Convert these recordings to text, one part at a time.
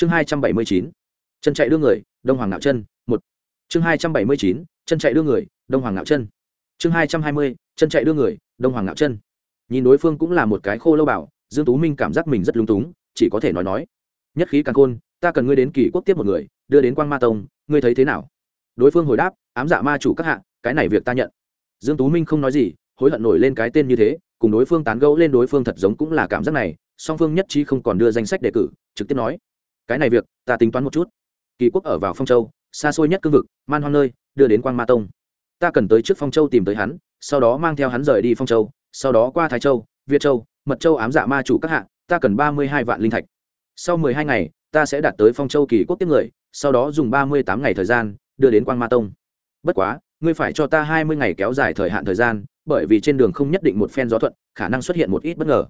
chương hai trăm bảy mươi chín, chân chạy đưa người, đông hoàng ngạo chân, một. Chương hai trăm bảy mươi chín, chân chạy đưa người, đông hoàng ngạo chân. Chương hai trăm hai mươi, chân chạy đưa người, đông hoàng ngạo chân. Nhìn đối phương cũng là một cái khô lâu bảo, dương tú minh cảm giác mình rất lung túng, chỉ có thể nói nói. Nhất khí càng khôn, ta cần ngươi đến kỳ quốc tiếp một người, đưa đến quang ma tông, ngươi thấy thế nào? Đối phương hồi đáp, ám dạ ma chủ các hạ, cái này việc ta nhận. Dương tú minh không nói gì, hối hận nổi lên cái tên như thế, cùng đối phương tán gẫu lên đối phương thật giống cũng là cảm giác này, song phương nhất trí không còn đưa danh sách đề cử, trực tiếp nói cái này việc, ta tính toán một chút. Kỳ quốc ở vào phong châu, xa xôi nhất cương vực, man hoang nơi, đưa đến quang ma tông. Ta cần tới trước phong châu tìm tới hắn, sau đó mang theo hắn rời đi phong châu, sau đó qua thái châu, việt châu, mật châu ám dạ ma chủ các hạng ta cần ba mươi hai vạn linh thạch. Sau mười hai ngày, ta sẽ đạt tới phong châu kỳ quốc tiếp người, sau đó dùng ba mươi tám ngày thời gian, đưa đến quang ma tông. Bất quá, ngươi phải cho ta hai mươi ngày kéo dài thời hạn thời gian, bởi vì trên đường không nhất định một phen gió thuận, khả năng xuất hiện một ít bất ngờ.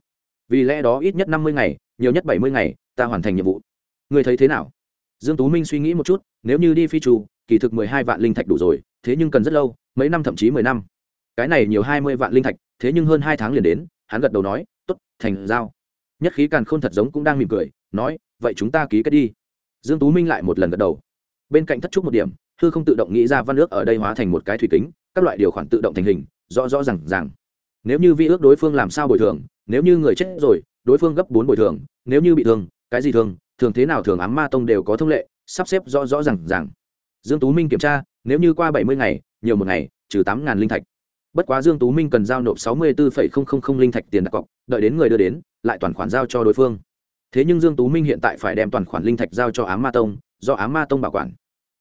Vì lẽ đó ít nhất năm mươi ngày, nhiều nhất bảy mươi ngày, ta hoàn thành nhiệm vụ ngươi thấy thế nào? Dương tú minh suy nghĩ một chút nếu như đi phi trù kỳ thực mười hai vạn linh thạch đủ rồi thế nhưng cần rất lâu mấy năm thậm chí mười năm. Cái này nhiều hai mươi vạn linh thạch thế nhưng hơn hai tháng liền đến hắn gật đầu nói tốt, thành giao. Nhất khí càn khôn thật giống cũng đang mỉm cười nói vậy chúng ta ký kết đi. Dương tú minh lại một lần gật đầu. Bên cạnh thất trúc một điểm hư không tự động nghĩ ra văn ước ở đây hóa thành một cái thủy kính các loại điều khoản tự động thành hình rõ rõ rằng rằng nếu như vi ước đối phương làm sao bồi thường nếu như người chết rồi đối phương gấp bốn bồi thường nếu như bị thương cái gì thương thường thế nào thường ám ma tông đều có thông lệ, sắp xếp rõ rõ rằng rằng dương tú minh kiểm tra, nếu như qua bảy mươi ngày, nhiều một ngày, trừ tám ngàn linh thạch. Bất quá dương tú minh cần giao nộp sáu mươi bốn linh thạch tiền đặt cọc, đợi đến người đưa đến, lại toàn khoản giao cho đối phương. Thế nhưng dương tú minh hiện tại phải đem toàn khoản linh thạch giao cho ám ma tông, do ám ma tông bảo quản.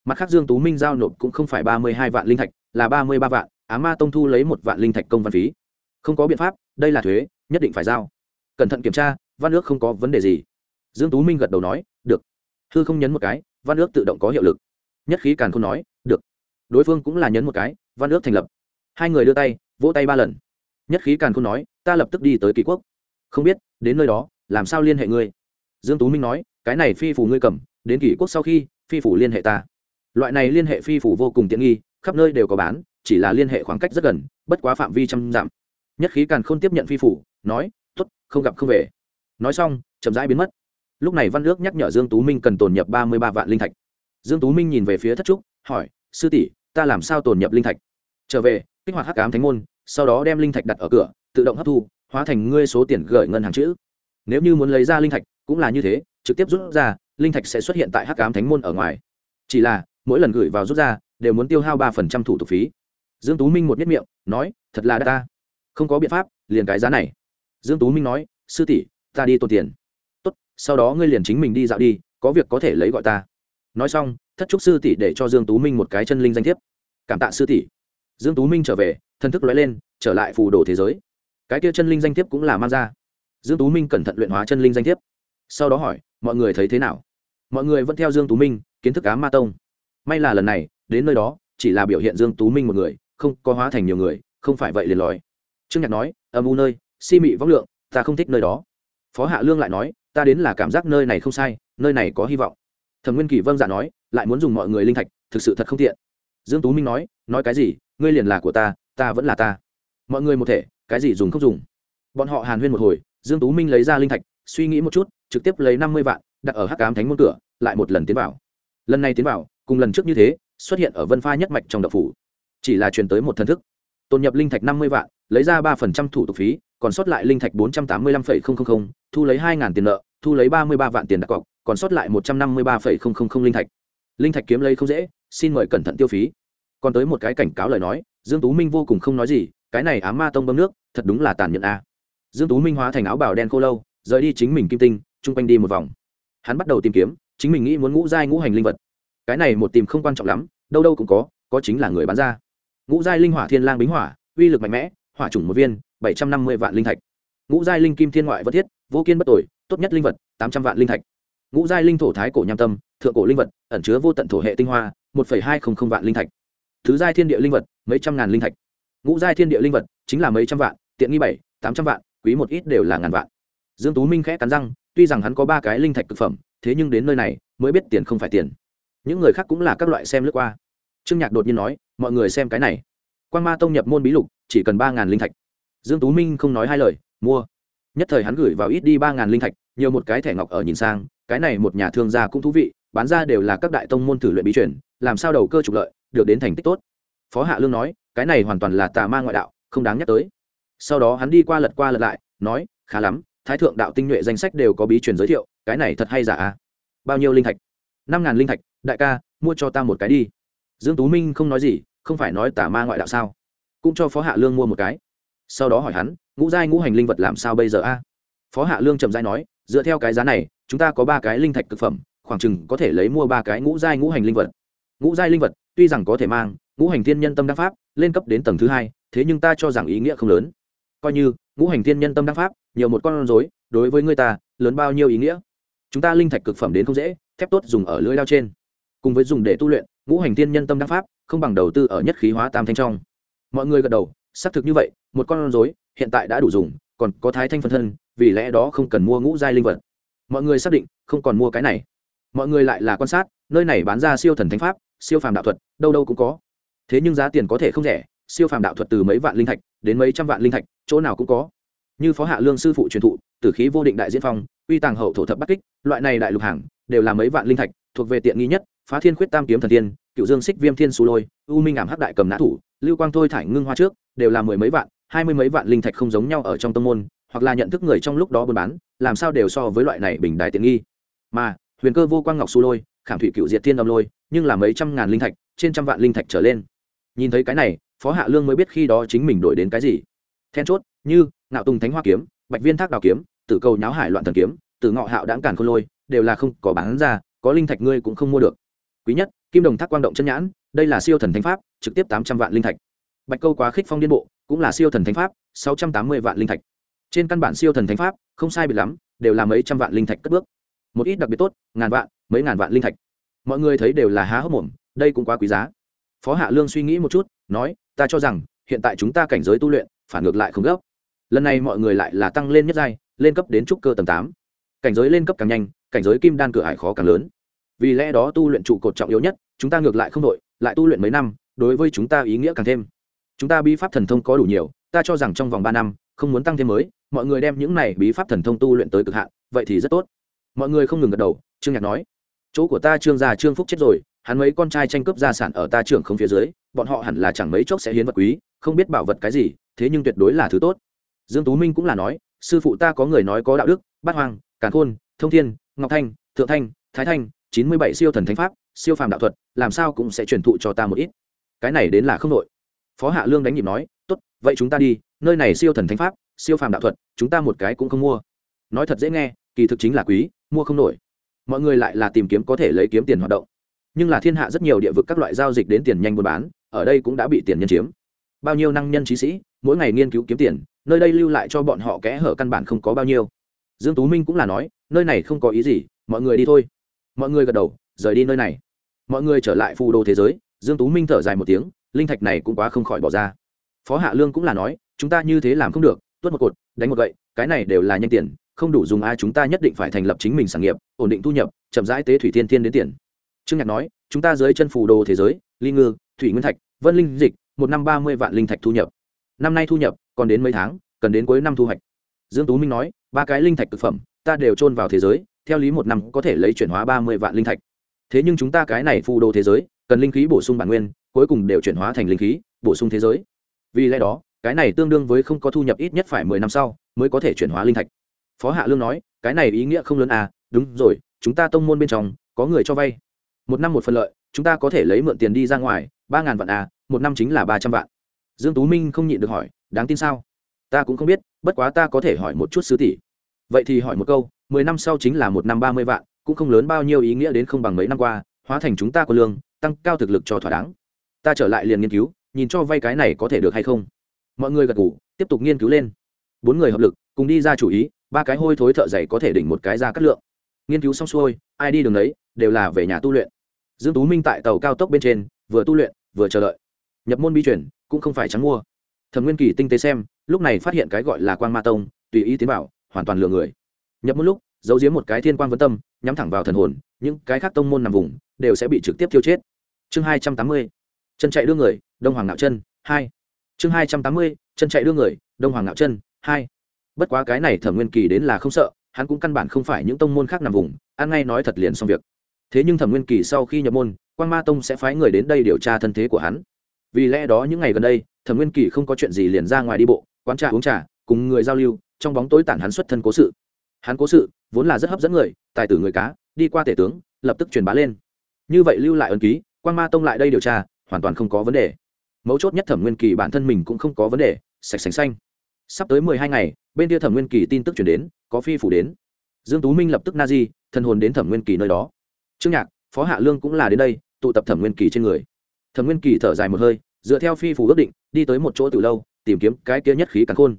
Mặt khác dương tú minh giao nộp cũng không phải ba mươi hai vạn linh thạch, là ba mươi ba vạn, ám ma tông thu lấy một vạn linh thạch công văn phí. Không có biện pháp, đây là thuế, nhất định phải giao. Cẩn thận kiểm tra, văn ước không có vấn đề gì dương tú minh gật đầu nói, được. Hư không nhấn một cái, văn ước tự động có hiệu lực. Nhất khí càn không nói, được. Đối phương cũng là nhấn một cái, văn ước thành lập. Hai người đưa tay, vỗ tay ba lần. Nhất khí càn không nói, ta lập tức đi tới kỳ quốc. Không biết, đến nơi đó, làm sao liên hệ ngươi? Dương tú minh nói, cái này phi phủ ngươi cầm, đến kỳ quốc sau khi, phi phủ liên hệ ta. Loại này liên hệ phi phủ vô cùng tiện nghi, khắp nơi đều có bán, chỉ là liên hệ khoảng cách rất gần, bất quá phạm vi trăm dặm. Nhất khí càn không tiếp nhận phi phủ, nói, tốt, không gặp không về. Nói xong, chậm rãi biến mất lúc này văn ước nhắc nhở dương tú minh cần tồn nhập ba mươi ba vạn linh thạch. Dương tú minh nhìn về phía thất trúc, hỏi, sư tỷ, ta làm sao tồn nhập linh thạch? Trở về, kích hoạt hắc ám thánh môn, sau đó đem linh thạch đặt ở cửa, tự động hấp thu, hóa thành ngươi số tiền gửi ngân hàng chữ. Nếu như muốn lấy ra linh thạch, cũng là như thế, trực tiếp rút ra, linh thạch sẽ xuất hiện tại hắc ám thánh môn ở ngoài. Chỉ là, mỗi lần gửi vào rút ra, đều muốn tiêu hao ba phần trăm thủ tục phí. Dương tú minh một miết miệng, nói, thật là đắt ta. Không có biện pháp, liền cái giá này. Dương tú minh nói, sư tỷ, ta đi tồn tiền sau đó ngươi liền chính mình đi dạo đi, có việc có thể lấy gọi ta. Nói xong, thất trúc sư tỷ để cho dương tú minh một cái chân linh danh thiếp. Cảm tạ sư tỷ. Dương tú minh trở về thân thức lóe lên, trở lại phù đồ thế giới. Cái kia chân linh danh thiếp cũng là mang ra. Dương tú minh cẩn thận luyện hóa chân linh danh thiếp. Sau đó hỏi, mọi người thấy thế nào? Mọi người vẫn theo dương tú minh, kiến thức cá ma tông. May là lần này, đến nơi đó, chỉ là biểu hiện dương tú minh một người, không có hóa thành nhiều người, không phải vậy liền lòi. Trương nhạc nói, âm u nơi, si mị vong lượng, ta không thích nơi đó. Phó hạ lương lại nói ta đến là cảm giác nơi này không sai, nơi này có hy vọng. Thẩm nguyên kỳ vâng dạ nói, lại muốn dùng mọi người linh thạch, thực sự thật không tiện. Dương tú minh nói nói cái gì, ngươi liền là của ta ta vẫn là ta. Mọi người một thể, cái gì dùng không dùng. Bọn họ hàn huyên một hồi, dương tú minh lấy ra linh thạch, suy nghĩ một chút, trực tiếp lấy năm mươi vạn, đặt ở hắc cám thánh môn cửa, lại một lần tiến vào. Lần này tiến vào, cùng lần trước như thế, xuất hiện ở vân pha nhất mạch trong đậu phủ. Chỉ là truyền tới một thần thức. Tồn nhập linh thạch năm mươi vạn, lấy ra ba phần trăm thủ tục phí còn sót lại linh thạch bốn trăm tám mươi lăm phẩy không không không, thu lấy hai ngàn tiền nợ, thu lấy ba mươi ba vạn tiền đặt cọc, còn sót lại một trăm năm mươi ba phẩy không không không linh thạch. Linh thạch kiếm lấy không dễ, xin mời cẩn thận tiêu phí. Còn tới một cái cảnh cáo lời nói, dương tú minh vô cùng không nói gì, cái này ám ma tông bơm nước, thật đúng là tàn nhẫn a. Dương tú minh hóa thành áo bào đen khô lâu, rời đi chính mình kim tinh trung quanh đi một vòng. Hắn bắt đầu tìm kiếm, chính mình nghĩ muốn ngũ giai ngũ hành linh vật. Cái này một tìm không quan trọng lắm, đâu đâu cũng có có chính là người bán ra. Ngũ giai linh hỏa thiên lang bính hỏa, uy lực mạnh mẽ hỏa chủng một viên, bảy trăm năm mươi vạn linh thạch. Ngũ giai linh kim thiên ngoại vật thiết, vô kiên bất tội tốt nhất linh vật, tám trăm vạn linh thạch. Ngũ giai linh thổ thái cổ nham tâm, thượng cổ linh vật, ẩn chứa vô tận thổ hệ tinh hoa, một hai không không vạn linh thạch. Thứ giai thiên địa linh vật, mấy trăm ngàn linh thạch. Ngũ giai thiên địa linh vật, chính là mấy trăm vạn, tiện nghi bảy, tám trăm vạn, quý một ít đều là ngàn vạn. Dương tú minh khẽ cắn răng, tuy rằng hắn có ba cái linh thạch cực phẩm, thế nhưng đến nơi này, mới biết tiền không phải tiền. Những người khác cũng là các loại xem lướt qua. Trương nhạc đột nhiên nói, mọi người xem cái này. Quan ma tông nhập môn bí lục chỉ cần ba ngàn linh thạch. Dương tú minh không nói hai lời, mua. Nhất thời hắn gửi vào ít đi ba ngàn linh thạch, nhiều một cái thẻ ngọc ở nhìn sang, cái này một nhà thương gia cũng thú vị, bán ra đều là các đại tông môn thử luyện bí truyền, làm sao đầu cơ trục lợi, được đến thành tích tốt. Phó hạ lương nói, cái này hoàn toàn là tà ma ngoại đạo, không đáng nhắc tới. Sau đó hắn đi qua lật qua lật lại, nói, khá lắm, thái thượng đạo tinh nhuệ danh sách đều có bí truyền giới thiệu, cái này thật hay giả à? Bao nhiêu linh thạch? Năm ngàn linh thạch, đại ca, mua cho ta một cái đi. Dương tú minh không nói gì, không phải nói tà ma ngoại đạo sao? Cũng cho phó hạ lương mua một cái. Sau đó hỏi hắn, ngũ giai ngũ hành linh vật làm sao bây giờ a? Phó hạ lương chậm rãi nói, dựa theo cái giá này, chúng ta có ba cái linh thạch thực phẩm, khoảng chừng có thể lấy mua ba cái ngũ giai ngũ hành linh vật. Ngũ giai linh vật, tuy rằng có thể mang ngũ hành thiên nhân tâm đắc pháp, lên cấp đến tầng thứ hai, thế nhưng ta cho rằng ý nghĩa không lớn. Coi như ngũ hành thiên nhân tâm đắc pháp, nhiều một con rối, đối với người ta, lớn bao nhiêu ý nghĩa? Chúng ta linh thạch cực phẩm đến không dễ, thép tốt dùng ở lưỡi lao trên. Cùng với dùng để tu luyện, ngũ hành thiên nhân tâm đắc pháp, không bằng đầu tư ở nhất khí hóa tam thanh trong mọi người gật đầu, xác thực như vậy, một con rối, hiện tại đã đủ dùng, còn có thái thanh phân thân, vì lẽ đó không cần mua ngũ giai linh vật. Mọi người xác định, không còn mua cái này. Mọi người lại là quan sát, nơi này bán ra siêu thần thánh pháp, siêu phàm đạo thuật, đâu đâu cũng có. Thế nhưng giá tiền có thể không rẻ, siêu phàm đạo thuật từ mấy vạn linh thạch đến mấy trăm vạn linh thạch, chỗ nào cũng có. Như phó hạ lương sư phụ truyền thụ, tử khí vô định đại diễn phong, uy tàng hậu thổ thập bắc kích, loại này đại lục hàng, đều là mấy vạn linh thạch, thuộc về tiện nghi nhất, phá thiên khuyết tam kiếm thần tiên cựu dương xích viêm thiên su lôi, u minh ảm hắc đại cầm nã thủ, lưu quang thôi thải ngưng hoa trước, đều là mười mấy vạn, hai mươi mấy vạn linh thạch không giống nhau ở trong tâm môn, hoặc là nhận thức người trong lúc đó buôn bán, làm sao đều so với loại này bình đại tiện nghi. Mà, huyền cơ vô quang ngọc su lôi, khảm thủy cựu diệt thiên âm lôi, nhưng là mấy trăm ngàn linh thạch, trên trăm vạn linh thạch trở lên. Nhìn thấy cái này, phó hạ lương mới biết khi đó chính mình đổi đến cái gì. Then chốt, như, ngạo tùng thánh hoa kiếm, bạch viên thác đào kiếm, tử cầu nháo hải loạn thần kiếm, tử ngọ hạo đãng càn khôn lôi, đều là không có bán ra, có linh thạch ngươi cũng không mua được. Quý nhất kim đồng thác quang động chân nhãn, đây là siêu thần thánh pháp, trực tiếp tám trăm vạn linh thạch. Bạch câu quá khích phong điên bộ, cũng là siêu thần thánh pháp, sáu trăm tám mươi vạn linh thạch. Trên căn bản siêu thần thánh pháp, không sai biệt lắm, đều là mấy trăm vạn linh thạch cất bước. Một ít đặc biệt tốt, ngàn vạn, mấy ngàn vạn linh thạch. Mọi người thấy đều là há hốc mồm, đây cũng quá quý giá. Phó hạ lương suy nghĩ một chút, nói, ta cho rằng, hiện tại chúng ta cảnh giới tu luyện, phản ngược lại không gấp. Lần này mọi người lại là tăng lên nhất giai, lên cấp đến trúc cơ tầng tám. Cảnh giới lên cấp càng nhanh, cảnh giới kim đan cửa hải khó càng lớn vì lẽ đó tu luyện trụ cột trọng yếu nhất, chúng ta ngược lại không đội lại tu luyện mấy năm, đối với chúng ta ý nghĩa càng thêm. Chúng ta bí pháp thần thông có đủ nhiều, ta cho rằng trong vòng ba năm, không muốn tăng thêm mới, mọi người đem những này bí pháp thần thông tu luyện tới cực hạn, vậy thì rất tốt. Mọi người không ngừng gật đầu, trương nhạc nói. Chỗ của ta trương già trương phúc chết rồi, hắn mấy con trai tranh cướp gia sản ở ta trưởng không phía dưới, bọn họ hẳn là chẳng mấy chốc sẽ hiến vật quý, không biết bảo vật cái gì, thế nhưng tuyệt đối là thứ tốt. Dương tú minh cũng là nói, sư phụ ta có người nói có đạo đức, bát hoang, càn khôn, thông thiên, ngọc thanh, thượng thanh, thái thanh chín mươi bảy siêu thần thánh pháp, siêu phàm đạo thuật, làm sao cũng sẽ truyền thụ cho ta một ít. Cái này đến là không nội. Phó hạ lương đánh nhịp nói, tốt, vậy chúng ta đi, nơi này siêu thần thánh pháp, siêu phàm đạo thuật, chúng ta một cái cũng không mua. Nói thật dễ nghe, kỳ thực chính là quý, mua không nổi. Mọi người lại là tìm kiếm có thể lấy kiếm tiền hoạt động. Nhưng là thiên hạ rất nhiều địa vực các loại giao dịch đến tiền nhanh buôn bán, ở đây cũng đã bị tiền nhân chiếm. Bao nhiêu năng nhân trí sĩ, mỗi ngày nghiên cứu kiếm tiền, nơi đây lưu lại cho bọn họ kẽ hở căn bản không có bao nhiêu. Dương tú minh cũng là nói, nơi này không có ý gì, mọi người đi thôi mọi người gật đầu, rời đi nơi này. Mọi người trở lại phù Đô thế giới, dương tú minh thở dài một tiếng, linh thạch này cũng quá không khỏi bỏ ra. Phó hạ lương cũng là nói, chúng ta như thế làm không được, tuốt một cột, đánh một gậy, cái này đều là nhanh tiền, không đủ dùng ai chúng ta nhất định phải thành lập chính mình sản nghiệp, ổn định thu nhập, chậm rãi tế thủy thiên thiên đến tiền. Trương nhạc nói, chúng ta dưới chân phù đồ thế giới, ly ngư, thủy nguyên thạch, vân linh dịch, một năm ba mươi vạn linh thạch thu nhập. Năm nay thu nhập, còn đến mấy tháng, cần đến cuối năm thu hoạch. Dương tú minh nói, ba cái linh thạch thực phẩm, ta đều trôn vào thế giới theo lý một năm có thể lấy chuyển hóa ba mươi vạn linh thạch. Thế nhưng chúng ta cái này phù đồ thế giới, cần linh khí bổ sung bản nguyên, cuối cùng đều chuyển hóa thành linh khí, bổ sung thế giới. Vì lẽ đó, cái này tương đương với không có thu nhập ít nhất phải mười năm sau mới có thể chuyển hóa linh thạch. Phó hạ lương nói, cái này ý nghĩa không lớn à đúng rồi, chúng ta tông môn bên trong, có người cho vay. Một năm một phần lợi, chúng ta có thể lấy mượn tiền đi ra ngoài, ba ngàn vạn à một năm chính là ba trăm vạn. Dương tú minh không nhịn được hỏi, đáng tin sao? Ta cũng không biết, bất quá ta có thể hỏi một chút sứ tỷ. Vậy thì hỏi một câu mười năm sau chính là một năm ba mươi vạn, cũng không lớn bao nhiêu ý nghĩa đến không bằng mấy năm qua, hóa thành chúng ta có lương, tăng cao thực lực cho thỏa đáng. Ta trở lại liền nghiên cứu, nhìn cho vay cái này có thể được hay không. Mọi người gật ngủ tiếp tục nghiên cứu lên. Bốn người hợp lực, cùng đi ra chủ ý, ba cái hôi thối thợ dày có thể đỉnh một cái ra cắt lượng. Nghiên cứu xong xuôi, ai đi đường đấy đều là về nhà tu luyện. Dương tú minh tại tàu cao tốc bên trên, vừa tu luyện, vừa chờ đợi. Nhập môn bi chuyển, cũng không phải trắng mua. Thẩm nguyên kỳ tinh tế xem, lúc này phát hiện cái gọi là quang ma tông, tùy ý tiến bảo, hoàn toàn lừa người nhập một lúc, giấu giếm một cái thiên quan vấn tâm, nhắm thẳng vào thần hồn, những cái khác tông môn nằm vùng, đều sẽ bị trực tiếp tiêu chết. Chương hai trăm tám mươi, chân chạy đưa người, đông hoàng ngạo chân, hai. Chương hai trăm tám mươi, chân chạy đưa người, đông hoàng ngạo chân, hai. Bất quá cái này thẩm nguyên kỳ đến là không sợ, hắn cũng căn bản không phải những tông môn khác nằm vùng, ăn ngay nói thật liền xong việc. Thế nhưng thẩm nguyên kỳ sau khi nhập môn quan ma tông sẽ phái người đến đây điều tra thân thế của hắn. Vì lẽ đó những ngày gần đây, thẩm nguyên kỳ không có chuyện gì liền ra ngoài đi bộ, quán trà uống trà, cùng người giao lưu, trong bóng tối tản hắn xuất thân cố sự hắn cố sự, vốn là rất hấp dẫn người, tài tử người cá, đi qua tể tướng, lập tức truyền bá lên. Như vậy lưu lại ấn ký quan ma tông lại đây điều tra, hoàn toàn không có vấn đề. Mấu chốt nhất thẩm nguyên kỳ bản thân mình cũng không có vấn đề, sạch sành xanh. Sắp tới mười hai ngày, bên kia thẩm nguyên kỳ tin tức chuyển đến, có phi phủ đến. Dương tú minh lập tức na di thân hồn đến thẩm nguyên kỳ nơi đó. Trương nhạc, phó hạ lương cũng là đến đây, tụ tập thẩm nguyên kỳ trên người. Thẩm nguyên kỳ thở dài một hơi, dựa theo phi phủ ước định, đi tới một chỗ từ lâu, tìm kiếm cái kia nhất khí cắn khôn.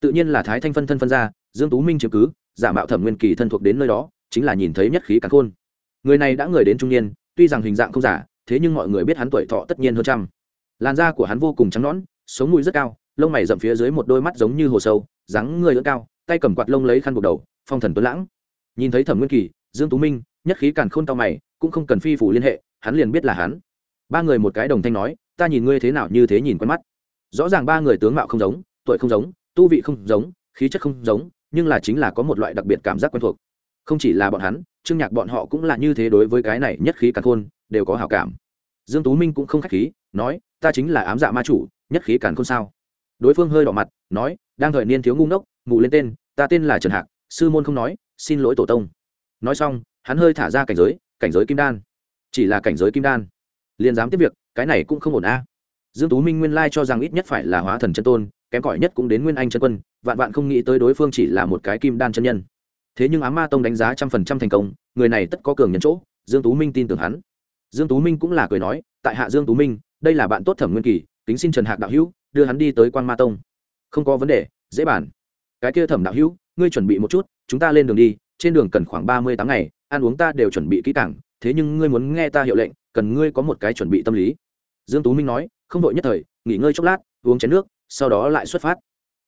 Tự nhiên là thái thanh phân thân phân ra, dương tú minh chứng cứ giả mạo thẩm nguyên kỳ thân thuộc đến nơi đó, chính là nhìn thấy nhất khí cắn khôn. Người này đã người đến trung niên, tuy rằng hình dạng không giả, thế nhưng mọi người biết hắn tuổi thọ tất nhiên hơn trăm. Làn da của hắn vô cùng trắng nõn, sống mũi rất cao, lông mày rậm phía dưới một đôi mắt giống như hồ sâu, dáng người lỡ cao, tay cầm quạt lông lấy khăn buộc đầu, phong thần tuấn lãng. Nhìn thấy thẩm nguyên kỳ, dương tú minh, nhất khí càn khôn cao mày, cũng không cần phi phủ liên hệ, hắn liền biết là hắn. Ba người một cái đồng thanh nói, ta nhìn ngươi thế nào như thế nhìn quen mắt. Rõ ràng ba người tướng mạo không giống, tuổi không giống, tu vị không giống, khí chất không giống nhưng là chính là có một loại đặc biệt cảm giác quen thuộc. Không chỉ là bọn hắn, trương nhạc bọn họ cũng là như thế đối với cái này nhất khí càn khôn, đều có hào cảm. Dương tú minh cũng không khách khí, nói, ta chính là ám dạ ma chủ, nhất khí càn khôn sao? Đối phương hơi đỏ mặt, nói, đang thời niên thiếu ngu ngốc, mù lên tên, ta tên là trần hạc, sư môn không nói, xin lỗi tổ tông. Nói xong, hắn hơi thả ra cảnh giới cảnh giới kim đan. Chỉ là cảnh giới kim đan, liền dám tiếp việc, cái này cũng không ổn a. Dương tú minh nguyên lai cho rằng ít nhất phải là hóa thần chân tôn kém cỏi nhất cũng đến nguyên anh chân quân, vạn vạn không nghĩ tới đối phương chỉ là một cái kim đan chân nhân. Thế nhưng á ma tông đánh giá trăm phần trăm thành công, người này tất có cường nhân chỗ, dương tú minh tin tưởng hắn. Dương tú minh cũng là cười nói, tại hạ dương tú minh, đây là bạn tốt thẩm nguyên kỳ, kính xin trần hạc đạo hữu, đưa hắn đi tới quan ma tông. Không có vấn đề, dễ bản. cái kia thẩm đạo hữu, ngươi chuẩn bị một chút, chúng ta lên đường đi, trên đường cần khoảng ba mươi tám ngày, ăn uống ta đều chuẩn bị kỹ càng, thế nhưng ngươi muốn nghe ta hiệu lệnh, cần ngươi có một cái chuẩn bị tâm lý. Dương tú minh nói, không đội nhất thời, nghỉ ngơi chốc lát, uống chén nước sau đó lại xuất phát.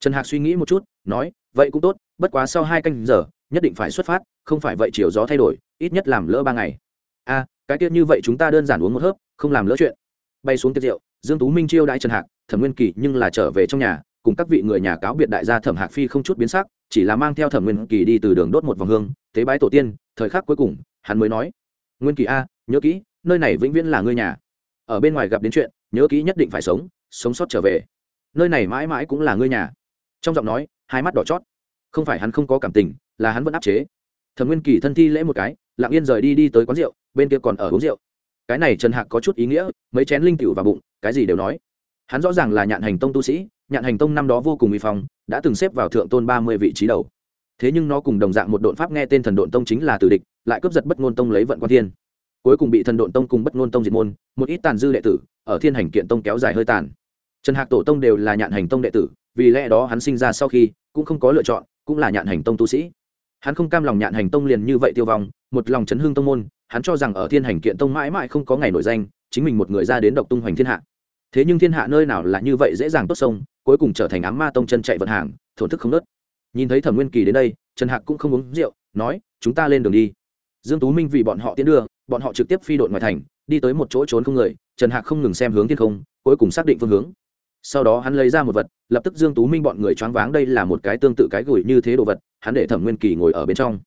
Trần hạc suy nghĩ một chút, nói, vậy cũng tốt, bất quá sau hai canh giờ, nhất định phải xuất phát, không phải vậy chiều gió thay đổi, ít nhất làm lỡ ba ngày. A, cái tiết như vậy chúng ta đơn giản uống một hớp, không làm lỡ chuyện. Bay xuống tiệc rượu, dương tú minh chiêu đãi trần hạc, thẩm nguyên kỳ nhưng là trở về trong nhà, cùng các vị người nhà cáo biệt đại gia thẩm hạc phi không chút biến sắc, chỉ là mang theo thẩm nguyên kỳ đi từ đường đốt một vòng hương, tế bái tổ tiên, thời khắc cuối cùng, hắn mới nói, nguyên kỳ a, nhớ kỹ, nơi này vĩnh viễn là ngươi nhà. Ở bên ngoài gặp đến chuyện, nhớ kỹ nhất định phải sống sống sót trở về nơi này mãi mãi cũng là ngươi nhà. Trong giọng nói, hai mắt đỏ chót. Không phải hắn không có cảm tình, là hắn vẫn áp chế. Thẩm nguyên kỳ thân thi lễ một cái, lặng yên rời đi đi tới quán rượu, bên kia còn ở uống rượu. Cái này trần hạc có chút ý nghĩa, mấy chén linh cựu và bụng, cái gì đều nói. Hắn rõ ràng là nhạn hành tông tu sĩ, nhạn hành tông năm đó vô cùng uy phong, đã từng xếp vào thượng tôn ba mươi vị trí đầu. Thế nhưng nó cùng đồng dạng một độn pháp nghe tên thần độn tông chính là tử địch, lại cướp giật bất ngôn tông lấy vận quan thiên. Cuối cùng bị thần độn tông cùng bất ngôn tông diệt môn, một ít tàn dư đệ tử, ở thiên hành kiện tông kéo dài hơi tàn trần hạc tổ tông đều là nhạn hành tông đệ tử, vì lẽ đó hắn sinh ra sau khi cũng không có lựa chọn, cũng là nhạn hành tông tu sĩ. Hắn không cam lòng nhạn hành tông liền như vậy tiêu vong, một lòng chấn hương tông môn, hắn cho rằng ở thiên hành kiện tông mãi mãi không có ngày nổi danh, chính mình một người ra đến độc tung hoành thiên hạ. Thế nhưng thiên hạ nơi nào là như vậy dễ dàng tốt sông, cuối cùng trở thành ám ma tông chân chạy vận hàng, thổn thức không nớt. Nhìn thấy thẩm nguyên kỳ đến đây, trần hạc cũng không uống rượu, nói, chúng ta lên đường đi. Dương tú minh vì bọn họ tiến đưa, bọn họ trực tiếp phi đội ngoài thành, đi tới một chỗ trốn không người, trần hạc không ngừng xem hướng thiên không, cuối cùng xác định phương hướng sau đó hắn lấy ra một vật, lập tức dương tú minh bọn người choáng váng đây là một cái tương tự cái gửi như thế đồ vật, hắn để thẩm nguyên kỳ ngồi ở bên trong.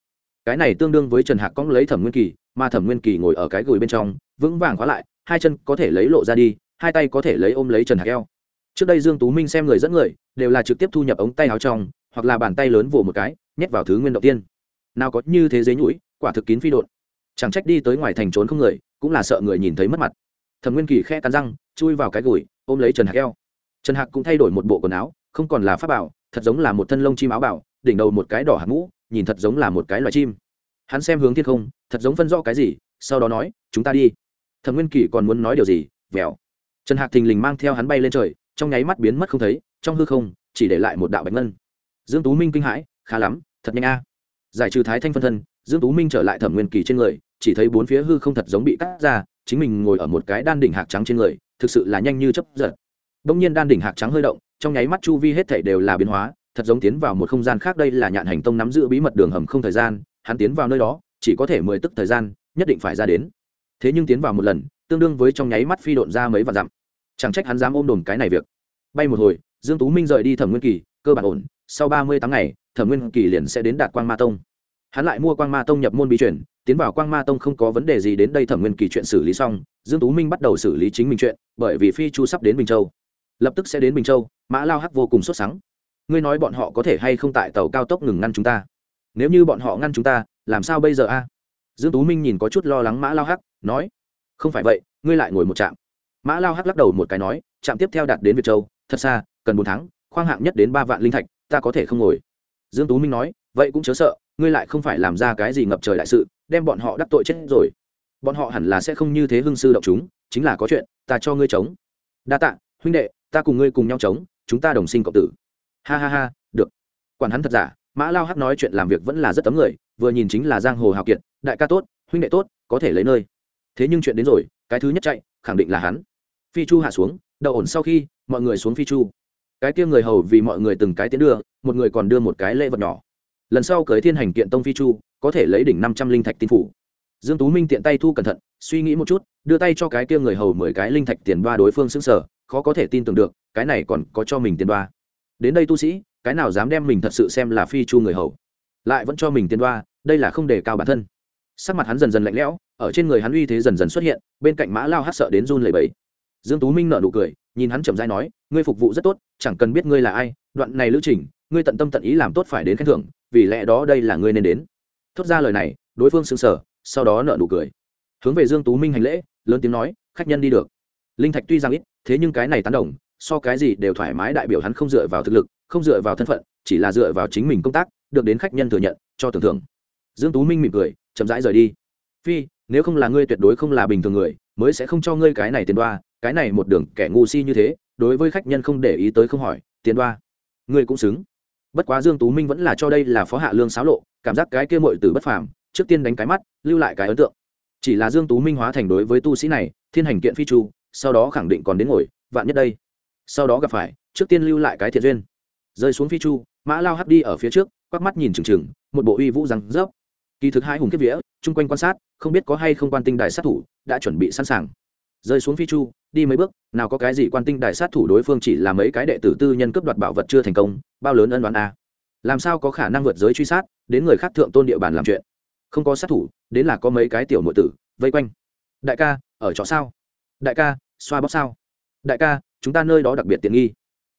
Cái này tương đương với trần hạc cong lấy thẩm nguyên kỳ, mà thẩm nguyên kỳ ngồi ở cái gửi bên trong, vững vàng khóa lại, hai chân có thể lấy lộ ra đi, hai tay có thể lấy ôm lấy trần hạc eo. Trước đây dương tú minh xem người dẫn người, đều là trực tiếp thu nhập ống tay áo trong, hoặc là bàn tay lớn vồ một cái, nhét vào thứ nguyên đầu tiên. Nào có như thế dế nhũi, quả thực kín phi đột chẳng trách đi tới ngoài thành trốn không người, cũng là sợ người nhìn thấy mất mặt. Thẩm nguyên kỳ khe cắn răng, chui vào cái gùi ôm lấy trần hạc eo trần hạc cũng thay đổi một bộ quần áo, không còn là pháp bảo, thật giống là một thân lông chim áo bảo, đỉnh đầu một cái đỏ hạt mũ, nhìn thật giống là một cái loài chim. Hắn xem hướng thiên không, thật giống phân rõ cái gì, sau đó nói, chúng ta đi. Thẩm nguyên kỳ còn muốn nói điều gì? Vèo. Trần hạc thình lình mang theo hắn bay lên trời, trong nháy mắt biến mất không thấy, trong hư không, chỉ để lại một đạo bạch ngân. Dương tú minh kinh hãi, khá lắm, thật nhanh a. Giải trừ thái thanh phân thân, dương tú minh trở lại thẩm nguyên kỳ trên người, chỉ thấy bốn phía hư không thật giống bị cắt ra, chính mình ngồi ở một cái đan đỉnh hạc trắng trên người, thực sự là nhanh như chấp giật đông nhiên đan đỉnh hạc trắng hơi động trong nháy mắt chu vi hết thảy đều là biến hóa thật giống tiến vào một không gian khác đây là nhạn hành tông nắm giữ bí mật đường hầm không thời gian hắn tiến vào nơi đó chỉ có thể mười tức thời gian nhất định phải ra đến. Thế nhưng tiến vào một lần tương đương với trong nháy mắt phi độn ra mấy vạn dặm. Chẳng trách hắn dám ôm đồn cái này việc. Bay một hồi dương tú minh rời đi thẩm nguyên kỳ cơ bản ổn sau ba mươi tháng ngày thẩm nguyên kỳ liền sẽ đến đạt quang ma tông. Hắn lại mua quang ma tông nhập môn bí truyền, tiến vào quang ma tông không có vấn đề gì đến đây thẩm nguyên kỳ chuyện xử lý xong dương tú minh bắt đầu xử lý chính mình chuyện bởi vì phi chu sắp đến bình châu lập tức sẽ đến bình châu, mã lao hắc vô cùng sốt sắng. Ngươi nói bọn họ có thể hay không tại tàu cao tốc ngừng ngăn chúng ta? Nếu như bọn họ ngăn chúng ta, làm sao bây giờ a? Dương tú minh nhìn có chút lo lắng mã lao hắc, nói, không phải vậy, ngươi lại ngồi một trạm. Mã lao hắc lắc đầu một cái nói, trạm tiếp theo đạt đến việt châu, thật xa, cần bốn tháng, khoang hạng nhất đến ba vạn linh thạch, ta có thể không ngồi. Dương tú minh nói, vậy cũng chớ sợ, ngươi lại không phải làm ra cái gì ngập trời đại sự, đem bọn họ đắc tội chết rồi. Bọn họ hẳn là sẽ không như thế hưng sư động chúng, chính là có chuyện, ta cho ngươi chống. Đa tạ, huynh đệ ta cùng ngươi cùng nhau chống, chúng ta đồng sinh cộng tử. Ha ha ha, được. Quản hắn thật giả, mã lao hắc nói chuyện làm việc vẫn là rất tấm người, vừa nhìn chính là giang hồ hào kiệt, đại ca tốt, huynh đệ tốt, có thể lấy nơi. Thế nhưng chuyện đến rồi, cái thứ nhất chạy, khẳng định là hắn. Phi chu hạ xuống, đậu ổn sau khi, mọi người xuống phi chu. Cái kia người hầu vì mọi người từng cái tiến đưa, một người còn đưa một cái lễ vật nhỏ. Lần sau cởi thiên hành kiện tông phi chu, có thể lấy đỉnh năm trăm linh thạch tin phủ. Dương tú minh tiện tay thu cẩn thận, suy nghĩ một chút, đưa tay cho cái kia người hầu mười cái linh thạch tiền ba đối phương xứng sở khó có thể tin tưởng được, cái này còn có cho mình tiền đoa. Đến đây tu sĩ, cái nào dám đem mình thật sự xem là phi chu người hầu, lại vẫn cho mình tiền đoa, đây là không đề cao bản thân. Sắc mặt hắn dần dần lạnh lẽo, ở trên người hắn uy thế dần dần xuất hiện, bên cạnh mã lao hát sợ đến run lẩy bẩy. Dương tú minh nở nụ cười, nhìn hắn chậm rãi nói, ngươi phục vụ rất tốt, chẳng cần biết ngươi là ai, đoạn này lữ trình, ngươi tận tâm tận ý làm tốt phải đến khen thưởng, vì lẽ đó đây là ngươi nên đến. Thốt ra lời này, đối phương sững sờ, sau đó nở nụ cười. Hướng về dương tú minh hành lễ, lớn tiếng nói, khách nhân đi được linh thạch tuy rằng ít, thế nhưng cái này tán đồng, so cái gì đều thoải mái đại biểu hắn không dựa vào thực lực, không dựa vào thân phận, chỉ là dựa vào chính mình công tác, được đến khách nhân thừa nhận, cho tưởng thưởng. Dương tú minh mỉm cười, chậm rãi rời đi. Phi, nếu không là ngươi tuyệt đối không là bình thường người, mới sẽ không cho ngươi cái này tiền đoa, cái này một đường kẻ ngu si như thế, đối với khách nhân không để ý tới không hỏi, tiền đoa. Ngươi cũng xứng. Bất quá dương tú minh vẫn là cho đây là phó hạ lương xáo lộ, cảm giác cái kia muội tử bất phàm, trước tiên đánh cái mắt, lưu lại cái ấn tượng. Chỉ là dương tú minh hóa thành đối với tu sĩ này, thiên hành kiện phi chu sau đó khẳng định còn đến ngồi, vạn nhất đây. Sau đó gặp phải, trước tiên lưu lại cái thiện duyên. Rơi xuống phi chu, mã lao hắt đi ở phía trước, quắc mắt nhìn chừng chừng, một bộ uy vũ rằng rớp. Kỳ thực hai hùng kiếp vía, chung quanh quan sát, không biết có hay không quan tinh đài sát thủ, đã chuẩn bị sẵn sàng. Rơi xuống phi chu, đi mấy bước, nào có cái gì quan tinh đài sát thủ đối phương chỉ là mấy cái đệ tử tư nhân cướp đoạt bảo vật chưa thành công, bao lớn ân đoán a. Làm sao có khả năng vượt giới truy sát, đến người khác thượng tôn địa bàn làm chuyện? Không có sát thủ, đến là có mấy cái tiểu nội tử, vây quanh. Đại ca, ở chỗ sao? Đại ca, xoa bóc sao? Đại ca, chúng ta nơi đó đặc biệt tiện nghi.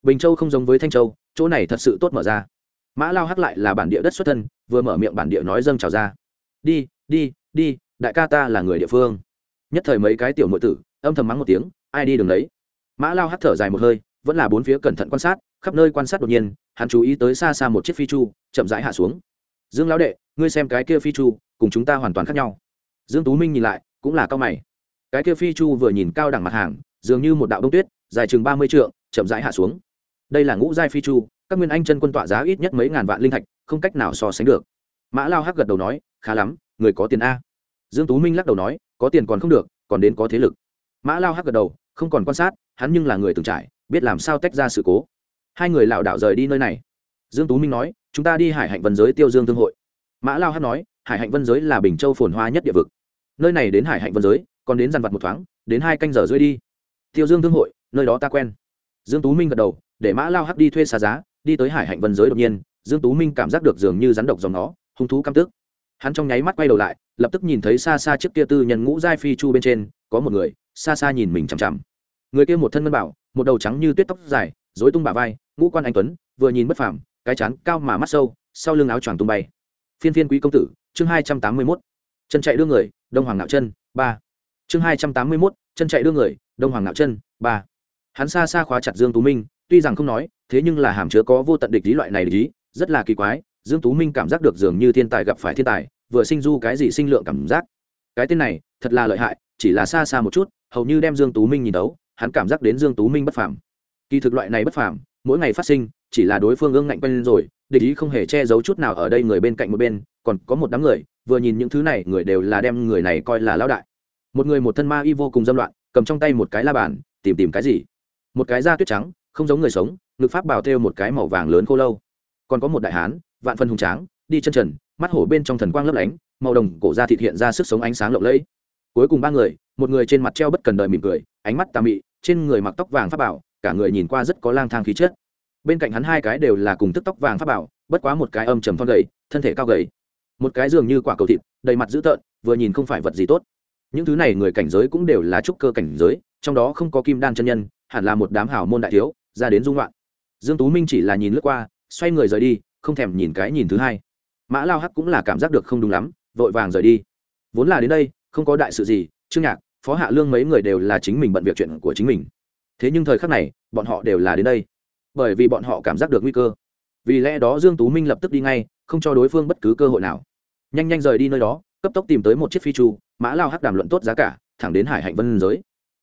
Bình châu không giống với thanh châu, chỗ này thật sự tốt mở ra. Mã lao hắc lại là bản địa đất xuất thân, vừa mở miệng bản địa nói dâng trào ra. Đi đi đi, đại ca ta là người địa phương. Nhất thời mấy cái tiểu nội tử, âm thầm mắng một tiếng, ai đi đường đấy? Mã lao hắt thở dài một hơi, vẫn là bốn phía cẩn thận quan sát, khắp nơi quan sát đột nhiên, hắn chú ý tới xa xa một chiếc phi chu, chậm rãi hạ xuống. Dương lão đệ, ngươi xem cái kia phi chu, cùng chúng ta hoàn toàn khác nhau. Dương tú minh nhìn lại, cũng là cao mày cái kia phi chu vừa nhìn cao đẳng mặt hàng, dường như một đạo đông tuyết, dài chừng ba mươi trượng, chậm rãi hạ xuống. Đây là ngũ giai phi chu, các nguyên anh chân quân tọa giá ít nhất mấy ngàn vạn linh thạch, không cách nào so sánh được. Mã lao hắc gật đầu nói, khá lắm, người có tiền a. Dương tú minh lắc đầu nói, có tiền còn không được, còn đến có thế lực. Mã lao hắc gật đầu, không còn quan sát, hắn nhưng là người từng trải, biết làm sao tách ra sự cố. Hai người lảo đảo rời đi nơi này. Dương tú minh nói, chúng ta đi hải hạnh vân giới tiêu dương thương hội. Mã lao hắc nói, hải hạnh vân giới là bình châu phồn hoa nhất địa vực. Nơi này đến hải hạnh vân giới còn đến dàn vặt một thoáng, đến hai canh giờ rưỡi đi. Tiêu dương thương hội, nơi đó ta quen. Dương tú minh gật đầu, để mã lao hắc đi thuê xa giá, đi tới hải hạnh vân giới đột nhiên, dương tú minh cảm giác được dường như rắn độc dòng nó, hung thú căm tức. Hắn trong nháy mắt quay đầu lại, lập tức nhìn thấy xa xa chiếc kia tư nhân ngũ giai phi chu bên trên, có một người, xa xa nhìn mình chằm chằm. Người kia một thân ngân bảo, một đầu trắng như tuyết tóc dài dối tung bả vai, ngũ quan anh tuấn, vừa nhìn bất phàm, cái chán cao mà mắt sâu, sau lưng áo choàng tung bay. Phiên phiên quý công tử, chương hai trăm tám mươi mốt. Chân chạy đưa người, đông hoàng nạo chân, ba chương hai trăm tám mươi mốt, chân chạy đưa người, đông hoàng ngạo chân, ba. Hắn xa xa khóa chặt dương tú minh, tuy rằng không nói, thế nhưng là hàm chứa có vô tận địch lý loại này lý rất là kỳ quái, dương tú minh cảm giác được dường như thiên tài gặp phải thiên tài, vừa sinh du cái gì sinh lượng cảm giác. Cái tên này, thật là lợi hại, chỉ là xa xa một chút, hầu như đem dương tú minh nhìn đấu, hắn cảm giác đến dương tú minh bất phàm. Kỳ thực loại này bất phàm, mỗi ngày phát sinh, chỉ là đối phương ương ngạnh quen rồi, địch ý không hề che giấu chút nào ở đây người bên cạnh một bên, còn có một đám người, vừa nhìn những thứ này, người đều là đem người này coi là lão đại một người một thân ma y vô cùng dâm loạn, cầm trong tay một cái la bàn, tìm tìm cái gì? Một cái da tuyết trắng, không giống người sống, ngực pháp bào thêu một cái màu vàng lớn khô lâu. Còn có một đại hán, vạn phân hùng tráng, đi chân trần, mắt hổ bên trong thần quang lấp lánh, màu đồng cổ da thịt hiện ra sức sống ánh sáng lộng lẫy. Cuối cùng ba người, một người trên mặt treo bất cần đời mỉm cười, ánh mắt tà mị, trên người mặc tóc vàng pháp bảo, cả người nhìn qua rất có lang thang khí chất. Bên cạnh hắn hai cái đều là cùng tức tóc vàng pháp bảo, bất quá một cái âm trầm thon gầy, thân thể cao gầy. Một cái dường như quả cầu thịt, đầy mặt dữ tợn, vừa nhìn không phải vật gì tốt những thứ này người cảnh giới cũng đều là trúc cơ cảnh giới, trong đó không có kim đan chân nhân, hẳn là một đám hảo môn đại thiếu, ra đến dung loạn. Dương tú minh chỉ là nhìn lướt qua, xoay người rời đi, không thèm nhìn cái nhìn thứ hai. Mã lao hắc cũng là cảm giác được không đúng lắm, vội vàng rời đi. Vốn là đến đây, không có đại sự gì, trương nhạc, phó hạ lương mấy người đều là chính mình bận việc chuyện của chính mình. Thế nhưng thời khắc này, bọn họ đều là đến đây. Bởi vì bọn họ cảm giác được nguy cơ. Vì lẽ đó dương tú minh lập tức đi ngay, không cho đối phương bất cứ cơ hội nào. Nhanh nhanh rời đi nơi đó cấp tốc tìm tới một chiếc phi chu, mã lao hắc đàm luận tốt giá cả, thẳng đến hải hạnh vân giới.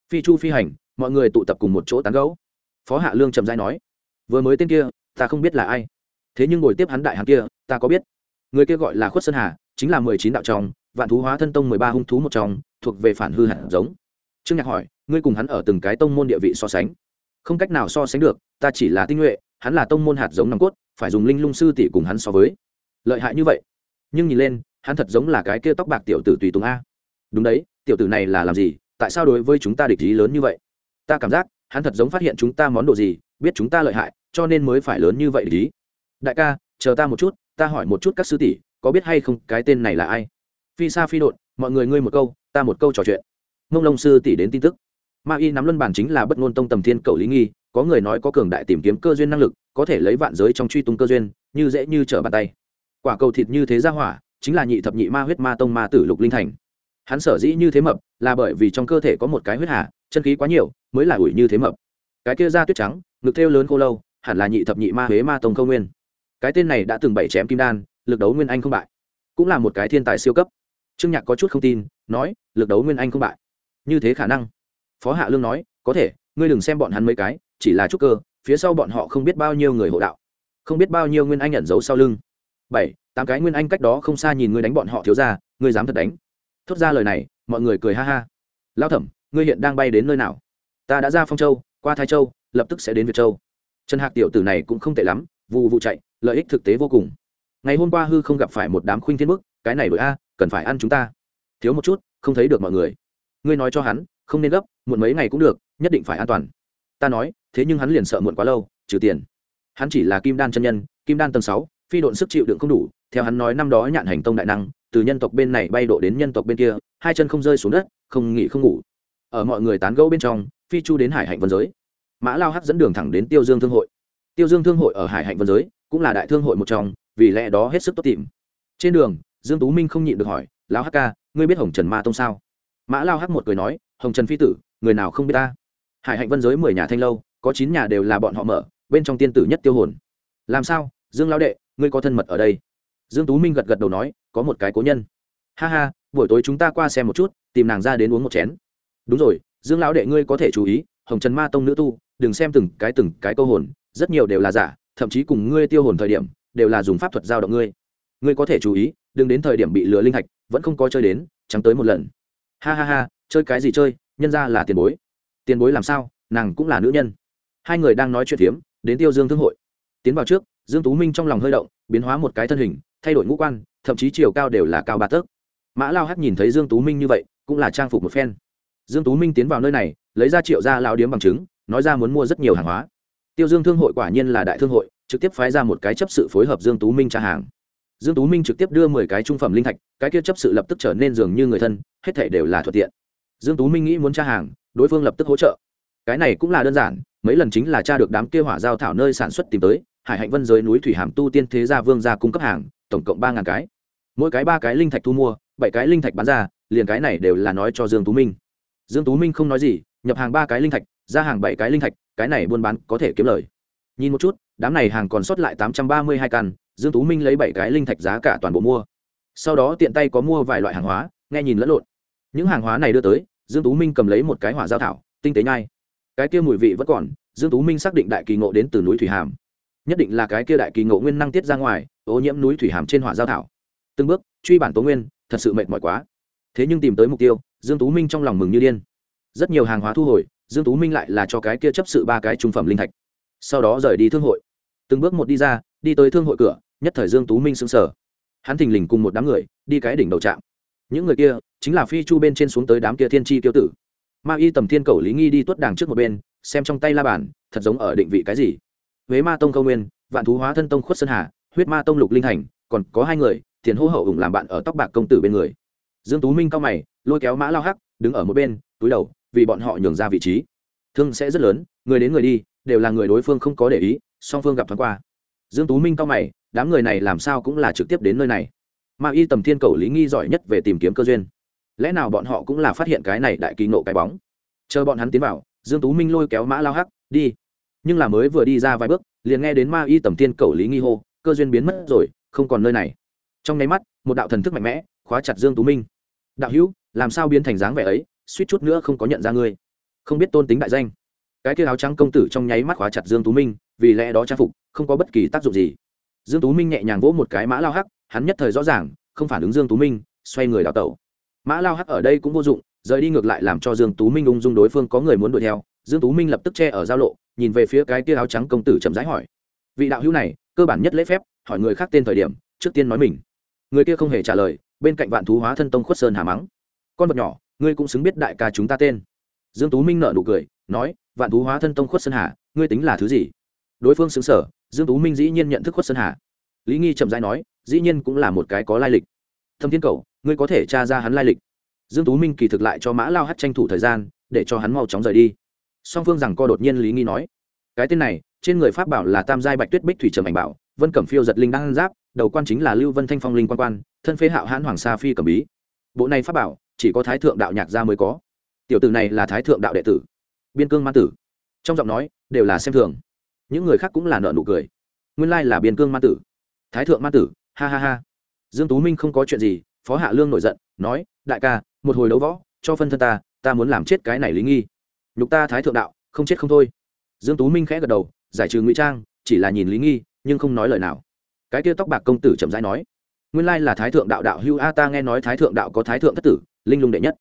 Phi chu phi hành, mọi người tụ tập cùng một chỗ tán gấu phó hạ lương trầm dai nói, vừa mới tên kia, ta không biết là ai. Thế nhưng ngồi tiếp hắn đại hắn kia, ta có biết. Người kia gọi là khuất sơn hà, chính là mười chín đạo trong, vạn thú hóa thân tông mười ba hung thú một trong, thuộc về phản hư hạt giống. Trương nhạc hỏi, ngươi cùng hắn ở từng cái tông môn địa vị so sánh? Không cách nào so sánh được, ta chỉ là tinh nhuệ, hắn là tông môn hạt giống nòng cốt, phải dùng linh lung sư tỷ cùng hắn so với. Lợi hại như vậy. Nhưng nhìn lên hắn thật giống là cái kia tóc bạc tiểu tử tùy tùng a. Đúng đấy, tiểu tử này là làm gì? Tại sao đối với chúng ta địch ý lớn như vậy? Ta cảm giác, hắn thật giống phát hiện chúng ta món đồ gì, biết chúng ta lợi hại, cho nên mới phải lớn như vậy địch ý. Đại ca, chờ ta một chút, ta hỏi một chút các sư tỷ, có biết hay không cái tên này là ai? Phi sa phi đột mọi người ngươi một câu, ta một câu trò chuyện. Mông lông sư tỷ đến tin tức. Ma y nắm luân bản chính là bất ngôn tông tầm thiên cầu lý nghi, có người nói có cường đại tìm kiếm cơ duyên năng lực, có thể lấy vạn giới trong truy tung cơ duyên, như dễ như trở bàn tay. Quả cầu thịt như thế ra hỏa chính là nhị thập nhị ma huyết ma tông ma tử lục linh thành. Hắn sở dĩ như thế mập, là bởi vì trong cơ thể có một cái huyết hà, chân khí quá nhiều, mới là ủi như thế mập. Cái kia da tuyết trắng, ngực thêu lớn khô lâu, hẳn là nhị thập nhị ma huế ma tông câu nguyên. Cái tên này đã từng bảy chém kim đan, lực đấu nguyên anh không bại. Cũng là một cái thiên tài siêu cấp. Trương nhạc có chút không tin, nói, lực đấu nguyên anh không bại. Như thế khả năng. Phó hạ lương nói, có thể, ngươi đừng xem bọn hắn mấy cái, chỉ là trúc cơ, phía sau bọn họ không biết bao nhiêu người hộ đạo. Không biết bao nhiêu nguyên anh nhận giấu sau lưng. Bảy tám cái nguyên anh cách đó không xa nhìn ngươi đánh bọn họ thiếu ra ngươi dám thật đánh. Thốt ra lời này, mọi người cười ha ha. Lao thẩm, ngươi hiện đang bay đến nơi nào? Ta đã ra phong châu, qua thái châu, lập tức sẽ đến việt châu. Trần hạc tiểu tử này cũng không tệ lắm vụ vụ chạy, lợi ích thực tế vô cùng. Ngày hôm qua hư không gặp phải một đám khuynh thiên bức, cái này đổi a, cần phải ăn chúng ta. Thiếu một chút, không thấy được mọi người. Ngươi nói cho hắn, không nên gấp, muộn mấy ngày cũng được, nhất định phải an toàn. Ta nói, thế nhưng hắn liền sợ muộn quá lâu, trừ tiền. Hắn chỉ là kim đan chân nhân, kim đan tầng sáu, phi độn sức chịu đựng không đủ theo hắn nói năm đó nhạn hành tông đại năng, từ nhân tộc bên này bay độ đến nhân tộc bên kia, hai chân không rơi xuống đất, không nghỉ không ngủ. Ở mọi người tán gẫu bên trong, phi chu đến hải hạnh vân giới. Mã lao hắc dẫn đường thẳng đến tiêu dương thương hội. Tiêu dương thương hội ở hải hạnh vân giới, cũng là đại thương hội một trong, vì lẽ đó hết sức tốt tìm. Trên đường, dương tú minh không nhịn được hỏi, lão hắc ca, ngươi biết hồng trần ma tông sao? Mã lao hắc một cười nói, hồng trần phi tử, người nào không biết ta? Hải hạnh vân giới mười nhà thanh lâu, có chín nhà đều là bọn họ mở, bên trong tiên tử nhất tiêu hồn. Làm sao, dương Lão đệ, ngươi có thân mật ở đây? Dương tú minh gật gật đầu nói, có một cái cố nhân. Ha ha, buổi tối chúng ta qua xem một chút, tìm nàng ra đến uống một chén. Đúng rồi, dương lão đệ ngươi có thể chú ý, hồng trần ma tông nữ tu, đừng xem từng cái từng cái câu hồn, rất nhiều đều là giả, thậm chí cùng ngươi tiêu hồn thời điểm, đều là dùng pháp thuật giao động ngươi. Ngươi có thể chú ý, đừng đến thời điểm bị lừa linh hạch, vẫn không có chơi đến, chẳng tới một lần. Ha ha ha, chơi cái gì chơi, nhân ra là tiền bối. Tiền bối làm sao, nàng cũng là nữ nhân. Hai người đang nói chuyện phiếm, đến tiêu dương thương hội. Tiến vào trước, dương tú minh trong lòng hơi động, biến hóa một cái thân hình thay đổi ngũ quan, thậm chí chiều cao đều là cao ba tấc. Mã lao hắc nhìn thấy dương tú minh như vậy, cũng là trang phục một phen. Dương tú minh tiến vào nơi này, lấy ra triệu ra lao điếm bằng chứng, nói ra muốn mua rất nhiều hàng hóa. Tiêu dương thương hội quả nhiên là đại thương hội, trực tiếp phái ra một cái chấp sự phối hợp dương tú minh trả hàng. Dương tú minh trực tiếp đưa mười cái trung phẩm linh thạch, cái kia chấp sự lập tức trở nên dường như người thân, hết thảy đều là thuận tiện. Dương tú minh nghĩ muốn tra hàng, đối phương lập tức hỗ trợ. Cái này cũng là đơn giản, mấy lần chính là tra được đám kia hỏa giao thảo nơi sản xuất tìm tới, hải hạnh vân giới núi thủy hàm tu tiên thế gia vương gia cung cấp hàng tổng cộng ba ngàn cái. Mỗi cái ba cái linh thạch thu mua, bảy cái linh thạch bán ra, liền cái này đều là nói cho dương tú minh. Dương tú minh không nói gì, nhập hàng ba cái linh thạch, ra hàng bảy cái linh thạch, cái này buôn bán có thể kiếm lời. Nhìn một chút, đám này hàng còn sót lại tám trăm ba mươi hai căn, dương tú minh lấy bảy cái linh thạch giá cả toàn bộ mua. Sau đó tiện tay có mua vài loại hàng hóa, nghe nhìn lẫn lộn. Những hàng hóa này đưa tới, dương tú minh cầm lấy một cái hỏa giao thảo, tinh tế nhai. Cái kia mùi vị vẫn còn, dương tú minh xác định đại kỳ ngộ đến từ núi thủy hàm nhất định là cái kia đại kỳ ngộ nguyên năng tiết ra ngoài, ô nhiễm núi thủy hàm trên hỏa giao thảo. Từng bước, truy bản tố nguyên, thật sự mệt mỏi quá. Thế nhưng tìm tới mục tiêu, dương tú minh trong lòng mừng như điên. Rất nhiều hàng hóa thu hồi, dương tú minh lại là cho cái kia chấp sự ba cái trung phẩm linh thạch. Sau đó rời đi thương hội. Từng bước một đi ra, đi tới thương hội cửa, nhất thời dương tú minh sững sờ. Hắn thình lình cùng một đám người, đi cái đỉnh đầu trạm. Những người kia, chính là phi chu bên trên xuống tới đám kia thiên chi tiêu tử. Ma y tầm thiên cầu lý nghi đi tuất đàng trước một bên, xem trong tay la bàn, thật giống ở định vị cái gì huế ma tông câu nguyên, vạn thú hóa thân tông khuất sơn hà, huyết ma tông lục linh hành còn có hai người tiền hô hậu ủng làm bạn ở tóc bạc công tử bên người. Dương tú minh cao mày, lôi kéo mã lao hắc, đứng ở một bên, túi đầu, vì bọn họ nhường ra vị trí. Thương sẽ rất lớn, người đến người đi, đều là người đối phương không có để ý, song phương gặp thoáng qua. Dương tú minh cao mày, đám người này làm sao cũng là trực tiếp đến nơi này. Ma y tầm thiên cầu lý nghi giỏi nhất về tìm kiếm cơ duyên. Lẽ nào bọn họ cũng là phát hiện cái này đại kỳ nộ cái bóng? Chờ bọn hắn tiến vào, dương tú minh lôi kéo mã lao hắc, đi nhưng là mới vừa đi ra vài bước, liền nghe đến ma y tầm thiên cầu lý nghi hô, cơ duyên biến mất rồi, không còn nơi này. Trong nháy mắt, một đạo thần thức mạnh mẽ, khóa chặt dương tú minh. Đạo hữu, làm sao biến thành dáng vẻ ấy, suýt chút nữa không có nhận ra ngươi. Không biết tôn tính đại danh. Cái kia áo trắng công tử trong nháy mắt khóa chặt dương tú minh, vì lẽ đó trang phục, không có bất kỳ tác dụng gì. Dương tú minh nhẹ nhàng vỗ một cái mã lao hắc, hắn nhất thời rõ ràng, không phản ứng dương tú minh, xoay người đào tẩu. Mã lao hắc ở đây cũng vô dụng, rời đi ngược lại làm cho dương tú minh ung dung đối phương có người muốn đuổi theo. Dương tú minh lập tức che ở giao lộ nhìn về phía cái kia áo trắng công tử chậm rãi hỏi. Vị đạo hữu này, cơ bản nhất lễ phép, hỏi người khác tên thời điểm, trước tiên nói mình. Người kia không hề trả lời, bên cạnh vạn thú hóa thân tông khuất sơn hà mắng. Con vật nhỏ, ngươi cũng xứng biết đại ca chúng ta tên. Dương tú minh nợ nụ cười, nói, vạn thú hóa thân tông khuất sơn hà, ngươi tính là thứ gì? Đối phương xứng sở, dương tú minh dĩ nhiên nhận thức khuất sơn hà. Lý nghi chậm rãi nói, dĩ nhiên cũng là một cái có lai lịch. Thâm thiên cầu ngươi có thể tra ra hắn lai lịch. Dương tú minh kỳ thực lại cho mã lao hát tranh thủ thời gian, để cho hắn mau chóng rời đi song phương rằng co đột nhiên lý nghi nói, cái tên này, trên người pháp bảo là tam giai bạch tuyết bích thủy trầm ảnh bảo, vân cẩm phiêu giật linh đăng giáp, đầu quan chính là lưu vân thanh phong linh quan quan, thân phế hạo hãn hoàng sa phi cẩm bí. Bộ này pháp bảo, chỉ có thái thượng đạo nhạc gia mới có. Tiểu tử này là thái thượng đạo đệ tử, biên cương ma tử. Trong giọng nói, đều là xem thường. Những người khác cũng là nợ nụ cười. Nguyên lai là biên cương ma tử. Thái thượng ma tử, ha ha ha. Dương tú minh không có chuyện gì, phó hạ lương nổi giận, nói, đại ca, một hồi đấu võ, cho phân thân ta ta muốn làm chết cái này lý nghi nhục ta thái thượng đạo, không chết không thôi. Dương tú minh khẽ gật đầu, giải trừ ngụy trang, chỉ là nhìn lý nghi, nhưng không nói lời nào. Cái kia tóc bạc công tử chậm rãi nói, nguyên lai là thái thượng đạo đạo hữu a, ta nghe nói thái thượng đạo có thái thượng thất tử, linh lung đệ nhất.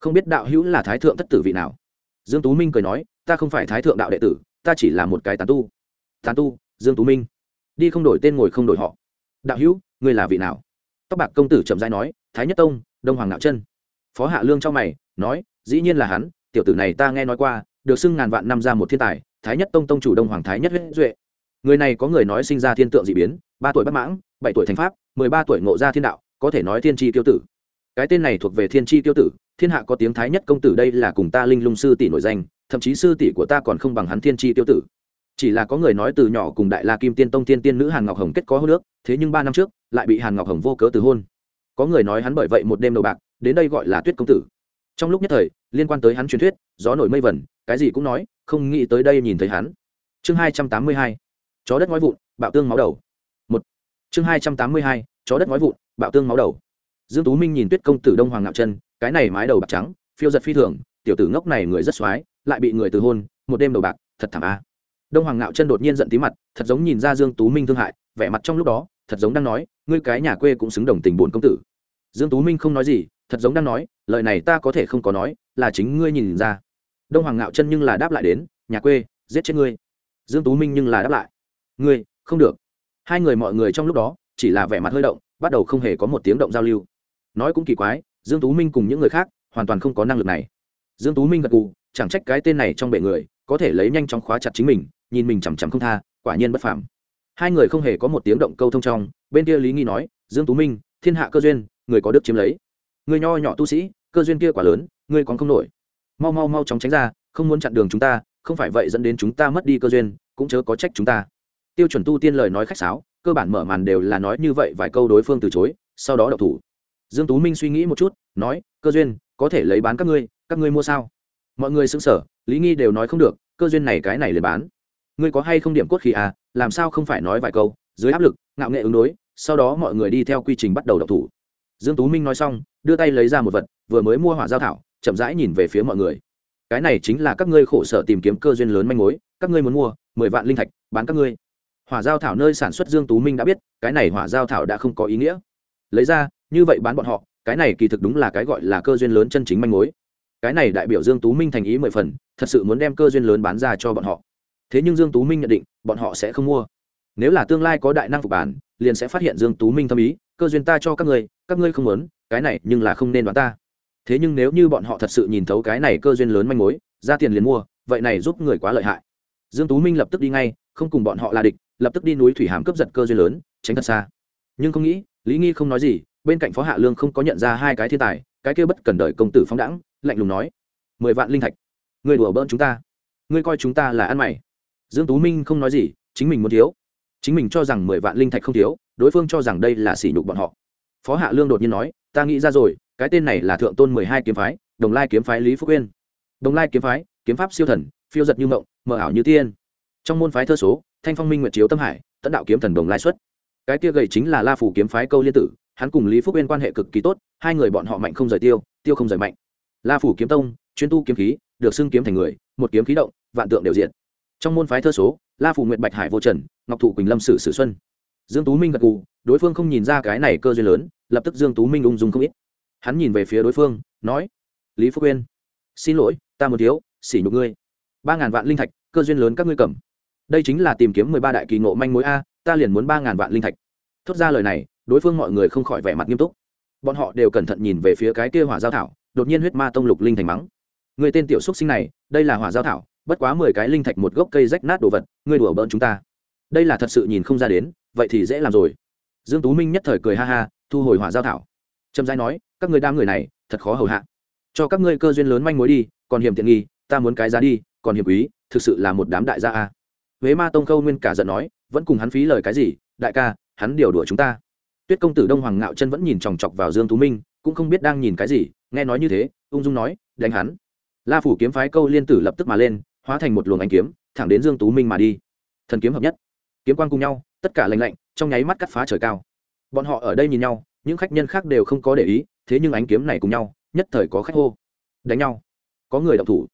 Không biết đạo hữu là thái thượng thất tử vị nào? Dương tú minh cười nói, ta không phải thái thượng đạo đệ tử, ta chỉ là một cái tán tu. Tán tu? Dương tú minh. Đi không đổi tên ngồi không đổi họ. Đạo hữu, ngươi là vị nào? Tóc bạc công tử chậm rãi nói, thái nhất tông, đông hoàng nạo chân. Phó hạ lương cho mày, nói, dĩ nhiên là hắn tiểu tử này ta nghe nói qua, được xưng ngàn vạn năm ra một thiên tài, thái nhất tông tông chủ đông hoàng thái nhất huyết duệ. Người này có người nói sinh ra thiên tượng d ị biến, ba tuổi bắt mãng, bảy tuổi thành pháp, mười ba tuổi ngộ ra thiên đạo, có thể nói thiên tri tiêu tử. Cái tên này thuộc về thiên tri tiêu tử, thiên hạ có tiếng thái nhất công tử đây là cùng ta linh lung sư tỷ nổi danh, thậm chí sư tỷ của ta còn không bằng hắn thiên tri tiêu tử. Chỉ là có người nói từ nhỏ cùng đại la kim tiên tông thiên tiên nữ hàn ngọc hồng kết có hô nước thế nhưng ba năm trước, lại bị hàn ngọc hồng vô cớ từ hôn. Có người nói hắn bởi vậy một đêm đầu bạc, đến đây gọi là tuyết công tử trong lúc nhất thời, liên quan tới hắn truyền thuyết, gió nổi mây vẩn, cái gì cũng nói, không nghĩ tới đây nhìn thấy hắn. Chương hai trăm tám mươi hai, chó đất ngói vụn, bạo tương máu đầu. Một. Chương hai trăm tám mươi hai, chó đất ngói vụn, bạo tương máu đầu. Dương tú minh nhìn tuyết công tử đông hoàng ngạo chân, cái này mái đầu bạc trắng, phiêu giật phi thường, tiểu tử ngốc này người rất xoái, lại bị người từ hôn, một đêm đầu bạc, thật thảm a. Đông hoàng ngạo chân đột nhiên giận tí mặt, thật giống nhìn ra dương tú minh thương hại, vẻ mặt trong lúc đó, thật giống đang nói, ngươi cái nhà quê cũng xứng đồng tình buồn công tử. Dương tú minh không nói gì thật giống đang nói, lời này ta có thể không có nói, là chính ngươi nhìn ra. Đông hoàng ngạo chân nhưng là đáp lại đến, nhà quê, giết chết ngươi. Dương tú minh nhưng là đáp lại. Ngươi, không được. Hai người mọi người trong lúc đó, chỉ là vẻ mặt hơi động, bắt đầu không hề có một tiếng động giao lưu. Nói cũng kỳ quái, dương tú minh cùng những người khác, hoàn toàn không có năng lực này. Dương tú minh gật gù, chẳng trách cái tên này trong bệ người, có thể lấy nhanh chóng khóa chặt chính mình, nhìn mình chằm chằm không tha, quả nhiên bất phàm. Hai người không hề có một tiếng động câu thông trong, bên kia lý nghi nói, dương tú minh, thiên hạ cơ duyên, người có đức chiếm lấy người nho nhỏ tu sĩ, cơ duyên kia quả lớn, ngươi còn không nổi. Mau mau mau chóng tránh ra, không muốn chặn đường chúng ta, không phải vậy dẫn đến chúng ta mất đi cơ duyên, cũng chớ có trách chúng ta. Tiêu chuẩn tu tiên lời nói khách sáo, cơ bản mở màn đều là nói như vậy vài câu đối phương từ chối, sau đó đậu thủ. Dương tú minh suy nghĩ một chút, nói, cơ duyên, có thể lấy bán các ngươi các ngươi mua sao? Mọi người sững sở lý nghi đều nói không được, cơ duyên này cái này liền bán. Ngươi có hay không điểm cốt khí à làm sao không phải nói vài câu, dưới áp lực, ngạo nghệ ứng đối, sau đó mọi người đi theo quy trình bắt đầu đậu thủ dương tú minh nói xong, đưa tay lấy ra một vật, vừa mới mua hỏa giao thảo, chậm rãi nhìn về phía mọi người. Cái này chính là các ngươi khổ sở tìm kiếm cơ duyên lớn manh mối, các ngươi muốn mua, mười vạn linh thạch, bán các ngươi. Hỏa giao thảo nơi sản xuất dương tú minh đã biết, cái này hỏa giao thảo đã không có ý nghĩa. Lấy ra, như vậy bán bọn họ, cái này kỳ thực đúng là cái gọi là cơ duyên lớn chân chính manh mối. Cái này đại biểu dương tú minh thành ý mười phần, thật sự muốn đem cơ duyên lớn bán ra cho bọn họ. Thế nhưng dương tú minh nhận định, bọn họ sẽ không mua. Nếu là tương lai có đại năng phục bản, liền sẽ phát hiện dương tú minh tâm ý cơ duyên ta cho các ngươi các ngươi không muốn, cái này nhưng là không nên đoán ta. Thế nhưng nếu như bọn họ thật sự nhìn thấu cái này cơ duyên lớn manh mối, ra tiền liền mua, vậy này giúp người quá lợi hại. Dương tú minh lập tức đi ngay, không cùng bọn họ là địch, lập tức đi núi thủy hàm cướp giật cơ duyên lớn, tránh thật xa. Nhưng không nghĩ, lý nghi không nói gì, bên cạnh phó hạ lương không có nhận ra hai cái thiên tài, cái kia bất cần đợi công tử phóng đẳng lạnh lùng nói, mười vạn linh thạch người đùa bỡn chúng ta, ngươi coi chúng ta là ăn mày. Dương tú minh không nói gì, chính mình muốn thiếu chính mình cho rằng mười vạn linh thạch không thiếu, đối phương cho rằng đây là sỉ nhục bọn họ. Phó hạ lương đột nhiên nói, ta nghĩ ra rồi, cái tên này là thượng tôn mười hai kiếm phái, đồng lai kiếm phái lý phúc uyên. Đồng lai kiếm phái, kiếm pháp siêu thần, phiêu giật như mộng, mờ ảo như tiên. Trong môn phái thơ số, thanh phong minh nguyệt chiếu tâm hải tận đạo kiếm thần đồng lai xuất. Cái kia gầy chính là la phủ kiếm phái câu liên tử, hắn cùng lý phúc uyên quan hệ cực kỳ tốt, hai người bọn họ mạnh không rời tiêu tiêu không rời mạnh. La phủ kiếm tông, chuyên tu kiếm khí, được xưng kiếm thành người, một kiếm khí động, vạn tượng đều diện trong môn phái thơ số la phủ nguyệt bạch hải vô trần, ngọc thụ quỳnh lâm sử sử xuân. Dương tú minh gật gù, đối phương không nhìn ra cái này cơ duyên lớn, lập tức dương tú minh ung dung không ít. Hắn nhìn về phía đối phương, nói, lý phúc uyên xin lỗi, ta một thiếu xỉ nhục ngươi. Ba ngàn vạn linh thạch, cơ duyên lớn các ngươi cầm. Đây chính là tìm kiếm mười ba đại kỳ ngộ manh mối a, ta liền muốn ba ngàn vạn linh thạch. Thốt ra lời này, đối phương mọi người không khỏi vẻ mặt nghiêm túc. Bọn họ đều cẩn thận nhìn về phía cái kia hỏa giao thảo, đột nhiên huyết ma tông lục linh thành mắng. Người tên tiểu xúc sinh này, đây là hỏa giao thảo bất quá mười cái linh thạch một gốc cây rách nát đồ vật, ngươi đùa bỡn chúng ta. Đây là thật sự nhìn không ra đến, vậy thì dễ làm rồi. Dương tú minh nhất thời cười ha ha, thu hồi hỏa giao thảo. Trầm giai nói, các người đam người này, thật khó hầu hạ. Cho các ngươi cơ duyên lớn manh mối đi, còn hiểm tiện nghi, ta muốn cái giá đi, còn hiểm quý, thực sự là một đám đại gia a. Huế ma tông khâu nguyên cả giận nói, vẫn cùng hắn phí lời cái gì, đại ca, hắn điều đuổi chúng ta. Tuyết công tử đông hoàng ngạo chân vẫn nhìn chòng chọc vào dương tú minh, cũng không biết đang nhìn cái gì, nghe nói như thế, ung dung nói, đánh hắn. La phủ kiếm phái câu liên tử lập tức mà lên hóa thành một luồng ánh kiếm, thẳng đến dương tú minh mà đi. Thần kiếm hợp nhất. Kiếm quang cùng nhau, tất cả lạnh lạnh, trong nháy mắt cắt phá trời cao. Bọn họ ở đây nhìn nhau, những khách nhân khác đều không có để ý, thế nhưng ánh kiếm này cùng nhau, nhất thời có khách hô. Đánh nhau. Có người động thủ.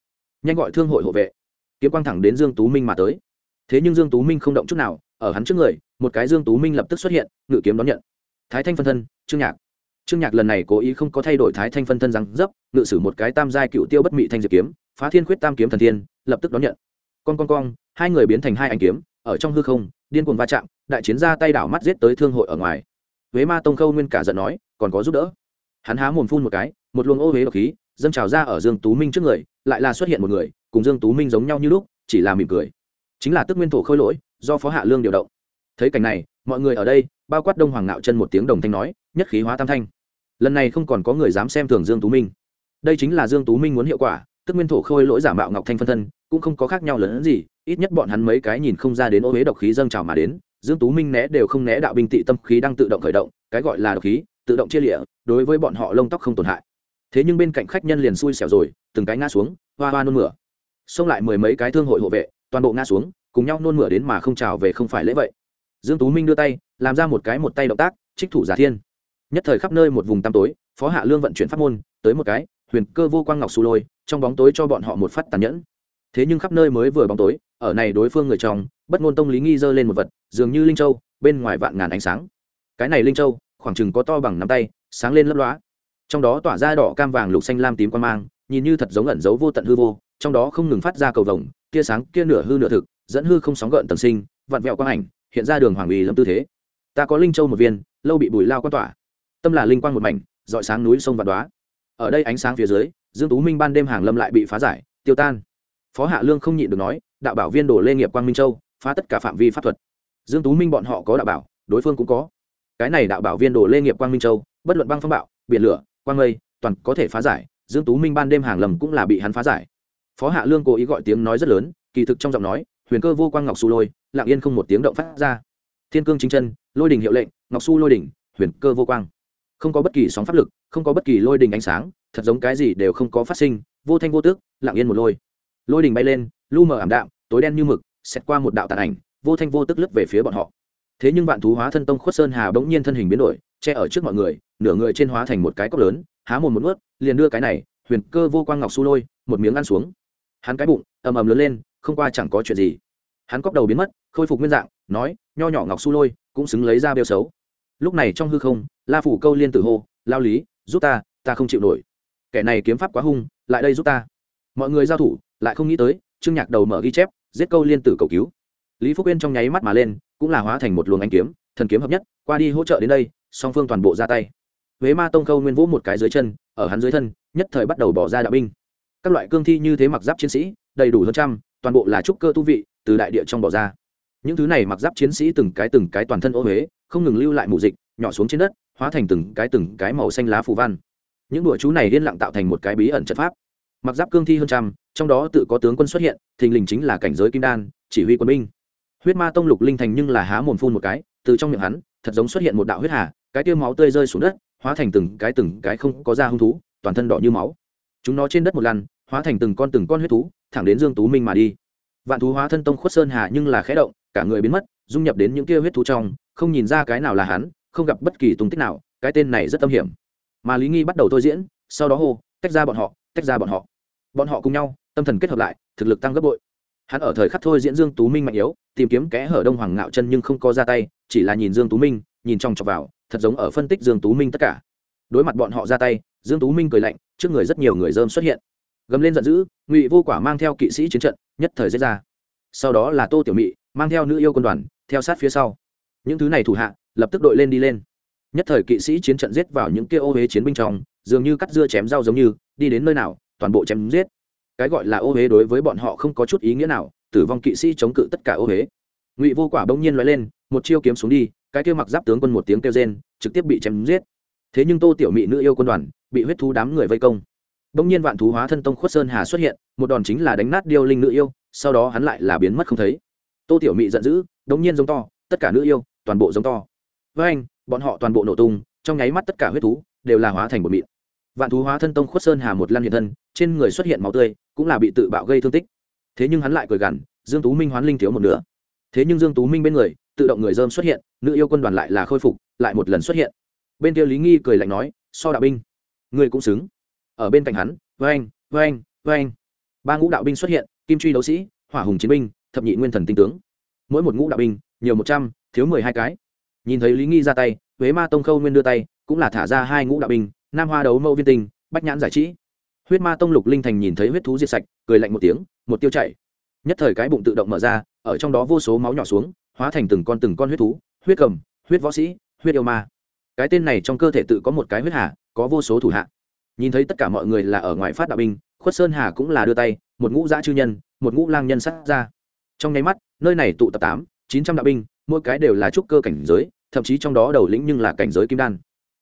Nhanh gọi thương hội hộ vệ. Kiếm quang thẳng đến dương tú minh mà tới. Thế nhưng dương tú minh không động chút nào, ở hắn trước người, một cái dương tú minh lập tức xuất hiện, ngự kiếm đón nhận. Thái thanh phân thân, trương nhạc. Trương nhạc lần này cố ý không có thay đổi thái thanh phân thân rằng dấp, ngự sử một cái tam giai cựu tiêu bất mị thanh diệp kiếm, phá thiên khuyết tam kiếm thần thiên lập tức đón nhận. Con con con hai người biến thành hai anh kiếm, ở trong hư không, điên cuồng va chạm, đại chiến ra tay đảo mắt giết tới thương hội ở ngoài. Huế ma tông khâu nguyên cả giận nói, còn có giúp đỡ? Hắn há mồm phun một cái, một luồng ô huế độc khí, dâng trào ra ở dương tú minh trước người, lại là xuất hiện một người, cùng dương tú minh giống nhau như lúc, chỉ là mỉm cười. Chính là tức nguyên thổ khôi lỗi, do phó hạ lương điều động. Thấy cảnh này, mọi người ở đây, bao quát đông hoàng nạo chân một tiếng đồng thanh nói, nhất khí hóa tam thanh. Lần này không còn có người dám xem thường dương tú minh. Đây chính là dương tú minh muốn hiệu quả tức nguyên thổ khôi lỗi giả mạo ngọc thanh phân thân, cũng không có khác nhau lớn hơn gì, ít nhất bọn hắn mấy cái nhìn không ra đến ô huế độc khí dâng trào mà đến, dương tú minh né đều không né đạo binh tị tâm khí đang tự động khởi động, cái gọi là độc khí, tự động chia lịa, đối với bọn họ lông tóc không tổn hại. Thế nhưng bên cạnh khách nhân liền xui xẻo rồi, từng cái ngã xuống, hoa hoa nôn mửa. Xông lại mười mấy cái thương hội hộ vệ, toàn bộ ngã xuống, cùng nhau nôn mửa đến mà không trào về không phải lễ vậy. Dương tú minh đưa tay, làm ra một cái một tay động tác, trích thủ giả thiên. Nhất thời khắp nơi một vùng tăm tối, phó hạ lương vận chuyển pháp môn, tới một cái huyền cơ vô quang ngọc su lôi, trong bóng tối cho bọn họ một phát tàn nhẫn. Thế nhưng khắp nơi mới vừa bóng tối, ở này đối phương người trong, bất ngôn tông lý nghi dơ lên một vật, dường như linh châu, bên ngoài vạn ngàn ánh sáng. Cái này linh châu, khoảng chừng có to bằng nắm tay, sáng lên lấp lóa. Trong đó tỏa ra đỏ cam vàng lục xanh lam tím quan mang, nhìn như thật giống ẩn dấu vô tận hư vô, trong đó không ngừng phát ra cầu vồng, tia sáng kia nửa hư nửa thực, dẫn hư không sóng gợn tầng sinh, vặn vẹo quang ảnh, hiện ra đường hoàng uy lâm tư thế. Ta có linh châu một viên, lâu bị bùi lao quan tỏa. Tâm là linh quang một mảnh, dọi sáng núi sông và đoá ở đây ánh sáng phía dưới, dương tú minh ban đêm hàng lâm lại bị phá giải, tiêu tan. Phó hạ lương không nhịn được nói, đạo bảo viên đổ lê nghiệp quang minh châu, phá tất cả phạm vi pháp thuật. Dương tú minh bọn họ có đạo bảo, đối phương cũng có. Cái này đạo bảo viên đổ lê nghiệp quang minh châu, bất luận băng phong bạo, biển lửa, quang mây, toàn có thể phá giải, dương tú minh ban đêm hàng lầm cũng là bị hắn phá giải. Phó hạ lương cố ý gọi tiếng nói rất lớn, kỳ thực trong giọng nói, huyền cơ vô quang ngọc su lôi, lặng yên không một tiếng động phát ra. Thiên cương chính chân, lôi đình hiệu lệnh, ngọc su lôi đỉnh, huyền cơ vô quang không có bất kỳ sóng pháp lực, không có bất kỳ lôi đình ánh sáng, thật giống cái gì đều không có phát sinh, vô thanh vô tước lặng yên một lôi. Lôi đình bay lên, lu mờ ảm đạm, tối đen như mực xét qua một đạo tàn ảnh, vô thanh vô tức lướt về phía bọn họ. Thế nhưng vạn thú hóa thân tông khuất sơn hà bỗng nhiên thân hình biến đổi, che ở trước mọi người, nửa người trên hóa thành một cái cốc lớn, há mồm một ướt liền đưa cái này, huyền cơ vô quang ngọc su lôi, một miếng ăn xuống. Hắn cái bụng, ầm ầm lớn lên, không qua chẳng có chuyện gì. Hắn cóc đầu biến mất, khôi phục nguyên dạng, nói, nho nhỏ ngọc su lôi, cũng xứng lấy ra bêu xấu lúc này trong hư không, la phủ câu liên tử hô, lao lý, giúp ta ta không chịu nổi. Kẻ này kiếm pháp quá hung, lại đây giúp ta. Mọi người giao thủ, lại không nghĩ tới, trương nhạc đầu mở ghi chép, giết câu liên tử cầu cứu. Lý phúc uyên trong nháy mắt mà lên, cũng là hóa thành một luồng anh kiếm, thần kiếm hợp nhất, qua đi hỗ trợ đến đây, song phương toàn bộ ra tay. Huế ma tông khâu nguyên vũ một cái dưới chân, ở hắn dưới thân, nhất thời bắt đầu bỏ ra đạo binh. Các loại cương thi như thế mặc giáp chiến sĩ, đầy đủ hơn trăm, toàn bộ là trúc cơ tu vị, từ đại địa trong bỏ ra những thứ này mặc giáp chiến sĩ từng cái từng cái toàn thân ô huế, không ngừng lưu lại mù dịch, nhỏ xuống trên đất, hóa thành từng cái từng cái màu xanh lá phù văn. Những đùa chú này liên lặng tạo thành một cái bí ẩn trận pháp. Mặc giáp cương thi hơn trăm, trong đó tự có tướng quân xuất hiện, thình lình chính là cảnh giới kim đan, chỉ huy quân binh. Huyết ma tông lục linh thành nhưng là há mồm phun một cái, từ trong miệng hắn, thật giống xuất hiện một đạo huyết hà, cái tiêu máu tươi rơi xuống đất, hóa thành từng cái từng cái không có da hung thú, toàn thân đỏ như máu. Chúng nó trên đất một lần, hóa thành từng con từng con huyết thú, thẳng đến dương tú minh mà đi vạn thú hóa thân tông khuất sơn hà nhưng là khẽ động, cả người biến mất, dung nhập đến những kia huyết thú trong, không nhìn ra cái nào là hắn, không gặp bất kỳ tung tích nào, cái tên này rất âm hiểm. Mà lý nghi bắt đầu thôi diễn, sau đó hô, tách ra bọn họ, tách ra bọn họ. Bọn họ cùng nhau, tâm thần kết hợp lại, thực lực tăng gấp bội. Hắn ở thời khắc thôi diễn dương tú minh mạnh yếu, tìm kiếm kẽ hở đông hoàng ngạo chân nhưng không có ra tay, chỉ là nhìn dương tú minh, nhìn trong chọc vào, thật giống ở phân tích dương tú minh tất cả. Đối mặt bọn họ ra tay, dương tú minh cười lạnh, trước người rất nhiều người dơm xuất hiện. Gầm lên giận dữ, ngụy vô quả mang theo kỵ sĩ chiến trận nhất thời giết ra. Sau đó là tô tiểu mị, mang theo nữ yêu quân đoàn, theo sát phía sau. Những thứ này thủ hạ, lập tức đội lên đi lên. Nhất thời kỵ sĩ chiến trận giết vào những kia ô huế chiến binh trong, dường như cắt dưa chém rau giống như, đi đến nơi nào, toàn bộ chém giết. Cái gọi là ô huế đối với bọn họ không có chút ý nghĩa nào, tử vong kỵ sĩ chống cự tất cả ô huế ngụy vô quả bỗng nhiên nói lên, một chiêu kiếm xuống đi, cái kia mặc giáp tướng quân một tiếng kêu rên, trực tiếp bị chém giết. Thế nhưng tô tiểu mị nữ yêu quân đoàn, bị huyết thú đám người vây công bỗng nhiên vạn thú hóa thân tông khuất sơn hà xuất hiện, một đòn chính là đánh nát điêu linh nữ yêu, sau đó hắn lại là biến mất không thấy. Tô tiểu mị giận dữ đông nhiên giống to, tất cả nữ yêu, toàn bộ giống to. Với anh, bọn họ toàn bộ nổ tung, trong nháy mắt tất cả huyết thú, đều là hóa thành một mịn. Vạn thú hóa thân tông khuất sơn hà một lăn hiện thân, trên người xuất hiện máu tươi, cũng là bị tự bạo gây thương tích. Thế nhưng hắn lại cười gằn, dương tú minh hoán linh thiếu một nửa. Thế nhưng dương tú minh bên người, tự động người dơm xuất hiện, nữ yêu quân đoàn lại là khôi phục, lại một lần xuất hiện. Bên kia lý nghi cười lạnh nói, so đạo binh, người cũng xứng ở bên cạnh hắn vang vang vang ba ngũ đạo binh xuất hiện kim truy đấu sĩ hỏa hùng chiến binh thập nhị nguyên thần tinh tướng. Mỗi một ngũ đạo binh nhiều một trăm thiếu mười hai cái. Nhìn thấy lý nghi ra tay huế ma tông khâu nguyên đưa tay cũng là thả ra hai ngũ đạo binh nam hoa đấu mẫu viên tinh bách nhãn giải trí huyết ma tông lục linh thành nhìn thấy huyết thú diệt sạch cười lạnh một tiếng một tiêu chảy nhất thời cái bụng tự động mở ra ở trong đó vô số máu nhỏ xuống hóa thành từng con từng con huyết thú huyết cầm huyết võ sĩ huyết yêu ma. Cái tên này trong cơ thể tự có một cái huyết hạ, có vô số thủ hạ nhìn thấy tất cả mọi người là ở ngoài phát đạo binh, khuất sơn hà cũng là đưa tay, một ngũ giã chư nhân, một ngũ lang nhân sát ra. Trong nháy mắt, nơi này tụ tập tám, chín trăm đạo binh, mỗi cái đều là trúc cơ cảnh giới, thậm chí trong đó đầu lĩnh nhưng là cảnh giới kim đan.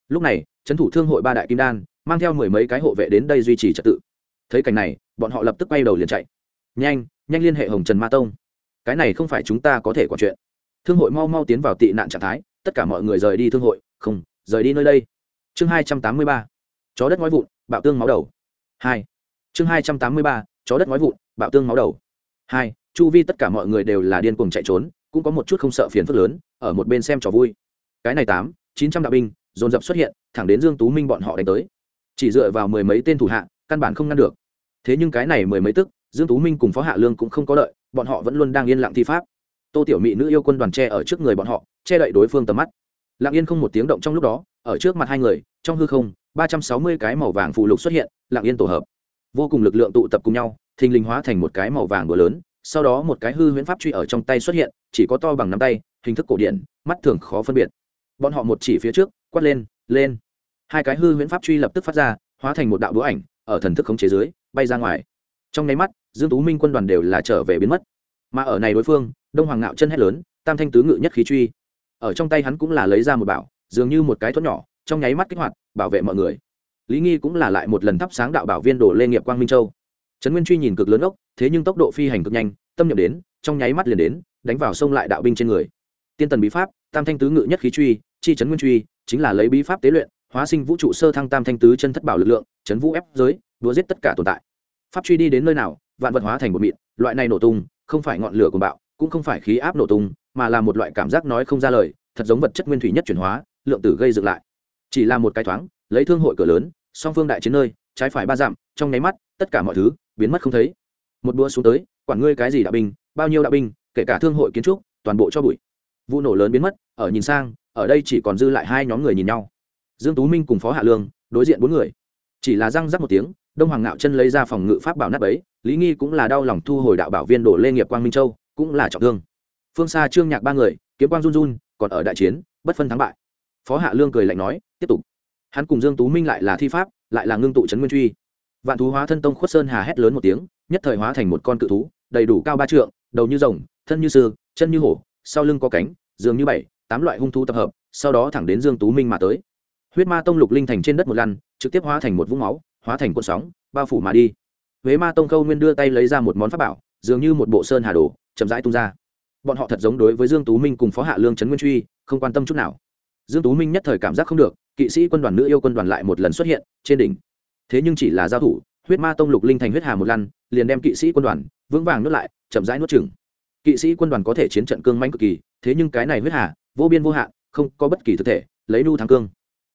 Lúc này, trấn thủ thương hội ba đại kim đan, mang theo mười mấy cái hộ vệ đến đây duy trì trật tự. Thấy cảnh này, bọn họ lập tức bay đầu liền chạy. Nhanh nhanh liên hệ hồng trần ma tông. Cái này không phải chúng ta có thể quản chuyện. Thương hội mau mau tiến vào tị nạn trạng thái, tất cả mọi người rời đi thương hội. Không, rời đi nơi đây. Chương hai trăm tám mươi ba chó đất ngói vụn bạo tương máu đầu. Hai. Chương hai trăm tám mươi ba chó đất ngói vụn bạo tương máu đầu. Hai chu vi tất cả mọi người đều là điên cuồng chạy trốn cũng có một chút không sợ phiền phức lớn ở một bên xem trò vui. Cái này tám chín trăm đạo binh dồn dập xuất hiện thẳng đến dương tú minh bọn họ đánh tới. Chỉ dựa vào mười mấy tên thủ hạ căn bản không ngăn được. Thế nhưng cái này mười mấy tức dương tú minh cùng phó hạ lương cũng không có lợi, bọn họ vẫn luôn đang yên lặng thi pháp. Tô tiểu mỹ nữ yêu quân đoàn che ở trước người bọn họ che đậy đối phương tầm mắt. Lặng yên không một tiếng động trong lúc đó ở trước mặt hai người trong hư không ba trăm sáu mươi cái màu vàng phụ lục xuất hiện, lặng yên tổ hợp. Vô cùng lực lượng tụ tập cùng nhau, thình lình hóa thành một cái màu vàng búa lớn, sau đó một cái hư huyễn pháp truy ở trong tay xuất hiện, chỉ có to bằng nắm tay, hình thức cổ điển, mắt thường khó phân biệt. Bọn họ một chỉ phía trước, quát lên lên. Hai cái hư huyễn pháp truy lập tức phát ra, hóa thành một đạo đũa ảnh, ở thần thức khống chế dưới, bay ra ngoài. Trong nháy mắt, dương tú minh quân đoàn đều là trở về biến mất. Mà ở này đối phương, đông hoàng ngạo chân hét lớn, tam thanh tứ ngự nhất khí truy. Ở trong tay hắn cũng là lấy ra một bảo, dường như một cái thuẫn nhỏ trong nháy mắt kích hoạt, bảo vệ mọi người. Lý nghi cũng là lại một lần thắp sáng đạo bảo viên đổ lê nghiệp quang minh châu. Trấn nguyên truy nhìn cực lớn ốc, thế nhưng tốc độ phi hành cực nhanh, tâm nhập đến, trong nháy mắt liền đến, đánh vào sông lại đạo binh trên người. Tiên tần bí pháp, tam thanh tứ ngự nhất khí truy, chi trấn nguyên truy, chính là lấy bí pháp tế luyện, hóa sinh vũ trụ sơ thăng tam thanh tứ chân thất bảo lực lượng, Trấn vũ ép giới, đua giết tất cả tồn tại. Pháp truy đi đến nơi nào, vạn vật hóa thành một mịn, loại này nổ tung, không phải ngọn lửa của bạo, cũng không phải khí áp nổ tung, mà là một loại cảm giác nói không ra lời, thật giống vật chất nguyên thủy nhất chuyển hóa, lượng tử gây dựng lại chỉ là một cái thoáng, lấy thương hội cửa lớn, song phương đại chiến nơi, trái phải ba dặm, trong nháy mắt, tất cả mọi thứ biến mất không thấy. Một đua xuống tới, quản ngươi cái gì đạo binh, bao nhiêu đạo binh, kể cả thương hội kiến trúc, toàn bộ cho bụi. Vụ nổ lớn biến mất, ở nhìn sang, ở đây chỉ còn dư lại hai nhóm người nhìn nhau. Dương tú minh cùng phó hạ lương, đối diện bốn người. Chỉ là răng rắc một tiếng, đông hoàng ngạo chân lấy ra phòng ngự pháp bảo nát ấy lý nghi cũng là đau lòng thu hồi đạo bảo viên đổ lê nghiệp quang minh châu, cũng là trọng thương. Phương xa trương nhạc ba người, kiếm quang run run, còn ở đại chiến, bất phân thắng bại. Phó hạ lương cười lạnh nói tiếp tục. Hắn cùng dương tú minh lại là thi pháp, lại là ngưng tụ trấn nguyên truy. Vạn thú hóa thân tông khuất sơn hà hét lớn một tiếng, nhất thời hóa thành một con cự thú, đầy đủ cao ba trượng, đầu như rồng, thân như sư, chân như hổ, sau lưng có cánh, dường như bảy, tám loại hung thú tập hợp, sau đó thẳng đến dương tú minh mà tới. Huyết ma tông lục linh thành trên đất một lăn trực tiếp hóa thành một vũng máu, hóa thành cuộn sóng, bao phủ mà đi. Huế ma tông khâu nguyên đưa tay lấy ra một món pháp bảo, dường như một bộ sơn hà đồ, chậm rãi tung ra. Bọn họ thật giống đối với dương tú minh cùng phó hạ lương trấn nguyên truy, không quan tâm chút nào. Dương tú minh nhất thời cảm giác không được kỵ sĩ quân đoàn nữ yêu quân đoàn lại một lần xuất hiện trên đỉnh. Thế nhưng chỉ là giao thủ, huyết ma tông lục linh thành huyết hà một lăn, liền đem kỵ sĩ quân đoàn vững vàng nuốt lại, chậm rãi nuốt chừng kỵ sĩ quân đoàn có thể chiến trận cương manh cực kỳ, thế nhưng cái này huyết hà, vô biên vô hạn, không có bất kỳ thực thể, lấy nu thắng cương.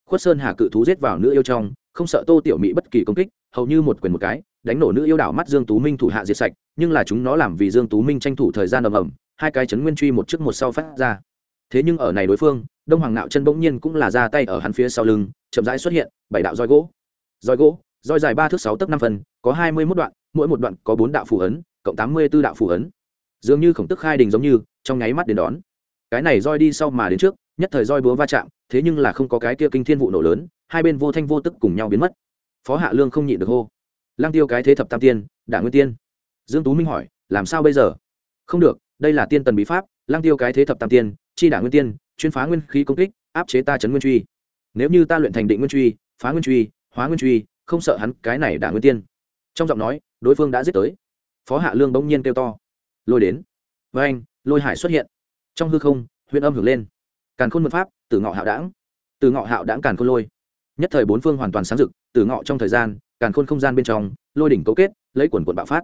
Khuất sơn hà cự thú giết vào nữ yêu trong, không sợ tô tiểu mỹ bất kỳ công kích, hầu như một quyền một cái, đánh nổ nữ yêu đảo mắt dương tú minh thủ hạ diệt sạch, nhưng là chúng nó làm vì dương tú minh tranh thủ thời gian ầm ầm, hai cái chấn nguyên truy một trước một sau phát ra thế nhưng ở này đối phương, đông hoàng nạo chân bỗng nhiên cũng là ra tay ở hắn phía sau lưng, chậm rãi xuất hiện, bảy đạo roi gỗ. Roi gỗ, roi dài ba thước sáu tấc năm phần, có hai mươi mốt đoạn, mỗi một đoạn có bốn đạo phù ấn, cộng tám mươi b ố đạo phù ấn. Dường như khổng tức khai đình giống như, trong nháy mắt đến đón. Cái này roi đi sau mà đến trước, nhất thời roi búa va chạm, thế nhưng là không có cái kia kinh thiên vụ nổ lớn, hai bên vô thanh vô tức cùng nhau biến mất. Phó hạ lương không nhịn được hô. Lang tiêu cái thế thập tam tiên, đảng nguyên tiên. Dương tú minh hỏi, làm sao bây giờ? Không được, đây là tiên tần bí pháp Lang tiêu cái thế thập tam tiên chi đả nguyên tiên, chuyên phá nguyên khí công kích, áp chế ta chấn nguyên truy. Nếu như ta luyện thành định nguyên truy, phá nguyên truy, hóa nguyên truy, không sợ hắn cái này đả nguyên tiên. Trong giọng nói, đối phương đã giết tới. Phó hạ lương bỗng nhiên kêu to. Lôi đến. Với anh, lôi hải xuất hiện. Trong hư không huyện âm hưởng lên. Càn khôn mật pháp từ ngọ hạo đảng từ ngọ hạo đảng càn khôn lôi. Nhất thời bốn phương hoàn toàn sáng rực từ ngọ trong thời gian, càn khôn không gian bên trong, lôi đỉnh cấu kết, lấy quần quần bạo phát.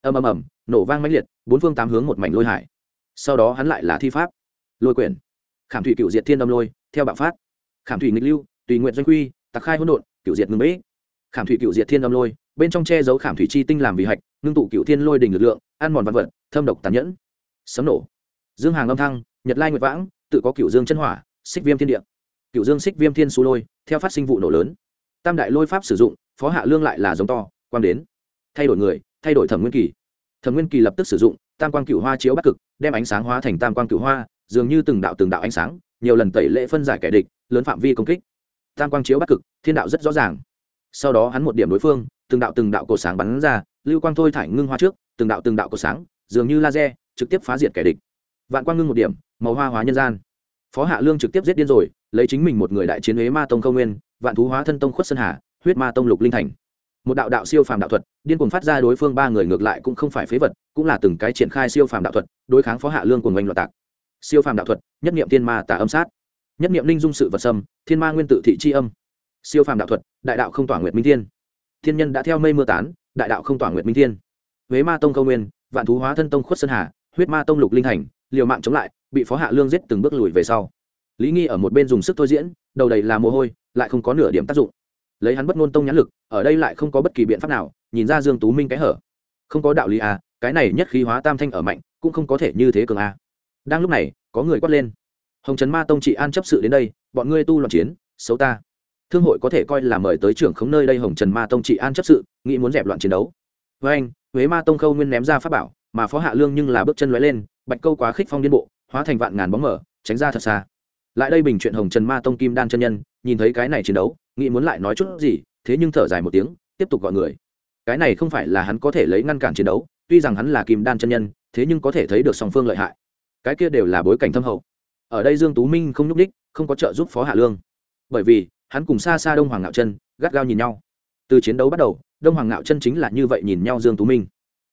Ầm ầm ầm, nổ vang mãnh liệt, bốn phương tám hướng một mảnh lôi hải. Sau đó hắn lại là thi pháp lôi quyển. Khảm thủy cựu diệt thiên âm lôi, theo bạo phát. Khảm thủy nghịch lưu, tùy nguyện doanh quy tặc khai hỗn độn cựu diệt ngưng bế. Khảm thủy cựu diệt thiên âm lôi, bên trong che giấu khảm thủy chi tinh làm vì hạch, ngưng tụ cựu thiên lôi đỉnh lực lượng, ăn mòn văn vật, thâm độc tàn nhẫn. Sấm nổ. Dương hàng âm thăng, nhật lai nguyệt vãng, tự có cựu dương chân hỏa, xích viêm thiên địa. Cựu dương xích viêm thiên su lôi, theo phát sinh vụ nổ lớn. Tam đại lôi pháp sử dụng, phó hạ lương lại là giống to, quang đến. Thay đổi người, thay đổi thẩm nguyên kỳ. Thẩm nguyên kỳ lập tức sử dụng, tam quang cựu hoa chiếu bắc cực, đem ánh sáng hóa thành tam quang cựu hoa dường như từng đạo từng đạo ánh sáng, nhiều lần tẩy lệ phân giải kẻ địch, lớn phạm vi công kích. Tam quang chiếu bắc cực, thiên đạo rất rõ ràng. Sau đó hắn một điểm đối phương, từng đạo từng đạo cổ sáng bắn ra, lưu quang thôi thải ngưng hoa trước, từng đạo từng đạo cổ sáng, dường như laser, trực tiếp phá diệt kẻ địch. Vạn quang ngưng một điểm, màu hoa hóa nhân gian. Phó hạ lương trực tiếp giết điên rồi, lấy chính mình một người đại chiến huế ma tông câu nguyên, vạn thú hóa thân tông khuất sơn hà, huyết ma tông lục linh thành. Một đạo đạo siêu phàm đạo thuật, điên cuồng phát ra đối phương ba người ngược lại cũng không phải phế vật, cũng là từng cái triển khai siêu phàm đạo thuật, đối kháng phó hạ lương cùng oanh loạt tạc siêu phàm đạo thuật nhất niệm thiên ma tả âm sát nhất niệm linh dung sự vật sâm thiên ma nguyên tự thị chi âm. Siêu phàm đạo thuật đại đạo không tỏa nguyệt minh thiên. Thiên nhân đã theo mây mưa tán đại đạo không tỏa nguyệt minh thiên. Huế ma tông câu nguyên vạn thú hóa thân tông khuất sơn hà huyết ma tông lục linh hành, liều mạng chống lại bị phó hạ lương giết từng bước lùi về sau. Lý nghi ở một bên dùng sức thôi diễn đầu đầy là mồ hôi lại không có nửa điểm tác dụng. Lấy hắn bất ngôn tông nhãn lực ở đây lại không có bất kỳ biện pháp nào nhìn ra dương tú minh cái hở. Không có đạo lý à cái này nhất khí hóa tam thanh ở mạnh cũng không có thể như thế cường a đang lúc này, có người quát lên. Hồng trấn ma tông trị an chấp sự đến đây, bọn ngươi tu loạn chiến, xấu ta. Thương hội có thể coi là mời tới trưởng khống nơi đây hồng trần ma tông trị an chấp sự, nghĩ muốn dẹp loạn chiến đấu. Với anh, huế ma tông khâu nguyên ném ra pháp bảo, mà phó hạ lương nhưng là bước chân lóe lên, bạch câu quá khích phong điên bộ, hóa thành vạn ngàn bóng mở, tránh ra thật xa. Lại đây bình chuyện hồng trần ma tông kim đan chân nhân, nhìn thấy cái này chiến đấu, nghĩ muốn lại nói chút gì, thế nhưng thở dài một tiếng, tiếp tục gọi người. Cái này không phải là hắn có thể lấy ngăn cản chiến đấu, tuy rằng hắn là kim đan chân nhân, thế nhưng có thể thấy được song phương lợi hại cái kia đều là bối cảnh thâm hậu. Ở đây dương tú minh không nhúc đích không có trợ giúp phó hạ lương. Bởi vì, hắn cùng xa xa đông hoàng ngạo chân gắt gao nhìn nhau. Từ chiến đấu bắt đầu, đông hoàng ngạo chân chính là như vậy nhìn nhau dương tú minh.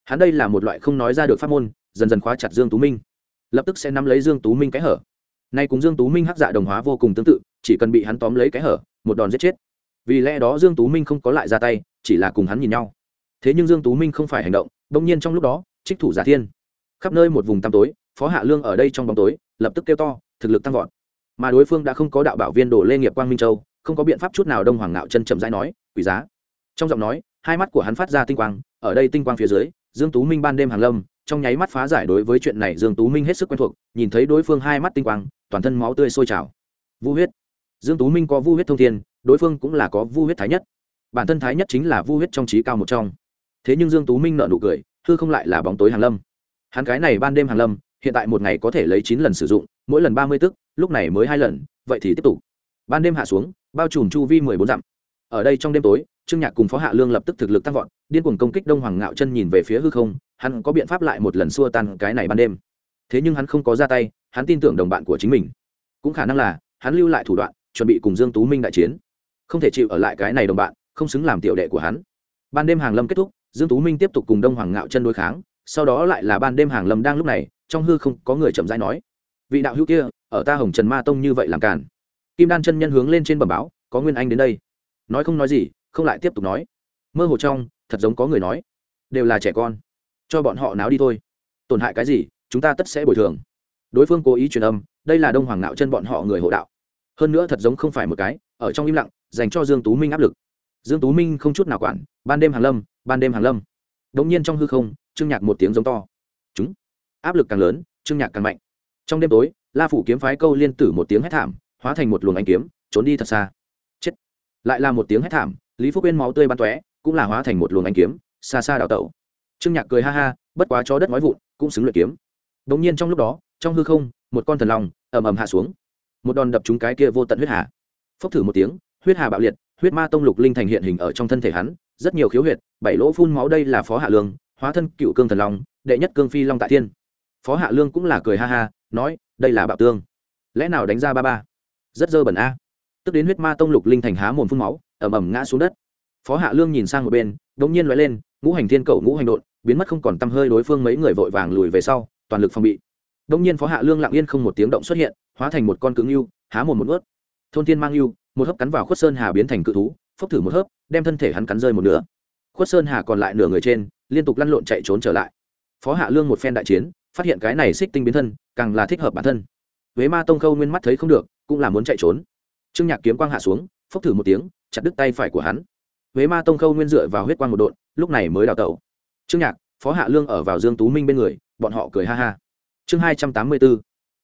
Hắn đây là một loại không nói ra được pháp môn, dần dần khóa chặt dương tú minh. Lập tức sẽ nắm lấy dương tú minh cái hở. Nay cùng dương tú minh hắc dạ đồng hóa vô cùng tương tự, chỉ cần bị hắn tóm lấy cái hở, một đòn giết chết. Vì lẽ đó dương tú minh không có lại ra tay, chỉ là cùng hắn nhìn nhau. Thế nhưng dương tú minh không phải hành động đông nhiên trong lúc đó, trích thủ giả thiên. Khắp nơi một vùng tăm tối phó hạ lương ở đây trong bóng tối, lập tức kêu to, thực lực tăng vọt. Mà đối phương đã không có đạo bảo viên đổ lê nghiệp quang minh châu, không có biện pháp chút nào đông hoàng ngạo chân chậm rãi nói, quỷ giá. Trong giọng nói, hai mắt của hắn phát ra tinh quang, ở đây tinh quang phía dưới, dương tú minh ban đêm hàng lâm, trong nháy mắt phá giải đối với chuyện này dương tú minh hết sức quen thuộc, nhìn thấy đối phương hai mắt tinh quang, toàn thân máu tươi sôi trào. Vu huyết. Dương tú minh có vu huyết thông thiên, đối phương cũng là có vu huyết thái nhất. Bản thân thái nhất chính là vu huyết trong trí cao một trong. Thế nhưng dương tú minh nợ nụ cười, hư không lại là bóng tối hàng lâm. Hắn cái này ban đêm hàng lâm hiện tại một ngày có thể lấy chín lần sử dụng, mỗi lần ba mươi tức, lúc này mới hai lần, vậy thì tiếp tục. Ban đêm hạ xuống, bao trùm chu vi mười bốn dặm. Ở đây trong đêm tối, trương nhạc cùng phó hạ lương lập tức thực lực tăng vọt, điên cuồng công kích đông hoàng ngạo chân nhìn về phía hư không, hắn có biện pháp lại một lần xua tan cái này ban đêm. Thế nhưng hắn không có ra tay, hắn tin tưởng đồng bạn của chính mình. Cũng khả năng là, hắn lưu lại thủ đoạn, chuẩn bị cùng dương tú minh đại chiến. Không thể chịu ở lại cái này đồng bạn, không xứng làm tiểu đệ của hắn. Ban đêm hàng lâm kết thúc, dương tú minh tiếp tục cùng đông hoàng ngạo chân đối kháng, sau đó lại là ban đêm hàng lâm đang lúc này trong hư không có người chậm rãi nói, vị đạo hữu kia, ở ta hồng trần ma tông như vậy làm cản kim đan chân nhân hướng lên trên bẩm báo, có nguyên anh đến đây. Nói không nói gì, không lại tiếp tục nói. Mơ hồ trong, thật giống có người nói, đều là trẻ con, cho bọn họ náo đi thôi. Tổn hại cái gì, chúng ta tất sẽ bồi thường. Đối phương cố ý truyền âm, đây là đông hoàng nạo chân bọn họ người hộ đạo. Hơn nữa thật giống không phải một cái, ở trong im lặng, dành cho dương tú minh áp lực. Dương tú minh không chút nào quản, ban đêm hàng lâm, ban đêm hàng lâm. Đống nhiên trong hư không, trương nhạc một tiếng giống to áp lực càng lớn, trương nhạc càng mạnh. Trong đêm tối, la phủ kiếm phái câu liên tử một tiếng hét thảm, hóa thành một luồng ánh kiếm, trốn đi thật xa. Chết. Lại là một tiếng hét thảm, lý phúc uyên máu tươi bắn tóe, cũng là hóa thành một luồng ánh kiếm, xa xa đào tẩu. Trương nhạc cười ha ha, bất quá cho đất nói vụn, cũng xứng luyện kiếm. Đống nhiên trong lúc đó, trong hư không, một con thần long ầm ầm hạ xuống. Một đòn đập trúng cái kia vô tận huyết hà. Phốc thử một tiếng, huyết hà bạo liệt, huyết ma tông lục linh thành hiện hình ở trong thân thể hắn, rất nhiều khiếu huyệt, bảy lỗ phun máu đây là phó hạ lương, hóa thân cựu cương thần long, đệ nhất cương phi long tại thiên phó hạ lương cũng là cười ha ha, nói, đây là bạo tương. Lẽ nào đánh ra ba ba? Rất dơ bẩn a. Tức đến huyết ma tông lục linh thành há mồm phun máu ẩm ẩm ngã xuống đất. Phó hạ lương nhìn sang một bên đ ỗ n g nhiên loại lên, ngũ hành thiên cầu ngũ hành đột biến mất không còn t hơi đối phương mấy người vội vàng lùi về sau, toàn lực phòng bị. Đ ỗ n g nhiên phó hạ lương lặng yên không một tiếng động xuất hiện, hóa thành một con cứng yêu há mồm một ướt thôn thiên mang yêu một hớp cắn vào khuất sơn hà biến thành cự thú, phốc thử một hớp, đem thân thể hắn cắn rơi một nửa. Khuất sơn hà còn lại nửa người trên, liên tục lăn lộn chạy trốn trở lại. Phó hạ lương một phen đại chiến phát hiện cái này xích tinh biến thân, càng là thích hợp bản thân. Huế ma tông khâu nguyên mắt thấy không được, cũng là muốn chạy trốn. Trương nhạc kiếm quang hạ xuống, phốc thử một tiếng, chặt đứt tay phải của hắn. Huế ma tông khâu nguyên dựa vào huyết quang một độn, lúc này mới đào tẩu. Trương nhạc, phó hạ lương ở vào dương tú minh bên người, bọn họ cười ha ha. Chương hai trăm tám mươi b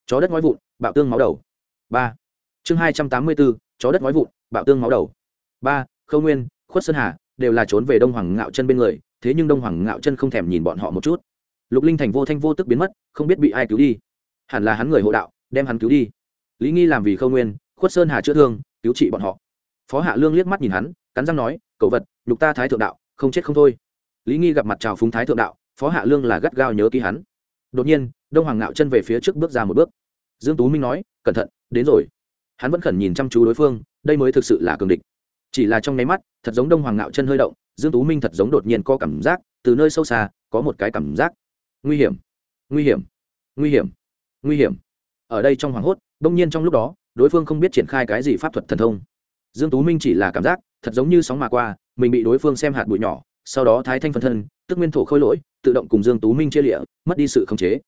chó đất ngói vụn, bạo tương máu đầu. Ba. Chương hai trăm tám mươi b chó đất ngói vụn, bạo tương máu đầu. Ba, khâu nguyên, khuất sơn hà, đều là trốn về đông hoàng ngạo chân bên người, thế nhưng đông hoàng ngạo chân không thèm nhìn bọn họ một chút lục linh thành vô thanh vô tức biến mất, không biết bị ai cứu đi. Hẳn là hắn người hộ đạo, đem hắn cứu đi. Lý nghi làm vì khâu nguyên, khuất sơn hà chữa thương, cứu trị bọn họ. Phó hạ lương liếc mắt nhìn hắn, cắn răng nói cậu vật, nhục ta thái thượng đạo, không chết không thôi. Lý nghi gặp mặt trào phúng thái thượng đạo, phó hạ lương là gắt gao nhớ ký hắn. Đột nhiên, đông hoàng ngạo chân về phía trước bước ra một bước. Dương tú minh nói, cẩn thận, đến rồi. Hắn vẫn khẩn nhìn chăm chú đối phương, đây mới thực sự là cường địch. Chỉ là trong nháy mắt, thật giống đông hoàng ngạo chân hơi động, dương tú minh thật giống đột nhiên có cảm giác, từ nơi sâu xa, có một cái cảm giác nguy hiểm. Nguy hiểm. Nguy hiểm. Nguy hiểm. Ở đây trong hoàng hốt, đông nhiên trong lúc đó, đối phương không biết triển khai cái gì pháp thuật thần thông. Dương tú minh chỉ là cảm giác, thật giống như sóng mà qua, mình bị đối phương xem hạt bụi nhỏ, sau đó thái thanh phân thân, tức nguyên thổ khôi lỗi, tự động cùng dương tú minh chia lịa, mất đi sự khống chế.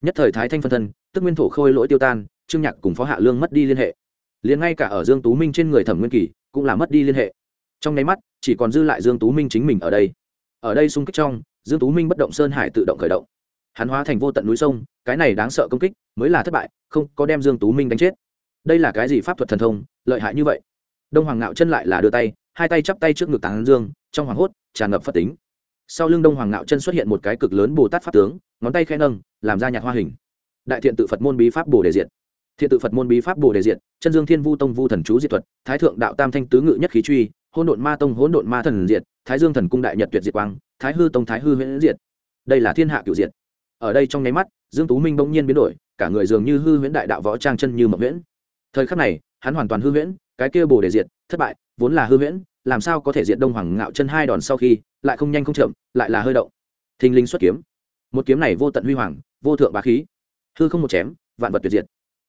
Nhất thời thái thanh phân thân, tức nguyên thổ khôi lỗi tiêu tan, trương nhạc cùng phó hạ lương mất đi liên hệ. Liền ngay cả ở dương tú minh trên người thẩm nguyên kỳ, cũng là mất đi liên hệ. Trong nháy mắt, chỉ còn dư lại dương tú minh chính mình ở đây. Ở đây xung kích trong, dương tú minh bất động sơn hải tự động khởi động hắn hóa thành vô tận núi sông, cái này đáng sợ công kích mới là thất bại, không có đem dương tú minh đánh chết. Đây là cái gì pháp thuật thần thông, lợi hại như vậy? Đông hoàng ngạo chân lại là đưa tay, hai tay chắp tay trước ngực tàng dương, trong hoàng hốt, tràn ngập phật tính. Sau lưng đông hoàng ngạo chân xuất hiện một cái cực lớn bồ tát pháp tướng, ngón tay khe nâng, làm ra nhạc hoa hình. Đại thiện tự phật môn bí pháp bồ đề diện thiện tự phật môn bí pháp bồ đề diện chân dương thiên vu tông vu thần chú diệt thuật, thái thượng đạo tam thanh tứ ngự nhất khí truy hôn độn ma tông, hỗn độn ma thần diệt, thái dương thần cung đại nhật tuyệt diệt quang, thái hư tông, thái hư huyễn diệt. Đây là thiên hạ cửu diệt ở đây trong nháy mắt, dương tú minh bỗng nhiên biến đổi, cả người dường như hư huyễn đại đạo võ trang chân như mộng huyễn. Thời khắc này, hắn hoàn toàn hư huyễn, cái kia bồ đề diệt, thất bại, vốn là hư huyễn, làm sao có thể diệt đông hoàng ngạo chân hai đòn sau khi, lại không nhanh không chậm, lại là hơi động. Thình linh xuất kiếm. Một kiếm này vô tận huy hoàng, vô thượng bá khí. Hư không một chém, vạn vật tuyệt diệt.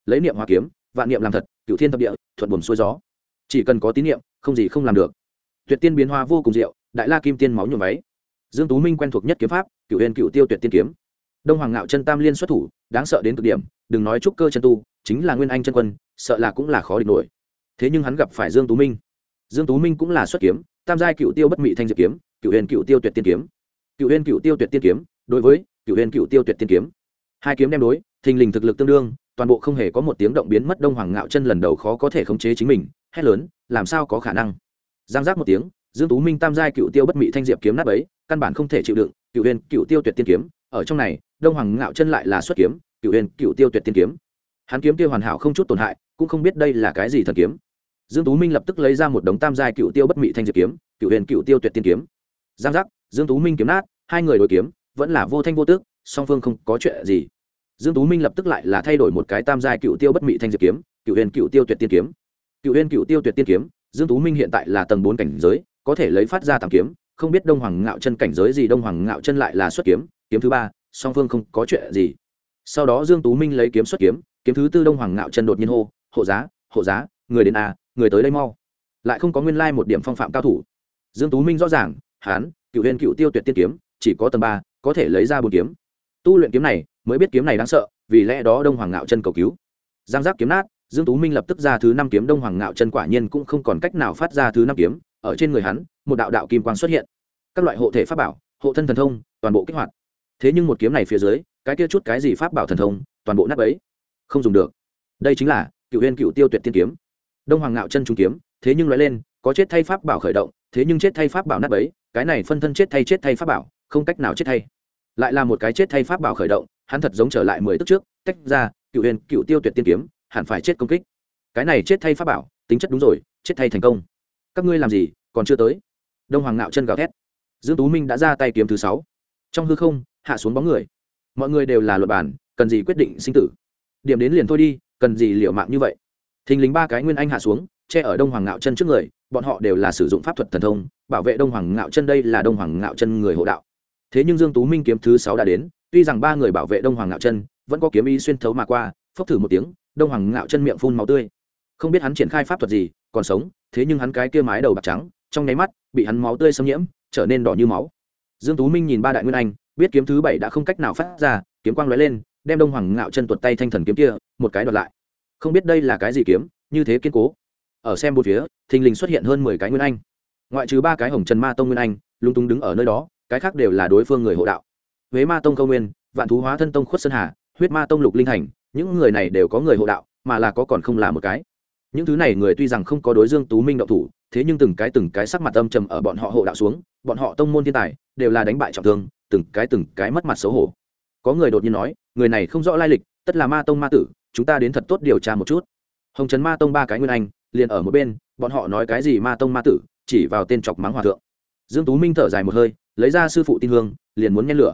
Lấy niệm hoa kiếm, vạn niệm làm thật cựu thiên thập địa, thuận buồm xuôi gió. Chỉ cần có tín niệm, không gì không làm được. Tuyệt tiên biến hoa vô cùng diệu, đại la kim tiên máu nhuộm váy. Dương tú minh quen thuộc nhất kiếm pháp cựu huyền cựu tiêu tuyệt tiên kiếm đông hoàng ngạo chân tam liên xuất thủ, đáng sợ đến cực điểm, đừng nói trúc cơ chân tu, chính là nguyên anh chân quân, sợ là cũng là khó địch nổi. Thế nhưng hắn gặp phải dương tú minh. Dương tú minh cũng là xuất kiếm, tam giai cựu tiêu bất mị thanh diệp kiếm, cựu huyền cựu tiêu tuyệt tiên kiếm. Cựu huyền cựu tiêu tuyệt tiên kiếm, đối với cựu huyền cựu tiêu tuyệt tiên kiếm. Hai kiếm đem đối, thình lình thực lực tương đương, toàn bộ không hề có một tiếng động biến mất đông hoàng ngạo chân lần đầu khó có thể khống chế chính mình, hét lớn, làm sao có khả năng? Giang giác một tiếng, dương tú minh tam giai cựu tiêu bất mị thanh diệp kiếm nát ấy căn bản không thể chịu đựng, cựu huyền cựu tiêu tuyệt tiên kiếm ở trong này, đông hoàng ngạo chân lại là xuất kiếm cựu huyền cựu tiêu tuyệt tiên kiếm. Hắn kiếm tiêu hoàn hảo không chút tổn hại, cũng không biết đây là cái gì thần kiếm. Dương tú minh lập tức lấy ra một đống tam giai cựu tiêu bất mị thanh diệp kiếm cựu huyền cựu tiêu tuyệt tiên kiếm. Giang giác, dương tú minh kiếm nát, hai người đối kiếm, vẫn là vô thanh vô tước, song phương không có chuyện gì. Dương tú minh lập tức lại là thay đổi một cái tam giai cựu tiêu bất mị thanh diệp kiếm cựu huyền cựu tiêu tuyệt tiên kiếm. Cựu huyền cựu tiêu tuyệt tiên kiếm, dương tú minh hiện tại là tầng bốn cảnh giới, có thể lấy phát ra tam kiếm, không biết đông hoàng ngạo chân cảnh giới gì đông hoàng ngạo chân lại là xuất kiếm kiếm thứ ba, song phương không có chuyện gì. Sau đó dương tú minh lấy kiếm xuất kiếm kiếm thứ tư đông hoàng ngạo chân đột nhiên hô, hộ giá hộ giá, người đến à người tới đây mau. Lại không có nguyên lai một điểm phong phạm cao thủ. Dương tú minh rõ ràng, hán cựu huyền cựu tiêu tuyệt tiên kiếm, chỉ có tầng ba, có thể lấy ra bốn kiếm. Tu luyện kiếm này, mới biết kiếm này đáng sợ, vì lẽ đó đông hoàng ngạo chân cầu cứu. Giang giác kiếm nát, dương tú minh lập tức ra thứ năm kiếm, đông hoàng ngạo chân quả nhiên cũng không còn cách nào phát ra thứ năm kiếm. Ở trên người hắn, một đạo đạo kim quang xuất hiện. Các loại hộ thể pháp bảo, hộ thân thần thông, toàn bộ kích hoạt thế nhưng một kiếm này phía dưới, cái kia chút cái gì pháp bảo thần thông, toàn bộ nát ấy không dùng được. Đây chính là cựu huyên cựu tiêu tuyệt tiên kiếm. Đông hoàng ngạo chân trung kiếm, thế nhưng nói lên, có chết thay pháp bảo khởi động, thế nhưng chết thay pháp bảo nát ấy cái này phân thân chết thay chết thay pháp bảo, không cách nào chết thay. Lại là một cái chết thay pháp bảo khởi động, hắn thật giống trở lại mười tức trước, tách ra cựu huyền cựu tiêu tuyệt tiên kiếm, hẳn phải chết công kích. Cái này chết thay pháp bảo, tính chất đúng rồi, chết thay thành công. Các ngươi làm gì, còn chưa tới? Đông hoàng ngạo chân gào thét. Dương tú minh đã ra tay kiếm thứ sáu. Trong hư không hạ xuống bóng người. Mọi người đều là luật bản, cần gì quyết định sinh tử? Điểm đến liền thôi đi, cần gì liệu mạng như vậy? Thình lình ba cái nguyên anh hạ xuống, che ở đông hoàng ngạo chân trước người, bọn họ đều là sử dụng pháp thuật thần thông, bảo vệ đông hoàng ngạo chân đây là đông hoàng ngạo chân người hộ đạo. Thế nhưng dương tú minh kiếm thứ sáu đã đến, tuy rằng ba người bảo vệ đông hoàng ngạo chân, vẫn có kiếm ý xuyên thấu mà qua, phốc thử một tiếng, đông hoàng ngạo chân miệng phun máu tươi. Không biết hắn triển khai pháp thuật gì, còn sống, thế nhưng hắn cái kia mái đầu bạc trắng, trong nháy mắt, bị hắn máu tươi xâm nhiễm, trở nên đỏ như máu. Dương tú minh nhìn ba đại nguyên anh biết kiếm thứ bảy đã không cách nào phát ra, kiếm quang lóe lên, đem đông hoàng ngạo chân tuột tay thanh thần kiếm kia, một cái đoạt lại. Không biết đây là cái gì kiếm, như thế kiên cố. Ở xem bốn phía, thình lình xuất hiện hơn mười cái nguyên anh. Ngoại trừ ba cái hồng trần ma tông nguyên anh lung tung đứng ở nơi đó, cái khác đều là đối phương người hộ đạo. Huế ma tông câu nguyên, vạn thú hóa thân tông khuất sơn hà, huyết ma tông lục linh thành, những người này đều có người hộ đạo, mà là có còn không là một cái. Những thứ này người tuy rằng không có đối dương tú minh động thủ, thế nhưng từng cái từng cái sắc mặt âm trầm ở bọn họ hộ đạo xuống, bọn họ tông môn thiên tài, đều là đánh bại trọng thương từng cái từng cái mất mặt xấu hổ. Có người đột nhiên nói, người này không rõ lai lịch, tất là ma tông ma tử, chúng ta đến thật tốt điều tra một chút. Hồng trấn ma tông ba cái nguyên anh, liền ở một bên, bọn họ nói cái gì ma tông ma tử, chỉ vào tên chọc mắng hòa thượng. Dương tú minh thở dài một hơi, lấy ra sư phụ tin hương, liền muốn nhen lửa.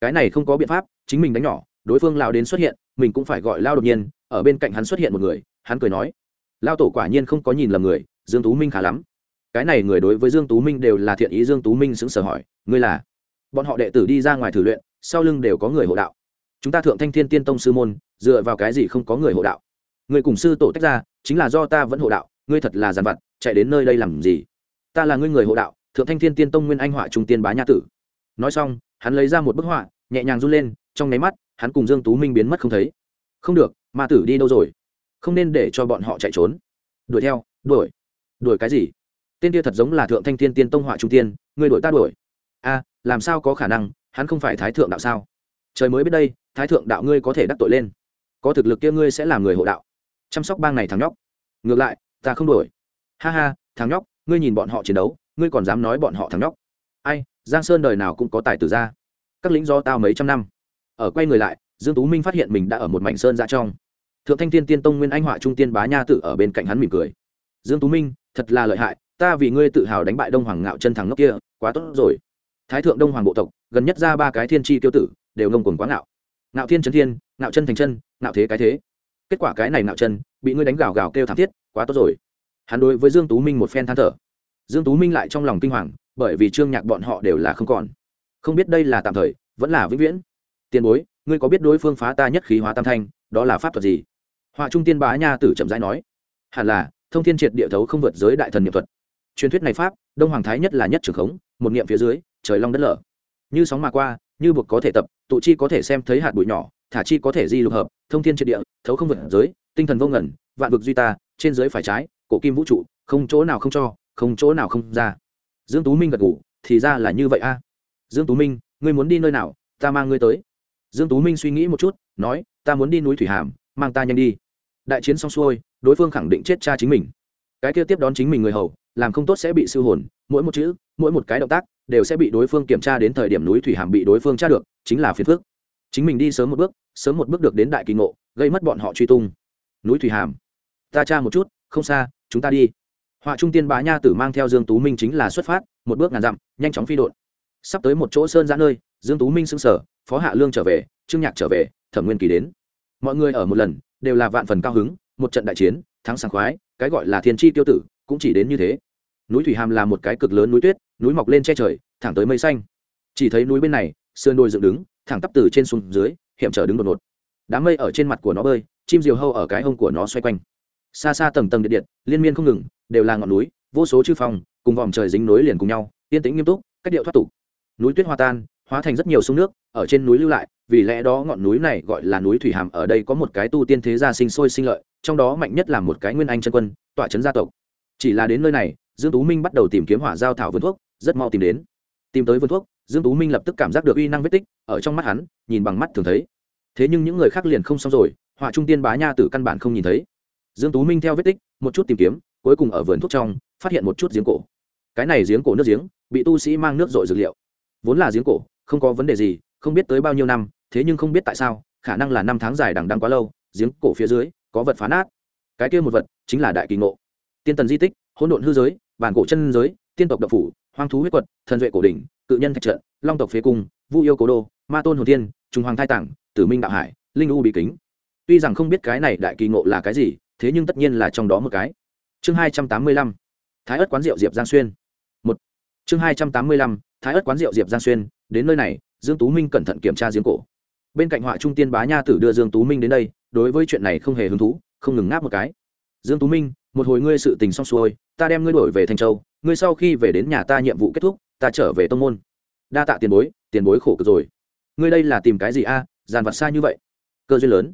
Cái này không có biện pháp, chính mình đánh nhỏ, đối phương lao đến xuất hiện, mình cũng phải gọi lao đột nhiên, ở bên cạnh hắn xuất hiện một người, hắn cười nói, lao tổ quả nhiên không có nhìn lầm người, dương tú minh khá lắm. Cái này người đối với dương tú minh đều là thiện ý, dương tú minh sững sờ hỏi, ngươi là? Bọn họ đệ tử đi ra ngoài thử luyện, sau lưng đều có người hộ đạo. Chúng ta thượng thanh thiên tiên tông sư môn, dựa vào cái gì không có người hộ đạo? Người cùng sư tổ tách ra, chính là do ta vẫn hộ đạo, ngươi thật là giàn vặt, chạy đến nơi đây làm gì? Ta là ngươi người hộ đạo, thượng thanh thiên tiên tông nguyên anh họa trung tiên bá nha tử. Nói xong, hắn lấy ra một bức họa, nhẹ nhàng run lên, trong nháy mắt, hắn cùng dương tú minh biến mất không thấy. Không được, ma tử đi đâu rồi? Không nên để cho bọn họ chạy trốn. Đuổi theo, đuổi. Đuổi cái gì? Tên kia thật giống là thượng thanh thiên tiên tông họa trung tiên người đuổi ta đuổi. A làm sao có khả năng, hắn không phải thái thượng đạo sao? Trời mới biết đây, thái thượng đạo ngươi có thể đắc tội lên. Có thực lực kia ngươi sẽ làm người hộ đạo. Chăm sóc bang này thằng nhóc. Ngược lại, ta không đổi ha ha, thằng nhóc, ngươi nhìn bọn họ chiến đấu, ngươi còn dám nói bọn họ thằng nhóc. Ai, giang sơn đời nào cũng có tài tử ra. Các lính do tao mấy trăm năm. Ở quay người lại, dương tú minh phát hiện mình đã ở một mảnh sơn ra trong. Thượng thanh thiên tiên tông nguyên anh họa trung tiên bá nha tử ở bên cạnh hắn mỉm cười. Dương tú minh, thật là lợi hại, ta vì ngươi tự hào đánh bại đông hoàng ngạo chân thằng ngốc kia, quá tốt rồi thái thượng đông hoàng bộ tộc, gần nhất ra ba cái thiên tri tiêu tử, đều ngông cuồng quá ngạo. Ngạo thiên trấn thiên, ngạo chân thành chân, ngạo thế cái thế. Kết quả cái này ngạo chân, bị ngươi đánh gào gào kêu thảm thiết, quá tốt rồi. Hắn đối với dương tú minh một phen than thở. Dương tú minh lại trong lòng kinh hoàng, bởi vì trương nhạc bọn họ đều là không còn. Không biết đây là tạm thời, vẫn là vĩnh viễn. Tiền bối, ngươi có biết đối phương phá ta nhất khí hóa tam thanh, đó là pháp thuật gì? Họa trung tiên bá nha tử chậm rãi nói. Hẳn là, thông thiên triệt địa thấu không vượt giới đại thần niệm thuật. Truyền thuyết này pháp, đông hoàng thái nhất là nhất trường khống, một niệm phía dưới trời long đất lở. Như sóng mà qua, như buộc có thể tập, tụ chi có thể xem thấy hạt bụi nhỏ, thả chi có thể di lục hợp, thông thiên triệt địa, thấu không vượt giới, tinh thần vô ngẩn vạn vực duy ta, trên giới phải trái, cổ kim vũ trụ, không chỗ nào không cho, không chỗ nào không ra. Dương tú minh gật ngủ thì ra là như vậy a. Dương tú minh, ngươi muốn đi nơi nào, ta mang ngươi tới. Dương tú minh suy nghĩ một chút, nói, ta muốn đi núi thủy hàm, mang ta nhanh đi. Đại chiến xong xuôi, đối phương khẳng định chết cha chính mình. Cái kia tiếp đón chính mình người hầu làm không tốt sẽ bị siêu hồn, mỗi một chữ, mỗi một cái động tác đều sẽ bị đối phương kiểm tra đến thời điểm núi thủy hàm bị đối phương tra được, chính là phiền phước chính mình đi sớm một bước, sớm một bước được đến đại kỳ ngộ, gây mất bọn họ truy tung. Núi thủy hàm. Ta tra một chút, không xa, chúng ta đi. Họa trung tiên bá nha tử mang theo dương tú minh chính là xuất phát, một bước ngàn dặm, nhanh chóng phi đột. Sắp tới một chỗ sơn giã nơi, dương tú minh xưng sở phó hạ lương trở về, trương nhạc trở về, thẩm nguyên kỳ đến. Mọi người ở một lần, đều là vạn phần cao hứng, một trận đại chiến, thắng sảng khoái, cái gọi là thiên tri tiêu tử cũng chỉ đến như thế. Núi thủy hàm là một cái cực lớn núi tuyết, núi mọc lên che trời, thẳng tới mây xanh. Chỉ thấy núi bên này, sườn đồi dựng đứng, thẳng tắp từ trên xuống dưới, hiểm trở đứng đột ngột. Đám mây ở trên mặt của nó bơi, chim diều hâu ở cái hông của nó xoay quanh. Xa xa tầng tầng điện điện, liên miên không ngừng, đều là ngọn núi, vô số chư phòng cùng vòm trời dính nối liền cùng nhau, yên tĩnh nghiêm túc, cách điệu thoát tục. Núi tuyết hòa tan, hóa thành rất nhiều sông nước, ở trên núi lưu lại, vì lẽ đó ngọn núi này gọi là núi thủy hàm ở đây có một cái tu tiên thế gia sinh sôi sinh lợi, trong đó mạnh nhất là một cái nguyên anh chân quân, tọa trấn gia tộc chỉ là đến nơi này, dương tú minh bắt đầu tìm kiếm hỏa giao thảo vườn thuốc, rất mau tìm đến. Tìm tới vườn thuốc, dương tú minh lập tức cảm giác được uy năng vết tích ở trong mắt hắn, nhìn bằng mắt thường thấy. Thế nhưng những người khác liền không xong rồi, hỏa trung tiên bá nha tử căn bản không nhìn thấy. Dương tú minh theo vết tích, một chút tìm kiếm, cuối cùng ở vườn thuốc trong, phát hiện một chút giếng cổ. Cái này giếng cổ nước giếng, bị tu sĩ mang nước dội dược liệu. Vốn là giếng cổ, không có vấn đề gì, không biết tới bao nhiêu năm, thế nhưng không biết tại sao, khả năng là năm tháng dài đằng đằng quá lâu, giếng cổ phía dưới, có vật phá nát. Cái kia một vật, chính là đại kỳ ngộ tiên tần di tích, hỗn độn hư giới, bản cổ chân giới, tiên tộc độc phủ, hoang thú huyết quật, thần duệ cổ đỉnh, cự nhân thạch trận, long tộc phế cung, vu yêu cố đô, ma tôn hồ tiên trung hoàng thai tảng, tử minh đạo hải, linh u bị kính. Tuy rằng không biết cái này đại kỳ ngộ là cái gì, thế nhưng tất nhiên là trong đó một cái. Chương hai trăm tám mươi lăm, thái ất quán rượu diệp giang xuyên. Một. Chương hai trăm tám mươi lăm, thái ất quán rượu diệp giang xuyên, đến nơi này, dương tú minh cẩn thận kiểm tra giếng cổ. Bên cạnh họa trung tiên bá nha tử đưa dương tú minh đến đây, đối với chuyện này không hề hứng thú, không ngừng ngáp một cái. Dương tú minh một hồi ngươi sự tình xong xuôi ta đem ngươi đổi về thành châu ngươi sau khi về đến nhà ta nhiệm vụ kết thúc ta trở về tông môn. Đa tạ tiền bối tiền bối khổ cực rồi. Ngươi đây là tìm cái gì a? À, dàn vặt xa như vậy. Cơ duyên lớn.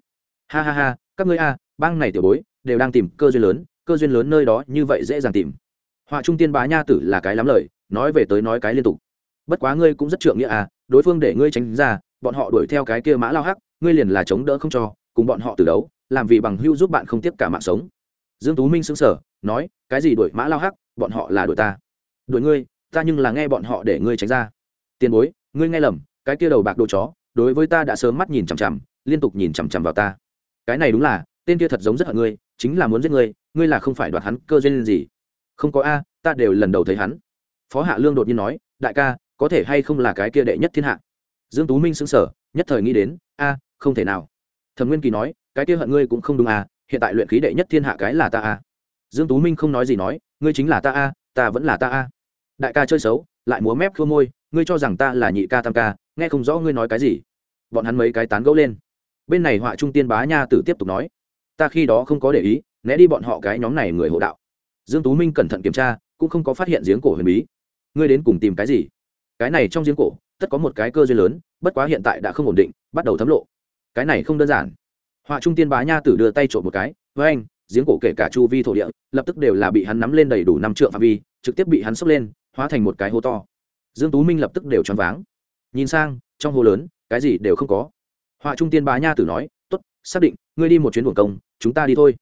Ha ha ha các ngươi a bang này tiểu bối đều đang tìm cơ duyên lớn cơ duyên lớn nơi đó như vậy dễ dàng tìm. Họa trung tiên bá nha tử là cái lắm lời nói về tới nói cái liên tục. Bất quá ngươi cũng rất trượng nghĩa à đối phương để ngươi tránh ra bọn họ đuổi theo cái kia mã lao hắc ngươi liền là chống đỡ không cho cùng bọn họ từ đấu làm vì bằng hưu giúp bạn không tiếp cả mạng sống dương tú minh sững sờ, nói, cái gì đuổi mã lao hắc, bọn họ là đuổi ta. Đuổi ngươi? Ta nhưng là nghe bọn họ để ngươi tránh ra. Tiền bối, ngươi nghe lầm, cái kia đầu bạc đồ chó, đối với ta đã sớm mắt nhìn chằm chằm, liên tục nhìn chằm chằm vào ta. Cái này đúng là, tên kia thật giống rất hận ngươi, chính là muốn giết ngươi ngươi là không phải đoạt hắn cơ duyên gì. Không có a, ta đều lần đầu thấy hắn. Phó hạ lương đột nhiên nói, đại ca, có thể hay không là cái kia đệ nhất thiên hạ? Dương tú minh sững sờ, nhất thời nghĩ đến, a, không thể nào. Thẩm nguyên kỳ nói, cái kia hận ngươi cũng không đúng a hiện tại luyện khí đệ nhất thiên hạ cái là ta a. Dương tú minh không nói gì nói, ngươi chính là ta a, ta vẫn là ta a. Đại ca chơi xấu, lại múa mép khua môi, ngươi cho rằng ta là nhị ca tam ca, nghe không rõ ngươi nói cái gì. Bọn hắn mấy cái tán gẫu lên. Bên này họa trung tiên bá nha tử tiếp tục nói, ta khi đó không có để ý, né đi bọn họ cái nhóm này người hộ đạo. Dương tú minh cẩn thận kiểm tra, cũng không có phát hiện giếng cổ huyền bí. Ngươi đến cùng tìm cái gì? Cái này trong giếng cổ, tất có một cái cơ duyên lớn, bất quá hiện tại đã không ổn định, bắt đầu thấm lộ. Cái này không đơn giản họa trung tiên bá nha tử đưa tay trộm một cái, với anh, giếng cổ kể cả chu vi thổ địa, lập tức đều là bị hắn nắm lên đầy đủ năm trượng phạm vi, trực tiếp bị hắn sốc lên, hóa thành một cái hố to. Dương tú minh lập tức đều choáng váng. Nhìn sang, trong hồ lớn, cái gì đều không có. Họa trung tiên bá nha tử nói, tốt, xác định, ngươi đi một chuyến buồng công, chúng ta đi thôi.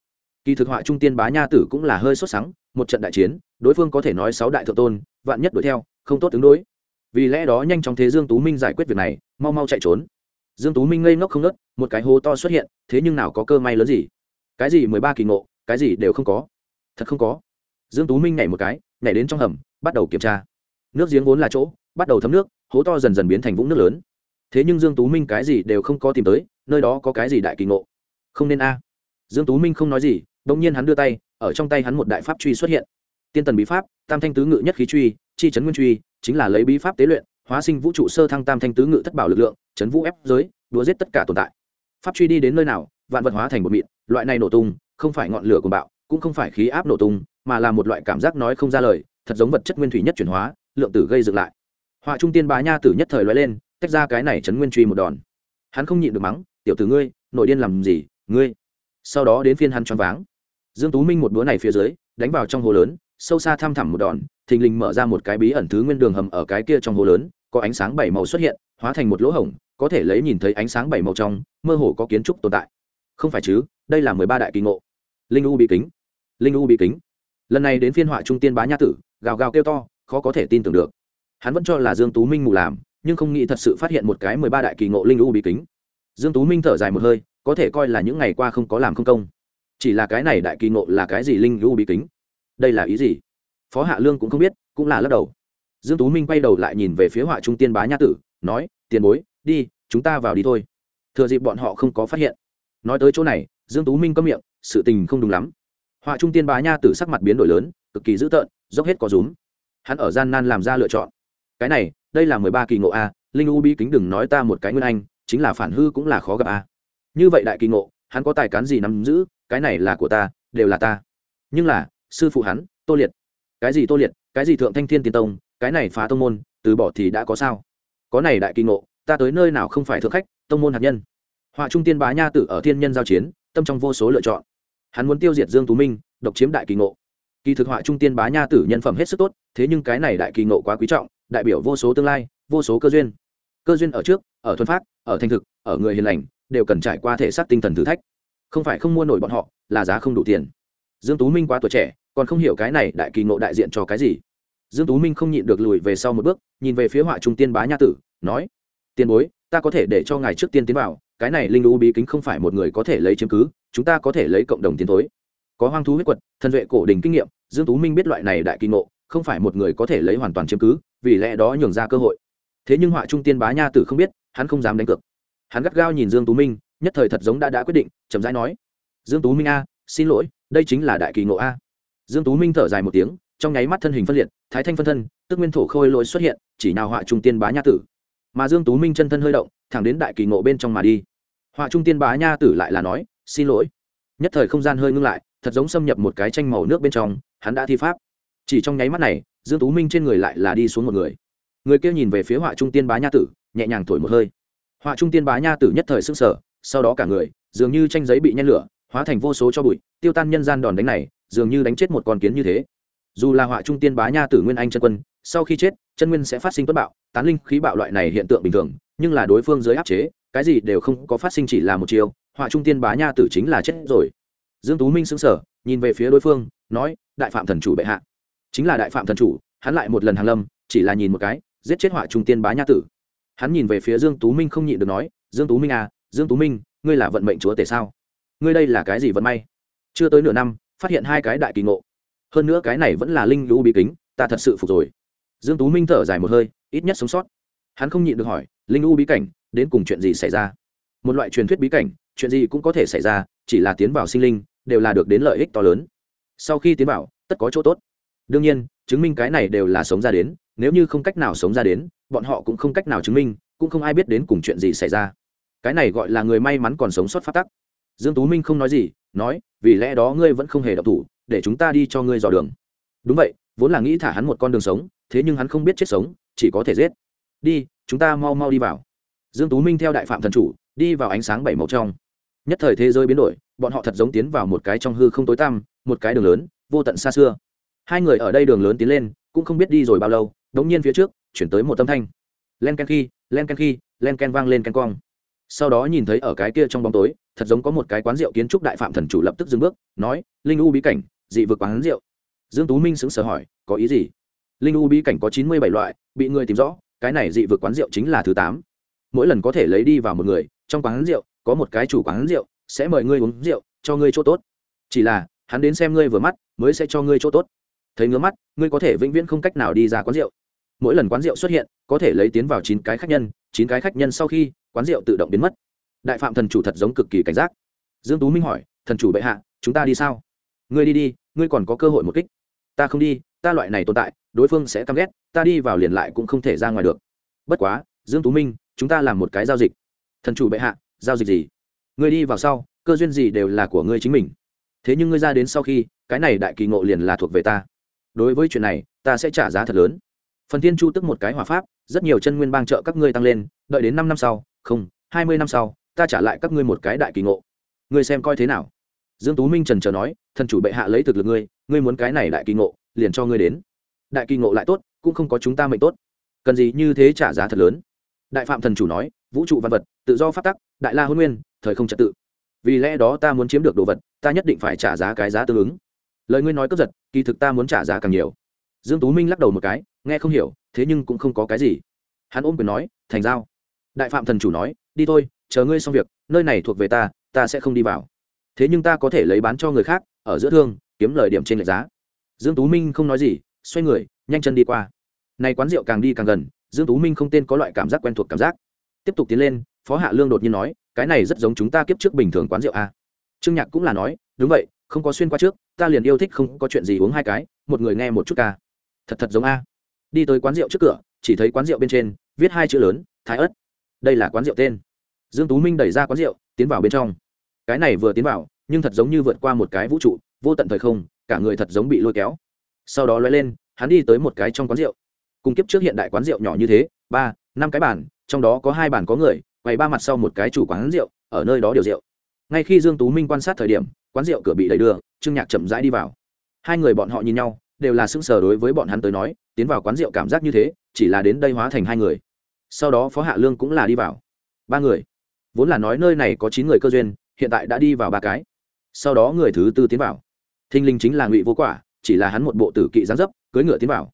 Kỳ thực họa trung tiên bá nha tử cũng là hơi sốt sắng, một trận đại chiến, đối phương có thể nói sáu đại thượng tôn, vạn nhất đuổi theo, không tốt ứng đối. Vì lẽ đó nhanh chóng thế dương tú minh giải quyết việc này, mau mau chạy trốn. Dương tú minh ngây ngốc không nớt một cái hố to xuất hiện, thế nhưng nào có cơ may lớn gì? Cái gì mười ba kỳ ngộ, cái gì đều không có. Thật không có. Dương tú minh nhảy một cái, nhảy đến trong hầm, bắt đầu kiểm tra. Nước giếng vốn là chỗ, bắt đầu thấm nước, hố to dần dần biến thành vũng nước lớn. Thế nhưng dương tú minh cái gì đều không có tìm tới, nơi đó có cái gì đại kỳ ngộ? Không nên a. Dương tú minh không nói gì đông nhiên hắn đưa tay, ở trong tay hắn một đại pháp truy xuất hiện. Tiên tần bí pháp, tam thanh tứ ngự nhất khí truy, chi chấn nguyên truy, chính là lấy bí pháp tế luyện, hóa sinh vũ trụ sơ thăng tam thanh tứ ngự thất bảo lực lượng, chấn vũ ép giới đúa giết tất cả tồn tại pháp truy đi đến nơi nào, vạn vật hóa thành một mịn, loại này nổ tung, không phải ngọn lửa của bạo, cũng không phải khí áp nổ tung, mà là một loại cảm giác nói không ra lời, thật giống vật chất nguyên thủy nhất chuyển hóa, lượng tử gây dựng lại. Họa trung tiên bá nha tử nhất thời loại lên, tách ra cái này chấn nguyên truy một đòn. Hắn không nhịn được mắng, tiểu tử ngươi, nội điên làm gì, ngươi? Sau đó đến phiên hắn choáng váng. Dương tú minh một búa này phía dưới, đánh vào trong hồ lớn, sâu xa thăm thẳm một đòn, thình lình mở ra một cái bí ẩn thứ nguyên đường hầm ở cái kia trong hồ lớn, có ánh sáng bảy màu xuất hiện, hóa thành một lỗ hổng có thể lấy nhìn thấy ánh sáng bảy màu trong, mơ hồ có kiến trúc tồn tại. Không phải chứ, đây là mười ba đại kỳ ngộ. Linh u bị kính. Linh u bị kính. Lần này đến phiên họa trung tiên bá nha tử, gào gào kêu to, khó có thể tin tưởng được. Hắn vẫn cho là dương tú minh mù làm, nhưng không nghĩ thật sự phát hiện một cái mười ba đại kỳ ngộ linh u bị kính. Dương tú minh thở dài một hơi, có thể coi là những ngày qua không có làm không công. Chỉ là cái này đại kỳ ngộ là cái gì linh u bị kính? Đây là ý gì? Phó hạ lương cũng không biết, cũng là lắc đầu. Dương tú minh quay đầu lại nhìn về phía họa trung tiên bá nha tử, nói, tiền bối đi, chúng ta vào đi thôi. Thừa dịp bọn họ không có phát hiện. Nói tới chỗ này, dương tú minh có miệng, sự tình không đúng lắm. Họa trung tiên bá nha tử sắc mặt biến đổi lớn, cực kỳ dữ tợn, dốc hết có rúm. Hắn ở gian nan làm ra lựa chọn. Cái này, đây là mười ba kỳ ngộ a, linh u bi kính đừng nói ta một cái nguyên anh, chính là phản hư cũng là khó gặp a. Như vậy đại kỳ ngộ, hắn có tài cán gì nắm giữ, cái này là của ta, đều là ta. Nhưng là, sư phụ hắn, tô liệt. Cái gì tô liệt, cái gì thượng thanh thiên tiên tông, cái này phá tông môn, từ bỏ thì đã có sao? Có này đại kỳ ngộ ta tới nơi nào không phải thượng khách, tông môn hạt nhân. Họa trung tiên bá nha tử ở thiên nhân giao chiến, tâm trong vô số lựa chọn. Hắn muốn tiêu diệt dương tú minh, độc chiếm đại kỳ ngộ. Kỳ thực họa trung tiên bá nha tử nhân phẩm hết sức tốt, thế nhưng cái này đại kỳ ngộ quá quý trọng, đại biểu vô số tương lai, vô số cơ duyên. Cơ duyên ở trước, ở thuần phát, ở thành thực, ở người hiền lành, đều cần trải qua thể xác tinh thần thử thách. Không phải không mua nổi bọn họ, là giá không đủ tiền. Dương tú minh quá tuổi trẻ, còn không hiểu cái này đại kỳ ngộ đại diện cho cái gì. Dương tú minh không nhịn được lùi về sau một bước, nhìn về phía họa trung tiên bá nha tử, nói tiền bối, ta có thể để cho ngài trước tiên tiến vào, cái này linh u bí kính không phải một người có thể lấy chứng cứ, chúng ta có thể lấy cộng đồng tiến tối có hoang thú huyết quật, thần vệ cổ đình kinh nghiệm, dương tú minh biết loại này đại kỳ ngộ, không phải một người có thể lấy hoàn toàn chứng cứ, vì lẽ đó nhường ra cơ hội. Thế nhưng họa trung tiên bá nha tử không biết, hắn không dám đánh cược. Hắn gắt gao nhìn dương tú minh, nhất thời thật giống đã đã quyết định, chậm rãi nói, dương tú minh a, xin lỗi, đây chính là đại kỳ ngộ a. Dương tú minh thở dài một tiếng, trong nháy mắt thân hình phân liệt, thái thanh phân thân, tức nguyên thổ khôi lỗi xuất hiện, chỉ nào họa trung tiên bá nha tử mà dương tú minh chân thân hơi động, thẳng đến đại kỳ ngộ bên trong mà đi. Họa trung tiên bá nha tử lại là nói, xin lỗi. Nhất thời không gian hơi ngưng lại, thật giống xâm nhập một cái tranh màu nước bên trong, hắn đã thi pháp. Chỉ trong nháy mắt này, dương tú minh trên người lại là đi xuống một người. Người kia nhìn về phía họa trung tiên bá nha tử, nhẹ nhàng thổi một hơi. Họa trung tiên bá nha tử nhất thời sưng sở sau đó cả người, dường như tranh giấy bị nhen lửa, hóa thành vô số cho bụi, tiêu tan nhân gian đòn đánh này, dường như đánh chết một con kiến như thế. Dù là họa trung tiên bá nha tử nguyên anh chân quân sau khi chết, chân nguyên sẽ phát sinh tuất bạo, tán linh khí bạo loại này hiện tượng bình thường, nhưng là đối phương dưới áp chế, cái gì đều không có phát sinh chỉ là một chiều họa trung tiên bá nha tử chính là chết rồi. Dương tú minh sững sờ, nhìn về phía đối phương, nói, đại phạm thần chủ bệ hạ. Chính là đại phạm thần chủ, hắn lại một lần hàng lâm, chỉ là nhìn một cái, giết chết họa trung tiên bá nha tử. Hắn nhìn về phía dương tú minh không nhịn được nói, dương tú minh à dương tú minh, ngươi là vận mệnh chúa tể sao? Ngươi đây là cái gì vận may? Chưa tới nửa năm, phát hiện hai cái đại kỳ ngộ. Hơn nữa cái này vẫn là linh lũ bí kính, ta thật sự phục rồi dương tú minh thở dài một hơi, ít nhất sống sót. Hắn không nhịn được hỏi, linh u bí cảnh, đến cùng chuyện gì xảy ra? Một loại truyền thuyết bí cảnh, chuyện gì cũng có thể xảy ra, chỉ là tiến vào sinh linh, đều là được đến lợi ích to lớn. Sau khi tiến vào, tất có chỗ tốt. Đương nhiên, chứng minh cái này đều là sống ra đến, nếu như không cách nào sống ra đến, bọn họ cũng không cách nào chứng minh, cũng không ai biết đến cùng chuyện gì xảy ra. Cái này gọi là người may mắn còn sống sót phát tắc. Dương tú minh không nói gì, nói, vì lẽ đó ngươi vẫn không hề độc thủ, để chúng ta đi cho ngươi dò đường. Đúng vậy, vốn là nghĩ thả hắn một con đường sống thế nhưng hắn không biết chết sống, chỉ có thể giết. Đi, chúng ta mau mau đi vào. Dương tú minh theo đại phạm thần chủ, đi vào ánh sáng bảy màu trong. Nhất thời thế giới biến đổi, bọn họ thật giống tiến vào một cái trong hư không tối tăm, một cái đường lớn, vô tận xa xưa. Hai người ở đây đường lớn tiến lên, cũng không biết đi rồi bao lâu, đống nhiên phía trước, chuyển tới một tâm thanh. Len ken khi, len ken khi, len ken vang lên ken cong. Sau đó nhìn thấy ở cái kia trong bóng tối, thật giống có một cái quán rượu kiến trúc đại phạm thần chủ lập tức dừng bước, nói, linh u bí cảnh, dị vực quán rượu. Dương tú minh sững sờ hỏi, có ý gì? Linh u bí cảnh có chín mươi bảy loại, bị người tìm rõ, cái này dị vực quán rượu chính là thứ tám. Mỗi lần có thể lấy đi vào một người, trong quán rượu, có một cái chủ quán rượu, sẽ mời ngươi uống rượu, cho ngươi chỗ tốt. Chỉ là, hắn đến xem ngươi vừa mắt, mới sẽ cho ngươi chỗ tốt. Thấy ngứa mắt, ngươi có thể vĩnh viễn không cách nào đi ra quán rượu. Mỗi lần quán rượu xuất hiện, có thể lấy tiến vào chín cái khách nhân, chín cái khách nhân sau khi, quán rượu tự động biến mất. Đại phạm thần chủ thật giống cực kỳ cảnh giác. Dương tú minh hỏi, thần chủ bệ hạ, chúng ta đi sao? Ngươi đi đi, ngươi còn có cơ hội một kích. Ta không đi ta loại này tồn tại, đối phương sẽ căm ghét, ta đi vào liền lại cũng không thể ra ngoài được. Bất quá, dương tú minh, chúng ta làm một cái giao dịch. Thần chủ bệ hạ, giao dịch gì? Ngươi đi vào sau, cơ duyên gì đều là của ngươi chính mình. Thế nhưng ngươi ra đến sau khi, cái này đại kỳ ngộ liền là thuộc về ta. Đối với chuyện này, ta sẽ trả giá thật lớn. Phần thiên chu tức một cái hòa pháp, rất nhiều chân nguyên bang trợ các ngươi tăng lên, đợi đến năm năm sau, không, hai mươi năm sau, ta trả lại các ngươi một cái đại kỳ ngộ. Ngươi xem coi thế nào? Dương tú minh trần trờ nói, thần chủ bệ hạ lấy thực lực ngươi ngươi muốn cái này đại kỳ ngộ, liền cho ngươi đến. Đại kỳ ngộ lại tốt, cũng không có chúng ta mệnh tốt. Cần gì như thế trả giá thật lớn? Đại phạm thần chủ nói, vũ trụ văn vật, tự do phát tắc, đại la hôn nguyên, thời không trật tự. Vì lẽ đó ta muốn chiếm được đồ vật, ta nhất định phải trả giá cái giá tương ứng. Lời ngươi nói cướp giật, kỳ thực ta muốn trả giá càng nhiều. Dương tú minh lắc đầu một cái, nghe không hiểu, thế nhưng cũng không có cái gì. Hắn ôm quyền nói, thành giao. Đại phạm thần chủ nói, đi thôi, chờ ngươi xong việc, nơi này thuộc về ta ta sẽ không đi vào. Thế nhưng ta có thể lấy bán cho người khác, ở giữa thương kiếm lời điểm trên lệch giá. Dương tú minh không nói gì, xoay người, nhanh chân đi qua. Này quán rượu càng đi càng gần, dương tú minh không tên có loại cảm giác quen thuộc cảm giác. Tiếp tục tiến lên, phó hạ lương đột nhiên nói, cái này rất giống chúng ta kiếp trước bình thường quán rượu a. Trương nhạc cũng là nói, đúng vậy, không có xuyên qua trước, ta liền yêu thích không có chuyện gì uống hai cái, một người nghe một chút ca. Thật thật giống a. Đi tới quán rượu trước cửa, chỉ thấy quán rượu bên trên, viết hai chữ lớn, thái ất đây là quán rượu tên. Dương tú minh đẩy ra quán rượu, tiến vào bên trong. Cái này vừa tiến vào, nhưng thật giống như vượt qua một cái vũ trụ vô tận thời không, cả người thật giống bị lôi kéo. Sau đó lóe lên, hắn đi tới một cái trong quán rượu. Cùng kiếp trước hiện đại quán rượu nhỏ như thế, ba, năm cái bàn, trong đó có hai bàn có người, quay ba mặt sau một cái chủ quán rượu, ở nơi đó điều rượu. Ngay khi dương tú minh quan sát thời điểm, quán rượu cửa bị đẩy đưa, trương nhạc chậm rãi đi vào. Hai người bọn họ nhìn nhau, đều là sững sờ đối với bọn hắn tới nói, tiến vào quán rượu cảm giác như thế, chỉ là đến đây hóa thành hai người. Sau đó phó hạ lương cũng là đi vào. Ba người. Vốn là nói nơi này có chín người cơ duyên, hiện tại đã đi vào ba cái. Sau đó người thứ tư tiến vào thinh linh chính là ngụy vô quả, chỉ là hắn một bộ tử kỵ gián dấp, cưỡi ngựa tiến vào.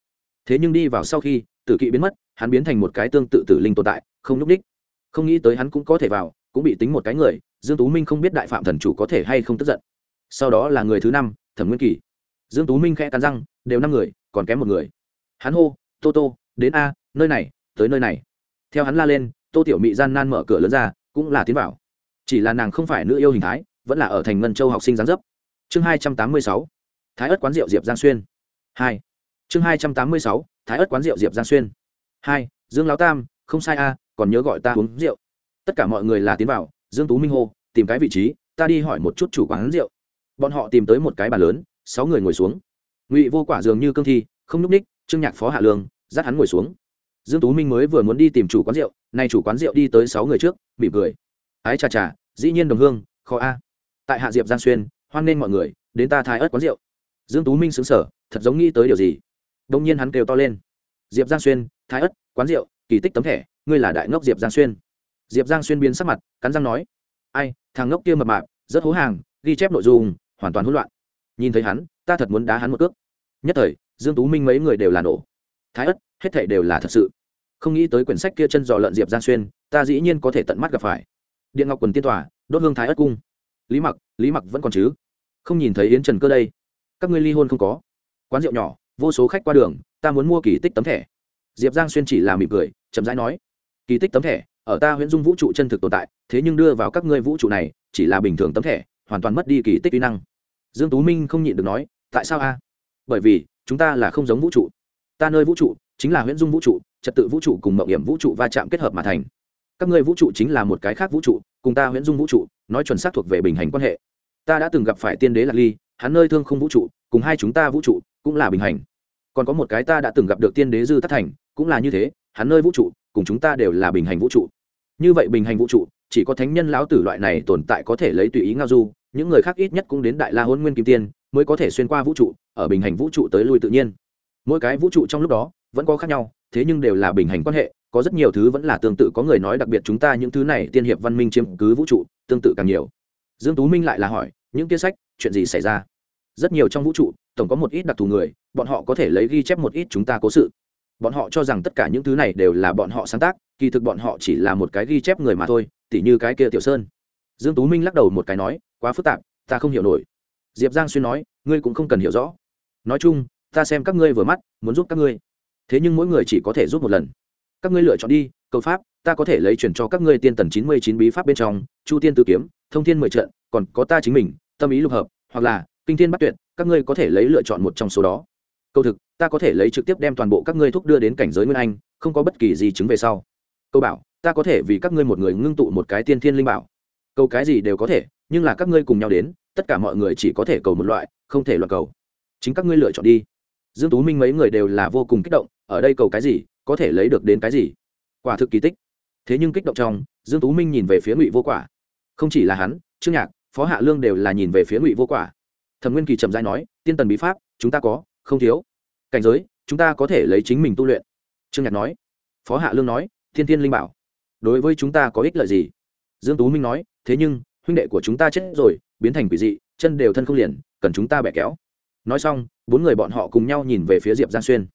Thế nhưng đi vào sau khi, tử kỵ biến mất, hắn biến thành một cái tương tự tử linh tồn tại, không nhúc đích không nghĩ tới hắn cũng có thể vào, cũng bị tính một cái người, dương tú minh không biết đại phạm thần chủ có thể hay không tức giận. Sau đó là người thứ năm, thẩm nguyên kỳ. Dương tú minh khẽ cắn răng, đều năm người, còn kém một người. Hắn hô, tô tô, đến a, nơi này, tới nơi này. Theo hắn la lên, tô tiểu mị gian nan mở cửa lớn ra, cũng là tiến vào. Chỉ là nàng không phải nữ yêu hình thái, vẫn là ở thành ngân châu học sinh gián dấp chương hai trăm tám mươi sáu, thái ớt quán rượu diệp giang xuyên. Hai. Chương hai trăm tám mươi sáu, thái ớt quán rượu diệp giang xuyên. Hai. Dương lão tam, không sai a còn nhớ gọi ta uống rượu. Tất cả mọi người là tiến vào, dương tú minh hô, tìm cái vị trí, ta đi hỏi một chút chủ quán rượu. Bọn họ tìm tới một cái bàn lớn, sáu người ngồi xuống. Ngụy vô quả dường như cương thi, không n ú c ních, trương nhạc phó hạ lương, dắt hắn ngồi xuống. Dương tú minh mới vừa muốn đi tìm chủ quán rượu, nay chủ quán rượu đi tới sáu người trước, mỉm cười. Ái chà chà, dĩ nhiên đồng hương, khó a. Tại hạ diệp giang xuyên hoan nên mọi người, đến ta thái ớt quán rượu. Dương tú minh xứng sở thật giống nghĩ tới điều gì. Đông nhiên hắn kêu to lên. Diệp giang xuyên, thái ớt, quán rượu, kỳ tích tấm thẻ, ngươi là đại ngốc diệp giang xuyên. Diệp giang xuyên biến sắc mặt, cắn răng nói. Ai, thằng ngốc kia mập mạp, rất hố hàng, ghi chép nội dung, hoàn toàn hỗn loạn. Nhìn thấy hắn, ta thật muốn đá hắn một cước. Nhất thời, dương tú minh mấy người đều là nổ. Thái ất hết thảy đều là thật sự. Không nghĩ tới quyển sách kia chân dò lợn diệp giang xuyên, ta dĩ nhiên có thể tận mắt gặp phải. Điện ngọc quần tiên tòa, đốt hương thái ất cung. Lý mặc lý mặc vẫn còn chứ? Không nhìn thấy yến trần cơ đây. Các ngươi ly hôn không có. Quán rượu nhỏ, vô số khách qua đường, ta muốn mua kỳ tích tấm thẻ. Diệp giang xuyên chỉ là mỉm cười, chậm rãi nói, kỳ tích tấm thẻ, ở ta huyễn dung vũ trụ chân thực tồn tại, thế nhưng đưa vào các ngươi vũ trụ này, chỉ là bình thường tấm thẻ, hoàn toàn mất đi kỳ tích kỹ năng. Dương tú minh không nhịn được nói, tại sao a? Bởi vì, chúng ta là không giống vũ trụ. Ta nơi vũ trụ chính là huyễn dung vũ trụ, trật tự vũ trụ cùng mậu hiểm vũ trụ va chạm kết hợp mà thành. Các ngươi vũ trụ chính là một cái khác vũ trụ, cùng ta huyễn dung vũ trụ, nói chuẩn xác thuộc về bình hành quan hệ ta đã từng gặp phải tiên đế lạc ly, hắn nơi thương không vũ trụ, cùng hai chúng ta vũ trụ cũng là bình hành. Còn có một cái ta đã từng gặp được tiên đế dư tắc thành, cũng là như thế, hắn nơi vũ trụ cùng chúng ta đều là bình hành vũ trụ. Như vậy bình hành vũ trụ, chỉ có thánh nhân lão tử loại này tồn tại có thể lấy tùy ý ngao du, những người khác ít nhất cũng đến đại la hôn nguyên kim tiên mới có thể xuyên qua vũ trụ, ở bình hành vũ trụ tới lui tự nhiên. Mỗi cái vũ trụ trong lúc đó vẫn có khác nhau, thế nhưng đều là bình hành quan hệ, có rất nhiều thứ vẫn là tương tự, có người nói đặc biệt chúng ta những thứ này tiên hiệp văn minh chiếm cứ vũ trụ, tương tự càng nhiều dương tú minh lại là hỏi, những kia sách, chuyện gì xảy ra? Rất nhiều trong vũ trụ, tổng có một ít đặc thù người, bọn họ có thể lấy ghi chép một ít chúng ta cố sự. Bọn họ cho rằng tất cả những thứ này đều là bọn họ sáng tác, kỳ thực bọn họ chỉ là một cái ghi chép người mà thôi, tỉ như cái kia tiểu sơn. Dương tú minh lắc đầu một cái nói, quá phức tạp, ta không hiểu nổi. Diệp giang xuyên nói, ngươi cũng không cần hiểu rõ. Nói chung, ta xem các ngươi vừa mắt, muốn giúp các ngươi. Thế nhưng mỗi người chỉ có thể giúp một lần các ngươi lựa chọn đi, cầu pháp, ta có thể lấy chuyển cho các ngươi tiên tần chín mươi chín bí pháp bên trong, chu tiên tử kiếm, thông thiên mười trận, còn có ta chính mình, tâm ý lục hợp, hoặc là kinh thiên bắt tuyệt, các ngươi có thể lấy lựa chọn một trong số đó. Câu thực, ta có thể lấy trực tiếp đem toàn bộ các ngươi thúc đưa đến cảnh giới nguyên anh, không có bất kỳ gì chứng về sau. Câu bảo, ta có thể vì các ngươi một người ngưng tụ một cái tiên thiên linh bảo. Câu cái gì đều có thể, nhưng là các ngươi cùng nhau đến, tất cả mọi người chỉ có thể cầu một loại, không thể loại cầu. Chính các ngươi lựa chọn đi. Dương tú minh mấy người đều là vô cùng kích động, ở đây cầu cái gì có thể lấy được đến cái gì? Quả thực kỳ tích. Thế nhưng kích động trong, dương tú minh nhìn về phía ngụy vô quả. Không chỉ là hắn, trương nhạc, phó hạ lương đều là nhìn về phía ngụy vô quả. Thẩm nguyên kỳ trầm dai nói, tiên tần bí pháp, chúng ta có, không thiếu. Cảnh giới, chúng ta có thể lấy chính mình tu luyện. Trương nhạc nói. Phó hạ lương nói, thiên thiên linh bảo, đối với chúng ta có ích lợi gì? Dương tú minh nói, thế nhưng, huynh đệ của chúng ta chết rồi, biến thành quỷ dị, chân đều thân không liền, cần chúng ta bẻ kéo. Nói xong, bốn người bọn họ cùng nhau nhìn về phía diệp giang xuyên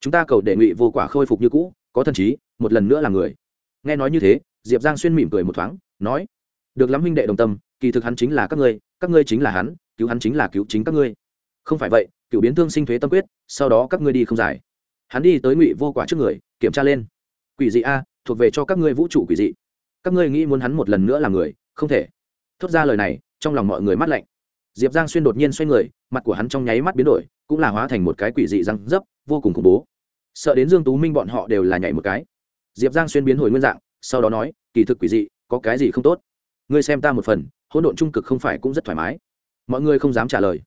chúng ta cầu đề nghị vô quả khôi phục như cũ, có thần trí, một lần nữa là người. Nghe nói như thế, diệp giang xuyên mỉm cười một thoáng, nói, được lắm huynh đệ đồng tâm, kỳ thực hắn chính là các ngươi các ngươi chính là hắn, cứu hắn chính là cứu chính các ngươi. Không phải vậy, cựu biến thương sinh thuế tâm quyết, sau đó các ngươi đi không giải. Hắn đi tới ngụy vô quả trước người, kiểm tra lên. Quỷ dị a, thuộc về cho các ngươi vũ trụ quỷ dị. Các ngươi nghĩ muốn hắn một lần nữa là người, không thể. Thốt ra lời này, trong lòng mọi người mắt lạnh. Diệp giang xuyên đột nhiên xoay người, mặt của hắn trong nháy mắt biến đổi, cũng là hóa thành một cái quỷ dị răng dấp vô cùng khủng bố. Sợ đến dương tú minh bọn họ đều là nhảy một cái. Diệp giang xuyên biến hồi nguyên dạng, sau đó nói, kỳ thực quỷ dị, có cái gì không tốt? Ngươi xem ta một phần, hỗn độn trung cực không phải cũng rất thoải mái. Mọi người không dám trả lời.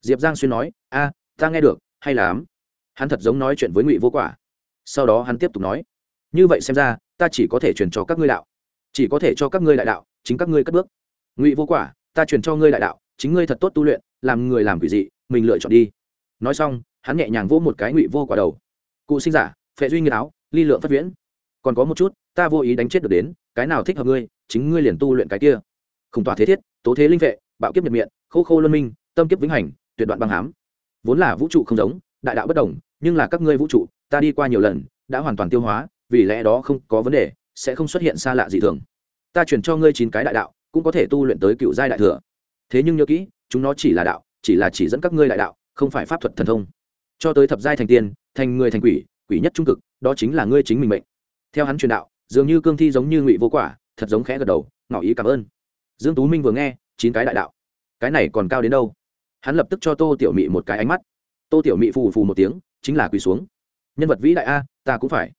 Diệp giang xuyên nói, a, ta nghe được, hay là ám hắn thật giống nói chuyện với ngụy vô quả. Sau đó hắn tiếp tục nói, như vậy xem ra, ta chỉ có thể truyền cho các ngươi đạo. Chỉ có thể cho các ngươi đại đạo, chính các ngươi cất bước. Ngụy vô quả, ta truyền cho ngươi đại đạo, chính ngươi thật tốt tu luyện, làm người làm quỷ dị, mình lựa chọn đi. Nói xong hắn nhẹ nhàng vỗ một cái ngụy vô quả đầu. Cụ sinh giả, phệ duy nghiên áo, ly lượng phát viễn. Còn có một chút, ta vô ý đánh chết được đến, cái nào thích hợp ngươi, chính ngươi liền tu luyện cái kia. Khủng tỏa thế thiết, tố thế linh vệ, bạo kiếp nhật miệng, khô khô luân minh, tâm kiếp vĩnh hành, tuyệt đoạn băng hám. Vốn là vũ trụ không giống, đại đạo bất đồng, nhưng là các ngươi vũ trụ, ta đi qua nhiều lần, đã hoàn toàn tiêu hóa, vì lẽ đó không có vấn đề, sẽ không xuất hiện xa lạ gì thường. Ta chuyển cho ngươi chín cái đại đạo, cũng có thể tu luyện tới cựu giai đại thừa. Thế nhưng nhớ kỹ, chúng nó chỉ là đạo, chỉ là chỉ dẫn các ngươi đại đạo, không phải pháp thuật thần thông cho tới thập giai thành tiên, thành người thành quỷ quỷ nhất trung cực, đó chính là ngươi chính mình mệnh. Theo hắn truyền đạo, dường như cương thi giống như ngụy vô quả, thật giống khẽ gật đầu, ngỏ ý cảm ơn. Dương tú minh vừa nghe, chín cái đại đạo. Cái này còn cao đến đâu? Hắn lập tức cho tô tiểu mị một cái ánh mắt. Tô tiểu mị phù phù một tiếng, chính là quỳ xuống. Nhân vật vĩ đại a, ta cũng phải.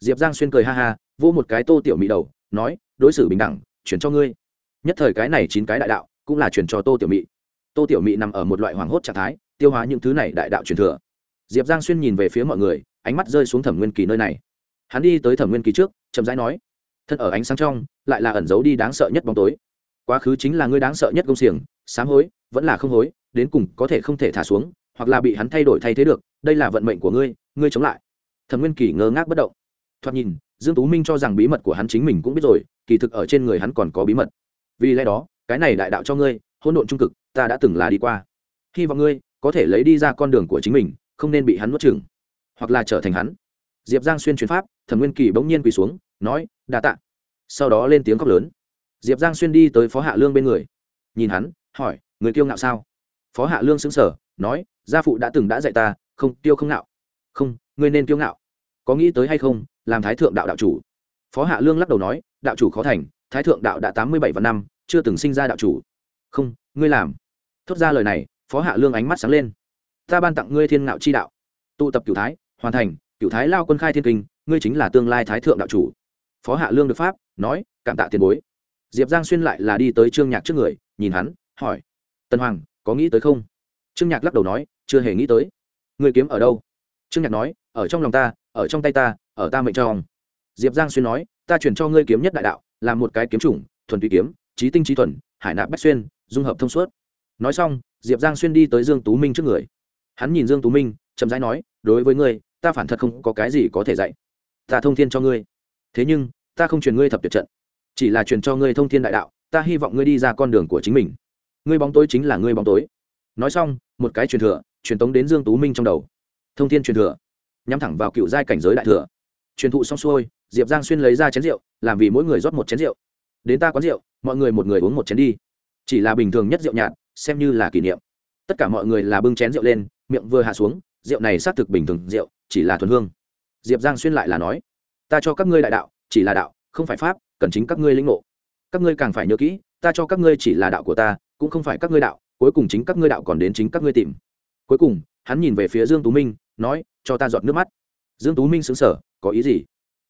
Diệp giang xuyên cười ha ha, vỗ một cái tô tiểu mị đầu, nói, đối xử bình đẳng, chuyển cho ngươi. Nhất thời cái này chín cái đại đạo, cũng là chuyển cho tô tiểu mị. Tô tiểu mị nằm ở một loại hoảng hốt trạng thái, tiêu hóa những thứ này đại đạo truyền thừa diệp giang xuyên nhìn về phía mọi người, ánh mắt rơi xuống thẩm nguyên kỳ nơi này. Hắn đi tới thẩm nguyên kỳ trước, chậm rãi nói, thân ở ánh sáng trong, lại là ẩn giấu đi đáng sợ nhất bóng tối. Quá khứ chính là ngươi đáng sợ nhất công xiềng, sám hối, vẫn là không hối, đến cùng có thể không thể thả xuống, hoặc là bị hắn thay đổi thay thế được, đây là vận mệnh của ngươi ngươi chống lại. Thẩm nguyên kỳ ngơ ngác bất động. Thoạt nhìn, dương tú minh cho rằng bí mật của hắn chính mình cũng biết rồi, kỳ thực ở trên người hắn còn có bí mật. Vì lẽ đó, cái này đại đạo cho ngươi, hỗn độn trung cực, ta đã từng là đi qua. Hy vọng ngươi có thể lấy đi ra con đường của chính mình không nên bị hắn nuốt chửng, hoặc là trở thành hắn. Diệp giang xuyên truyền pháp, thẩm nguyên kỳ bỗng nhiên quỳ xuống, nói, đa tạ. Sau đó lên tiếng khóc lớn. Diệp giang xuyên đi tới phó hạ lương bên người. Nhìn hắn, hỏi, người kiêu ngạo sao? Phó hạ lương xứng sở nói, gia phụ đã từng đã dạy ta, không tiêu không ngạo. Không, ngươi nên kiêu ngạo. Có nghĩ tới hay không, làm thái thượng đạo đạo chủ? Phó hạ lương lắc đầu nói, đạo chủ khó thành, thái thượng đạo đã tám mươi bảy và năm, chưa từng sinh ra đạo chủ. Không, ngươi làm. Thốt ra lời này, phó hạ lương ánh mắt sáng lên ta ban tặng ngươi thiên ngạo chi đạo. Tụ tập cửu thái, hoàn thành, cửu thái lao quân khai thiên kinh, ngươi chính là tương lai thái thượng đạo chủ. Phó hạ lương được pháp, nói, cảm tạ tiền bối. Diệp giang xuyên lại là đi tới trương nhạc trước người, nhìn hắn, hỏi tân hoàng, có nghĩ tới không? Trương nhạc lắc đầu nói, chưa hề nghĩ tới. Người kiếm ở đâu? Trương nhạc nói, ở trong lòng ta, ở trong tay ta, ở ta mệnh trong diệp giang xuyên nói, ta chuyển cho ngươi kiếm nhất đại đạo làm một cái kiếm chủng, thuần tùy kiếm trí tinh trí thuần, hải nạp bách xuyên, dung hợp thông suốt. Nói xong, diệp giang xuyên đi tới dương tú minh trước người hắn nhìn dương tú minh, chậm rãi nói, đối với ngươi, ta phản thật không có cái gì có thể dạy. Ta thông thiên cho ngươi. Thế nhưng, ta không truyền ngươi thập tuyệt trận. Chỉ là truyền cho ngươi thông thiên đại đạo, ta hy vọng ngươi đi ra con đường của chính mình. Ngươi bóng tối chính là ngươi bóng tối. Nói xong, một cái truyền thừa, truyền tống đến dương tú minh trong đầu. Thông thiên truyền thừa. Nhắm thẳng vào cựu giai cảnh giới đại thừa. Truyền thụ xong xuôi, diệp giang xuyên lấy ra chén rượu, làm vì mỗi người rót một chén rượu. Đến ta quán rượu, mọi người một người uống một chén đi. Chỉ là bình thường nhất rượu nhạt, xem như là kỷ niệm tất cả mọi người là bưng chén rượu lên, miệng vừa hạ xuống, rượu này xác thực bình thường rượu, chỉ là thuần hương. Diệp giang xuyên lại là nói, ta cho các ngươi đại đạo, chỉ là đạo, không phải pháp, cần chính các ngươi lĩnh ngộ. Các ngươi càng phải nhớ kỹ, ta cho các ngươi chỉ là đạo của ta, cũng không phải các ngươi đạo, cuối cùng chính các ngươi đạo còn đến chính các ngươi tìm. Cuối cùng, hắn nhìn về phía dương tú minh, nói, cho ta giọt nước mắt. Dương tú minh xứng sở có ý gì?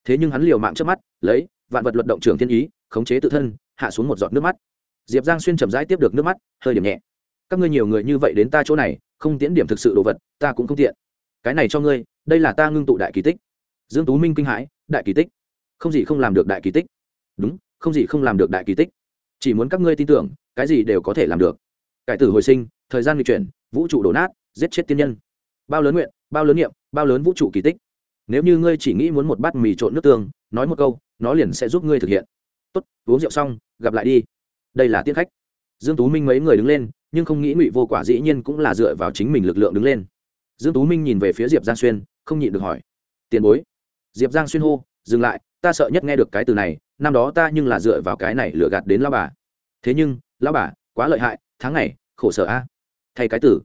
Thế nhưng hắn liều mạng trước mắt, lấy, vạn vật luật động trưởng thiên ý, khống chế tự thân, hạ xuống một giọt nước mắt. Diệp giang xuyên chậm rãi tiếp được nước mắt, hơi điểm nhẹ các ngươi nhiều người như vậy đến ta chỗ này, không tiễn điểm thực sự đồ vật, ta cũng không tiện. Cái này cho ngươi, đây là ta ngưng tụ đại kỳ tích. Dương tú minh kinh hãi, đại kỳ tích. Không gì không làm được đại kỳ tích. Đúng, không gì không làm được đại kỳ tích. Chỉ muốn các ngươi tin tưởng, cái gì đều có thể làm được. Cải tử hồi sinh, thời gian di chuyển, vũ trụ đổ nát, giết chết tiên nhân. Bao lớn nguyện, bao lớn nghiệm bao lớn vũ trụ kỳ tích. Nếu như ngươi chỉ nghĩ muốn một bát mì trộn nước tương, nói một câu, nó liền sẽ giúp ngươi thực hiện. Tốt, uống rượu xong, gặp lại đi. Đây là tiết khách. Dương tú minh mấy người đứng lên nhưng không nghĩ ngụy vô quả dĩ nhiên cũng là dựa vào chính mình lực lượng đứng lên. Dương tú minh nhìn về phía diệp giang xuyên, không nhịn được hỏi, tiền bối? Diệp giang xuyên hô, dừng lại, ta sợ nhất nghe được cái từ này, năm đó ta nhưng là dựa vào cái này lừa gạt đến lao bà. Thế nhưng lao bà, quá lợi hại, tháng ngày, khổ sở a. Thay cái tử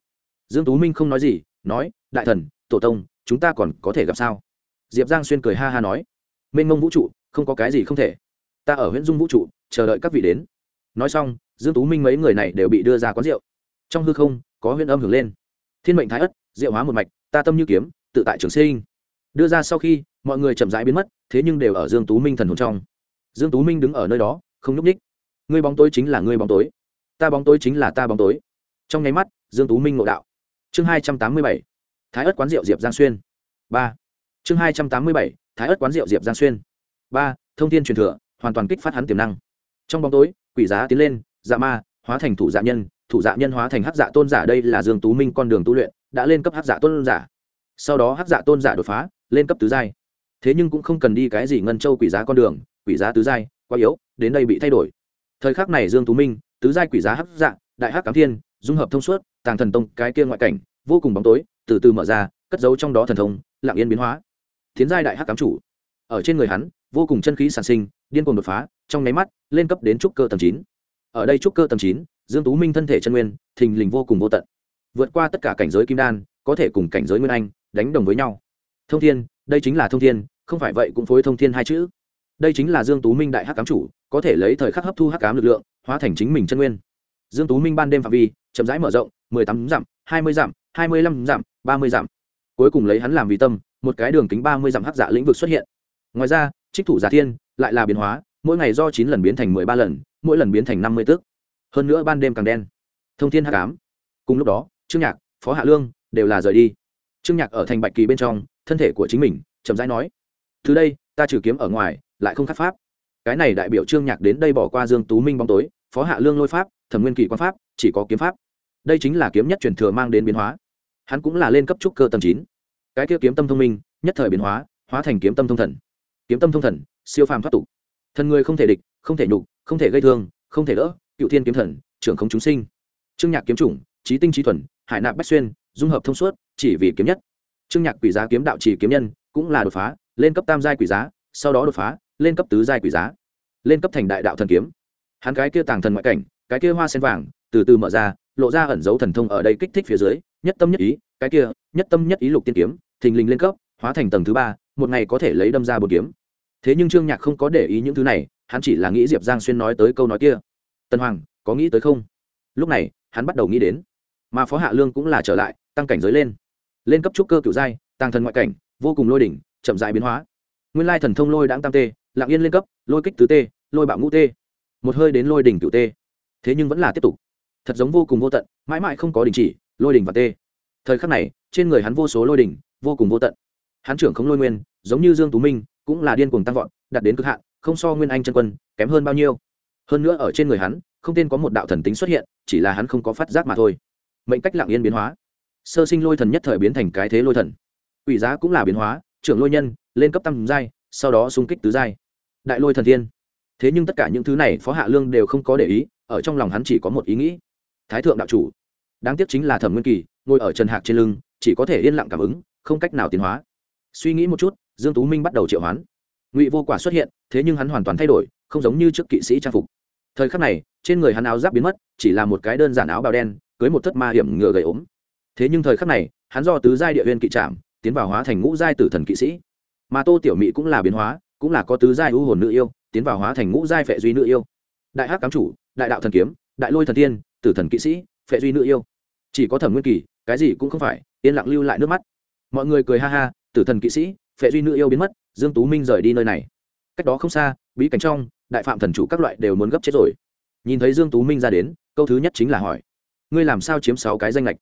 dương tú minh không nói gì, nói, đại thần, tổ tông, chúng ta còn có thể gặp sao? Diệp giang xuyên cười ha ha nói, mênh mông vũ trụ, không có cái gì không thể. Ta ở huyện dung vũ trụ, chờ đợi các vị đến nói xong, dương tú minh mấy người này đều bị đưa ra quán rượu. Trong hư không, có huyễn âm hưởng lên. Thiên mệnh thái ất diệu hóa một mạch, ta tâm như kiếm, tự tại trường sinh. Đưa ra sau khi, mọi người chậm rãi biến mất, thế nhưng đều ở dương tú minh thần hồn trong. Dương tú minh đứng ở nơi đó, không nhúc ních ngươi bóng tối chính là ngươi bóng tối. Ta bóng tối chính là ta bóng tối. Trong nháy mắt, dương tú minh ngộ đạo. Chương hai trăm tám mươi bảy, thái ất quán rượu diệp giang xuyên. Ba. Chương hai trăm tám mươi bảy, thái ất quán rượu diệp giang xuyên. Ba. Thông tin truyền thừa, hoàn toàn kích phát hắn tiềm năng trong bóng tối, quỷ giá tiến lên dạ ma, hóa thành thủ dạ nhân, thủ dạ nhân hóa thành hắc dạ tôn giả đây là dương tú minh con đường tu luyện, đã lên cấp hắc dạ tôn giả. Sau đó hắc dạ tôn giả đột phá, lên cấp tứ giai. Thế nhưng cũng không cần đi cái gì ngân châu quỷ giá con đường, quỷ giá tứ giai, quá yếu, đến đây bị thay đổi. Thời khắc này dương tú minh, tứ giai quỷ giá hắc dạ đại hắc cám thiên, dung hợp thông suốt, tàng thần tông, cái kia ngoại cảnh, vô cùng bóng tối, từ từ mở ra, cất giấu trong đó thần thông, lặng yên biến hóa. Tiến giai đại hắc cám chủ ở trên người hắn, vô cùng chân khí sản sinh, điên cuồng đột phá, trong nháy mắt, lên cấp đến trúc cơ tầng chín. Ở đây trúc cơ tầng chín, dương tú minh thân thể chân nguyên, thình lình vô cùng vô tận. Vượt qua tất cả cảnh giới kim đan, có thể cùng cảnh giới nguyên anh, đánh đồng với nhau. Thông thiên, đây chính là thông thiên, không phải vậy cũng phối thông thiên hai chữ. Đây chính là dương tú minh đại hắc cám chủ, có thể lấy thời khắc hấp thu hắc cám lực lượng, hóa thành chính mình chân nguyên. Dương tú minh ban đêm phạm vi, chậm rãi mở rộng, mười tám dặm, hai mươi dặm, hai mươi lăm dặm, ba mươi dặm. Cuối cùng lấy hắn làm vì tâm, một cái đường kính ba mươi dặm hắc dạ lĩnh vực xuất hiện ngoài ra, trích thủ giả thiên lại là biến hóa, mỗi ngày do chín lần biến thành mười ba lần, mỗi lần biến thành năm mươi tước hơn nữa ban đêm càng đen. Thông thiên hắc ám. Cùng lúc đó, trương nhạc, phó hạ lương đều là rời đi. Trương nhạc ở thành bạch kỳ bên trong, thân thể của chính mình chậm rãi nói, từ đây, ta trừ kiếm ở ngoài, lại không khắc pháp. Cái này đại biểu trương nhạc đến đây bỏ qua dương tú minh bóng tối, phó hạ lương lôi pháp, thẩm nguyên kỳ quan pháp, chỉ có kiếm pháp. Đây chính là kiếm nhất truyền thừa mang đến biến hóa. Hắn cũng là lên cấp trúc cơ tầm chín. Cái kia kiếm tâm thông minh, nhất thời biến hóa hóa thành kiếm tâm thông thần kiếm tâm thông thần, siêu phàm thoát tục. Thần người không thể địch, không thể nhục, không thể gây thương, không thể đỡ, cựu thiên kiếm thần, trưởng không chúng sinh. Trương nhạc kiếm chủng, trí tinh trí thuần, hải nạp bách xuyên, dung hợp thông suốt, chỉ vì kiếm nhất. Trương nhạc quỷ giá kiếm đạo chỉ kiếm nhân, cũng là đột phá, lên cấp tam giai quỷ giá, sau đó đột phá, lên cấp tứ giai quỷ giá. Lên cấp thành đại đạo thần kiếm. Hắn cái kia tàng thần ngoại cảnh, cái kia hoa sen vàng, từ từ mở ra, lộ ra ẩn dấu thần thông ở đây kích thích phía dưới, nhất tâm nhất ý, cái kia, nhất tâm nhất ý lục tiên kiếm, thình lình lên cấp, hóa thành tầng thứ ba một ngày có thể lấy đâm ra bột kiếm. Thế nhưng trương nhạc không có để ý những thứ này, hắn chỉ là nghĩ diệp giang xuyên nói tới câu nói kia. Tân hoàng, có nghĩ tới không? Lúc này, hắn bắt đầu nghĩ đến, mà phó hạ lương cũng là trở lại, tăng cảnh giới lên. Lên cấp trúc cơ cựu giai tăng thần ngoại cảnh, vô cùng lôi đỉnh, chậm dại biến hóa. Nguyên lai thần thông lôi đáng tam tê lạng yên lên cấp, lôi kích tứ tê, lôi bạo ngũ tê. Một hơi đến lôi đỉnh cựu tê. Thế nhưng vẫn là tiếp tục. Thật giống vô cùng vô tận, mãi mãi không có đình chỉ, lôi đỉnh và tê. Thời khắc này, trên người hắn vô số lôi đỉnh, vô cùng vô tận hắn trưởng không lôi nguyên, giống như dương tú minh, cũng là điên cuồng tăng vọt, đạt đến cực hạn, không so nguyên anh chân quân, kém hơn bao nhiêu. Hơn nữa ở trên người hắn, không tên có một đạo thần tính xuất hiện, chỉ là hắn không có phát giác mà thôi. Mệnh cách lặng yên biến hóa. Sơ sinh lôi thần nhất thời biến thành cái thế lôi thần. Ủy giá cũng là biến hóa, trưởng lôi nhân, lên cấp tăng giai, sau đó xung kích tứ giai. Đại lôi thần thiên. Thế nhưng tất cả những thứ này, phó hạ lương đều không có để ý, ở trong lòng hắn chỉ có một ý nghĩ. Thái thượng đạo chủ. Đáng tiếc chính là thẩm nguyên kỳ, ngồi ở trần hạc trên lưng, chỉ có thể yên lặng cảm ứng, không cách nào tiến hóa suy nghĩ một chút, dương tú minh bắt đầu triệu hoán. Ngụy vô quả xuất hiện, thế nhưng hắn hoàn toàn thay đổi, không giống như trước kỵ sĩ trang phục. Thời khắc này, trên người hắn áo giáp biến mất, chỉ là một cái đơn giản áo bào đen, cưới một thất ma hiểm ngựa gầy ốm. Thế nhưng thời khắc này, hắn do tứ giai địa viên kỵ trạm tiến vào hóa thành ngũ giai tử thần kỵ sĩ. Mà tô tiểu mỹ cũng là biến hóa, cũng là có tứ giai ưu hồn nữ yêu, tiến vào hóa thành ngũ giai phệ duy nữ yêu. Đại hắc cám chủ, đại đạo thần kiếm, đại lôi thần tiên, tử thần kỵ sĩ, phệ duy nữ yêu. Chỉ có thẩm nguyên kỳ, cái gì cũng không phải, yên lặng lưu lại nước mắt. Mọi người cười ha ha tử thần kỵ sĩ, phệ duy nữ yêu biến mất, dương tú minh rời đi nơi này. Cách đó không xa, bí cảnh trong, đại phạm thần chủ các loại đều muốn gấp chết rồi. Nhìn thấy dương tú minh ra đến, câu thứ nhất chính là hỏi, ngươi làm sao chiếm sáu cái danh lệch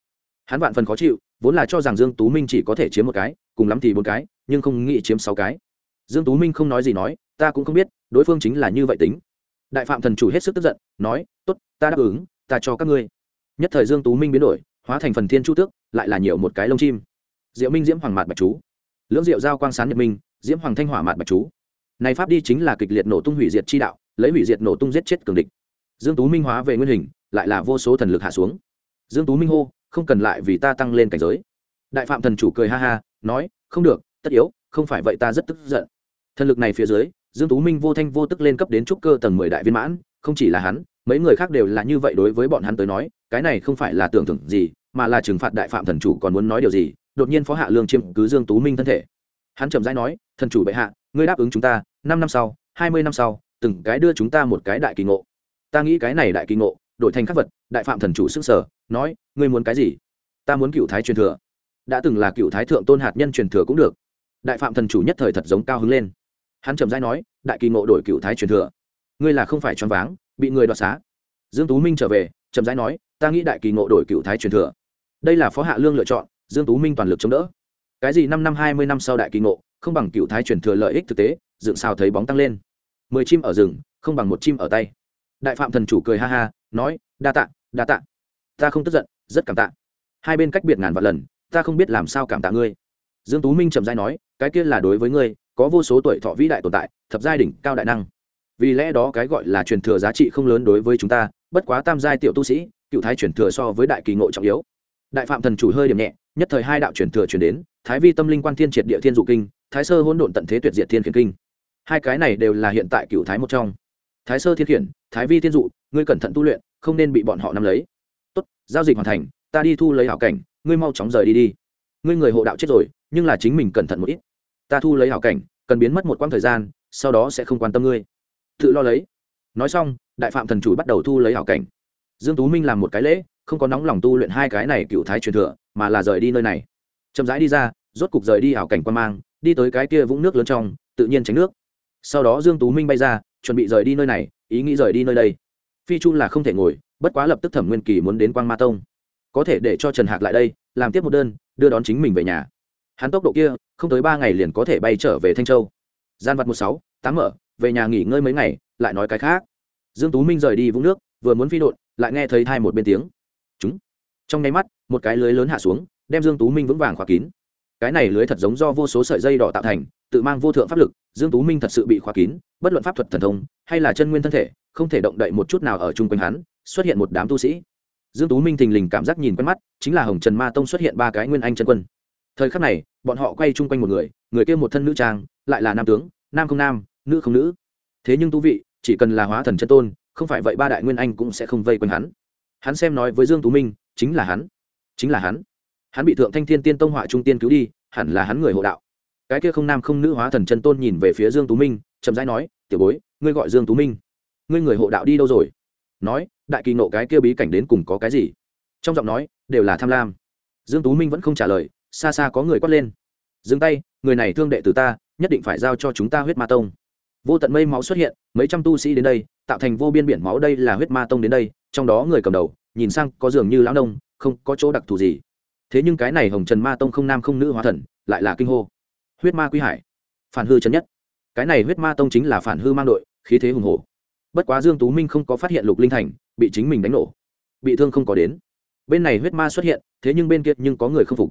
hắn vạn phần khó chịu, vốn là cho rằng dương tú minh chỉ có thể chiếm một cái, cùng lắm thì bốn cái, nhưng không nghĩ chiếm sáu cái. Dương tú minh không nói gì nói, ta cũng không biết, đối phương chính là như vậy tính. Đại phạm thần chủ hết sức tức giận, nói, tốt, ta đáp ứng, ta cho các ngươi. Nhất thời dương tú minh biến đổi, hóa thành phần thiên chu tước, lại là nhiều một cái lông chim. Diệu minh diễm hoàng mạt bạch chú lưỡng diệu giao quang sán nhật minh, diễm hoàng thanh hỏa mạt bạch chú. Này pháp đi chính là kịch liệt nổ tung hủy diệt chi đạo, lấy hủy diệt nổ tung giết chết cường địch. Dương tú minh hóa về nguyên hình, lại là vô số thần lực hạ xuống. Dương tú minh hô, không cần lại vì ta tăng lên cảnh giới. Đại phạm thần chủ cười ha ha, nói, không được, tất yếu, không phải vậy ta rất tức giận. Thần lực này phía dưới, dương tú minh vô thanh vô tức lên cấp đến trúc cơ tầng mười đại viên mãn, không chỉ là hắn, mấy người khác đều là như vậy đối với bọn hắn tới nói, cái này không phải là tưởng tượng gì, mà là trừng phạt đại phạm thần chủ còn muốn nói điều gì đột nhiên phó hạ lương chiêm cứ dương tú minh thân thể. Hắn chậm rãi nói, thần chủ bệ hạ, ngươi đáp ứng chúng ta, năm năm sau, hai mươi năm sau, từng cái đưa chúng ta một cái đại kỳ ngộ. Ta nghĩ cái này đại kỳ ngộ, đổi thành các vật, đại phạm thần chủ sức sở, nói, ngươi muốn cái gì? Ta muốn cựu thái truyền thừa. Đã từng là cựu thái thượng tôn hạt nhân truyền thừa cũng được. Đại phạm thần chủ nhất thời thật giống cao hứng lên. Hắn chậm rãi nói, đại kỳ ngộ đổi cựu thái truyền thừa. Ngươi là không phải choáng váng, bị người đoạt xá. Dương tú minh trở về, chậm rãi nói, ta nghĩ đại kỳ ngộ đổi cựu thái truyền thừa. Đây là phó hạ lương lựa chọn dương tú minh toàn lực chống đỡ. Cái gì năm năm, hai mươi năm sau đại kỳ ngộ, không bằng cựu thái truyền thừa lợi ích thực tế, dựng sao thấy bóng tăng lên. Mười chim ở rừng, không bằng một chim ở tay. Đại phạm thần chủ cười ha ha, nói, đa tạ đa tạ. Ta không tức giận, rất cảm tạ. Hai bên cách biệt ngàn vạn lần, ta không biết làm sao cảm tạ ngươi. Dương tú minh trầm dai nói, cái kia là đối với ngươi, có vô số tuổi thọ vĩ đại tồn tại, thập giai đỉnh cao đại năng. Vì lẽ đó cái gọi là truyền thừa giá trị không lớn đối với chúng ta, bất quá tam giai tiểu tu sĩ, cựu thái truyền thừa so với đại kỳ ngộ trọng yếu. Đại phạm thần chủ hơi điểm nhẹ nhất thời hai đạo truyền thừa truyền đến, thái vi tâm linh quan thiên triệt địa thiên dụ kinh, thái sơ hỗn độn tận thế tuyệt diệt thiên khiển kinh. Hai cái này đều là hiện tại cựu thái một trong. Thái sơ thiên khiển, thái vi thiên dụ, ngươi cẩn thận tu luyện, không nên bị bọn họ nắm lấy. Tốt, giao dịch hoàn thành, ta đi thu lấy hảo cảnh, ngươi mau chóng rời đi đi. Ngươi người hộ đạo chết rồi, nhưng là chính mình cẩn thận một ít. Ta thu lấy hảo cảnh, cần biến mất một quãng thời gian, sau đó sẽ không quan tâm ngươi. Tự lo lấy. Nói xong, đại phạm thần chủ bắt đầu thu lấy hảo cảnh. Dương tú minh làm một cái lễ, không có nóng lòng tu luyện hai cái này cựu thái truyền thừa mà là rời đi nơi này. Chậm rãi đi ra, rốt cục rời đi hảo cảnh quan mang, đi tới cái kia vũng nước lớn trong, tự nhiên tránh nước. Sau đó dương tú minh bay ra, chuẩn bị rời đi nơi này, ý nghĩ rời đi nơi đây. Phi chu là không thể ngồi, bất quá lập tức thẩm nguyên kỳ muốn đến quang ma tông. Có thể để cho trần hạc lại đây, làm tiếp một đơn, đưa đón chính mình về nhà. Hắn tốc độ kia, không tới ba ngày liền có thể bay trở về thanh châu. Gian vật một sáu, tám mở, về nhà nghỉ ngơi mấy ngày, lại nói cái khác. Dương tú minh rời đi vũng nước, vừa muốn phi đột lại nghe thấy thai một bên tiếng. Chúng trong nháy mắt, một cái lưới lớn hạ xuống, đem dương tú minh vững vàng khóa kín. Cái này lưới thật giống do vô số sợi dây đỏ tạo thành, tự mang vô thượng pháp lực, dương tú minh thật sự bị khóa kín, bất luận pháp thuật thần thông, hay là chân nguyên thân thể, không thể động đậy một chút nào ở chung quanh hắn, xuất hiện một đám tu sĩ. Dương tú minh thình lình cảm giác nhìn quen mắt, chính là hồng trần ma tông xuất hiện ba cái nguyên anh chân quân. Thời khắc này, bọn họ quay chung quanh một người người kia một thân nữ trang, lại là nam tướng, nam không nam, nữ không nữ. Thế nhưng tú vị, chỉ cần là hóa thần chân tôn, không phải vậy ba đại nguyên anh cũng sẽ không vây quanh hắn. Hắn xem nói với dương tú minh chính là hắn. Chính là hắn. Hắn bị thượng thanh thiên tiên tông họa trung tiên cứu đi, hẳn là hắn người hộ đạo. Cái kia không nam không nữ hóa thần chân tôn nhìn về phía dương tú minh, chậm rãi nói, tiểu bối, ngươi gọi dương tú minh. Ngươi người hộ đạo đi đâu rồi? Nói, đại kỳ nộ cái kia bí cảnh đến cùng có cái gì? Trong giọng nói, đều là tham lam. Dương tú minh vẫn không trả lời, xa xa có người quát lên. Dừng tay, người này thương đệ tử ta, nhất định phải giao cho chúng ta huyết ma tông. Vô tận mây máu xuất hiện, mấy trăm tu sĩ đến đây, tạo thành vô biên biển máu đây là huyết ma tông đến đây trong đó người cầm đầu, nhìn sang có dường như lão nông, không có chỗ đặc thù gì. Thế nhưng cái này hồng trần ma tông không nam không nữ hóa thần, lại là kinh hô. Huyết ma quy hải, phản hư chân nhất. Cái này huyết ma tông chính là phản hư mang đội, khí thế hùng hồ bất quá dương tú minh không có phát hiện lục linh thành, bị chính mình đánh nổ, bị thương không có đến. Bên này huyết ma xuất hiện, thế nhưng bên kia nhưng có người không phục.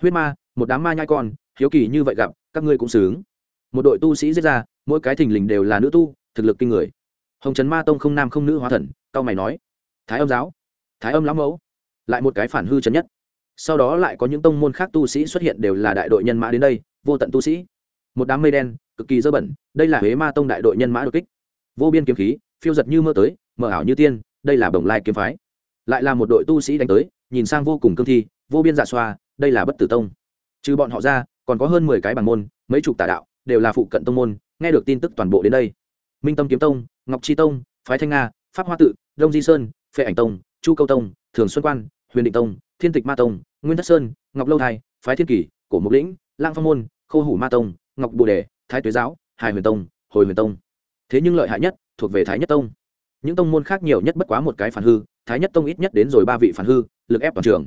Huyết ma, một đám ma nhai con, hiếu kỳ như vậy gặp, các ngươi cũng sướng. Một đội tu sĩ giết ra, mỗi cái thình lình đều là nữ tu, thực lực kinh người. Hồng trần ma tông không nam không nữ hóa thần, cao mày nói thái âm giáo. Thái âm lão mẫu. Lại một cái phản hư chấn nhất. Sau đó lại có những tông môn khác tu sĩ xuất hiện đều là đại đội nhân mã đến đây, vô tận tu sĩ. Một đám mây đen, cực kỳ dơ bẩn, đây là huế ma tông đại đội nhân mã đột kích. Vô biên kiếm khí, phiêu giật như mơ tới mở ảo như tiên, đây là bồng lai kiếm phái. Lại là một đội tu sĩ đánh tới, nhìn sang vô cùng cương thi, vô biên dạ xoa, đây là bất tử tông. Trừ bọn họ ra, còn có hơn mười cái bằng môn, mấy chục tà đạo, đều là phụ cận tông môn, nghe được tin tức toàn bộ đến đây. Minh tâm kiếm tông, ngọc tri tông, phái thanh nga, pháp hoa tự, đông di sơn phệ ảnh tông, chu câu tông, thường xuân quan, huyền định tông, thiên tịch ma tông, nguyên thất sơn, ngọc lâu thai, phái thiên kỳ cổ mục lĩnh, lang phong môn, khô hủ ma tông, ngọc bồ đề, thái tuế giáo hài huyền tông, hồi huyền tông. Thế nhưng lợi hại nhất thuộc về thái nhất tông. Những tông môn khác nhiều nhất bất quá một cái phản hư, thái nhất tông ít nhất đến rồi ba vị phản hư, lực ép toàn trường.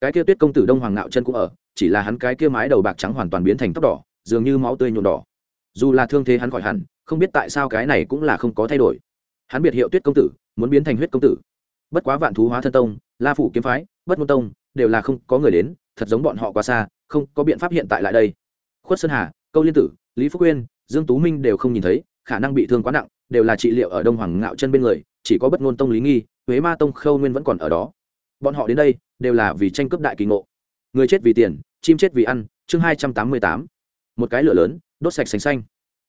Cái kia tuyết công tử đông hoàng ngạo chân cũng ở, chỉ là hắn cái kia mái đầu bạc trắng hoàn toàn biến thành tóc đỏ, dường như máu tươi nhuộm đỏ. Dù là thương thế hắn khỏi hẳn, không biết tại sao cái này cũng là không có thay đổi. Hắn biệt hiệu tuyết công tử, muốn biến thành huyết công tử bất quá vạn thú hóa thân tông, la phủ kiếm phái, bất môn tông đều là không có người đến, thật giống bọn họ quá xa, không có biện pháp hiện tại lại đây. Khuất sơn hà, câu liên tử, lý phúc uyên dương tú minh đều không nhìn thấy, khả năng bị thương quá nặng, đều là trị liệu ở đông hoàng ngạo chân bên người, chỉ có bất ngôn tông lý nghi, huế ma tông khâu nguyên vẫn còn ở đó. Bọn họ đến đây, đều là vì tranh cướp đại kỳ ngộ. Người chết vì tiền, chim chết vì ăn, chương hai trăm tám mươi tám. Một cái lửa lớn, đốt sạch sành xanh.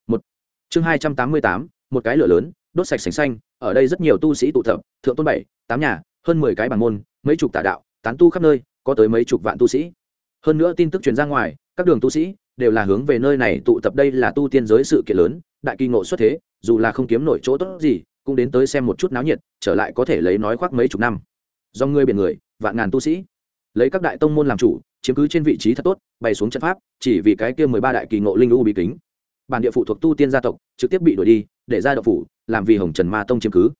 Một, chương hai trăm tám mươi tám, một cái lửa lớn đốt sạch sành xanh, ở đây rất nhiều tu sĩ tụ tập, thượng tôn bảy, tám nhà, hơn mười cái bản môn, mấy chục tà đạo, tán tu khắp nơi, có tới mấy chục vạn tu sĩ. Hơn nữa tin tức truyền ra ngoài, các đường tu sĩ đều là hướng về nơi này tụ tập đây là tu tiên giới sự kiện lớn, đại kỳ ngộ xuất thế, dù là không kiếm nổi chỗ tốt gì, cũng đến tới xem một chút náo nhiệt, trở lại có thể lấy nói khoác mấy chục năm. Do ngươi biển người, vạn ngàn tu sĩ. Lấy các đại tông môn làm chủ, chiếm cứ trên vị trí thật tốt, bày xuống trận pháp, chỉ vì cái kia mười ba đại kỳ ngộ linh u bí kính. Bản địa phụ thuộc tu tiên gia tộc, trực tiếp bị đuổi đi để ra đậu phủ, làm vì hồng trần ma tông chiếm cứ.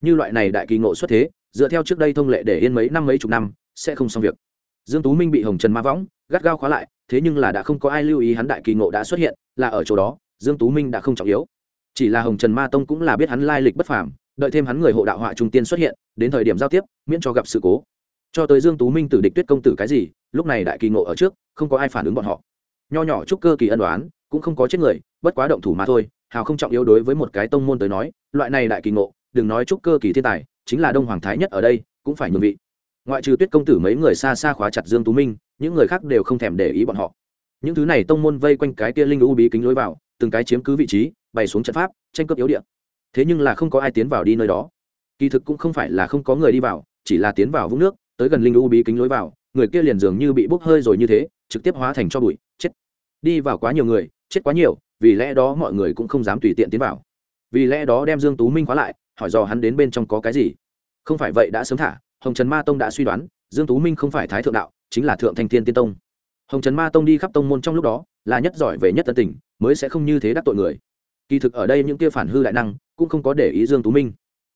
Như loại này đại kỳ ngộ xuất thế, dựa theo trước đây thông lệ để yên mấy năm mấy chục năm, sẽ không xong việc. Dương tú minh bị hồng trần ma võng, gắt gao khóa lại, thế nhưng là đã không có ai lưu ý hắn đại kỳ ngộ đã xuất hiện, là ở chỗ đó, dương tú minh đã không trọng yếu. Chỉ là hồng trần ma tông cũng là biết hắn lai lịch bất phàm, đợi thêm hắn người hộ đạo họa trung tiên xuất hiện, đến thời điểm giao tiếp, miễn cho gặp sự cố. Cho tới dương tú minh tử địch tuyết công tử cái gì, lúc này đại kỳ ngộ ở trước, không có ai phản ứng bọn họ. Nho nhỏ chúc cơ kỳ ân đoán cũng không có chết người, bất quá động thủ mà thôi hào không trọng yếu đối với một cái tông môn tới nói, loại này đại kỳ ngộ, đừng nói chúc cơ kỳ thiên tài, chính là đông hoàng thái nhất ở đây, cũng phải nhường vị. Ngoại trừ tuyết công tử mấy người xa xa khóa chặt dương tú minh, những người khác đều không thèm để ý bọn họ. Những thứ này tông môn vây quanh cái kia linh u bí kính lối vào, từng cái chiếm cứ vị trí, bày xuống trận pháp, tranh cướp yếu địa. Thế nhưng là không có ai tiến vào đi nơi đó. Kỳ thực cũng không phải là không có người đi vào, chỉ là tiến vào vũng nước, tới gần linh u bí kính lối vào, người kia liền dường như bị bốc hơi rồi như thế, trực tiếp hóa thành cho bụi, chết. Đi vào quá nhiều người, chết quá nhiều vì lẽ đó mọi người cũng không dám tùy tiện tiến vào. Vì lẽ đó đem dương tú minh khóa lại, hỏi dò hắn đến bên trong có cái gì. Không phải vậy đã sớm thả, hồng trần ma tông đã suy đoán, dương tú minh không phải thái thượng đạo, chính là thượng thanh thiên tiên tông. Hồng trần ma tông đi khắp tông môn trong lúc đó, là nhất giỏi về nhất tân tình, mới sẽ không như thế đắc tội người. Kỳ thực ở đây những kia phản hư đại năng, cũng không có để ý dương tú minh.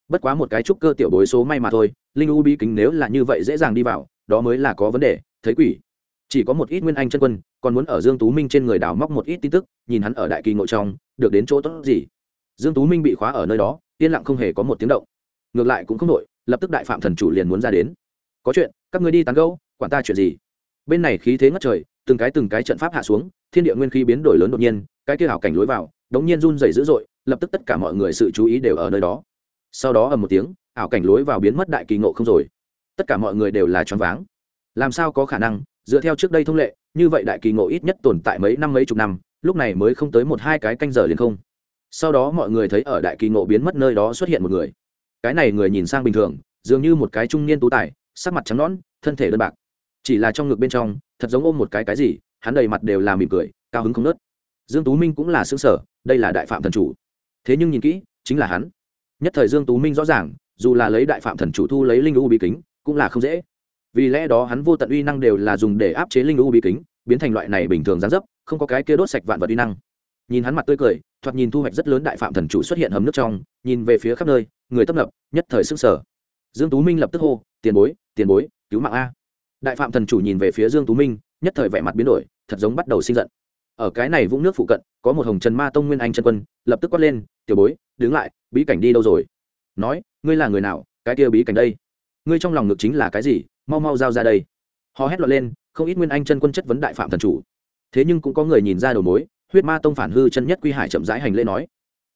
Bất quá một cái trúc cơ tiểu bối số may mà thôi, linh u bí kính nếu là như vậy dễ dàng đi vào, đó mới là có vấn đề, thấy quỷ chỉ có một ít nguyên anh chân quân, còn muốn ở dương tú minh trên người đào móc một ít tin tức, nhìn hắn ở đại kỳ ngộ trong, được đến chỗ tốt gì. Dương tú minh bị khóa ở nơi đó, yên lặng không hề có một tiếng động. Ngược lại cũng không nổi, lập tức đại phạm thần chủ liền muốn ra đến. Có chuyện, các ngươi đi tán gẫu, quản ta chuyện gì? Bên này khí thế ngất trời, từng cái từng cái trận pháp hạ xuống, thiên địa nguyên khí biến đổi lớn đột nhiên, cái kia hảo cảnh lối vào, đống nhiên run rẩy dữ dội, lập tức tất cả mọi người sự chú ý đều ở nơi đó. Sau đó ầm một tiếng ảo cảnh lối vào biến mất đại kỳ ngộ không rồi. Tất cả mọi người đều là choáng váng. Làm sao có khả năng dựa theo trước đây thông lệ, như vậy đại kỳ ngộ ít nhất tồn tại mấy năm mấy chục năm, lúc này mới không tới một hai cái canh giờ liền không. Sau đó mọi người thấy ở đại kỳ ngộ biến mất nơi đó xuất hiện một người. Cái này người nhìn sang bình thường, dường như một cái trung niên tú tài, sắc mặt trắng nõn, thân thể đơn bạc. Chỉ là trong ngực bên trong, thật giống ôm một cái cái gì, hắn đầy mặt đều là mỉm cười, cao hứng không nớt. Dương tú minh cũng là sướng sở đây là đại phạm thần chủ. Thế nhưng nhìn kỹ, chính là hắn. Nhất thời dương tú minh rõ ràng, dù là lấy đại phạm thần chủ thu lấy linh u bí kính, cũng là không dễ vì lẽ đó hắn vô tận uy năng đều là dùng để áp chế linh u bí kính, biến thành loại này bình thường gián dấp, không có cái kia đốt sạch vạn vật uy năng. Nhìn hắn mặt tươi cười, thoạt nhìn thu hoạch rất lớn đại phạm thần chủ xuất hiện hầm nước trong, nhìn về phía khắp nơi, người tấp nập, nhất thời sức sở dương tú minh lập tức hô, tiền bối tiền bối, cứu mạng a. Đại phạm thần chủ nhìn về phía dương tú minh, nhất thời vẻ mặt biến đổi, thật giống bắt đầu sinh giận. Ở cái này vũng nước phụ cận, có một hồng trần ma tông nguyên anh chân quân, lập tức quát lên, tiểu bối, đứng lại, bí cảnh đi đâu rồi? Nói, ngươi là người nào, cái kia bí cảnh đây? Ngươi trong lòng ngực chính là cái gì? Mau mau giao ra đây. Họ hét loạn lên, không ít nguyên anh chân quân chất vấn đại phạm thần chủ. Thế nhưng cũng có người nhìn ra đầu mối, huyết ma tông phản hư chân nhất quy hải chậm rãi hành lễ nói,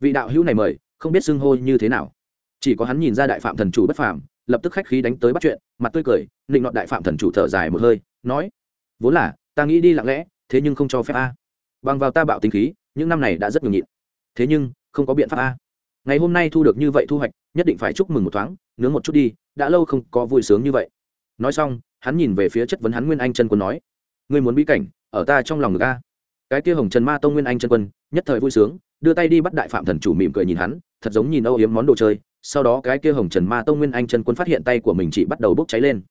vị đạo hữu này mời, không biết xưng hô như thế nào. Chỉ có hắn nhìn ra đại phạm thần chủ bất phàm, lập tức khách khí đánh tới bắt chuyện, mặt tươi cười định nọ đại phạm thần chủ thở dài một hơi, nói, vốn là, ta nghĩ đi lặng lẽ, thế nhưng không cho phép a. Bằng vào ta bạo tính khí, những năm này đã rất ngừng nhịn. Thế nhưng, không có biện pháp a. Ngày hôm nay thu được như vậy thu hoạch, nhất định phải chúc mừng một thoáng, nướng một chút đi, đã lâu không có vui sướng như vậy nói xong, hắn nhìn về phía chất vấn hắn nguyên anh chân quân nói, ngươi muốn bí cảnh, ở ta trong lòng ngực a. Cái kia hồng trần ma tông nguyên anh chân quân, nhất thời vui sướng, đưa tay đi bắt đại phạm thần chủ mỉm cười nhìn hắn, thật giống nhìn âu yếm món đồ chơi. Sau đó cái kia hồng trần ma tông nguyên anh chân quân phát hiện tay của mình chỉ bắt đầu bốc cháy lên.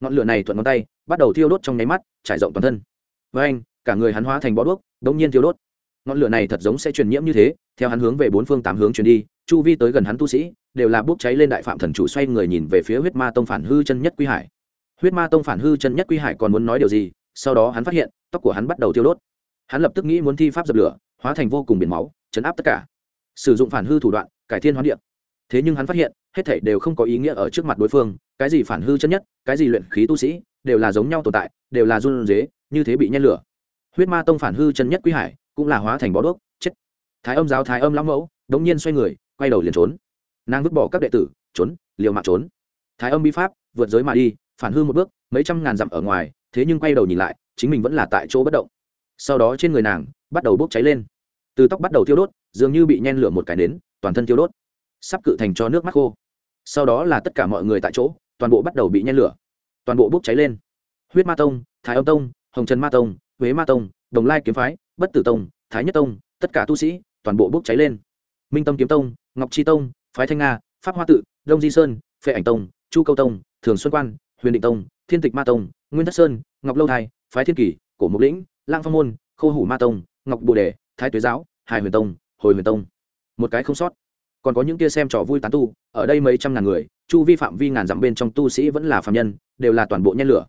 Ngọn lửa này thuận ngón tay, bắt đầu thiêu đốt trong nháy mắt, trải rộng toàn thân. Với anh, cả người hắn hóa thành bó đuốc, đống nhiên thiêu đốt. Ngọn lửa này thật giống sẽ truyền nhiễm như thế, theo hắn hướng về bốn phương tám hướng truyền đi, chu vi tới gần hắn tu sĩ, đều là bốc cháy lên đại phạm thần chủ xoay người nhìn về phía huyết ma tông phản hư chân nhất quy hải huyết ma tông phản hư chân nhất quy hải còn muốn nói điều gì, sau đó hắn phát hiện, tóc của hắn bắt đầu tiêu đốt. Hắn lập tức nghĩ muốn thi pháp dập lửa, hóa thành vô cùng biển máu, chấn áp tất cả. Sử dụng phản hư thủ đoạn, cải thiên hoán điệp thế nhưng hắn phát hiện, hết thảy đều không có ý nghĩa ở trước mặt đối phương, cái gì phản hư chân nhất, cái gì luyện khí tu sĩ, đều là giống nhau tồn tại, đều là run dế như thế bị nhen lửa. Huyết ma tông phản hư chân nhất quý hải, cũng là hóa thành bó đuốc, chết. Thái âm giáo thái âm lão mẫu, đống nhiên xoay người, quay đầu liền trốn. Nàng vứt bỏ các đệ tử, trốn, liều mạng trốn. Thái âm bi pháp, vượt giới mà đi phản hư một bước, mấy trăm ngàn dặm ở ngoài, thế nhưng quay đầu nhìn lại, chính mình vẫn là tại chỗ bất động. Sau đó trên người nàng, bắt đầu bốc cháy lên. Từ tóc bắt đầu thiêu đốt, dường như bị nhen lửa một cái nến, toàn thân thiêu đốt. Sắp cự thành cho nước mắt khô. Sau đó là tất cả mọi người tại chỗ, toàn bộ bắt đầu bị nhen lửa. Toàn bộ bốc cháy lên. Huyết ma tông, thái âm tông, hồng trần ma tông, huế ma tông, đồng lai kiếm phái, bất tử tông, thái nhất tông, tất cả tu sĩ, toàn bộ bốc cháy lên. Minh tâm kiếm tông, ngọc chi tông, phái thanh nga, pháp hoa tự, đông di sơn, phệ ảnh tông, chu câu tông, thường xuân quan huyền định tông, thiên tịch ma tông, nguyên thất sơn, ngọc lâu thai, phái thiên kỷ, cổ mục lĩnh, lang phong môn, khô hủ ma tông, ngọc bồ đề, thái tuế giáo, hải huyền tông, hồi huyền tông. Một cái không sót. Còn có những kia xem trò vui tán tu, ở đây mấy trăm ngàn người, chu vi phạm vi ngàn dặm bên trong tu sĩ vẫn là phạm nhân, đều là toàn bộ nhen lửa.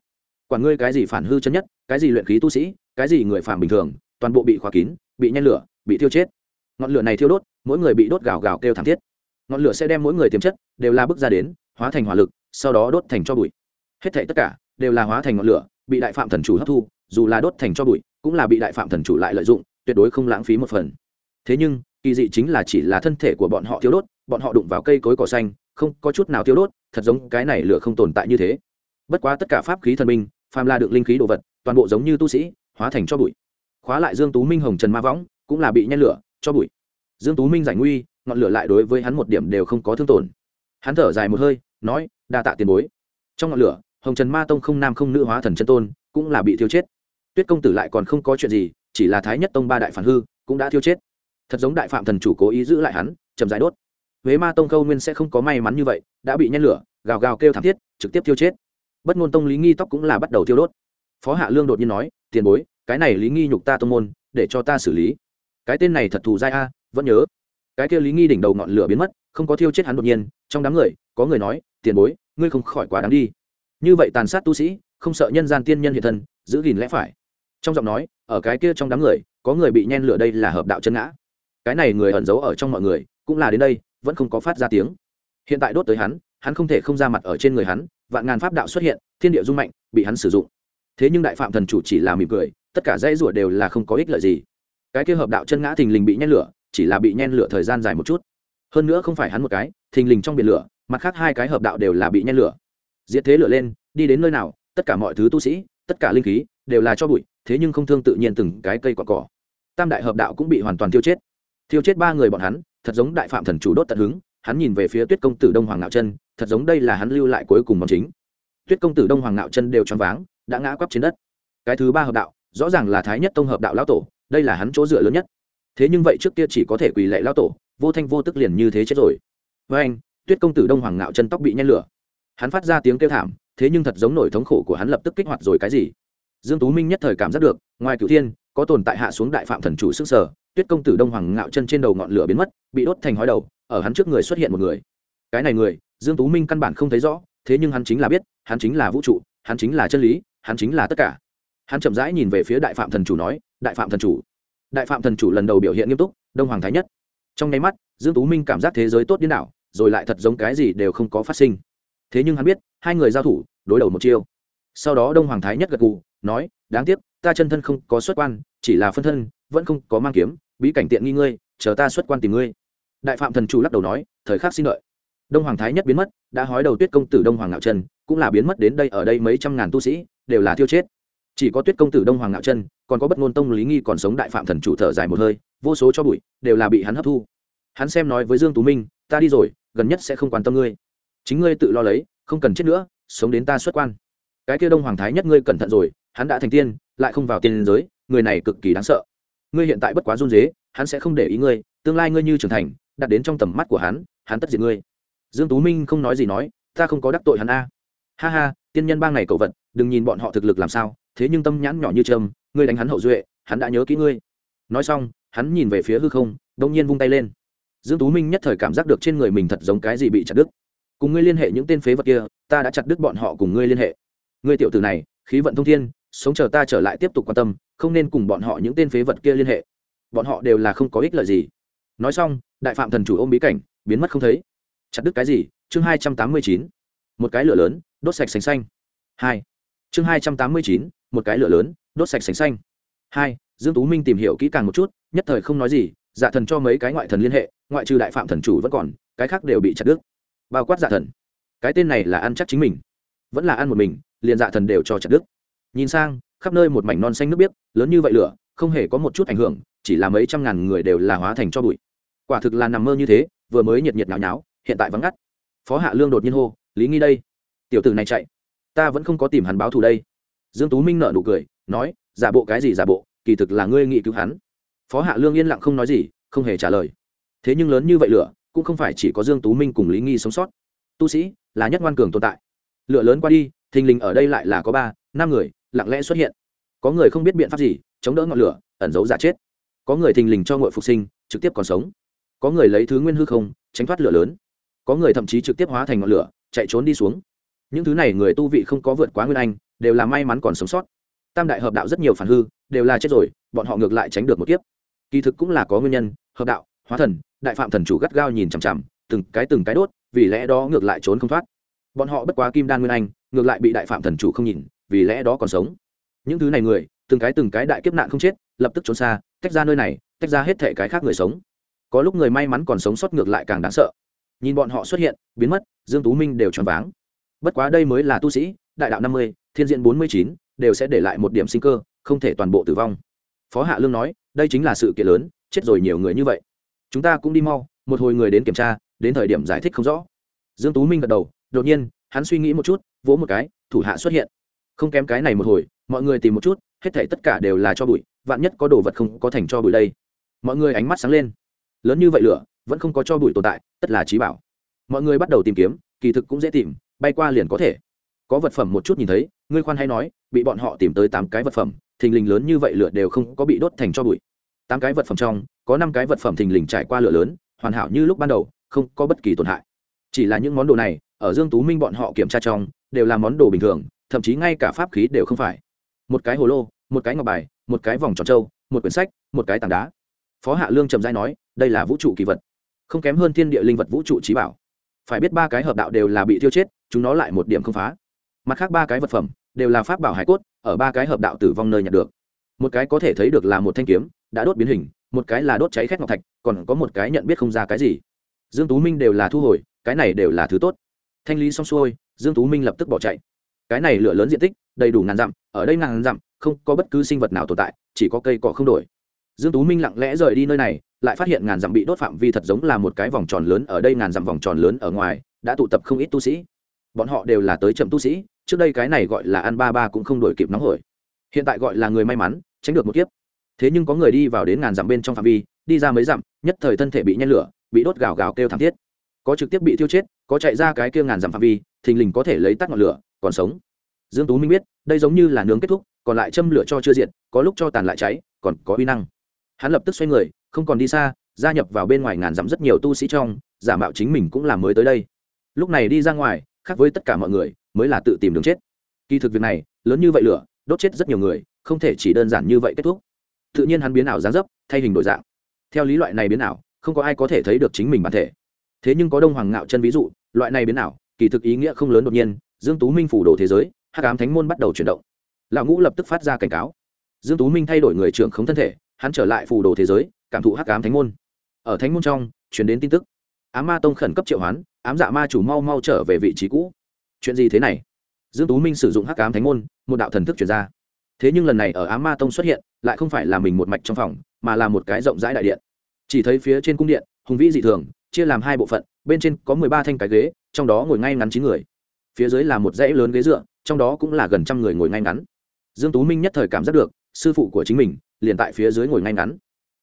Quản ngươi cái gì phản hư chân nhất, cái gì luyện khí tu sĩ, cái gì người phạm bình thường, toàn bộ bị khóa kín, bị nhen lửa, bị thiêu chết. Ngọn lửa này thiêu đốt, mỗi người bị đốt gào gào kêu thảm thiết. Ngọn lửa sẽ đem mỗi người tiềm chất đều là bước ra đến, hóa thành hỏa lực, sau đó đốt thành cho bụi hết thảy tất cả đều là hóa thành ngọn lửa, bị đại phạm thần chủ hấp thu, dù là đốt thành cho bụi, cũng là bị đại phạm thần chủ lại lợi dụng, tuyệt đối không lãng phí một phần. Thế nhưng, kỳ dị chính là chỉ là thân thể của bọn họ thiếu đốt, bọn họ đụng vào cây cối cỏ xanh, không có chút nào thiếu đốt, thật giống cái này lửa không tồn tại như thế. Bất quá tất cả pháp khí thần minh, phàm là được linh khí đồ vật, toàn bộ giống như tu sĩ, hóa thành cho bụi. Khóa lại dương tú minh hồng trần ma võng, cũng là bị nhen lửa, cho bụi. Dương tú minh giải nguy, ngọn lửa lại đối với hắn một điểm đều không có thương tổn. Hắn thở dài một hơi, nói, đa tạ tiền bối. Trong ngọn lửa hồng trần ma tông không nam không nữ hóa thần chân tôn, cũng là bị thiêu chết. Tuyết công tử lại còn không có chuyện gì, chỉ là thái nhất tông ba đại phản hư, cũng đã thiêu chết. Thật giống đại phạm thần chủ cố ý giữ lại hắn, chậm giải đốt. Huế ma tông khâu nguyên sẽ không có may mắn như vậy, đã bị nhen lửa, gào gào kêu thảm thiết, trực tiếp thiêu chết. Bất ngôn tông lý nghi tóc cũng là bắt đầu thiêu đốt. Phó hạ lương đột nhiên nói, tiền bối, cái này lý nghi nhục ta tông môn, để cho ta xử lý. Cái tên này thật thù dai a, vẫn nhớ. Cái kia lý nghi đỉnh đầu ngọn lửa biến mất, không có thiêu chết hắn đột nhiên, trong đám người, có người nói, tiền bối, ngươi không khỏi quá đáng đi như vậy tàn sát tu sĩ, không sợ nhân gian tiên nhân hiện thân, giữ gìn lẽ phải. Trong giọng nói, ở cái kia trong đám người, có người bị nhen lửa đây là hợp đạo chân ngã. Cái này người ẩn giấu ở trong mọi người, cũng là đến đây, vẫn không có phát ra tiếng. Hiện tại đốt tới hắn hắn không thể không ra mặt ở trên người hắn, vạn ngàn pháp đạo xuất hiện, thiên địa dung mạnh, bị hắn sử dụng. Thế nhưng đại phạm thần chủ chỉ là mỉm cười, tất cả dãy rủa đều là không có ích lợi gì. Cái kia hợp đạo chân ngã thình lình bị nhen lửa, chỉ là bị nhen lửa thời gian dài một chút. Hơn nữa không phải hắn một cái, thình lình trong biển lửa, mặt khác hai cái hợp đạo đều là bị nhen lửa diệt thế lửa lên, đi đến nơi nào, tất cả mọi thứ tu sĩ, tất cả linh khí, đều là cho bụi, thế nhưng không thương tự nhiên từng cái cây quạt cỏ. Tam đại hợp đạo cũng bị hoàn toàn tiêu chết. Tiêu chết ba người bọn hắn, thật giống đại phạm thần chủ đốt tận hứng, hắn nhìn về phía tuyết công tử đông hoàng ngạo chân, thật giống đây là hắn lưu lại cuối cùng món chính. Tuyết công tử đông hoàng ngạo chân đều choáng váng, đã ngã quắp trên đất. Cái thứ ba hợp đạo, rõ ràng là thái nhất tông hợp đạo lão tổ, đây là hắn chỗ dựa lớn nhất. Thế nhưng vậy trước kia chỉ có thể quỳ lệ lão tổ, vô thanh vô tức liền như thế chết rồi. Với anh tuyết công tử đông hoàng ngạo chân tóc bị nhen lửa hắn phát ra tiếng kêu thảm, thế nhưng thật giống nổi thống khổ của hắn lập tức kích hoạt rồi cái gì. Dương tú minh nhất thời cảm giác được, ngoài cửu thiên, có tồn tại hạ xuống đại phạm thần chủ sức sở, tuyết công tử đông hoàng ngạo chân trên đầu ngọn lửa biến mất, bị đốt thành hói đầu, ở hắn trước người xuất hiện một người. Cái này người, dương tú minh căn bản không thấy rõ, thế nhưng hắn chính là biết, hắn chính là vũ trụ, hắn chính là chân lý, hắn chính là tất cả. Hắn chậm rãi nhìn về phía đại phạm thần chủ nói, đại phạm thần chủ. Đại phạm thần chủ lần đầu biểu hiện nghiêm túc, đông hoàng thái nhất. Trong nháy mắt, dương tú minh cảm giác thế giới tốt điên đảo, rồi lại thật giống cái gì đều không có phát sinh thế nhưng hắn biết, hai người giao thủ, đối đầu một chiêu. Sau đó đông hoàng thái nhất gật gù, nói, đáng tiếc, ta chân thân không có xuất quan, chỉ là phân thân, vẫn không có mang kiếm, bí cảnh tiện nghi ngươi, chờ ta xuất quan tìm ngươi. Đại phạm thần chủ lắc đầu nói, thời khắc xin đợi. Đông hoàng thái nhất biến mất, đã hói đầu tuyết công tử đông hoàng ngạo Trần cũng là biến mất đến đây ở đây mấy trăm ngàn tu sĩ, đều là thiêu chết. Chỉ có tuyết công tử đông hoàng ngạo trân còn có bất ngôn tông lý nghi còn sống đại phạm thần chủ thở dài một hơi, vô số cho bụi, đều là bị hắn hấp thu. Hắn xem nói với dương tú minh, ta đi rồi, gần nhất sẽ không quan tâm ngươi chính ngươi tự lo lấy, không cần chết nữa, sống đến ta xuất quan. Cái kia đông hoàng thái nhất ngươi cẩn thận rồi, hắn đã thành tiên, lại không vào tiên giới, người này cực kỳ đáng sợ. Ngươi hiện tại bất quá run dế hắn sẽ không để ý ngươi, tương lai ngươi như trưởng thành, đặt đến trong tầm mắt của hắn hắn tất diệt ngươi. Dương tú minh không nói gì nói, ta không có đắc tội hắn a. Ha ha, tiên nhân bang này cậu vật, đừng nhìn bọn họ thực lực làm sao, thế nhưng tâm nhãn nhỏ như trâm, ngươi đánh hắn hậu duệ, hắn đã nhớ kỹ ngươi. Nói xong, hắn nhìn về phía hư không đông nhiên vung tay lên. Dương tú minh nhất thời cảm giác được trên người mình thật giống cái gì bị chặt đứt cùng ngươi liên hệ những tên phế vật kia, ta đã chặt đứt bọn họ cùng ngươi liên hệ. Ngươi tiểu tử này, khí vận thông thiên, sống chờ ta trở lại tiếp tục quan tâm, không nên cùng bọn họ những tên phế vật kia liên hệ. Bọn họ đều là không có ích lợi gì. Nói xong, đại phạm thần chủ ôm bí cảnh, biến mất không thấy. Chặt đứt cái gì? Chương hai trăm tám mươi chín. Một cái lửa lớn, đốt sạch sành xanh. Hai. Chương hai trăm tám mươi chín. Một cái lửa lớn, đốt sạch sành xanh. Hai. Dương tú minh tìm hiểu kỹ càng một chút, nhất thời không nói gì dạ thần cho mấy cái ngoại thần liên hệ, ngoại trừ đại phạm thần chủ vẫn còn, cái khác đều bị chặt đứt bao quát dạ thần. Cái tên này là ăn chắc chính mình. Vẫn là ăn một mình, liền dạ thần đều cho chặt đứt. Nhìn sang, khắp nơi một mảnh non xanh nước biếc, lớn như vậy lửa, không hề có một chút ảnh hưởng, chỉ là mấy trăm ngàn người đều là hóa thành cho bụi. Quả thực là nằm mơ như thế, vừa mới nhiệt nhiệt nháo nháo, hiện tại vắng ngắt. Phó hạ lương đột nhiên hô, lý nghi đây, tiểu tử này chạy. Ta vẫn không có tìm hắn báo thù đây. Dương tú minh nợ nụ cười, nói, giả bộ cái gì giả bộ, kỳ thực là ngươi nghị cứu hắn. Phó hạ lương yên lặng không nói gì, không hề trả lời. Thế nhưng lớn như vậy lửa cũng không phải chỉ có dương tú minh cùng lý nghi sống sót. Tu sĩ là nhất ngoan cường tồn tại. Lửa lớn qua đi, thình lình ở đây lại là có ba, năm người lặng lẽ xuất hiện. Có người không biết biện pháp gì, chống đỡ ngọn lửa, ẩn giấu giả chết. Có người thình lình cho ngội phục sinh, trực tiếp còn sống. Có người lấy thứ nguyên hư không, tránh thoát lửa lớn. Có người thậm chí trực tiếp hóa thành ngọn lửa, chạy trốn đi xuống. Những thứ này người tu vị không có vượt quá nguyên anh, đều là may mắn còn sống sót. Tam đại hợp đạo rất nhiều phản hư, đều là chết rồi, bọn họ ngược lại tránh được một kiếp. Kỳ thực cũng là có nguyên nhân, hợp đạo, hóa thần đại phạm thần chủ gắt gao nhìn chằm chằm, từng cái từng cái đốt, vì lẽ đó ngược lại trốn không thoát. Bọn họ bất quá kim đan nguyên anh, ngược lại bị đại phạm thần chủ không nhìn, vì lẽ đó còn sống. Những thứ này người, từng cái từng cái đại kiếp nạn không chết, lập tức trốn xa, tách ra nơi này, tách ra hết thể cái khác người sống. Có lúc người may mắn còn sống sót ngược lại càng đáng sợ. Nhìn bọn họ xuất hiện, biến mất, dương tú minh đều choáng váng. Bất quá đây mới là tu sĩ, đại đạo năm mươi, thiên diện bốn mươi chín, đều sẽ để lại một điểm sinh cơ, không thể toàn bộ tử vong. Phó hạ lương nói, đây chính là sự kiện lớn, chết rồi nhiều người như vậy chúng ta cũng đi mau, một hồi người đến kiểm tra, đến thời điểm giải thích không rõ. Dương tú minh gật đầu, đột nhiên, hắn suy nghĩ một chút, vỗ một cái, thủ hạ xuất hiện. Không kém cái này một hồi, mọi người tìm một chút, hết thảy tất cả đều là cho bụi, vạn nhất có đồ vật không có thành cho bụi đây. Mọi người ánh mắt sáng lên. Lớn như vậy lửa, vẫn không có cho bụi tồn tại, tất là trí bảo. Mọi người bắt đầu tìm kiếm, kỳ thực cũng dễ tìm, bay qua liền có thể. Có vật phẩm một chút nhìn thấy, ngươi khoan hay nói, bị bọn họ tìm tới tám cái vật phẩm, thình lình lớn như vậy lửa đều không có bị đốt thành cho bụi. Tám cái vật phẩm trong có năm cái vật phẩm thình lình trải qua lửa lớn, hoàn hảo như lúc ban đầu, không có bất kỳ tổn hại. Chỉ là những món đồ này, ở dương tú minh bọn họ kiểm tra trong, đều là món đồ bình thường, thậm chí ngay cả pháp khí đều không phải. Một cái hồ lô, một cái ngọc bài, một cái vòng tròn trâu, một quyển sách, một cái tảng đá. Phó hạ lương trầm giai nói, đây là vũ trụ kỳ vật. Không kém hơn thiên địa linh vật vũ trụ trí bảo. Phải biết ba cái hợp đạo đều là bị tiêu chết, chúng nó lại một điểm không phá. Mặt khác ba cái vật phẩm, đều là pháp bảo hải cốt, ở ba cái hợp đạo tử vong nơi nhặt được một cái có thể thấy được là một thanh kiếm, đã đốt biến hình, một cái là đốt cháy khét ngọc thạch, còn có một cái nhận biết không ra cái gì. Dương tú minh đều là thu hồi, cái này đều là thứ tốt. Thanh lý xong xuôi, dương tú minh lập tức bỏ chạy. Cái này lửa lớn diện tích, đầy đủ ngàn dặm, ở đây ngàn dặm, không có bất cứ sinh vật nào tồn tại, chỉ có cây cỏ không đổi. Dương tú minh lặng lẽ rời đi nơi này, lại phát hiện ngàn dặm bị đốt phạm vi thật giống là một cái vòng tròn lớn, ở đây ngàn dặm vòng tròn lớn ở ngoài, đã tụ tập không ít tu sĩ. Bọn họ đều là tới chậm tu sĩ, trước đây cái này gọi là ăn ba ba cũng không đổi kịp nóng hổi hiện tại gọi là người may mắn, tránh được một kiếp. Thế nhưng có người đi vào đến ngàn dặm bên trong phạm vi, đi ra mấy dặm, nhất thời thân thể bị nhen lửa, bị đốt gào gào kêu thảm thiết. Có trực tiếp bị thiêu chết, có chạy ra cái kia ngàn dặm phạm vi, thình lình có thể lấy tắt ngọn lửa, còn sống. Dương tú minh biết, đây giống như là nướng kết thúc, còn lại châm lửa cho chưa diệt, có lúc cho tàn lại cháy, còn có uy năng. Hắn lập tức xoay người, không còn đi xa, gia nhập vào bên ngoài ngàn dặm rất nhiều tu sĩ trong, giả mạo chính mình cũng là mới tới đây. Lúc này đi ra ngoài, khác với tất cả mọi người, mới là tự tìm đường chết. Kỳ thực việc này, lớn như vậy lửa đốt chết rất nhiều người, không thể chỉ đơn giản như vậy kết thúc. Tự nhiên hắn biến ảo dáng dấp, thay hình đổi dạng. Theo lý loại này biến ảo, không có ai có thể thấy được chính mình bản thể. Thế nhưng có đông hoàng ngạo chân ví dụ, loại này biến ảo, kỳ thực ý nghĩa không lớn đột nhiên, dương tú minh phủ đồ thế giới, hắc ám thánh môn bắt đầu chuyển động. Lão ngũ lập tức phát ra cảnh cáo. Dương tú minh thay đổi người trưởng khống thân thể, hắn trở lại phù đồ thế giới, cảm thụ hắc ám thánh môn. Ở thánh môn trong, truyền đến tin tức. Ám ma tông khẩn cấp triệu hoán, ám dạ ma chủ mau mau trở về vị trí cũ. Chuyện gì thế này? Dương tú minh sử dụng hắc ám thánh môn, một đạo thần thức truyền ra. Thế nhưng lần này ở ám ma tông xuất hiện, lại không phải là mình một mạch trong phòng, mà là một cái rộng rãi đại điện. Chỉ thấy phía trên cung điện, hùng vĩ dị thường, chia làm hai bộ phận, bên trên có mười ba thanh cái ghế, trong đó ngồi ngay ngắn chín người. Phía dưới là một dãy lớn ghế dựa, trong đó cũng là gần trăm người ngồi ngay ngắn. Dương tú minh nhất thời cảm giác được, sư phụ của chính mình liền tại phía dưới ngồi ngay ngắn.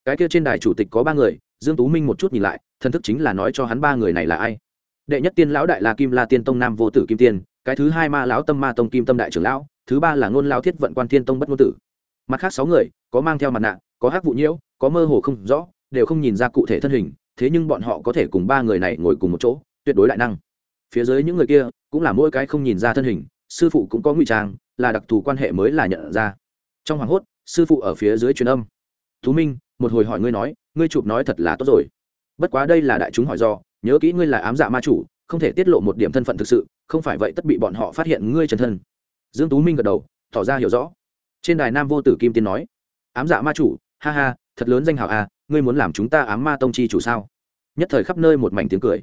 Cái kia trên đài chủ tịch có ba người, dương tú minh một chút nhìn lại, thần thức chính là nói cho hắn ba người này là ai. Đệ nhất tiên lão đại là kim la tiên tông nam vô tử kim tiên cái thứ hai ma lão tâm ma tông kim tâm đại trưởng lão, thứ ba là ngôn lao thiết vận quan thiên tông bất ngôn tử. Mặt khác sáu người, có mang theo mặt nạ, có hắc vụ nhiễu, có mơ hồ không rõ, đều không nhìn ra cụ thể thân hình, thế nhưng bọn họ có thể cùng ba người này ngồi cùng một chỗ, tuyệt đối đại năng. Phía dưới những người kia, cũng là mỗi cái không nhìn ra thân hình, sư phụ cũng có ngụy trang, là đặc thù quan hệ mới là nhận ra. Trong hoàng hốt, sư phụ ở phía dưới truyền âm. Thú minh, một hồi hỏi ngươi nói, ngươi chụp nói thật là tốt rồi. Bất quá đây là đại chúng hỏi do, nhớ kỹ ngươi là ám dạ ma chủ không thể tiết lộ một điểm thân phận thực sự, không phải vậy tất bị bọn họ phát hiện ngươi chân thân. Dương tú minh gật đầu, tỏ ra hiểu rõ. Trên đài nam vô tử kim tiên nói, ám dạ ma chủ, ha ha, thật lớn danh hào à ngươi muốn làm chúng ta ám ma tông chi chủ sao? Nhất thời khắp nơi một mảnh tiếng cười.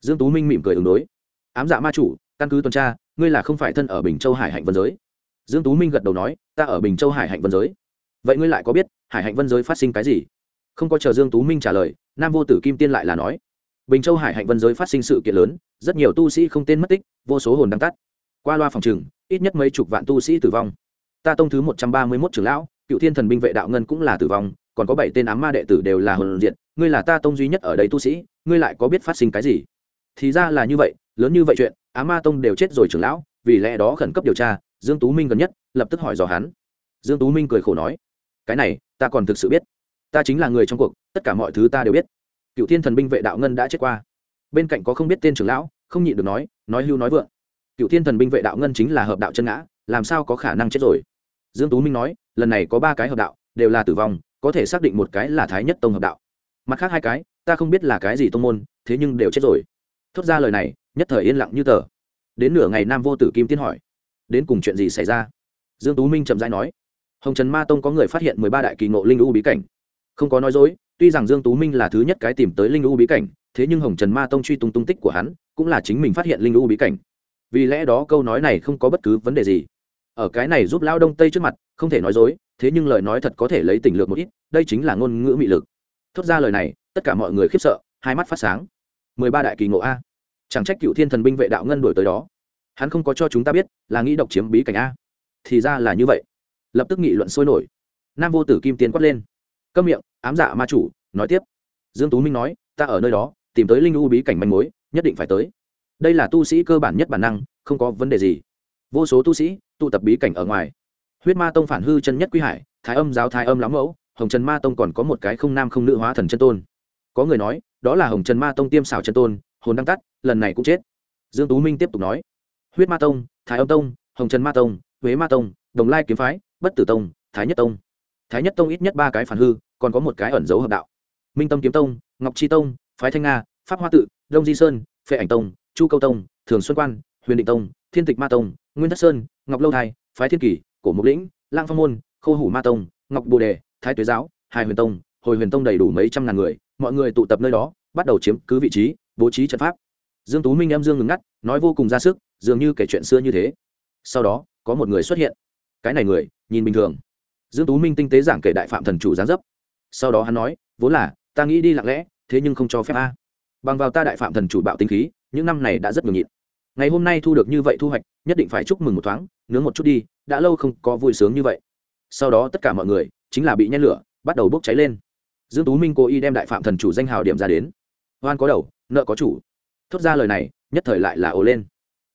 Dương tú minh mỉm cười ứng đối, ám dạ ma chủ, căn cứ tuần tra, ngươi là không phải thân ở bình châu hải hạnh vân giới. Dương tú minh gật đầu nói, ta ở bình châu hải hạnh vân giới. Vậy ngươi lại có biết hải hạnh vân giới phát sinh cái gì? Không có chờ dương tú minh trả lời, nam vô tử kim tiên lại là nói, bình châu hải hạnh vân giới phát sinh sự kiện lớn rất nhiều tu sĩ không tên mất tích, vô số hồn đang tắt. Qua loa phòng trừng ít nhất mấy chục vạn tu sĩ tử vong. Ta tông thứ một trăm ba mươi mốt trưởng lão, cựu thiên thần binh vệ đạo ngân cũng là tử vong, còn có bảy tên ám ma đệ tử đều là hồn diện ngươi là ta tông duy nhất ở đây tu sĩ, ngươi lại có biết phát sinh cái gì? Thì ra là như vậy, lớn như vậy chuyện, ám ma tông đều chết rồi trưởng lão, vì lẽ đó khẩn cấp điều tra, dương tú minh gần nhất, lập tức hỏi dò hắn. Dương tú minh cười khổ nói, cái này, ta còn thực sự biết. Ta chính là người trong cuộc, tất cả mọi thứ ta đều biết. Cựu thiên thần binh vệ đạo ngân đã chết qua bên cạnh có không biết tên trưởng lão, không nhịn được nói nói hưu nói vượng. Cựu thiên thần binh vệ đạo ngân chính là hợp đạo chân ngã, làm sao có khả năng chết rồi? Dương tú minh nói, lần này có ba cái hợp đạo, đều là tử vong, có thể xác định một cái là thái nhất tông hợp đạo. Mặt khác hai cái, ta không biết là cái gì tông môn, thế nhưng đều chết rồi. Thốt ra lời này, nhất thời yên lặng như tờ. Đến nửa ngày nam vô tử kim tiên hỏi, đến cùng chuyện gì xảy ra? Dương tú minh chậm rãi nói, hồng trần ma tông có người phát hiện mười ba đại kỳ ngộ linh u bí cảnh. Không có nói dối, tuy rằng dương tú minh là thứ nhất cái tìm tới linh u bí cảnh thế nhưng hồng trần ma tông truy tung tung tích của hắn cũng là chính mình phát hiện linh u bí cảnh. Vì lẽ đó câu nói này không có bất cứ vấn đề gì. Ở cái này giúp lao đông tây trước mặt, không thể nói dối, thế nhưng lời nói thật có thể lấy tình lược một ít, đây chính là ngôn ngữ mị lực. Thốt ra lời này, tất cả mọi người khiếp sợ, hai mắt phát sáng. Mười ba đại kỳ ngộ a. Chẳng trách cựu thiên thần binh vệ đạo ngân đổi tới đó. Hắn không có cho chúng ta biết là nghĩ độc chiếm bí cảnh a. Thì ra là như vậy. Lập tức nghị luận sôi nổi. Nam vô tử kim tiến quát lên. Câm miệng, ám dạ ma chủ, nói tiếp. Dương tú minh nói, ta ở nơi đó tìm tới linh u bí cảnh manh mối, nhất định phải tới. Đây là tu sĩ cơ bản nhất bản năng, không có vấn đề gì. Vô số tu sĩ tụ tập bí cảnh ở ngoài. Huyết ma tông phản hư chân nhất quy hải, thái âm giáo thái âm lắm mẫu, hồng trần ma tông còn có một cái không nam không nữ hóa thần chân tôn. Có người nói, đó là hồng trần ma tông tiêm xảo chân tôn, hồn đăng tắt, lần này cũng chết. Dương tú minh tiếp tục nói, huyết ma tông, thái âm tông, hồng trần ma tông, huế ma tông, đồng lai kiếm phái, bất tử tông, thái nhất tông. Thái nhất tông ít nhất ba cái phản hư, còn có một cái ẩn dấu hợp đạo. Minh tâm kiếm tông, ngọc chi tông phái thanh nga, pháp hoa tự, đông di sơn, phệ ảnh tông, chu câu tông, thường xuân quan, huyền định tông, thiên tịch ma tông, nguyên thất sơn, ngọc lâu thai, phái thiên kỷ, cổ mục lĩnh, lang phong môn, khô hủ ma tông, ngọc bồ đề, thái tuế giáo, hai huyền tông, hồi huyền tông đầy đủ mấy trăm ngàn người, mọi người tụ tập nơi đó, bắt đầu chiếm cứ vị trí, bố trí trận pháp. Dương tú minh em dương ngừng ngắt, nói vô cùng ra sức, dường như kể chuyện xưa như thế. Sau đó, có một người xuất hiện. Cái này người, nhìn bình thường. Dương tú minh tinh tế giảng kể đại phạm thần chủ giáng dấp. Sau đó hắn nói, vốn là, ta nghĩ đi lặng lẽ thế nhưng không cho phép a. Bằng vào ta đại phạm thần chủ bạo tinh khí, những năm này đã rất ngừng nhịn. Ngày hôm nay thu được như vậy thu hoạch, nhất định phải chúc mừng một thoáng, nướng một chút đi, đã lâu không có vui sướng như vậy. Sau đó tất cả mọi người, chính là bị nhen lửa, bắt đầu bốc cháy lên. Dương tú minh cố ý đem đại phạm thần chủ danh hào điểm ra đến. Oan có đầu, nợ có chủ. Thốt ra lời này, nhất thời lại là ồ lên.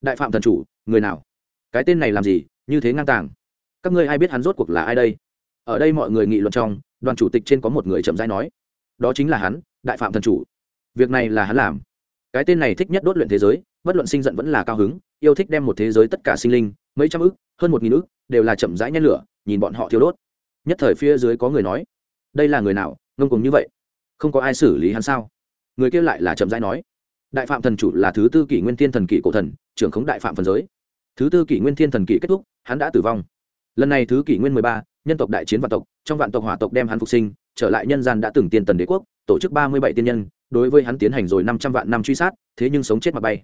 Đại phạm thần chủ, người nào? Cái tên này làm gì, như thế ngang tàng? Các ngươi ai biết hắn rốt cuộc là ai đây? Ở đây mọi người nghị luận trong, đoàn chủ tịch trên có một người chậm rãi nói. Đó chính là hắn đại phạm thần chủ. Việc này là hắn làm. Cái tên này thích nhất đốt luyện thế giới, bất luận sinh giận vẫn là cao hứng, yêu thích đem một thế giới tất cả sinh linh, mấy trăm ức, hơn một nghìn ức, đều là chậm rãi nhét lửa, nhìn bọn họ thiêu đốt. Nhất thời phía dưới có người nói, đây là người nào, ngông cùng như vậy? Không có ai xử lý hắn sao? Người kia lại là chậm rãi nói, đại phạm thần chủ là thứ tư kỷ nguyên thiên thần kỷ cổ thần, trưởng khống đại phạm phần giới. Thứ tư kỷ nguyên thiên thần kỷ kết thúc, hắn đã tử vong. Lần này thứ kỷ nguyên mười ba, nhân tộc đại chiến vạn tộc, trong vạn tộc hỏa tộc đem hắn phục sinh trở lại nhân gian đã từng tiên tần đế quốc, tổ chức ba mươi bảy tiên nhân, đối với hắn tiến hành rồi năm trăm vạn năm truy sát, thế nhưng sống chết mà bay.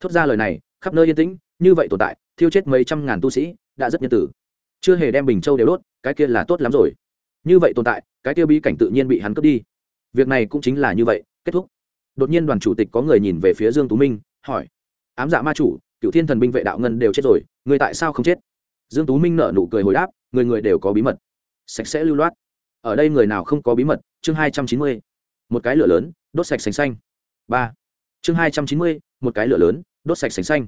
Thốt ra lời này, khắp nơi yên tĩnh, như vậy tồn tại, thiêu chết mấy trăm ngàn tu sĩ, đã rất nhân tử. Chưa hề đem bình châu đều đốt, cái kia là tốt lắm rồi. Như vậy tồn tại, cái kia bi cảnh tự nhiên bị hắn cướp đi. Việc này cũng chính là như vậy, kết thúc. Đột nhiên đoàn chủ tịch có người nhìn về phía dương tú minh, hỏi, ám dạ ma chủ cựu thiên thần binh vệ đạo ngân đều chết rồi, người tại sao không chết? Dương tú minh nở nụ cười hồi đáp, người người đều có bí mật. Sạch sẽ lưu loát ở đây người nào không có bí mật, chương hai trăm chín mươi, một cái lửa lớn, đốt sạch sành xanh. Ba, chương hai trăm chín mươi, một cái lửa lớn, đốt sạch sành xanh.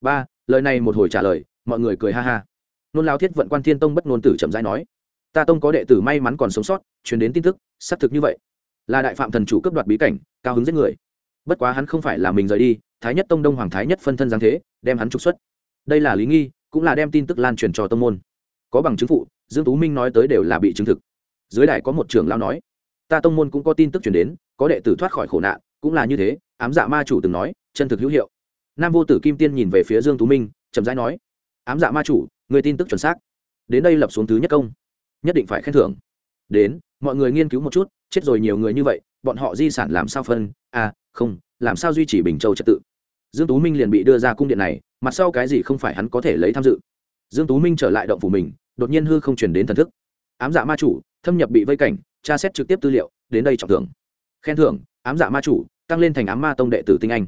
Ba, lời này một hồi trả lời, mọi người cười ha ha. Nôn lao thiết vận quan thiên tông bất nôn tử chậm rãi nói, ta tông có đệ tử may mắn còn sống sót, truyền đến tin tức, xác thực như vậy. Là đại phạm thần chủ cấp đoạt bí cảnh, cao hứng giết người. Bất quá hắn không phải là mình rời đi, thái nhất tông đông hoàng thái nhất phân thân giáng thế, đem hắn trục xuất. Đây là lý nghi, cũng là đem tin tức lan truyền cho tông môn. Có bằng chứng phụ, dương tú minh nói tới đều là bị chứng thực dưới đài có một trưởng lao nói, ta tông môn cũng có tin tức truyền đến, có đệ tử thoát khỏi khổ nạn, cũng là như thế, ám dạ ma chủ từng nói, chân thực hữu hiệu. Nam vô tử kim tiên nhìn về phía dương tú minh, chậm rãi nói, ám dạ ma chủ, người tin tức chuẩn xác. Đến đây lập xuống thứ nhất công, nhất định phải khen thưởng. Đến, mọi người nghiên cứu một chút, chết rồi nhiều người như vậy, bọn họ di sản làm sao phân? À không, làm sao duy trì bình châu trật tự? Dương tú minh liền bị đưa ra cung điện này, mặt sau cái gì không phải hắn có thể lấy tham dự. Dương tú minh trở lại động phủ mình, đột nhiên hư không truyền đến thần thức ám dạ ma chủ, thâm nhập bị vây cảnh, tra xét trực tiếp tư liệu, đến đây trọng thưởng. Khen thưởng, ám dạ ma chủ, tăng lên thành ám ma tông đệ tử tinh anh.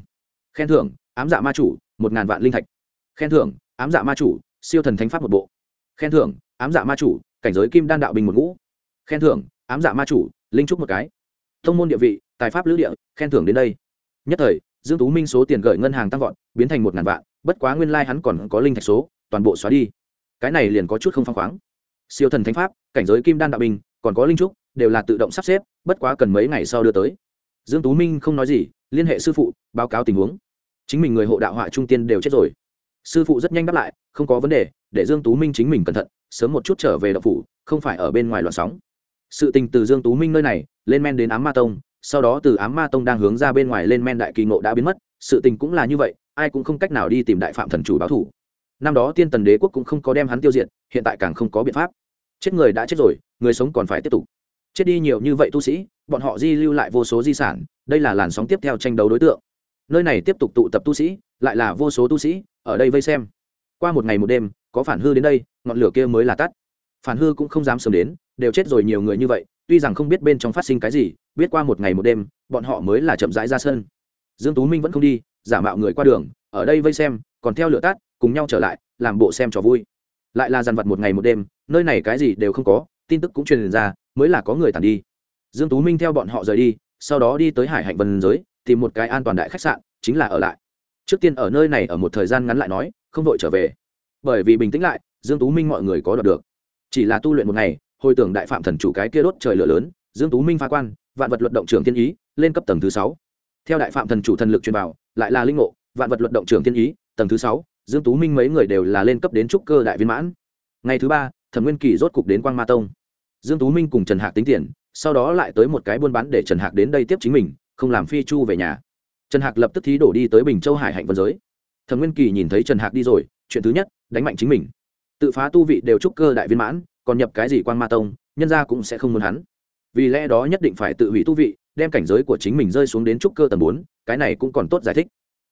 Khen thưởng, ám dạ ma chủ, một ngàn vạn linh thạch. Khen thưởng, ám dạ ma chủ, siêu thần thánh pháp một bộ. Khen thưởng, ám dạ ma chủ, cảnh giới kim đan đạo bình một ngũ. Khen thưởng, ám dạ ma chủ, linh trúc một cái. Thông môn địa vị, tài pháp lữ địa, khen thưởng đến đây. Nhất thời, dương tú minh số tiền gửi ngân hàng tăng vọt, biến thành một ngàn vạn, bất quá nguyên lai hắn còn có linh thạch số, toàn bộ xóa đi. Cái này liền có chút không phăng khoáng siêu thần thánh pháp, cảnh giới kim đan đạo binh, còn có linh trúc, đều là tự động sắp xếp, bất quá cần mấy ngày sau đưa tới. Dương tú minh không nói gì, liên hệ sư phụ, báo cáo tình huống. Chính mình người hộ đạo họa trung tiên đều chết rồi. Sư phụ rất nhanh đáp lại, không có vấn đề, để dương tú minh chính mình cẩn thận, sớm một chút trở về đạo phủ, không phải ở bên ngoài loạn sóng. Sự tình từ dương tú minh nơi này, lên men đến ám ma tông, sau đó từ ám ma tông đang hướng ra bên ngoài lên men đại kỳ ngộ đã biến mất, sự tình cũng là như vậy, ai cũng không cách nào đi tìm đại phạm thần chủ báo thủ năm đó tiên tần đế quốc cũng không có đem hắn tiêu diệt, hiện tại càng không có biện pháp. Chết người đã chết rồi, người sống còn phải tiếp tục. Chết đi nhiều như vậy tu sĩ, bọn họ di lưu lại vô số di sản, đây là làn sóng tiếp theo tranh đấu đối tượng. Nơi này tiếp tục tụ tập tu sĩ, lại là vô số tu sĩ, ở đây vây xem. Qua một ngày một đêm, có phản hư đến đây, ngọn lửa kia mới là tắt. Phản hư cũng không dám sớm đến, đều chết rồi nhiều người như vậy, tuy rằng không biết bên trong phát sinh cái gì, biết qua một ngày một đêm, bọn họ mới là chậm rãi ra sân. Dương tú minh vẫn không đi, giả mạo người qua đường, ở đây vây xem, còn theo lửa tắt cùng nhau trở lại, làm bộ xem trò vui. Lại là dàn vật một ngày một đêm, nơi này cái gì đều không có, tin tức cũng truyền ra, mới là có người tàn đi. Dương tú minh theo bọn họ rời đi, sau đó đi tới hải hạnh vân giới, tìm một cái an toàn đại khách sạn, chính là ở lại. Trước tiên ở nơi này ở một thời gian ngắn lại nói, không vội trở về. Bởi vì bình tĩnh lại, dương tú minh mọi người có đoạt được. Chỉ là tu luyện một ngày, hồi tưởng đại phạm thần chủ cái kia đốt trời lửa lớn, dương tú minh phá quan, vạn vật luật động trưởng thiên ý, lên cấp tầng thứ sáu. Theo đại phạm thần chủ thần lực truyền bảo lại là linh ngộ, vạn vật luật động trưởng thiên ý, tầng thứ sáu dương tú minh mấy người đều là lên cấp đến trúc cơ đại viên mãn. Ngày thứ ba, thẩm nguyên kỳ rốt cục đến quang ma tông. Dương tú minh cùng trần hạc tính tiền, sau đó lại tới một cái buôn bán để trần hạc đến đây tiếp chính mình, không làm phi chu về nhà. Trần hạc lập tức thí đổ đi tới bình châu hải hạnh vân giới. Thẩm nguyên kỳ nhìn thấy trần hạc đi rồi, chuyện thứ nhất, đánh mạnh chính mình. Tự phá tu vị đều trúc cơ đại viên mãn, còn nhập cái gì quan ma tông, nhân ra cũng sẽ không muốn hắn. Vì lẽ đó nhất định phải tự hủy tu vị, đem cảnh giới của chính mình rơi xuống đến trúc cơ tầng bốn, cái này cũng còn tốt giải thích.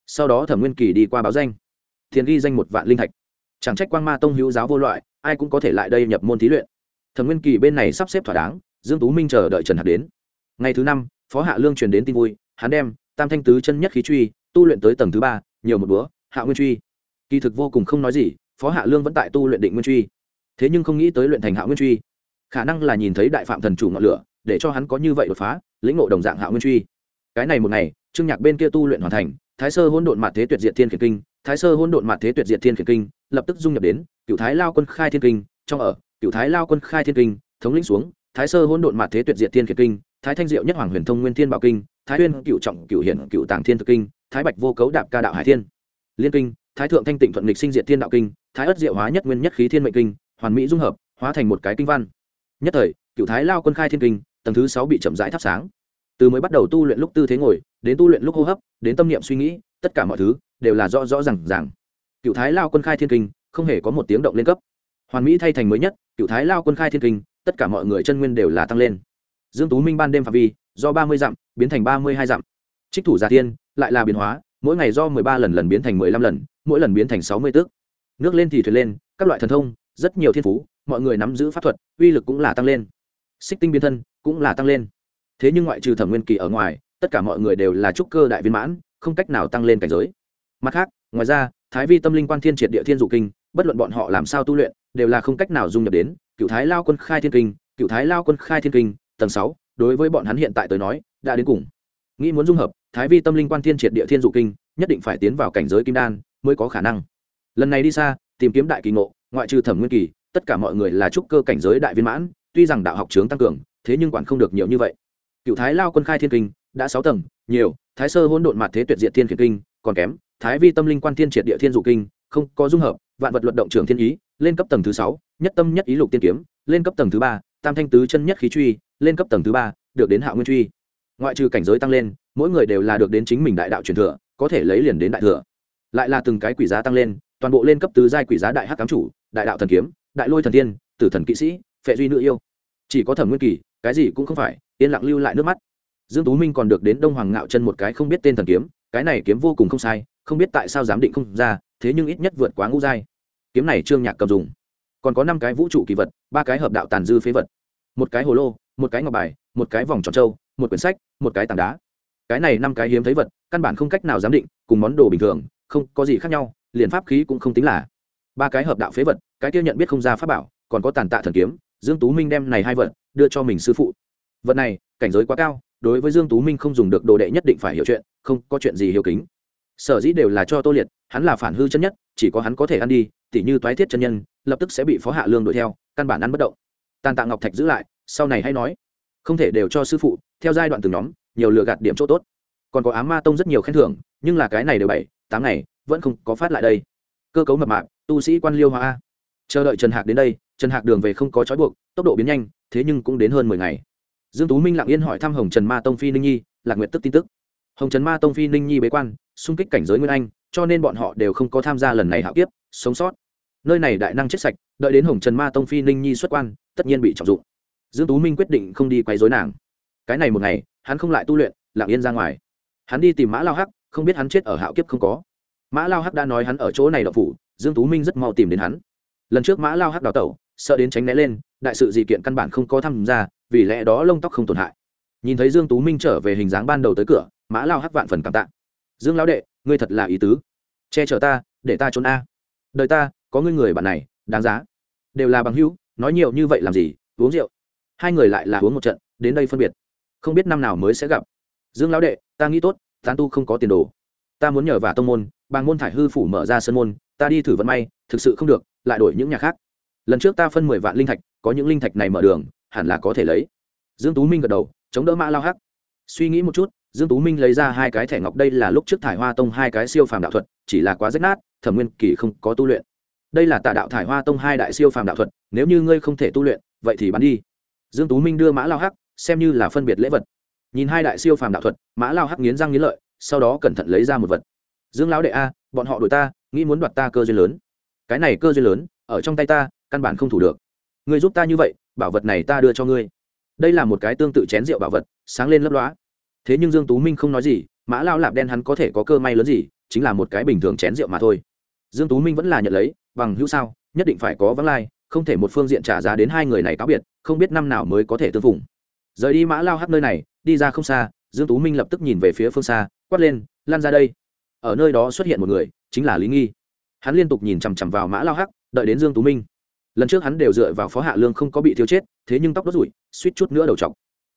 Sau đó thẩm nguyên kỳ đi qua báo danh thiền ghi danh một vạn linh thạch. Chẳng trách quan ma tông hữu giáo vô loại, ai cũng có thể lại đây nhập môn thí luyện. Thẩm nguyên kỳ bên này sắp xếp thỏa đáng, dương tú minh chờ đợi trần hạc đến. Ngày thứ năm, phó hạ lương truyền đến tin vui, hắn đem tam thanh tứ chân nhất khí truy, tu luyện tới tầng thứ ba, nhiều một búa hạ nguyên truy. Kỳ thực vô cùng không nói gì, phó hạ lương vẫn tại tu luyện định nguyên truy. Thế nhưng không nghĩ tới luyện thành hạ nguyên truy. Khả năng là nhìn thấy đại phạm thần chủ ngọn lửa, để cho hắn có như vậy đột phá, lĩnh ngộ đồng dạng hạ nguyên truy. Cái này một ngày, trương nhạc bên kia tu luyện hoàn thành, thái sơ hỗn độn mạt thế tuyệt diệt thiên khiển kinh thái sơ hôn độn mạt thế tuyệt diệt thiên khiển kinh, lập tức dung nhập đến cựu thái lao quân khai thiên kinh, trong ở cựu thái lao quân khai thiên kinh, thống lĩnh xuống, thái sơ hôn độn mạt thế tuyệt diệt thiên khiển kinh, thái thanh diệu nhất hoàng huyền thông nguyên thiên bảo kinh, thái uyên cựu trọng cựu hiển cựu tàng thiên thực kinh, thái bạch vô cấu đạp ca đạo hải thiên liên kinh, thái thượng thanh tịnh thuận lịch sinh diệt thiên đạo kinh, thái ất diệu hóa nhất nguyên nhất khí thiên mệnh kinh, hoàn mỹ dung hợp, hóa thành một cái kinh văn. Nhất thời cựu thái lao quân khai thiên kinh, tầng thứ sáu bị chậm rãi thắp sáng. Từ mới bắt đầu tu luyện lúc tư thế ngồi, đến tu luyện lúc hô hấp, đến tâm niệm suy nghĩ, tất cả mọi thứ đều là rõ rõ r à n g r cựu thái lao quân khai thiên kinh, không hề có một tiếng động lên cấp. Hoàn mỹ thay thành mới nhất, cựu thái lao quân khai thiên kinh, tất cả mọi người chân nguyên đều là tăng lên. Dương tú minh ban đêm phạm vi, do ba mươi dặm, biến thành ba mươi hai dặm. Trích thủ giả tiên lại là biến hóa, mỗi ngày do mười ba lần lần biến thành mười lăm lần, mỗi lần biến thành sáu mươi tước nước lên thì thuyền lên, các loại thần thông, rất nhiều thiên phú, mọi người nắm giữ pháp thuật, uy lực cũng là tăng lên. Xích tinh biến thân, cũng là tăng lên. Thế nhưng ngoại trừ thẩm nguyên kỳ ở ngoài, tất cả mọi người đều là trúc cơ đại viên mãn, không cách nào tăng lên cảnh giới mặt khác, ngoài ra, thái vi tâm linh quan thiên triệt địa thiên dụ kinh, bất luận bọn họ làm sao tu luyện, đều là không cách nào dung nhập đến. Cựu thái lao quân khai thiên kinh, cựu thái lao quân khai thiên kinh, tầng sáu, đối với bọn hắn hiện tại tới nói, đã đến cùng. Nghĩ muốn dung hợp, thái vi tâm linh quan thiên triệt địa thiên dụ kinh, nhất định phải tiến vào cảnh giới kim đan, mới có khả năng. Lần này đi xa, tìm kiếm đại kỳ ngộ, ngoại trừ thẩm nguyên kỳ, tất cả mọi người là trúc cơ cảnh giới đại viên mãn, tuy rằng đạo học trướng tăng cường, thế nhưng quản không được nhiều như vậy. Cựu thái lao quân khai thiên kinh, đã sáu tầng, nhiều, thái sơ hỗn độn mặt thế tuyệt diệt thiên khiển kinh, còn kém thái vi tâm linh quan thiên triệt địa thiên dụ kinh, không có dung hợp, vạn vật luận động trường thiên ý, lên cấp tầng thứ sáu, nhất tâm nhất ý lục tiên kiếm, lên cấp tầng thứ ba, tam thanh tứ chân nhất khí truy, lên cấp tầng thứ ba, được đến hạ nguyên truy. Ngoại trừ cảnh giới tăng lên, mỗi người đều là được đến chính mình đại đạo truyền thừa, có thể lấy liền đến đại thừa. Lại là từng cái quỷ giá tăng lên, toàn bộ lên cấp tứ giai quỷ giá đại hắc cám chủ, đại đạo thần kiếm, đại lôi thần tiên, tử thần kỵ sĩ, phệ duy nữ yêu. Chỉ có thẩm nguyên kỳ, cái gì cũng không phải, yên lặng lưu lại nước mắt. Dương tú minh còn được đến đông hoàng ngạo chân một cái không biết tên thần kiếm, cái này kiếm vô cùng không sai không biết tại sao giám định không ra, thế nhưng ít nhất vượt quá ngũ giai. Kiếm này trương nhạc cầm dùng. Còn có năm cái vũ trụ kỳ vật, ba cái hợp đạo tàn dư phế vật. Một cái hồ lô, một cái ngọc bài, một cái vòng tròn trâu, một quyển sách, một cái tảng đá. Cái này năm cái hiếm thấy vật, căn bản không cách nào giám định, cùng món đồ bình thường, không có gì khác nhau, liền pháp khí cũng không tính là. Ba cái hợp đạo phế vật, cái kia nhận biết không ra pháp bảo, còn có tàn tạ thần kiếm, dương tú minh đem này hai vật, đưa cho mình sư phụ. Vật này, cảnh giới quá cao, đối với dương tú minh không dùng được đồ đệ nhất định phải hiểu chuyện, không có chuyện gì hiểu kính sở dĩ đều là cho tô liệt, hắn là phản hư chân nhất, chỉ có hắn có thể ăn đi, tỉ như toái thiết chân nhân, lập tức sẽ bị phó hạ lương đuổi theo, căn bản ăn bất động. Tàn tạ ngọc thạch giữ lại, sau này hay nói. Không thể đều cho sư phụ, theo giai đoạn từng nhóm, nhiều lựa gạt điểm chỗ tốt. Còn có ám ma tông rất nhiều khen thưởng, nhưng là cái này đều bảy, tám ngày, vẫn không có phát lại đây. Cơ cấu mập mạc tu sĩ quan liêu hoa chờ đợi trần hạc đến đây, trần hạc đường về không có trói buộc, tốc độ biến nhanh, thế nhưng cũng đến hơn mười ngày. Dương tú minh lặng yên hỏi thăm hồng trần ma tông phi ninh nhi, lạc nguyện tức tin tức hồng Trấn ma tông phi ninh nhi bế quan, xung kích cảnh giới nguyên anh, cho nên bọn họ đều không có tham gia lần này hạo kiếp, sống sót. Nơi này đại năng chết sạch, đợi đến hồng trần ma tông phi ninh nhi xuất quan, tất nhiên bị trọng dụng. Dương tú minh quyết định không đi quấy rối nàng. Cái này một ngày, hắn không lại tu luyện, lặng yên ra ngoài. Hắn đi tìm mã lao hắc, không biết hắn chết ở hạo kiếp không có. Mã lao hắc đã nói hắn ở chỗ này đậu phủ, dương tú minh rất mau tìm đến hắn. Lần trước mã lao hắc đào tẩu, sợ đến tránh né lên, đại sự gì kiện căn bản không có tham gia, vì lẽ đó lông tóc không tổn hại. Nhìn thấy dương tú minh trở về hình dáng ban đầu tới cửa mã lao hắc vạn phần cảm tạ. Dương lão đệ, ngươi thật là ý tứ. Che chở ta, để ta trốn a. Đời ta, có ngươi người bạn này, đáng giá. Đều là bằng hữu, nói nhiều như vậy làm gì, uống rượu. Hai người lại là uống một trận, đến đây phân biệt. Không biết năm nào mới sẽ gặp. Dương lão đệ, ta nghĩ tốt, tán tu không có tiền đồ. Ta muốn nhờ vả tông môn bằng môn thải hư phủ mở ra sân môn, ta đi thử vận may, thực sự không được, lại đổi những nhà khác. Lần trước ta phân mười vạn linh thạch, có những linh thạch này mở đường, hẳn là có thể lấy. Dương tú minh gật đầu, chống đỡ mã lao hắc. Suy nghĩ một chút dương tú minh lấy ra hai cái thẻ ngọc, đây là lúc trước thải hoa tông hai cái siêu phàm đạo thuật, chỉ là quá rách nát, thẩm nguyên kỳ không có tu luyện. Đây là tà đạo thải hoa tông hai đại siêu phàm đạo thuật, nếu như ngươi không thể tu luyện, vậy thì bán đi. Dương tú minh đưa mã lao hắc, xem như là phân biệt lễ vật. Nhìn hai đại siêu phàm đạo thuật, mã lao hắc nghiến răng nghiến lợi, sau đó cẩn thận lấy ra một vật. Dương lão đệ a, bọn họ đuổi ta, nghĩ muốn đoạt ta cơ duyên lớn. Cái này cơ duyên lớn, ở trong tay ta, căn bản không thủ được. Ngươi giúp ta như vậy, bảo vật này ta đưa cho ngươi. Đây là một cái tương tự chén rượu bảo vật, sáng lên lấp lóa thế nhưng dương tú minh không nói gì, mã lao lạp đen hắn có thể có cơ may lớn gì, chính là một cái bình thường chén rượu mà thôi. Dương tú minh vẫn là nhận lấy, bằng hữu sao, nhất định phải có vắng lai, không thể một phương diện trả giá đến hai người này cáo biệt, không biết năm nào mới có thể tương phùng. Rời đi mã lao hát nơi này, đi ra không xa, dương tú minh lập tức nhìn về phía phương xa, quát lên, lan ra đây. Ở nơi đó xuất hiện một người, chính là lý nghi. Hắn liên tục nhìn chằm chằm vào mã lao hắc, đợi đến dương tú minh. Lần trước hắn đều dựa vào phó hạ lương không có bị thiếu chết, thế nhưng tóc đốt rủi suýt chút nữa đầu t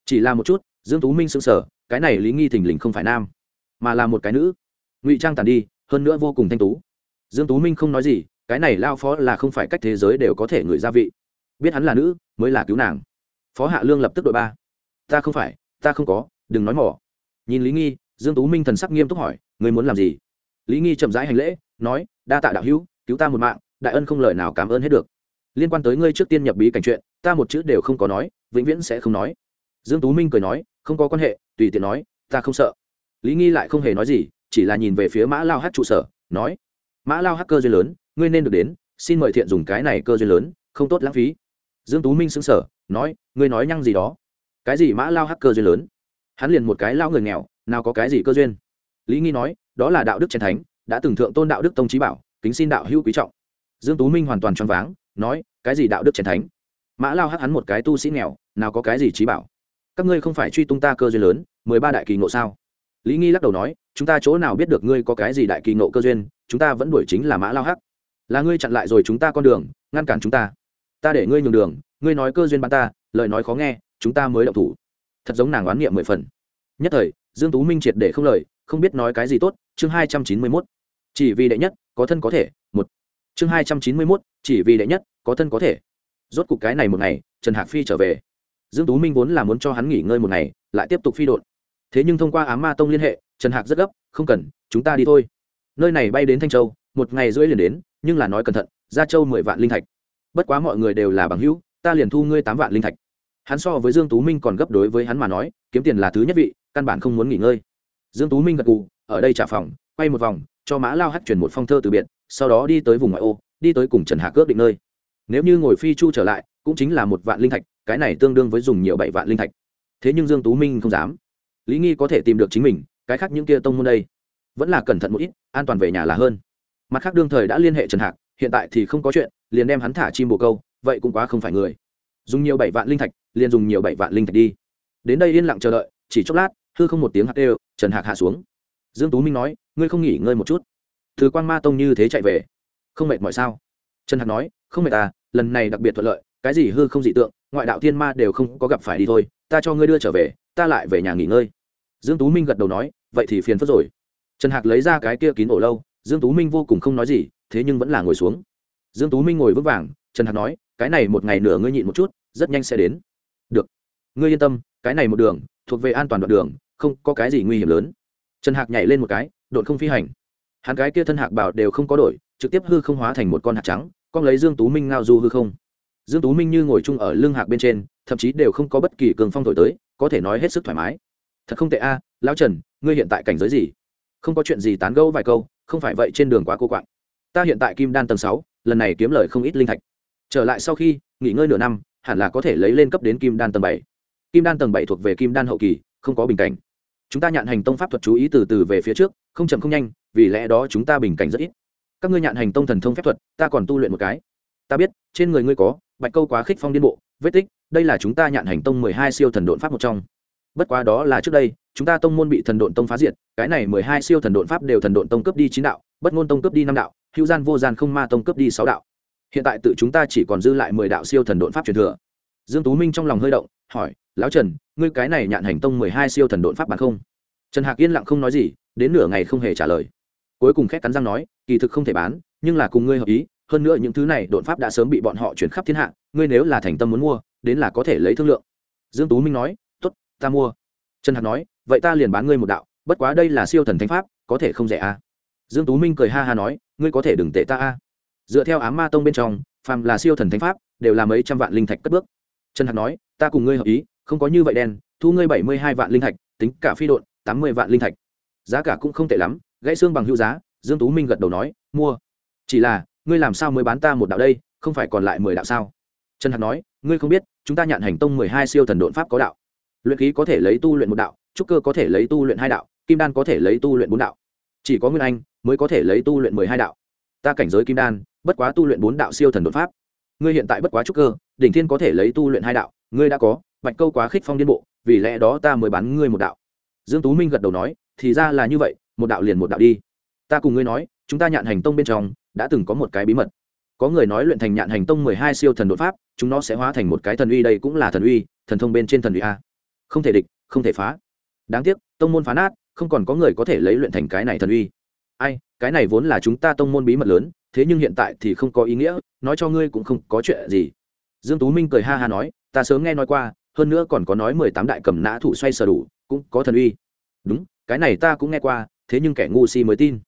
chỉ là một chút, dương tú minh sững sờ cái này lý nghi thình lình không phải nam, mà là một cái nữ. Ngụy trang tàn đi, hơn nữa vô cùng thanh tú. Dương tú minh không nói gì, cái này lao phó là không phải cách thế giới đều có thể ngửi gia vị. Biết hắn là nữ, mới là cứu nàng. Phó hạ lương lập tức đội ba. Ta không phải, ta không có, đừng nói mỏ nhìn lý nghi, dương tú minh thần sắc nghiêm túc hỏi người muốn làm gì? Lý nghi chậm rãi hành lễ, nói, đa tạ đạo hữu, cứu ta một mạng, đại ân không lời nào cảm ơn hết được. Liên quan tới ngươi trước tiên nhập bí cảnh chuyện, ta một chữ đều không có nói, vĩnh viễn sẽ không nói. Dương tú minh cười nói không có quan hệ, tùy tiện nói, ta không sợ. Lý nghi lại không hề nói gì, chỉ là nhìn về phía mã lao hát trụ sở, nói, mã lao hát cơ duyên lớn, ngươi nên được đến, xin mời thiện dùng cái này cơ duyên lớn, không tốt lãng phí. Dương tú minh sững sờ, nói, ngươi nói nhăng gì đó? Cái gì mã lao hát cơ duyên lớn? Hắn liền một cái lao người nghèo, nào có cái gì cơ duyên. Lý nghi nói, đó là đạo đức chân thánh, đã từng thượng tôn đạo đức tông trí bảo, kính xin đạo hữu quý trọng. Dương tú minh hoàn toàn choáng váng, nói, cái gì đạo đức chân thánh? Mã lao hắc hắn một cái tu sĩ nghèo, nào có cái gì trí bảo các ngươi không phải truy tung ta cơ duyên lớn mười ba đại kỳ ngộ sao? Lý nghi lắc đầu nói chúng ta chỗ nào biết được ngươi có cái gì đại kỳ ngộ cơ duyên chúng ta vẫn đuổi chính là mã lao hắc. Là ngươi chặn lại rồi chúng ta con đường ngăn cản chúng ta. Ta để ngươi nhường đường ngươi nói cơ duyên bắn ta lời nói khó nghe chúng ta mới động thủ. Thật giống nàng oán niệm mười phần. Nhất thời dương tú minh triệt để không lời không biết nói cái gì tốt chương hai trăm chín mươi 291. chỉ vì đệ nhất có thân có thể một. Chương hai trăm chín mươi 291, chỉ vì đệ nhất có thân có thể. Rốt cục cái này một ngày trần hạc phi trở về dương tú minh vốn là muốn cho hắn nghỉ ngơi một ngày, lại tiếp tục phi đột thế nhưng thông qua ám ma tông liên hệ, trần hạc rất gấp, không cần, chúng ta đi thôi. Nơi này bay đến thanh châu, một ngày rưỡi liền đến, nhưng là nói cẩn thận ra châu mười vạn linh thạch. Bất quá mọi người đều là bằng hữu, ta liền thu ngươi tám vạn linh thạch. Hắn so với dương tú minh còn gấp đối với hắn mà nói, kiếm tiền là thứ nhất vị, căn bản không muốn nghỉ ngơi. Dương tú minh gật gù, ở đây trả phòng, quay một vòng, cho mã lao hát chuyển một phong thơ từ biệt, sau đó đi tới vùng ngoại ô, đi tới cùng trần Hạc cướp định nơi. Nếu như ngồi phi chu trở lại, cũng chính là một vạn linh thạch cái này tương đương với dùng nhiều bảy vạn linh thạch. Thế nhưng dương tú minh không dám. Lý nghi có thể tìm được chính mình, cái khác những kia tông môn đây vẫn là cẩn thận một ít, an toàn về nhà là hơn. Mặt khác đương thời đã liên hệ trần hạc, hiện tại thì không có chuyện, liền đem hắn thả chim bồ câu, vậy cũng quá không phải người. Dùng nhiều bảy vạn linh thạch, liền dùng nhiều bảy vạn linh thạch đi. Đến đây yên lặng chờ đợi, chỉ chốc lát, hư không một tiếng hạt đều, trần hạc hạ xuống. Dương tú minh nói, ngươi không nghỉ ngơi một chút. Thứ quan ma tông như thế chạy về. Không mệt mỏi sao? Trần hạc nói, không mệt à lần này đặc biệt thuận lợi, cái gì hư không dị tượng ngoại đạo thiên ma đều không có gặp phải đi thôi, ta cho ngươi đưa trở về, ta lại về nhà nghỉ ngơi. Dương tú minh gật đầu nói, vậy thì phiền phức rồi. Trần hạc lấy ra cái kia kín ổ lâu, dương tú minh vô cùng không nói gì, thế nhưng vẫn là ngồi xuống. Dương tú minh ngồi vững vàng, trần hạc nói, cái này một ngày nửa ngươi nhịn một chút, rất nhanh sẽ đến. Được. Ngươi yên tâm, cái này một đường, thuộc về an toàn đoạn đường, không có cái gì nguy hiểm lớn. Trần hạc nhảy lên một cái đội không phi hành. Hắn cái kia thân hạc bảo đều không có đổi, trực tiếp hư không hóa thành một con hạc trắng, con lấy dương tú minh ngao du hư không dương tú minh như ngồi chung ở lưng hạc bên trên, thậm chí đều không có bất kỳ cường phong thổi tới, có thể nói hết sức thoải mái. Thật không tệ a, lão trần, ngươi hiện tại cảnh giới gì? Không có chuyện gì tán gẫu vài câu, không phải vậy trên đường quá cô quạng. Ta hiện tại kim đan tầng sáu, lần này kiếm lời không ít linh thạch. Trở lại sau khi, nghỉ ngơi nửa năm, hẳn là có thể lấy lên cấp đến kim đan tầng bảy. Kim đan tầng bảy thuộc về kim đan hậu kỳ, không có bình cảnh. Chúng ta nhạn hành tông pháp thuật chú ý từ từ về phía trước, không chậm không nhanh, vì lẽ đó chúng ta bình cảnh rất ít. Các ngươi nhạn hành tông thần thông phép thuật, ta còn tu luyện một cái. Ta biết, trên người ngươi có bạch câu quá khích phong điên bộ, vết tích, đây là chúng ta nhạn hành tông mười hai siêu thần độn pháp một trong. Bất quá đó là trước đây, chúng ta tông môn bị thần độn tông phá diệt, cái này mười hai siêu thần độn pháp đều thần độn tông cướp đi chín đạo, bất ngôn tông cướp đi năm đạo, hữu gian vô gian không ma tông cướp đi sáu đạo. Hiện tại tự chúng ta chỉ còn dư lại mười đạo siêu thần độn pháp truyền thừa. Dương tú minh trong lòng hơi động, hỏi, lão trần, ngươi cái này nhạn hành tông mười hai siêu thần độn pháp bằng không? Trần hạc yên lặng không nói gì, đến nửa ngày không hề trả lời. Cuối cùng khét cắn răng nói, kỳ thực không thể bán, nhưng là cùng ngươi hợp ý hơn nữa những thứ này đột pháp đã sớm bị bọn họ chuyển khắp thiên hạ, ngươi nếu là thành tâm muốn mua, đến là có thể lấy thương lượng. Dương tú minh nói, tốt, ta mua. Trần hạc nói, vậy ta liền bán ngươi một đạo, bất quá đây là siêu thần thánh pháp, có thể không rẻ a à. dương tú minh cười ha ha nói, ngươi có thể đừng tệ ta a. À. dựa theo ám ma tông bên trong, phàm là siêu thần thánh pháp, đều là mấy trăm vạn linh thạch cất bước. Trần hạc nói, ta cùng ngươi hợp ý, không có như vậy đen, thu ngươi bảy mươi hai vạn linh thạch, tính cả phi độn, tám mươi vạn linh thạch. Giá cả cũng không tệ lắm, gãy xương bằng hữu giá, dương tú minh gật đầu nói, mua. Chỉ là ngươi làm sao mới bán ta một đạo đây, không phải còn lại mười đạo sao? Trần hạc nói, ngươi không biết, chúng ta nhạn hành tông mười hai siêu thần độn pháp có đạo. Luyện khí có thể lấy tu luyện một đạo, trúc cơ có thể lấy tu luyện hai đạo, kim đan có thể lấy tu luyện bốn đạo. Chỉ có nguyên anh mới có thể lấy tu luyện mười hai đạo. Ta cảnh giới kim đan, bất quá tu luyện bốn đạo siêu thần đột pháp. Ngươi hiện tại bất quá trúc cơ, đỉnh thiên có thể lấy tu luyện hai đạo, ngươi đã có, bạch câu quá khích phong điên bộ, vì lẽ đó ta mới bán ngươi một đạo. Dương tú minh gật đầu nói, thì ra là như vậy, một đạo liền một đạo đi. Ta cùng ngươi nói, chúng ta nhạn hành tông bên trong đã từng có một cái bí mật. Có người nói luyện thành nhạn hành tông mười hai siêu thần đột pháp, chúng nó sẽ hóa thành một cái thần uy, đây cũng là thần uy, thần thông bên trên thần uy a. Không thể địch, không thể phá. Đáng tiếc, tông môn phá nát, không còn có người có thể lấy luyện thành cái này thần uy. Ai, cái này vốn là chúng ta tông môn bí mật lớn, thế nhưng hiện tại thì không có ý nghĩa, nói cho ngươi cũng không có chuyện gì. Dương tú minh cười ha ha nói, ta sớm nghe nói qua, hơn nữa còn có nói mười tám đại cầm nã thủ xoay sở đủ, cũng có thần uy. Đúng, cái này ta cũng nghe qua, thế nhưng kẻ ngu si mới tin.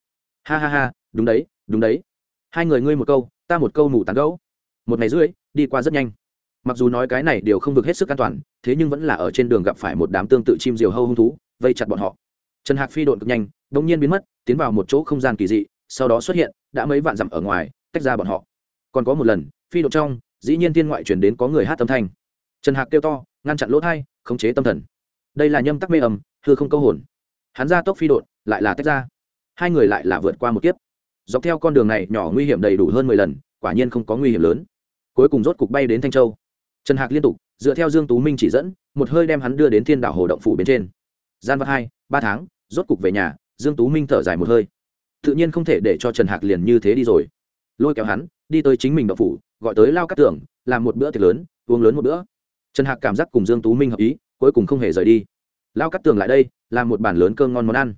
Ha ha ha, đúng đấy đúng đấy hai người ngươi một câu, ta một câu mù tán gấu. Một ngày rưỡi, đi qua rất nhanh. Mặc dù nói cái này đều không được hết sức an toàn, thế nhưng vẫn là ở trên đường gặp phải một đám tương tự chim diều hâu hung thú, vây chặt bọn họ. Trần hạc phi độn cực nhanh đ ỗ n g nhiên biến mất, tiến vào một chỗ không gian kỳ dị, sau đó xuất hiện, đã mấy vạn dặm ở ngoài, tách ra bọn họ. Còn có một lần, phi độn trong, dĩ nhiên tiên ngoại chuyển đến có người hát âm thanh. Trần hạc kêu to, ngăn chặn lỗ thai, khống chế tâm thần. Đây là nhâm tắc mê ầm hư không câu hồn. Hắn ra tốc phi độn, lại là tách ra. Hai người lại là vượt qua một kiếp dọc theo con đường này nhỏ nguy hiểm đầy đủ hơn mười lần, quả nhiên không có nguy hiểm lớn. Cuối cùng rốt cục bay đến thanh châu. Trần hạc liên tục, dựa theo dương tú minh chỉ dẫn, một hơi đem hắn đưa đến thiên đảo hồ động phủ bên trên. Gian vật hai, ba tháng, rốt cục về nhà, dương tú minh thở dài một hơi. Tự nhiên không thể để cho trần hạc liền như thế đi rồi. Lôi kéo hắn, đi tới chính mình động phủ, gọi tới lao cắt tưởng làm một bữa tiệc lớn, uống lớn một bữa. Trần hạc cảm giác cùng dương tú minh hợp ý, cuối cùng không hề rời đi. Lao cắt tường lại đây, làm một bản lớn cơm ngon món ăn.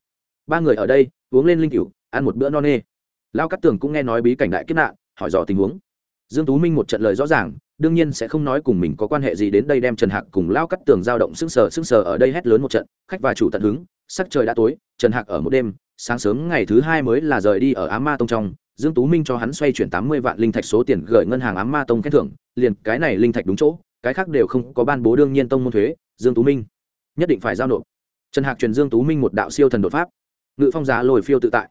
Ba người ở đây, uống lên linh cửu, ăn một bữa no nê lao cắt tường cũng nghe nói bí cảnh đại kết nạn, hỏi dò tình huống. Dương tú minh một trận lời rõ ràng, đương nhiên sẽ không nói cùng mình có quan hệ gì đến đây đem trần hạc cùng lao cắt tường giao động sững sờ sững sờ ở đây hét lớn một trận, khách và chủ tận hứng, sắc trời đã tối, trần hạc ở một đêm, sáng sớm ngày thứ hai mới là rời đi ở á ma tông trong, dương tú minh cho hắn xoay chuyển tám mươi vạn linh thạch số tiền gửi ngân hàng á ma tông khen thưởng, liền cái này linh thạch đúng chỗ, cái khác đều không có ban bố đương nhiên tông môn thuế, dương tú minh nhất định phải giao nộp. Trần hạc truyền dương tú minh một đạo siêu thần đột pháp. Ngự phong giá lồi phiêu tự tại.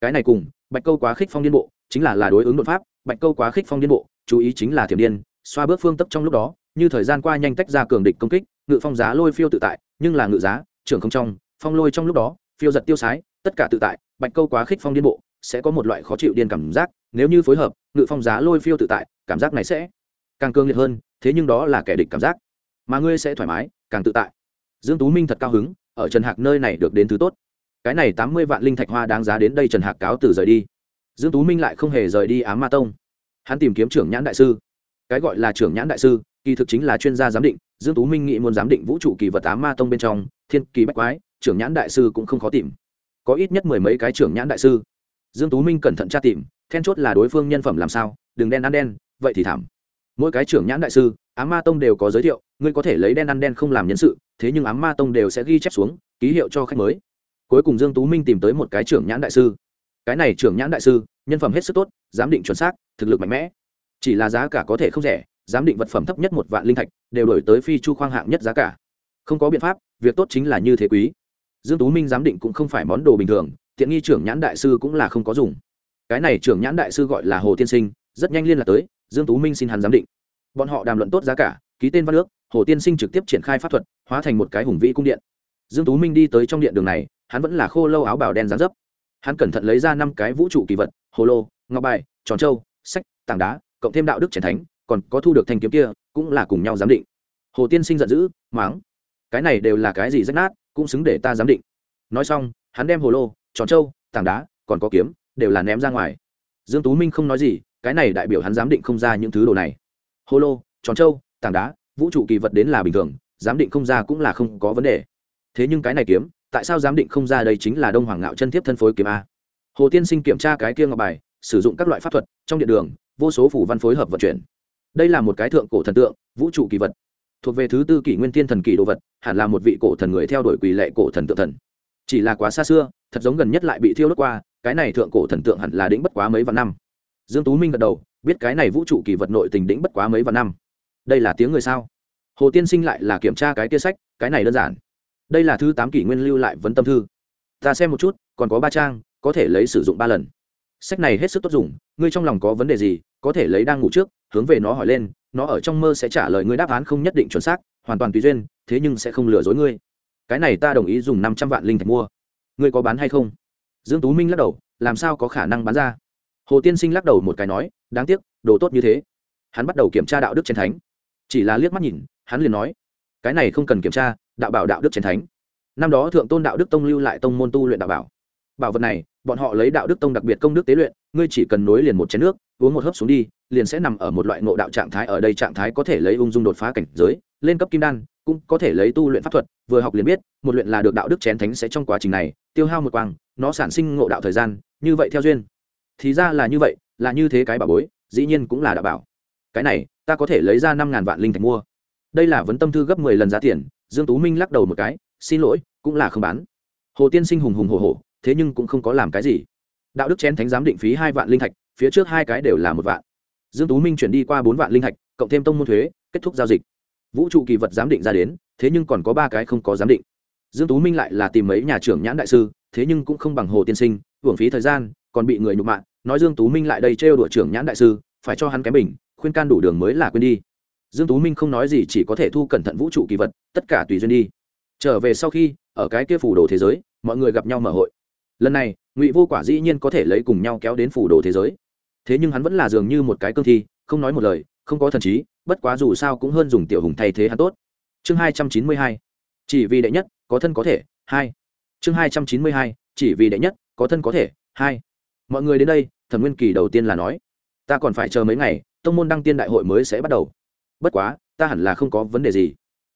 Cái này cùng bạch câu quá khích phong điên bộ, chính là là đối ứng đột pháp, bạch câu quá khích phong điên bộ, chú ý chính là thiểm điên, xoa bước phương tấp trong lúc đó, như thời gian qua nhanh tách ra cường địch công kích, ngự phong giá lôi phiêu tự tại, nhưng là ngự giá, trưởng không trong, phong lôi trong lúc đó, phiêu giật tiêu sái, tất cả tự tại, bạch câu quá khích phong điên bộ, sẽ có một loại khó chịu điên cảm giác, nếu như phối hợp, ngự phong giá lôi phiêu tự tại, cảm giác này sẽ càng cương liệt hơn, thế nhưng đó là kẻ địch cảm giác. Mà ngươi sẽ thoải mái, càng tự tại. Dương tú minh thật cao hứng, ở trần hạc nơi này được đến thứ tốt cái này tám mươi vạn linh thạch hoa đáng giá đến đây trần hạc cáo từ rời đi. Dương tú minh lại không hề rời đi ám ma tông. Hắn tìm kiếm trưởng nhãn đại sư. Cái gọi là trưởng nhãn đại sư, kỳ thực chính là chuyên gia giám định, dương tú minh nghĩ muốn giám định vũ trụ kỳ vật ám ma tông bên trong, thiên kỳ bách quái, trưởng nhãn đại sư cũng không khó tìm. Có ít nhất mười mấy cái trưởng nhãn đại sư. Dương tú minh cẩn thận tra tìm, then chốt là đối phương nhân phẩm làm sao, đừng đen ăn đen, vậy thì thảm. Mỗi cái trưởng nhãn đại sư ám ma tông đều có giới thiệu, ngươi có thể lấy đen ăn đen không làm nhân sự, thế nhưng ám ma tông đều sẽ ghi chép xuống, ký hiệu cho khách mới cuối cùng dương tú minh tìm tới một cái trưởng nhãn đại sư. Cái này trưởng nhãn đại sư, nhân phẩm hết sức tốt, giám định chuẩn xác, thực lực mạnh mẽ. Chỉ là giá cả có thể không rẻ, giám định vật phẩm thấp nhất một vạn linh thạch, đều đổi tới phi chu khoang hạng nhất giá cả. Không có biện pháp, việc tốt chính là như thế quý. Dương tú minh giám định cũng không phải món đồ bình thường, tiện nghi trưởng nhãn đại sư cũng là không có dùng. Cái này trưởng nhãn đại sư gọi là hồ tiên sinh, rất nhanh liên lạc tới, dương tú minh xin hắn giám định. Bọn họ đàm luận tốt giá cả, ký tên văn ước, hồ tiên sinh trực tiếp triển khai pháp thuật, hóa thành một cái hùng vĩ cung điện dương tú minh đi tới trong điện đường này, hắn vẫn là khô lâu áo bào đen dáng dấp. Hắn cẩn thận lấy ra năm cái vũ trụ kỳ vật, hồ lô, ngọc bài, tròn trâu, sách, tảng đá, cộng thêm đạo đức triển thánh, còn có thu được thanh kiếm kia, cũng là cùng nhau giám định. Hồ tiên sinh giận dữ máng cái này đều là cái gì rách nát, cũng xứng để ta giám định. Nói xong, hắn đem hồ lô, tròn trâu, tảng đá, còn có kiếm, đều là ném ra ngoài. Dương tú minh không nói gì, cái này đại biểu hắn giám định không ra những thứ đồ này. Hồ lô, tròn trâu, tảng đá, vũ trụ kỳ vật đến là bình thường, giám định không ra cũng là không có vấn đề thế nhưng cái này kiếm, tại sao giám định không ra đây chính là đông hoàng ngạo chân thiếp thân phối kiếm a? Hồ tiên sinh kiểm tra cái kia ngọc bài, sử dụng các loại pháp thuật, trong điện đường, vô số phủ văn phối hợp vận chuyển. Đây là một cái thượng cổ thần tượng, vũ trụ kỳ vật. Thuộc về thứ tư kỷ nguyên tiên thần kỳ đồ vật, hẳn là một vị cổ thần người theo đuổi quỳ lệ cổ thần tượng thần. Chỉ là quá xa xưa, thật giống gần nhất lại bị thiêu đốt qua, cái này thượng cổ thần tượng hẳn là đĩnh bất quá mấy vạn năm. Dương tú minh gật đầu, biết cái này vũ trụ kỳ vật nội tình đĩnh bất quá mấy vạn năm. Đây là tiếng người sao? Hồ tiên sinh lại là kiểm tra cái kia sách, cái này đơn giản đây là thứ tám kỷ nguyên lưu lại vấn tâm thư. Ta xem một chút, còn có ba trang, có thể lấy sử dụng ba lần. Sách này hết sức tốt dùng, ngươi trong lòng có vấn đề gì, có thể lấy đang ngủ trước, hướng về nó hỏi lên, nó ở trong mơ sẽ trả lời ngươi đáp án không nhất định chuẩn xác, hoàn toàn tùy duyên, thế nhưng sẽ không lừa dối ngươi. Cái này ta đồng ý dùng năm trăm vạn linh thạch mua. Ngươi có bán hay không? Dương tú minh lắc đầu, làm sao có khả năng bán ra? Hồ tiên sinh lắc đầu một cái nói, đáng tiếc, đồ tốt như thế. Hắn bắt đầu kiểm tra đạo đức trên thánh. Chỉ là liếc mắt nhìn, hắn liền nói, cái này không cần kiểm tra đạo bảo đạo đức chiến thánh. Năm đó thượng tôn đạo đức tông lưu lại tông môn tu luyện đạo bảo. Bảo vật này, bọn họ lấy đạo đức tông đặc biệt công đức tế luyện, ngươi chỉ cần nối liền một chén nước, uống một hớp xuống đi, liền sẽ nằm ở một loại ngộ đạo trạng thái ở đây trạng thái có thể lấy ung dung đột phá cảnh giới, lên cấp kim đan, cũng có thể lấy tu luyện pháp thuật, vừa học liền biết, một luyện là được đạo đức chén thánh sẽ trong quá trình này, tiêu hao một quang, nó sản sinh ngộ đạo thời gian, như vậy theo duyên. Thì ra là như vậy, là như thế cái bảo bối, dĩ nhiên cũng là đạo bảo. Cái này, ta có thể lấy ra năm ngàn vạn linh thạch mua. Đây là vấn tâm thư gấp mười lần giá tiền dương tú minh lắc đầu một cái, xin lỗi, cũng là không bán. Hồ tiên sinh hùng hùng hổ hổ, thế nhưng cũng không có làm cái gì. Đạo đức chén thánh giám định phí hai vạn linh thạch, phía trước hai cái đều là một vạn. Dương tú minh chuyển đi qua bốn vạn linh thạch, cộng thêm tông môn thuế, kết thúc giao dịch. Vũ trụ kỳ vật giám định ra đến, thế nhưng còn có ba cái không có giám định. Dương tú minh lại là tìm mấy nhà trưởng nhãn đại sư, thế nhưng cũng không bằng hồ tiên sinh, hưởng phí thời gian, còn bị người nhục mạ. Nói dương tú minh lại đây trêu đùa trưởng nhãn đại sư, phải cho hắn cái bình, khuyên can đủ đường mới là quên đi dương tú minh không nói gì, chỉ có thể thu cẩn thận vũ trụ kỳ vật, tất cả tùy duyên đi. Trở về sau khi, ở cái kia phủ đồ thế giới, mọi người gặp nhau mở hội. Lần này, ngụy vô quả dĩ nhiên có thể lấy cùng nhau kéo đến phủ đồ thế giới. Thế nhưng hắn vẫn là dường như một cái cương thi, không nói một lời, không có thần trí, bất quá dù sao cũng hơn dùng tiểu hùng thay thế hắn tốt. Chương hai trăm chín mươi hai, chỉ vì đệ nhất, có thân có thể, hai. Chương hai trăm chín mươi hai, chỉ vì đệ nhất, có thân có thể, hai. Mọi người đến đây thần nguyên kỳ đầu tiên là nói, ta còn phải chờ mấy ngày, tông môn đăng tiên đại hội mới sẽ bắt đầu bất quá, ta hẳn là không có vấn đề gì.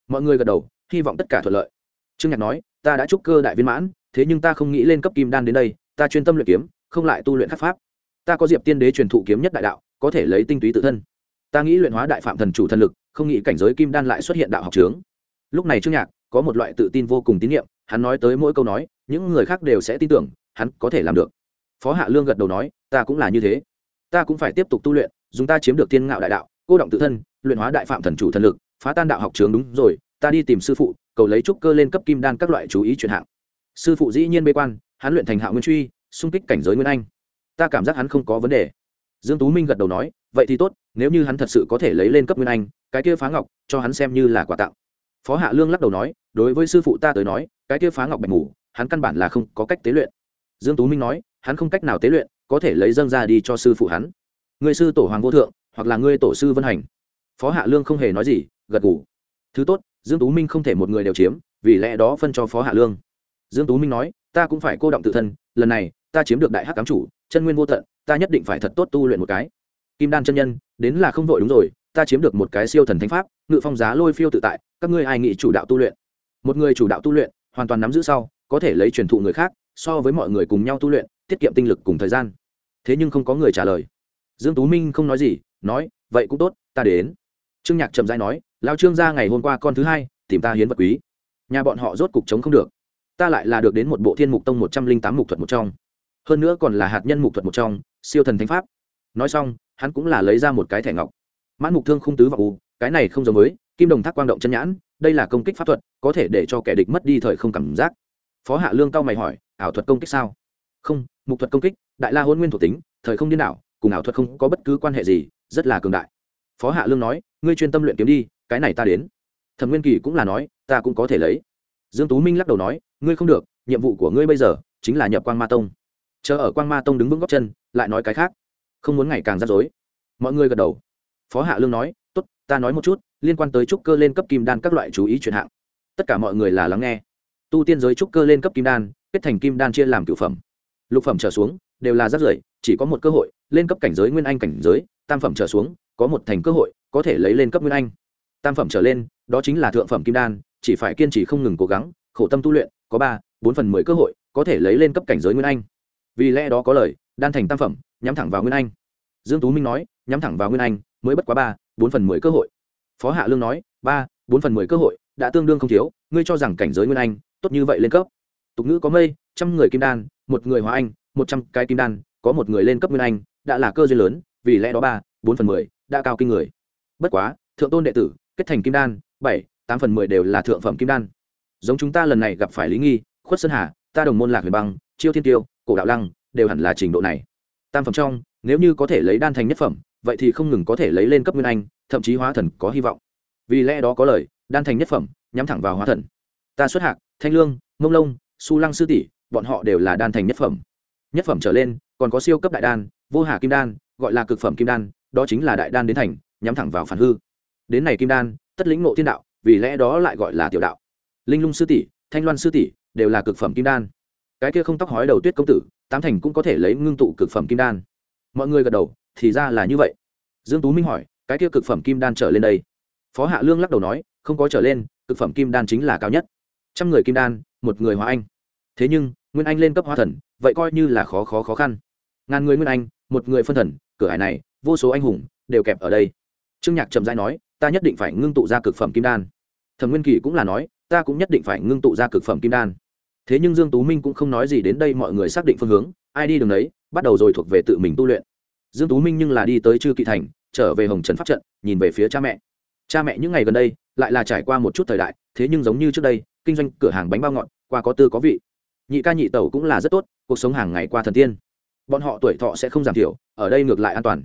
Mọi người gật đầu, hy vọng tất cả thuận lợi. Trương nhạc nói, ta đã chúc cơ đại viên mãn, thế nhưng ta không nghĩ lên cấp kim đan đến đây, ta chuyên tâm luyện kiếm, không lại tu luyện khắc pháp. Ta có diệp tiên đế truyền thụ kiếm nhất đại đạo, có thể lấy tinh túy tự thân. Ta nghĩ luyện hóa đại phạm thần chủ thần lực, không nghĩ cảnh giới kim đan lại xuất hiện đạo học trướng. Lúc này trương nhạc có một loại tự tin vô cùng tín nhiệm, hắn nói tới mỗi câu nói, những người khác đều sẽ tin tưởng, hắn có thể làm được. Phó hạ lương gật đầu nói, ta cũng là như thế. Ta cũng phải tiếp tục tu luyện, dùng ta chiếm được tiên ngạo đại đạo, cô động tự thân luyện hóa đại phạm thần chủ thần lực, phá tan đạo học trường đúng rồi, ta đi tìm sư phụ, cầu lấy trúc cơ lên cấp kim đan các loại chú ý chuyển hạng. Sư phụ dĩ nhiên bê quan, hắn luyện thành hạo nguyên truy, xung kích cảnh giới nguyên anh. Ta cảm giác hắn không có vấn đề. Dương tú minh gật đầu nói, vậy thì tốt, nếu như hắn thật sự có thể lấy lên cấp nguyên anh, cái kia phá ngọc, cho hắn xem như là quà tặng. Phó hạ lương lắc đầu nói, đối với sư phụ ta tới nói, cái kia phá ngọc bạch mù, hắn căn bản là không có cách tế luyện. Dương tú minh nói, hắn không cách nào tế luyện, có thể lấy dâng ra đi cho sư phụ hắn. Người sư tổ hoàng vô thượng, hoặc là ngươi tổ sư vân hành phó hạ lương không hề nói gì, gật gù. Thứ tốt, dương tú minh không thể một người đều chiếm, vì lẽ đó phân cho phó hạ lương. Dương tú minh nói, ta cũng phải cô động tự thân, lần này, ta chiếm được đại hắc cám chủ, chân nguyên vô tận, ta nhất định phải thật tốt tu luyện một cái. Kim đan chân nhân, đến là không vội đúng rồi, ta chiếm được một cái siêu thần thánh pháp, ngự phong giá lôi phiêu tự tại, các ngươi ai nghị chủ đạo tu luyện? Một người chủ đạo tu luyện, hoàn toàn nắm giữ sau, có thể lấy truyền thụ người khác, so với mọi người cùng nhau tu luyện, tiết kiệm tinh lực cùng thời gian. Thế nhưng không có người trả lời. Dương tú minh không nói gì, nói, vậy cũng tốt, ta đến trương nhạc chậm rãi nói lao trương ra ngày hôm qua con thứ hai, tìm ta hiến vật quý. Nhà bọn họ rốt cục chống không được. Ta lại là được đến một bộ thiên mục tông một trăm linh tám mục thuật một trong. Hơn nữa còn là hạt nhân mục thuật một trong, siêu thần thánh pháp. Nói xong, hắn cũng là lấy ra một cái thẻ ngọc. Mãn mục thương không tứ và u, cái này không giống với kim đồng thác quang động chân nhãn, đây là công kích pháp thuật, có thể để cho kẻ địch mất đi thời không cảm giác. Phó hạ lương cao mày hỏi, ảo thuật công kích sao? Không, mục thuật công kích, đại la hôn nguyên thuộc tính, thời không điên đảo, cùng ảo thuật không có bất cứ quan hệ gì, rất là cường đại. Phó hạ lương nói ngươi chuyên tâm luyện kiếm đi, cái này ta đến. Thẩm nguyên kỳ cũng là nói, ta cũng có thể lấy. Dương tú minh lắc đầu nói, ngươi không được, nhiệm vụ của ngươi bây giờ chính là nhập quang ma tông. Chờ ở quang ma tông đứng vững góc chân, lại nói cái khác. Không muốn ngày càng rắc rối. Mọi người gật đầu. Phó hạ lương nói, tốt, ta nói một chút, liên quan tới trúc cơ lên cấp kim đan các loại chú ý chuyện hạng. Tất cả mọi người là lắng nghe. Tu tiên giới trúc cơ lên cấp kim đan, kết thành kim đan chia làm cửu phẩm. Lục phẩm trở xuống, đều là rắc rưởi, chỉ có một cơ hội, lên cấp cảnh giới nguyên anh cảnh giới, tam phẩm trở xuống, có một thành cơ hội có thể lấy lên cấp nguyên anh. Tam phẩm trở lên, đó chính là thượng phẩm kim đan, chỉ phải kiên trì không ngừng cố gắng, khổ tâm tu luyện, có ba, bốn phần mười cơ hội, có thể lấy lên cấp cảnh giới nguyên anh. Vì lẽ đó có lời, đan thành tam phẩm, nhắm thẳng vào nguyên anh. Dương tú minh nói, nhắm thẳng vào nguyên anh, mới bất quá ba, bốn phần mười cơ hội. Phó hạ lương nói, ba, bốn phần mười cơ hội, đã tương đương không thiếu, ngươi cho rằng cảnh giới nguyên anh, tốt như vậy lên cấp. Tục ngữ có mây, trăm người kim đan, một người hóa anh, một trăm cái kim đan, có một người lên cấp nguyên anh, đã là cơ duyên lớn, vì lẽ đó ba, bốn phần mười, đã cao kinh người bất quá, thượng tôn đệ tử, kết thành kim đan, bảy, tám phần mười đều là thượng phẩm kim đan. Giống chúng ta lần này gặp phải lý nghi, khuất sơn hà, ta đồng môn lạc huyền băng, chiêu thiên tiêu, cổ đạo lăng, đều hẳn là trình độ này. Tam phẩm trong, nếu như có thể lấy đan thành nhất phẩm, vậy thì không ngừng có thể lấy lên cấp nguyên anh, thậm chí hóa thần có hy vọng. Vì lẽ đó có lời, đan thành nhất phẩm, nhắm thẳng vào hóa thần. Ta xuất hạc, thanh lương, mông lông, su lăng sư tỷ, bọn họ đều là đan thành nhất phẩm. Nhất phẩm trở lên, còn có siêu cấp đại đan, vô hà kim đan, gọi là cực phẩm kim đan, đó chính là đại đan đến thành nhắm thẳng vào phản hư. Đến này kim đan, tất lĩnh ngộ thiên đạo, vì lẽ đó lại gọi là tiểu đạo. Linh lung sư tỷ, thanh loan sư tỷ, đều là cực phẩm kim đan. Cái kia không tóc hói đầu tuyết công tử, tám thành cũng có thể lấy ngưng tụ cực phẩm kim đan. Mọi người gật đầu, thì ra là như vậy. Dương tú minh hỏi, cái kia cực phẩm kim đan trở lên đây? Phó hạ lương lắc đầu nói, không có trở lên, cực phẩm kim đan chính là cao nhất. Trăm người kim đan, một người hóa anh. Thế nhưng, nguyên anh lên cấp hóa thần, vậy coi như là khó khó khó khăn. Ngàn người nguyên anh, một người phân thần, cửa hải này, vô số anh hùng, đều kẹp ở đây trương nhạc chậm rãi nói, ta nhất định phải ngưng tụ ra cực phẩm kim đan. Thẩm nguyên kỳ cũng là nói, ta cũng nhất định phải ngưng tụ ra cực phẩm kim đan. Thế nhưng dương tú minh cũng không nói gì đến đây, mọi người xác định phương hướng, ai đi đường đấy bắt đầu rồi thuộc về tự mình tu luyện. Dương tú minh nhưng là đi tới chư kỵ thành, trở về hồng trần pháp trận, nhìn về phía cha mẹ. Cha mẹ những ngày gần đây, lại là trải qua một chút thời đại, thế nhưng giống như trước đây, kinh doanh cửa hàng bánh bao ngọt, qua có tư có vị. Nhị ca nhị tẩu cũng là rất tốt, cuộc sống hàng ngày qua thần tiên. Bọn họ tuổi thọ sẽ không giảm thiểu, ở đây ngược lại an toàn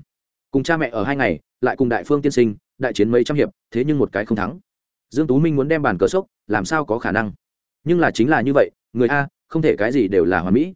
cùng cha mẹ ở hai ngày, lại cùng đại phương tiên sinh, đại chiến mấy trăm hiệp, thế nhưng một cái không thắng. Dương tú minh muốn đem bàn cờ sốc, làm sao có khả năng? Nhưng là chính là như vậy, người a, không thể cái gì đều là hoàn mỹ.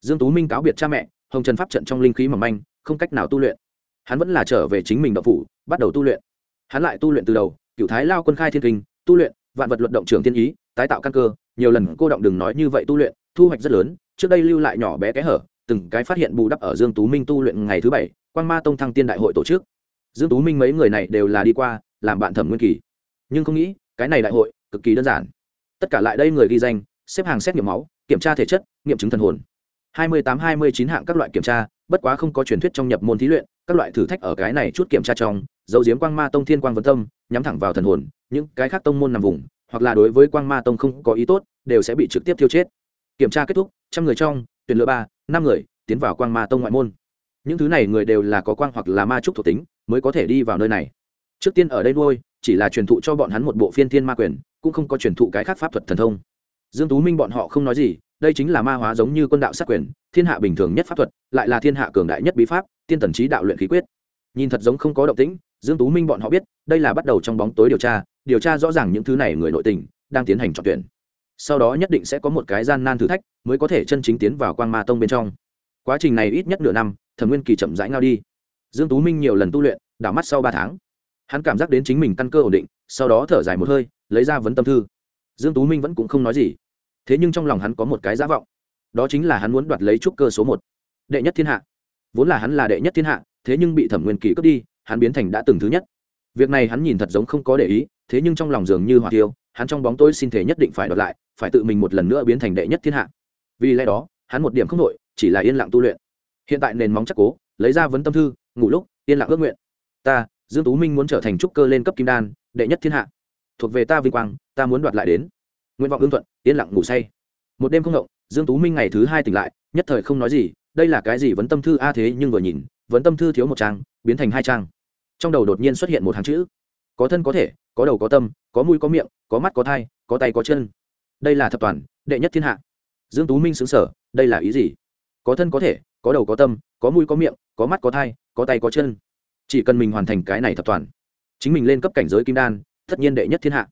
Dương tú minh cáo biệt cha mẹ, hồng trần pháp trận trong linh khí mỏng manh, không cách nào tu luyện. Hắn vẫn là trở về chính mình đậu phủ, bắt đầu tu luyện. Hắn lại tu luyện từ đầu, cựu thái lao quân khai thiên kinh, tu luyện, vạn vật luận động trường thiên ý, tái tạo căn cơ, nhiều lần cô động đừng nói như vậy tu luyện, thu hoạch rất lớn, trước đây lưu lại nhỏ bé cái hở từng cái phát hiện bù đắp ở dương tú minh tu luyện ngày thứ bảy quan ma tông thăng tiên đại hội tổ chức. Dương tú minh mấy người này đều là đi qua, làm bạn thẩm nguyên kỳ. Nhưng không nghĩ, cái này đại hội, cực kỳ đơn giản. Tất cả lại đây người ghi danh, xếp hàng xét nghiệm máu, kiểm tra thể chất, nghiệm chứng thần hồn. hai mươi tám hai mươi chín hạng các loại kiểm tra, bất quá không có truyền thuyết trong nhập môn thí luyện, các loại thử thách ở cái này chút kiểm tra trong, dấu diếm quang ma tông thiên quang vân tâm, nhắm thẳng vào thần hồn, những cái khác tông môn nằm vùng, hoặc là đối với quang ma tông không có ý tốt, đều sẽ bị trực tiếp tiêu chết. Kiểm tra kết thúc, trăm người trong, tuyển lựa ba năm người tiến vào quang ma tông ngoại môn. Những thứ này người đều là có quang hoặc là ma trúc thuộc tính, mới có thể đi vào nơi này. Trước tiên ở đây nuôi, chỉ là truyền thụ cho bọn hắn một bộ phiên thiên ma quyền, cũng không có truyền thụ cái khác pháp thuật thần thông. Dương tú minh bọn họ không nói gì, đây chính là ma hóa giống như quân đạo sát quyền, thiên hạ bình thường nhất pháp thuật, lại là thiên hạ cường đại nhất bí pháp, tiên tần trí đạo luyện khí quyết. Nhìn thật giống không có động tĩnh, dương tú minh bọn họ biết, đây là bắt đầu trong bóng tối điều tra điều tra rõ ràng những thứ này người nội tình, đang tiến hành chọn tuyển sau đó nhất định sẽ có một cái gian nan thử thách, mới có thể chân chính tiến vào quang ma tông bên trong. Quá trình này ít nhất nửa năm, thẩm nguyên kỳ chậm rãi ngao đi. Dương tú minh nhiều lần tu luyện, đảo mắt sau ba tháng. Hắn cảm giác đến chính mình căn cơ ổn định, sau đó thở dài một hơi, lấy ra vấn tâm thư. Dương tú minh vẫn cũng không nói gì. Thế nhưng trong lòng hắn có một cái giả vọng. Đó chính là hắn muốn đoạt lấy trúc cơ số một. Đệ nhất thiên hạ. Vốn là hắn là đệ nhất thiên hạ, thế nhưng bị thẩm nguyên kỳ cướp đi, hắn biến thành đã từng thứ nhất. Việc này hắn nhìn thật giống không có để ý, thế nhưng trong lòng dường như hỏa tiêu hắn trong bóng tối xin thể nhất định phải đoạt lại phải tự mình một lần nữa biến thành đệ nhất thiên hạ. Vì lẽ đó hắn một điểm không nội chỉ là yên lặng tu luyện. Hiện tại nền móng chắc cố lấy ra vấn tâm thư ngủ lúc yên lặng ước nguyện. Ta dương tú minh muốn trở thành trúc cơ lên cấp kim đan đệ nhất thiên hạ. Thuộc về ta vinh quang ta muốn đoạt lại đến. Nguyện vọng ương thuận yên lặng ngủ say. Một đêm không động, dương tú minh ngày thứ hai tỉnh lại nhất thời không nói gì đây là cái gì vấn tâm thư a thế nhưng vừa nhìn vấn tâm thư thiếu một trang biến thành hai trang. Trong đầu đột nhiên xuất hiện một hàng chữ. Có thân có thể có đầu có tâm có mũi có miệng có mắt có thai có tay có chân đây là thập toàn, đệ nhất thiên hạ. Dương tú minh xứng sở đây là ý gì? Có thân có thể, có đầu có tâm, có mũi có miệng, có mắt có thai, có tay có chân. Chỉ cần mình hoàn thành cái này thập toàn, chính mình lên cấp cảnh giới kim đan, tất nhiên đệ nhất thiên hạ.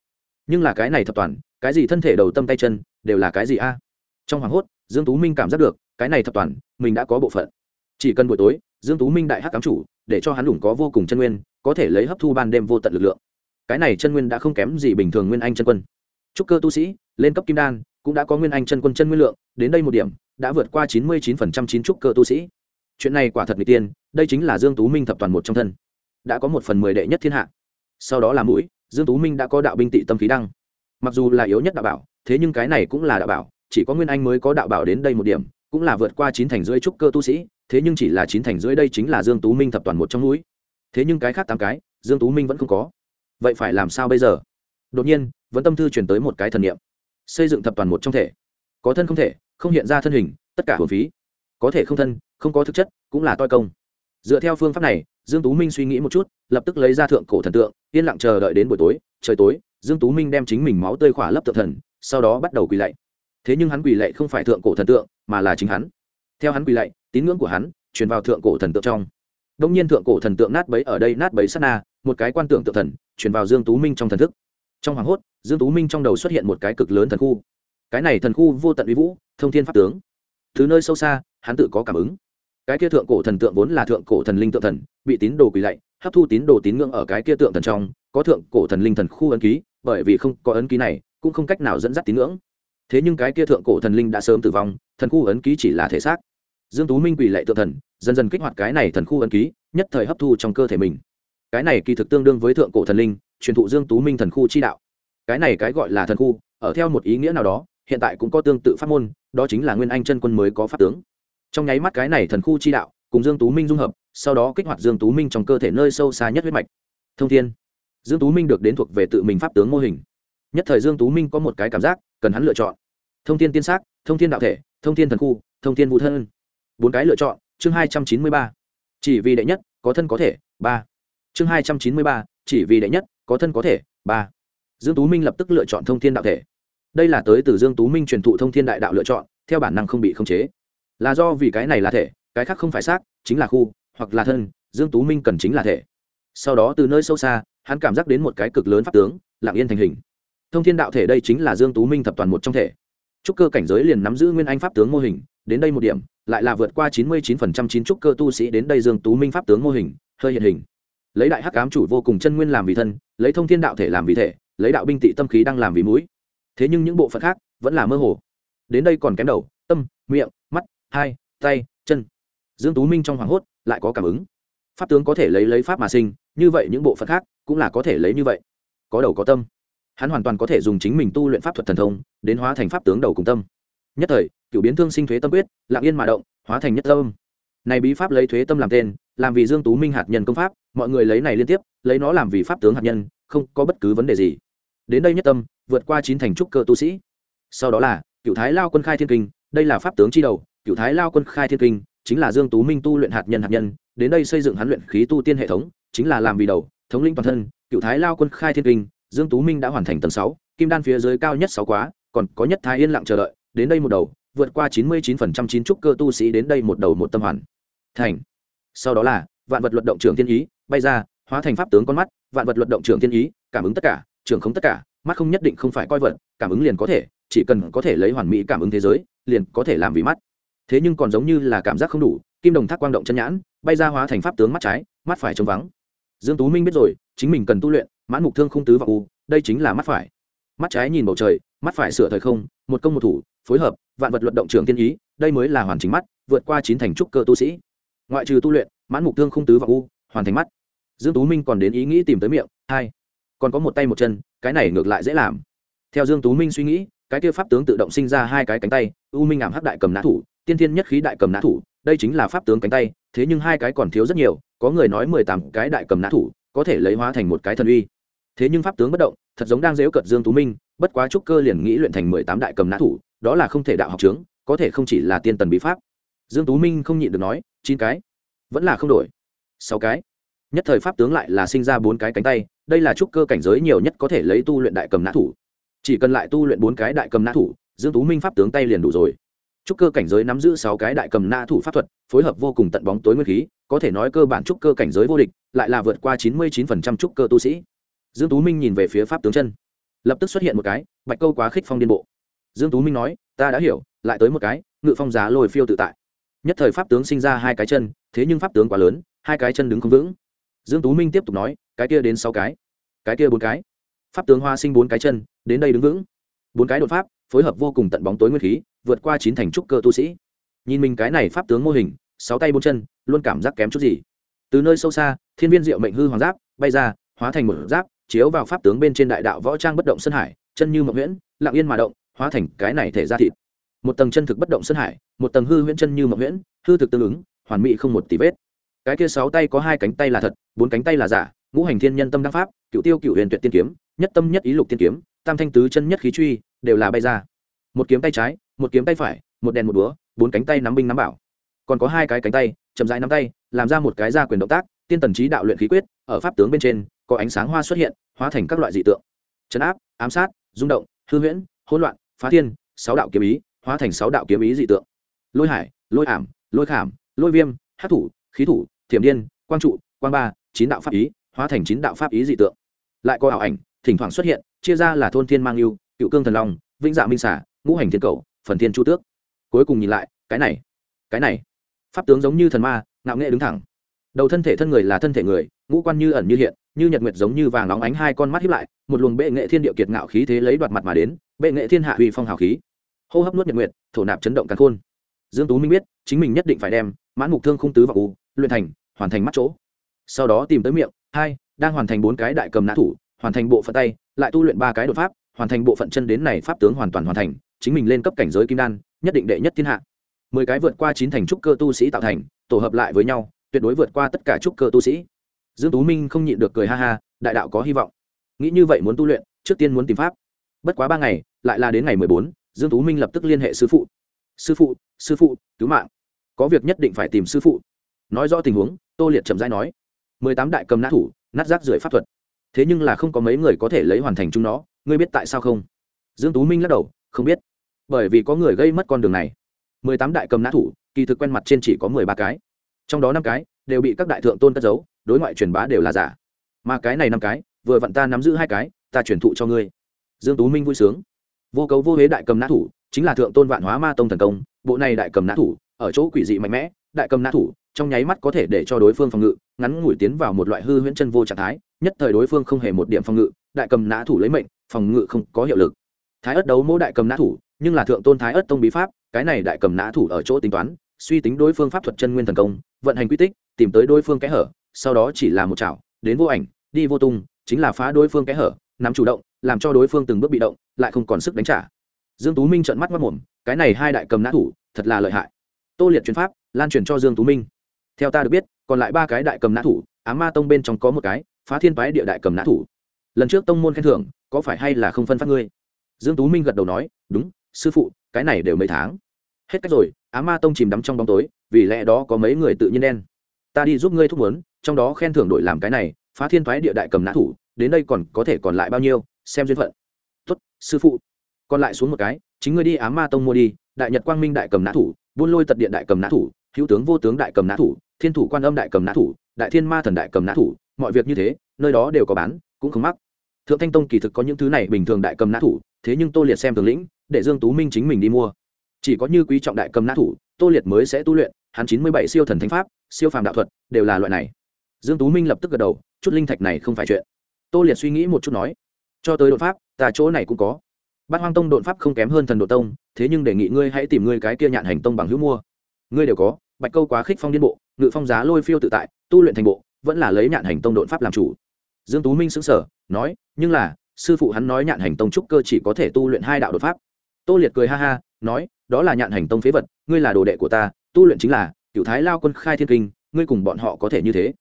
Nhưng là cái này thập toàn, cái gì thân thể đầu tâm tay chân, đều là cái gì a? Trong hoàng hốt, dương tú minh cảm giác được, cái này thập toàn, mình đã có bộ phận. Chỉ cần buổi tối, dương tú minh đại hắc cám chủ, để cho hắn đủng có vô cùng chân nguyên, có thể lấy hấp thu ban đêm vô tận lực lượng. Cái này chân nguyên đã không kém gì bình thường nguyên anh chân quân trúc cơ tu sĩ, lên cấp kim đan, cũng đã có nguyên anh chân quân chân nguyên lượng, đến đây một điểm, đã vượt qua chín mươi chín phần trăm chín trúc cơ tu sĩ. Chuyện này quả thật n tiên, đây chính là dương tú minh thập toàn một trong thân. Đã có một phần mười đệ nhất thiên hạ. Sau đó là mũi, dương tú minh đã có đạo binh tị tâm khí đăng. Mặc dù là yếu nhất đạo bảo, thế nhưng cái này cũng là đạo bảo, chỉ có nguyên anh mới có đạo bảo đến đây một điểm, cũng là vượt qua chín thành rưỡi trúc cơ tu sĩ, thế nhưng chỉ là chín thành rưỡi đây chính là dương tú minh thập toàn một trong mũi. Thế nhưng cái khác tám cái, dương tú minh vẫn không có. Vậy phải làm sao bây giờ? Đột nhiên, vẫn tâm thư chuyển tới một cái thần niệm. Xây dựng thập toàn một trong thể. Có thân không thể, không hiện ra thân hình, tất cả hồn phí. Có thể không thân, không có thực chất, cũng là toi công. Dựa theo phương pháp này, dương tú minh suy nghĩ một chút, lập tức lấy ra thượng cổ thần tượng, yên lặng chờ đợi đến buổi tối, trời tối, dương tú minh đem chính mình máu tươi khỏa lấp tượng thần, sau đó bắt đầu quỳ lạy. Thế nhưng hắn quỳ lạy không phải thượng cổ thần tượng, mà là chính hắn. Theo hắn quỳ lạy, tín ngưỡng của hắn truyền vào thượng cổ thần tượng trong. Đông nhiên thượng cổ thần tượng nát bấy ở đây, nát bấy sát na, một cái quan tượng tượng thần, truyền vào dương tú minh trong thần thức trong hoàng hốt, dương tú minh trong đầu xuất hiện một cái cực lớn thần khu. Cái này thần khu vô tận uy vũ, thông thiên pháp tướng. Thứ nơi sâu xa, hắn tự có cảm ứng. Cái kia thượng cổ thần tượng vốn là thượng cổ thần linh tượng thần, bị tín đồ quỳ lạy, hấp thu tín đồ tín ngưỡng ở cái kia tượng thần trong, có thượng cổ thần linh thần khu ấn ký, bởi vì không có ấn ký này, cũng không cách nào dẫn dắt tín ngưỡng. Thế nhưng cái kia thượng cổ thần linh đã sớm tử vong, thần khu ấn ký chỉ là thể xác. Dương tú minh quỳ lạy tượng thần, dần dần kích hoạt cái này thần khu ấn ký, nhất thời hấp thu trong cơ thể mình. Cái này kỳ thực tương đương với thượng cổ thần linh truyền thụ dương tú minh thần khu chi đạo. Cái này cái gọi là thần khu, ở theo một ý nghĩa nào đó, hiện tại cũng có tương tự pháp môn, đó chính là nguyên anh chân quân mới có pháp tướng. Trong nháy mắt cái này thần khu chi đạo, cùng dương tú minh dung hợp, sau đó kích hoạt dương tú minh trong cơ thể nơi sâu xa nhất huyết mạch. Thông thiên. Dương tú minh được đến thuộc về tự mình pháp tướng mô hình. Nhất thời dương tú minh có một cái cảm giác, cần hắn lựa chọn. Thông thiên tiên xác thông thiên đạo thể, thông thiên thần khu, thông thiên vũ thân. Bốn cái lựa chọn, chương hai trăm chín mươi ba. Chỉ vì đệ nhất, có thân có thể, ba. Chương hai trăm chín mươi ba, chỉ vì đệ nhất có thân có thể, ba. Dương tú minh lập tức lựa chọn thông thiên đạo thể. Đây là tới từ dương tú minh truyền thụ thông thiên đại đạo lựa chọn, theo bản năng không bị khống chế. Là do vì cái này là thể, cái khác không phải xác, chính là khu, hoặc là thân, dương tú minh cần chính là thể. Sau đó từ nơi sâu xa, hắn cảm giác đến một cái cực lớn pháp tướng lặng yên thành hình. Thông thiên đạo thể đây chính là dương tú minh thập toàn một trong thể. Trúc cơ cảnh giới liền nắm giữ nguyên anh pháp tướng mô hình, đến đây một điểm, lại là vượt qua chín mươi 99% chín trúc cơ tu sĩ đến đây dương tú minh pháp tướng mô hình, hơi hiện hình lấy đại hắc ám chủ vô cùng chân nguyên làm vì thân, lấy thông thiên đạo thể làm vì thể, lấy đạo binh tị tâm khí đang làm vì mũi. Thế nhưng những bộ phận khác vẫn là mơ hồ. Đến đây còn kém đầu, tâm, miệng, mắt, hai, tay, chân. Dương tú minh trong hoàng hốt lại có cảm ứng. Pháp tướng có thể lấy lấy pháp mà sinh, như vậy những bộ phận khác cũng là có thể lấy như vậy. Có đầu có tâm. Hắn hoàn toàn có thể dùng chính mình tu luyện pháp thuật thần thông, đến hóa thành pháp tướng đầu cùng tâm. Nhất thời cựu biến thương sinh thuế tâm quyết, lặng yên mà động, hóa thành nhất tâm. Này bí pháp lấy thuế tâm làm tên, làm vì dương tú minh hạt nhân công pháp mọi người lấy này liên tiếp, lấy nó làm vì pháp tướng hạt nhân, không có bất cứ vấn đề gì. Đến đây nhất tâm, vượt qua chín thành trúc cơ tu sĩ. Sau đó là cựu thái lao quân khai thiên kinh, đây là pháp tướng chi đầu cựu thái lao quân khai thiên kinh chính là dương tú minh tu luyện hạt nhân hạt nhân, đến đây xây dựng hắn luyện khí tu tiên hệ thống, chính là làm vì đầu, thống lĩnh toàn thân cựu thái lao quân khai thiên kinh, dương tú minh đã hoàn thành tầng sáu, kim đan phía dưới cao nhất sáu quá, còn có nhất thái yên lặng chờ đợi, đến đây một đầu, vượt qua chín mươi 99% chín trúc cơ tu sĩ đến đây một đầu một tâm hoàn. Thành. Sau đó là vạn vật luật động trưởng thiên ý, bay ra, hóa thành pháp tướng con mắt, vạn vật luật động trưởng thiên ý, cảm ứng tất cả, trưởng không tất cả, mắt không nhất định không phải coi vật, cảm ứng liền có thể, chỉ cần có thể lấy hoàn mỹ cảm ứng thế giới, liền có thể làm vì mắt. Thế nhưng còn giống như là cảm giác không đủ, kim đồng thác quang động chân nhãn, bay ra hóa thành pháp tướng mắt trái, mắt phải trống vắng. Dương tú minh biết rồi, chính mình cần tu luyện, mãn mục thương không tứ và u, đây chính là mắt phải. Mắt trái nhìn bầu trời, mắt phải sửa thời không, một công một thủ, phối hợp, vạn vật luận động trường tiên ý, đây mới là hoàn chỉnh mắt, vượt qua chín thành trúc cơ tu sĩ. Ngoại trừ tu luyện mãn mục thương không tứ và u, hoàn thành mắt. Dương tú minh còn đến ý nghĩ tìm tới miệng, hai, còn có một tay một chân, cái này ngược lại dễ làm. Theo dương tú minh suy nghĩ, cái kia pháp tướng tự động sinh ra hai cái cánh tay, u minh ảm hắc đại cầm nã thủ, tiên thiên nhất khí đại cầm nã thủ, đây chính là pháp tướng cánh tay, thế nhưng hai cái còn thiếu rất nhiều, có người nói mười tám cái đại cầm nã thủ, có thể lấy hóa thành một cái thần uy. Thế nhưng pháp tướng bất động, thật giống đang dễu cợt dương tú minh, bất quá trúc cơ liền nghĩ luyện thành mười tám đại cầm nã thủ, đó là không thể đạo học trướng có thể không chỉ là tiên tần bí pháp. Dương tú minh không nhịn được nói, chín cái vẫn là không đổi. Sáu cái. Nhất thời pháp tướng lại là sinh ra bốn cái cánh tay, đây là trúc cơ cảnh giới nhiều nhất có thể lấy tu luyện đại cầm nã thủ. Chỉ cần lại tu luyện bốn cái đại cầm nã thủ, dương tú minh pháp tướng tay liền đủ rồi. Trúc cơ cảnh giới nắm giữ sáu cái đại cầm nã thủ pháp thuật, phối hợp vô cùng tận bóng tối nguyên khí, có thể nói cơ bản trúc cơ cảnh giới vô địch, lại là vượt qua chín mươi 99% trúc cơ tu sĩ. Dương tú minh nhìn về phía pháp tướng chân, lập tức xuất hiện một cái, bạch câu quá khích phong điên bộ. Dương tú minh nói, ta đã hiểu, lại tới một cái, ngự phong giá lôi phiêu tự tại nhất thời pháp tướng sinh ra hai cái chân, thế nhưng pháp tướng quá lớn, hai cái chân đứng không vững. Dương tú minh tiếp tục nói, cái kia đến sáu cái cái kia bốn cái. Pháp tướng hoa sinh bốn cái chân, đến đây đứng vững. Bốn cái đột pháp, phối hợp vô cùng tận bóng tối nguyên khí, vượt qua chín thành trúc cơ tu sĩ. Nhìn mình cái này pháp tướng mô hình, sáu tay bốn chân, luôn cảm giác kém chút gì. Từ nơi sâu xa, thiên viên diệu mệnh hư hoàng giáp, bay ra, hóa thành một giáp, chiếu vào pháp tướng bên trên đại đạo võ trang bất động sân hải, chân như mộng nguyễn lặng yên mà động, hóa thành cái này thể ra thịt một tầng chân thực bất động sân hải, một tầng hư huyễn chân như mộng huyễn, hư thực tương ứng, hoàn mỹ không một tỷ vết. Cái kia sáu tay có hai cánh tay là thật, bốn cánh tay là giả, ngũ hành thiên nhân tâm đăng pháp cựu tiêu cựu huyền tuyệt tiên kiếm, nhất tâm nhất ý lục tiên kiếm, tam thanh tứ chân nhất khí truy, đều là bay ra. Một kiếm tay trái, một kiếm tay phải, một đèn một búa bốn cánh tay nắm binh nắm bảo. Còn có hai cái cánh tay, chậm rãi nắm tay, làm ra một cái ra quyền động tác, tiên tần trí đạo luyện khí quyết, ở pháp tướng bên trên, có ánh sáng hoa xuất hiện, hóa thành các loại dị tượng. Chấn áp, ám sát, rung động, hư huyễn, hỗn loạn, phá thiên, sáu đạo kiếm ý hóa thành sáu đạo kiếm ý dị tượng. Lôi hải lôi ảm lôi khảm lôi viêm hát thủ khí thủ thiểm điên quang trụ quang ba chín đạo pháp ý hóa thành chín đạo pháp ý dị tượng. Lại có ảo ảnh thỉnh thoảng xuất hiện chia ra là thôn thiên mang yêu, cựu cương thần long vĩnh dạ minh xả ngũ hành thiên cầu phần thiên chu tước. Cuối cùng nhìn lại cái này cái này. Pháp tướng giống như thần ma ngạo nghệ đứng thẳng. Đầu thân thể thân người là thân thể người ngũ quan như ẩn như hiện như nhật nguyệt giống như vàng óng ánh hai con mắt hiếp lại một luồng bệ nghệ thiên địa kiệt ngạo khí thế lấy đoạt mặt mà đến bệ nghệ thiên hạ uy phong hào khí hô hấp nuốt nhật nguyệt, thổ nạp chấn động càn khôn. Dương tú minh biết, chính mình nhất định phải đem mãn mục thương khung tứ vào u luyện thành, hoàn thành mắt chỗ. Sau đó tìm tới miệng, hai, đang hoàn thành bốn cái đại cầm nã thủ, hoàn thành bộ phận tay, lại tu luyện ba cái đột pháp, hoàn thành bộ phận chân đến này pháp tướng hoàn toàn hoàn thành, chính mình lên cấp cảnh giới kim đan, nhất định đệ nhất thiên hạ. Mười cái vượt qua chín thành trúc cơ tu sĩ tạo thành, tổ hợp lại với nhau, tuyệt đối vượt qua tất cả trúc cơ tu sĩ. Dương tú minh không nhịn được cười ha ha, đại đạo có hy vọng. Nghĩ như vậy muốn tu luyện, trước tiên muốn tìm pháp. Bất quá ba ngày, lại là đến ngày mười bốn dương tú minh lập tức liên hệ sư phụ. Sư phụ sư phụ, cứu mạng. Có việc nhất định phải tìm sư phụ. Nói rõ tình huống, tô liệt chậm rãi nói. Mười tám đại cầm nát thủ, nát rác rưởi pháp thuật. Thế nhưng là không có mấy người có thể lấy hoàn thành chúng nó, ngươi biết tại sao không? Dương tú minh lắc đầu, không biết. Bởi vì có người gây mất con đường này. Mười tám đại cầm nã thủ, kỳ thực quen mặt trên chỉ có mười ba cái. Trong đó năm cái đều bị các đại thượng tôn cất giấu, đối ngoại truyền bá đều là giả. Mà cái này năm cái, vừa vặn ta nắm giữ hai cái, ta truyền thụ cho ngươi. Dương tú minh vui sướng vô cấu vô huế đại cầm nã thủ, chính là thượng tôn vạn hóa ma tông thần công, bộ này đại cầm nã thủ, ở chỗ quỷ dị mạnh mẽ, đại cầm nã thủ, trong nháy mắt có thể để cho đối phương phòng ngự, ngắn ngủi tiến vào một loại hư huyễn chân vô trạng thái, nhất thời đối phương không hề một điểm phòng ngự, đại cầm nã thủ lấy mệnh, phòng ngự không có hiệu lực. Thái ất đấu mỗ đại cầm nã thủ, nhưng là thượng tôn thái ất tông bí pháp, cái này đại cầm nã thủ ở chỗ tính toán, suy tính đối phương pháp thuật chân nguyên thần công, vận hành quy tích, tìm tới đối phương kẽ hở, sau đó chỉ là một chảo, đến vô ảnh, đi vô tung, chính là phá đối phương kẽ hở, nắm chủ động, làm cho đối phương từng bước bị động lại không còn sức đánh trả. Dương tú minh trợn mắt mắt mồm, cái này hai đại cầm nã thủ, thật là lợi hại. Tô liệt truyền pháp, lan truyền cho dương tú minh. Theo ta được biết, còn lại ba cái đại cầm nã thủ, á ma tông bên trong có một cái, phá thiên phái địa đại cầm nã thủ. Lần trước tông môn khen thưởng, có phải hay là không phân phát ngươi? Dương tú minh gật đầu nói, đúng, sư phụ, cái này đều mấy tháng. Hết cách rồi, á ma tông chìm đắm trong bóng tối, vì lẽ đó có mấy người tự nhiên đen. Ta đi giúp ngươi thúc muốn, trong đó khen thưởng đội làm cái này, phá thiên phái địa đại cầm nã thủ, đến đây còn có thể còn lại bao nhiêu, xem duyên phận sư phụ, còn lại xuống một cái, chính ngươi đi á ma tông mua đi, đại nhật quang minh đại cầm nã thủ, buôn lôi tật điện đại cầm nã thủ, hữu tướng vô tướng đại cầm nã thủ, thiên thủ quan âm đại cầm nã thủ, đại thiên ma thần đại cầm nã thủ, mọi việc như thế, nơi đó đều có bán, cũng không mắc. Thượng thanh tông kỳ thực có những thứ này bình thường đại cầm nã thủ, thế nhưng tô liệt xem thường lĩnh, để dương tú minh chính mình đi mua. Chỉ có như quý trọng đại cầm nã thủ, tô liệt mới sẽ tu luyện, hắn chín mươi bảy siêu thần thánh pháp, siêu phàm đạo thuật, đều là loại này. Dương tú minh lập tức gật đầu, chút linh thạch này không phải chuyện. Tô liệt suy nghĩ một chút nói cho tới đột pháp, ta chỗ này cũng có. Bát hoang tông đột pháp không kém hơn thần độ tông, thế nhưng đề nghị ngươi hãy tìm ngươi cái kia nhạn hành tông bằng hữu mua. Ngươi đều có, bạch câu quá khích phong điên bộ, ngự phong giá lôi phiêu tự tại, tu luyện thành bộ, vẫn là lấy nhạn hành tông đột pháp làm chủ. Dương tú minh sững sờ, nói, nhưng là, sư phụ hắn nói nhạn hành tông trúc cơ chỉ có thể tu luyện hai đạo đột pháp. Tô liệt cười ha ha, nói, đó là nhạn hành tông phế vật, ngươi là đồ đệ của ta, tu luyện chính là cựu thái lao quân khai thiên kinh, ngươi cùng bọn họ có thể như thế.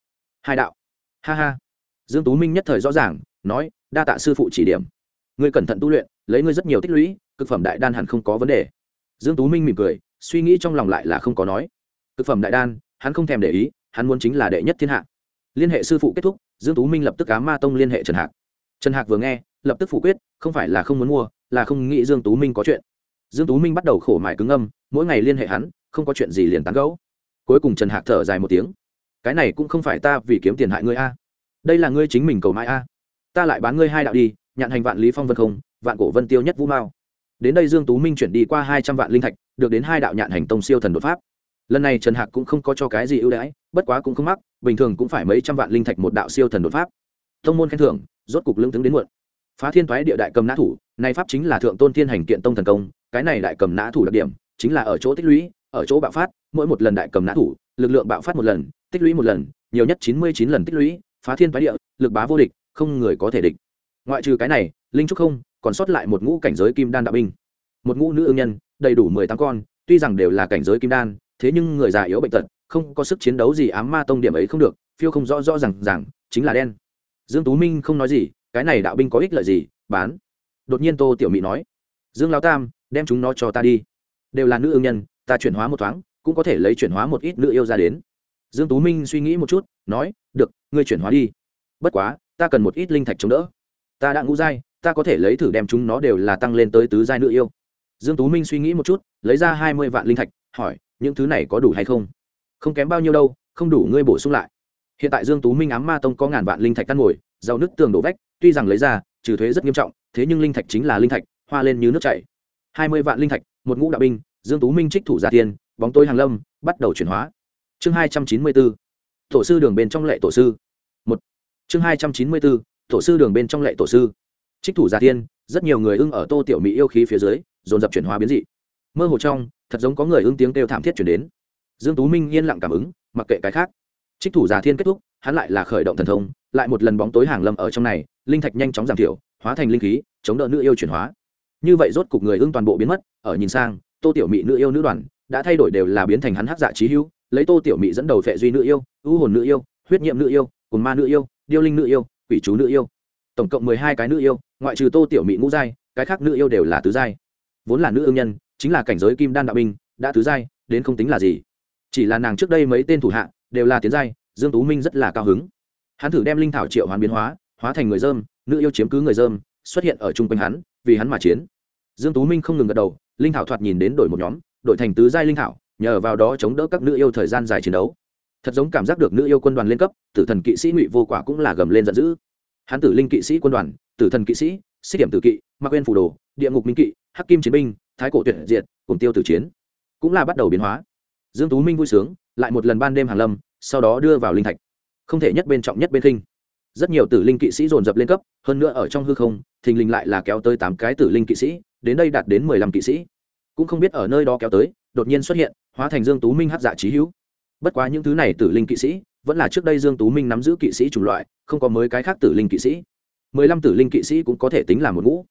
Hai đạo. Ha ha. Dương tú minh nhất thời rõ ràng nói, đa tạ sư phụ chỉ điểm. Ngươi cẩn thận tu luyện, lấy ngươi rất nhiều tích lũy, cực phẩm đại đan hẳn không có vấn đề. Dương tú minh mỉm cười, suy nghĩ trong lòng lại là không có nói. Cực phẩm đại đan, hắn không thèm để ý, hắn muốn chính là đệ nhất thiên hạ. Liên hệ sư phụ kết thúc, dương tú minh lập tức cá ma tông liên hệ trần hạc. Trần hạc vừa nghe, lập tức phủ quyết, không phải là không muốn mua, là không nghĩ dương tú minh có chuyện. Dương tú minh bắt đầu khổ mải cứng âm, mỗi ngày liên hệ hắn, không có chuyện gì liền tán gẫu. Cuối cùng trần hạc thở dài một tiếng. Cái này cũng không phải ta vì kiếm tiền hại ngươi a. Đây là ngươi chính mình cầu mãi a ta lại bán ngươi hai đạo đi, nhạn hành vạn lý phong vân không, vạn cổ vân tiêu nhất vũ mao. Đến đây dương tú minh chuyển đi qua hai trăm vạn linh thạch, được đến hai đạo nhạn hành tông siêu thần đột pháp. Lần này trần hạc cũng không có cho cái gì ưu đãi, bất quá cũng không mắc, bình thường cũng phải mấy trăm vạn linh thạch một đạo siêu thần đột pháp. Thông môn khen thưởng, rốt cục lưỡng tướng đến muộn. Phá thiên thoái địa đại cầm nã thủ này pháp chính là thượng tôn thiên hành kiện tông thần công, cái này đại cầm nã thủ đặc điểm, chính là ở chỗ tích lũy, ở chỗ bạo phát, mỗi một lần đại cầm nã thủ, lực lượng bạo phát một lần, tích lũy một lần, nhiều nhất chín mươi chín lần tích lũy, phá thiên thoái địa, lực bá vô địch không người có thể địch. Ngoại trừ cái này, linh trúc không, còn sót lại một ngũ cảnh giới kim đan đạo binh. Một ngũ nữ ương nhân, đầy đủ mười tám con, tuy rằng đều là cảnh giới kim đan, thế nhưng người già yếu bệnh tật, không có sức chiến đấu gì ám ma tông điểm ấy không được, phiêu không rõ rõ r à n g rằng chính là đen. Dương tú minh không nói gì, cái này đạo binh có ích lợi gì, bán. Đột nhiên tô tiểu mỹ nói, dương lao tam, đem chúng nó cho ta đi. Đều là nữ ương nhân, ta chuyển hóa một thoáng, cũng có thể lấy chuyển hóa một ít nữ yêu ra đến. Dương tú minh suy nghĩ một chút, nói, được, ngươi chuyển hóa đi. Bất quá ta cần một ít linh thạch chống đỡ. Ta đã ngũ giai, ta có thể lấy thử đem chúng nó đều là tăng lên tới tứ giai nữ yêu. Dương tú minh suy nghĩ một chút, lấy ra hai mươi vạn linh thạch, hỏi, những thứ này có đủ hay không? Không kém bao nhiêu đâu, không đủ ngươi bổ sung lại. Hiện tại dương tú minh ám ma tông có ngàn vạn linh thạch căn ngồi giàu nước tường đổ vách, tuy rằng lấy ra, trừ thuế rất nghiêm trọng, thế nhưng linh thạch chính là linh thạch, hoa lên như nước chảy. hai mươi vạn linh thạch, một ngũ đạo binh, dương tú minh trích thủ giả tiền, bóng tối hàng lâm, bắt đầu chuyển hóa. Chương hai trăm chín mươi bốn. Tổ sư đường bên trong lệ tổ sư chương hai trăm chín mươi bốn, tổ sư đường bên trong lệ tổ sư. Trích thủ giả thiên, rất nhiều người ưng ở tô tiểu mỹ yêu khí phía dưới, dồn dập chuyển hóa biến dị. Mơ hồ trong, thật giống có người ưng tiếng kêu thảm thiết chuyển đến. Dương tú minh yên lặng cảm ứng, mặc kệ cái khác. Trích thủ giả thiên kết thúc, hắn lại là khởi động thần thông, lại một lần bóng tối hàng lâm ở trong này, linh thạch nhanh chóng giảm thiểu, hóa thành linh khí, chống đỡ nữ yêu chuyển hóa. Như vậy rốt cục người ưng toàn bộ biến mất, ở nhìn sang, tô tiểu mỹ nữ yêu nữ đoàn, đã thay đổi đều là biến thành hắn hắc dạ trí hữu, lấy tô tiểu mỹ dẫn đầu phệ duy nữ yêu, ưu hồn nữ yêu, huyết nhiệm nữ yêu, cùng ma nữ yêu điêu linh nữ yêu, quỷ chú nữ yêu. Tổng cộng mười hai cái nữ yêu, ngoại trừ tô tiểu mỹ ngũ giai, cái khác nữ yêu đều là tứ giai. Vốn là nữ ương nhân, chính là cảnh giới kim đan đạo binh, đã tứ giai, đến không tính là gì. Chỉ là nàng trước đây mấy tên thủ hạ, đều là tiến giai, dương tú minh rất là cao hứng. Hắn thử đem linh thảo triệu hoán biến hóa hóa thành người dơm, nữ yêu chiếm cứ người dơm, xuất hiện ở trung quanh hắn, vì hắn mà chiến. Dương tú minh không ngừng gật đầu, linh thảo thoạt nhìn đến đổi một nhóm, đổi thành tứ giai linh thảo, nhờ vào đó chống đỡ các nữ yêu thời gian dài chiến đấu thật giống cảm giác được nữ yêu quân đoàn lên cấp, tử thần kỵ sĩ ngụy vô quả cũng là gầm lên giận dữ. Hán tử linh kỵ sĩ quân đoàn, tử thần kỵ sĩ, xích điểm tử kỵ mặc quên phủ đồ, địa ngục minh kỵ, hắc kim chiến binh, thái cổ tuyệt diệt, cùng tiêu tử chiến, cũng là bắt đầu biến hóa. Dương tú minh vui sướng, lại một lần ban đêm hàng lâm, sau đó đưa vào linh thạch. Không thể nhất bên trọng nhất bên kinh. rất nhiều tử linh kỵ sĩ dồn dập lên cấp, hơn nữa ở trong hư không, thình lình lại là kéo tới tám cái tử linh kỵ sĩ, đến đây đạt đến mười lăm kỵ sĩ. Cũng không biết ở nơi đó kéo tới, đột nhiên xuất hiện, hóa thành dương tú minh hát dạ trí hữu bất quá những thứ này tử linh kỵ sĩ, vẫn là trước đây dương tú minh nắm giữ kỵ sĩ chủng loại, không có mới cái khác tử linh kỵ sĩ. Mười lăm tử linh kỵ sĩ cũng có thể tính là một ngũ.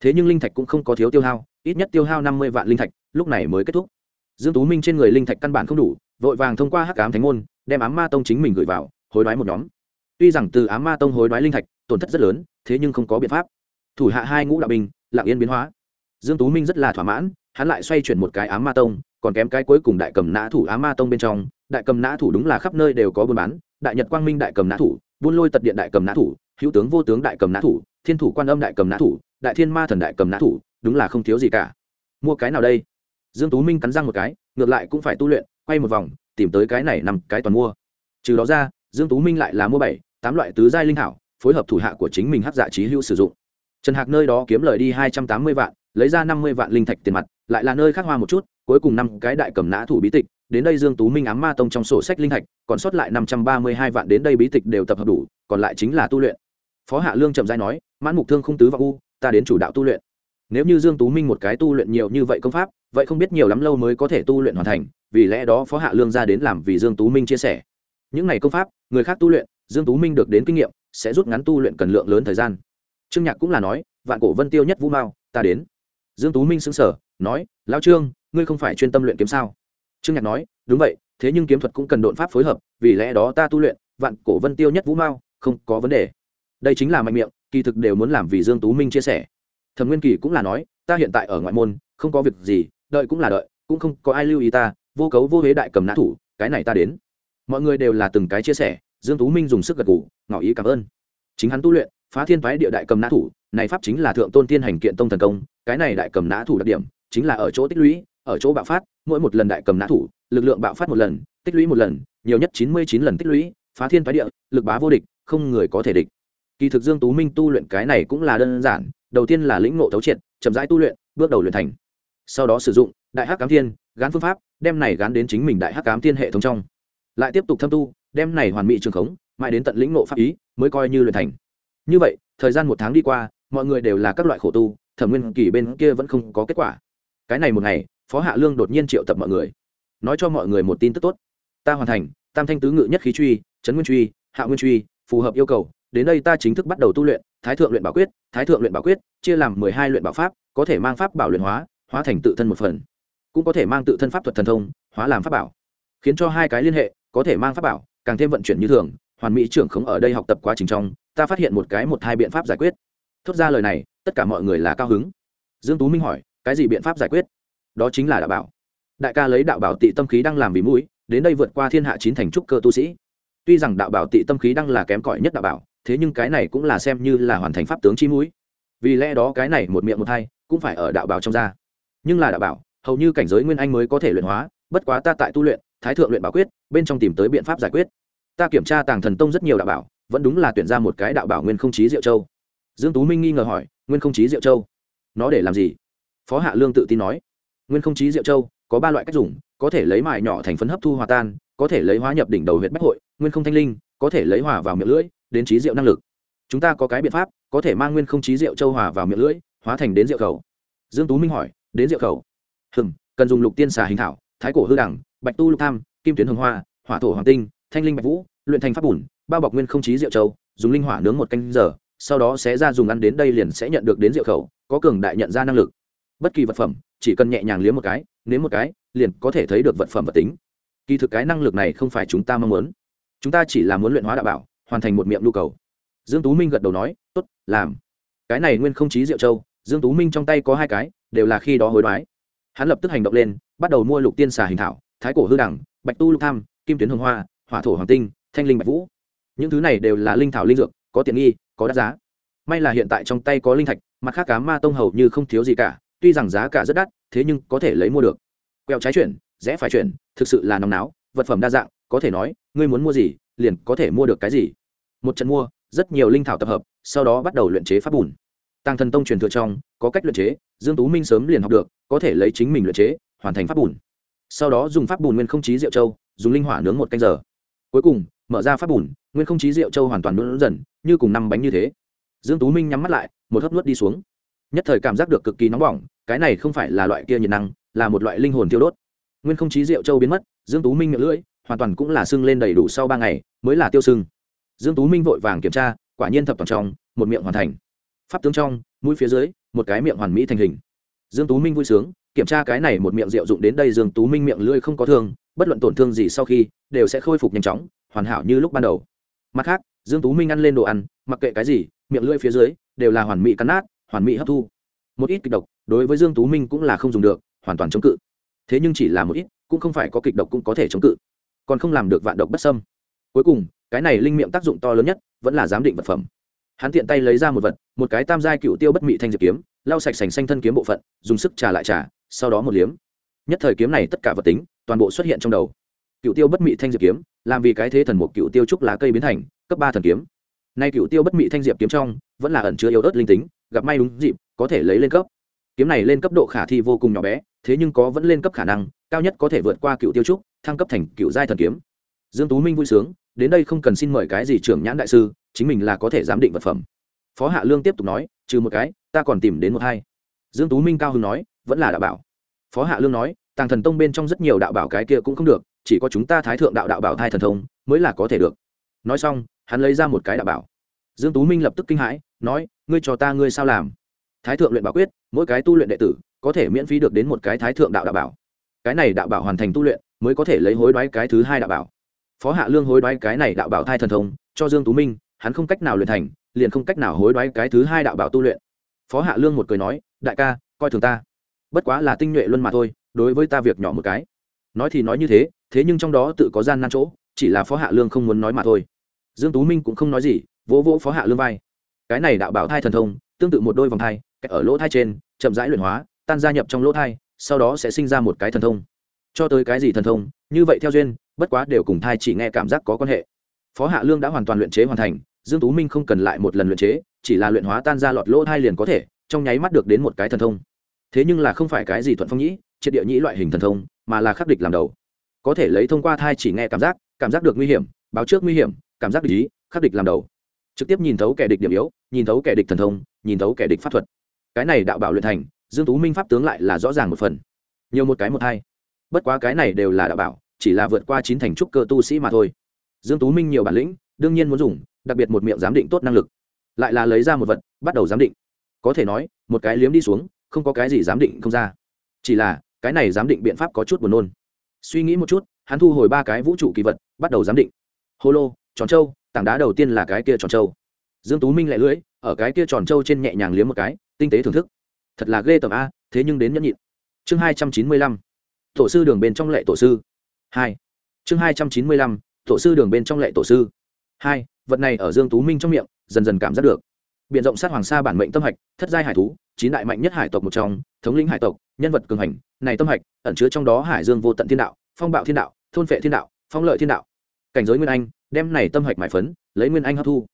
Thế nhưng linh thạch cũng không có thiếu tiêu hao, ít nhất tiêu hao năm mươi vạn linh thạch, lúc này mới kết thúc. Dương tú minh trên người linh thạch căn bản không đủ, vội vàng thông qua hắc ám thánh môn, đem ám ma tông chính mình gửi vào, hối đoái một nhóm. Tuy rằng từ ám ma tông hối đoái linh thạch, tổn thất rất lớn, thế nhưng không có biện pháp. Thủ hạ hai ngũ đạo binh, lặng yên biến hóa. Dương tú minh rất là thỏa mãn, hắn lại xoay chuyển một cái ám ma tông, còn kém cái cuối cùng đại cầm nã thủ ám ma tông bên trong đại cầm nã thủ đúng là khắp nơi đều có buôn bán, đại nhật quang minh đại cầm nã thủ, buôn lôi tật điện đại cầm nã thủ, hữu tướng vô tướng đại cầm nã thủ, thiên thủ quan âm đại cầm nã thủ, đại thiên ma thần đại cầm nã thủ, đúng là không thiếu gì cả. Mua cái nào đây? Dương tú minh cắn răng một cái, ngược lại cũng phải tu luyện, quay một vòng, tìm tới cái này nằm cái toàn mua. Trừ đó ra, dương tú minh lại là mua bảy, tám loại tứ giai linh thảo phối hợp thủ hạ của chính mình hấp dạ trí hữu sử dụng. Trần hạc nơi đó kiếm lời đi hai trăm tám mươi vạn, lấy ra năm mươi vạn linh thạch tiền mặt, lại là nơi khác hoa một chút, cuối cùng năm cái đại cầm nã thủ bí tịch đến đây dương tú minh ám ma tông trong sổ sách linh thạch, còn sót lại năm trăm ba mươi hai vạn đến đây bí tịch đều tập hợp đủ, còn lại chính là tu luyện. Phó hạ lương chậm rãi nói, mãn mục thương không tứ và u, ta đến chủ đạo tu luyện. Nếu như dương tú minh một cái tu luyện nhiều như vậy công pháp, vậy không biết nhiều lắm lâu mới có thể tu luyện hoàn thành, vì lẽ đó phó hạ lương ra đến làm vì dương tú minh chia sẻ. Những này công pháp, người khác tu luyện, dương tú minh được đến kinh nghiệm, sẽ rút ngắn tu luyện cần lượng lớn thời gian. Trương nhạc cũng là nói, vạn cổ vân tiêu nhất vũ mao, ta đến. Dương tú minh xứng sở nói, lão trương, ngươi không phải chuyên tâm luyện kiếm sao? Trương nhạc nói, đúng vậy, thế nhưng kiếm thuật cũng cần đột pháp phối hợp, vì lẽ đó ta tu luyện, vạn cổ vân tiêu nhất vũ mao, không có vấn đề. Đây chính là mạnh miệng, kỳ thực đều muốn làm vì dương tú minh chia sẻ. Thẩm nguyên kỳ cũng là nói, ta hiện tại ở ngoại môn, không có việc gì, đợi cũng là đợi, cũng không có ai lưu ý ta, vô cấu vô huế đại cầm nã thủ, cái này ta đến. Mọi người đều là từng cái chia sẻ, dương tú minh dùng sức gật gù, ngỏ ý cảm ơn. Chính hắn tu luyện, phá thiên phái địa đại cầm nã thủ, này pháp chính là thượng tôn tiên hành kiện tông thần công, cái này đại cầm nã thủ đặc điểm, chính là ở chỗ tích lũy, ở chỗ bạo phát mỗi một lần đại cầm nã thủ, lực lượng bạo phát một lần, tích lũy một lần, nhiều nhất chín mươi chín lần tích lũy, phá thiên phái địa, lực bá vô địch, không người có thể địch. Kỳ thực dương tú minh tu luyện cái này cũng là đơn giản, đầu tiên là lĩnh ngộ thấu triệt, chậm rãi tu luyện, bước đầu luyện thành. Sau đó sử dụng đại hắc cám thiên, gán phương pháp, đem này gán đến chính mình đại hắc cám thiên hệ thống trong. Lại tiếp tục thâm tu, đem này hoàn mỹ trường khống, mãi đến tận lĩnh ngộ pháp ý, mới coi như luyện thành. Như vậy, thời gian một tháng đi qua, mọi người đều là các loại khổ tu, thẩm nguyên kỳ bên kia vẫn không có kết quả. Cái này một ngày phó hạ lương đột nhiên triệu tập mọi người, nói cho mọi người một tin tức tốt. Ta hoàn thành, tam thanh tứ ngự nhất khí truy, trấn nguyên truy, hạ nguyên truy, phù hợp yêu cầu. Đến đây ta chính thức bắt đầu tu luyện, thái thượng luyện bảo quyết, thái thượng luyện bảo quyết, chia làm mười hai luyện bảo pháp, có thể mang pháp bảo luyện hóa hóa thành tự thân một phần. Cũng có thể mang tự thân pháp thuật thần thông, hóa làm pháp bảo. Khiến cho hai cái liên hệ, có thể mang pháp bảo, càng thêm vận chuyển như thường. Hoàn mỹ trưởng khống ở đây học tập quá trình trong, ta phát hiện một cái một hai biện pháp giải quyết. Thốt ra lời này, tất cả mọi người là cao hứng. Dương tú minh hỏi, cái gì biện pháp giải quyết? Đó chính là đạo bảo. Đại ca lấy đạo bảo tị tâm khí đang làm vì mũi, đến đây vượt qua thiên hạ chín thành trúc cơ tu sĩ. Tuy rằng đạo bảo tị tâm khí đang là kém cỏi nhất đạo bảo, thế nhưng cái này cũng là xem như là hoàn thành pháp tướng chi mũi. Vì lẽ đó cái này một miệng một thay cũng phải ở đạo bảo trong da nhưng là đạo bảo, hầu như cảnh giới nguyên anh mới có thể luyện hóa, bất quá ta tại tu luyện, thái thượng luyện bảo quyết, bên trong tìm tới biện pháp giải quyết. Ta kiểm tra tàng thần tông rất nhiều đạo bảo, vẫn đúng là tuyển ra một cái đạo bảo nguyên không chí diệu châu. Dương tú minh nghi ngờ hỏi, nguyên không chí diệu châu? Nó để làm gì? Phó hạ lương tự tin nói nguyên không chí diệu châu, có ba loại cách dùng, có thể lấy mại nhỏ thành phấn hấp thu hòa tan, có thể lấy hóa nhập đỉnh đầu huyện bách hội, nguyên không thanh linh, có thể lấy hòa vào miệng lưỡi, đến trí diệu năng lực. Chúng ta có cái biện pháp, có thể mang nguyên không Chí Diệu châu hòa vào miệng lưỡi, hóa thành đến diệu khẩu. Dương tú minh hỏi, đến diệu khẩu? Hừm, cần dùng lục tiên xà hình thảo, thái cổ hư đẳng, bạch tu lục tham, kim tuyến hồng hoa, hỏa thổ hoàng tinh, thanh linh bạch vũ, luyện thành pháp bùn, bao bọc nguyên không Chí Diệu châu, dùng linh hỏa nướng một canh giờ, sau đó sẽ ra dùng ăn đến đây liền sẽ nhận được đến diệu khẩu, có cường đại nhận ra năng lực. Bất kỳ vật phẩm chỉ cần nhẹ nhàng liếm một cái, nếm một cái, liền có thể thấy được vật phẩm vật tính. Kỳ thực cái năng lực này không phải chúng ta mong muốn. Chúng ta chỉ là muốn luyện hóa đạo bảo, hoàn thành một miệng nhu cầu. Dương tú minh gật đầu nói, tốt, làm. Cái này nguyên không chí diệu châu, dương tú minh trong tay có hai cái, đều là khi đó hối đoái. Hắn lập tức hành động lên, bắt đầu mua lục tiên xà hình thảo, thái cổ hư đẳng, bạch tu lục tham, kim tuyến hồng hoa, hỏa thổ hoàng tinh, thanh linh bạch vũ. Những thứ này đều là linh thảo linh dược, có tiện nghi, có đắt giá. May là hiện tại trong tay có linh thạch, mặt khác cá ma tông hầu như không thiếu gì cả tuy rằng giá cả rất đắt, thế nhưng có thể lấy mua được. Quẹo trái chuyển, rẽ phải chuyển, thực sự là nóng náo, vật phẩm đa dạng, có thể nói, ngươi muốn mua gì, liền có thể mua được cái gì. Một trận mua, rất nhiều linh thảo tập hợp, sau đó bắt đầu luyện chế pháp bùn. Tăng thần tông truyền thừa trong, có cách luyện chế, dương tú minh sớm liền học được, có thể lấy chính mình luyện chế, hoàn thành pháp bùn. Sau đó dùng pháp bùn nguyên không chí rượu châu, dùng linh hỏa nướng một canh giờ. Cuối cùng, mở ra pháp bùn, nguyên không chí rượu châu hoàn toàn nướng dần, như cùng năm bánh như thế. Dương tú minh nhắm mắt lại, một hớp nuốt đi xuống nhất thời cảm giác được cực kỳ nóng bỏng, cái này không phải là loại kia nhiệt năng, là một loại linh hồn thiêu đốt. Nguyên không chí rượu châu biến mất, dương tú minh miệng lưỡi, hoàn toàn cũng là sưng lên đầy đủ sau ba ngày, mới là tiêu sưng. Dương tú minh vội vàng kiểm tra, quả nhiên thập toàn trong, một miệng hoàn thành. Pháp tướng trong, mũi phía dưới, một cái miệng hoàn mỹ thành hình. Dương tú minh vui sướng, kiểm tra cái này một miệng rượu dụng đến đây dương tú minh miệng lưỡi không có thương, bất luận tổn thương gì sau khi, đều sẽ khôi phục nhanh chóng, hoàn hảo như lúc ban đầu. Mặt khác, dương tú minh ăn lên đồ ăn, mặc kệ cái gì, miệng lưỡi phía dưới, đều là hoàn mỹ cắn nát hoàn mỹ hấp thu. Một ít kịch độc, đối với dương tú minh cũng là không dùng được, hoàn toàn chống cự. Thế nhưng chỉ là một ít, cũng không phải có kịch độc cũng có thể chống cự. Còn không làm được vạn độc bất sâm cuối cùng, cái này linh miệng tác dụng to lớn nhất, vẫn là giám định vật phẩm. Hắn tiện tay lấy ra một vật, một cái tam giai cựu tiêu bất mị thanh diệp kiếm, lau sạch sành xanh thân kiếm bộ phận, dùng sức trà lại trà, sau đó một liếm. Nhất thời kiếm này tất cả vật tính, toàn bộ xuất hiện trong đầu. Cựu tiêu bất mị thanh diệp kiếm, làm vì cái thế thần một cựu tiêu trúc lá cây biến thành, cấp ba thần kiếm. Nay cựu tiêu bất mị thanh diệp kiếm trong, vẫn là ẩn chứa yếu ớt linh tính gặp may đúng dịp, có thể lấy lên cấp. Kiếm này lên cấp độ khả thi vô cùng nhỏ bé, thế nhưng có vẫn lên cấp khả năng, cao nhất có thể vượt qua cựu tiêu trúc, thăng cấp thành cựu giai thần kiếm. Dương tú minh vui sướng, đến đây không cần xin mời cái gì trưởng nhãn đại sư, chính mình là có thể giám định vật phẩm. Phó hạ lương tiếp tục nói, trừ một cái, ta còn tìm đến một hai. Dương tú minh cao hứng nói, vẫn là đạo bảo. Phó hạ lương nói, tàng thần tông bên trong rất nhiều đạo bảo cái kia cũng không được, chỉ có chúng ta thái thượng đạo đạo bảo thai thần thông mới là có thể được. Nói xong, hắn lấy ra một cái đạo bảo dương tú minh lập tức kinh hãi, nói, ngươi cho ta ngươi sao làm? Thái thượng luyện bảo quyết, mỗi cái tu luyện đệ tử có thể miễn phí được đến một cái thái thượng đạo đạo bảo. Cái này đạo bảo hoàn thành tu luyện mới có thể lấy hối đoái cái thứ hai đạo bảo. Phó hạ lương hối đoái cái này đạo bảo thai thần thông, cho dương tú minh, hắn không cách nào luyện thành, liền không cách nào hối đoái cái thứ hai đạo bảo tu luyện. Phó hạ lương một cười nói, đại ca, coi thường ta. Bất quá là tinh nhuệ luân mà thôi, đối với ta việc nhỏ một cái. Nói thì nói như thế thế nhưng trong đó tự có gian nan chỗ, chỉ là phó hạ lương không muốn nói mà thôi. Dương tú minh cũng không nói gì vỗ vỗ phó hạ lương vai. Cái này đạo bảo thai thần thông, tương tự một đôi vòng thai ở lỗ thai trên, chậm rãi luyện hóa, tan gia nhập trong lỗ thai, sau đó sẽ sinh ra một cái thần thông. Cho tới cái gì thần thông, như vậy theo duyên, bất quá đều cùng thai chỉ nghe cảm giác có quan hệ. Phó hạ lương đã hoàn toàn luyện chế hoàn thành, dương tú minh không cần lại một lần luyện chế, chỉ là luyện hóa tan ra lọt lỗ thai liền có thể, trong nháy mắt được đến một cái thần thông. Thế nhưng là không phải cái gì thuận phong nhĩ, triệt địa nhĩ loại hình thần thông, mà là khắc địch làm đầu. Có thể lấy thông qua thai chỉ nghe cảm giác cảm giác được nguy hiểm, báo trước nguy hiểm, cảm giác địch ý, khắc địch làm đầu trực tiếp nhìn thấu kẻ địch điểm yếu, nhìn thấu kẻ địch thần thông, nhìn thấu kẻ địch pháp thuật. Cái này đạo bảo luyện thành, dương tú minh pháp tướng lại là rõ ràng một phần. Nhiều một cái một hai. Bất quá cái này đều là đạo bảo, chỉ là vượt qua chín thành trúc cơ tu sĩ mà thôi. Dương tú minh nhiều bản lĩnh, đương nhiên muốn dùng, đặc biệt một miệng giám định tốt năng lực. Lại là lấy ra một vật, bắt đầu giám định. Có thể nói, một cái liếm đi xuống, không có cái gì giám định không ra. Chỉ là, cái này giám định biện pháp có chút buồn nôn. Suy nghĩ một chút, hắn thu hồi ba cái vũ trụ kỳ vật, bắt đầu giám định. Hô lô, tròn trâu tảng đá đầu tiên là cái kia tròn trâu. Dương tú minh lại lưỡi, ở cái kia tròn trâu trên nhẹ nhàng liếm một cái, tinh tế thưởng thức. Thật là ghê tởm a, thế nhưng đến nhẫn nhịn. Chương hai trăm chín mươi lăm, tổ sư đường bên trong lệ tổ sư. Hai, chương hai trăm chín mươi lăm, tổ sư đường bên trong lệ tổ sư. Hai, vật này ở dương tú minh trong miệng, dần dần cảm giác được. Biện rộng sát hoàng sa bản mệnh tâm hạch, thất giai hải thú, chín đại mạnh nhất hải tộc một trong, thống lĩnh hải tộc, nhân vật cường hành, này tâm hạch, ẩn chứa trong đó hải dương vô tận thiên đạo, phong bạo thiên đạo, thôn phệ thiên đạo, phong lợi thiên đạo. Cảnh giới nguyên anh đem này tâm hạch mại phấn, lấy nguyên anh hấp thu.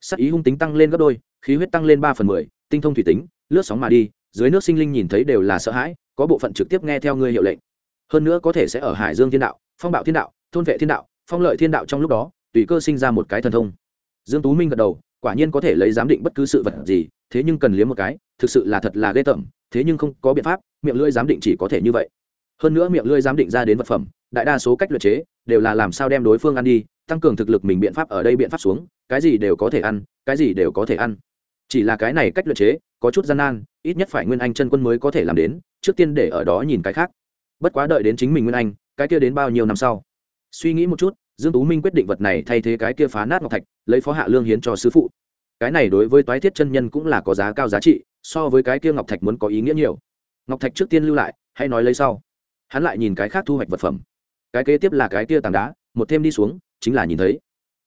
Sắc ý hung tính tăng lên gấp đôi, khí huyết tăng lên ba phần mười, tinh thông thủy tính, lướt sóng mà đi, dưới nước sinh linh nhìn thấy đều là sợ hãi, có bộ phận trực tiếp nghe theo ngươi hiệu lệnh. Hơn nữa có thể sẽ ở hải dương thiên đạo, phong bạo thiên đạo, thôn vệ thiên đạo, phong lợi thiên đạo trong lúc đó, tùy cơ sinh ra một cái thần thông. Dương tú minh gật đầu, quả nhiên có thể lấy giám định bất cứ sự vật gì, thế nhưng cần liếm một cái, thực sự là thật là ghê tởm, thế nhưng không có biện pháp, miệng lưỡi giám định chỉ có thể như vậy. Hơn nữa miệng lưỡi giám định ra đến vật phẩm, đại đa số cách luyện chế, đều là làm sao đem đối phương ăn đi tăng cường thực lực mình biện pháp ở đây biện pháp xuống, cái gì đều có thể ăn, cái gì đều có thể ăn. Chỉ là cái này cách luyện chế, có chút gian nan, ít nhất phải nguyên anh chân quân mới có thể làm đến, trước tiên để ở đó nhìn cái khác. Bất quá đợi đến chính mình nguyên anh, cái kia đến bao nhiêu năm sau? Suy nghĩ một chút, dương tú minh quyết định vật này thay thế cái kia phá nát ngọc thạch, lấy phó hạ lương hiến cho sư phụ. Cái này đối với toái thiết chân nhân cũng là có giá cao giá trị, so với cái kia ngọc thạch muốn có ý nghĩa nhiều. Ngọc thạch trước tiên lưu lại, hay nói lấy sau. Hắn lại nhìn cái khác thu hoạch vật phẩm. Cái kế tiếp là cái kia tảng đá, một thêm đi xuống chính là nhìn thấy.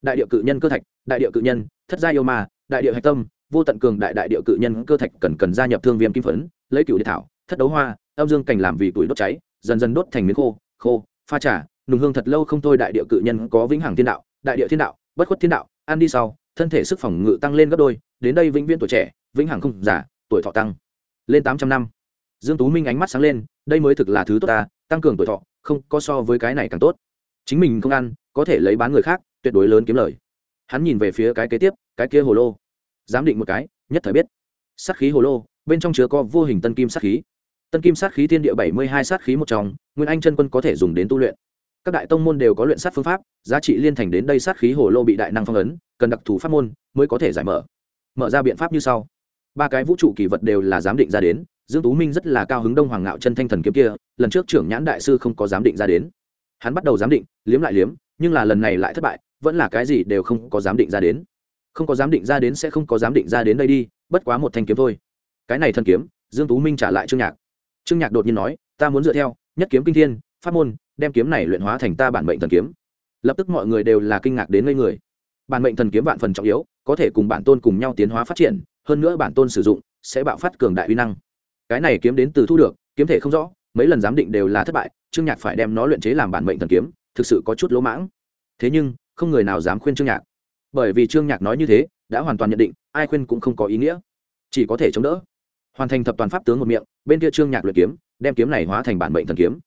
Đại địa cự nhân cơ thạch, đại địa cự nhân, thất gia yêu ma, đại địa hạch tâm, vô tận cường đại đại địa cự nhân cơ thạch cần cần gia nhập thương viêm kim phấn, lấy cựu địa thảo, thất đấu hoa, âm dương cảnh làm vì tuổi đốt cháy, dần dần đốt thành miếng khô khô, pha trà, nùng hương thật lâu không thôi đại địa cự nhân có vĩnh hằng thiên đạo, đại địa thiên đạo, bất khuất thiên đạo, ăn đi sau, thân thể sức phòng ngự tăng lên gấp đôi, đến đây vĩnh viễn tuổi trẻ, vĩnh hằng không giả tuổi thọ tăng lên tám trăm năm. Dương tú minh ánh mắt sáng lên, đây mới thực là thứ tốt ta, tăng cường tuổi thọ, không có so với cái này càng tốt. Chính mình không ăn có thể lấy bán người khác, tuyệt đối lớn kiếm lời. Hắn nhìn về phía cái kế tiếp, cái kia hồ lô. Giám định một cái, nhất thời biết. Sát khí hồ lô, bên trong chứa có vô hình tân kim sát khí. Tân kim sát khí thiên địa bảy mươi hai sát khí một trong, nguyên anh chân quân có thể dùng đến tu luyện. Các đại tông môn đều có luyện sát phương pháp, giá trị liên thành đến đây sát khí hồ lô bị đại năng phong ấn, cần đặc thù pháp môn mới có thể giải mở. Mở ra biện pháp như sau. Ba cái vũ trụ kỳ vật đều là giám định ra đến, dương tú minh rất là cao hứng đông hoàng ngạo chân thanh thần kiếm kia, lần trước trưởng nhãn đại sư không có giám định ra đến. Hắn bắt đầu giám định, liếm lại liếm nhưng là lần này lại thất bại, vẫn là cái gì đều không có giám định ra đến. Không có giám định ra đến sẽ không có giám định ra đến đây đi, bất quá một thanh kiếm thôi. Cái này thần kiếm, dương tú minh trả lại trương nhạc. Trương nhạc đột nhiên nói, ta muốn dựa theo, nhất kiếm kinh thiên, pháp môn, đem kiếm này luyện hóa thành ta bản mệnh thần kiếm. Lập tức mọi người đều là kinh ngạc đến ngây người. Bản mệnh thần kiếm vạn phần trọng yếu, có thể cùng bản tôn cùng nhau tiến hóa phát triển, hơn nữa bản tôn sử dụng sẽ bạo phát cường đại uy năng. Cái này kiếm đến từ thu được, kiếm thể không rõ, mấy lần giám định đều là thất bại, trương nhạc phải đem nó luyện chế làm bản mệnh thần kiếm thực sự có chút lỗ mãng. Thế nhưng, không người nào dám khuyên trương nhạc. Bởi vì trương nhạc nói như thế, đã hoàn toàn nhận định, ai khuyên cũng không có ý nghĩa. Chỉ có thể chống đỡ. Hoàn thành thập toàn pháp tướng một miệng, bên kia trương nhạc luyện kiếm, đem kiếm này hóa thành bản mệnh thần kiếm.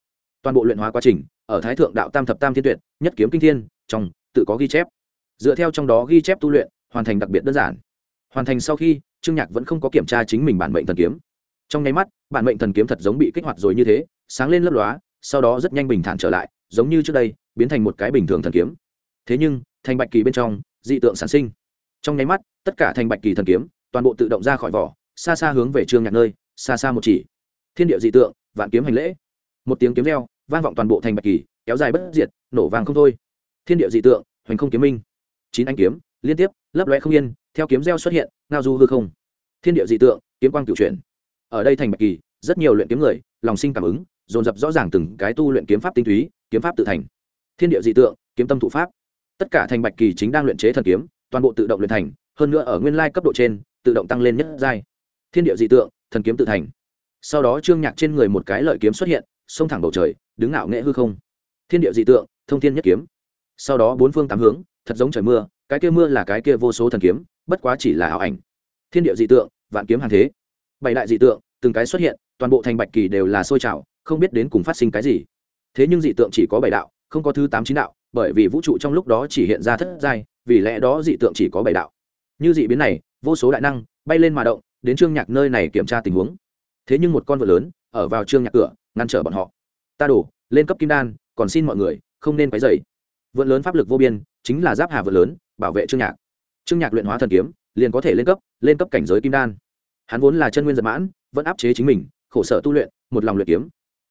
Toàn bộ luyện hóa quá trình, ở thái thượng đạo tam thập tam thiên tuyệt, nhất kiếm kinh thiên, trong, tự có ghi chép. Dựa theo trong đó ghi chép tu luyện, hoàn thành đặc biệt đơn giản. Hoàn thành sau khi, trương nhạc vẫn không có kiểm tra chính mình bản mệnh thần kiếm. Trong nháy mắt, bản mệnh thần kiếm thật giống bị kích hoạt rồi như thế, sáng lên lấp lóa, sau đó rất nhanh bình thản trở lại giống như trước đây, biến thành một cái bình thường thần kiếm. Thế nhưng, thành bạch kỳ bên trong, dị tượng sản sinh. Trong nháy mắt, tất cả thành bạch kỳ thần kiếm, toàn bộ tự động ra khỏi vỏ, xa xa hướng về trương nhạc nơi, xa xa một chỉ. Thiên địa dị tượng, vạn kiếm hành lễ. Một tiếng kiếm reo, vang vọng toàn bộ thành bạch kỳ, kéo dài bất diệt, nổ vàng không thôi. Thiên địa dị tượng, hoành không kiếm minh. Chín anh kiếm, liên tiếp, lấp loe không yên, theo kiếm reo xuất hiện, ngao du hư không. Thiên địa dị tượng, kiếm quang cửu chuyển. Ở đây thành bạch kỳ, rất nhiều luyện kiếm người, lòng sinh cảm ứng dồn dập rõ ràng từng cái tu luyện kiếm pháp tinh túy, kiếm pháp tự thành. Thiên địa dị tượng, kiếm tâm thụ pháp. Tất cả thành bạch kỳ chính đang luyện chế thần kiếm, toàn bộ tự động luyện thành, hơn nữa ở nguyên lai cấp độ trên, tự động tăng lên nhất giai. Thiên địa dị tượng, thần kiếm tự thành. Sau đó trương nhạc trên người một cái lợi kiếm xuất hiện, xông thẳng bầu trời, đứng ngạo nghệ hư không. Thiên địa dị tượng, thông thiên nhất kiếm. Sau đó bốn phương tám hướng, thật giống trời mưa, cái kia mưa là cái kia vô số thần kiếm, bất quá chỉ là ảo ảnh. Thiên địa dị tượng, vạn kiếm hàng thế. Bảy đại dị tượng, từng cái xuất hiện, toàn bộ thành bạch kỳ đều là sôi trào không biết đến cùng phát sinh cái gì. Thế nhưng dị tượng chỉ có bảy đạo, không có thứ tám chín đạo, bởi vì vũ trụ trong lúc đó chỉ hiện ra thất giai, vì lẽ đó dị tượng chỉ có bảy đạo. Như dị biến này, vô số đại năng bay lên mà động, đến trương nhạc nơi này kiểm tra tình huống. Thế nhưng một con vợ lớn, ở vào trương nhạc cửa, ngăn trở bọn họ. Ta đổ, lên cấp kim đan, còn xin mọi người, không nên quấy dày vượn lớn pháp lực vô biên, chính là giáp hà vượn lớn, bảo vệ trương nhạc. Trương nhạc luyện hóa thần kiếm, liền có thể lên cấp lên cấp cảnh giới kim đan. Hắn vốn là chân nguyên giật mãn, vẫn áp chế chính mình, khổ sở tu luyện, một lòng luyện kiếm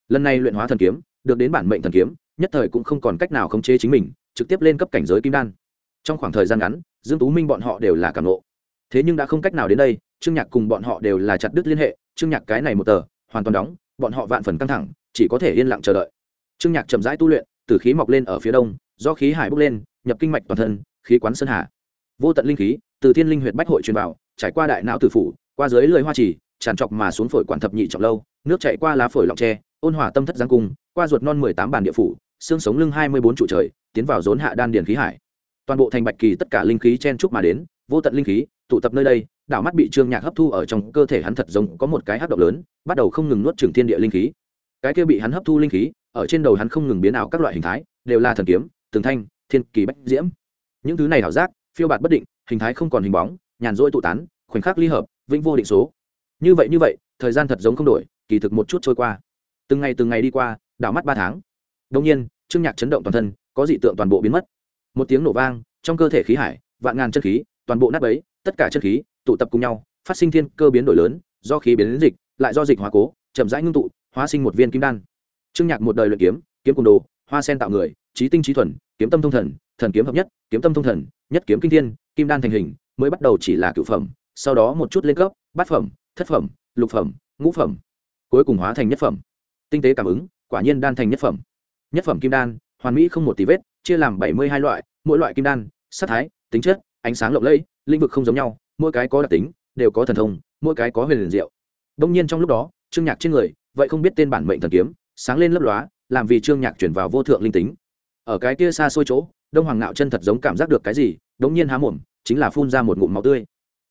lần này luyện hóa thần kiếm, được đến bản mệnh thần kiếm, nhất thời cũng không còn cách nào khống chế chính mình, trực tiếp lên cấp cảnh giới kim đan. Trong khoảng thời gian ngắn, dương tú minh bọn họ đều là cảm nộ thế nhưng đã không cách nào đến đây, trương nhạc cùng bọn họ đều là chặt đứt liên hệ, trương nhạc cái này một tờ, hoàn toàn đóng, bọn họ vạn phần căng thẳng, chỉ có thể yên lặng chờ đợi. Trương nhạc chậm rãi tu luyện, từ khí mọc lên ở phía đông, do khí hải bốc lên, nhập kinh mạch toàn thân, khí quán sơn hà. Vô tận linh khí, từ thiên linh huyệt bách hội truyền vào, trải qua đại não tử phủ, qua dưới lưỡi hoa trì, tràn trọc mà xuống phổi quản thập nhị trọng lâu, nước chảy qua lá phổi lọng tre ôn hòa tâm thất giang cung, qua ruột non mười tám bàn địa phủ, xương sống lưng hai mươi bốn trụ trời, tiến vào rốn hạ đan điền khí hải. Toàn bộ thành bạch kỳ tất cả linh khí chen trúc mà đến, vô tận linh khí, tụ tập nơi đây, đảo mắt bị trương nhạc hấp thu ở trong cơ thể hắn thật giống có một cái hấp động lớn, bắt đầu không ngừng nuốt trừng thiên địa linh khí. Cái kia bị hắn hấp thu linh khí, ở trên đầu hắn không ngừng biến ảo các loại hình thái, đều là thần kiếm, tường thanh, thiên kỳ bách diễm. Những thứ này ảo giác, phiêu bạt bất định, hình thái không còn hình bóng, nhàn rỗi tụ tán, khoảnh khắc ly hợp, vĩnh vô định số. Như vậy như vậy, thời gian thật giống không đổi, kỳ thực một chút trôi qua từng ngày từng ngày đi qua, đảo mắt ba tháng. Đông nhiên, trương nhạc chấn động toàn thân, có dị tượng toàn bộ biến mất. Một tiếng nổ vang, trong cơ thể khí hải, vạn ngàn chân khí, toàn bộ nát bấy, tất cả chân khí, tụ tập cùng nhau, phát sinh thiên cơ biến đổi lớn, do khí biến đến dịch, lại do dịch hóa cố, chậm rãi ngưng tụ, hóa sinh một viên kim đan. Trương nhạc một đời luyện kiếm kiếm cùng đồ, hoa sen tạo người, trí tinh trí thuần, kiếm tâm thông thần thần kiếm hợp nhất, kiếm tâm thông thần, nhất kiếm kinh thiên, kim đan thành hình, mới bắt đầu chỉ là cựu phẩm, sau đó một chút lên cấp, bát phẩm, thất phẩm, lục phẩm, ngũ phẩm, cuối cùng hóa thành nhất phẩm tinh tế cảm ứng, quả nhiên đan thành nhất phẩm. Nhất phẩm kim đan, hoàn mỹ không một tí vết, chia làm bảy mươi hai loại, mỗi loại kim đan, sắc thái, tính chất, ánh sáng lộng lẫy, lĩnh vực không giống nhau, mỗi cái có đặc tính, đều có thần thông, mỗi cái có huyền liền diệu. Đông nhiên trong lúc đó, trương nhạc trên người, vậy không biết tên bản mệnh thần kiếm, sáng lên lấp lóa, làm vì trương nhạc chuyển vào vô thượng linh tính. Ở cái kia xa xôi chỗ, đông hoàng ngạo chân thật giống cảm giác được cái gì, đống nhiên há mồm, chính là phun ra một ngụm máu tươi.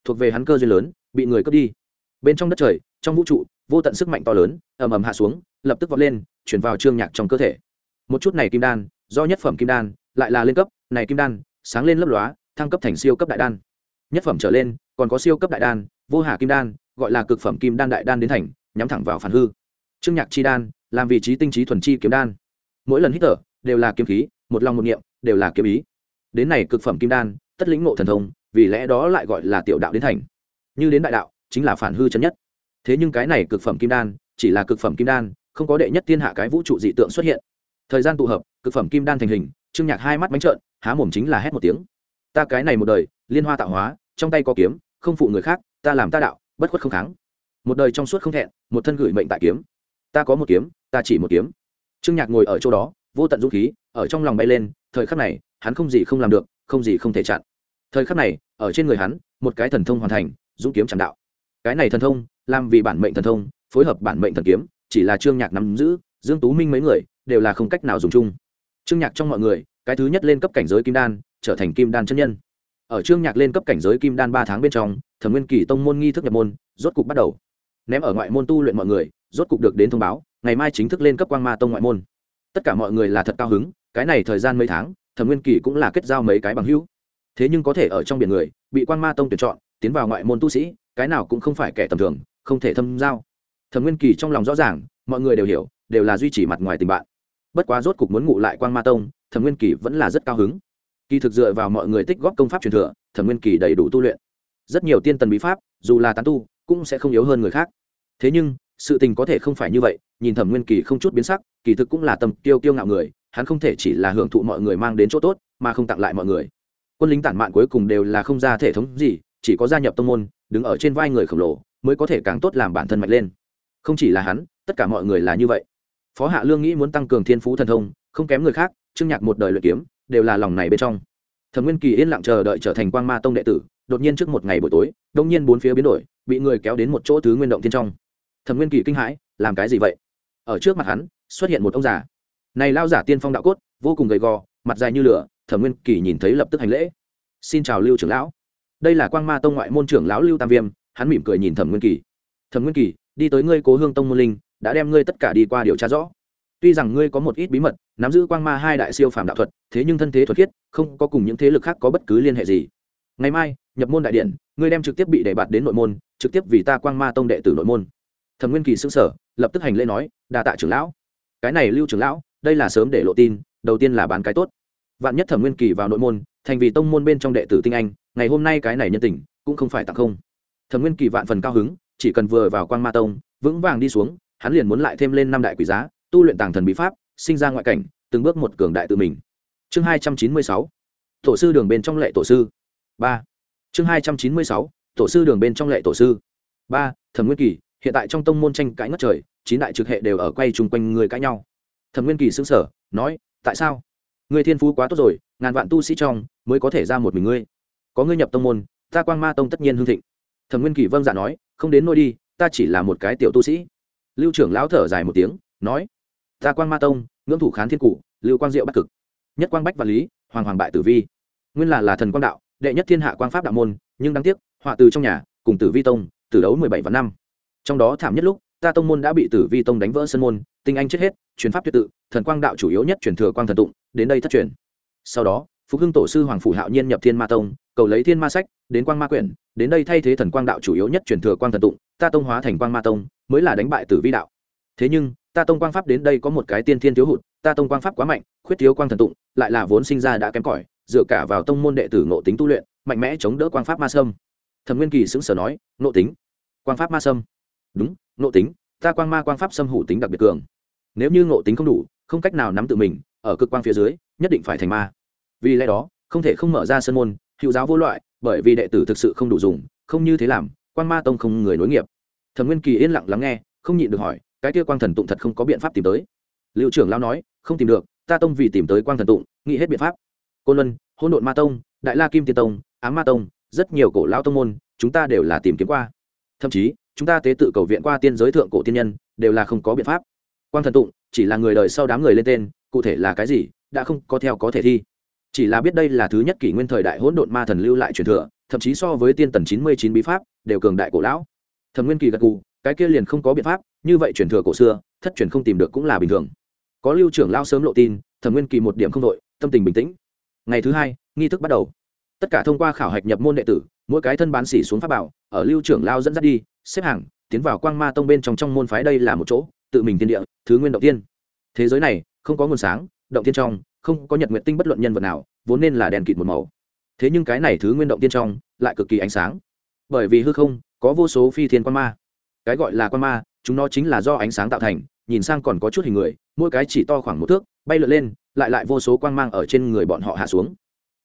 Thuộc về hắn cơ duyên lớn, bị người cướp đi. Bên trong đất trời, trong vũ trụ, vô tận sức mạnh to lớn, ầm ầm hạ xuống lập tức vọt lên, chuyển vào trương nhạc trong cơ thể. Một chút này kim đan, do nhất phẩm kim đan, lại là lên cấp, này kim đan, sáng lên lấp lóa, thăng cấp thành siêu cấp đại đan. Nhất phẩm trở lên, còn có siêu cấp đại đan, vô hà kim đan, gọi là cực phẩm kim đan đại đan đến thành, nhắm thẳng vào phản hư. Trương nhạc chi đan, làm vị trí tinh trí thuần chi kiếm đan. Mỗi lần hít thở, đều là kiếm khí, một lòng một niệm, đều là kiếm ý. Đến này cực phẩm kim đan, tất lĩnh ngộ thần thông, vì lẽ đó lại gọi là tiểu đạo đến thành. Như đến đại đạo, chính là phản hư chân nhất. Thế nhưng cái này cực phẩm kim đan, chỉ là cực phẩm kim đan không có đệ nhất thiên hạ cái vũ trụ dị tượng xuất hiện. Thời gian tụ hợp, cực phẩm kim đan thành hình, trương nhạc hai mắt bánh trợn, há mồm chính là hét một tiếng. Ta cái này một đời, liên hoa tạo hóa, trong tay có kiếm, không phụ người khác, ta làm ta đạo, bất khuất không kháng. Một đời trong suốt không thẹn, một thân gửi mệnh tại kiếm. Ta có một kiếm, ta chỉ một kiếm. Trương nhạc ngồi ở chỗ đó, vô tận dũng khí, ở trong lòng bay lên, thời khắc này, hắn không gì không làm được, không gì không thể chặn. Thời khắc này, ở trên người hắn, một cái thần thông hoàn thành, dũng kiếm chạm đạo. Cái này thần thông, làm vì bản mệnh thần thông, phối hợp bản mệnh thần kiếm chỉ là trương nhạc nắm giữ, dương tú minh mấy người đều là không cách nào dùng chung. Trương nhạc trong mọi người, cái thứ nhất lên cấp cảnh giới kim đan, trở thành kim đan chân nhân. Ở trương nhạc lên cấp cảnh giới kim đan ba tháng bên trong thần nguyên kỳ tông môn nghi thức nhập môn, rốt cục bắt đầu. Ném ở ngoại môn tu luyện mọi người, rốt cục được đến thông báo, ngày mai chính thức lên cấp quang ma tông ngoại môn. Tất cả mọi người là thật cao hứng, cái này thời gian mấy tháng thần nguyên kỳ cũng là kết giao mấy cái bằng hữu. Thế nhưng có thể ở trong biển người, bị quang ma tông tuyển chọn, tiến vào ngoại môn tu sĩ, cái nào cũng không phải kẻ tầm thường, không thể thâm giao thần nguyên kỳ trong lòng rõ ràng, mọi người đều hiểu, đều là duy trì mặt ngoài tình bạn. Bất quá rốt cục muốn ngụ lại quang ma tông thần nguyên kỳ vẫn là rất cao hứng. Kỳ thực dựa vào mọi người tích góp công pháp truyền thừa thần nguyên kỳ đầy đủ tu luyện. Rất nhiều tiên tần bí pháp, dù là tán tu, cũng sẽ không yếu hơn người khác. Thế nhưng, sự tình có thể không phải như vậy, nhìn thẩm nguyên kỳ không chút biến sắc, kỳ thực cũng là tầm kiêu kiêu ngạo người, hắn không thể chỉ là hưởng thụ mọi người mang đến chỗ tốt, mà không tặng lại mọi người. Quân lính tản mạn cuối cùng đều là không ra thể thống gì, chỉ có gia nhập tông môn, đứng ở trên vai người khổng lồ, mới có thể càng tốt làm bản thân mạnh lên không chỉ là hắn, tất cả mọi người là như vậy. Phó hạ lương nghĩ muốn tăng cường thiên phú thần thông, không kém người khác trưng nhạc một đời luyện kiếm, đều là lòng này bên trong. Thẩm nguyên kỳ yên lặng chờ đợi trở thành quang ma tông đệ tử, đột nhiên trước một ngày buổi tối, đông nhiên bốn phía biến đổi, bị người kéo đến một chỗ thứ nguyên động thiên trong. Thẩm nguyên kỳ kinh hãi, làm cái gì vậy? Ở trước mặt hắn, xuất hiện một ông già. Này lao giả tiên phong đạo cốt, vô cùng gầy gò, mặt dài như lửa, thẩm nguyên kỳ nhìn thấy lập tức hành lễ. Xin chào lưu trưởng lão. Đây là quang ma tông ngoại môn trưởng lão lưu tam viêm, hắn mỉm cười nhìn thẩm nguyên kỳ. Thẩm nguyên kỳ đi tới ngươi cố hương tông môn linh, đã đem ngươi tất cả đi qua điều tra rõ. Tuy rằng ngươi có một ít bí mật, nắm giữ quang ma hai đại siêu phàm đạo thuật, thế nhưng thân thế thuật khiết, không có cùng những thế lực khác có bất cứ liên hệ gì. Ngày mai, nhập môn đại điện, ngươi đem trực tiếp bị đề bạt đến nội môn, trực tiếp vì ta quang ma tông đệ tử nội môn. Thẩm nguyên kỳ xưng sở lập tức hành lễ nói, đa tạ trưởng lão. Cái này lưu trưởng lão, đây là sớm để lộ tin, đầu tiên là bán cái tốt. Vạn nhất thẩm nguyên kỳ vào nội môn, thành vì tông môn bên trong đệ tử tinh anh, ngày hôm nay cái này nhân tình, cũng không phải tặng không. Thẩm nguyên kỳ vạn phần cao hứng chỉ cần vừa vào quang ma tông, vững vàng đi xuống, hắn liền muốn lại thêm lên năm đại quỷ giá, tu luyện tàng thần bí pháp, sinh ra ngoại cảnh, từng bước một cường đại tự mình. Chương hai trăm chín mươi sáu, tổ sư đường bên trong lệ tổ sư. Ba. Chương hai trăm chín mươi sáu, tổ sư đường bên trong lệ tổ sư. Ba, thẩm nguyên kỳ, hiện tại trong tông môn tranh cãi ngất trời, chín đại trực hệ đều ở quay chung quanh người cãi nhau. Thẩm nguyên kỳ xứng sở nói, tại sao? Người thiên phú quá tốt rồi, ngàn vạn tu sĩ trong mới có thể ra một mình ngươi. Có ngươi nhập tông môn, ta quang ma tông tất nhiên hương thịnh. Thẩm nguyên kỳ vâng dạ nói không đến nôi đi, ta chỉ là một cái tiểu tu sĩ. Lưu trưởng lão thở dài một tiếng, nói, ta quang ma tông, ngưỡng thủ khán thiên cụ lưu quang diệu bắc cực, nhất quang bách và lý, hoàng hoàng bại tử vi. Nguyên là là thần quang đạo, đệ nhất thiên hạ quang pháp đạo môn, nhưng đáng tiếc, họa từ trong nhà, cùng tử vi tông, tử đấu mười bảy và năm. Trong đó thảm nhất lúc, ta tông môn đã bị tử vi tông đánh vỡ sân môn, tinh anh chết hết, truyền pháp tuyệt tự, thần quang đạo chủ yếu nhất truyền thừa quang thần tụng, đến đây thất truyền. Sau đó phục hưng tổ sư hoàng phủ hạo nhiên nhập thiên ma tông, cầu lấy thiên ma sách, đến quang ma quyển, đến đây thay thế thần quang đạo chủ yếu nhất truyền thừa quang thần tụng, ta tông hóa thành quang ma tông, mới là đánh bại tử vi đạo. Thế nhưng, ta tông quang pháp đến đây có một cái tiên thiên thiếu hụt, ta tông quang pháp quá mạnh, khuyết thiếu quang thần tụng, lại là vốn sinh ra đã kém cỏi, dựa cả vào tông môn đệ tử ngộ tính tu luyện, mạnh mẽ chống đỡ quang pháp ma sâm. Thẩm nguyên kỳ xứng sở nói, ngộ tính. Quang pháp ma sâm? Đúng, ngộ tính, ta quang ma quang pháp xâm hủ tính đặc biệt cường. Nếu như ngộ tính không đủ, không cách nào nắm tự mình, ở cực quang phía dưới, nhất định phải thành ma vì lẽ đó, không thể không mở ra sân môn, hữu giáo vô loại, bởi vì đệ tử thực sự không đủ dùng, không như thế làm, quan ma tông không người nối nghiệp. Thẩm nguyên kỳ yên lặng lắng nghe, không nhịn được hỏi, cái kia quang thần tụng thật không có biện pháp tìm tới. Liệu trưởng lao nói, không tìm được, ta tông vì tìm tới quang thần tụng, nghĩ hết biện pháp. Côn luân hôn độn ma tông, đại la kim tiên tông, ám ma tông, rất nhiều cổ lao tông môn, chúng ta đều là tìm kiếm qua. Thậm chí, chúng ta tế tự cầu viện qua tiên giới thượng cổ tiên nhân, đều là không có biện pháp. Quang thần tụng, chỉ là người đời sau đám người lên tên, cụ thể là cái gì, đã không có theo có thể thi chỉ là biết đây là thứ nhất kỷ nguyên thời đại hỗn độn ma thần lưu lại truyền thừa, thậm chí so với tiên tần chín mươi chín bí pháp, đều cường đại cổ lão. Thẩm nguyên kỳ gật cụ cái kia liền không có biện pháp, như vậy truyền thừa cổ xưa, thất truyền không tìm được cũng là bình thường. Có lưu trưởng lao sớm lộ tin, thẩm nguyên kỳ một điểm không đội tâm tình bình tĩnh. Ngày thứ hai, nghi thức bắt đầu. Tất cả thông qua khảo hạch nhập môn đệ tử, mỗi cái thân bán xỉ xuống pháp bảo, ở lưu trưởng lao dẫn dắt đi, xếp hàng, tiến vào quang ma tông bên trong trong môn phái đây là một chỗ, tự mình tiên địa, thứ nguyên động tiên. Thế giới này, không có nguồn sáng, động tiên trong không có nhật nguyện tinh bất luận nhân vật nào, vốn nên là đèn kịt một màu. Thế nhưng cái này thứ nguyên động tiên trong, lại cực kỳ ánh sáng. Bởi vì hư không, có vô số phi thiên quan ma. Cái gọi là quan ma, chúng nó chính là do ánh sáng tạo thành, nhìn sang còn có chút hình người, mỗi cái chỉ to khoảng một thước, bay lượn lên, lại lại vô số quang mang ở trên người bọn họ hạ xuống.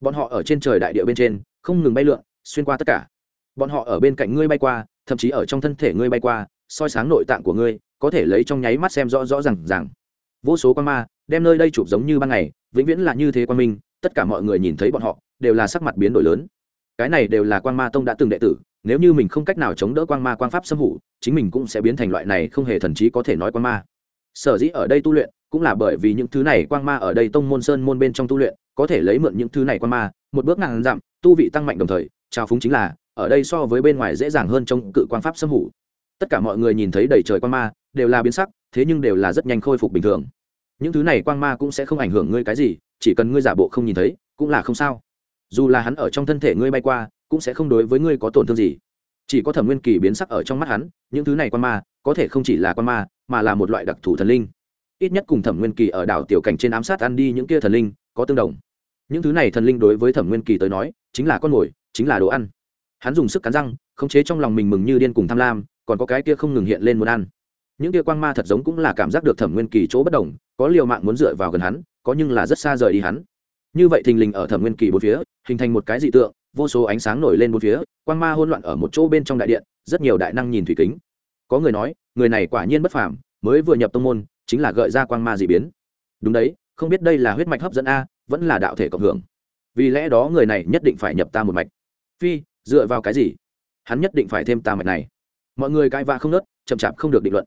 Bọn họ ở trên trời đại địa bên trên, không ngừng bay lượn, xuyên qua tất cả. Bọn họ ở bên cạnh ngươi bay qua, thậm chí ở trong thân thể ngươi bay qua, soi sáng nội tạng của ngươi, có thể lấy trong nháy mắt xem rõ rõ r à n g rằng vô số quan ma, đem nơi đây chụp giống như ban ngày vĩnh viễn là như thế quan minh, tất cả mọi người nhìn thấy bọn họ, đều là sắc mặt biến đổi lớn. Cái này đều là quan ma tông đã từng đệ tử, nếu như mình không cách nào chống đỡ quan ma quan pháp xâm hủ, chính mình cũng sẽ biến thành loại này không hề thần trí có thể nói quan ma. Sở dĩ ở đây tu luyện, cũng là bởi vì những thứ này quan ma ở đây tông môn sơn môn bên trong tu luyện, có thể lấy mượn những thứ này quan ma, một bước ngàn dặm, tu vị tăng mạnh đồng thời trao phúng chính là, ở đây so với bên ngoài dễ dàng hơn trong cự quan pháp xâm hủ. Tất cả mọi người nhìn thấy đầy trời quan ma, đều là biến sắc, thế nhưng đều là rất nhanh khôi phục bình thường những thứ này quang ma cũng sẽ không ảnh hưởng ngươi cái gì, chỉ cần ngươi giả bộ không nhìn thấy, cũng là không sao. Dù là hắn ở trong thân thể ngươi bay qua, cũng sẽ không đối với ngươi có tổn thương gì. Chỉ có thẩm nguyên kỳ biến sắc ở trong mắt hắn, những thứ này quan ma, có thể không chỉ là quan ma, mà là một loại đặc thù thần linh. Ít nhất cùng thẩm nguyên kỳ ở đảo tiểu cảnh trên ám sát ăn đi những kia thần linh, có tương đồng. Những thứ này thần linh đối với thẩm nguyên kỳ tới nói, chính là con mồi, chính là đồ ăn. Hắn dùng sức cắn răng, khống chế trong lòng mình mừng như điên cùng tham lam, còn có cái kia không ngừng hiện lên muốn ăn những kia quang ma thật giống cũng là cảm giác được thẩm nguyên kỳ chỗ bất đồng, có liều mạng muốn dựa vào gần hắn, có nhưng là rất xa rời đi hắn. Như vậy thình lình ở thẩm nguyên kỳ bốn phía, hình thành một cái dị tượng, vô số ánh sáng nổi lên bốn phía, quang ma hôn loạn ở một chỗ bên trong đại điện, rất nhiều đại năng nhìn thủy kính. Có người nói, người này quả nhiên bất phàm, mới vừa nhập tông môn, chính là gợi ra quang ma dị biến. Đúng đấy, không biết đây là huyết mạch hấp dẫn a, vẫn là đạo thể cộng hưởng. Vì lẽ đó người này nhất định phải nhập ta một mạch. Phi, dựa vào cái gì? Hắn nhất định phải thêm ta mạch này. Mọi người cãi vã không nớt, chậm chạp không được định luận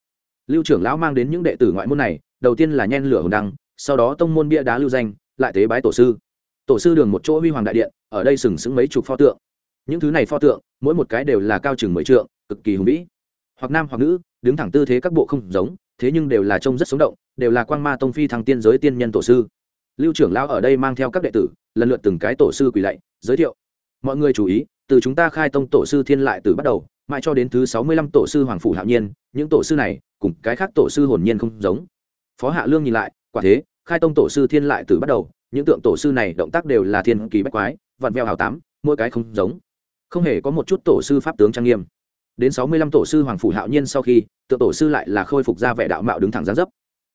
lưu trưởng lão mang đến những đệ tử ngoại môn này, đầu tiên là nhen lửa hồng đăng, sau đó tông môn bia đá lưu danh, lại tế bái tổ sư. Tổ sư đường một chỗ huy hoàng đại điện, ở đây sừng sững mấy chục pho tượng. Những thứ này pho tượng, mỗi một cái đều là cao chừng mười trượng, cực kỳ hùng vĩ. Hoặc nam hoặc nữ, đứng thẳng tư thế các bộ không giống, thế nhưng đều là trông rất sống động, đều là quang ma tông phi thăng tiên giới tiên nhân tổ sư. Lưu trưởng lão ở đây mang theo các đệ tử, lần lượt từng cái tổ sư quỳ lạy, giới thiệu. Mọi người chú ý, từ chúng ta khai tông tổ sư thiên lại từ bắt đầu mãi cho đến thứ sáu mươi lăm tổ sư hoàng phủ hạo nhiên, những tổ sư này cùng cái khác tổ sư hồn nhiên không giống. Phó hạ lương nhìn lại, quả thế, khai tông tổ sư thiên lại từ bắt đầu, những tượng tổ sư này động tác đều là thiên kỳ bách quái, vặn vẹo hào tám, mỗi cái không giống. Không hề có một chút tổ sư pháp tướng trang nghiêm. Đến sáu mươi lăm tổ sư hoàng phủ hạo nhiên sau khi, tượng tổ sư lại là khôi phục ra vẻ đạo mạo đứng thẳng gián dấp.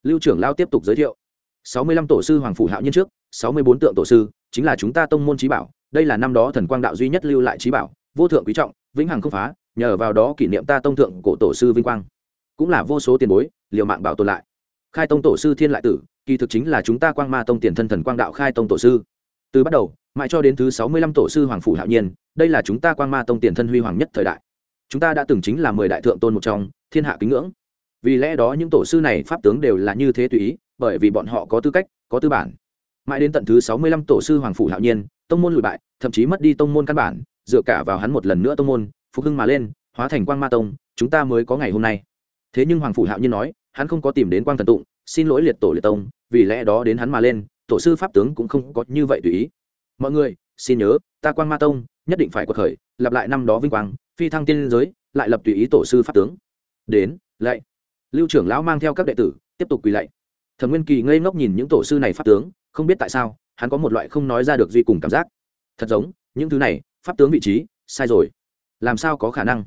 Lưu trưởng lao tiếp tục giới thiệu. sáu mươi lăm tổ sư hoàng phủ hạo nhiên trước, sáu mươi bốn tượng tổ sư, chính là chúng ta tông môn trí bảo, đây là năm đó thần quang đạo duy nhất lưu lại trí bảo, vô thượng quý trọng, vĩnh hằng không phá nhờ vào đó kỷ niệm ta tông thượng cổ tổ sư vinh quang. Cũng là vô số tiền bối, liều mạng bảo tồn lại. Khai tông tổ sư thiên lại tử, kỳ thực chính là chúng ta quang ma tông tiền thân thần quang đạo khai tông tổ sư. Từ bắt đầu, mãi cho đến thứ sáu mươi lăm tổ sư hoàng phủ hạo nhiên, đây là chúng ta quang ma tông tiền thân huy hoàng nhất thời đại. Chúng ta đã từng chính là mười đại thượng tôn một trong, thiên hạ kính ngưỡng. Vì lẽ đó những tổ sư này pháp tướng đều là như thế tùy ý, bởi vì bọn họ có tư cách, có tư bản. Mãi đến tận thứ sáu mươi lăm tổ sư hoàng phủ hạo nhiên, tông môn lùi bại, thậm chí mất đi tông môn căn bản, dựa cả vào hắn một lần nữa tông môn phục hưng mà lên, hóa thành quang ma tông, chúng ta mới có ngày hôm nay. Thế nhưng hoàng phủ hạo nhiên nói, hắn không có tìm đến quang thần tụng, xin lỗi liệt tổ liệt tông, vì lẽ đó đến hắn mà lên, tổ sư pháp tướng cũng không có như vậy tùy ý. Mọi người, xin nhớ, ta quang ma tông, nhất định phải quật khởi, lặp lại năm đó vinh quang, phi thăng tiên giới, lại lập tùy ý tổ sư pháp tướng. Đến, lạy. Lưu trưởng lão mang theo các đệ tử, tiếp tục quỳ lạy. Thẩm nguyên kỳ ngây ngốc nhìn những tổ sư này pháp tướng, không biết tại sao, hắn có một loại không nói ra được duy cùng cảm giác. Thật giống, những thứ này, pháp tướng vị trí, sai rồi làm sao có khả năng?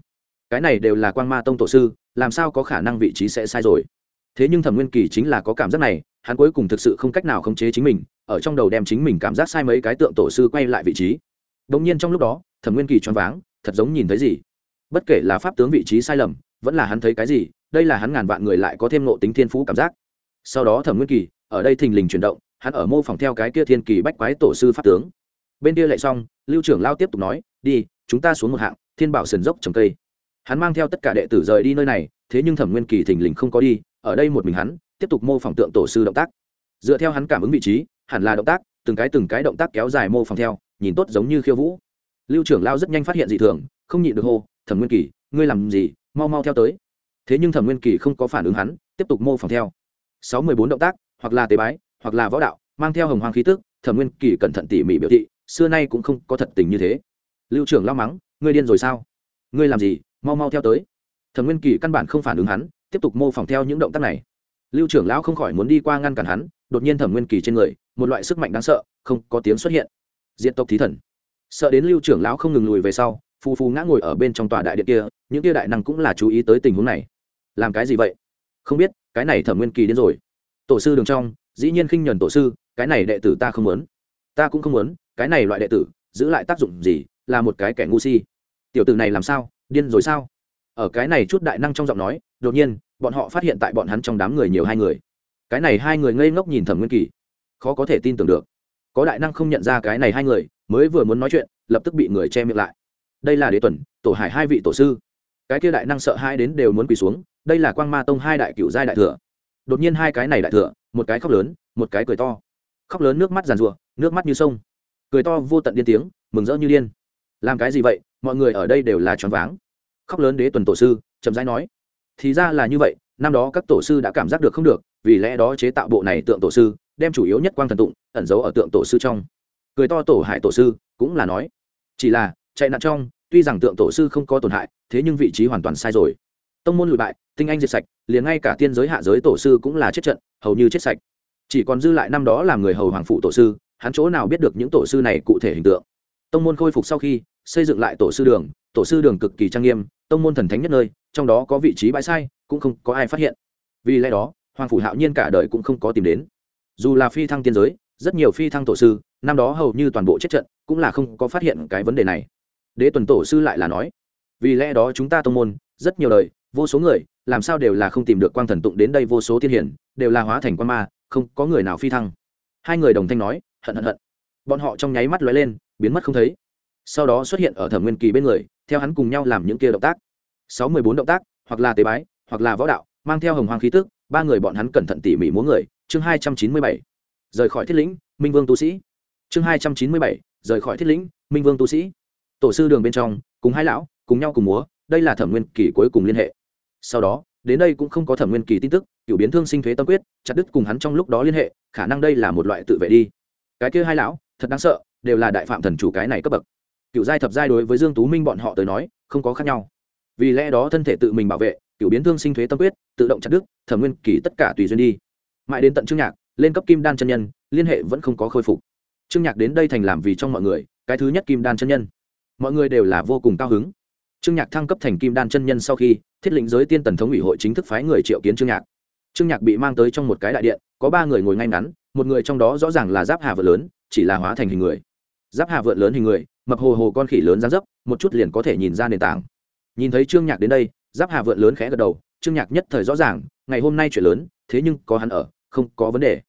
Cái này đều là quan ma tông tổ sư, làm sao có khả năng vị trí sẽ sai rồi? Thế nhưng thẩm nguyên kỳ chính là có cảm giác này, hắn cuối cùng thực sự không cách nào khống chế chính mình, ở trong đầu đem chính mình cảm giác sai mấy cái tượng tổ sư quay lại vị trí. Đ ỗ n g nhiên trong lúc đó, thẩm nguyên kỳ choáng váng, thật giống nhìn thấy gì? Bất kể là pháp tướng vị trí sai lầm, vẫn là hắn thấy cái gì, đây là hắn ngàn vạn người lại có thêm nộ tính thiên phú cảm giác. Sau đó thẩm nguyên kỳ, ở đây thình lình chuyển động, hắn ở mô phỏng theo cái kia thiên kỳ bách quái tổ sư pháp tướng. Bên kia lại xong, lưu trưởng lao tiếp tục nói, đi chúng ta xuống một hạng, thiên bảo sườn dốc trồng cây. Hắn mang theo tất cả đệ tử rời đi nơi này, thế nhưng thẩm nguyên kỳ thình lình không có đi, ở đây một mình hắn, tiếp tục mô phỏng tượng tổ sư động tác. Dựa theo hắn cảm ứng vị trí, hẳn là động tác, từng cái từng cái động tác kéo dài mô phỏng theo, nhìn tốt giống như khiêu vũ. Lưu trưởng lao rất nhanh phát hiện dị thường, không nhịn được hô, thẩm nguyên kỳ, ngươi làm gì? Mau mau theo tới. Thế nhưng thẩm nguyên kỳ không có phản ứng hắn, tiếp tục mô phỏng theo. Sáu mươi bốn động tác, hoặc là tế bái, hoặc là võ đạo, mang theo hồng hoàng khí tức, thẩm nguyên kỳ cẩn thận tỉ mỉ biểu thị, xưa nay cũng không có thật tình như thế lưu trưởng lao mắng, ngươi điên rồi sao? Ngươi làm gì? Mau mau theo tới. Thẩm nguyên kỳ căn bản không phản ứng hắn, tiếp tục mô phỏng theo những động tác này. Lưu trưởng lão không khỏi muốn đi qua ngăn cản hắn, đột nhiên thẩm nguyên kỳ trên người, một loại sức mạnh đáng sợ, không có tiếng xuất hiện. Diện tộc thí thần. Sợ đến lưu trưởng lão không ngừng lùi về sau, phù phù ngã ngồi ở bên trong tòa đại điện kia, những kia đại năng cũng là chú ý tới tình huống này. Làm cái gì vậy? Không biết, cái này thẩm nguyên kỳ đến rồi. Tổ sư đường trong, dĩ nhiên khinh nhuần tổ sư, cái này đệ tử ta không muốn. Ta cũng không muốn, cái này loại đệ tử, giữ lại tác dụng gì là một cái kẻ ngu si. Tiểu tử này làm sao? Điên rồi sao? Ở cái này chút đại năng trong giọng nói, đột nhiên, bọn họ phát hiện tại bọn hắn trong đám người nhiều hai người. Cái này hai người ngây ngốc nhìn thẩm nguyên kỳ. Khó có thể tin tưởng được. Có đại năng không nhận ra cái này hai người, mới vừa muốn nói chuyện, lập tức bị người che miệng lại. Đây là đế tuần, tổ hải hai vị tổ sư. Cái kia đại năng sợ hai đến đều muốn quỳ xuống, đây là quang ma tông hai đại cựu giai đại thừa. Đột nhiên hai cái này đại thừa, một cái khóc lớn, một cái cười to. Khóc lớn nước mắt giàn rùa nước mắt như sông. Cười to vô tận điên tiếng, mừng rỡ như điên làm cái gì vậy? Mọi người ở đây đều là choáng váng. Khóc lớn đế tuần tổ sư, chậm rãi nói. Thì ra là như vậy, năm đó các tổ sư đã cảm giác được không được, vì lẽ đó chế tạo bộ này tượng tổ sư, đem chủ yếu nhất quang thần tụng, ẩn giấu ở tượng tổ sư trong. Cười to tổ hải tổ sư, cũng là nói. Chỉ là, chạy nạn trong, tuy rằng tượng tổ sư không có tổn hại, thế nhưng vị trí hoàn toàn sai rồi. Tông môn lùi bại, tinh anh diệt sạch, liền ngay cả tiên giới hạ giới tổ sư cũng là chết trận, hầu như chết sạch. Chỉ còn dư lại năm đó làm người hầu hoàng phụ tổ sư, hắn chỗ nào biết được những tổ sư này cụ thể hình tượng? Tông môn khôi phục sau khi xây dựng lại tổ sư đường, tổ sư đường cực kỳ trang nghiêm, tông môn thần thánh nhất nơi, trong đó có vị trí bãi sai, cũng không có ai phát hiện. Vì lẽ đó, hoàng phủ hạo nhiên cả đời cũng không có tìm đến. Dù là phi thăng tiên giới, rất nhiều phi thăng tổ sư, năm đó hầu như toàn bộ chết trận, cũng là không có phát hiện cái vấn đề này. Đế tuần tổ sư lại là nói, vì lẽ đó chúng ta tông môn, rất nhiều lời vô số người, làm sao đều là không tìm được quang thần tụng đến đây vô số tiên hiển, đều là hóa thành quan ma, không có người nào phi thăng. Hai người đồng thanh nói, hận hận hận bọn họ trong nháy mắt lóe lên, biến mất không thấy. Sau đó xuất hiện ở thẩm nguyên kỳ bên người, theo hắn cùng nhau làm những kia động tác. Sáu mươi bốn động tác, hoặc là tế bái, hoặc là võ đạo, mang theo hồng hoàng khí tức, ba người bọn hắn cẩn thận tỉ mỉ múa người. Chương hai trăm chín mươi bảy. Rời khỏi thiết lĩnh, minh vương tu sĩ. Chương hai trăm chín mươi bảy. Rời khỏi thiết lĩnh, minh vương tu sĩ. Tổ sư đường bên trong, cùng hai lão, cùng nhau cùng múa, đây là thẩm nguyên kỳ cuối cùng liên hệ. Sau đó, đến đây cũng không có thẩm nguyên kỳ tin tức cựu biến thương sinh thuế tâm quyết, chặt đứt cùng hắn trong lúc đó liên hệ, khả năng đây là một loại tự vệ đi. Cái kia hai lão thật đáng sợ, đều là đại phạm thần chủ cái này cấp bậc. Cựu giai thập giai đối với dương tú minh bọn họ tới nói, không có khác nhau. Vì lẽ đó thân thể tự mình bảo vệ, cựu biến thương sinh thuế tâm quyết, tự động chặt đứt, thẩm nguyên kỳ tất cả tùy duyên đi. Mãi đến tận trương nhạc, lên cấp kim đan chân nhân, liên hệ vẫn không có khôi phục. Trương nhạc đến đây thành làm vì trong mọi người, cái thứ nhất kim đan chân nhân. Mọi người đều là vô cùng cao hứng. Trương nhạc thăng cấp thành kim đan chân nhân sau khi, thiết lĩnh giới tiên tần thống ủy hội chính thức phái người triệu kiến trương nhạc. Trương nhạc bị mang tới trong một cái đại điện, có ba người ngồi ngay ngắn, một người trong đó rõ ràng là giáp hà vợ lớn chỉ là hóa thành hình người. Giáp hà vượn lớn hình người, mập hồ hồ con khỉ lớn dán dấp, một chút liền có thể nhìn ra nền tảng. Nhìn thấy trương nhạc đến đây, giáp hà vượn lớn khẽ gật đầu, trương nhạc nhất thời rõ ràng, ngày hôm nay chuyện lớn, thế nhưng có hắn ở, không có vấn đề.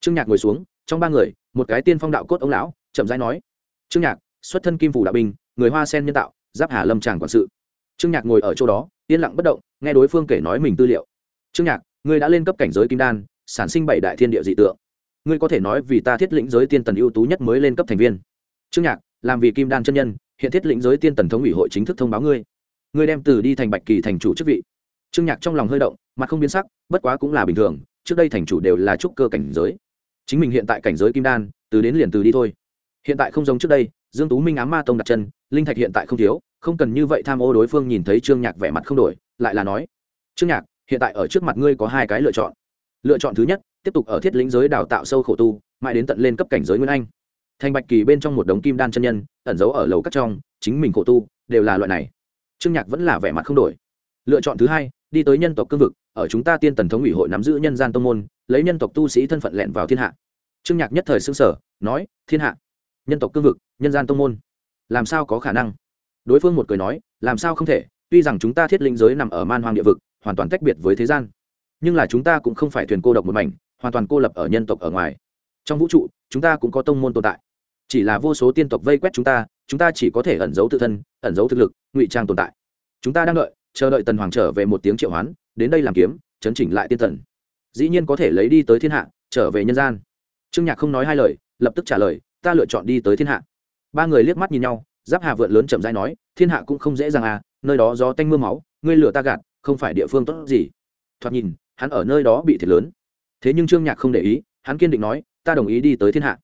Trương nhạc ngồi xuống, trong ba người, một cái tiên phong đạo cốt ông lão, chậm rãi nói, trương nhạc, xuất thân kim phủ đạo binh người hoa sen nhân tạo, giáp hà lâm tràng quản sự. Trương nhạc ngồi ở chỗ đó, yên lặng bất động, nghe đối phương kể nói mình tư liệu. Trương nhạc, ngươi đã lên cấp cảnh giới kim đan, sản sinh bảy đại thiên địa dị tượng ngươi có thể nói vì ta thiết lĩnh giới tiên tần ưu tú nhất mới lên cấp thành viên. Trương nhạc, làm vì kim đan chân nhân, hiện thiết lĩnh giới tiên tần thống ủy hội chính thức thông báo ngươi. Ngươi đem từ đi thành bạch kỳ thành chủ chức vị. Trương nhạc trong lòng hơi động, mặt không biến sắc, bất quá cũng là bình thường, trước đây thành chủ đều là trúc cơ cảnh giới. Chính mình hiện tại cảnh giới kim đan, từ đến liền từ đi thôi. Hiện tại không giống trước đây, dương tú minh ám ma tông đặt chân, linh thạch hiện tại không thiếu, không cần như vậy tham ô đối phương nhìn thấy trương nhạc vẻ mặt không đổi, lại là nói, trương nhạc, hiện tại ở trước mặt ngươi có hai cái lựa chọn. Lựa chọn thứ nhất tiếp tục ở thiết lĩnh giới đào tạo sâu khổ tu, mãi đến tận lên cấp cảnh giới nguyên anh. Thành bạch kỳ bên trong một đống kim đan chân nhân, ẩn giấu ở lầu cắt trong, chính mình khổ tu, đều là loại này. Trương nhạc vẫn là vẻ mặt không đổi. Lựa chọn thứ hai, đi tới nhân tộc cương vực, ở chúng ta tiên tần thống ủy hội nắm giữ nhân gian tông môn, lấy nhân tộc tu sĩ thân phận lẹn vào thiên hạ. Trương nhạc nhất thời xưng sở nói, thiên hạ, nhân tộc cương vực, nhân gian tông môn, làm sao có khả năng? Đối phương một cười nói, làm sao không thể, tuy rằng chúng ta thiết linh giới nằm ở man hoang địa vực, hoàn toàn tách biệt với thế gian, nhưng là chúng ta cũng không phải thuyền cô độc một mảnh hoàn toàn cô lập ở nhân tộc ở ngoài. Trong vũ trụ, chúng ta cũng có tông môn tồn tại. Chỉ là vô số tiên tộc vây quét chúng ta chúng ta chỉ có thể ẩn giấu tự thân, ẩn giấu thực lực, ngụy trang tồn tại. Chúng ta đang đợi, chờ đợi tần hoàng trở về một tiếng triệu hoán, đến đây làm kiếm, chấn chỉnh lại tiên tần dĩ nhiên có thể lấy đi tới thiên hạ, trở về nhân gian. Trương nhạc không nói hai lời, lập tức trả lời, ta lựa chọn đi tới thiên hạ. Ba người liếc mắt nhìn nhau, giáp hà vượn lớn chậm rãi nói, thiên hạ cũng không dễ dàng à nơi đó gió tanh mưa máu, ngươi lửa ta gạt, không phải địa phương tốt gì. Thoạt nhìn, hắn ở nơi đó bị thiệt lớn thế nhưng trương nhạc không để ý, hắn kiên định nói, ta đồng ý đi tới thiên hạ.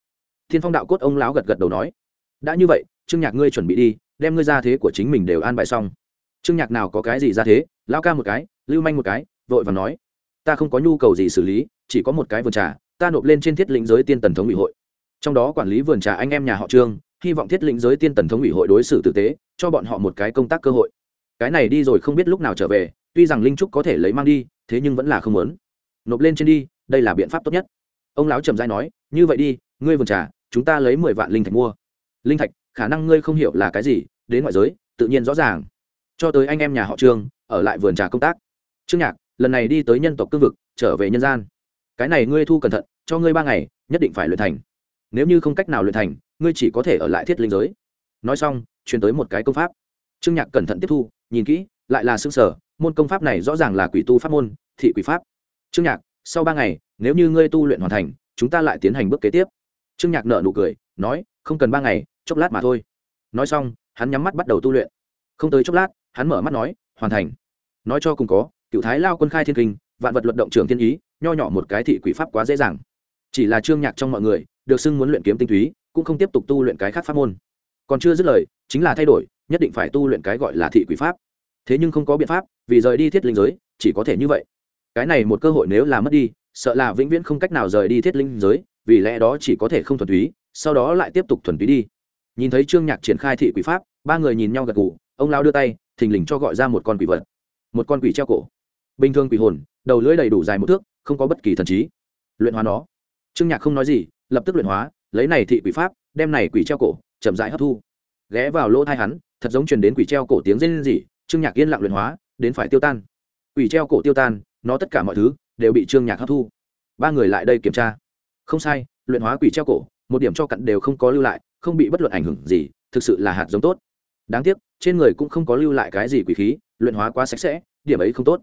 Thiên phong đạo cốt ông lão gật gật đầu nói, đã như vậy, trương nhạc ngươi chuẩn bị đi, đem ngươi ra thế của chính mình đều an bài xong. Trương nhạc nào có cái gì ra thế lao ca một cái, lưu manh một cái, vội và nói, ta không có nhu cầu gì xử lý, chỉ có một cái vườn trà, ta nộp lên trên thiết lĩnh giới tiên tần thống ủy hội. Trong đó quản lý vườn trà anh em nhà họ trương, hy vọng thiết lĩnh giới tiên tần thống ủy hội đối xử tử tế, cho bọn họ một cái công tác cơ hội. Cái này đi rồi không biết lúc nào trở về, tuy rằng linh trúc có thể lấy mang đi, thế nhưng vẫn là không muốn. Nộp lên trên đi đây là biện pháp tốt nhất. Ông lão trầm dai nói, như vậy đi, ngươi vườn trà, chúng ta lấy mười vạn linh thạch mua. Linh thạch? Khả năng ngươi không hiểu là cái gì, đến ngoại giới, tự nhiên rõ ràng. Cho tới anh em nhà họ trương, ở lại vườn trà công tác. Trương nhạc, lần này đi tới nhân tộc cương vực, trở về nhân gian. Cái này ngươi thu cẩn thận, cho ngươi ba ngày, nhất định phải luyện thành. Nếu như không cách nào luyện thành, ngươi chỉ có thể ở lại thiết linh giới. Nói xong, truyền tới một cái công pháp. Trương nhạc cẩn thận tiếp thu, nhìn kỹ, lại là xương sở, môn công pháp này rõ ràng là quỷ tu pháp môn, thị quỷ pháp. Trương nhạc sau ba ngày, nếu như ngươi tu luyện hoàn thành, chúng ta lại tiến hành bước kế tiếp. Trương nhạc nợ nụ cười, nói, không cần ba ngày, chốc lát mà thôi. Nói xong, hắn nhắm mắt bắt đầu tu luyện. Không tới chốc lát, hắn mở mắt nói, hoàn thành. Nói cho cùng có, cựu thái lao quân khai thiên kinh, vạn vật luận động trường thiên ý, nho nhỏ một cái thị quỷ pháp quá dễ dàng. Chỉ là trương nhạc trong mọi người, được xưng muốn luyện kiếm tinh túy, cũng không tiếp tục tu luyện cái khác pháp môn. Còn chưa dứt lời, chính là thay đổi, nhất định phải tu luyện cái gọi là thị quỷ pháp. Thế nhưng không có biện pháp, vì rời đi thiết linh giới, chỉ có thể như vậy cái này một cơ hội nếu là mất đi, sợ là vĩnh viễn không cách nào rời đi thiết linh giới, vì lẽ đó chỉ có thể không thuần túy, sau đó lại tiếp tục thuần túy đi. Nhìn thấy trương nhạc triển khai thị quỷ pháp, ba người nhìn nhau gật gù, ông lao đưa tay, thình lình cho gọi ra một con quỷ vật. Một con quỷ treo cổ. Bình thường quỷ hồn, đầu lưỡi đầy đủ dài một thước, không có bất kỳ thần trí. Luyện hóa nó. Trương nhạc không nói gì, lập tức luyện hóa, lấy này thị quỷ pháp, đem này quỷ treo cổ, chậm rãi hấp thu. Ghé vào lỗ thai hắn, thật giống truyền đến quỷ treo cổ tiếng rên rỉ, trương nhạc yên lặng luyện hóa, đến phải tiêu tan. Quỷ treo cổ tiêu tan nó tất cả mọi thứ đều bị trương nhạc hấp thu ba người lại đây kiểm tra không sai luyện hóa quỷ treo cổ một điểm cho cặn đều không có lưu lại không bị bất luận ảnh hưởng gì thực sự là hạt giống tốt đáng tiếc trên người cũng không có lưu lại cái gì quỷ khí luyện hóa quá sạch sẽ điểm ấy không tốt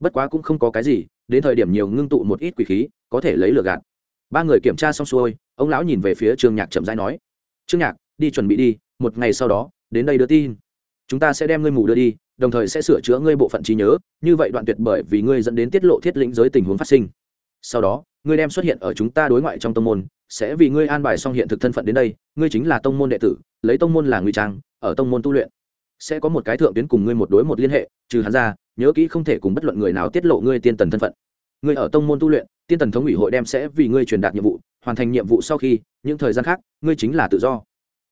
bất quá cũng không có cái gì đến thời điểm nhiều ngưng tụ một ít quỷ khí có thể lấy lừa gạt ba người kiểm tra xong xuôi ông lão nhìn về phía trương nhạc chậm rãi nói trương nhạc đi chuẩn bị đi một ngày sau đó đến đây đưa tin chúng ta sẽ đem ngươi mù đưa đi đồng thời sẽ sửa chữa ngươi bộ phận trí nhớ, như vậy đoạn tuyệt bởi vì ngươi dẫn đến tiết lộ thiết lĩnh giới tình huống phát sinh. Sau đó, ngươi đem xuất hiện ở chúng ta đối ngoại trong tông môn, sẽ vì ngươi an bài xong hiện thực thân phận đến đây, ngươi chính là tông môn đệ tử, lấy tông môn là nguy trang, ở tông môn tu luyện. Sẽ có một cái thượng tuyến cùng ngươi một đối một liên hệ, trừ hắn ra, nhớ kỹ không thể cùng bất luận người nào tiết lộ ngươi tiên tần thân phận. Ngươi ở tông môn tu luyện, tiên tần thống ủy hội đem sẽ vì ngươi truyền đạt nhiệm vụ, hoàn thành nhiệm vụ sau khi, những thời gian khác, ngươi chính là tự do.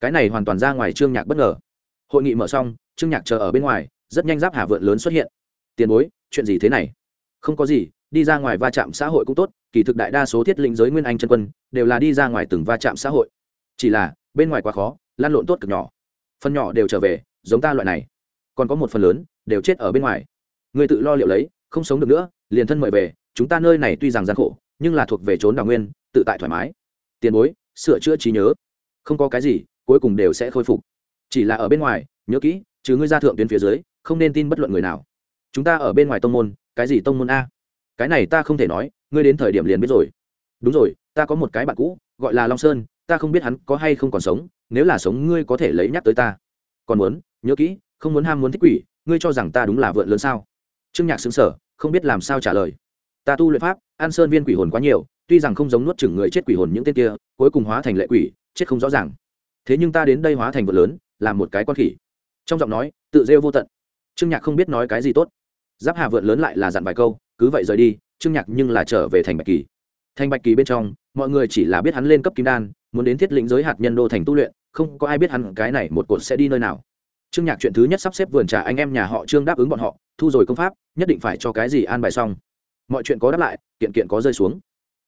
Cái này hoàn toàn ra ngoài trương nhạc bất ngờ. Hội nghị mở xong, trương nhạc chờ ở bên ngoài rất nhanh giáp hà vượn lớn xuất hiện. Tiền bối, chuyện gì thế này? Không có gì, đi ra ngoài va chạm xã hội cũng tốt, kỳ thực đại đa số thiết lĩnh giới nguyên anh chân quân đều là đi ra ngoài từng va chạm xã hội. Chỉ là, bên ngoài quá khó lan lộn tốt cực nhỏ. Phần nhỏ đều trở về, giống ta loại này. Còn có một phần lớn, đều chết ở bên ngoài. Người tự lo liệu lấy, không sống được nữa, liền thân mời về, chúng ta nơi này tuy rằng gian khổ, nhưng là thuộc về trốn đào nguyên, tự tại thoải mái. Tiền bối, sửa chữa trí nhớ. Không có cái gì, cuối cùng đều sẽ khôi phục. Chỉ là ở bên ngoài, nhớ kỹ chứ ngươi ra thượng tuyến phía dưới không nên tin bất luận người nào. Chúng ta ở bên ngoài tông môn, cái gì tông môn a? Cái này ta không thể nói, ngươi đến thời điểm liền biết rồi. Đúng rồi, ta có một cái bạn cũ, gọi là long sơn, ta không biết hắn có hay không còn sống, nếu là sống ngươi có thể lấy nhắc tới ta. Còn muốn, nhớ kỹ, không muốn ham muốn thích quỷ, ngươi cho rằng ta đúng là vượn lớn sao? Trương nhạc xứng sở không biết làm sao trả lời. Ta tu luyện pháp an sơn viên quỷ hồn quá nhiều, tuy rằng không giống nuốt chửng người chết quỷ hồn những tên kia, cuối cùng hóa thành lệ quỷ, chết không rõ ràng. Thế nhưng ta đến đây hóa thành vượn lớn làm một cái con khỉ. Trong giọng nói, tự rêu vô tận trương nhạc không biết nói cái gì tốt. Giáp hà vượn lớn lại là dặn vài câu, cứ vậy rời đi, trương nhạc nhưng là trở về thành bạch kỳ. Thành bạch kỳ bên trong, mọi người chỉ là biết hắn lên cấp kim đan, muốn đến thiết lĩnh giới hạt nhân đô thành tu luyện, không có ai biết hắn cái này một cột sẽ đi nơi nào. Trương nhạc chuyện thứ nhất sắp xếp vườn trà anh em nhà họ trương đáp ứng bọn họ, thu rồi công pháp, nhất định phải cho cái gì an bài xong. Mọi chuyện có đáp lại, kiện kiện có rơi xuống.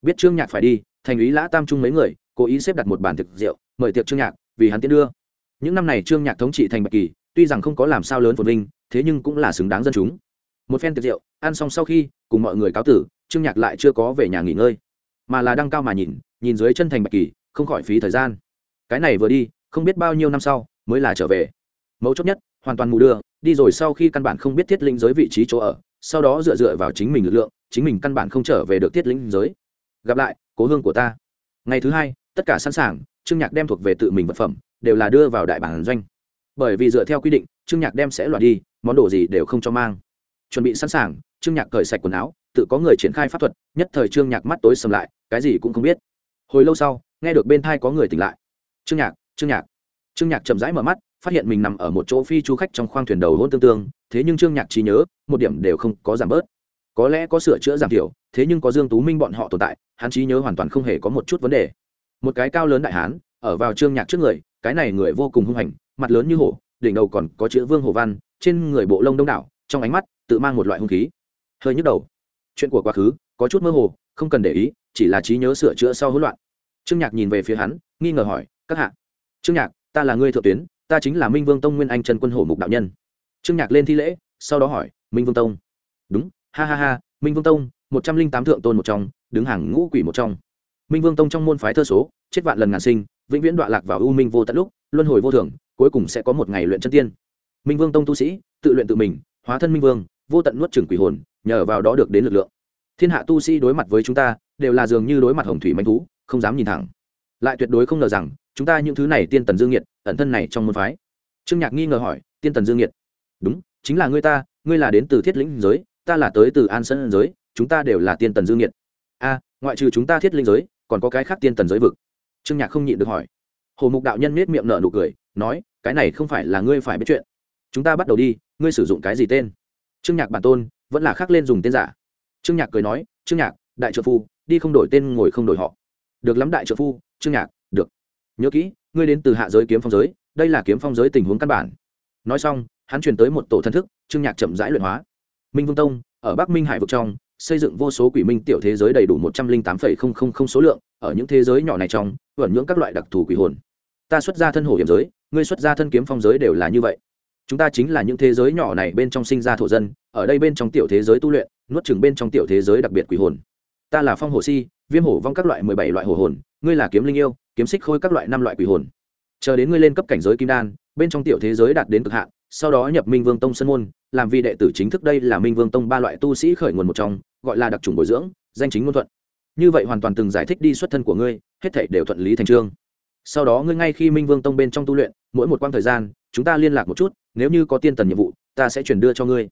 Biết trương nhạc phải đi, thành ý lã tam trung mấy người, cố ý xếp đặt một bàn thực rượu, mời tiệc trương nhạc, vì hắn tiến đưa. Những năm này trương nhạc thống trị thành bạch kỳ tuy rằng không có làm sao lớn phồn vinh, thế nhưng cũng là xứng đáng dân chúng. Một phen tiệc rượu, ăn xong sau khi, cùng mọi người cáo tử, trương nhạc lại chưa có về nhà nghỉ ngơi, mà là đăng cao mà nhìn nhìn dưới chân thành bạch kỳ, không khỏi phí thời gian. Cái này vừa đi, không biết bao nhiêu năm sau, mới là trở về. Mấu chốt nhất, hoàn toàn mù đưa, đi rồi sau khi căn bản không biết thiết linh giới vị trí chỗ ở, sau đó dựa dựa vào chính mình lực lượng, chính mình căn bản không trở về được thiết linh giới. Gặp lại, cố hương của ta. Ngày thứ hai, tất cả sẵn sàng, trương nhạc đem thuộc về tự mình vật phẩm, đều là đưa vào đại bản doanh bởi vì dựa theo quy định, trương nhạc đem sẽ loại đi, món đồ gì đều không cho mang. Chuẩn bị sẵn sàng, trương nhạc cởi sạch quần áo, tự có người triển khai pháp thuật, nhất thời trương nhạc mắt tối sầm lại, cái gì cũng không biết. Hồi lâu sau, nghe được bên thai có người tỉnh lại. Trương nhạc trương nhạc. Trương nhạc chậm rãi mở mắt, phát hiện mình nằm ở một chỗ phi chu khách trong khoang thuyền đầu hôn tương tương, thế nhưng trương nhạc trí nhớ, một điểm đều không có giảm bớt. Có lẽ có sửa chữa giảm thiểu, thế nhưng có dương tú minh bọn họ tồn tại, hắn trí nhớ hoàn toàn không hề có một chút vấn đề. Một cái cao lớn đại hán, ở vào trương nhạc trước người, cái này người vô cùng hung hành mặt lớn như hổ, đỉnh đầu còn có chữ vương hồ văn, trên người bộ lông đông đảo, trong ánh mắt tự mang một loại hung khí. Hơi nhức đầu. Chuyện của quá khứ, có chút mơ hồ, không cần để ý, chỉ là trí nhớ sửa chữa sau hỗn loạn. Trương nhạc nhìn về phía hắn, nghi ngờ hỏi, các hạ, trương nhạc, ta là người thượng tuyến, ta chính là minh vương tông nguyên anh trần quân hổ mục đạo nhân. Trương nhạc lên thi lễ, sau đó hỏi, minh vương tông? Đúng, ha ha ha, minh vương tông, một trăm linh tám thượng tôn một trong, đứng hàng ngũ quỷ một trong. Minh vương tông trong môn phái thơ số, chết vạn lần ngàn sinh, vĩnh viễn đoạn lạc vào u minh vô tận lúc, luân hồi vô thường cuối cùng sẽ có một ngày luyện chân tiên. Minh vương tông tu sĩ, tự luyện tự mình, hóa thân minh vương, vô tận nuốt trừng quỷ hồn, nhờ vào đó được đến lực lượng. Thiên hạ tu sĩ đối mặt với chúng ta, đều là dường như đối mặt hồng thủy manh thú, không dám nhìn thẳng. Lại tuyệt đối không ngờ rằng, chúng ta những thứ này tiên tần dương nhiệt ẩn thân này trong môn phái. Trương nhạc nghi ngờ hỏi, tiên tần dương nhiệt đúng, chính là ngươi ta, ngươi là đến từ thiết lĩnh giới, ta là tới từ an sơn giới, chúng ta đều là tiên tần dương nhiệt a, ngoại trừ chúng ta thiết linh giới, còn có cái khác tiên tần giới vực? Trương nhạc không nhịn được hỏi hồ mục đạo nhân nết miệng nở nụ cười, nói, cái này không phải là ngươi phải biết chuyện. Chúng ta bắt đầu đi, ngươi sử dụng cái gì tên? Trương nhạc bản tôn vẫn là khác lên dùng tên giả. Trương nhạc cười nói, trương nhạc, đại trợ phu, đi không đổi tên ngồi không đổi họ. Được lắm đại trợ phu, trương nhạc, được. Nhớ kỹ, ngươi đến từ hạ giới kiếm phong giới, đây là kiếm phong giới tình huống căn bản. Nói xong, hắn truyền tới một tổ thân thức, trương nhạc chậm rãi luyện hóa. Minh vương tông, ở bắc minh hải vực trong, xây dựng vô số quỷ minh tiểu thế giới đầy đủ một trăm linh tám phẩy không không không số lượng, ở những thế giới nhỏ này trong vẩn nhưỡng các loại đặc thù quỷ hồn. Ta xuất ra thân hổ hiểm giới, ngươi xuất ra thân kiếm phong giới đều là như vậy. Chúng ta chính là những thế giới nhỏ này bên trong sinh ra thổ dân, ở đây bên trong tiểu thế giới tu luyện, nuốt chừng bên trong tiểu thế giới đặc biệt quỷ hồn. Ta là phong hồ si, viêm hổ vong các loại mười bảy loại hổ hồn, ngươi là kiếm linh yêu, kiếm xích khôi các loại năm loại quỷ hồn. Chờ đến ngươi lên cấp cảnh giới kim đan, bên trong tiểu thế giới đạt đến cực hạn, sau đó nhập minh vương tông sân môn, làm vì đệ tử chính thức đây là minh vương tông ba loại tu sĩ khởi nguồn một trong, gọi là đặc trùng bồi dưỡng, danh chính ngôn thuận như vậy hoàn toàn từng giải thích đi xuất thân của ngươi, hết thể đều thuận lý thành trương. Sau đó ngươi ngay khi minh vương tông bên trong tu luyện, mỗi một quãng thời gian, chúng ta liên lạc một chút, nếu như có tiên tần nhiệm vụ, ta sẽ chuyển đưa cho ngươi.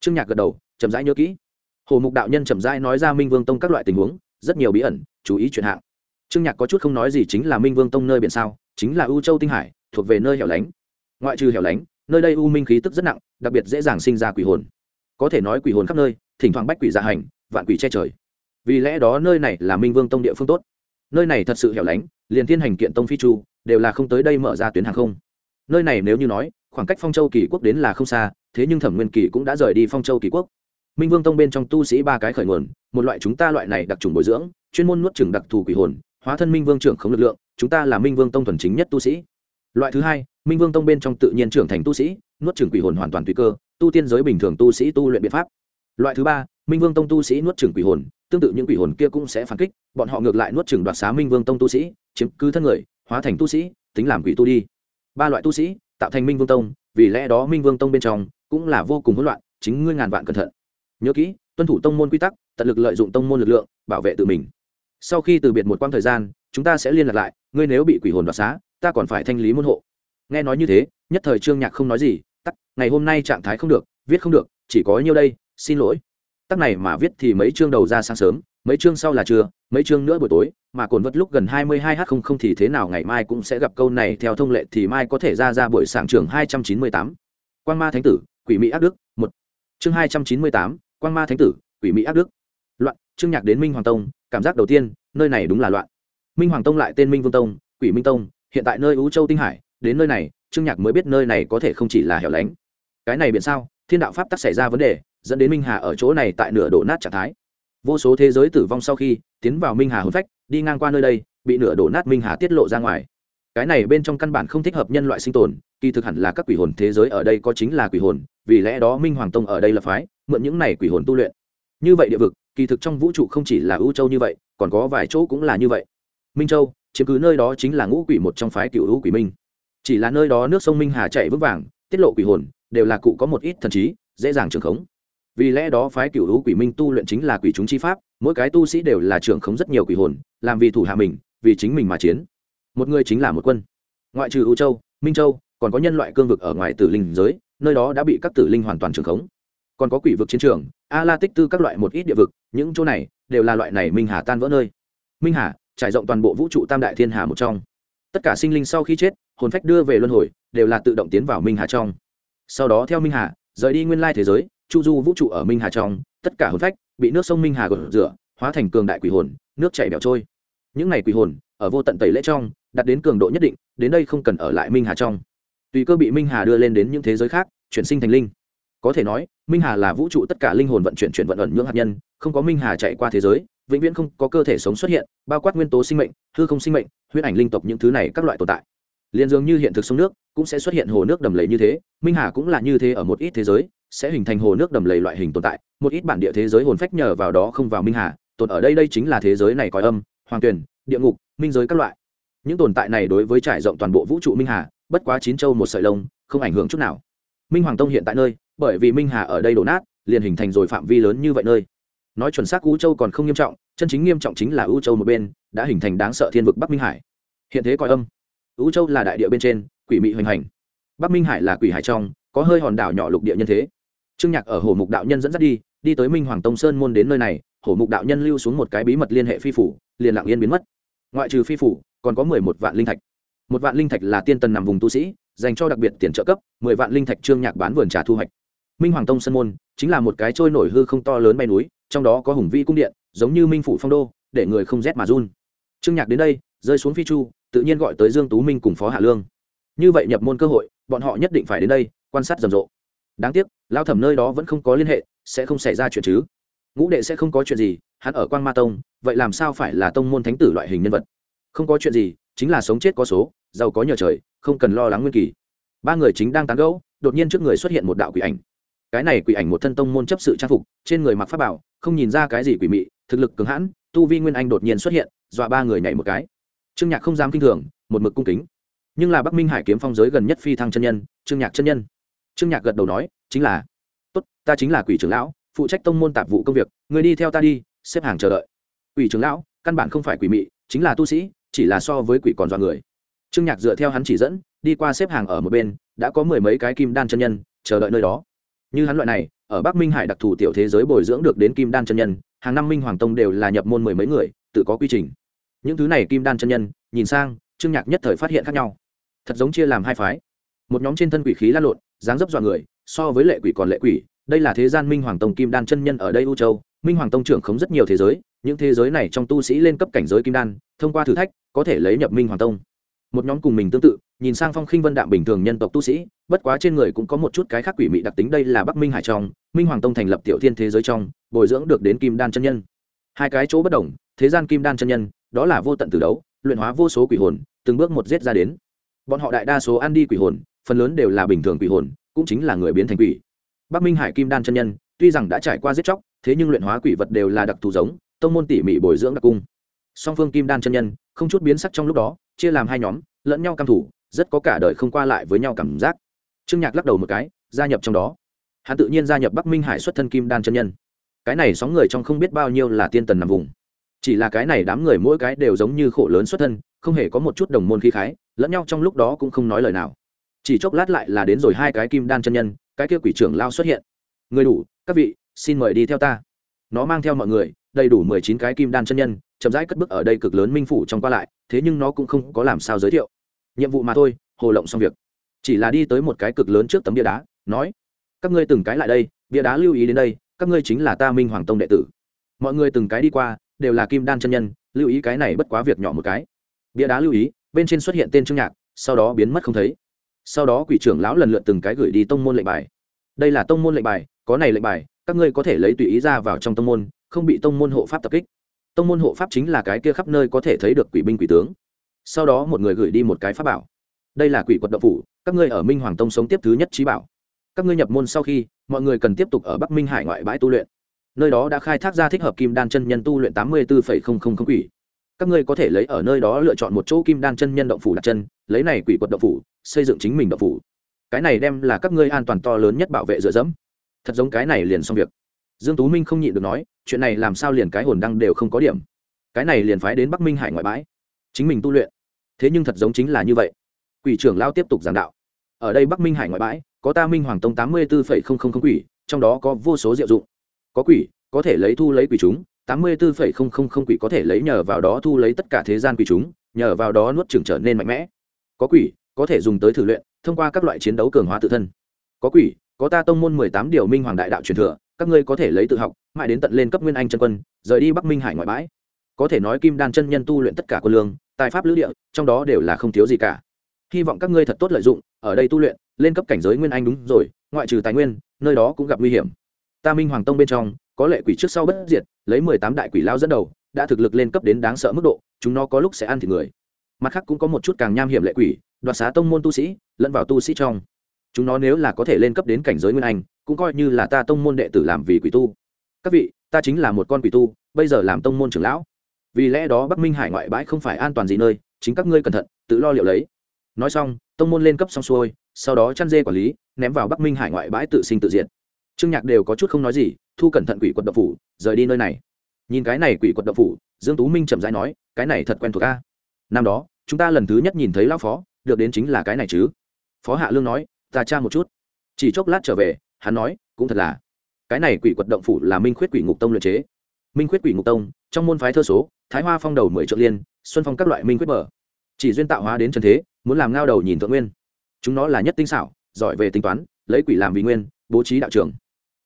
Trương nhạc gật đầu, chậm rãi nhớ kỹ. Hồ mục đạo nhân chậm rãi nói ra minh vương tông các loại tình huống, rất nhiều bí ẩn, chú ý chuyện hạng. Trương nhạc có chút không nói gì chính là minh vương tông nơi biển sao, chính là u châu tinh hải, thuộc về nơi hẻo lánh. Ngoại trừ hẻo lánh, nơi đây u minh khí tức rất nặng, đặc biệt dễ dàng sinh ra quỷ hồn. Có thể nói quỷ hồn khắp nơi, thỉnh thoảng bách quỷ dạ hành, vạn quỷ che trời vì lẽ đó nơi này là minh vương tông địa phương tốt. Nơi này thật sự hẻo lánh, liền thiên hành kiện tông phi chu đều là không tới đây mở ra tuyến hàng không. Nơi này nếu như nói, khoảng cách phong châu kỳ quốc đến là không xa, thế nhưng thẩm nguyên kỳ cũng đã rời đi phong châu kỳ quốc. Minh vương tông bên trong tu sĩ ba cái khởi nguồn, một loại chúng ta loại này đặc trùng bồi dưỡng, chuyên môn nuốt trừng đặc thù quỷ hồn, hóa thân minh vương trưởng không lực lượng, chúng ta là minh vương tông thuần chính nhất tu sĩ. Loại thứ hai, minh vương tông bên trong tự nhiên trưởng thành tu sĩ, nuốt trừng quỷ hồn hoàn toàn tùy cơ, tu tiên giới bình thường tu sĩ tu luyện biện pháp loại thứ ba, minh vương tông tu sĩ nuốt trừng quỷ hồn, tương tự những quỷ hồn kia cũng sẽ phản kích, bọn họ ngược lại nuốt trừng đoạt xá minh vương tông tu sĩ, chiếm cứ thân người, hóa thành tu sĩ, tính làm quỷ tu đi. Ba loại tu sĩ, tạo thành minh vương tông, vì lẽ đó minh vương tông bên trong cũng là vô cùng hỗn loạn, chính ngươi ngàn vạn cẩn thận. Nhớ kỹ, tuân thủ tông môn quy tắc, tận lực lợi dụng tông môn lực lượng, bảo vệ tự mình. Sau khi từ biệt một quãng thời gian, chúng ta sẽ liên lạc lại, ngươi nếu bị quỷ hồn đoạt xá, ta còn phải thanh lý môn hộ. Nghe nói như thế, nhất thời trương nhạc không nói gì, tắc, ngày hôm nay trạng thái không được, viết không được, chỉ có nhiêu đây xin lỗi. Tắc này mà viết thì mấy chương đầu ra sáng sớm, mấy chương sau là trưa, mấy chương nữa buổi tối, mà cồn vật lúc gần hai mươi hai h không không thì thế nào ngày mai cũng sẽ gặp câu này. Theo thông lệ thì mai có thể ra ra buổi sáng trường hai trăm chín mươi tám. Quan ma thánh tử, quỷ mỹ ác đức, một. Chương hai trăm chín mươi tám quan ma thánh tử, quỷ mỹ ác đức. Loạn, chương nhạc đến minh hoàng tông, cảm giác đầu tiên, nơi này đúng là loạn. Minh hoàng tông lại tên minh vương tông, quỷ minh tông, hiện tại nơi ú châu tinh hải, đến nơi này trương nhạc mới biết nơi này có thể không chỉ là hẻo lánh. Cái này biện sao? Thiên đạo pháp tắc xảy ra vấn đề dẫn đến minh hà ở chỗ này tại nửa đổ nát trạng thái. Vô số thế giới tử vong sau khi, tiến vào minh hà hôn phách, đi ngang qua nơi đây, bị nửa đổ nát minh hà tiết lộ ra ngoài. Cái này bên trong căn bản không thích hợp nhân loại sinh tồn, kỳ thực hẳn là các quỷ hồn thế giới ở đây có chính là quỷ hồn, vì lẽ đó minh hoàng tông ở đây là phái, mượn những này quỷ hồn tu luyện. Như vậy địa vực, kỳ thực trong vũ trụ không chỉ là ưu châu như vậy, còn có vài chỗ cũng là như vậy. Minh châu, chiếm cứ nơi đó chính là ngũ quỷ một trong phái cựu hữu quỷ minh. Chỉ là nơi đó nước sông minh hà chạy vững vàng, tiết lộ quỷ hồn, đều là cụ có một ít thần trí, dễ dàng trường khống vì lẽ đó phái cựu hữu quỷ minh tu luyện chính là quỷ chúng chi pháp, mỗi cái tu sĩ đều là trưởng khống rất nhiều quỷ hồn, làm vì thủ hạ mình, vì chính mình mà chiến. Một người chính là một quân. Ngoại trừ ưu châu, minh châu, còn có nhân loại cương vực ở ngoài tử linh giới, nơi đó đã bị các tử linh hoàn toàn trưởng khống. Còn có quỷ vực chiến trường, a la tích tư các loại một ít địa vực, những chỗ này đều là loại này minh hà tan vỡ nơi. Minh hà, trải rộng toàn bộ vũ trụ tam đại thiên hà một trong. Tất cả sinh linh sau khi chết, hồn phách đưa về luân hồi, đều là tự động tiến vào minh hà trong. Sau đó theo minh hà, rời đi nguyên lai thế giới chu du vũ trụ ở minh hà trong, tất cả hồn phách bị nước sông minh hà gột rửa, hóa thành cường đại quỷ hồn, nước chảy bẻo trôi. Những này quỷ hồn ở vô tận tẩy lễ trong, đạt đến cường độ nhất định, đến đây không cần ở lại minh hà trong. Tùy cơ bị minh hà đưa lên đến những thế giới khác, chuyển sinh thành linh. Có thể nói, minh hà là vũ trụ tất cả linh hồn vận chuyển chuyển vận ẩn nhưỡng hạt nhân, không có minh hà chạy qua thế giới, vĩnh viễn không có cơ thể sống xuất hiện, bao quát nguyên tố sinh mệnh, hư không sinh mệnh, huyết ảnh linh tộc những thứ này các loại tồn tại. Liền dường như hiện thực sông nước cũng sẽ xuất hiện hồ nước đầm lầy như thế, minh hà cũng là như thế ở một ít thế giới sẽ hình thành hồ nước đầm lầy loại hình tồn tại. Một ít bản địa thế giới hồn phách nhờ vào đó không vào minh hà, tồn ở đây đây chính là thế giới này coi âm, hoàng tuyển, địa ngục, minh giới các loại. Những tồn tại này đối với trải rộng toàn bộ vũ trụ minh hà, bất quá chín châu một sợi lông, không ảnh hưởng chút nào. Minh hoàng tông hiện tại nơi, bởi vì minh hà ở đây đổ nát, liền hình thành rồi phạm vi lớn như vậy nơi. Nói chuẩn xác u châu còn không nghiêm trọng, chân chính nghiêm trọng chính là u châu một bên, đã hình thành đáng sợ thiên vực bắc minh hải. Hiện thế coi âm, u châu là đại địa bên trên, quỷ mị hoành hành. Bắc minh hải là quỷ hải trong, có hơi hòn đảo nhỏ lục địa nhân thế trương nhạc ở hồ mục đạo nhân dẫn dắt đi đi tới minh hoàng tông sơn môn đến nơi này, hồ mục đạo nhân lưu xuống một cái bí mật liên hệ phi phủ, liền lặng yên biến mất. Ngoại trừ phi phủ, còn có mười một vạn linh thạch. Một vạn linh thạch là tiên tần nằm vùng tu sĩ, dành cho đặc biệt tiền trợ cấp, mười vạn linh thạch trương nhạc bán vườn trà thu hoạch. Minh hoàng tông sơn môn chính là một cái trôi nổi hư không to lớn bay núi, trong đó có hùng vi cung điện, giống như minh phủ phong đô, để người không rét mà run. Trương nhạc đến đây, rơi xuống phi chu, tự nhiên gọi tới dương tú minh cùng phó hạ lương. Như vậy nhập môn cơ hội, bọn họ nhất định phải đến đây, quan sát rầm rộ đáng tiếc, lao thẩm nơi đó vẫn không có liên hệ, sẽ không xảy ra chuyện chứ. Ngũ đệ sẽ không có chuyện gì, hắn ở quan ma tông, vậy làm sao phải là tông môn thánh tử loại hình nhân vật? Không có chuyện gì, chính là sống chết có số, giàu có nhờ trời, không cần lo lắng nguyên kỳ. Ba người chính đang tán gẫu, đột nhiên trước người xuất hiện một đạo quỷ ảnh. Cái này quỷ ảnh một thân tông môn chấp sự trang phục, trên người mặc pháp bảo, không nhìn ra cái gì quỷ mị, thực lực cứng hãn, tu vi nguyên anh đột nhiên xuất hiện, dọa ba người nhảy một cái. Trương nhạc không dám kinh thường, một mực cung kính. Nhưng là bắc minh hải kiếm phong giới gần nhất phi thăng chân nhân, trương nhạc chân nhân trương nhạc gật đầu nói, chính là, tốt, ta chính là quỷ trưởng lão, phụ trách tông môn tạp vụ công việc người đi theo ta đi, xếp hàng chờ đợi. Quỷ trưởng lão, căn bản không phải quỷ mị, chính là tu sĩ, chỉ là so với quỷ còn dọa người. Trương nhạc dựa theo hắn chỉ dẫn, đi qua xếp hàng ở một bên, đã có mười mấy cái kim đan chân nhân, chờ đợi nơi đó. Như hắn loại này, ở bắc minh hải đặc thù tiểu thế giới bồi dưỡng được đến kim đan chân nhân, hàng năm minh hoàng tông đều là nhập môn mười mấy người, tự có quy trình. Những thứ này kim đan chân nhân, nhìn sang, trương nhạc nhất thời phát hiện khác nhau. Thật giống chia làm hai phái. Một nhóm trên thân quỷ khí lan lộn dáng dấp dọa người, so với lệ quỷ còn lệ quỷ. Đây là thế gian minh hoàng tông kim đan chân nhân ở đây u châu. Minh hoàng tông trưởng khống rất nhiều thế giới, những thế giới này trong tu sĩ lên cấp cảnh giới kim đan, thông qua thử thách, có thể lấy nhập minh hoàng tông. Một nhóm cùng mình tương tự, nhìn sang phong khinh vân đạm bình thường nhân tộc tu sĩ, bất quá trên người cũng có một chút cái khác quỷ mị đặc tính đây là bắc minh hải trong, minh hoàng tông thành lập tiểu thiên thế giới trong, bồi dưỡng được đến kim đan chân nhân. Hai cái chỗ bất đồng, thế gian kim đan chân nhân, đó là vô tận từ đấu, luyện hóa vô số quỷ hồn, từng bước một giết ra đến. Bọn họ đại đa số ăn đi quỷ hồn phần lớn đều là bình thường quỷ hồn, cũng chính là người biến thành quỷ. Bắc minh hải kim đan chân nhân, tuy rằng đã trải qua giết chóc, thế nhưng luyện hóa quỷ vật đều là đặc thù giống, tông môn tỉ mỉ bồi dưỡng đặc cung. Song phương kim đan chân nhân, không chút biến sắc trong lúc đó, chia làm hai nhóm, lẫn nhau cam thủ, rất có cả đời không qua lại với nhau cảm giác. Trương nhạc lắc đầu một cái, gia nhập trong đó. Hắn tự nhiên gia nhập bắc minh hải xuất thân kim đan chân nhân. Cái này sóng người trong không biết bao nhiêu là tiên tần nằm vùng. Chỉ là cái này đám người mỗi cái đều giống như khổ lớn xuất thân, không hề có một chút đồng môn khí khái, lẫn nhau trong lúc đó cũng không nói lời nào chỉ chốc lát lại là đến rồi hai cái kim đan chân nhân, cái kia quỷ trưởng lao xuất hiện. Người đủ, các vị, xin mời đi theo ta. Nó mang theo mọi người, đầy đủ mười chín cái kim đan chân nhân, chậm rãi cất bước ở đây cực lớn minh phủ trong qua lại, thế nhưng nó cũng không có làm sao giới thiệu. Nhiệm vụ mà thôi, hồ lộng xong việc. Chỉ là đi tới một cái cực lớn trước tấm bia đá, nói, các ngươi từng cái lại đây, bia đá lưu ý đến đây, các ngươi chính là ta minh hoàng tông đệ tử. Mọi người từng cái đi qua, đều là kim đan chân nhân, lưu ý cái này bất quá việc nhỏ một cái. Bia đá lưu ý, bên trên xuất hiện tên trương nhạc, sau đó biến mất không thấy sau đó quỷ trưởng lão lần lượt từng cái gửi đi tông môn lệnh bài. Đây là tông môn lệnh bài, có này lệnh bài, các ngươi có thể lấy tùy ý ra vào trong tông môn, không bị tông môn hộ pháp tập kích. Tông môn hộ pháp chính là cái kia khắp nơi có thể thấy được quỷ binh quỷ tướng. Sau đó một người gửi đi một cái pháp bảo. Đây là quỷ quật động phủ, các ngươi ở minh hoàng tông sống tiếp thứ nhất trí bảo. Các ngươi nhập môn sau khi, mọi người cần tiếp tục ở bắc minh hải ngoại bãi tu luyện. Nơi đó đã khai thác ra thích hợp kim đan chân nhân tu luyện tám mươi bốn quỷ. Các ngươi có thể lấy ở nơi đó lựa chọn một chỗ kim đan chân nhân động phủ đặt chân lấy này quỷ quật động phủ, xây dựng chính mình động phủ. Cái này đem là các ngươi an toàn to lớn nhất bảo vệ dựa dẫm. Thật giống cái này liền xong việc. Dương tú minh không nhịn được nói, chuyện này làm sao liền cái hồn đăng đều không có điểm. Cái này liền phái đến bắc minh hải ngoại bãi. Chính mình tu luyện. Thế nhưng thật giống chính là như vậy. Quỷ trưởng lao tiếp tục giảng đạo. Ở đây bắc minh hải ngoại bãi, có ta minh hoàng tông tám mươi bốn quỷ, trong đó có vô số diệu dụng. Có quỷ, có thể lấy thu lấy quỷ chúng, tám mươi bốn quỷ có thể lấy nhờ vào đó thu lấy tất cả thế gian quỷ chúng, nhờ vào đó nuốt trưởng trở nên mạnh mẽ có quỷ, có thể dùng tới thử luyện, thông qua các loại chiến đấu cường hóa tự thân. Có quỷ, có ta tông môn mười tám điều minh hoàng đại đạo truyền thừa, các ngươi có thể lấy tự học, mãi đến tận lên cấp nguyên anh chân quân, rời đi bắc minh hải ngoại bãi. Có thể nói kim đan chân nhân tu luyện tất cả quân lương, tài pháp lữ địa, trong đó đều là không thiếu gì cả. Hy vọng các ngươi thật tốt lợi dụng, ở đây tu luyện, lên cấp cảnh giới nguyên anh đúng rồi, ngoại trừ tài nguyên, nơi đó cũng gặp nguy hiểm. Ta minh hoàng tông bên trong, có lệ quỷ trước sau bất diệt, lấy mười tám đại quỷ lao dẫn đầu, đã thực lực lên cấp đến đáng sợ mức độ, chúng nó có lúc sẽ ăn thịt người mặt khác cũng có một chút càng nham hiểm lệ quỷ, đoạt xá tông môn tu sĩ, lẫn vào tu sĩ trong. Chúng nó nếu là có thể lên cấp đến cảnh giới nguyên anh, cũng coi như là ta tông môn đệ tử làm vì quỷ tu. Các vị, ta chính là một con quỷ tu, bây giờ làm tông môn trưởng lão. Vì lẽ đó bắc minh hải ngoại bãi không phải an toàn gì nơi, chính các ngươi cẩn thận, tự lo liệu lấy. Nói xong, tông môn lên cấp xong xuôi, sau đó chăn dê quản lý, ném vào bắc minh hải ngoại bãi tự sinh tự diệt. Trương nhạc đều có chút không nói gì, thu cẩn thận quỷ quật độc phủ, rời đi nơi này. Nhìn cái này quỷ quật độc phủ, dương tú minh chậm rãi nói, cái này thật quen thuộc a năm đó, chúng ta lần thứ nhất nhìn thấy lão phó, được đến chính là cái này chứ. Phó hạ lương nói, ta tra một chút. Chỉ chốc lát trở về, hắn nói, cũng thật là. Cái này quỷ quật động phủ là minh khuyết quỷ ngục tông luyện chế. Minh khuyết quỷ ngục tông, trong môn phái thơ số, thái hoa phong đầu mười trợ liên, xuân phong các loại minh khuyết mở chỉ duyên tạo hóa đến trần thế, muốn làm ngao đầu nhìn thượng nguyên. Chúng nó là nhất tinh xảo, giỏi về tính toán, lấy quỷ làm vì nguyên, bố trí đạo trường.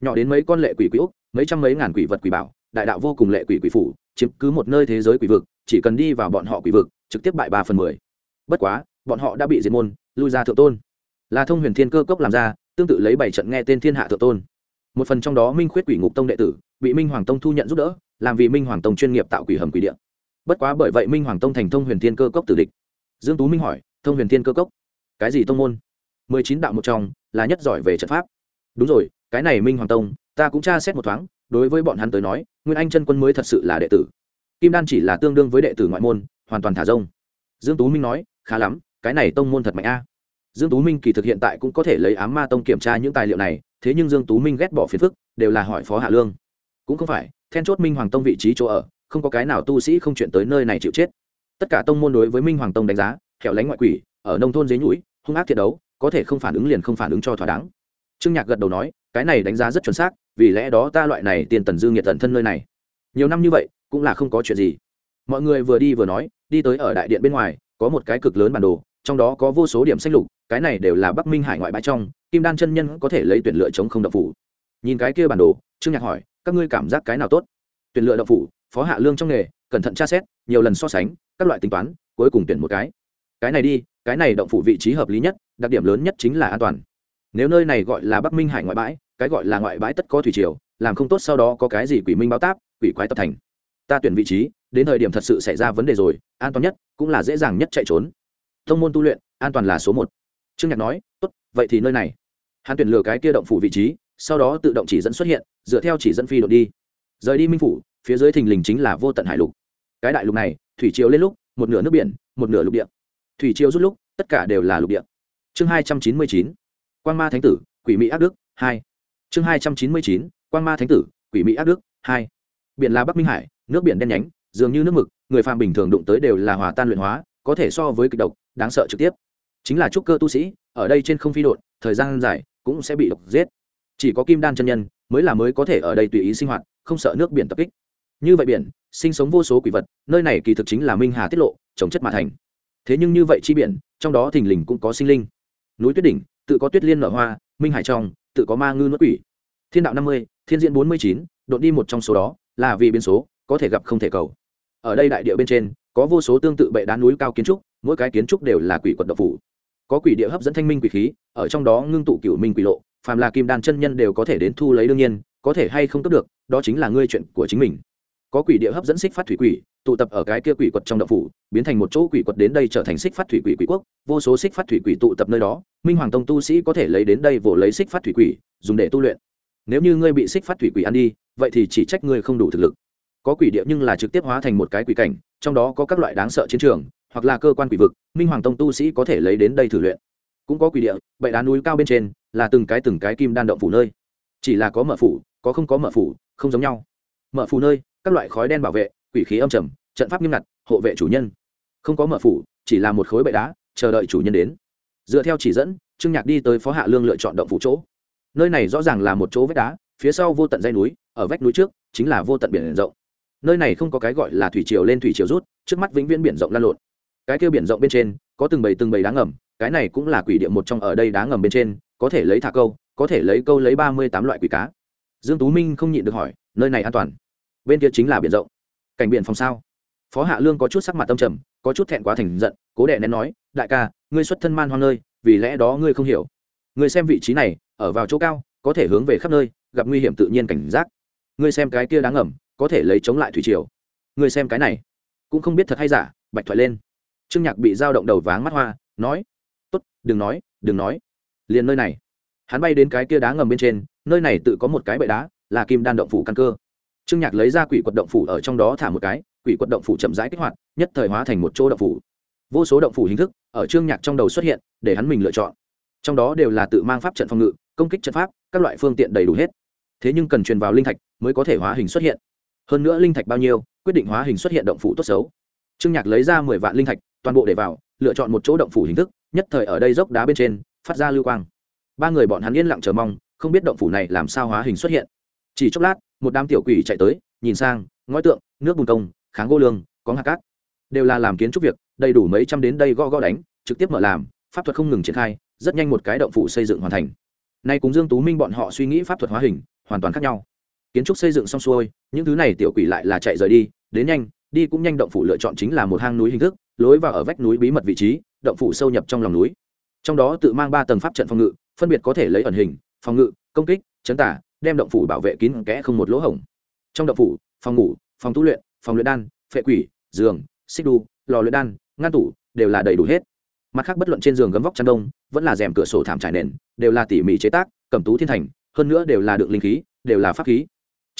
Nhỏ đến mấy con lệ quỷ quỷ úc, mấy trăm mấy ngàn quỷ vật quỷ bảo, đại đạo vô cùng lệ quỷ quỷ phủ, chiếm cứ một nơi thế giới quỷ vực, chỉ cần đi vào bọn họ quỷ vực trực tiếp bại ba phần mười. Bất quá, bọn họ đã bị diệt môn, lui ra thượng tôn. Là thông huyền thiên cơ cốc làm ra, tương tự lấy bảy trận nghe tên thiên hạ thượng tôn. Một phần trong đó minh khuyết quỷ ngục tông đệ tử, bị minh hoàng tông thu nhận giúp đỡ, làm vì minh hoàng tông chuyên nghiệp tạo quỷ hầm quỷ địa. bất quá bởi vậy minh hoàng tông thành thông huyền thiên cơ cốc tử địch. Dương tú minh hỏi, thông huyền thiên cơ cốc, cái gì tông môn? Mười chín đạo một trong, là nhất giỏi về trận pháp. Đúng rồi, cái này minh hoàng tông, ta cũng tra xét một thoáng, đối với bọn hắn tới nói, nguyên anh chân quân mới thật sự là đệ tử. Kim đan chỉ là tương đương với đệ tử ngoại môn hoàn toàn thả rông. Dương tú minh nói, khá lắm, cái này tông môn thật mạnh a. Dương tú minh kỳ thực hiện tại cũng có thể lấy ám ma tông kiểm tra những tài liệu này, thế nhưng dương tú minh ghét bỏ phiền phức, đều là hỏi phó hạ lương. Cũng không phải, then chốt minh hoàng tông vị trí chỗ ở, không có cái nào tu sĩ không chuyển tới nơi này chịu chết. Tất cả tông môn đối với minh hoàng tông đánh giá kẹo lánh ngoại quỷ, ở nông thôn dế nhũi, hung ác thiệt đấu, có thể không phản ứng liền không phản ứng cho thỏa đáng. Trương nhạc gật đầu nói, cái này đánh giá rất chuẩn xác, vì lẽ đó ta loại này tiền tần dương nhiệt tần thân nơi này. Nhiều năm như vậy, cũng là không có chuyện gì. Mọi người vừa đi vừa nói đi tới ở đại điện bên ngoài, có một cái cực lớn bản đồ, trong đó có vô số điểm sách lục, cái này đều là bắc minh hải ngoại bãi trong, kim đan chân nhân có thể lấy tuyển lựa chống không đậu phủ. Nhìn cái kia bản đồ, trương nhạc hỏi, các ngươi cảm giác cái nào tốt? Tuyển lựa đậu phủ, phó hạ lương trong nghề, cẩn thận tra xét, nhiều lần so sánh, các loại tính toán, cuối cùng tuyển một cái. Cái này đi, cái này động phủ vị trí hợp lý nhất, đặc điểm lớn nhất chính là an toàn. Nếu nơi này gọi là bắc minh hải ngoại bãi, cái gọi là ngoại bãi tất có thủy triều, làm không tốt sau đó có cái gì quỷ minh báo táp, quỷ quái tập thành. Ta tuyển vị trí đến thời điểm thật sự xảy ra vấn đề rồi, an toàn nhất, cũng là dễ dàng nhất chạy trốn. Thông môn tu luyện, an toàn là số một. Trương nhạc nói, tốt, vậy thì nơi này. Hắn tuyển lừa cái kia động phủ vị trí, sau đó tự động chỉ dẫn xuất hiện, dựa theo chỉ dẫn phi đội đi. Rời đi minh phủ, phía dưới thình lình chính là vô tận hải lục. Cái đại lục này, thủy triều lên lúc, một nửa nước biển, một nửa lục địa. Thủy triều rút lúc, tất cả đều là lục địa. Chương hai trăm chín mươi chín quan ma thánh tử, quỷ mỹ ác đức, hai. Chương hai trăm chín mươi chín quan ma thánh tử, quỷ mỹ ác đức, hai. Biển là bắc minh hải, nước biển đen nhánh dường như nước mực, người phàm bình thường đụng tới đều là hòa tan luyện hóa, có thể so với kịch độc, đáng sợ trực tiếp. Chính là trúc cơ tu sĩ, ở đây trên không phi đột thời gian dài cũng sẽ bị độc giết. Chỉ có kim đan chân nhân mới là mới có thể ở đây tùy ý sinh hoạt, không sợ nước biển tập kích. Như vậy biển, sinh sống vô số quỷ vật, nơi này kỳ thực chính là minh hà tiết lộ, chống chất mà thành. Thế nhưng như vậy chi biển, trong đó thình lình cũng có sinh linh. Núi tuyết đỉnh, tự có tuyết liên nở hoa, minh hải trong, tự có ma ngư nuốt quỷ. Thiên đạo năm mươi, thiên diễn bốn mươi chín, đột đi một trong số đó, là vì biến số, có thể gặp không thể cầu ở đây đại địa bên trên, có vô số tương tự bệ đá núi cao kiến trúc, mỗi cái kiến trúc đều là quỷ quật độc phủ. Có quỷ địa hấp dẫn thanh minh quỷ khí, ở trong đó ngưng tụ cựu minh quỷ lộ, phàm là kim đan chân nhân đều có thể đến thu lấy đương nhiên, có thể hay không cấp được, đó chính là ngươi chuyện của chính mình. Có quỷ địa hấp dẫn xích phát thủy quỷ, tụ tập ở cái kia quỷ quật trong đậu phủ, biến thành một chỗ quỷ quật đến đây trở thành xích phát thủy quỷ quỷ quốc, vô số xích phát thủy quỷ tụ tập nơi đó, minh hoàng tông tu sĩ có thể lấy đến đây vỗ lấy xích phát thủy quỷ, dùng để tu luyện. Nếu như ngươi bị xích phát thủy quỷ ăn đi, vậy thì chỉ trách ngươi không đủ thực lực có quỷ địa nhưng là trực tiếp hóa thành một cái quỷ cảnh, trong đó có các loại đáng sợ chiến trường, hoặc là cơ quan quỷ vực, minh hoàng tông tu sĩ có thể lấy đến đây thử luyện. Cũng có quỷ địa bậy đá núi cao bên trên, là từng cái từng cái kim đan động phủ nơi. Chỉ là có mở phủ, có không có mở phủ, không giống nhau. Mở phủ nơi, các loại khói đen bảo vệ, quỷ khí âm trầm, trận pháp nghiêm ngặt, hộ vệ chủ nhân. Không có mở phủ, chỉ là một khối bệ đá, chờ đợi chủ nhân đến. Dựa theo chỉ dẫn, trương nhạc đi tới phó hạ lương lựa chọn động phủ chỗ. Nơi này rõ ràng là một chỗ vách đá, phía sau vô tận dây núi, ở vách núi trước, chính là vô tận biển rộng nơi này không có cái gọi là thủy triều lên thủy triều rút, trước mắt vĩnh viễn biển rộng lan lộn. Cái kêu biển rộng bên trên, có từng bầy từng bầy đá ngầm, cái này cũng là quỷ địa một trong ở đây đá ngầm bên trên, có thể lấy thả câu, có thể lấy câu lấy ba mươi tám loại quỷ cá. Dương tú minh không nhịn được hỏi, nơi này an toàn? Bên kia chính là biển rộng. Cảnh biển phòng sao? Phó hạ lương có chút sắc mặt tâm trầm, có chút thẹn quá thành giận, cố đệ nén nói, đại ca, ngươi xuất thân man hoang nơi, vì lẽ đó ngươi không hiểu. Ngươi xem vị trí này, ở vào chỗ cao, có thể hướng về khắp nơi, gặp nguy hiểm tự nhiên cảnh giác. Ngươi xem cái kia đáng ngầm có thể lấy chống lại thủy triều. Người xem cái này, cũng không biết thật hay giả, bạch thoại lên. Trương nhạc bị dao động đầu váng mắt hoa, nói, tốt, đừng nói đừng nói. Liền nơi này. Hắn bay đến cái kia đá ngầm bên trên, nơi này tự có một cái bệ đá, là kim đan động phủ căn cơ. Trương nhạc lấy ra quỷ quật động phủ ở trong đó thả một cái, quỷ quật động phủ chậm rãi kích hoạt, nhất thời hóa thành một chỗ động phủ. Vô số động phủ hình thức ở trương nhạc trong đầu xuất hiện, để hắn mình lựa chọn. Trong đó đều là tự mang pháp trận phòng ngự, công kích trận pháp, các loại phương tiện đầy đủ hết. Thế nhưng cần truyền vào linh thạch mới có thể hóa hình xuất hiện hơn nữa linh thạch bao nhiêu, quyết định hóa hình xuất hiện động phủ tốt xấu. Trương nhạc lấy ra mười vạn linh thạch, toàn bộ để vào, lựa chọn một chỗ động phủ hình thức, nhất thời ở đây dốc đá bên trên, phát ra lưu quang. Ba người bọn hắn yên lặng chờ mong, không biết động phủ này làm sao hóa hình xuất hiện. Chỉ chốc lát, một đám tiểu quỷ chạy tới, nhìn sang, ngói tượng, nước bùn công, kháng gỗ lương, có hạt cát. Đều là làm kiến trúc việc, đầy đủ mấy trăm đến đây gõ gõ đánh, trực tiếp mở làm, pháp thuật không ngừng triển khai, rất nhanh một cái động phủ xây dựng hoàn thành. Nay cùng dương tú minh bọn họ suy nghĩ pháp thuật hóa hình, hoàn toàn khác nhau kiến trúc xây dựng xong xuôi, những thứ này tiểu quỷ lại là chạy rời đi, đến nhanh, đi cũng nhanh, động phủ lựa chọn chính là một hang núi hình thức, lối vào ở vách núi bí mật vị trí, động phủ sâu nhập trong lòng núi. Trong đó tự mang ba tầng pháp trận phòng ngự, phân biệt có thể lấy ẩn hình, phòng ngự, công kích, chấn tả, đem động phủ bảo vệ kín kẽ không một lỗ hổng. Trong động phủ, phòng ngủ, phòng tu luyện, phòng luyện đan, phệ quỷ, giường, xích đu, lò luyện đan, ngăn tủ đều là đầy đủ hết. Mặt khác bất luận trên giường gấm vóc chăn đông, vẫn là rèm cửa sổ thảm trải nền, đều là tỉ mỉ chế tác, cẩm tú thiên thành, hơn nữa đều là đựng linh khí, đều là pháp khí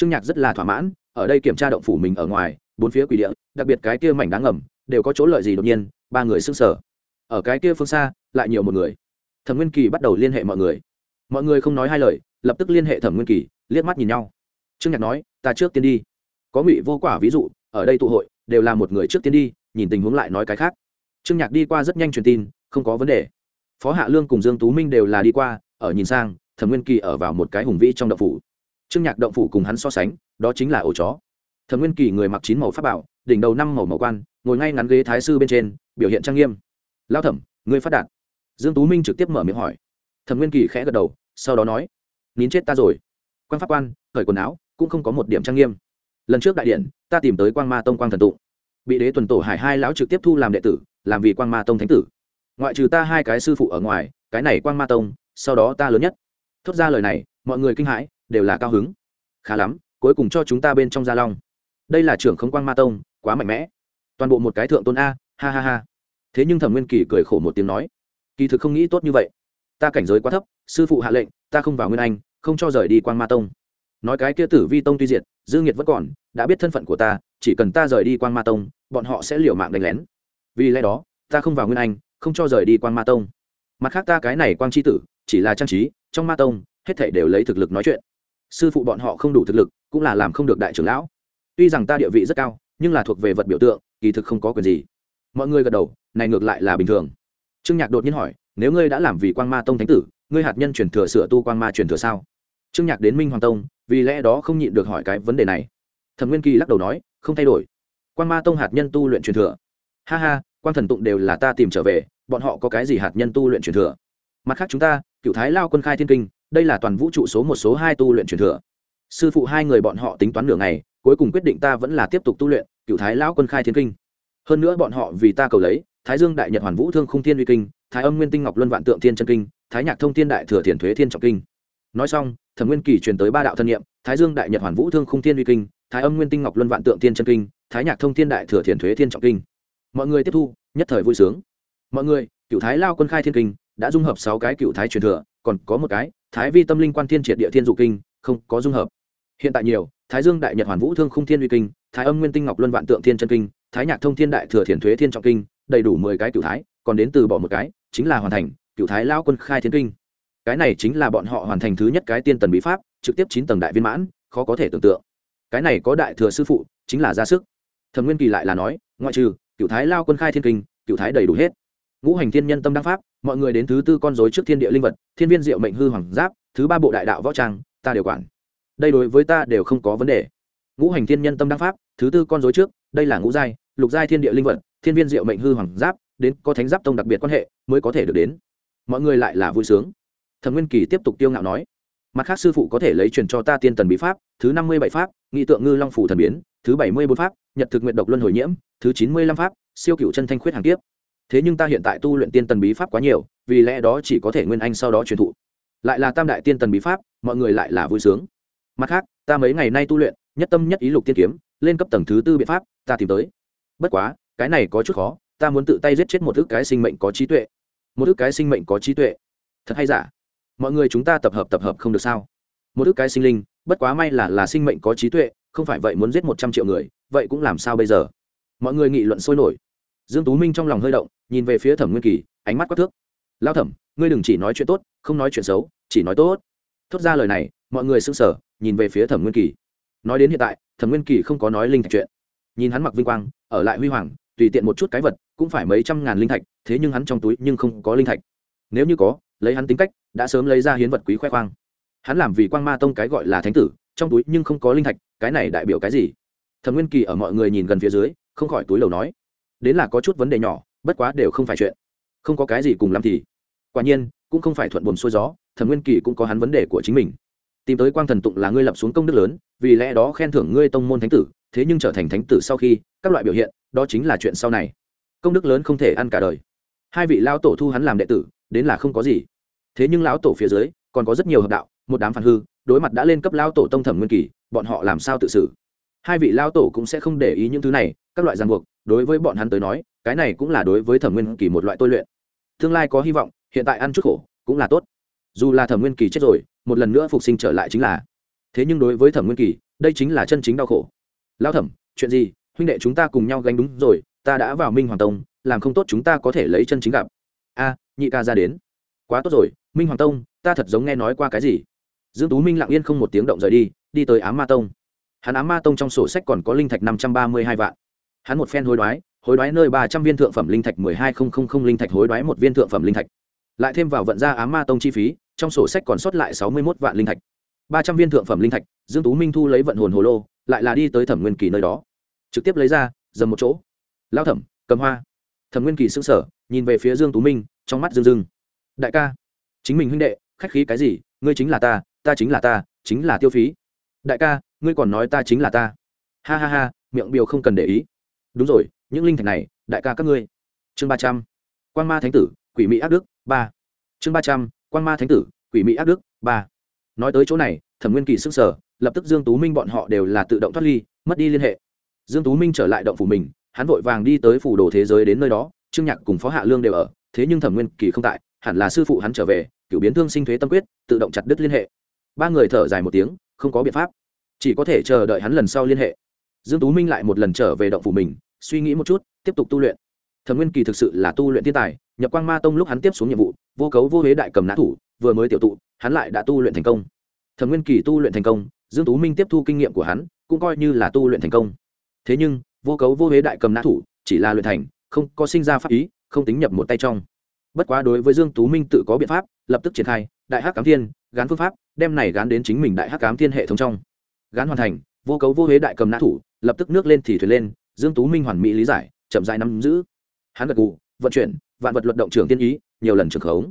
trương nhạc rất là thỏa mãn, ở đây kiểm tra động phủ mình ở ngoài, bốn phía quỷ địa, đặc biệt cái kia mảnh đáng ngầm, đều có chỗ lợi gì đột nhiên, ba người xưng sở ở cái kia phương xa, lại nhiều một người. Thẩm nguyên kỳ bắt đầu liên hệ mọi người. Mọi người không nói hai lời, lập tức liên hệ thẩm nguyên kỳ, liếc mắt nhìn nhau. Trương nhạc nói, ta trước tiên đi. Có ngụy vô quả ví dụ, ở đây tụ hội, đều là một người trước tiên đi, nhìn tình huống lại nói cái khác. Trương nhạc đi qua rất nhanh truyền tin, không có vấn đề. Phó hạ lương cùng dương tú minh đều là đi qua, ở nhìn sang, thẩm nguyên kỳ ở vào một cái hùng vĩ trong động phủ trương nhạc động phủ cùng hắn so sánh, đó chính là ổ chó. Thẩm nguyên kỳ người mặc chín màu pháp bảo, đỉnh đầu năm màu màu quan, ngồi ngay ngắn ghế thái sư bên trên, biểu hiện trang nghiêm. Lao thẩm người phát đạt. Dương tú minh trực tiếp mở miệng hỏi. Thẩm nguyên kỳ khẽ gật đầu, sau đó nói, nín chết ta rồi. Quan pháp quan khởi quần áo, cũng không có một điểm trang nghiêm. Lần trước đại điện, ta tìm tới quang ma tông quang thần tụng. Bị đế tuần tổ hải hai lão trực tiếp thu làm đệ tử, làm vì quang ma tông thánh tử. Ngoại trừ ta hai cái sư phụ ở ngoài, cái này quang ma tông, sau đó ta lớn nhất. Thốt ra lời này, mọi người kinh hãi đều là cao hứng. Khá lắm, cuối cùng cho chúng ta bên trong gia long. Đây là trưởng không quang ma tông, quá mạnh mẽ. Toàn bộ một cái thượng tôn a, ha ha ha. Thế nhưng thẩm nguyên kỳ cười khổ một tiếng nói, kỳ thực không nghĩ tốt như vậy. Ta cảnh giới quá thấp, sư phụ hạ lệnh, ta không vào nguyên anh, không cho rời đi quang ma tông. Nói cái kia tử vi tông tuy diệt, dư nghiệt vẫn còn, đã biết thân phận của ta, chỉ cần ta rời đi quang ma tông, bọn họ sẽ liều mạng đánh lén. Vì lẽ đó, ta không vào nguyên anh, không cho rời đi quang ma tông. Mặt khác ta cái này quang c h i tử, chỉ là trang trí, trong ma tông, hết thể đều lấy thực lực nói chuyện sư phụ bọn họ không đủ thực lực, cũng là làm không được đại trưởng lão. Tuy rằng ta địa vị rất cao, nhưng là thuộc về vật biểu tượng, kỳ thực không có quyền gì. Mọi người gật đầu, này ngược lại là bình thường. Trương nhạc đột nhiên hỏi, nếu ngươi đã làm vì quang ma tông thánh tử, ngươi hạt nhân truyền thừa sửa tu quang ma truyền thừa sao? Trương nhạc đến minh hoàng tông, vì lẽ đó không nhịn được hỏi cái vấn đề này. Thẩm nguyên kỳ lắc đầu nói, không thay đổi. Quang ma tông hạt nhân tu luyện truyền thừa. Ha ha, quang thần tụng đều là ta tìm trở về, bọn họ có cái gì hạt nhân tu luyện truyền thừa? Mặt khác chúng ta cựu thái lao quân khai thiên kinh đây là toàn vũ trụ số một số hai tu luyện truyền thừa. Sư phụ hai người bọn họ tính toán nửa ngày, cuối cùng quyết định ta vẫn là tiếp tục tu luyện, cựu thái lão quân khai thiên kinh. Hơn nữa bọn họ vì ta cầu lấy, thái dương đại nhật hoàn vũ thương không thiên uy kinh, thái âm nguyên tinh ngọc luân vạn tượng thiên chân kinh, thái nhạc thông thiên đại thừa thiền thuế thiên trọng kinh. Nói xong, thẩm nguyên kỳ truyền tới ba đạo thân nhiệm, thái dương đại nhật hoàn vũ thương không thiên uy kinh, thái âm nguyên tinh ngọc luân vạn tượng thiên chân kinh, thái nhạc thông thiên đại thừa thiền thuế thiên trọng kinh. Mọi người tiếp thu, nhất thời vui sướng. Mọi người, cựu thái lao quân khai thiên kinh đã dung hợp sáu cái cựu thái truyền thừa còn có một cái, thái vi tâm linh quan thiên triệt địa thiên dụ kinh, không có dung hợp. Hiện tại nhiều, thái dương đại nhật hoàn vũ thương Khung thiên uy kinh, thái âm nguyên tinh ngọc luân vạn tượng thiên chân kinh, thái nhạc thông thiên đại thừa thiền thuế thiên trọng kinh, đầy đủ mười cái cựu thái, còn đến từ bỏ một cái, chính là hoàn thành cựu thái lao quân khai thiên kinh. Cái này chính là bọn họ hoàn thành thứ nhất cái tiên tần bí pháp, trực tiếp chín tầng đại viên mãn, khó có thể tưởng tượng. Cái này có đại thừa sư phụ, chính là ra sức. Thẩm nguyên kỳ lại là nói, ngoại trừ cựu thái lao quân khai thiên kinh cựu thái đầy đủ hết. Ngũ hành thiên nhân tâm đăng pháp mọi người đến thứ tư con dối trước thiên địa linh vật, thiên viên diệu mệnh hư hoàng giáp, thứ ba bộ đại đạo võ trang, ta đều quản. Đây đối với ta đều không có vấn đề. Ngũ hành thiên nhân tâm đăng pháp, thứ tư con dối trước, đây là ngũ giai, lục giai thiên địa linh vật, thiên viên diệu mệnh hư hoàng giáp, đến có thánh giáp tông đặc biệt quan hệ, mới có thể được đến. Mọi người lại là vui sướng. Thẩm nguyên kỳ tiếp tục tiêu ngạo nói, mặt khác sư phụ có thể lấy truyền cho ta tiên tần bí pháp, thứ năm mươi bảy pháp, nghị tượng ngư long phủ thần biến, thứ bảy mươi bốn pháp, nhật thực nguyện độc luân hồi nhiễm, thứ chín mươi lăm pháp, siêu cựu chân thanh khuyết hàng tiếp thế nhưng ta hiện tại tu luyện tiên tần bí pháp quá nhiều, vì lẽ đó chỉ có thể nguyên anh sau đó truyền thụ. Lại là tam đại tiên tần bí pháp, mọi người lại là vui sướng. Mặt khác, ta mấy ngày nay tu luyện, nhất tâm nhất ý lục tiên kiếm, lên cấp tầng thứ tư biện pháp, ta tìm tới. Bất quá, cái này có chút khó, ta muốn tự tay giết chết một thứ cái sinh mệnh có trí tuệ. Một thứ cái sinh mệnh có trí tuệ. Thật hay giả? Mọi người chúng ta tập hợp tập hợp không được sao? Một thứ cái sinh linh, bất quá may là là sinh mệnh có trí tuệ, không phải vậy muốn giết một trăm triệu người, vậy cũng làm sao bây giờ? Mọi người nghị luận sôi nổi dương tú minh trong lòng hơi động, nhìn về phía thẩm nguyên kỳ, ánh mắt quát thước. Lao thẩm, ngươi đừng chỉ nói chuyện tốt, không nói chuyện xấu, chỉ nói tốt. Thốt ra lời này, mọi người sững sờ, nhìn về phía thẩm nguyên kỳ. Nói đến hiện tại, thẩm nguyên kỳ không có nói linh thạch chuyện. Nhìn hắn mặc vinh quang, ở lại huy hoàng, tùy tiện một chút cái vật, cũng phải mấy trăm ngàn linh thạch, thế nhưng hắn trong túi nhưng không có linh thạch. Nếu như có, lấy hắn tính cách, đã sớm lấy ra hiến vật quý khoe khoang. Hắn làm vì quang ma tông cái gọi là thánh tử, trong túi nhưng không có linh thạch, cái này đại biểu cái gì? Thẩm nguyên kỳ ở mọi người nhìn gần phía dưới, không khỏi túi lầu nói đến là có chút vấn đề nhỏ, bất quá đều không phải chuyện. Không có cái gì cùng làm thì. Quả nhiên, cũng không phải thuận buồm xuôi gió, thẩm nguyên kỳ cũng có hắn vấn đề của chính mình. Tìm tới quang thần tụng là ngươi lập xuống công đức lớn, vì lẽ đó khen thưởng ngươi tông môn thánh tử, thế nhưng trở thành thánh tử sau khi, các loại biểu hiện, đó chính là chuyện sau này. Công đức lớn không thể ăn cả đời. Hai vị lao tổ thu hắn làm đệ tử, đến là không có gì. Thế nhưng lão tổ phía dưới, còn có rất nhiều hợp đạo, một đám phản hư, đối mặt đã lên cấp lao tổ tông thẩm nguyên kỳ, bọn họ làm sao tự xử? Hai vị lao tổ cũng sẽ không để ý những thứ này, các loại ràng buộc, đối với bọn hắn tới nói, cái này cũng là đối với thẩm nguyên kỳ một loại tôi luyện. Tương lai có hy vọng, hiện tại ăn chút khổ, cũng là tốt. Dù là thẩm nguyên kỳ chết rồi, một lần nữa phục sinh trở lại chính là. Thế nhưng đối với thẩm nguyên kỳ, đây chính là chân chính đau khổ. Lao thẩm, chuyện gì? Huynh đệ chúng ta cùng nhau gánh đúng rồi, ta đã vào minh hoàng tông, làm không tốt chúng ta có thể lấy chân chính gặp. A, nhị ca ra đến. Quá tốt rồi, minh hoàng tông, ta thật giống nghe nói qua cái gì. Dương tú minh lặng yên không một tiếng động rời đi đi tới ám ma tông hắn ám ma tông trong sổ sách còn có linh thạch năm trăm ba mươi hai vạn. Hắn một phen hối đoái hối đoái nơi ba trăm viên thượng phẩm linh thạch, mười hai không không không linh thạch, hối đoái một viên thượng phẩm linh thạch. Lại thêm vào vận ra ám ma tông chi phí, trong sổ sách còn sót lại sáu mươi một vạn linh thạch. ba trăm viên thượng phẩm linh thạch, dương tú minh thu lấy vận hồn hồ lô, lại là đi tới thẩm nguyên kỳ nơi đó. Trực tiếp lấy ra, dầm một chỗ. Lao thẩm, cầm hoa. Thẩm nguyên kỳ sững sờ, nhìn về phía dương tú minh, trong mắt dương dưng đại ca, chính mình huynh đệ, khách khí cái gì? Ngươi chính là ta ta chính là ta, chính là tiêu phí. Đại ca ngươi còn nói ta chính là ta. Ha ha ha, miệng biểu không cần để ý. Đúng rồi, những linh thạch này, đại ca các ngươi. Chương ba trăm. Quan ma thánh tử, quỷ mỹ ác đức, ba. Chương ba trăm quan ma thánh tử, quỷ mỹ ác đức, ba. Nói tới chỗ này, thẩm nguyên kỳ sức sở lập tức dương tú minh bọn họ đều là tự động thoát ly, mất đi liên hệ. Dương tú minh trở lại động phủ mình, hắn vội vàng đi tới phủ đồ thế giới đến nơi đó, trương nhạc cùng phó hạ lương đều ở, thế nhưng thẩm nguyên kỳ không tại, hẳn là sư phụ hắn trở về, cửu biến thương sinh thuế tâm quyết, tự động chặt đứt liên hệ. Ba người thở dài một tiếng, không có biện pháp chỉ có thể chờ đợi hắn lần sau liên hệ. Dương tú minh lại một lần trở về động phủ mình, suy nghĩ một chút, tiếp tục tu luyện. Thẩm nguyên kỳ thực sự là tu luyện thiên tài, nhập quang ma tông lúc hắn tiếp xuống nhiệm vụ, vô cấu vô huế đại cầm nã thủ, vừa mới tiểu tụ, hắn lại đã tu luyện thành công. Thẩm nguyên kỳ tu luyện thành công, dương tú minh tiếp thu kinh nghiệm của hắn, cũng coi như là tu luyện thành công. Thế nhưng, vô cấu vô huế đại cầm nã thủ, chỉ là luyện thành, không có sinh ra pháp ý, không tính nhập một tay trong. Bất quá đối với dương tú minh tự có biện pháp, lập tức triển khai, đại hắc cám thiên, gán phương pháp, đem này gán đến chính mình đại hắc cám thiên hệ thống trong gán hoàn thành, vô cấu vô huế đại cầm nã thủ, lập tức nước lên thì thuyền lên, dương tú minh hoàn mỹ lý giải, chậm rãi nắm giữ. Hắn gật gù, vận chuyển, vạn vật luật động trưởng tiên ý, nhiều lần trường khống.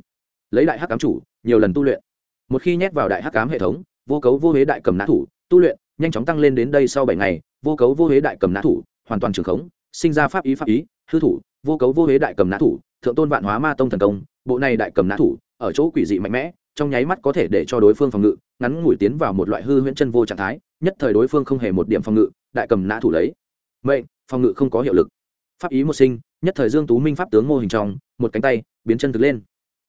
Lấy đại hắc cám chủ, nhiều lần tu luyện. Một khi nhét vào đại hắc cám hệ thống, vô cấu vô huế đại cầm nã thủ, tu luyện, nhanh chóng tăng lên đến đây sau bảy ngày, vô cấu vô huế đại cầm nã thủ, hoàn toàn trường khống, sinh ra pháp ý pháp ý, hư thủ, vô cấu vô huế đại cầm nã thủ, thượng tôn vạn hóa ma tông thần công, bộ này đại cầm nã thủ, ở chỗ quỷ dị mạnh mẽ, trong nháy mắt có thể để cho đối phương phòng ngự ngắn ngủi tiến vào một loại hư huyễn chân vô trạng thái, nhất thời đối phương không hề một điểm phòng ngự, đại cầm nã thủ lấy. Mệnh, phòng ngự không có hiệu lực. Pháp ý một sinh, nhất thời dương tú minh pháp tướng mô hình trong, một cánh tay, biến chân thực lên.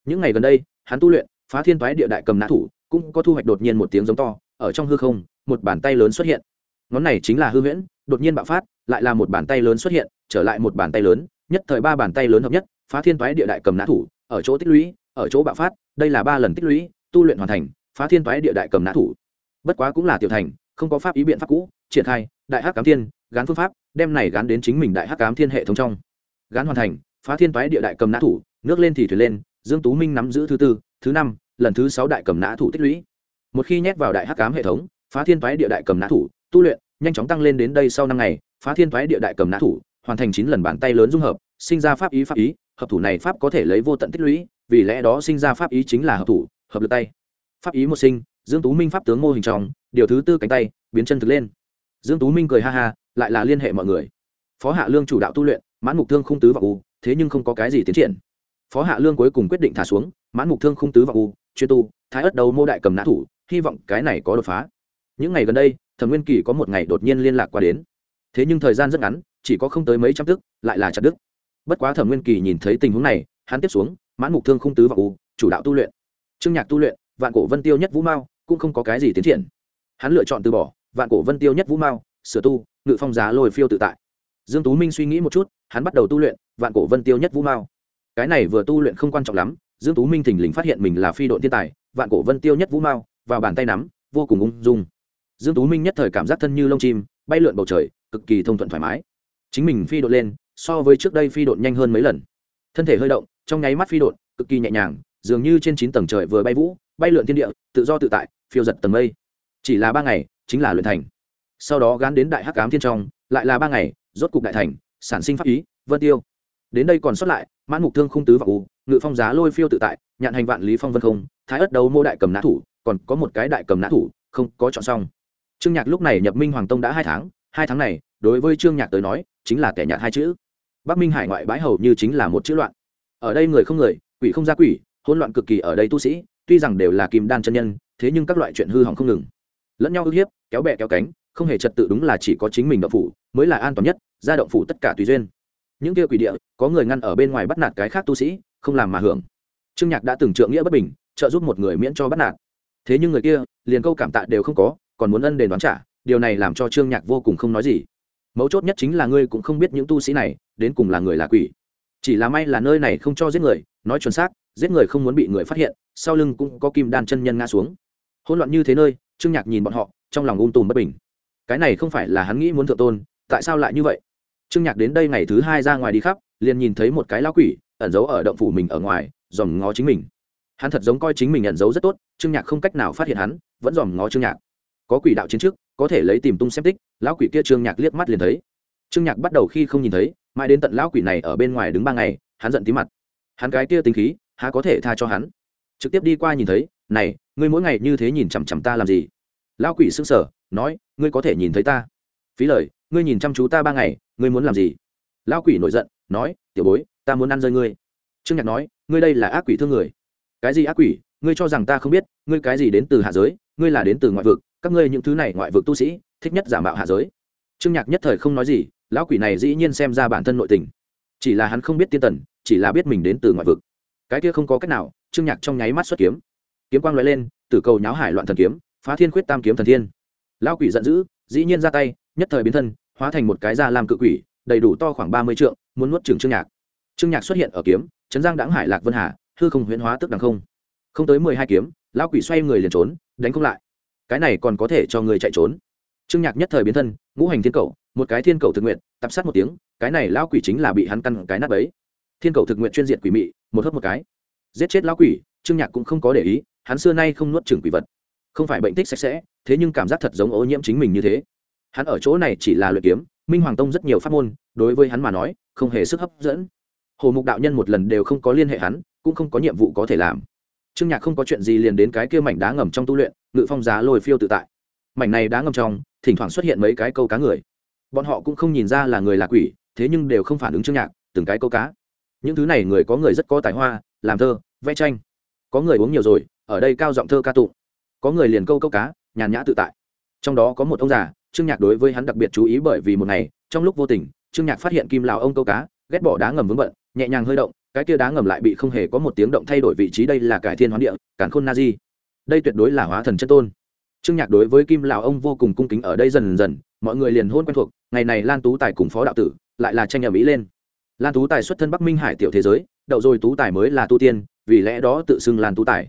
Những ngày gần đây, hắn tu luyện, phá thiên toái địa đại cầm nã thủ, cũng có thu hoạch đột nhiên một tiếng giống to, ở trong hư không, một bàn tay lớn xuất hiện. Ngón này chính là hư huyễn, đột nhiên bạo phát, lại là một bàn tay lớn xuất hiện, trở lại một bàn tay lớn, nhất thời ba bàn tay lớn hợp nhất, phá thiên toái địa đại cầm nã thủ, ở chỗ tích lũy, ở chỗ bạo phát, đây là ba lần tích lũy, tu luyện hoàn thành phá thiên toái địa đại cầm nã thủ. Bất quá cũng là tiểu thành, không có pháp ý biện pháp cũ, triển khai, đại hắc cám thiên, gán phương pháp, đem này gán đến chính mình đại hắc cám thiên hệ thống trong. Gán hoàn thành, phá thiên toái địa đại cầm nã thủ, nước lên thì thuyền lên, dương tú minh nắm giữ thứ tư, thứ năm, lần thứ sáu đại cầm nã thủ tích lũy. Một khi nhét vào đại hắc cám hệ thống, phá thiên toái địa đại cầm nã thủ, tu luyện, nhanh chóng tăng lên đến đây sau năm ngày, phá thiên toái địa đại cầm nã thủ, hoàn thành chín lần bàn tay lớn dung hợp, sinh ra pháp ý pháp ý, hợp thủ này pháp có thể lấy vô tận tích lũy, vì lẽ đó sinh ra pháp ý chính là hợp thủ, hợp lực tay pháp ý một sinh dương tú minh pháp tướng mô hình tròn, điều thứ tư cánh tay biến chân thực lên. Dương tú minh cười ha ha lại là liên hệ mọi người. Phó hạ lương chủ đạo tu luyện mãn mục thương không tứ và u thế nhưng không có cái gì tiến triển. Phó hạ lương cuối cùng quyết định thả xuống mãn mục thương không tứ và u chuyên tu thái ất đầu mô đại cầm nã thủ hy vọng cái này có đột phá. Những ngày gần đây thẩm nguyên kỳ có một ngày đột nhiên liên lạc qua đến. Thế nhưng thời gian rất ngắn chỉ có không tới mấy trăm tức lại là chặt đức bất quá thẩm nguyên kỳ nhìn thấy tình huống này hắn tiếp xuống mãn mục thương không tứ và u chủ đạo tu luyện. Trương nhạc tu luyện vạn cổ vân tiêu nhất vũ mao cũng không có cái gì tiến triển. Hắn lựa chọn từ bỏ, vạn cổ vân tiêu nhất vũ mao, sửa tu, ngự phong giá lôi phiêu tự tại. Dương tú minh suy nghĩ một chút, hắn bắt đầu tu luyện vạn cổ vân tiêu nhất vũ mao. Cái này vừa tu luyện không quan trọng lắm, dương tú minh thình lình phát hiện mình là phi đội thiên tài, vạn cổ vân tiêu nhất vũ mao, vào bàn tay nắm, vô cùng ung dung. Dương tú minh nhất thời cảm giác thân như lông chim, bay lượn bầu trời, cực kỳ thông thuận thoải mái. Chính mình phi đội lên, so với trước đây phi đội nhanh hơn mấy lần. Thân thể hơi động, trong nháy mắt phi đội cực kỳ nhẹ nhàng, dường như trên chín tầng trời vừa bay vũ bay lượn thiên địa, tự do tự tại, phiêu giật tầng mây. Chỉ là ba ngày, chính là luyện thành. Sau đó gán đến đại hắc cám thiên trong, lại là ba ngày, rốt cục đại thành, sản sinh pháp ý, vân tiêu. Đến đây còn sót lại, mãn mục thương không tứ và u, ngự phong giá lôi phiêu tự tại, nhạn hành vạn lý phong vân không, thái ất đấu mô đại cầm nã thủ, còn có một cái đại cầm nã thủ, không có chọn xong. Trương nhạc lúc này nhập minh hoàng tông đã hai tháng hai tháng này, đối với trương nhạc tới nói, chính là kẻ nhạt hai chữ. Bắc minh hải ngoại bãi hầu như chính là một chữ loạn. Ở đây người không người, quỷ không ra quỷ, hỗn loạn cực kỳ ở đây tu sĩ tuy rằng đều là kim đan chân nhân, thế nhưng các loại chuyện hư hỏng không ngừng. Lẫn nhau ức hiếp, kéo bẹ kéo cánh, không hề trật tự đúng là chỉ có chính mình động phủ, mới là an toàn nhất, ra động phủ tất cả tùy duyên. Những kia quỷ địa, có người ngăn ở bên ngoài bắt nạt cái khác tu sĩ, không làm mà hưởng. Trương nhạc đã từng trượng nghĩa bất bình, trợ giúp một người miễn cho bắt nạt. Thế nhưng người kia, liền câu cảm tạ đều không có, còn muốn ân đền đoán trả, điều này làm cho trương nhạc vô cùng không nói gì. Mấu chốt nhất chính là ngươi cũng không biết những tu sĩ này, đến cùng là người là quỷ chỉ là may là nơi này không cho giết người, nói chuẩn xác, giết người không muốn bị người phát hiện, sau lưng cũng có kim đan chân nhân ngã xuống. Hỗn loạn như thế nơi, trương nhạc nhìn bọn họ, trong lòng ung tùm bất bình. Cái này không phải là hắn nghĩ muốn thượng tôn, tại sao lại như vậy? Trương nhạc đến đây ngày thứ hai ra ngoài đi khắp, liền nhìn thấy một cái lão quỷ, ẩn giấu ở động phủ mình ở ngoài, dòm ngó chính mình. Hắn thật giống coi chính mình ẩn giấu rất tốt, trương nhạc không cách nào phát hiện hắn, vẫn dòm ngó trương nhạc. Có quỷ đạo chiến trước, có thể lấy tìm tung xem tích, lão quỷ kia trương nhạc liếc mắt liền thấy trương nhạc bắt đầu khi không nhìn thấy, mãi đến tận lão quỷ này ở bên ngoài đứng ba ngày, hắn giận tí mặt. Hắn cái kia tính khí, há có thể tha cho hắn? Trực tiếp đi qua nhìn thấy, này, ngươi mỗi ngày như thế nhìn chằm chằm ta làm gì? Lão quỷ sững sờ, nói, ngươi có thể nhìn thấy ta. Phí lời, ngươi nhìn chăm chú ta ba ngày, ngươi muốn làm gì? Lão quỷ nổi giận, nói, tiểu bối, ta muốn ăn rơi ngươi. Trương nhạc nói, ngươi đây là ác quỷ thương người. Cái gì ác quỷ? Ngươi cho rằng ta không biết, ngươi cái gì đến từ hạ giới, ngươi là đến từ ngoại vực, các ngươi những thứ này ngoại vực tu sĩ, thích nhất giả mạo hạ giới. Trương nhạc nhất thời không nói gì lão quỷ này dĩ nhiên xem ra bản thân nội tình. Chỉ là hắn không biết tiên tần, chỉ là biết mình đến từ ngoại vực. Cái kia không có cách nào, trương nhạc trong nháy mắt xuất kiếm. Kiếm quang l lên, tử cầu nháo hải loạn thần kiếm, phá thiên khuyết tam kiếm thần thiên. Lão quỷ giận dữ, dĩ nhiên ra tay, nhất thời biến thân, hóa thành một cái da làm cự quỷ, đầy đủ to khoảng ba mươi trượng, muốn nuốt trừng trương nhạc. Trương nhạc xuất hiện ở kiếm, chấn giang đãng hải lạc vân hà, hư không huyễn hóa tức đằng không. Không tới mười hai kiếm, lão quỷ xoay người liền trốn, đánh không lại. Cái này còn có thể cho người chạy trốn trương nhạc nhất thời biến thân, ngũ hành thiên cầu, một cái thiên cầu thực nguyện tập sát một tiếng, cái này lão quỷ chính là bị hắn căn cái nát ấy thiên cầu thực nguyện chuyên diện quỷ mị, một hớp một cái. Giết chết lão quỷ, trương nhạc cũng không có để ý, hắn xưa nay không nuốt trừng quỷ vật. Không phải bệnh tích sạch sẽ, thế nhưng cảm giác thật giống ô nhiễm chính mình như thế. Hắn ở chỗ này chỉ là luyện kiếm, minh hoàng tông rất nhiều pháp môn, đối với hắn mà nói, không hề sức hấp dẫn. Hồ mục đạo nhân một lần đều không có liên hệ hắn, cũng không có nhiệm vụ có thể làm. Trương nhạc không có chuyện gì liền đến cái kia mảnh đá ngầm trong tu luyện, ngự phong giá lôi phiêu tự tại. Mảnh này đá ngầm trong thỉnh thoảng xuất hiện mấy cái câu cá người. Bọn họ cũng không nhìn ra là người là quỷ, thế nhưng đều không phản ứng trương nhạc, từng cái câu cá. Những thứ này người có người rất có tài hoa, làm thơ, vẽ tranh. Có người uống nhiều rồi, ở đây cao giọng thơ ca tụng. Có người liền câu câu cá, nhàn nhã tự tại. Trong đó có một ông già trương nhạc đối với hắn đặc biệt chú ý bởi vì một ngày, trong lúc vô tình trương nhạc phát hiện kim lào ông câu cá, ghét bỏ đá ngầm vướng bận, nhẹ nhàng hơi động, cái kia đá ngầm lại bị không hề có một tiếng động thay đổi vị trí đây là cải thiên hoán địa cản khôn na di. Đây tuyệt đối là hóa thần chân tôn trương nhạc đối với kim Lão ông vô cùng cung kính ở đây dần dần, mọi người liền hôn quen thuộc, ngày này lan tú tài cùng phó đạo tử lại là tranh ở mỹ lên. Lan tú tài xuất thân bắc minh hải tiểu thế giới, đậu rồi tú tài mới là tu tiên, vì lẽ đó tự xưng lan tú tài.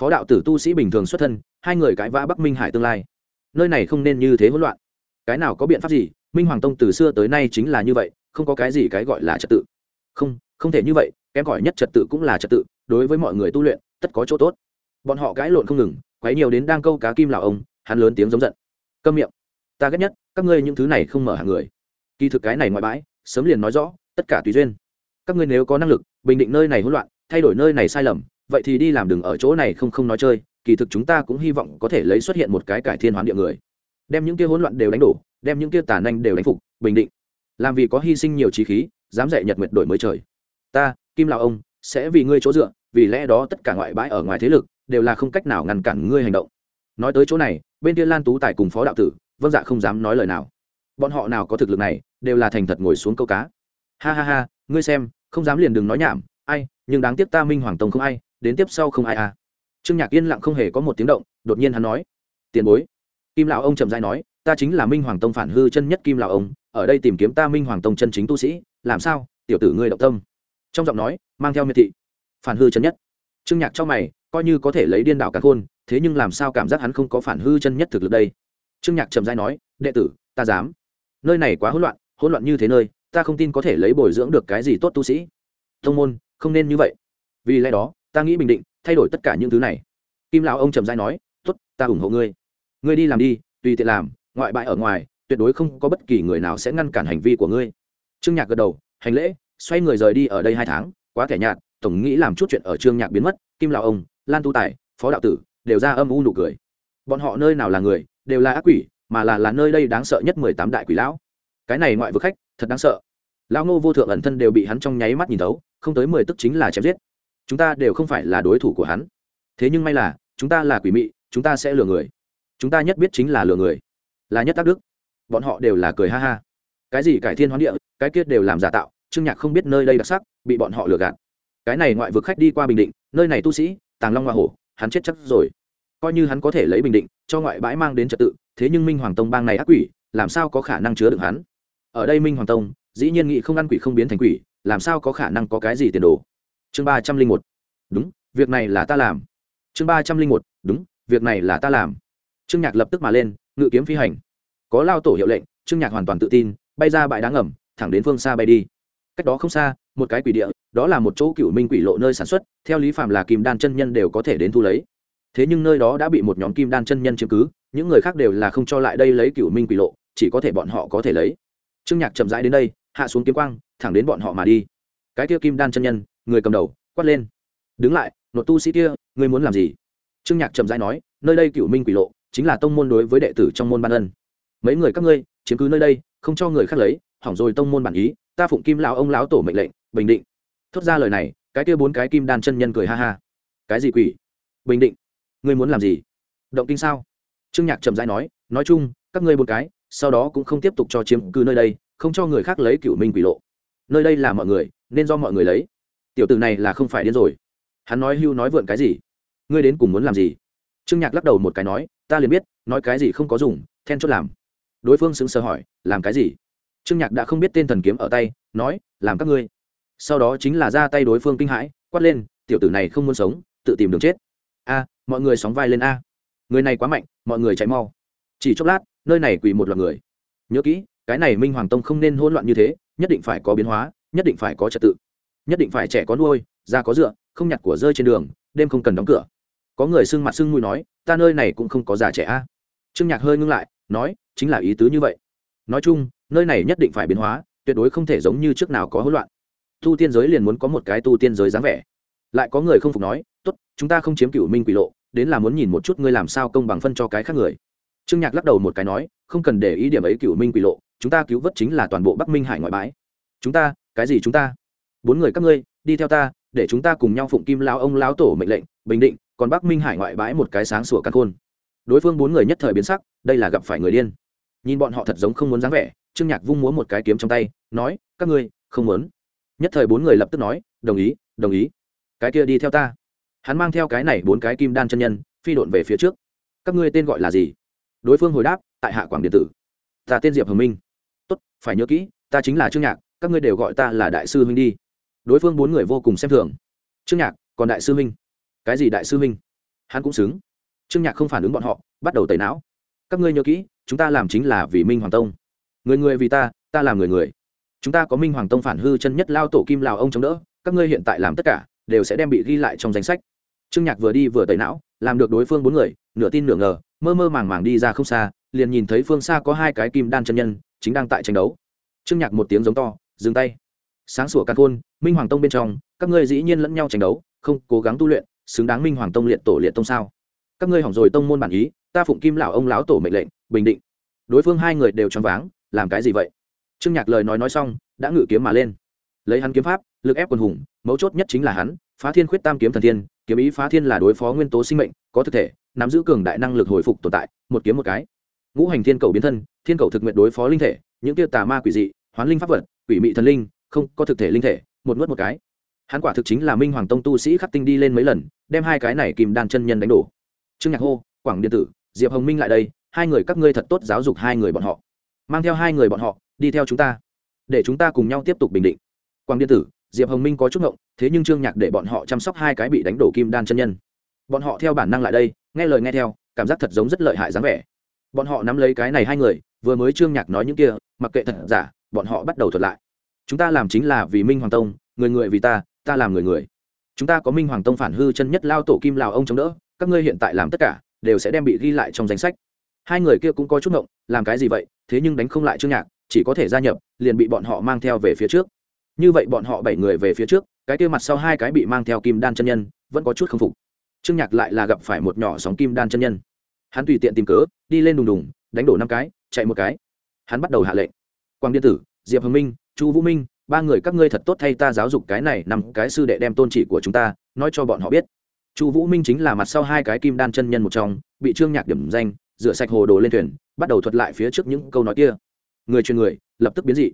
Phó đạo tử tu sĩ bình thường xuất thân, hai người cãi vã bắc minh hải tương lai. Nơi này không nên như thế hỗn loạn. Cái nào có biện pháp gì? Minh hoàng tông từ xưa tới nay chính là như vậy, không có cái gì cái gọi là trật tự. Không không thể như vậy, kém gọi nhất trật tự cũng là trật tự, đối với mọi người tu luyện, tất có chỗ tốt. Bọn họ cãi lộn không ngừng quấy nhiều đến đang câu cá kim lão ông, hắn lớn tiếng giống giận. Câm miệng. Ta ghét nhất, các ngươi những thứ này không mở hàng người. Kỳ thực cái này ngoại bãi, sớm liền nói rõ, tất cả tùy duyên. Các ngươi nếu có năng lực, bình định nơi này hỗn loạn, thay đổi nơi này sai lầm, vậy thì đi làm đừng ở chỗ này không không nói chơi, kỳ thực chúng ta cũng hy vọng có thể lấy xuất hiện một cái cải thiên hoán địa người. Đem những kia hỗn loạn đều đánh đổ, đem những kia tàn nhanh đều đánh phục, bình định. Làm vì có hy sinh nhiều trí khí, dám dạy nhật nguyệt đổi mới trời. Ta, kim lão ông, sẽ vì ngươi chỗ dựa, vì lẽ đó tất cả ngoại bãi ở ngoài thế lực đều là không cách nào ngăn cản ngươi hành động. Nói tới chỗ này, bên kia lan tú tài cùng phó đạo tử vâng dạ không dám nói lời nào. Bọn họ nào có thực lực này, đều là thành thật ngồi xuống câu cá. Ha ha ha, ngươi xem, không dám liền đừng nói nhảm, ai, nhưng đáng tiếc ta minh hoàng tông không ai, đến tiếp sau không ai à. Trương nhạc yên lặng không hề có một tiếng động, đột nhiên hắn nói, tiền bối. Kim lão ông trầm dai nói, ta chính là minh hoàng tông phản hư chân nhất kim lão ông, ở đây tìm kiếm ta minh hoàng tông chân chính tu sĩ, làm sao, tiểu tử ngươi động tâm. Trong giọng nói, mang theo miệt thị, phản hư chân nhất. Trương nhạc cho mày coi như có thể lấy điên đảo cả khôn, thế nhưng làm sao cảm giác hắn không có phản hư chân nhất thực lực đây? Trương nhạc trầm dai nói, đệ tử, ta dám. Nơi này quá hỗn loạn hỗn loạn như thế nơi, ta không tin có thể lấy bồi dưỡng được cái gì tốt tu sĩ. Thông môn, không nên như vậy. Vì lẽ đó, ta nghĩ bình định, thay đổi tất cả những thứ này. Kim lão ông trầm dai nói t ố t ta ủng hộ ngươi. Ngươi đi làm đi, tùy tiện làm, ngoại bại ở ngoài, tuyệt đối không có bất kỳ người nào sẽ ngăn cản hành vi của ngươi. Trương nhạc gật đầu, hành lễ, xoay người rời đi ở đây hai tháng, quá thẻ nhạt, tổng nghĩ làm chút chuyện ở trương nhạc biến mất. Kim lão ông lan tu tài, phó đạo tử, đều ra âm u nụ cười. Bọn họ nơi nào là người, đều là ác quỷ, mà là là nơi đây đáng sợ nhất mười tám đại quỷ lão. Cái này ngoại vực khách, thật đáng sợ. Lão ngô vô thượng ẩn thân đều bị hắn trong nháy mắt nhìn thấu, không tới mười tức chính là chém giết. Chúng ta đều không phải là đối thủ của hắn. Thế nhưng may là, chúng ta là quỷ mị, chúng ta sẽ lừa người. Chúng ta nhất biết chính là lừa người. Là nhất tác đức. Bọn họ đều là cười ha ha. Cái gì cải thiên hoán địa, cái kia đều làm giả tạo, trương nhạc không biết nơi đây đặc sắc, bị bọn họ lừa gạt. Cái này ngoại vực khách đi qua bình định, nơi này tu sĩ tàng long hoa hổ, hắn chết chắc rồi. Coi như hắn có thể lấy bình định, cho ngoại bãi mang đến trật tự, thế nhưng minh hoàng tông bang này ác quỷ, làm sao có khả năng chứa được hắn? Ở đây minh hoàng tông, dĩ nhiên nghị không ăn quỷ không biến thành quỷ, làm sao có khả năng có cái gì tiền đồ? Chương ba trăm linh một. Đúng, việc này là ta làm. Chương ba trăm linh một. Đúng, việc này là ta làm. Trương nhạc lập tức mà lên, ngự kiếm phi hành. Có lao tổ hiệu lệnh, trương nhạc hoàn toàn tự tin, bay ra bãi đá ngầm, thẳng đến phương xa bay đi. Cách đó không xa một cái quỷ địa, đó là một chỗ cựu minh quỷ lộ nơi sản xuất, theo lý phạm là kim đan chân nhân đều có thể đến thu lấy. Thế nhưng nơi đó đã bị một nhóm kim đan chân nhân chiếm cứ, những người khác đều là không cho lại đây lấy cựu minh quỷ lộ, chỉ có thể bọn họ có thể lấy. Trương nhạc chậm rãi đến đây, hạ xuống kiếm quang, thẳng đến bọn họ mà đi. Cái kia kim đan chân nhân, người cầm đầu, quát lên. Đứng lại nội tu sĩ kia, ngươi muốn làm gì? Trương nhạc chậm rãi nói, nơi đây cựu minh quỷ lộ, chính là tông môn đối với đệ tử trong môn ban ân. Mấy người các ngươi, chiếm cứ nơi đây, không cho người khác lấy, hỏng rồi tông môn bản ý ta phụng kim lão ông lão tổ mệnh lệnh, bình định. Thốt ra lời này, cái kia bốn cái kim đan chân nhân cười ha ha. Cái gì quỷ? Bình định. Ngươi muốn làm gì? Động kinh sao? Trương nhạc trầm rãi nói nói chung, các ngươi bốn cái, sau đó cũng không tiếp tục cho chiếm cứ nơi đây, không cho người khác lấy cựu minh quỷ lộ. Nơi đây là mọi người, nên do mọi người lấy. Tiểu tử này là không phải đến rồi. Hắn nói hưu nói vượn cái gì? Ngươi đến cùng muốn làm gì? Trương nhạc lắc đầu một cái nói, ta liền biết, nói cái gì không có dùng, then chốt làm. Đối phương xứng sờ hỏi, làm cái gì? Trương nhạc đã không biết tên thần kiếm ở tay, nói, làm các ngươi. Sau đó chính là ra tay đối phương kinh hãi, quát lên, tiểu tử này không muốn sống, tự tìm đường chết. A, mọi người sóng vai lên a. Người này quá mạnh, mọi người chạy mau. Chỉ chốc lát, nơi này quỳ một loạt người. Nhớ kỹ, cái này minh hoàng tông không nên hỗn loạn như thế, nhất định phải có biến hóa, nhất định phải có trật tự. Nhất định phải trẻ có nuôi da có dựa, không nhặt của rơi trên đường, đêm không cần đóng cửa. Có người sưng mặt sưng mũi nói, ta nơi này cũng không có già trẻ a. Trương nhạc hơi ngưng lại, nói, chính là ý tứ như vậy. Nói chung nơi này nhất định phải biến hóa, tuyệt đối không thể giống như trước nào có hỗn loạn. Tu tiên giới liền muốn có một cái tu tiên giới dáng vẻ. Lại có người không phục nói, tốt, chúng ta không chiếm cựu minh quỷ lộ, đến là muốn nhìn một chút ngươi làm sao công bằng phân cho cái khác người. Trương nhạc lắc đầu một cái nói, không cần để ý điểm ấy cựu minh quỷ lộ, chúng ta cứu vớt chính là toàn bộ bắc minh hải ngoại bãi. Chúng ta? Cái gì chúng ta? Bốn người các ngươi, đi theo ta, để chúng ta cùng nhau phụng kim lao ông lao tổ mệnh lệnh, bình định, còn bắc minh hải ngoại bãi một cái sáng sủa căn khôn. Đối phương bốn người nhất thời biến sắc, đây là gặp phải người điên. Nhìn bọn họ thật giống không muốn dáng vẻ trương nhạc vung múa một cái kiếm trong tay, nói, các ngươi, không muốn. Nhất thời bốn người lập tức nói, đồng ý đồng ý. Cái kia đi theo ta. Hắn mang theo cái này bốn cái kim đan chân nhân, phi độn về phía trước. Các ngươi tên gọi là gì? Đối phương hồi đáp, tại hạ quảng điện tử. Ta tên diệp hồng minh. Tốt, phải nhớ kỹ, ta chính là trương nhạc, các ngươi đều gọi ta là đại sư huynh đi. Đối phương bốn người vô cùng xem thường. Trương nhạc, còn đại sư huynh? Cái gì đại sư huynh? Hắn cũng xứng. Trương nhạc không phản ứng bọn họ, bắt đầu tẩy não. Các ngươi nhớ kỹ, chúng ta làm chính là vì minh hoàng tông người người vì ta ta làm người người. Chúng ta có minh hoàng tông phản hư chân nhất lao tổ kim lào ông chống đỡ, các ngươi hiện tại làm tất cả, đều sẽ đem bị ghi lại trong danh sách. Trương nhạc vừa đi vừa tẩy não, làm được đối phương bốn người, nửa tin nửa ngờ, mơ mơ màng màng đi ra không xa, liền nhìn thấy phương xa có hai cái kim đan chân nhân, chính đang tại tranh đấu. Trương nhạc một tiếng giống to, dừng tay. Sáng sủa căn khôn, minh hoàng tông bên trong, các ngươi dĩ nhiên lẫn nhau tranh đấu, không cố gắng tu luyện, xứng đáng minh hoàng tông liệt tổ liệt tông sao? Các ngươi hỏng rồi tông môn bản ý, ta phụng kim lão ông lão tổ mệnh lệnh, bình định. Đối phương hai người đều choáng váng làm cái gì vậy? Trương nhạc lời nói nói xong, đã ngự kiếm mà lên. Lấy hắn kiếm pháp, lực ép quần hùng, mấu chốt nhất chính là hắn, phá thiên khuyết tam kiếm thần thiên, kiếm ý phá thiên là đối phó nguyên tố sinh mệnh, có thực thể, nắm giữ cường đại năng lực hồi phục tồn tại, một kiếm một cái. Ngũ hành thiên cầu biến thân, thiên cầu thực nguyện đối phó linh thể, những tiêu tà ma quỷ dị, hoán linh pháp vật, quỷ mị thần linh, không, có thực thể linh thể, một nuốt một cái. Hắn quả thực chính là minh hoàng tông tu sĩ khắc tinh đi lên mấy lần, đem hai cái này kìm đan chân nhân đánh đổ. Trương nhạc hô, quảng điện tử, diệp hồng minh lại đây, hai người các ngươi thật tốt giáo dục hai người bọn họ mang theo hai người bọn họ, đi theo chúng ta. Để chúng ta cùng nhau tiếp tục bình định. Quang điện tử, diệp hồng minh có chút ngộng, thế nhưng trương nhạc để bọn họ chăm sóc hai cái bị đánh đổ kim đan chân nhân. Bọn họ theo bản năng lại đây, nghe lời nghe theo, cảm giác thật giống rất lợi hại dáng vẻ. Bọn họ nắm lấy cái này hai người, vừa mới trương nhạc nói những kia, mặc kệ thật giả, bọn họ bắt đầu thuật lại. Chúng ta làm chính là vì minh hoàng tông, người người vì ta ta làm người người. Chúng ta có minh hoàng tông phản hư chân nhất lao tổ kim lào ông chống đỡ, các ngươi hiện tại làm tất cả, đều sẽ đem bị ghi lại trong danh sách hai người kia cũng có chút ngộng, làm cái gì vậy, thế nhưng đánh không lại trương nhạc, chỉ có thể gia nhập, liền bị bọn họ mang theo về phía trước. Như vậy bọn họ bảy người về phía trước, cái kia mặt sau hai cái bị mang theo kim đan chân nhân, vẫn có chút k phục. Trương nhạc lại là gặp phải một nhỏ sóng kim đan chân nhân. Hắn tùy tiện tìm cớ, đi lên đùng đùng, đánh đổ năm cái, chạy một cái. Hắn bắt đầu hạ lệnh. Quang điện tử, diệp hồng minh, chu vũ minh, ba người các ngươi thật tốt thay ta giáo dục cái này nằm cái sư đệ đem tôn trị của chúng ta, nói cho bọn họ biết. Chu vũ minh chính là mặt sau hai cái kim đan chân nhân một trong, bị trương nhạc điểm danh rửa sạch hồ đồ lên thuyền, bắt đầu thuật lại phía trước những câu nói kia. Người truyền người, lập tức biến dị.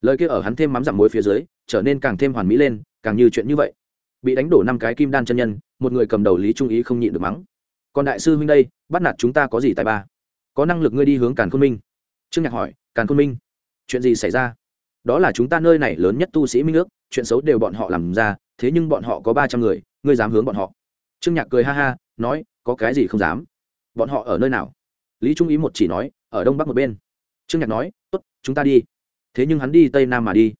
Lời kia ở hắn thêm mắm dặm muối phía dưới, trở nên càng thêm hoàn mỹ lên, càng như chuyện như vậy. Bị đánh đổ năm cái kim đan chân nhân, một người cầm đầu lý trung ý không nhịn được mắng. Còn đại sư huynh đây, bắt nạt chúng ta có gì tài ba? Có năng lực ngươi đi hướng càn khôn minh. Trương nhạc hỏi, càn khôn minh, chuyện gì xảy ra? Đó là chúng ta nơi này lớn nhất tu sĩ minh ước, chuyện xấu đều bọn họ làm ra, thế nhưng bọn họ có ba trăm người, ngươi dám hướng bọn họ? Trương nhạc cười ha ha, nói, có cái gì không dám? Bọn họ ở nơi nào? Lý trung ý một chỉ nói ở đông bắc một bên. Trương nhạc nói tốt chúng ta đi. Thế nhưng hắn đi tây nam mà đi.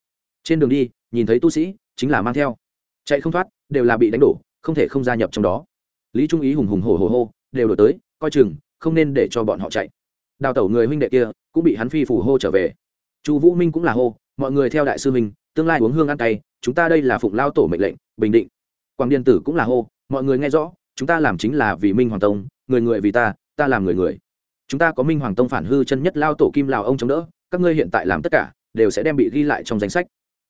Trên đường đi nhìn thấy tu sĩ chính là mang theo. Chạy không thoát đều là bị đánh đổ không thể không gia nhập trong đó. Lý trung ý hùng hùng hổ hổ hô đều đổi tới coi chừng không nên để cho bọn họ chạy. Đào tẩu người huynh đệ kia cũng bị hắn phi phủ hô trở về. Chu vũ minh cũng là hô mọi người theo đại sư mình, tương lai uống hương ăn tay chúng ta đây là phụng lao tổ mệnh lệnh bình định. Quảng điện tử cũng là hô mọi người nghe rõ chúng ta làm chính là vì minh hoàng tông người người vì ta ta làm người người chúng ta có minh hoàng tông phản hư chân nhất lao tổ kim lào ông chống đỡ, các ngươi hiện tại làm tất cả, đều sẽ đem bị ghi lại trong danh sách.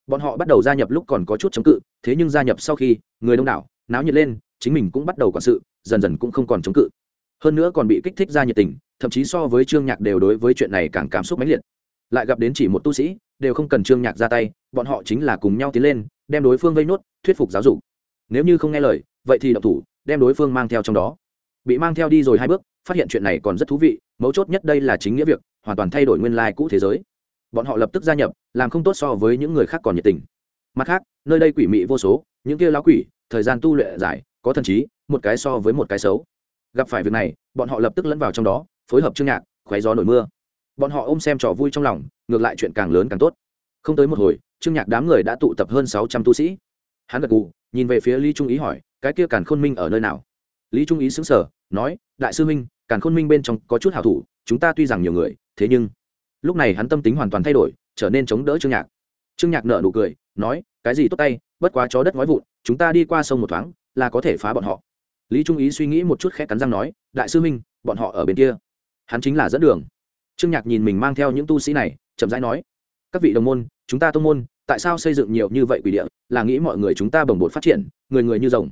Bọn họ bắt đầu gia nhập lúc còn có chút chống cự, thế nhưng gia nhập sau khi, người đông đảo, náo nhiệt lên, chính mình cũng bắt đầu quản sự, dần dần cũng không còn chống cự. Hơn nữa còn bị kích thích ra nhiệt tình, thậm chí so với trương nhạc đều đối với chuyện này càng cảm xúc mãnh liệt. Lại gặp đến chỉ một tu sĩ, đều không cần trương nhạc ra tay, bọn họ chính là cùng nhau tiến lên, đem đối phương vây nốt, thuyết phục giáo dục. Nếu như không nghe lời, vậy thì động thủ, đem đối phương mang theo trong đó. Bị mang theo đi rồi hai bước phát hiện chuyện này còn rất thú vị, mấu chốt nhất đây là chính nghĩa việc, hoàn toàn thay đổi nguyên lai cũ thế giới. Bọn họ lập tức gia nhập, làm không tốt so với những người khác còn nhiệt tình. Mặt khác, nơi đây quỷ mị vô số, những kia lão quỷ, thời gian tu luyện dài, có thần trí, một cái so với một cái xấu. Gặp phải việc này, bọn họ lập tức lẫn vào trong đó, phối hợp chương nhạc, khoé gió nổi mưa. Bọn họ ôm xem trò vui trong lòng, ngược lại chuyện càng lớn càng tốt. Không tới một hồi, chương nhạc đám người đã tụ tập hơn sáu trăm tu sĩ. Hắn gật gù, nhìn về phía lý trung ý hỏi, cái kia càn khôn minh ở nơi nào? Lý trung ý xứng sở nói, đại sư minh càn khôn minh bên trong có chút hảo thủ, chúng ta tuy rằng nhiều người, thế nhưng lúc này hắn tâm tính hoàn toàn thay đổi, trở nên chống đỡ trương nhạc. Trương nhạc nở nụ cười, nói, cái gì tốt tay, bất quá chó đất nói vụn, chúng ta đi qua sông một thoáng, là có thể phá bọn họ. Lý trung ý suy nghĩ một chút khẽ cắn răng nói, đại sư minh, bọn họ ở bên kia. Hắn chính là dẫn đường. Trương nhạc nhìn mình mang theo những tu sĩ này, chậm rãi nói, các vị đồng môn, chúng ta tô môn, tại sao xây dựng nhiều như vậy quỷ địa, là nghĩ mọi người chúng ta bồng bột phát triển, người người như rồng.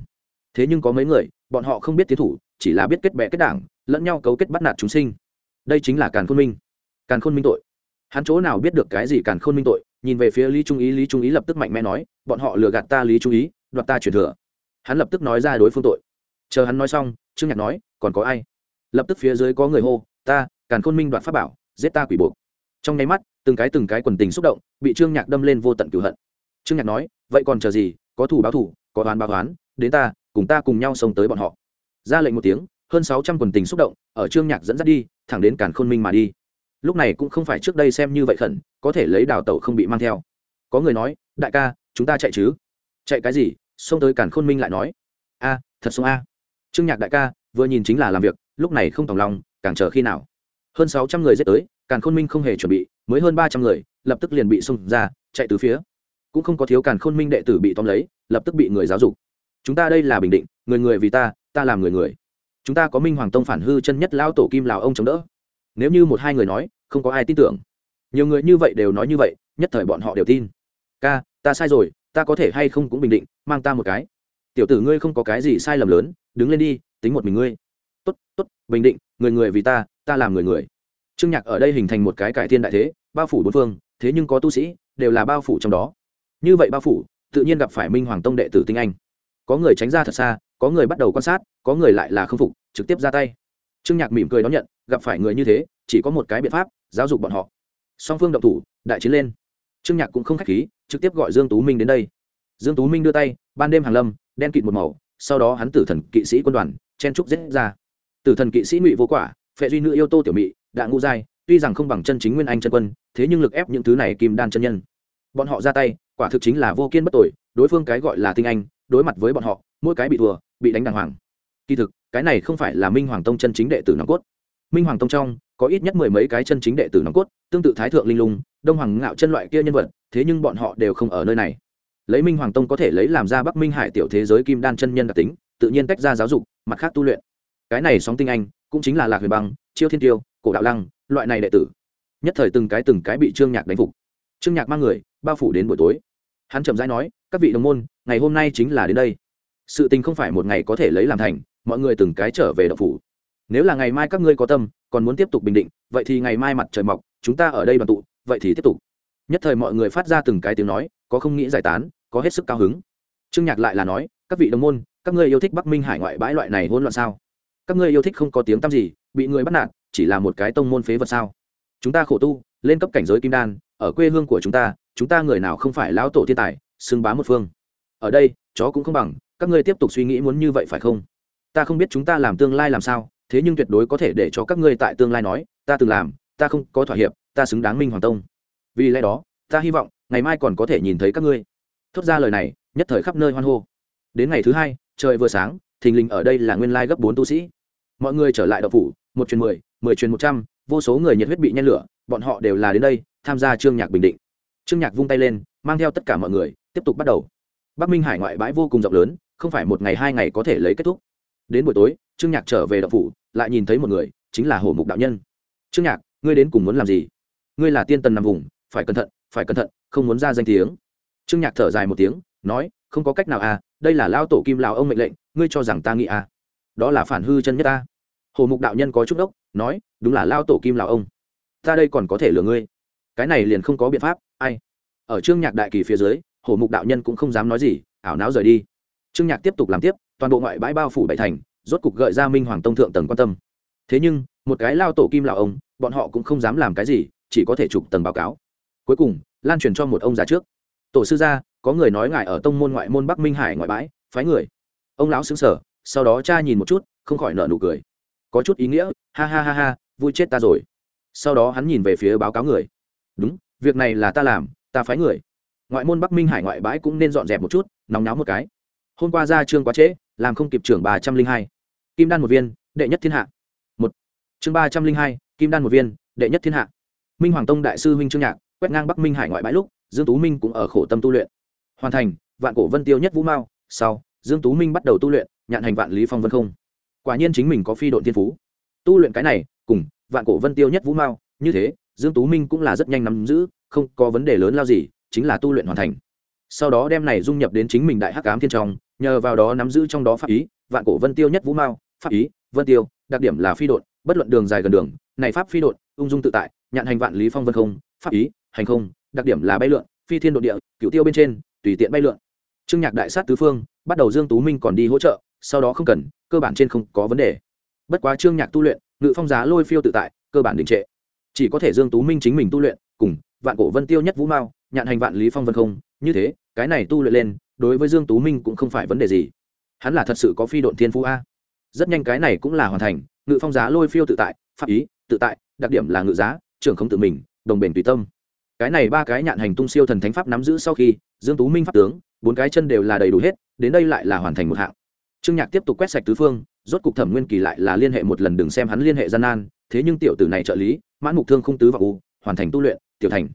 Thế nhưng có mấy người, bọn họ không biết tiến thủ, chỉ là biết kết bè kết đảng lẫn nhau cấu kết bắt nạt chúng sinh. Đây chính là càn khôn minh. Càn khôn minh tội. Hắn chỗ nào biết được cái gì càn khôn minh tội? Nhìn về phía lý trung ý, lý trung ý lập tức mạnh mẽ nói, bọn họ lừa gạt ta, lý trung ý, đoạt ta chuyển thừa. Hắn lập tức nói ra đối phương tội. Chờ hắn nói xong, trương nhạc nói, còn có ai? Lập tức phía dưới có người hô, ta, càn khôn minh đoạt pháp bảo, giết ta quỷ buộc. Trong nháy mắt, từng cái từng cái quần tình xúc động, bị trương nhạc đâm lên vô tận cửu hận. Trương nhạc nói, vậy còn chờ gì? Có thủ báo thủ, có đoán báo đoán đến ta, cùng ta cùng nhau xông tới bọn họ. Ra lệnh một tiếng hơn sáu trăm quần tình xúc động, ở trương nhạc dẫn dắt đi, thẳng đến càn khôn minh mà đi. Lúc này cũng không phải trước đây xem như vậy khẩn, có thể lấy đào tẩu không bị mang theo. Có người nói, đại ca, chúng ta chạy chứ? Chạy cái gì? Xông tới càn khôn minh lại nói, a, thật xông a. Trương nhạc đại ca, vừa nhìn chính là làm việc, lúc này không tòng lòng, càng chờ khi nào? Hơn sáu trăm người giết tới, càn khôn minh không hề chuẩn bị, mới hơn ba trăm người, lập tức liền bị xông ra, chạy từ phía. Cũng không có thiếu càn khôn minh đệ tử bị tóm lấy, lập tức bị người giáo dục. Chúng ta đây là bình định, người người vì ta ta làm người người chúng ta có minh hoàng tông phản hư chân nhất lão tổ kim lào ông chống đỡ. Nếu như một hai người nói, không có ai tin tưởng. Nhiều người như vậy đều nói như vậy, nhất thời bọn họ đều tin. Ca, ta sai rồi, ta có thể hay không cũng bình định, mang ta một cái. Tiểu tử ngươi không có cái gì sai lầm lớn, đứng lên đi, tính một mình ngươi. Tốt tốt, bình định, người người vì ta ta làm người người. Trương nhạc ở đây hình thành một cái cải thiên đại thế, bao phủ bốn phương, thế nhưng có tu sĩ, đều là bao phủ trong đó. Như vậy bao phủ, tự nhiên gặp phải minh hoàng tông đệ tử tinh anh. Có người tránh ra thật xa có người bắt đầu quan sát, có người lại là k phục, trực tiếp ra tay. Trương nhạc mỉm cười đón nhận, gặp phải người như thế, chỉ có một cái biện pháp, giáo dục bọn họ. Song phương động thủ, đại chiến lên. Trương nhạc cũng không k h á c h khí, trực tiếp gọi dương tú minh đến đây. Dương tú minh đưa tay, ban đêm hàng lâm, đen kịt một màu, sau đó hắn tử thần kỵ sĩ quân đoàn, chen trúc giết ra. Tử thần kỵ sĩ ngụy vô quả, phệ duy nữ yêu tô tiểu mị, đạ ngũ giai, tuy rằng không bằng chân chính nguyên anh chân quân, thế nhưng lực ép những thứ này kim đan chân nhân. Bọn họ ra tay, quả thực chính là vô kiên bất tội, đối phương cái gọi là tinh anh, đối mặt với bọn họ, mỗi cái bị thua bị đánh đàng hoàng. Kỳ thực, cái này không phải là minh hoàng tông chân chính đệ tử nòng cốt. Minh hoàng tông trong, có ít nhất mười mấy cái chân chính đệ tử nòng cốt, tương tự thái thượng linh lung, đông hoàng ngạo chân loại kia nhân vật, thế nhưng bọn họ đều không ở nơi này. Lấy minh hoàng tông có thể lấy làm ra bắc minh hải tiểu thế giới kim đan chân nhân đặc tính, tự nhiên tách ra giáo dục, mặt khác tu luyện. Cái này sóng tinh anh, cũng chính là lạc huyền băng, chiêu thiên tiêu, cổ đạo lăng, loại này đệ tử. Nhất thời từng cái từng cái bị trương nhạc đánh phục. Trương nhạc mang người, bao phủ đến buổi tối. Hắn chậm rãi nói, các vị đồng môn, ngày hôm nay chính là đến đây sự tình không phải một ngày có thể lấy làm thành, mọi người từng cái trở về đậu phủ. Nếu là ngày mai các ngươi có tâm, còn muốn tiếp tục bình định, vậy thì ngày mai mặt trời mọc, chúng ta ở đây đoàn tụ, vậy thì tiếp tục. Nhất thời mọi người phát ra từng cái tiếng nói, có không nghĩ giải tán, có hết sức cao hứng. Trương nhạc lại là nói, các vị đồng môn, các ngươi yêu thích bắc minh hải ngoại bãi loại này hỗn loạn sao? Các ngươi yêu thích không có tiếng tăm gì, bị người bắt nạt, chỉ là một cái tông môn phế vật sao? Chúng ta khổ tu, lên cấp cảnh giới kim đan, ở quê hương của chúng ta chúng ta người nào không phải lão tổ thiên tài, xưng bá một phương? Ở đây, chó cũng không bằng các ngươi tiếp tục suy nghĩ muốn như vậy phải không? Ta không biết chúng ta làm tương lai làm sao, thế nhưng tuyệt đối có thể để cho các ngươi tại tương lai nói, ta từng làm, ta không có thỏa hiệp, ta xứng đáng minh hoàng tông. Vì lẽ đó, ta hy vọng, ngày mai còn có thể nhìn thấy các ngươi. Thốt ra lời này, nhất thời khắp nơi hoan hô. Đến ngày thứ hai, trời vừa sáng, thình lình ở đây là nguyên lai gấp bốn tu sĩ. Mọi người trở lại đậu phủ, một truyền mười mười truyền một trăm, vô số người nhiệt huyết bị nhen lửa, bọn họ đều là đến đây, tham gia trương nhạc bình định. Trương nhạc vung tay lên, mang theo tất cả mọi người, tiếp tục bắt đầu. Bắc minh hải ngoại bãi vô cùng rộng lớn không phải một ngày hai ngày có thể lấy kết thúc. Đến buổi tối, trương nhạc trở về đậu phủ, lại nhìn thấy một người, chính là hổ mục đạo nhân. Trương nhạc, ngươi đến cùng muốn làm gì? Ngươi là tiên tần nằm vùng, phải cẩn thận, phải cẩn thận, không muốn ra danh tiếng. Trương nhạc thở dài một tiếng, nói, không có cách nào à đây là lao tổ kim lào ông mệnh lệnh, ngươi cho rằng ta nghĩ à? Đó là phản hư chân nhất ta. Hồ mục đạo nhân có chút đốc, nói, đúng là lao tổ kim lào ông. Ta đây còn có thể lừa ngươi. Cái này liền không có biện pháp, ai? Ở trương nhạc đại kỳ phía dưới, hồ mục đạo nhân cũng không dám nói gì, ảo não rời đi trương nhạc tiếp tục làm tiếp, toàn bộ ngoại bãi bao phủ bảy thành, rốt cục gợi ra minh hoàng tông thượng tầng quan tâm. Thế nhưng, một cái lao tổ kim lào ông, bọn họ cũng không dám làm cái gì, chỉ có thể chụp tầng báo cáo. Cuối cùng, lan truyền cho một ông già trước. Tổ sư gia, có người nói ngài ở tông môn ngoại môn bắc minh hải ngoại bãi, phái người. Ông lão xứng sở sau đó cha nhìn một chút, không khỏi nợ nụ cười. Có chút ý nghĩa, ha ha ha ha, vui chết ta rồi. Sau đó hắn nhìn về phía báo cáo người. Đúng, việc này là ta làm, ta phái người. Ngoại môn bắc minh hải ngoại bãi cũng nên dọn dẹp một chút, nóng náo một cái hôm qua ra chương quá trễ, làm không kịp trưởng ba trăm linh hai. Kim đan một viên, đệ nhất thiên hạ. Một. Chương ba trăm linh hai, kim đan một viên, đệ nhất thiên hạ. Minh hoàng tông đại sư huynh trương nhạc, quét ngang bắc minh hải ngoại bãi lúc, dương tú minh cũng ở khổ tâm tu luyện. Hoàn thành, vạn cổ vân tiêu nhất vũ mao, sau, dương tú minh bắt đầu tu luyện, nhạn hành vạn lý phong vân không. Quả nhiên chính mình có phi độn thiên phú. Tu luyện cái này, cùng vạn cổ vân tiêu nhất vũ mao, như thế, dương tú minh cũng là rất nhanh nắm giữ, không có vấn đề lớn lao gì, chính là tu luyện hoàn thành. Sau đó đem này dung nhập đến chính mình đại hắc ám thiên trong nhờ vào đó nắm giữ trong đó pháp ý, vạn cổ vân tiêu nhất vũ mao, pháp ý, vân tiêu, đặc điểm là phi đột bất luận đường dài gần đường, này pháp phi đột ung dung tự tại, nhạn hành vạn lý phong vân không, pháp ý, hành không, đặc điểm là bay lượn, phi thiên đột địa cựu tiêu bên trên, tùy tiện bay lượn. Trương nhạc đại sát tứ phương, bắt đầu dương tú minh còn đi hỗ trợ, sau đó không cần, cơ bản trên không có vấn đề. Bất quá trương nhạc tu luyện, ngự phong giá lôi phiêu tự tại, cơ bản đình trệ. Chỉ có thể dương tú minh chính mình tu luyện, cùng vạn cổ vân tiêu nhất vũ mao, nhạn hành vạn lý phong vân không, như thế, cái này tu luyện lên đối với dương tú minh cũng không phải vấn đề gì. Hắn là thật sự có phi độn thiên phú a. Rất nhanh cái này cũng là hoàn thành, ngự phong giá lôi phiêu tự tại, pháp ý, tự tại, đặc điểm là ngự giá, trưởng không tự mình, đồng bền tùy tâm. Cái này ba cái nhạn hành tung siêu thần thánh pháp nắm giữ sau khi, dương tú minh pháp tướng, bốn cái chân đều là đầy đủ hết, đến đây lại là hoàn thành một hạng. Trương nhạc tiếp tục quét sạch tứ phương, rốt cục thẩm nguyên kỳ lại là liên hệ một lần đừng xem hắn liên hệ gian nan, thế nhưng tiểu tử này trợ lý, mãn mục thương không tứ và u, hoàn thành tu luyện, tiểu thành.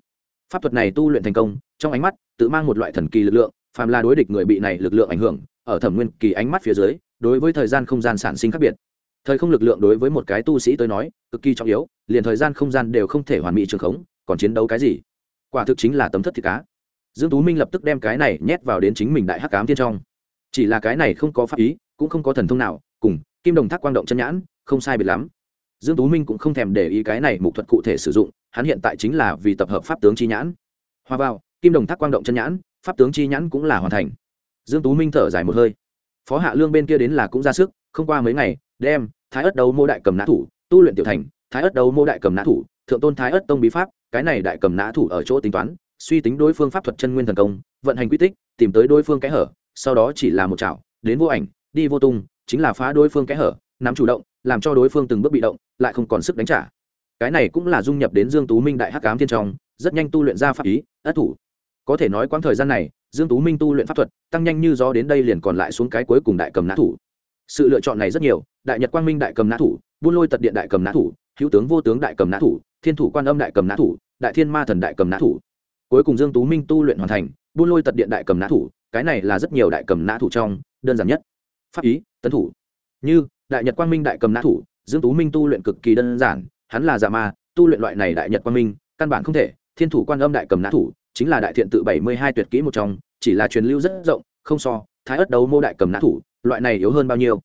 Pháp thuật này tu luyện thành công, trong ánh mắt, tự mang một loại thần kỳ lực lượng phàm là đối địch người bị này lực lượng ảnh hưởng, ở thẩm nguyên kỳ ánh mắt phía dưới, đối với thời gian không gian sản sinh khác biệt. Thời không lực lượng đối với một cái tu sĩ tới nói, cực kỳ trọng yếu, liền thời gian không gian đều không thể hoàn mỹ trường khống, còn chiến đấu cái gì? Quả thực chính là tấm thất thịt cá. Dương tú minh lập tức đem cái này nhét vào đến chính mình đại hắc cám thiên trong. Chỉ là cái này không có pháp ý, cũng không có thần thông nào, cùng kim đồng thác quang động chân nhãn, không sai biệt lắm. Dương tú minh cũng không thèm để ý cái này mục thuật cụ thể sử dụng, hắn hiện tại chính là vì tập hợp pháp tướng chi nhãn. Hòa vào, kim đồng thác quang động chân nhãn pháp tướng chi nhãn cũng là hoàn thành. Dương tú minh thở dài một hơi. Phó hạ lương bên kia đến là cũng ra sức, không qua mấy ngày, đem thái ất đấu mô đại cầm nã thủ, tu luyện tiểu thành, thái ất đấu mô đại cầm nã thủ, thượng tôn thái ất tông bí pháp, cái này đại cầm nã thủ ở chỗ tính toán, suy tính đối phương pháp thuật chân nguyên thần công, vận hành quy tích, tìm tới đối phương kẽ hở, sau đó chỉ là một chảo, đến vô ảnh, đi vô tung, chính là phá đối phương kẽ hở, nắm chủ động, làm cho đối phương từng bước bị động, lại không còn sức đánh trả. Cái này cũng là dung nhập đến dương tú minh đại hắc ám thiên trong, rất nhanh tu luyện ra pháp ý, ất thủ có thể nói quãng thời gian này dương tú minh tu luyện pháp thuật tăng nhanh như gió đến đây liền còn lại xuống cái cuối cùng đại cầm nã thủ sự lựa chọn này rất nhiều đại nhật quang minh đại cầm nã thủ buôn lôi tật điện đại cầm nã thủ hữu tướng vô tướng đại cầm nã thủ thiên thủ quan âm đại cầm nã thủ đại thiên ma thần đại cầm nã thủ cuối cùng dương tú minh tu luyện hoàn thành buôn lôi tật điện đại cầm nã thủ cái này là rất nhiều đại cầm nã thủ trong đơn giản nhất pháp ý tấn thủ như đại nhật quang minh đại cầm nã thủ dương tú minh tu luyện cực kỳ đơn giản hắn là giả ma tu luyện loại này đại nhật quang minh căn bản không thể thiên thủ quan âm đại cầm nã thủ chính là đại thiện tự bảy mươi hai tuyệt kỹ một trong, chỉ là truyền lưu rất rộng, không so, thái ất đấu mô đại cầm nã thủ, loại này yếu hơn bao nhiêu.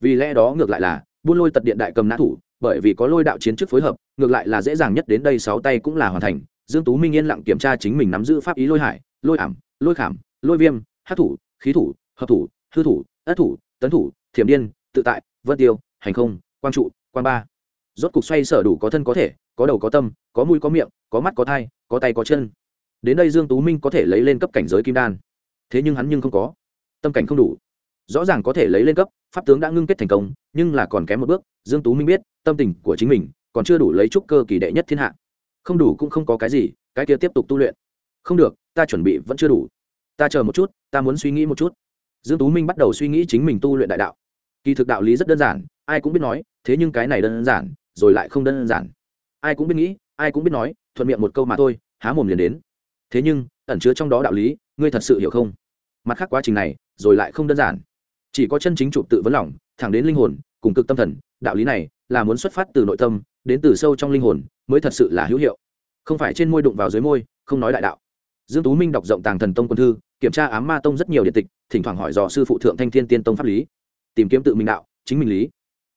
Vì lẽ đó ngược lại là, buôn lôi tật điện đại cầm nã thủ, bởi vì có lôi đạo chiến chức phối hợp, ngược lại là dễ dàng nhất đến đây sáu tay cũng là hoàn thành. Dương tú minh yên lặng kiểm tra chính mình nắm giữ pháp ý lôi hải, lôi ảm, lôi khảm, lôi viêm, hát thủ, khí thủ, hợp thủ, hư thủ, ất thủ, tấn thủ, thiểm điên, tự tại, vân tiêu, hành không, quang trụ, quang ba. Rốt cục xoay sở đủ có thân có thể, có đầu có tâm, có mũi có miệng, có mắt có thai, có tay có chân đến đây dương tú minh có thể lấy lên cấp cảnh giới kim đan. Thế nhưng hắn nhưng không có. Tâm cảnh không đủ. Rõ ràng có thể lấy lên cấp, pháp tướng đã ngưng kết thành công, nhưng là còn kém một bước. Dương tú minh biết, tâm tình của chính mình còn chưa đủ lấy trúc cơ kỳ đệ nhất thiên hạ. Không đủ cũng không có cái gì, cái kia tiếp tục tu luyện. Không được, ta chuẩn bị vẫn chưa đủ. Ta chờ một chút, ta muốn suy nghĩ một chút. Dương tú minh bắt đầu suy nghĩ chính mình tu luyện đại đạo. Kỳ thực đạo lý rất đơn giản, ai cũng biết nói, thế nhưng cái này đơn giản, rồi lại không đơn giản. Ai cũng biết nghĩ, ai cũng biết nói, thuận miệng một câu mà thôi, há mồm liền đến thế nhưng, ẩn chứa trong đó đạo lý, ngươi thật sự hiểu không? Mặt khác quá trình này, rồi lại không đơn giản. Chỉ có chân chính trụ tự vấn lòng, thẳng đến linh hồn, cùng cực tâm thần, đạo lý này là muốn xuất phát từ nội tâm, đến từ sâu trong linh hồn, mới thật sự là hữu hiệu. Không phải trên môi đụng vào dưới môi, không nói đại đạo. Dương tú minh đọc rộng tàng thần tông quân thư, kiểm tra ám ma tông rất nhiều điện tịch, thỉnh thoảng hỏi dò sư phụ thượng thanh thiên tiên tông pháp lý. Tìm kiếm tự mình đạo, chính mình lý.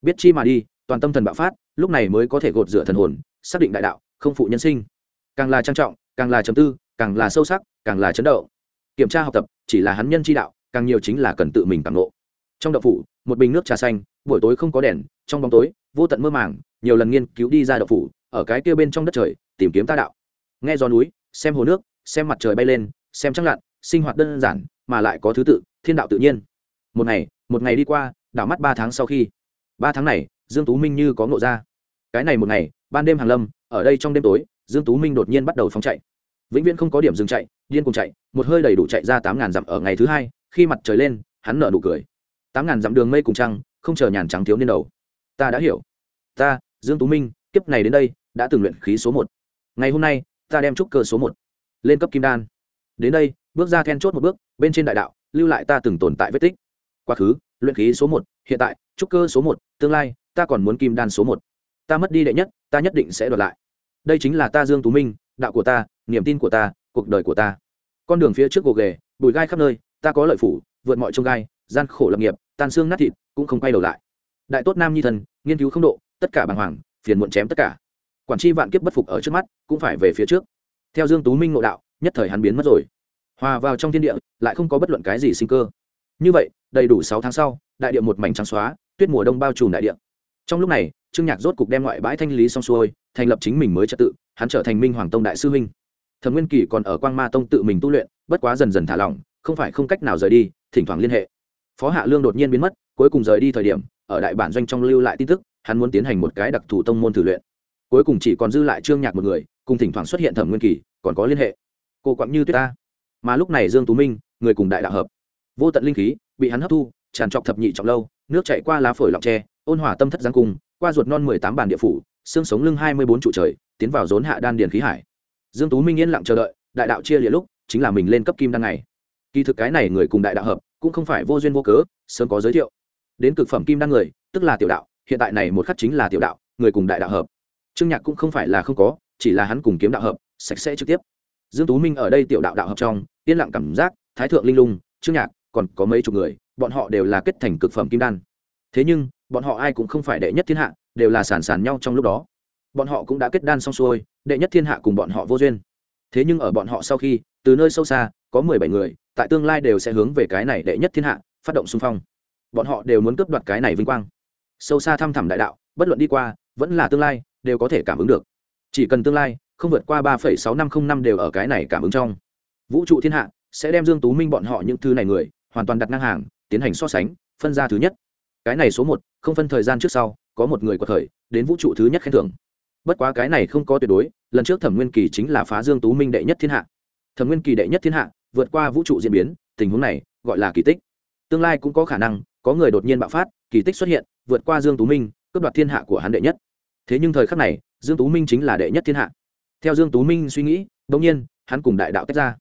Biết chi mà đi, toàn tâm thần bạo phát, lúc này mới có thể gột rửa thần hồn, xác định đại đạo, không phụ nhân sinh. Càng là trang trọng, càng là chấm tư càng là sâu sắc, càng là chấn động. Kiểm tra học tập, chỉ là hắn nhân chi đạo, càng nhiều chính là cần tự mình càng ngộ. Trong đậu phủ, một bình nước trà xanh, buổi tối không có đèn, trong bóng tối, vô tận mơ màng, nhiều lần nghiên cứu đi ra đậu phủ, ở cái kia bên trong đất trời, tìm kiếm ta đạo. Nghe gió núi, xem hồ nước, xem mặt trời bay lên, xem trăng lặn, sinh hoạt đơn giản, mà lại có thứ tự, thiên đạo tự nhiên. Một ngày một ngày đi qua, đảo mắt ba tháng sau khi. Ba tháng này, dương tú minh như có ngộ ra. Cái này một ngày, ban đêm hàng lâm, ở đây trong đêm tối, dương tú minh đột nhiên bắt đầu phóng chạy vĩnh viễn không có điểm dừng chạy, điên cùng chạy, một hơi đầy đủ chạy ra tám ngàn dặm ở ngày thứ hai, khi mặt trời lên, hắn nở nụ cười. Tám ngàn dặm đường mây cùng trăng, không chờ nhàn trắng thiếu niên đầu. Ta đã hiểu. Ta, dương tú minh, kiếp này đến đây, đã từng luyện khí số một. Ngày hôm nay, ta đem trúc cơ số một lên cấp kim đan. Đến đây, bước ra then chốt một bước, bên trên đại đạo, lưu lại ta từng tồn tại vết tích. Quá khứ, luyện khí số một, hiện tại, trúc cơ số một, tương lai, ta còn muốn kim đan số một. Ta mất đi đệ nhất, ta nhất định sẽ đoạt lại. Đây chính là ta dương tú minh đạo của ta, niềm tin của ta, cuộc đời của ta. Con đường phía trước gồ ghề bùi gai khắp nơi, ta có lợi phủ, vượt mọi trông gai, gian khổ lập nghiệp, tan xương nát thịt, cũng không quay đầu lại. Đại tốt nam nhi thần, nghiên cứu không độ, tất cả bàng hoàng, phiền muộn chém tất cả. Quản tri vạn kiếp bất phục ở trước mắt, cũng phải về phía trước. Theo dương tú minh ngộ đạo, nhất thời hắn biến mất rồi. Hòa vào trong thiên địa, lại không có bất luận cái gì sinh cơ. Như vậy, đầy đủ sáu tháng sau, đại địa một mảnh trắng xóa, tuyết mùa đông bao trùm đại địa trong lúc này, trương nhạc rốt cục đem ngoại bãi thanh lý xong xuôi, thành lập chính mình mới trật tự, hắn trở thành minh hoàng tông đại sư huynh. Thần nguyên kỳ còn ở quang ma tông tự mình tu luyện, bất quá dần dần thả lỏng, không phải không cách nào rời đi, thỉnh thoảng liên hệ. Phó hạ lương đột nhiên biến mất, cuối cùng rời đi thời điểm, ở đại bản doanh trong lưu lại tin tức, hắn muốn tiến hành một cái đặc thù tông môn thử luyện. Cuối cùng chỉ còn dư lại trương nhạc một người, cùng thỉnh thoảng xuất hiện thẩm nguyên kỳ, còn có liên hệ. Cô quặng như tuyết ta. Mà lúc này dương tú minh, người cùng đại đạo hợp. Vô tận linh khí, bị hắn hấp thu, tràn trọc thập nhị trọng lâu, nước chảy qua lá phổi lọc tre ôn hòa tâm thất giang cung, qua ruột non mười tám bản địa phủ, xương sống lưng hai mươi bốn trụ trời, tiến vào rốn hạ đan điền khí hải. Dương tú minh yên lặng chờ đợi, đại đạo chia lịa lúc, chính là mình lên cấp kim đan này kỳ thực cái này người cùng đại đạo hợp, cũng không phải vô duyên vô cớ, sớm có giới thiệu. Đến cực phẩm kim đan người, tức là tiểu đạo, hiện tại này một khắc chính là tiểu đạo, người cùng đại đạo hợp. Trương nhạc cũng không phải là không có, chỉ là hắn cùng kiếm đạo hợp, sạch sẽ trực tiếp. Dương tú minh ở đây tiểu đạo đạo hợp trong, yên lặng cảm giác, thái thượng linh lung, trương nhạc, còn có mấy chục người, bọn họ đều là kết thành cực phẩm kim đan. Thế nhưng bọn họ ai cũng không phải đệ nhất thiên hạ, đều là sản sản nhau trong lúc đó. Bọn họ cũng đã kết đan xong xuôi, đệ nhất thiên hạ cùng bọn họ vô duyên. Thế nhưng ở bọn họ sau khi, từ nơi sâu xa, có mười bảy người, tại tương lai đều sẽ hướng về cái này đệ nhất thiên hạ, phát động xung phong. Bọn họ đều muốn cướp đoạt cái này vinh quang. Sâu xa thăm thẳm đại đạo, bất luận đi qua, vẫn là tương lai, đều có thể cảm ứng được. Chỉ cần tương lai, không vượt qua ba phẩy sáu năm không năm đều ở cái này cảm ứng trong. Vũ trụ thiên hạ sẽ đem dương tú minh bọn họ những thứ này người, hoàn toàn đặt ngang hàng, tiến hành so sánh, phân ra thứ nhất. Cái này số một không phân thời gian trước sau, có một người quật thời đến vũ trụ thứ nhất khen thưởng. Bất quá cái này không có tuyệt đối, lần trước thẩm nguyên kỳ chính là phá dương tú minh đệ nhất thiên hạ. Thẩm nguyên kỳ đệ nhất thiên hạ, vượt qua vũ trụ diễn biến, tình huống này, gọi là kỳ tích. Tương lai cũng có khả năng, có người đột nhiên bạo phát, kỳ tích xuất hiện, vượt qua dương tú minh, cướp đoạt thiên hạ của hắn đệ nhất. Thế nhưng thời khắc này, dương tú minh chính là đệ nhất thiên hạ. Theo dương tú minh suy nghĩ đ nhiên, hắn cùng đại đạo tách ra.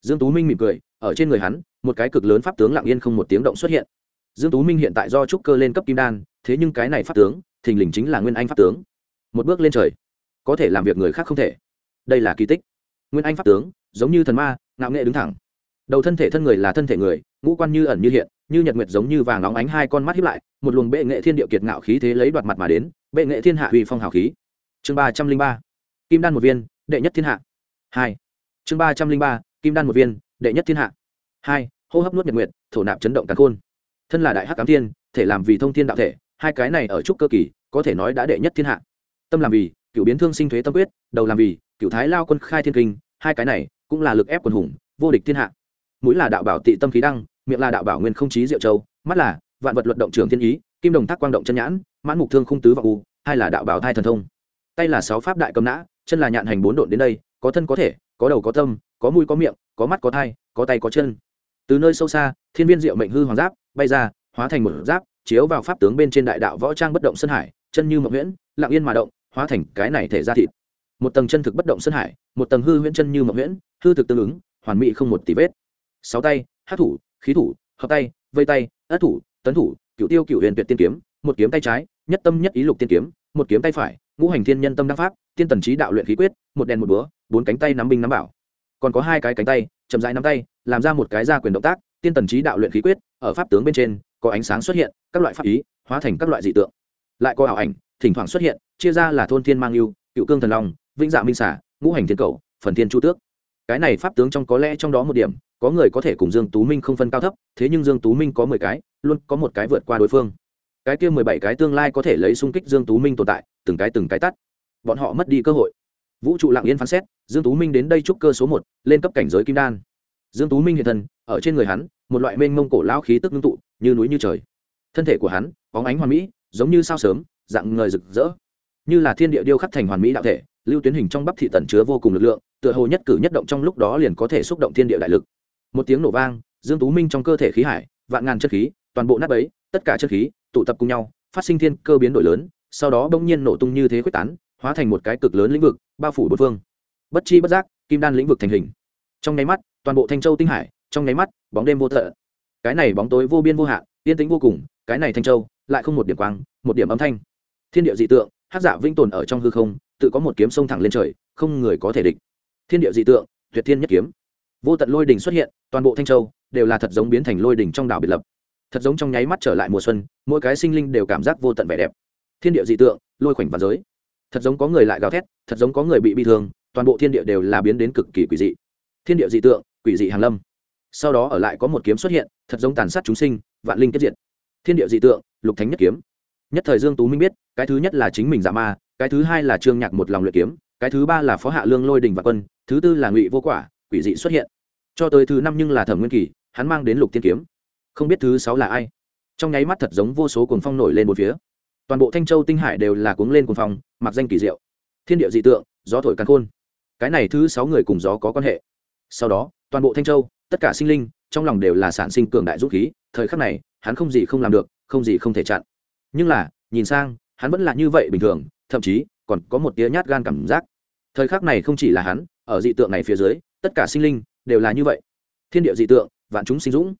Dương tú minh mỉm cười, ở trên người hắn, một cái cực lớn pháp tướng lặng yên không một tiếng động xuất hiện. Dương tú minh hiện tại do trúc cơ lên cấp kim đan thế nhưng cái này pháp tướng, thình lình chính là nguyên anh pháp tướng. Một bước lên trời, có thể làm việc người khác không thể. Đây là kỳ tích. Nguyên anh pháp tướng, giống như thần ma, ngạo nghệ đứng thẳng. Đầu thân thể thân người là thân thể người, ngũ quan như ẩn như hiện, như nhật nguyệt giống như vàng óng ánh hai con mắt hiếp lại, một luồng bệ nghệ thiên địa kiệt ngạo khí thế lấy đoạt mặt mà đến, bệ nghệ thiên hạ uy phong hào khí. Chương ba trăm linh ba, kim đan một viên, đệ nhất thiên hạ. Hai. Chương ba trăm linh ba, kim đan một viên, đệ nhất thiên hạ. Hai. Hô hấp nuốt nhật nguyệt, thổ nạp chấn động càn khôn. Thân là đại hắc cám thiên, thể làm vì thông thiên đạo thể hai cái này ở trúc cơ kỳ, có thể nói đã đệ nhất thiên hạ. Tâm làm vì, cựu biến thương sinh thuế tâm quyết, đầu làm vì, cựu thái lao quân khai thiên kinh, hai cái này cũng là lực ép quần hùng, vô địch thiên hạ. Mũi là đạo bảo tị tâm khí đăng, miệng là đạo bảo nguyên không trí diệu châu, mắt là vạn vật luận động trường thiên ý, kim đồng thác quang động chân nhãn, mãn mục thương không tứ và u, hai là đạo bảo thai thần thông. Tay là sáu pháp đại cầm nã, chân là nhạn hành bốn độn đến đây, có thân có thể, có đầu có tâm, có mũi có miệng, có mắt có thai, có tay có chân. Từ nơi sâu xa, thiên viên diệu mệnh hư hoàng giáp bay ra, hóa thành một giáp chiếu vào pháp tướng bên trên đại đạo võ trang bất động sân hải, chân như mộng huyễn, lặng yên mà động, hóa thành cái này thể ra thịt. Một tầng chân thực bất động sân hải, một tầng hư huyễn chân như mộng huyễn, hư thực tương ứng, hoàn mỹ không một tỷ vết. Sáu tay hát thủ, khí thủ, hợp tay, vây tay, ất thủ, tấn thủ cựu tiêu cựu huyền tuyệt tiên kiếm, một kiếm tay trái, nhất tâm nhất ý lục tiên kiếm, một kiếm tay phải, ngũ hành thiên nhân tâm đăng pháp, tiên tần trí đạo luyện khí quyết, một đèn một búa, bốn cánh tay nắm binh nắm bảo. Còn có hai cái cánh tay, chậm rãi nắm tay, làm ra một cái ra quyền động tác, tiên tần trí đạo luyện khí quyết, ở pháp tướng bên trên có ánh sáng xuất hiện, các loại pháp ý, hóa thành các loại dị tượng. Lại có ảo ảnh, thỉnh thoảng xuất hiện, chia ra là thôn thiên mang yêu, cựu cương thần long, vĩnh dạ minh xả ngũ hành thiên cầu, phần thiên chu tước. Cái này pháp tướng trong có lẽ trong đó một điểm, có người có thể cùng dương tú minh không phân cao thấp, thế nhưng dương tú minh có mười cái, luôn có một cái vượt qua đối phương. Cái kia mười bảy cái tương lai có thể lấy xung kích dương tú minh tồn tại, từng cái từng cái tắt. Bọn họ mất đi cơ hội. Vũ trụ lặng yên phán xét, dương tú minh đến đây trúc cơ số một, lên cấp cảnh giới kim đan. Dương tú minh hiện thân, ở trên người hắn, một loại mênh mông cổ lão khí tức ngưng tụ như núi như trời. Thân thể của hắn, bóng ánh hoàn mỹ, giống như sao sớm, dạng ngời rực rỡ. Như là thiên địa điêu khắc thành hoàn mỹ đạo thể, lưu tuyến hình trong bắp thị tần chứa vô cùng lực lượng, tựa hồ nhất cử nhất động trong lúc đó liền có thể xúc động thiên địa đại lực. Một tiếng nổ vang, dương tú minh trong cơ thể khí hải, vạn ngàn chất khí, toàn bộ nát bấy, tất cả chất khí, tụ tập cùng nhau, phát sinh thiên cơ biến đổi lớn, sau đó bỗng nhiên nổ tung như thế quyết tán, hóa thành một cái cực lớn lĩnh vực, bao phủ bốn phương. Bất chi bất giác, kim đan lĩnh vực thành hình. Trong nháy mắt, toàn bộ thanh châu tinh hải, trong nháy mắt, bóng đêm vô tận cái này bóng tối vô biên vô hạn, yên tĩnh vô cùng, cái này thanh châu, lại không một điểm quang, một điểm âm thanh. Thiên địa dị tượng hát dạ vĩnh tồn ở trong hư không, tự có một kiếm sông thẳng lên trời, không người có thể địch. Thiên địa dị tượng, tuyệt thiên nhất kiếm. Vô tận lôi đỉnh xuất hiện, toàn bộ thanh châu đều là thật giống biến thành lôi đỉnh trong đảo biệt lập. Thật giống trong nháy mắt trở lại mùa xuân, mỗi cái sinh linh đều cảm giác vô tận vẻ đẹp. Thiên địa dị tượng, lôi khoảnh và giới. Thật giống có người lại gào thét, thật giống có người bị bị thương, toàn bộ thiên địa đều là biến đến cực kỳ quỷ dị. Thiên địa dị tượng, quỷ dị hàn lâm sau đó ở lại có một kiếm xuất hiện, thật giống tàn sát chúng sinh, vạn linh kết diệt. Thiên địa dị tượng, lục thánh nhất kiếm. Nhất thời dương tú minh biết, cái thứ nhất là chính mình giả ma, cái thứ hai là trương nhạc một lòng luyện kiếm, cái thứ ba là phó hạ lương lôi đình và quân, thứ tư là ngụy vô quả, quỷ dị xuất hiện. Cho tới thứ năm nhưng là thẩm nguyên kỳ, hắn mang đến lục thiên kiếm. Không biết thứ sáu là ai. Trong nháy mắt thật giống vô số cuồng phong nổi lên một phía. Toàn bộ thanh châu tinh hải đều là cuống lên cuồng phong, mặc danh kỳ diệu. Thiên địa dị tượng, gió thổi càn khôn. Cái này thứ sáu người cùng gió có quan hệ. Sau đó, toàn bộ thanh châu tất cả sinh linh, trong lòng đều là sản sinh cường đại dũng khí, thời khắc này, hắn không gì không làm được, không gì không thể chặn. Nhưng là, nhìn sang, hắn vẫn là như vậy bình thường, thậm chí, còn có một tia nhát gan cảm giác. Thời khắc này không chỉ là hắn, ở dị tượng này phía dưới, tất cả sinh linh đều là như vậy. Thiên địa dị tượng, vạn chúng sinh dũng.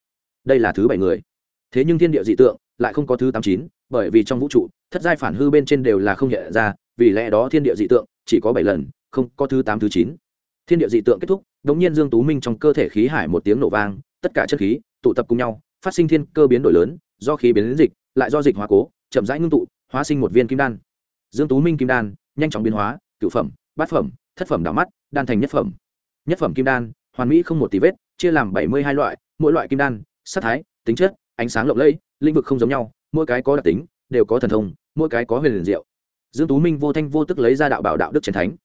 Đây là thứ bảy người. Thế nhưng thiên địa dị tượng lại không có thứ tám chín, bởi vì trong vũ trụ, thất giai phản hư bên trên đều là không hiện ra, vì lẽ đó thiên địa dị tượng chỉ có bảy lần, không có thứ tám thứ chín. Thiên địa dị tượng kết thúc đống nhiên dương tú minh trong cơ thể khí hải một tiếng nổ vang, tất cả chất khí, tụ tập cùng nhau, phát sinh thiên cơ biến đổi lớn, do khí biến đến dịch, lại do dịch hóa cố, chậm rãi ngưng tụ, hóa sinh một viên kim đan. Dương tú minh kim đan, nhanh chóng biến hóa cửu phẩm, bát phẩm, thất phẩm đảo mắt, đan thành nhất phẩm. Nhất phẩm kim đan, hoàn mỹ không một tí vết, chia làm bảy mươi hai loại, mỗi loại kim đan sắc thái, tính chất, ánh sáng lộng lẫy, lĩnh vực không giống nhau, mỗi cái có đặc tính, đều có thần thông, mỗi cái có huyền liền diệu. Dương tú minh vô thanh vô tức lấy ra đạo bảo đạo đức chiến thánh.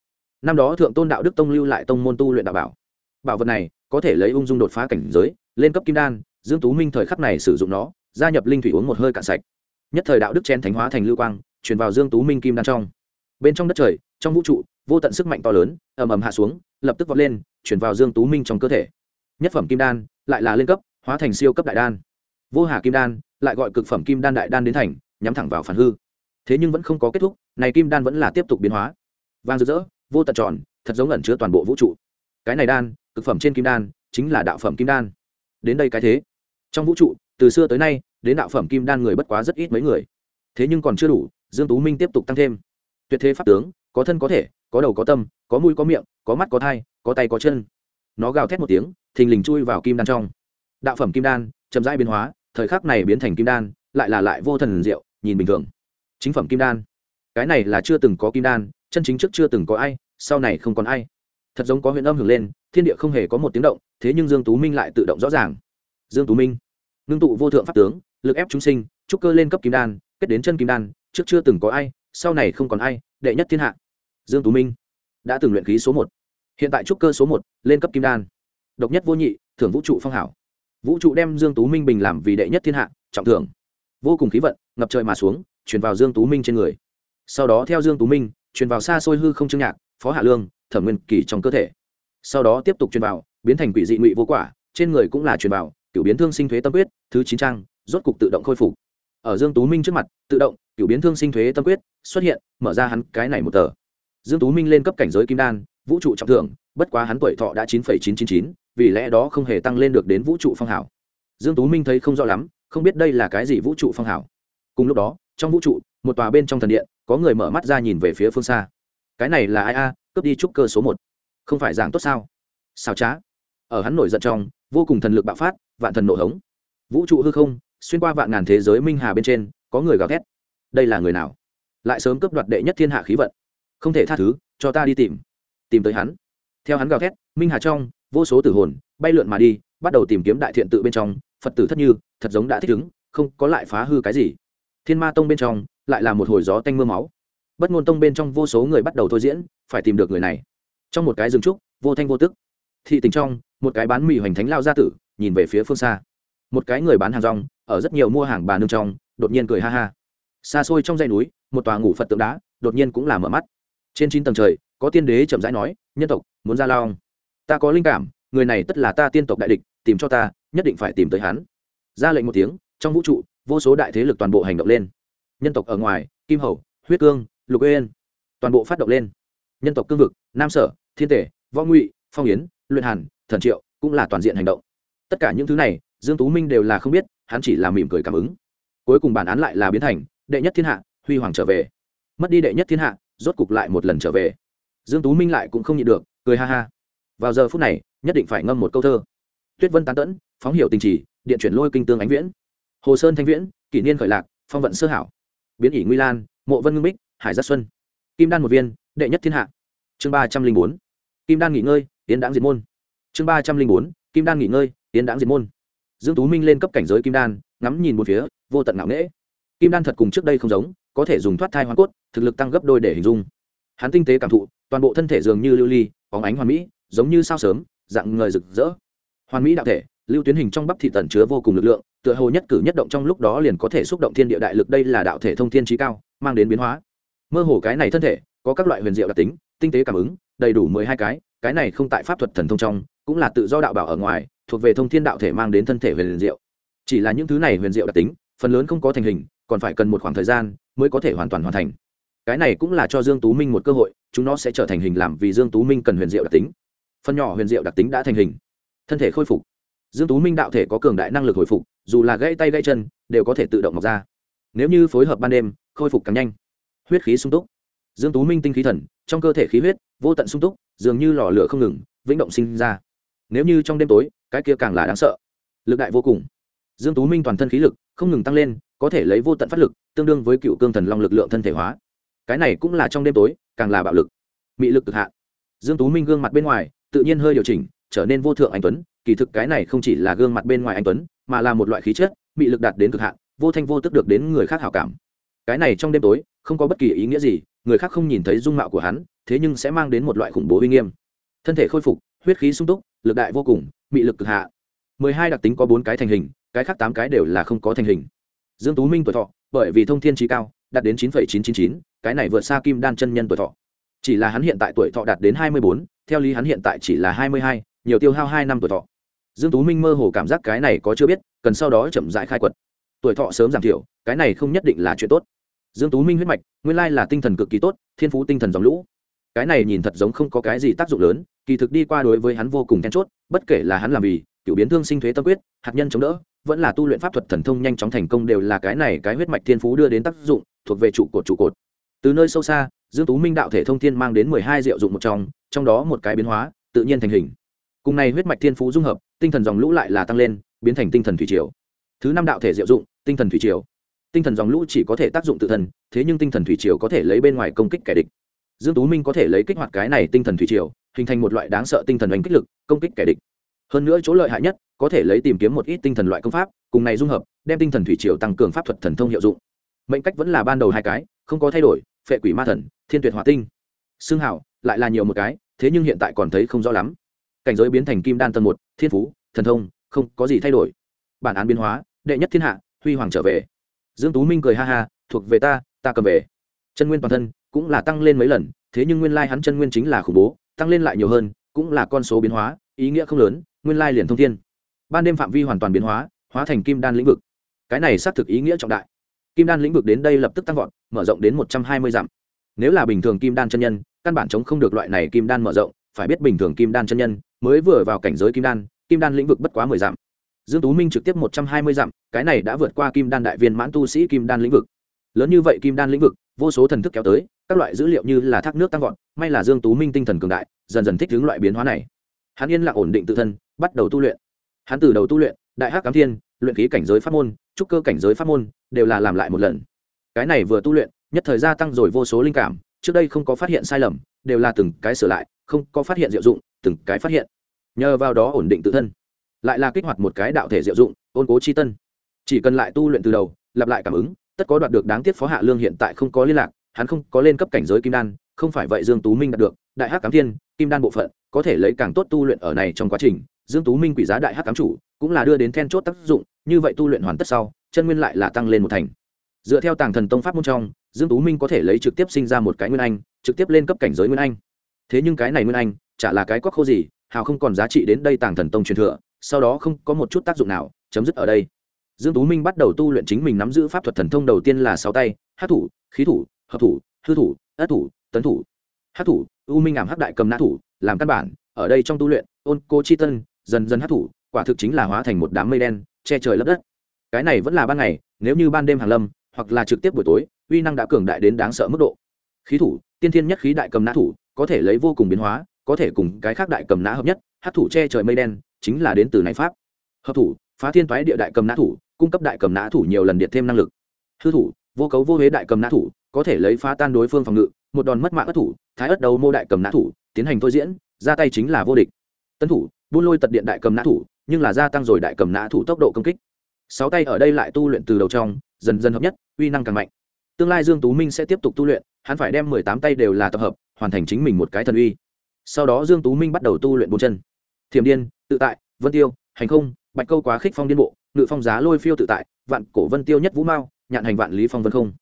Năm đó thượng tôn đạo đức tông lưu lại tông môn tu luyện đạo bảo bảo vật này có thể lấy ung dung đột phá cảnh giới, lên cấp kim đan, dương tú minh thời khắc này sử dụng nó, gia nhập linh thủy uống một hơi cạn sạch. Nhất thời đạo đức chen thánh hóa thành lưu quang, truyền vào dương tú minh kim đan trong. Bên trong đất trời, trong vũ trụ, vô tận sức mạnh to lớn, ầm ầm hạ xuống, lập tức vọt lên chuyển vào dương tú minh trong cơ thể. Nhất phẩm kim đan, lại là lên cấp, hóa thành siêu cấp đại đan. Vô hà kim đan, lại gọi cực phẩm kim đan đại đan đến thành, nhắm thẳng vào phản hư. Thế nhưng vẫn không có kết thúc, này kim đan vẫn là tiếp tục biến hóa. Vang rực rỡ, vô tận tròn, thật giống ẩn chứa toàn bộ vũ trụ cái này đan, cực phẩm trên kim đan, chính là đạo phẩm kim đan. Đến đây cái thế. Trong vũ trụ, từ xưa tới nay, đến đạo phẩm kim đan người bất quá rất ít mấy người. Thế nhưng còn chưa đủ, dương tú minh tiếp tục tăng thêm. Tuyệt thế pháp tướng, có thân có thể, có đầu có tâm, có mũi có miệng, có mắt có thai, có tay có chân. Nó gào thét một tiếng, thình lình chui vào kim đan trong. Đạo phẩm kim đan, chậm rãi biến hóa, thời khắc này biến thành kim đan, lại là lại vô thần diệu, nhìn bình thường. Chính phẩm kim đan. Cái này là chưa từng có kim đan, chân chính trước chưa từng có ai, sau này không còn ai thật giống có huyện âm hưởng lên, thiên địa không hề có một tiếng động, thế nhưng dương tú minh lại tự động rõ ràng. Dương tú minh, ngưng tụ vô thượng pháp tướng, lực ép chúng sinh, trúc cơ lên cấp kim đan, kết đến chân kim đan, trước chưa từng có ai, sau này không còn ai, đệ nhất thiên hạ. Dương tú minh đã từng luyện khí số một, hiện tại trúc cơ số một, lên cấp kim đan. Độc nhất vô nhị, thưởng vũ trụ phong hảo. Vũ trụ đem dương tú minh bình làm vì đệ nhất thiên hạ, trọng thưởng. Vô cùng khí vận, ngập trời mà xuống, truyền vào dương tú minh trên người. Sau đó theo dương tú minh, truyền vào xa xôi hư không chương nhạc, phó hạ lương thẩm nguyên kỳ trong cơ thể. Sau đó tiếp tục truyền vào, biến thành quỷ dị ngụy vô quả, trên người cũng là truyền vào cửu biến thương sinh thuế tâm quyết, thứ chín trang, rốt cục tự động khôi phục. Ở dương tú minh trước mặt, tự động cửu biến thương sinh thuế tâm quyết, xuất hiện, mở ra hắn cái này một tờ. Dương tú minh lên cấp cảnh giới kim đan, vũ trụ trọng thượng, bất quá hắn tuổi thọ đã chín chín chín chín, vì lẽ đó không hề tăng lên được đến vũ trụ phong hảo dương tú minh thấy không rõ lắm, không biết đây là cái gì vũ trụ phong hảo cùng lúc đó, trong vũ trụ, một tòa bên trong thần điện, có người mở mắt ra nhìn về phía phương xa. Cái này là ai a? Cướp đi trúc cơ số một. Không phải giảng tốt sao? Sao trá. Ở hắn nổi giận trong, vô cùng thần lực bạo phát, vạn thần nổ hống. Vũ trụ hư không, xuyên qua vạn ngàn thế giới minh hà bên trên, có người gào thét. Đây là người nào? Lại sớm cướp đoạt đệ nhất thiên hạ khí vận. Không thể tha thứ, cho ta đi tìm. Tìm tới hắn. Theo hắn gào thét, minh hà trong, vô số tử hồn, bay lượn mà đi, bắt đầu tìm kiếm đại thiện tự bên trong. Phật tử thất như, thật giống đã thích ứng, không có lại phá hư cái gì. Thiên ma tông bên trong, lại là một hồi gió tanh mưa máu bất ngôn tông bên trong vô số người bắt đầu thôi diễn, phải tìm được người này. Trong một cái rừng trúc, vô thanh vô tức. Thị tình trong, một cái bán mì hoành thánh lao gia tử, nhìn về phía phương xa. Một cái người bán hàng rong, ở rất nhiều mua hàng bà nương trong, đột nhiên cười ha ha. Xa xôi trong dãy núi, một tòa ngủ phật tượng đá, đột nhiên cũng là mở mắt. Trên chín tầng trời, có tiên đế chậm rãi nói, nhân tộc, muốn ra lao ta có linh cảm, người này tất là ta tiên tộc đại địch, tìm cho ta, nhất định phải tìm tới hắn. Ra lệnh một tiếng, trong vũ trụ, vô số đại thế lực toàn bộ hành động lên. Nhân tộc ở ngoài, kim hầu, huyết cương lục uyên, toàn bộ phát động lên. Nhân tộc cương vực nam sở thiên tể võ ngụy phong yến luyện hàn thần triệu cũng là toàn diện hành động. Tất cả những thứ này dương tú minh đều là không biết hắn chỉ là mỉm cười cảm ứng. Cuối cùng bản án lại là biến thành đệ nhất thiên hạ huy hoàng trở về. Mất đi đệ nhất thiên hạ rốt cục lại một lần trở về. Dương tú minh lại cũng không nhịn được cười ha ha. Vào giờ phút này nhất định phải ngâm một câu thơ. Tuyết vân tán tẫn phóng hiểu tình chỉ điện chuyển lôi kinh tương ánh viễn. Hồ sơn thanh viễn kỷ niên khởi lạc phong vận sơ hảo. Biến ỷ nguy lan mộ vân ngưng bích hải giác xuân. Kim đan một viên, đệ nhất thiên hạ. Chương ba trăm linh bốn. Kim đan nghỉ ngơi tiến đáng diệt môn. Chương ba trăm linh bốn, kim đan nghỉ ngơi tiến đáng diệt môn. Dương tú minh lên cấp cảnh giới kim đan, ngắm nhìn một phía, vô tận ngạo nghễ. Kim đan thật cùng trước đây không giống, có thể dùng thoát thai hoàn cốt, thực lực tăng gấp đôi để hình dung. Hắn tinh tế cảm thụ, toàn bộ thân thể dường như lưu ly, bóng ánh hoàn mỹ, giống như sao sớm, dạng người rực rỡ. Hoàn mỹ đạo thể, lưu tuyến hình trong bắp thị tẩn chứa vô cùng lực lượng, tựa hồ nhất cử nhất động trong lúc đó liền có thể xúc động thiên địa đại lực, đây là đạo thể thông thiên trí cao, mang đến biến hóa mơ hồ cái này thân thể, có các loại huyền diệu đặc tính, tinh tế cảm ứng, đầy đủ mười hai cái cái này không tại pháp thuật thần thông trong, cũng là tự do đạo bảo ở ngoài, thuộc về thông thiên đạo thể mang đến thân thể huyền diệu. Chỉ là những thứ này huyền diệu đặc tính, phần lớn không có thành hình, còn phải cần một khoảng thời gian mới có thể hoàn toàn hoàn thành. Cái này cũng là cho dương tú minh một cơ hội, chúng nó sẽ trở thành hình làm vì dương tú minh cần huyền diệu đặc tính. Phần nhỏ huyền diệu đặc tính đã thành hình. Thân thể khôi phục. Dương tú minh đạo thể có cường đại năng lực hồi phục, dù là gãy tay gãy chân, đều có thể tự động mọc ra. Nếu như phối hợp ban đêm, khôi phục càng nhanh huyết khí sung túc. Dương tú minh tinh khí thần, trong cơ thể khí huyết, vô tận sung túc, dường như lò lửa không ngừng, vĩnh động sinh ra. Nếu như trong đêm tối, cái kia càng là đáng sợ. Lực đại vô cùng. Dương tú minh toàn thân khí lực không ngừng tăng lên, có thể lấy vô tận phát lực, tương đương với cựu cương thần long lực lượng thân thể hóa. Cái này cũng là trong đêm tối, càng là bạo lực. Mị lực cực hạn. Dương tú minh gương mặt bên ngoài, tự nhiên hơi điều chỉnh, trở nên vô thượng anh tuấn, kỳ thực cái này không chỉ là gương mặt bên ngoài anh tuấn, mà là một loại khí chất, mị lực đạt đến cực hạn, vô thanh vô tức được đến người khác hảo cảm cái này trong đêm tối, không có bất kỳ ý nghĩa gì, người khác không nhìn thấy dung mạo của hắn, thế nhưng sẽ mang đến một loại khủng bố uy nghiêm. Thân thể khôi phục, huyết khí sung túc, lực đại vô cùng bị lực cực hạ. Mười hai đặc tính có bốn cái thành hình, cái khác tám cái đều là không có thành hình. Dương tú minh tuổi thọ, bởi vì thông thiên trí cao, đạt đến chín chín trăm chín chín, cái này vượt xa kim đan chân nhân tuổi thọ. Chỉ là hắn hiện tại tuổi thọ đạt đến hai mươi bốn, theo lý hắn hiện tại chỉ là hai mươi hai, nhiều tiêu hao hai năm tuổi thọ. Dương tú minh mơ hồ cảm giác cái này có chưa biết, cần sau đó chậm rãi khai quật. Tuổi thọ sớm giảm thiểu, cái này không nhất định là chuyện tốt dương tú minh huyết mạch, nguyên lai là tinh thần cực kỳ tốt, thiên phú tinh thần dòng lũ. Cái này nhìn thật giống không có cái gì tác dụng lớn, kỳ thực đi qua đối với hắn vô cùng then chốt, bất kể là hắn làm vì cựu biến thương sinh thuế tâm quyết, hạt nhân chống đỡ, vẫn là tu luyện pháp thuật thần thông nhanh chóng thành công đều là cái này cái huyết mạch thiên phú đưa đến tác dụng, thuộc về trụ cột trụ cột. Từ nơi sâu xa, dương tú minh đạo thể thông thiên mang đến mười hai diệu dụng một trong trong đó một cái biến hóa, tự nhiên thành hình. Cùng này huyết mạch thiên phú dung hợp, tinh thần dòng lũ lại là tăng lên, biến thành tinh thần thủy triều. Thứ năm đạo thể diệu dụng, tinh thần thủy triều tinh thần dòng lũ chỉ có thể tác dụng tự thân, thế nhưng tinh thần thủy triều có thể lấy bên ngoài công kích kẻ địch. Dương tú minh có thể lấy kích hoạt cái này tinh thần thủy triều, hình thành một loại đáng sợ tinh thần đánh kích lực, công kích kẻ địch. Hơn nữa chỗ lợi hại nhất, có thể lấy tìm kiếm một ít tinh thần loại công pháp, cùng này dung hợp, đem tinh thần thủy triều tăng cường pháp thuật thần thông hiệu dụng. Mệnh cách vẫn là ban đầu hai cái, không có thay đổi, phệ quỷ ma thần, thiên tuyệt hỏa tinh. Xương hảo lại là nhiều một cái, thế nhưng hiện tại còn thấy không rõ lắm. Cảnh giới biến thành kim đan tầng một, thiên phú, thần thông, không có gì thay đổi. Bản án biến hóa, đệ nhất thiên hạ, huy hoàng trở về dương tú minh cười ha ha, thuộc về ta ta cầm về. Chân nguyên toàn thân cũng là tăng lên mấy lần, thế nhưng nguyên lai hắn chân nguyên chính là khủng bố, tăng lên lại nhiều hơn, cũng là con số biến hóa, ý nghĩa không lớn, nguyên lai liền thông thiên. Ban đêm phạm vi hoàn toàn biến hóa hóa thành kim đan lĩnh vực. Cái này xác thực ý nghĩa trọng đại. Kim đan lĩnh vực đến đây lập tức tăng vọt, mở rộng đến một trăm hai mươi dặm. Nếu là bình thường kim đan chân nhân, căn bản chống không được loại này kim đan mở rộng, phải biết bình thường kim đan chân nhân mới vừa vào cảnh giới kim đan kim đan lĩnh vực bất quá mười dặm dương tú minh trực tiếp một trăm hai mươi dặm, cái này đã vượt qua kim đan đại viên mãn tu sĩ kim đan lĩnh vực. Lớn như vậy kim đan lĩnh vực, vô số thần thức kéo tới, các loại dữ liệu như là thác nước tăng vọt, may là dương tú minh tinh thần cường đại, dần dần thích ứng loại biến hóa này. Hắn yên lặng ổn định tự thân, bắt đầu tu luyện. Hắn từ đầu tu luyện, đại hắc cám thiên, luyện khí cảnh giới pháp môn, trúc cơ cảnh giới pháp môn, đều là làm lại một lần. Cái này vừa tu luyện, nhất thời gia tăng rồi vô số linh cảm, trước đây không có phát hiện sai lầm, đều là từng cái sửa lại, không có phát hiện diệu dụng, từng cái phát hiện. Nhờ vào đó ổn định tự thân lại là kích hoạt một cái đạo thể diệu dụng, ôn cố chi tân. Chỉ cần lại tu luyện từ đầu, lặp lại cảm ứng, tất có đoạt được đáng tiếc phó hạ lương hiện tại không có liên lạc, hắn không có lên cấp cảnh giới kim đan, không phải vậy dương tú minh đạt được đại hắc cám thiên, kim đan bộ phận, có thể lấy càng tốt tu luyện ở này trong quá trình, dương tú minh quỷ giá đại hắc cám chủ cũng là đưa đến then chốt tác dụng, như vậy tu luyện hoàn tất sau, chân nguyên lại là tăng lên một thành. Dựa theo tàng thần tông pháp môn trong, dương tú minh có thể lấy trực tiếp sinh ra một cái nguyên anh, trực tiếp lên cấp cảnh giới nguyên anh. Thế nhưng cái này nguyên anh, chả là cái quắc khô gì, hào không còn giá trị đến đây tàng thần tông truyền thừa sau đó không có một chút tác dụng nào, chấm dứt ở đây. Dương tú minh bắt đầu tu luyện chính mình nắm giữ pháp thuật thần thông đầu tiên là sáu tay, hát thủ, khí thủ, hợp thủ, hư thủ, ất thủ, tấn thủ. Hát thủ, u minh ảm hắc đại cầm nã thủ, làm căn bản, ở đây trong tu luyện, ôn cô chi tân, dần dần hát thủ, quả thực chính là hóa thành một đám mây đen, che trời lấp đất. Cái này vẫn là ban ngày, nếu như ban đêm hàng lâm, hoặc là trực tiếp buổi tối, uy năng đã cường đại đến đáng sợ mức độ. Khí thủ, tiên thiên nhất khí đại cầm nã thủ, có thể lấy vô cùng biến hóa, có thể cùng cái khác đại cầm nã hợp nhất, hát thủ che trời mây đen chính là đến từ này pháp. Hợp thủ, phá thiên toái địa đại cầm nã thủ, cung cấp đại cầm nã thủ nhiều lần điện thêm năng lực. Hư thủ, vô cấu vô huế đại cầm nã thủ, có thể lấy phá tan đối phương phòng ngự, một đòn mất mạng ất thủ, thái ất đầu mô đại cầm nã thủ, tiến hành thôi diễn, ra tay chính là vô địch. Tân thủ, buôn lôi tật điện đại cầm nã thủ, nhưng là gia tăng rồi đại cầm nã thủ tốc độ công kích. Sáu tay ở đây lại tu luyện từ đầu trong, dần dần hợp nhất, uy năng càng mạnh. Tương lai dương tú minh sẽ tiếp tục tu luyện, hắn phải đem mười tám tay đều là tập hợp, hoàn thành chính mình một cái thần uy. Sau đó dương tú minh bắt đầu tu luyện bốn chân thiềm điên, tự tại, vân tiêu, hành không, bạch câu quá khích phong điên bộ, ngự phong giá lôi phiêu tự tại, vạn cổ vân tiêu nhất vũ mao, nhạn hành vạn lý phong vân không.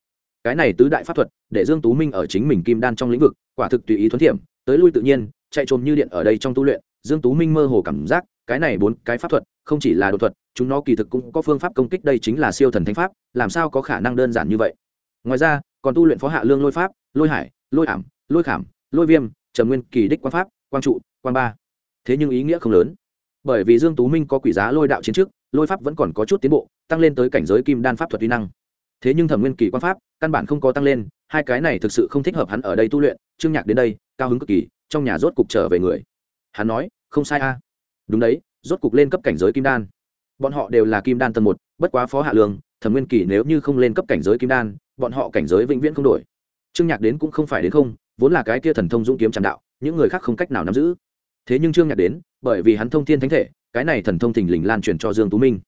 Cái này tứ đại pháp thuật, để dương tú minh ở chính mình kim đan trong lĩnh vực, quả thực tùy ý thuấn thiểm, tới lui tự nhiên, chạy trồm như điện ở đây trong tu luyện, dương tú minh mơ hồ cảm giác, cái này bốn cái pháp thuật, không chỉ là đột thuật, chúng nó kỳ thực cũng có phương pháp công kích đây chính là siêu thần thánh pháp, làm sao có khả năng đơn giản như vậy? Ngoài ra, còn tu luyện phó hạ lương lôi pháp, lôi hải, lôi ảm, lôi khảm, lôi viêm, trầm nguyên kỳ đích quan pháp, quang trụ, quang ba thế nhưng ý nghĩa không lớn. Bởi vì dương tú minh có quỷ giá lôi đạo chiến trước, lôi pháp vẫn còn có chút tiến bộ, tăng lên tới cảnh giới kim đan pháp thuật uy năng. Thế nhưng thẩm nguyên kỳ quan pháp, căn bản không có tăng lên, hai cái này thực sự không thích hợp hắn ở đây tu luyện, trương nhạc đến đây, cao hứng cực kỳ, trong nhà rốt cục trở về người. Hắn nói, không sai a. Đúng đấy, rốt cục lên cấp cảnh giới kim đan. Bọn họ đều là kim đan tầng một, bất quá phó hạ lương, thẩm nguyên kỳ nếu như không lên cấp cảnh giới kim đan, bọn họ cảnh giới vĩnh viễn không đổi. Trương nhạc đến cũng không phải đến không, vốn là cái kia thần thông dũng kiếm tràn đạo, những người khác không cách nào nắm giữ thế nhưng trương nhạc đến, bởi vì hắn thông thiên thánh thể, cái này thần thông thình lình lan truyền cho dương tú minh.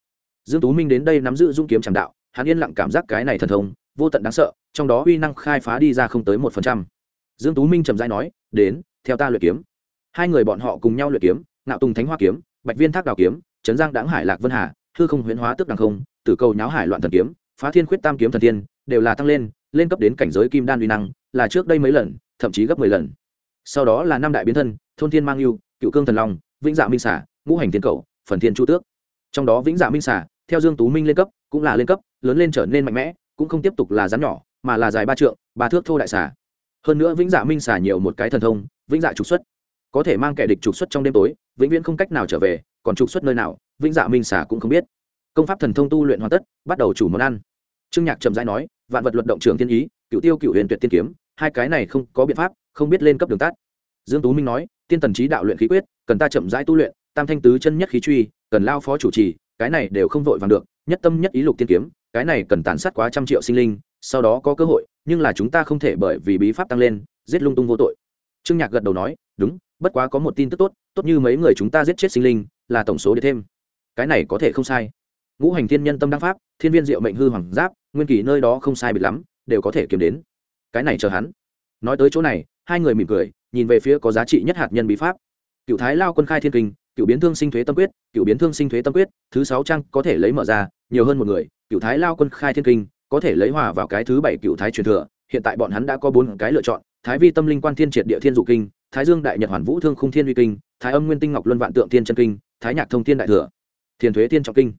Dương tú minh đến đây nắm giữ dung kiếm tràng đạo, hắn yên lặng cảm giác cái này thần thông, vô tận đáng sợ, trong đó uy năng khai phá đi ra không tới một phần trăm. Dương tú minh trầm rãi nói, đến, theo ta luyện kiếm. Hai người bọn họ cùng nhau luyện kiếm, ngạo tùng thánh hoa kiếm, bạch viên thác đào kiếm, trấn giang đãng hải lạc vân hà, hư không huyễn hóa tức đằng không, tử cầu nháo hải loạn thần kiếm, phá thiên khuyết tam kiếm thần tiên, đều là tăng lên lên cấp đến cảnh giới kim đan uy năng, là trước đây mấy lần, thậm chí gấp mười lần sau đó là năm đại biến thân, thôn thiên mang yêu, cựu cương thần long, vĩnh dạ minh xả ngũ hành thiên cầu, phần thiên chu tước. Trong đó vĩnh dạ minh xả theo dương tú minh lên cấp, cũng là lên cấp, lớn lên trở nên mạnh mẽ, cũng không tiếp tục là rắn nhỏ, mà là dài ba trượng, ba thước thô đại xả hơn nữa vĩnh dạ minh xả nhiều một cái thần thông, vĩnh dạ trục xuất. Có thể mang kẻ địch trục xuất trong đêm tối, vĩnh viễn không cách nào trở về, còn trục xuất nơi nào, vĩnh dạ minh xả cũng không biết. Công pháp thần thông tu luyện hoàn tất, bắt đầu chủ món ăn. Trương nhạc trầm rãi nói, vạn vật luật động trường thiên ý cựu tiêu cựu huyền tuyệt tiên kiếm, hai cái này không có biện pháp không biết lên cấp đường tắt. Dương tú minh nói, tiên tần trí đạo luyện khí quyết, cần ta chậm rãi tu luyện, tam thanh tứ chân nhất khí truy, cần lao phó chủ trì, cái này đều không vội vàng được, nhất tâm nhất ý lục tiên kiếm, cái này cần tàn sát quá trăm triệu sinh linh, sau đó có cơ hội, nhưng là chúng ta không thể bởi vì bí pháp tăng lên, giết lung tung vô tội. Trương nhạc gật đầu nói, đúng, bất quá có một tin tức tốt tốt như mấy người chúng ta giết chết sinh linh, là tổng số để thêm. Cái này có thể không sai. Ngũ hành thiên nhân tâm đăng pháp, thiên viên diệu mệnh hư hoàng giáp, nguyên kỳ nơi đó không sai biệt lắm, đều có thể kiếm đến. Cái này chờ hắn. Nói tới chỗ này hai người mỉm cười, nhìn về phía có giá trị nhất hạt nhân bí pháp. Cựu thái lao quân khai thiên kinh, cựu biến thương sinh thuế tâm quyết, cựu biến thương sinh thuế tâm quyết, thứ sáu trang có thể lấy mở ra, nhiều hơn một người, cựu thái lao quân khai thiên kinh, có thể lấy hòa vào cái thứ bảy cựu thái truyền thừa. Hiện tại bọn hắn đã có bốn cái lựa chọn, thái vi tâm linh quan thiên triệt địa thiên dụ kinh, thái dương đại nhật hoàn vũ thương khung thiên uy kinh, thái âm nguyên tinh ngọc luân vạn tượng thiên chân kinh, thái nhạc thông thiên đại thừa thiền thuế thiên trọng kinh.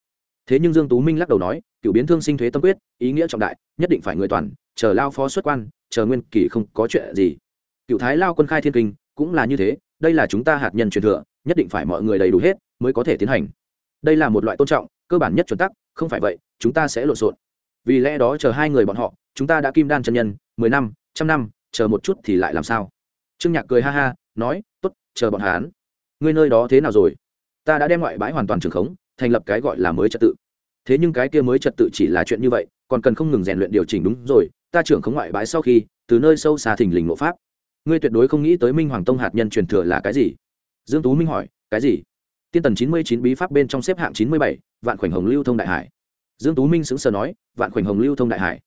Thế nhưng dương tú minh lắc đầu nói, cựu biến thương sinh thuế tâm quyết, ý nghĩa trọng đại, nhất định phải người toàn, chờ lao phó xuất quan, chờ nguyên kỳ không có chuyện gì cựu thái lao quân khai thiên kinh, cũng là như thế, đây là chúng ta hạt nhân truyền thừa, nhất định phải mọi người đầy đủ hết mới có thể tiến hành. Đây là một loại tôn trọng, cơ bản nhất chuẩn tắc, không phải vậy, chúng ta sẽ lộn xộn. Vì lẽ đó chờ hai người bọn họ, chúng ta đã kim đan chân nhân, mười năm, trăm năm, chờ một chút thì lại làm sao? Trương nhạc cười ha ha, nói t ố t chờ bọn hán ngươi nơi đó thế nào rồi? Ta đã đem ngoại bãi hoàn toàn trường khống, thành lập cái gọi là mới trật tự. Thế nhưng cái kia mới trật tự chỉ là chuyện như vậy, còn cần không ngừng rèn luyện điều chỉnh đúng rồi, ta trưởng khống ngoại bãi sau khi, từ nơi sâu xa thình lình ngộ pháp ngươi tuyệt đối không nghĩ tới minh hoàng tông hạt nhân truyền thừa là cái gì? Dương tú minh hỏi, cái gì? Tiên tần chín mươi chín bí pháp bên trong xếp hạng chín mươi bảy, vạn khoảnh hồng lưu thông đại hải. Dương tú minh sững sờ nói, vạn khoảnh hồng lưu thông đại hải.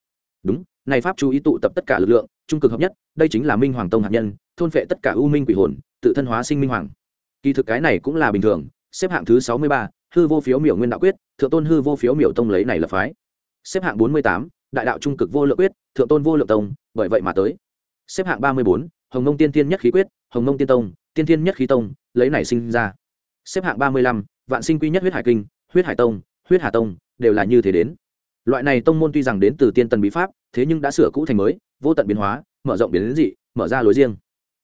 Đúng, này pháp chú ý tụ tập tất cả lực lượng, trung cực hợp nhất, đây chính là minh hoàng tông hạt nhân, thôn phệ tất cả u minh quỷ hồn, tự thân hóa sinh minh hoàng. Kỳ thực cái này cũng là bình thường, xếp hạng thứ sáu mươi ba, hư vô phiếu miểu nguyên đạo quyết, thượng tôn hư vô phiếu miểu tông lấy này là phái. Xếp hạng bốn mươi tám, đại đạo trung cực vô lượng quyết, thượng tôn vô lượng tông, bởi vậy mà tới. Xếp hạng ba mươi bốn hồng nông tiên tiên nhất khí quyết, hồng nông tiên tông, tiên tiên nhất khí tông, lấy này sinh ra. Xếp hạng ba mươi lăm, vạn sinh quy nhất huyết hải kinh, huyết hải tông, huyết hà tông, đều là như thế đến. Loại này tông môn tuy rằng đến từ tiên tần bí pháp, thế nhưng đã sửa cũ thành mới, vô tận biến hóa, mở rộng biến đến dị, mở ra lối riêng.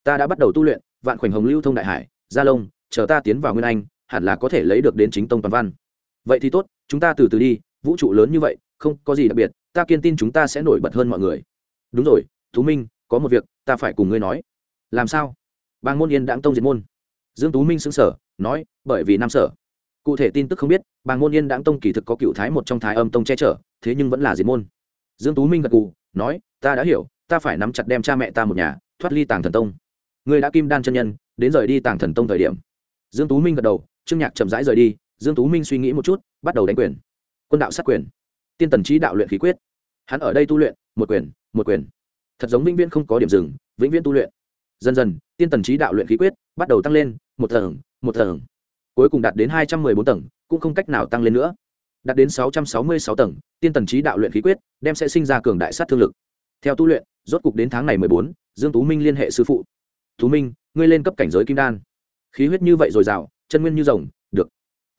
Ta đã bắt đầu tu luyện, vạn khoảnh hồng lưu thông đại hải, gia lông chờ ta tiến vào nguyên anh, hẳn là có thể lấy được đến chính tông toàn văn. Vậy thì tốt, chúng ta từ từ đi, vũ trụ lớn như vậy, không có gì đặc biệt, ta kiên tin chúng ta sẽ nổi bật hơn mọi người. Đúng rồi, thú minh, có một việc ta phải cùng ngươi nói. Làm sao? Bang môn yên đãng tông diệt môn. Dương tú minh xứng sở nói, bởi vì nam sở. Cụ thể tin tức không biết bang môn yên đãng tông kỳ thực có cựu thái một trong thái âm tông che chở, thế nhưng vẫn là diệt môn. Dương tú minh gật gù, nói, ta đã hiểu, ta phải nắm chặt đem cha mẹ ta một nhà, thoát ly tàng thần tông. Người đã kim đan chân nhân, đến rời đi tàng thần tông thời điểm. Dương tú minh gật đầu, trương nhạc chậm rãi rời đi, dương tú minh suy nghĩ một chút, bắt đầu đánh quyền. Quân đạo sát quyền. Tiên tần trí đạo luyện khí quyết. Hắn ở đây tu luyện, một quyền một quyền thật giống vĩnh viễn không có điểm dừng, vĩnh viễn tu luyện. Dần dần, tiên tần trí đạo luyện khí quyết bắt đầu tăng lên, một tầng một tầng. Cuối cùng đạt đến hai trăm mười bốn tầng, cũng không cách nào tăng lên nữa. Đạt đến sáu trăm sáu mươi sáu tầng, tiên tần trí đạo luyện khí quyết đem sẽ sinh ra cường đại sát thương lực. Theo tu luyện, rốt cục đến tháng này mười bốn, dương tú minh liên hệ sư phụ. Tú minh, ngươi lên cấp cảnh giới kim đan. Khí huyết như vậy dồi dào, chân nguyên như rồng, được.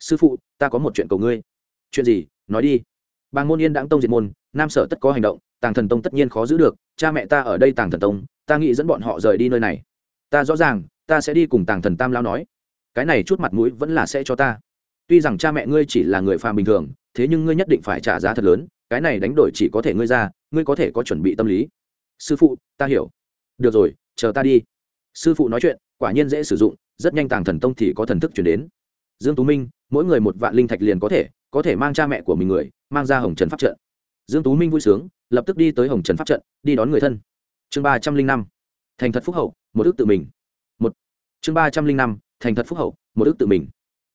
Sư phụ, ta có một chuyện cầu ngươi. Chuyện gì? Nói đi. Bàng môn yên đãng tông diệt môn, nam sở tất có hành động tàng thần tông tất nhiên khó giữ được, cha mẹ ta ở đây tàng thần tông, ta nghĩ dẫn bọn họ rời đi nơi này. Ta rõ ràng, ta sẽ đi cùng tàng thần tam lao nói. Cái này chút mặt mũi vẫn là sẽ cho ta. Tuy rằng cha mẹ ngươi chỉ là người phàm bình thường, thế nhưng ngươi nhất định phải trả giá thật lớn, cái này đánh đổi chỉ có thể ngươi ra, ngươi có thể có chuẩn bị tâm lý. Sư phụ, ta hiểu. Được rồi, chờ ta đi. Sư phụ nói chuyện, quả nhiên dễ sử dụng, rất nhanh tàng thần tông thì có thần thức chuyển đến. Dương tú minh, mỗi người một vạn linh thạch liền có thể có thể mang cha mẹ của mình người, mang ra hồng trần pháp trận. Dương tú minh vui sướng lập tức đi tới hồng trần pháp trận, đi đón người thân. Chương ba trăm linh năm, thành thật phúc hậu, một ước tự mình. Một. Chương ba trăm linh năm, thành thật phúc hậu, một ước tự mình.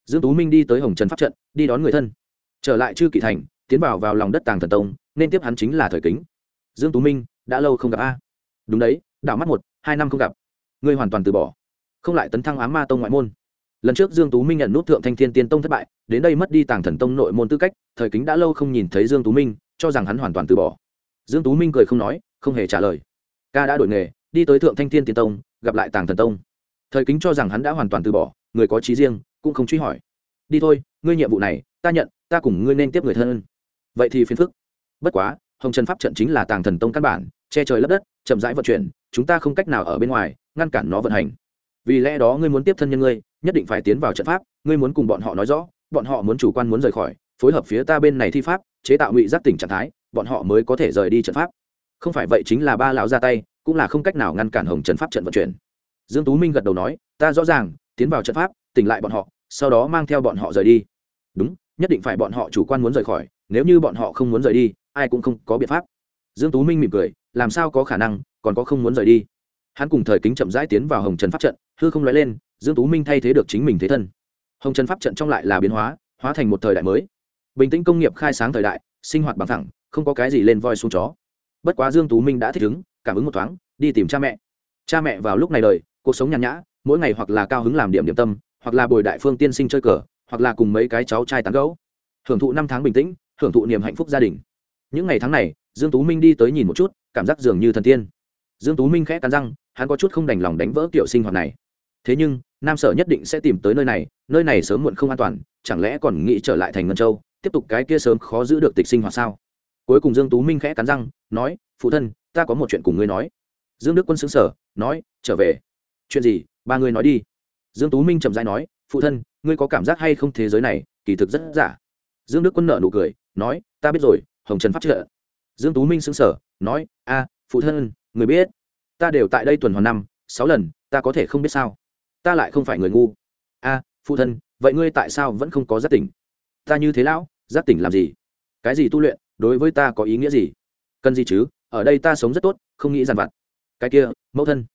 Dương tú minh đi tới hồng trần pháp trận, đi đón người thân. Trở lại chư kỵ thành, tiến vào vào lòng đất tàng thần tông, nên tiếp hắn chính là thời kính. Dương tú minh, đã lâu không gặp a. Đúng đấy, đảo mắt một, hai năm không gặp. Ngươi hoàn toàn từ bỏ. Không lại tấn thăng ám ma tông ngoại môn. Lần trước dương tú minh nhận nút thượng thanh thiên tiên tông thất bại, đến đây mất đi tàng thần tông nội môn tư cách, thời kính đã lâu không nhìn thấy dương tú minh, cho rằng hắn hoàn toàn từ bỏ dương tú minh cười không nói, không hề trả lời. Ca đã đổi nghề, đi tới thượng thanh thiên tiên tông, gặp lại tàng thần tông. Thời kính cho rằng hắn đã hoàn toàn từ bỏ, người có trí riêng, cũng không truy hỏi. Đi thôi, ngươi nhiệm vụ này, ta nhận, ta cùng ngươi nên tiếp người thân. Vậy thì phiền phức. Bất quá, hồng trần pháp trận chính là tàng thần tông căn bản, che trời lấp đất, chậm rãi vận chuyển, chúng ta không cách nào ở bên ngoài, ngăn cản nó vận hành. Vì lẽ đó ngươi muốn tiếp thân nhân ngươi, nhất định phải tiến vào trận pháp, ngươi muốn cùng bọn họ nói rõ, bọn họ muốn chủ quan muốn rời khỏi, phối hợp phía ta bên này thi pháp, chế tạo ngụy giác tỉnh trạng thái bọn họ mới có thể rời đi trận pháp. Không phải vậy chính là ba lão ra tay, cũng là không cách nào ngăn cản hồng trần pháp trận vận chuyển. Dương tú minh gật đầu nói, ta rõ ràng, tiến vào trận pháp, tỉnh lại bọn họ, sau đó mang theo bọn họ rời đi. Đúng, nhất định phải bọn họ chủ quan muốn rời khỏi, nếu như bọn họ không muốn rời đi, ai cũng không có biện pháp. Dương tú minh mỉm cười, làm sao có khả năng, còn có không muốn rời đi? Hắn cùng thời kính chậm rãi tiến vào hồng trần pháp trận, hư không nói lên, dương tú minh thay thế được chính mình thế thân. Hồng trần pháp trận trong lại là biến hóa hóa thành một thời đại mới. Bình tĩnh công nghiệp khai sáng thời đại, sinh hoạt bằng thẳng không có cái gì lên voi xuống chó. Bất quá dương tú minh đã thích ứng cảm ứng một thoáng đi tìm cha mẹ. Cha mẹ vào lúc này đời cuộc sống nhàn nhã mỗi ngày hoặc là cao hứng làm điểm điểm tâm hoặc là bồi đại phương tiên sinh chơi cờ hoặc là cùng mấy cái cháu trai tán gẫu, hưởng thụ năm tháng bình tĩnh hưởng thụ niềm hạnh phúc gia đình. Những ngày tháng này dương tú minh đi tới nhìn một chút cảm giác dường như thần tiên. Dương tú minh khẽ cắn răng hắn có chút không đành lòng đánh vỡ kiểu sinh hoạt này. Thế nhưng nam sở nhất định sẽ tìm tới nơi này nơi này sớm muộn không an toàn chẳng lẽ còn nghĩ trở lại thành ngân châu tiếp tục cái kia sớm khó giữ được tịch sinh hoạt sao? Cuối cùng dương tú minh khẽ cắn răng, nói, phụ thân, ta có một chuyện cùng ngươi nói. Dương đức quân xứng sở nói, trở về. Chuyện gì? Ba ngươi nói đi. Dương tú minh chậm rãi nói, phụ thân, ngươi có cảm giác hay không thế giới này? Kỳ thực rất giả. Dương đức quân nợ nụ cười, nói, ta biết rồi, hồng trần phát trợ. Dương tú minh xứng sở nói, a, phụ thân, người biết. Ta đều tại đây tuần hoàn năm, sáu lần, ta có thể không biết sao? Ta lại không phải người ngu. A, phụ thân, vậy ngươi tại sao vẫn không có giác tỉnh? Ta như thế lão, giác tỉnh làm gì? Cái gì tu luyện đối với ta có ý nghĩa gì? Cần gì chứ? Ở đây ta sống rất tốt, không nghĩ dằn vặt. Cái kia, mẫu thân.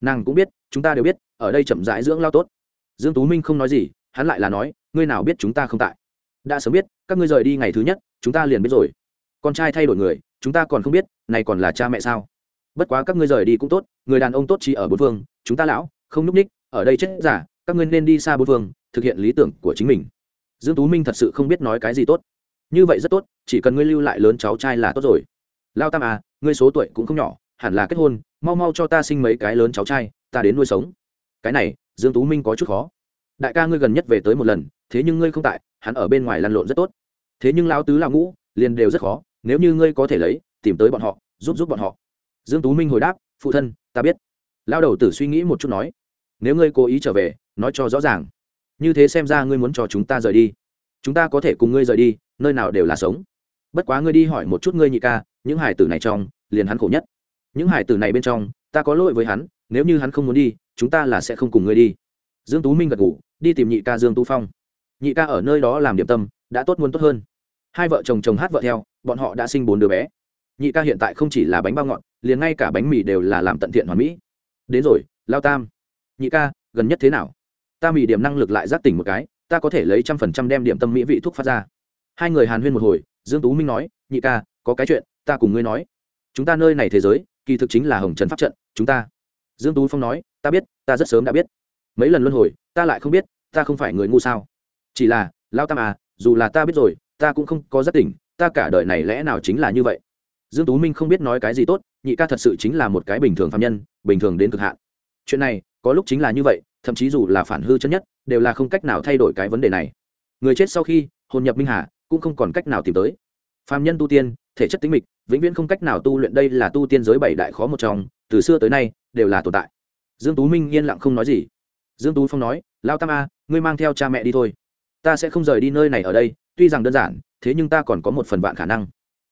Nàng cũng biết, chúng ta đều biết, ở đây chậm rãi dưỡng lao tốt. Dương tú minh không nói gì, hắn lại là nói, ngươi nào biết chúng ta không tại? Đã sớm biết, các ngươi rời đi ngày thứ nhất, chúng ta liền biết rồi. Con trai thay đổi người, chúng ta còn không biết, này còn là cha mẹ sao? Bất quá các ngươi rời đi cũng tốt, người đàn ông tốt chỉ ở bốn phương, chúng ta lão, không núp ních, ở đây chết giả, các ngươi nên đi xa bốn phương, thực hiện lý tưởng của chính mình. Dương tú minh thật sự không biết nói cái gì tốt như vậy rất tốt, chỉ cần ngươi lưu lại lớn cháu trai là tốt rồi. Lao tam à ngươi số tuổi cũng không nhỏ, hẳn là kết hôn, mau mau cho ta sinh mấy cái lớn cháu trai, ta đến nuôi sống. Cái này, dương tú minh có chút khó. Đại ca ngươi gần nhất về tới một lần, thế nhưng ngươi không tại, hắn ở bên ngoài lăn lộn rất tốt. Thế nhưng lão tứ lão ngũ, liền đều rất khó, nếu như ngươi có thể lấy, tìm tới bọn họ, giúp giúp bọn họ. Dương tú minh hồi đáp, phụ thân, ta biết. Lao đầu tử suy nghĩ một chút nói, nếu ngươi cố ý trở về, nói cho rõ ràng. Như thế xem ra ngươi muốn cho chúng ta rời đi chúng ta có thể cùng ngươi rời đi, nơi nào đều là sống. Bất quá ngươi đi hỏi một chút ngươi nhị ca, những hải tử này trong, liền hắn khổ nhất. Những hải tử này bên trong, ta có lỗi với hắn, nếu như hắn không muốn đi, chúng ta là sẽ không cùng ngươi đi. Dương tú minh gật ngủ đi tìm nhị ca dương tu phong. Nhị ca ở nơi đó làm điểm tâm, đã tốt muốn tốt hơn. Hai vợ chồng chồng hát vợ theo, bọn họ đã sinh bốn đứa bé. Nhị ca hiện tại không chỉ là bánh bao ngọt, liền ngay cả bánh mì đều là làm tận thiện hoàn mỹ. Đến rồi, lao tam. Nhị ca, gần nhất thế nào? Ta mì điểm năng lực lại giác tỉnh một cái ta có thể lấy trăm phần trăm đem điểm tâm mỹ vị thuốc phát ra. Hai người hàn huyên một hồi, dương tú minh nói, nhị ca, có cái chuyện, ta cùng ngươi nói. Chúng ta nơi này thế giới, kỳ thực chính là hồng trần pháp trận, chúng ta. Dương tú phong nói, ta biết, ta rất sớm đã biết. Mấy lần luân hồi, ta lại không biết, ta không phải người ngu sao. Chỉ là, lao tam à dù là ta biết rồi, ta cũng không có giác tỉnh, ta cả đời này lẽ nào chính là như vậy? Dương tú minh không biết nói cái gì tốt, nhị ca thật sự chính là một cái bình thường phạm nhân, bình thường đến cực hạn. Chuyện này, có lúc chính là như vậy, thậm chí dù là phản hư chân nhất đều là không cách nào thay đổi cái vấn đề này. Người chết sau khi, hồn nhập minh hà, cũng không còn cách nào tìm tới. Phàm nhân tu tiên, thể chất tính mịch, vĩnh viễn không cách nào tu luyện đây là tu tiên giới bảy đại khó một trong, từ xưa tới nay, đều là tồn tại. Dương tú minh yên lặng không nói gì. Dương tú phong nói lao tam a, ngươi mang theo cha mẹ đi thôi. Ta sẽ không rời đi nơi này ở đây, tuy rằng đơn giản, thế nhưng ta còn có một phần vạn khả năng.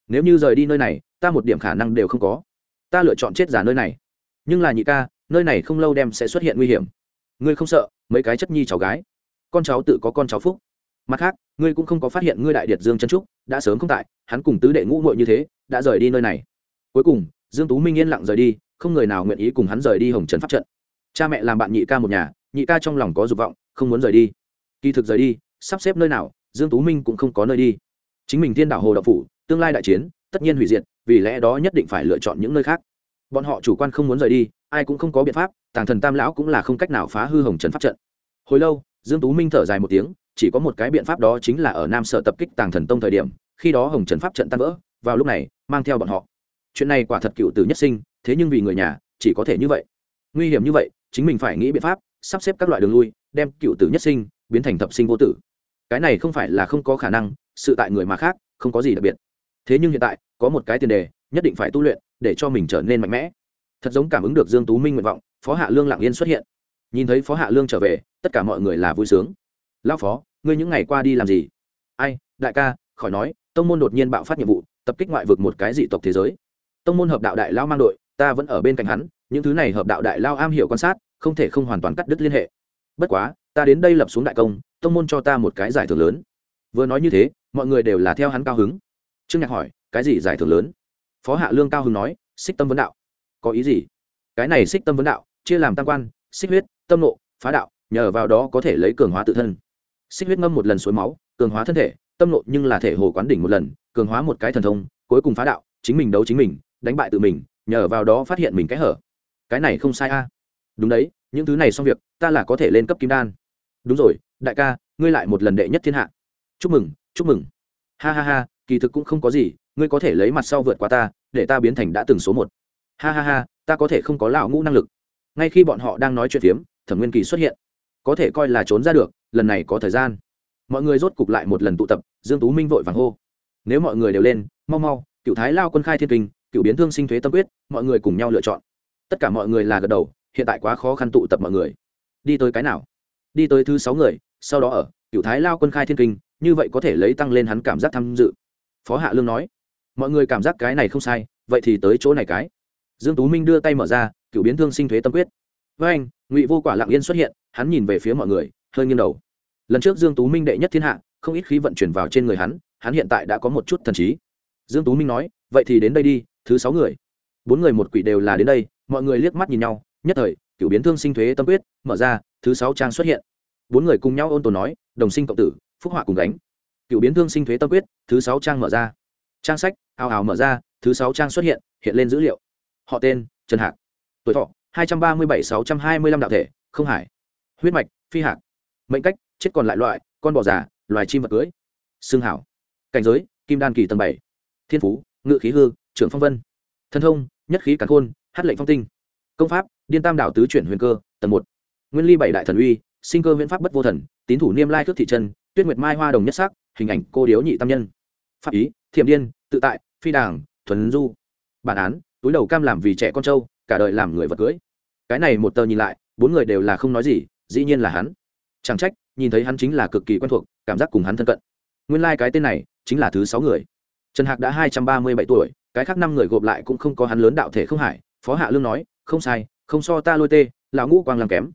Nếu như rời đi nơi này, ta một điểm khả năng đều không có. Ta lựa chọn chết giả nơi này. Nhưng là nhị ca, nơi này không lâu đem sẽ xuất hiện nguy hiểm ngươi không sợ, mấy cái chất nhi cháu gái. Con cháu tự có con cháu phúc. Mặt khác, ngươi cũng không có phát hiện ngươi đại điệt dương chân trúc đã sớm không tại, hắn cùng tứ đệ ngũ muội như thế, đã rời đi nơi này. Cuối cùng, dương tú minh yên lặng rời đi, không người nào nguyện ý cùng hắn rời đi hồng trần pháp trận. Cha mẹ làm bạn nhị ca một nhà, nhị ca trong lòng có dục vọng, không muốn rời đi. Kỳ thực rời đi, sắp xếp nơi nào, dương tú minh cũng không có nơi đi. Chính mình thiên đảo hồ đạo phủ, tương lai đại chiến, tất nhiên hủy diệt, vì lẽ đó nhất định phải lựa chọn những nơi khác bọn họ chủ quan không muốn rời đi, ai cũng không có biện pháp, tàng thần tam lão cũng là không cách nào phá hư hồng trần pháp trận. Hồi lâu, dương tú minh thở dài một tiếng, chỉ có một cái biện pháp đó chính là ở nam sở tập kích tàng thần tông thời điểm, khi đó hồng trần pháp trận tan vỡ, vào lúc này, mang theo bọn họ. Chuyện này quả thật cựu tử nhất sinh, thế nhưng vì người nhà, chỉ có thể như vậy. Nguy hiểm như vậy, chính mình phải nghĩ biện pháp, sắp xếp các loại đường lui, đem cựu tử nhất sinh biến thành thập sinh vô tử. Cái này không phải là không có khả năng, sự tại người mà khác, không có gì đặc biệt. Thế nhưng hiện tại, có một cái tiền đề nhất định phải tu luyện để cho mình trở nên mạnh mẽ. Thật giống cảm ứng được dương tú minh nguyện vọng, phó hạ lương lặng yên xuất hiện. Nhìn thấy phó hạ lương trở về, tất cả mọi người là vui sướng. Lão phó, ngươi những ngày qua đi làm gì? Ai, đại ca, khỏi nói, tông môn đột nhiên bạo phát nhiệm vụ, tập kích ngoại vực một cái dị tộc thế giới. Tông môn hợp đạo đại lao mang đội, ta vẫn ở bên cạnh hắn, những thứ này hợp đạo đại lao am hiểu quan sát, không thể không hoàn toàn cắt đứt liên hệ. Bất quá, ta đến đây lập xuống đại công, tông môn cho ta một cái giải thưởng lớn. Vừa nói như thế, mọi người đều là theo hắn cao hứng. Trương nhạc hỏi, cái gì giải thưởng lớn? Phó hạ lương cao hưng nói, xích tâm vấn đạo, có ý gì? Cái này xích tâm vấn đạo, chia làm tam quan, xích huyết, tâm nộ, phá đạo, nhờ vào đó có thể lấy cường hóa tự thân. Xích huyết ngâm một lần suối máu, cường hóa thân thể, tâm nộ nhưng là thể hồ quán đỉnh một lần, cường hóa một cái thần thông, cuối cùng phá đạo, chính mình đấu chính mình, đánh bại tự mình, nhờ vào đó phát hiện mình cái hở. Cái này không sai a. Đúng đấy, những thứ này xong việc, ta là có thể lên cấp kim đan. Đúng rồi, đại ca, ngươi lại một lần đệ nhất thiên hạ. Chúc mừng chúc mừng. Ha ha ha, kỳ thực cũng không có gì ngươi có thể lấy mặt sau vượt qua ta, để ta biến thành đã từng số một. Ha ha ha, ta có thể không có lão ngũ năng lực. Ngay khi bọn họ đang nói chuyện phiếm, thẩm nguyên kỳ xuất hiện. Có thể coi là trốn ra được, lần này có thời gian. Mọi người rốt cục lại một lần tụ tập, dương tú minh vội vàng hô. Nếu mọi người đều lên, mau mau, cựu thái lao quân khai thiên kinh, cựu biến thương sinh thuế tâm quyết, mọi người cùng nhau lựa chọn. Tất cả mọi người là gật đầu, hiện tại quá khó khăn tụ tập mọi người. Đi tới cái nào? Đi tới thứ sáu người, sau đó ở, cựu thái lao quân khai thiên kinh, như vậy có thể lấy tăng lên hắn cảm giác tham dự. Phó hạ lương nói mọi người cảm giác cái này không sai, vậy thì tới chỗ này cái. Dương tú minh đưa tay mở ra, cựu biến thương sinh thuế tâm quyết. Với anh, ngụy vô quả lặng yên xuất hiện, hắn nhìn về phía mọi người, hơi nghiêng đầu. Lần trước dương tú minh đệ nhất thiên hạ, không ít khí vận chuyển vào trên người hắn hắn hiện tại đã có một chút thần trí. Dương tú minh nói, vậy thì đến đây đi, thứ sáu người. Bốn người một quỷ đều là đến đây, mọi người liếc mắt nhìn nhau, nhất thời, cựu biến thương sinh thuế tâm quyết, mở ra, thứ sáu trang xuất hiện. Bốn người cùng nhau ôn tồn nói, đồng sinh cộng tử, phúc họa cùng đánh cựu biến thương sinh thuế tâm quyết, thứ sáu trang mở ra trang sách, ào ào mở ra, thứ sáu trang xuất hiện hiện lên dữ liệu. Họ tên, trần hạc. Tuổi thọ, hai trăm ba mươi bảy sáu trăm hai mươi lăm đạo thể, không hải. Huyết mạch, phi hạc. Mệnh cách, chết còn lại loại, con bò già, loài chim vật cưới. Xương hảo. Cảnh giới, kim đan kỳ tầng bảy. Thiên phú, ngự khí hư, trưởng phong vân. Thân thông, nhất khí cản khôn, hát lệnh phong tinh. Công pháp, điên tam đảo tứ chuyển huyền cơ, tầng một. Nguyên ly bảy đại thần uy, sinh cơ viễn pháp bất vô thần, tín thủ niêm lai thước thị trân tuyết nguyệt mai hoa đồng nhất sắc, hình ảnh cô điếu nhị tam nhân. Pháp ý thiểm điên, tự tại, phi đảng thuần du. Bản án, túi đầu cam làm vì trẻ con trâu, cả đời làm người vật cưới. Cái này một tờ nhìn lại, bốn người đều là không nói gì, dĩ nhiên là hắn. Chẳng trách, nhìn thấy hắn chính là cực kỳ quen thuộc, cảm giác cùng hắn thân cận. Nguyên lai、like、cái tên này, chính là thứ sáu người. Trần hạc đã hai trăm ba mươi bảy tuổi, cái khác năm người gộp lại cũng không có hắn lớn đạo thể không hải phó hạ lương nói, không sai, không so ta lôi tê, lão ngũ quang làm kém.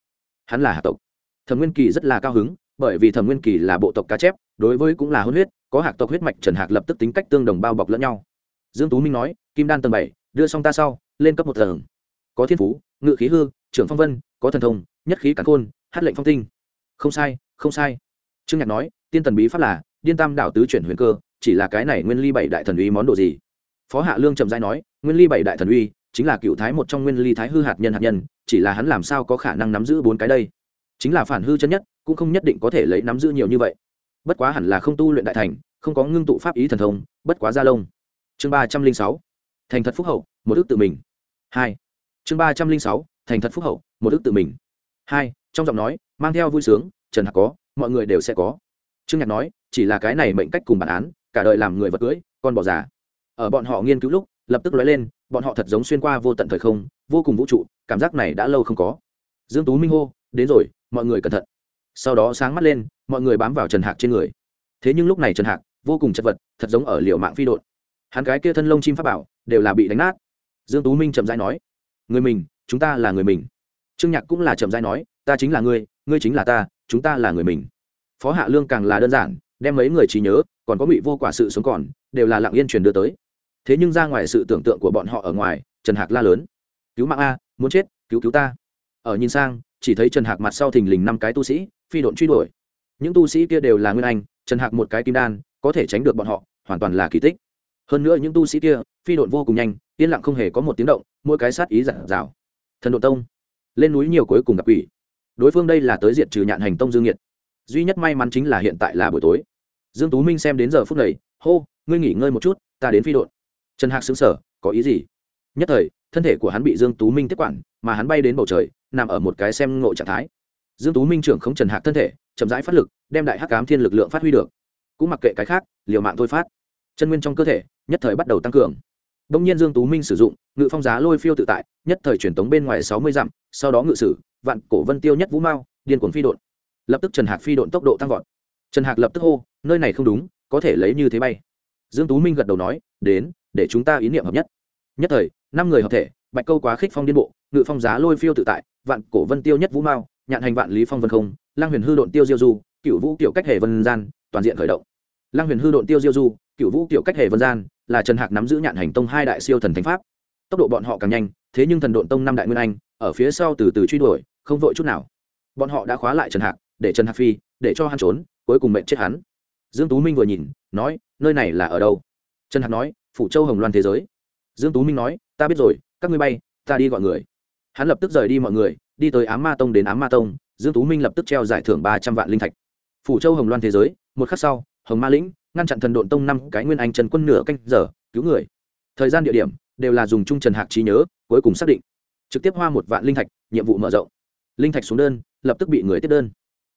Hắn là hạ tộc. Thẩm nguyên kỳ rất là cao hứng, bởi vì thẩm nguyên kỳ là bộ tộc cá chép, đối với cũng là hôn huyết có hạc tộc huyết mạch trần hạc lập tức tính cách tương đồng bao bọc lẫn nhau. Dương tú minh nói, kim đan tầng bảy, đưa xong ta sau, lên cấp một tầng. Có thiên phú, ngự khí hư, trưởng phong vân, có thần thông, nhất khí cản khôn, hát lệnh phong tinh. Không sai không sai. Trương nhạc nói, tiên tần bí pháp là, điên tam đạo tứ chuyển huyền cơ, chỉ là cái này nguyên ly bảy đại thần uy món đồ gì? Phó hạ lương trầm giai nói, nguyên ly bảy đại thần uy, chính là cựu thái một trong nguyên ly thái hư hạt nhân hạt nhân, chỉ là hắn làm sao có khả năng nắm giữ bốn cái đây? Chính là phản hư chân nhất, cũng không nhất định có thể lấy nắm giữ nhiều như vậy bất quá hẳn là không tu luyện đại thành, không có ngưng tụ pháp ý thần thông, bất quá gia lông. Chương ba trăm linh sáu, thành thật phúc hậu, một ước tự mình. Hai, chương ba trăm linh sáu, thành thật phúc hậu, một ước tự mình. Hai, trong giọng nói, mang theo vui sướng, trần hạc có, mọi người đều sẽ có. Trương nhạc nói, chỉ là cái này mệnh cách cùng bản án, cả đời làm người vật cưỡi con bỏ già. Ở bọn họ nghiên cứu lúc, lập tức lóe lên, bọn họ thật giống xuyên qua vô tận thời không, vô cùng vũ trụ, cảm giác này đã lâu không có. Dương tú minh hô, đến rồi, mọi người cẩn thận sau đó sáng mắt lên, mọi người bám vào trần hạc trên người. Thế nhưng lúc này trần hạc vô cùng chật vật, thật giống ở liệu mạng phi đột hắn cái kia thân lông chim pháp bảo đều là bị đánh nát. Dương tú minh chậm rãi nói, người mình, chúng ta là người mình. Trương nhạc cũng là chậm rãi nói, ta chính là ngươi ngươi chính là ta, chúng ta là người mình. Phó hạ lương càng là đơn giản, đem mấy người trí nhớ, còn có bị vô quả sự sống còn, đều là lặng yên truyền đưa tới. Thế nhưng ra ngoài sự tưởng tượng của bọn họ ở ngoài, trần hạc la lớn, cứu mạng a, muốn chết, cứu cứu ta. Ở nhìn sang chỉ thấy trần hạc mặt sau thình lình năm cái tu sĩ, phi độn truy đuổi. Những tu sĩ kia đều là nguyên anh, trần hạc một cái kim đan, có thể tránh được bọn họ, hoàn toàn là kỳ tích. Hơn nữa những tu sĩ kia, phi độn vô cùng nhanh, yên lặng không hề có một tiếng động, mỗi cái sát ý giản rào thần độ tông, lên núi nhiều cuối cùng gặp quỷ. Đối phương đây là tới diệt trừ nhạn hành tông dương nhiệt duy nhất may mắn chính là hiện tại là buổi tối. Dương tú minh xem đến giờ phút này, hô, ngươi nghỉ ngơi một chút, ta đến phi độn. Trần hạc xứng sở có ý gì? Nhất thời, thân thể của hắn bị dương tú minh tiếp quản, mà hắn bay đến bầu trời nằm ở một cái xem ngộ trạng thái. Dương tú minh trưởng không trần hạc thân thể, chậm rãi phát lực, đem đại hắc cám thiên lực lượng phát huy được. Cũng mặc kệ cái khác, liều mạng thôi phát. Chân nguyên trong cơ thể, nhất thời bắt đầu tăng cường. Đông nhiên dương tú minh sử dụng, ngự phong giá lôi phiêu tự tại, nhất thời truyền tống bên ngoài sáu mươi dặm, sau đó ngự sử, vạn cổ vân tiêu nhất vũ mao, điên cuồng phi độn. Lập tức trần hạc phi độn tốc độ tăng vọt. Trần hạc lập tức hô, nơi này không đúng, có thể lấy như thế bay. Dương tú minh gật đầu nói, đến, để chúng ta ý niệm hợp nhất. Nhất thời, năm người hợp thể, bạch câu quá khích phong điên bộ ngự phong giá lôi phiêu tự tại, vạn cổ vân tiêu nhất vũ mao, nhạn hành vạn lý phong vân không lang huyền hư độn tiêu diêu du cựu vũ kiểu cách hề vân gian, toàn diện khởi động. Lang huyền hư độn tiêu diêu du cựu vũ kiểu cách hề vân gian, là trần hạc nắm giữ nhạn hành tông hai đại siêu thần thánh pháp. Tốc độ bọn họ càng nhanh, thế nhưng thần độn tông năm đại nguyên anh, ở phía sau từ từ truy đuổi, không vội chút nào. Bọn họ đã khóa lại trần hạc, để trần hạc phi, để cho hắn trốn, cuối cùng mệnh chết hắn. Dương tú minh vừa nhìn, nói, nơi này là ở đâu? Trần hạc nói, phủ châu hồng loan thế giới. Dương tú minh nói, ta biết rồi, các ngươi bay, ta đi gọi người hắn lập tức rời đi mọi người, đi tới ám ma tông đến ám ma tông, dương tú minh lập tức treo giải thưởng ba trăm vạn linh thạch. Phủ châu hồng loan thế giới, một khắc sau, hồng ma lĩnh, ngăn chặn thần độn tông năm cái nguyên anh trần quân nửa canh giờ, cứu người. Thời gian địa điểm, đều là dùng chung trần hạc trí nhớ, cuối cùng xác định. Trực tiếp hoa một vạn linh thạch, nhiệm vụ mở rộng. Linh thạch xuống đơn, lập tức bị người tiếp đơn.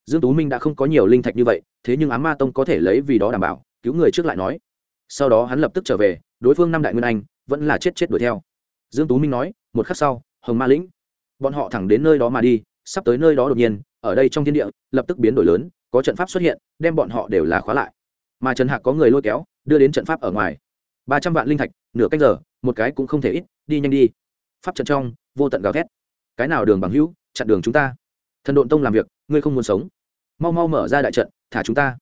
Dương tú minh đã không có nhiều linh thạch như vậy, thế nhưng ám ma tông có thể lấy vì đó đảm bảo, cứu người trước lại nói. Sau đó hắn lập tức trở về, đối phương năm đại nguyên anh, vẫn là chết chết đuổi theo. Dương tú minh nói, một khắc sau hồng ma lĩnh. Bọn họ thẳng đến nơi đó mà đi, sắp tới nơi đó đột nhiên, ở đây trong thiên địa, lập tức biến đổi lớn, có trận pháp xuất hiện, đem bọn họ đều là khóa lại. Mà trần hạc có người lôi kéo, đưa đến trận pháp ở ngoài. Ba trăm vạn linh thạch, nửa cách giờ, một cái cũng không thể ít, đi nhanh đi. Pháp trận trong, vô tận gào thét. Cái nào đường bằng hữu, chặn đường chúng ta? Thần độn tông làm việc, ngươi không muốn sống. Mau mau mở ra đại trận, thả chúng ta.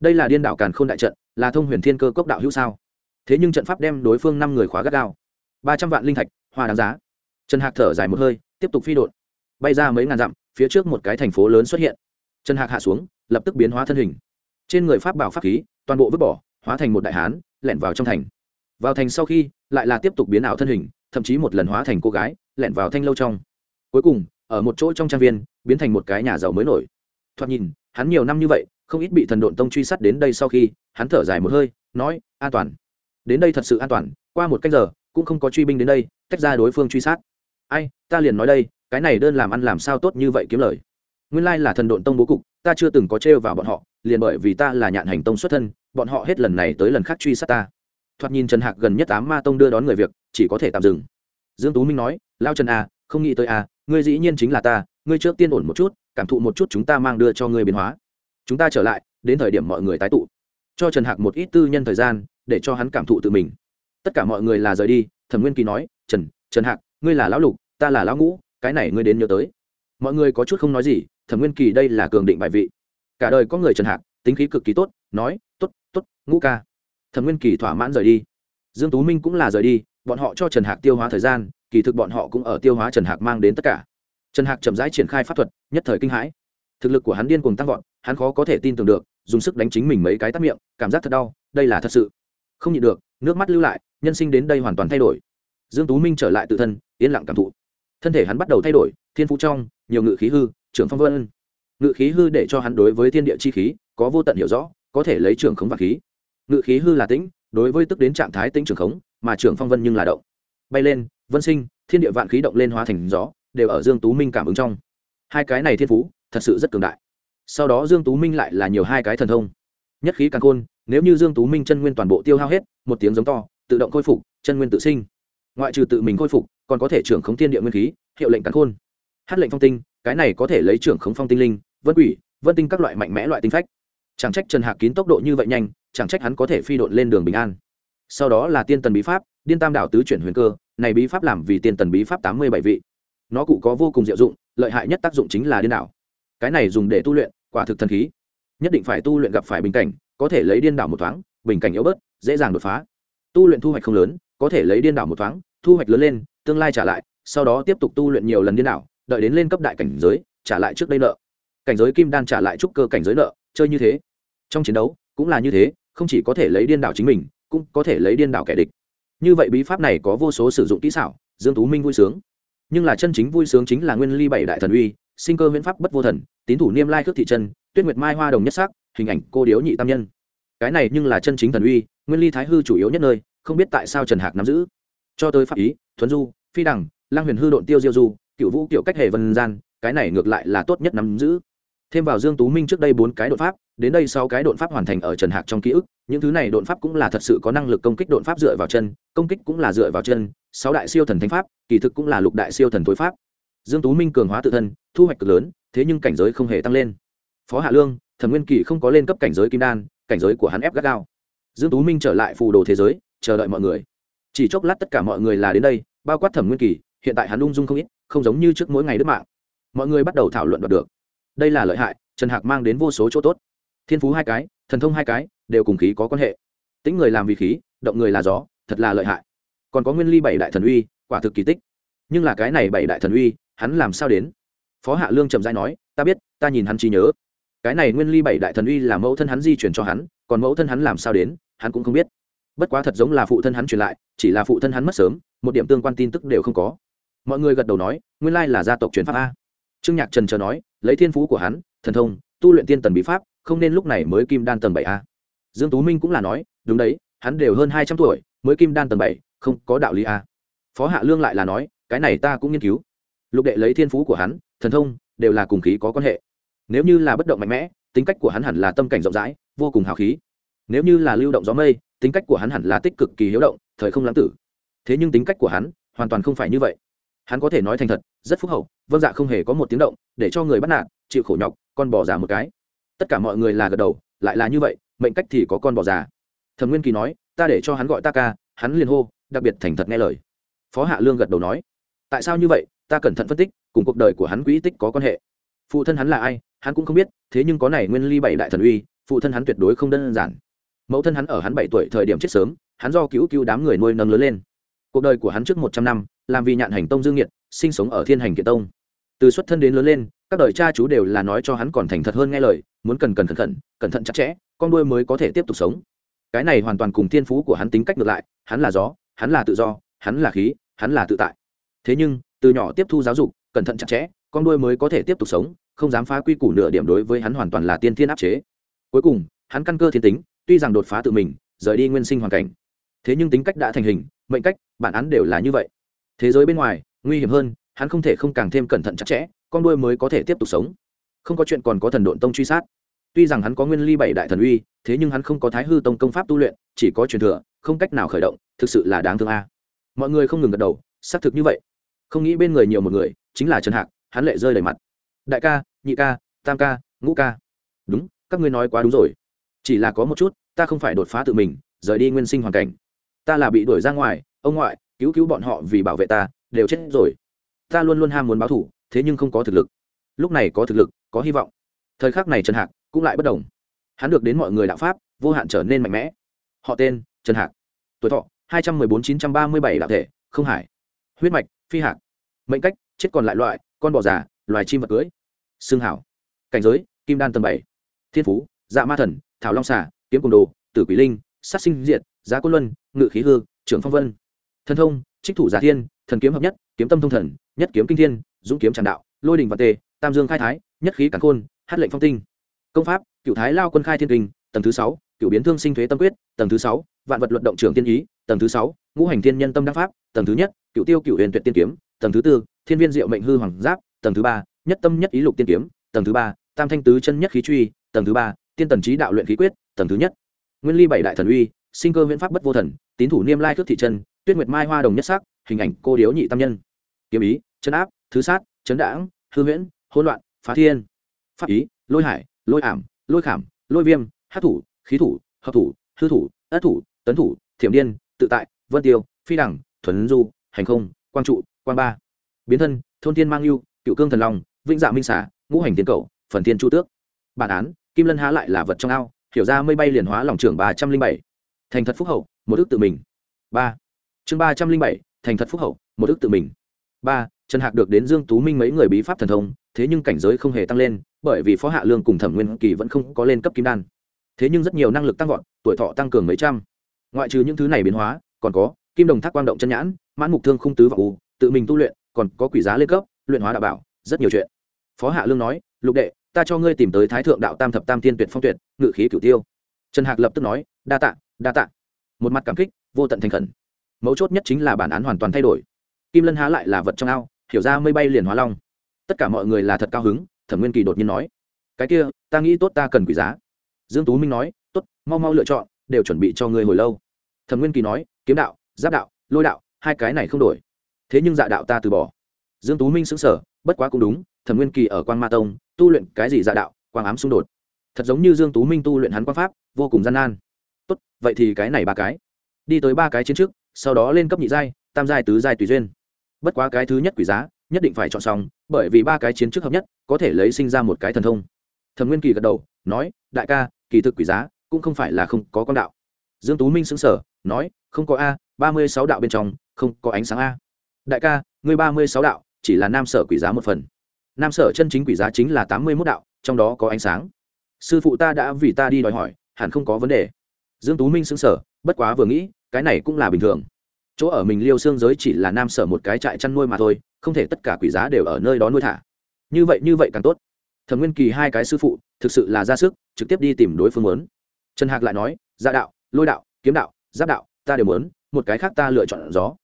Đây là điên đảo càn k h ô n đại trận, là thông huyền thiên cơ cốc đạo hữu sao? Thế nhưng trận pháp đem đối phương năm người khóa gắt gao. Ba trăm vạn linh thạch hoa đáng giá trần hạc thở dài một hơi, tiếp tục phi đột bay ra mấy ngàn dặm, phía trước một cái thành phố lớn xuất hiện. Trần hạc hạ xuống, lập tức biến hóa thân hình. Trên người pháp bảo pháp khí, toàn bộ vứt bỏ, hóa thành một đại hán, lẻn vào trong thành. Vào thành sau khi, lại là tiếp tục biến ảo thân hình, thậm chí một lần hóa thành cô gái, lẻn vào thanh lâu trong. Cuối cùng, ở một chỗ trong trang viên, biến thành một cái nhà giàu mới nổi. Thoạt nhìn, hắn nhiều năm như vậy, không ít bị thần độn tông truy sát đến đây sau khi, hắn thở dài một hơi, nói, an toàn. Đến đây thật sự an toàn, qua một cách giờ, cũng không có truy binh đến đây, tách ra đối phương truy sát ai, ta liền nói đây, cái này đơn làm ăn làm sao tốt như vậy kiếm lời. Nguyên lai là thần độn tông bố cục, ta chưa từng có trêu vào bọn họ, liền bởi vì ta là nhạn hành tông xuất thân, bọn họ hết lần này tới lần khác truy sát ta. Thoạt nhìn trần hạc gần nhất tám ma tông đưa đón người việc, chỉ có thể tạm dừng. Dương tú minh nói, lao trần à không nghĩ tới à ngươi dĩ nhiên chính là ta, ngươi trước tiên ổn một chút, cảm thụ một chút chúng ta mang đưa cho ngươi biến hóa. Chúng ta trở lại, đến thời điểm mọi người tái tụ. Cho trần hạc một ít tư nhân thời gian, để cho hắn cảm thụ tự mình. Tất cả mọi người là rời đi, thẩm nguyên kỳ nói, trần trần hạc ngươi là lão lục, ta là lão ngũ, cái này ngươi đến nhớ tới. Mọi người có chút không nói gì, thẩm nguyên kỳ đây là cường định bài vị. Cả đời có người trần hạc, tính khí cực kỳ tốt, nói t ố t t ố t ngũ ca. Thẩm nguyên kỳ thỏa mãn rời đi. Dương tú minh cũng là rời đi, bọn họ cho trần hạc tiêu hóa thời gian, kỳ thực bọn họ cũng ở tiêu hóa trần hạc mang đến tất cả. Trần hạc chậm rãi triển khai pháp thuật, nhất thời kinh hãi. Thực lực của hắn điên cùng tăng vọt, hắn khó có thể tin tưởng được, dùng sức đánh chính mình mấy cái tắt miệng, cảm giác thật đau, đây là thật sự. Không nhịn được, nước mắt lưu lại, nhân sinh đến đây hoàn toàn thay đổi dương tú minh trở lại tự thân, yên lặng cảm thụ. Thân thể hắn bắt đầu thay đổi, thiên phú trong, nhiều ngự khí hư, trưởng phong vân. Ngự khí hư để cho hắn đối với thiên địa chi khí, có vô tận hiểu rõ, có thể lấy trưởng khống và khí. Ngự khí hư là tĩnh, đối với tức đến trạng thái tĩnh trưởng khống, mà trưởng phong vân nhưng là động. Bay lên, vân sinh, thiên địa vạn khí động lên hóa thành gió, đều ở dương tú minh cảm ứng trong. Hai cái này thiên phú, thật sự rất cường đại. Sau đó dương tú minh lại là nhiều hai cái thần thông. Nhất khí càng khôn, nếu như dương tú minh chân nguyên toàn bộ tiêu hao hết, một tiếng giống to, tự động khôi phục, chân nguyên tự sinh ngoại trừ tự mình khôi phục, còn có thể trưởng khống thiên địa nguyên khí, hiệu lệnh cắn khôn. Hát lệnh phong tinh, cái này có thể lấy trưởng khống phong tinh linh, vân quỷ, vân tinh các loại mạnh mẽ loại tinh phách. Chẳng trách trần hạc kín tốc độ như vậy nhanh, chẳng trách hắn có thể phi độn lên đường bình an. Sau đó là tiên tần bí pháp, điên tam đảo tứ chuyển huyền cơ, này bí pháp làm vì tiên tần bí pháp tám mươi bảy vị. Nó cụ có vô cùng diệu dụng, lợi hại nhất tác dụng chính là điên đảo. Cái này dùng để tu luyện, quả thực thần khí. Nhất định phải tu luyện gặp phải bình cảnh, có thể lấy điên đảo một thoáng, bình cảnh yếu bớt, dễ dàng đột phá. Tu luyện thu hoạch không lớn có thể lấy điên đảo một thoáng, thu hoạch lớn lên, tương lai trả lại, sau đó tiếp tục tu luyện nhiều lần điên đảo, đợi đến lên cấp đại cảnh giới, trả lại trước đây nợ. Cảnh giới kim đan trả lại trúc cơ cảnh giới nợ, chơi như thế. Trong chiến đấu, cũng là như thế, không chỉ có thể lấy điên đảo chính mình, cũng có thể lấy điên đảo kẻ địch. Như vậy bí pháp này có vô số sử dụng kỹ xảo, dương tú minh vui sướng. Nhưng là chân chính vui sướng chính là nguyên ly bảy đại thần uy, sinh cơ huyễn pháp bất vô thần, tín thủ niêm lai khước thị chân, tuyết nguyệt mai hoa đồng nhất sắc, hình ảnh cô điếu nhị tam nhân. Cái này nhưng là chân chính thần uy, nguyên ly thái hư chủ yếu nhất nơi không biết tại sao trần hạc nắm giữ. Cho tới pháp ý, thuấn du, phi Đằng lang huyền hư độn tiêu diêu du cựu vũ kiểu cách Hề vân gian, cái này ngược lại là tốt nhất nắm giữ. Thêm vào dương tú minh trước đây bốn cái đột pháp, đến đây sáu cái đột pháp hoàn thành ở trần hạc trong ký ức, những thứ này đột pháp cũng là thật sự có năng lực công kích đột pháp dựa vào chân, công kích cũng là dựa vào chân, sáu đại siêu thần thánh pháp, kỳ thực cũng là lục đại siêu thần tối pháp. Dương tú minh cường hóa tự thân, thu hoạch cực lớn, thế nhưng cảnh giới không hề tăng lên. Phó hạ lương, thần nguyên kỳ không có lên cấp cảnh giới kim đan, cảnh giới của hắn ép gắt gao. Dương tú minh trở lại phù đồ thế giới chờ đợi mọi người. Chỉ chốc lát tất cả mọi người là đến đây, bao quát thẩm nguyên kỳ, hiện tại hắn ung dung không ít, không giống như trước mỗi ngày đứt mạng. Mọi người bắt đầu thảo luận đoạt được. Đây là lợi hại, trần hạc mang đến vô số chỗ tốt. Thiên phú hai cái, thần thông hai cái, đều cùng khí có quan hệ. Tính người làm vì khí, động người là gió, thật là lợi hại. Còn có nguyên ly bảy đại thần uy, quả thực kỳ tích. Nhưng là cái này bảy đại thần uy, hắn làm sao đến? Phó hạ lương trầm dai nói, ta biết, ta nhìn hắn trí nhớ. Cái này nguyên ly bảy đại thần uy là mẫu thân hắn di chuyển cho hắn, còn mẫu thân hắn làm sao đến, hắn cũng không biết bất quá thật giống là phụ thân hắn truyền lại, chỉ là phụ thân hắn mất sớm, một điểm tương quan tin tức đều không có. Mọi người gật đầu nói, nguyên lai là gia tộc truyền pháp a. Trương nhạc trần chờ nói, lấy thiên phú của hắn, thần thông, tu luyện tiên tần bí pháp, không nên lúc này mới kim đan tầng bảy a. Dương tú minh cũng là nói, đúng đấy, hắn đều hơn hai trăm tuổi, mới kim đan tầng bảy, không có đạo lý a. Phó hạ lương lại là nói, cái này ta cũng nghiên cứu. Lục đệ lấy thiên phú của hắn, thần thông, đều là cùng khí có quan hệ. Nếu như là bất động mạnh mẽ, tính cách của hắn hẳn là tâm cảnh rộng rãi, vô cùng hào khí nếu như là lưu động gió mây, tính cách của hắn hẳn là tích cực kỳ hiếu động, thời không lãng tử. Thế nhưng tính cách của hắn hoàn toàn không phải như vậy. Hắn có thể nói thành thật, rất phúc hậu vâng dạ không hề có một tiếng động, để cho người bắt nạt, chịu khổ nhọc, con bò già một cái. Tất cả mọi người là gật đầu, lại là như vậy, mệnh cách thì có con bò già. Thẩm nguyên kỳ nói, ta để cho hắn gọi ta ca, hắn liền hô, đặc biệt thành thật nghe lời. Phó hạ lương gật đầu nói, tại sao như vậy? Ta cẩn thận phân tích, cùng cuộc đời của hắn quỹ tích có quan hệ. Phụ thân hắn là ai, hắn cũng không biết, thế nhưng có này nguyên ly bảy đại thần uy, phụ thân hắn tuyệt đối không đơn giản mẫu thân hắn ở hắn bảy tuổi thời điểm chết sớm, hắn do cứu cứu đám người nuôi nâng lớn lên. Cuộc đời của hắn trước một trăm năm, làm vì nhạn hành tông dương nhiệt sinh sống ở thiên hành kiện tông. Từ xuất thân đến lớn lên, các đời cha chú đều là nói cho hắn còn thành thật hơn nghe lời, muốn cần cần cẩn thận cẩn thận chặt chẽ, con đuôi mới có thể tiếp tục sống. Cái này hoàn toàn cùng thiên phú của hắn tính cách ngược lại, hắn là gió, hắn là tự do, hắn là khí, hắn là tự tại. Thế nhưng, từ nhỏ tiếp thu giáo dục, cẩn thận chặt chẽ, con đuôi mới có thể tiếp tục sống, không dám phá quy củ nửa điểm đối với hắn hoàn toàn là tiên thiên áp chế. Cuối cùng, hắn căn cơ thiên tính tuy rằng đột phá tự mình, rời đi nguyên sinh hoàn cảnh. Thế nhưng tính cách đã thành hình, mệnh cách, bản án đều là như vậy. Thế giới bên ngoài, nguy hiểm hơn, hắn không thể không càng thêm cẩn thận chặt chẽ, con đuôi mới có thể tiếp tục sống. Không có chuyện còn có thần độn tông truy sát. Tuy rằng hắn có nguyên ly bảy đại thần uy, thế nhưng hắn không có thái hư tông công pháp tu luyện, chỉ có truyền thừa, không cách nào khởi động, thực sự là đáng thương a. Mọi người không ngừng gật đầu, xác thực như vậy. Không nghĩ bên người nhiều một người, chính là trần hạc, hắn lệ rơi đầy mặt. Đại ca, nhị ca, tam ca, ngũ ca. Đúng, các ngươi nói quá đúng rồi chỉ là có một chút, ta không phải đột phá tự mình, rời đi nguyên sinh hoàn cảnh. Ta là bị đuổi ra ngoài, ông ngoại, cứu cứu bọn họ vì bảo vệ ta, đều chết rồi. Ta luôn luôn ham muốn báo thủ, thế nhưng không có thực lực. Lúc này có thực lực, có hy vọng. Thời khắc này trần hạc cũng lại bất đồng hắn được đến mọi người đạo pháp, vô hạn trở nên mạnh mẽ. Họ tên, trần hạc. Tuổi thọ, hai trăm mười bốn chín trăm ba mươi bảy đạo thể, không hải huyết mạch, phi hạc. Mệnh cách, chết còn lại loại, con bò già, loài chim vật cưới. Xương hảo. Cảnh giới, kim đan tầng bảy. Thiên phú dạ ma thần thảo long xà, kiếm cùng đồ, tử quỷ linh, sát sinh diệt, giá côn luân, ngự khí hư, trưởng phong vân. Thân thông, trích thủ giả thiên, thần kiếm hợp nhất, kiếm tâm thông thần, nhất kiếm kinh thiên, dũng kiếm tràn đạo, lôi đình và tề, tam dương khai thái, nhất khí cản khôn, hát lệnh phong tinh. Công pháp cựu thái lao quân khai thiên kinh, tầng thứ sáu cựu biến thương sinh thuế tâm quyết, tầng thứ sáu, vạn vật luận động trưởng tiên ý, tầng thứ sáu, ngũ hành thiên nhân tâm đăng pháp, tầng thứ nhất cựu tiêu cựu huyền tuyệt tiên kiếm, tầng thứ tư, thiên viên diệu mệnh hư hoàng giáp, tầng thứ ba, nhất tâm nhất ý lục tiên kiếm, tầng thứ ba, tam thanh tứ chân nhất khí truy, tầng thứ ba tiên tần trí đạo luyện khí quyết, tầng thứ nhất. Nguyên ly bảy đại thần uy, sinh cơ viễn pháp bất vô thần, tín thủ niêm lai cước thị chân, tuyết nguyệt mai hoa đồng nhất sắc, hình ảnh cô điếu nhị tam nhân. Kiếm ý chấn áp, thứ sát, chấn đãng, hư huyễn, hỗn loạn, phá thiên. Pháp ý, lôi hải, lôi ảm, lôi khảm, lôi viêm, hát thủ, khí thủ, hợp thủ, hư thủ, ất thủ, tấn thủ, thiểm điên, tự tại, vân tiêu, phi đẳng, thuần du, hành không, quang trụ, quang ba. Biến thân, thôn thiên mang yêu cựu cương thần long, vĩnh dạ minh xả, ngũ hành tiến cầu, phần thiên chu tước. Bản án kim lân há lại là vật trong ao, hiểu ra mây bay liền hóa lòng trưởng ba trăm linh bảy. Thành thật phúc hậu, một ước tự mình. Ba. Chương ba trăm linh bảy, thành thật phúc hậu, một ước tự mình. Ba. Trần hạc được đến dương tú minh mấy người bí pháp thần thông, thế nhưng cảnh giới không hề tăng lên, bởi vì phó hạ lương cùng thẩm nguyên kỳ vẫn không có lên cấp kim đan. Thế nhưng rất nhiều năng lực tăng vọt, tuổi thọ tăng cường mấy trăm. Ngoại trừ những thứ này biến hóa, còn có, kim đồng thác quang động chân nhãn, mãn mục thương không tứ và u, tự mình tu luyện, còn có quỷ giá lên cấp, luyện hóa đạo bảo, rất nhiều chuyện. Phó hạ lương nói, lục đệ ta cho ngươi tìm tới thái thượng đạo tam thập tam tiên tuyệt phong tuyệt, ngự khí cửu tiêu. Trần hạc lập tức nói, đa tạ đa tạ. Một mặt cảm kích, vô tận thành khẩn. Mấu chốt nhất chính là bản án hoàn toàn thay đổi. Kim lân há lại là vật trong ao, hiểu ra mây bay liền hóa long. Tất cả mọi người là thật cao hứng, thẩm nguyên kỳ đột nhiên nói, cái kia, ta nghĩ tốt ta cần quỷ giá. Dương tú minh nói, tốt, mau mau lựa chọn, đều chuẩn bị cho ngươi hồi lâu. Thẩm nguyên kỳ nói, kiếm đạo, giáp đạo, lôi đạo, hai cái này không đổi. Thế nhưng dạ đạo ta từ bỏ. Dương tú minh sững sờ, bất quá cũng đúng, thẩm nguyên kỳ ở quan ma tông tu luyện cái gì dạ đạo, quang ám xung đột. Thật giống như dương tú minh tu luyện hắn quan pháp, vô cùng gian nan. Tốt, vậy thì cái này ba cái. Đi tới ba cái chiến trước, sau đó lên cấp nhị giai, tam giai, tứ giai tùy duyên. Bất quá cái thứ nhất quỷ giá, nhất định phải chọn xong, bởi vì ba cái chiến trước hợp nhất, có thể lấy sinh ra một cái thần thông. Thẩm nguyên kỳ gật đầu, nói, đại ca, kỳ thực quỷ giá cũng không phải là không có con đạo. Dương tú minh sững sờ, nói, không có a, ba mươi sáu đạo bên trong, không có ánh sáng a. Đại ca, ngươi ba mươi sáu đạo chỉ là nam sở quỷ giá một phần nam sở chân chính quỷ giá chính là tám mươi mốt đạo, trong đó có ánh sáng. Sư phụ ta đã vì ta đi đòi hỏi, hẳn không có vấn đề. Dương tú minh sững sờ, bất quá vừa nghĩ, cái này cũng là bình thường. Chỗ ở mình liêu xương giới chỉ là nam sở một cái trại chăn nuôi mà thôi, không thể tất cả quỷ giá đều ở nơi đó nuôi thả. Như vậy như vậy càng tốt. Thẩm nguyên kỳ hai cái sư phụ, thực sự là ra sức, trực tiếp đi tìm đối phương muốn. Trần hạc lại nói gia đạo, lôi đạo, kiếm đạo, giáp đạo, ta đều muốn, một cái khác ta lựa chọn gió.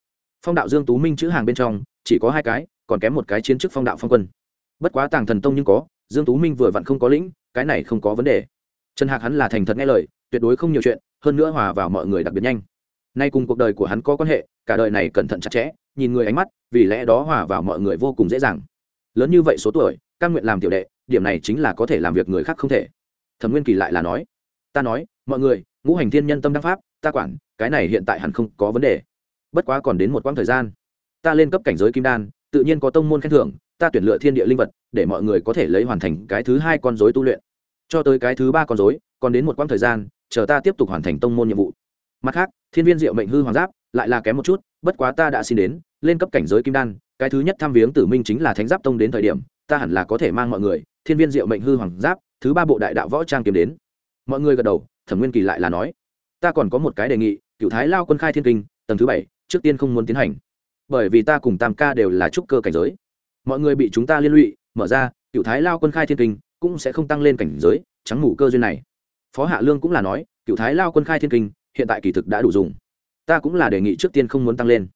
Phong đạo dương tú minh chữ hàng bên trong, chỉ có hai cái, còn kém một cái chiến chức phong đạo phong quân bất quá tàng thần tông nhưng có, dương tú minh vừa vặn không có lĩnh, cái này không có vấn đề. Trần hạc hắn là thành thật nghe lời, tuyệt đối không nhiều chuyện, hơn nữa hòa vào mọi người đặc biệt nhanh. Nay cùng cuộc đời của hắn có quan hệ, cả đời này cẩn thận chặt chẽ, nhìn người ánh mắt, vì lẽ đó hòa vào mọi người vô cùng dễ dàng. Lớn như vậy số tuổi căn nguyện làm tiểu đệ, điểm này chính là có thể làm việc người khác không thể. Thẩm nguyên kỳ lại là nói, ta nói, mọi người, ngũ hành thiên nhân tâm đắc pháp, ta quản, cái này hiện tại hẳn không có vấn đề. Bất quá còn đến một quãng thời gian. Ta lên cấp cảnh giới kim đan, tự nhiên có tông môn khen thưởng ta tuyển lựa thiên địa linh vật, để mọi người có thể lấy hoàn thành cái thứ hai con dối tu luyện. Cho tới cái thứ ba con dối còn đến một quãng thời gian, chờ ta tiếp tục hoàn thành tông môn nhiệm vụ. Mặt khác, thiên viên diệu mệnh hư hoàng giáp, lại là kém một chút, bất quá ta đã xin đến, lên cấp cảnh giới kim đan, cái thứ nhất tham viếng tử minh chính là thánh giáp tông đến thời điểm, ta hẳn là có thể mang mọi người, thiên viên diệu mệnh hư hoàng giáp, thứ ba bộ đại đạo võ trang kiếm đến. Mọi người gật đầu, thẩm nguyên kỳ lại là nói, ta còn có một cái đề nghị cựu thái lao quân khai thiên kinh, tầng thứ bảy, trước tiên không muốn tiến hành, bởi vì ta cùng tam ca đều là trúc cơ cảnh giới mọi người bị chúng ta liên lụy, mở ra, cựu thái lao quân khai thiên kinh, cũng sẽ không tăng lên cảnh giới, trắng mù cơ duyên này. Phó hạ lương cũng là nói, cựu thái lao quân khai thiên kinh, hiện tại kỳ thực đã đủ dùng. Ta cũng là đề nghị trước tiên không muốn tăng lên.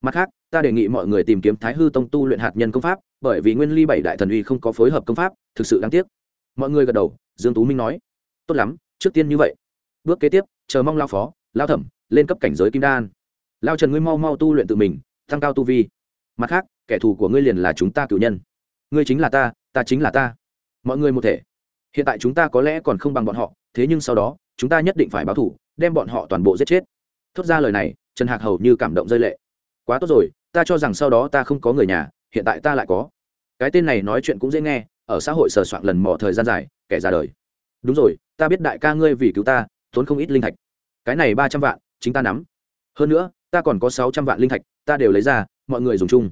Mặt khác, ta đề nghị mọi người tìm kiếm thái hư tông tu luyện hạt nhân công pháp, bởi vì nguyên ly bảy đại thần uy không có phối hợp công pháp, thực sự đáng tiếc. Mọi người gật đầu, dương tú minh nói. Tốt lắm, trước tiên như vậy. Bước kế tiếp, chờ mong lao phó, lao thẩm, lên cấp cảnh giới kim đan. Lao trần ngươi mau mau tu luyện tự mình, tăng cao tu vi. Mặt khác kẻ thù của ngươi liền là chúng ta cựu nhân. Ngươi chính là ta ta chính là ta. Mọi người một thể. Hiện tại chúng ta có lẽ còn không bằng bọn họ, thế nhưng sau đó, chúng ta nhất định phải báo thủ, đem bọn họ toàn bộ giết chết. Thốt ra lời này, trần hạc hầu như cảm động rơi lệ. Quá tốt rồi, ta cho rằng sau đó ta không có người nhà, hiện tại ta lại có. Cái tên này nói chuyện cũng dễ nghe, ở xã hội sờ soạn lần mò thời gian dài, kẻ ra đời. Đúng rồi, ta biết đại ca ngươi vì cứu ta, tốn không ít linh thạch. Cái này ba trăm vạn, chính ta nắm. Hơn nữa, ta còn có sáu trăm vạn linh thạch, ta đều lấy ra, mọi người dùng chung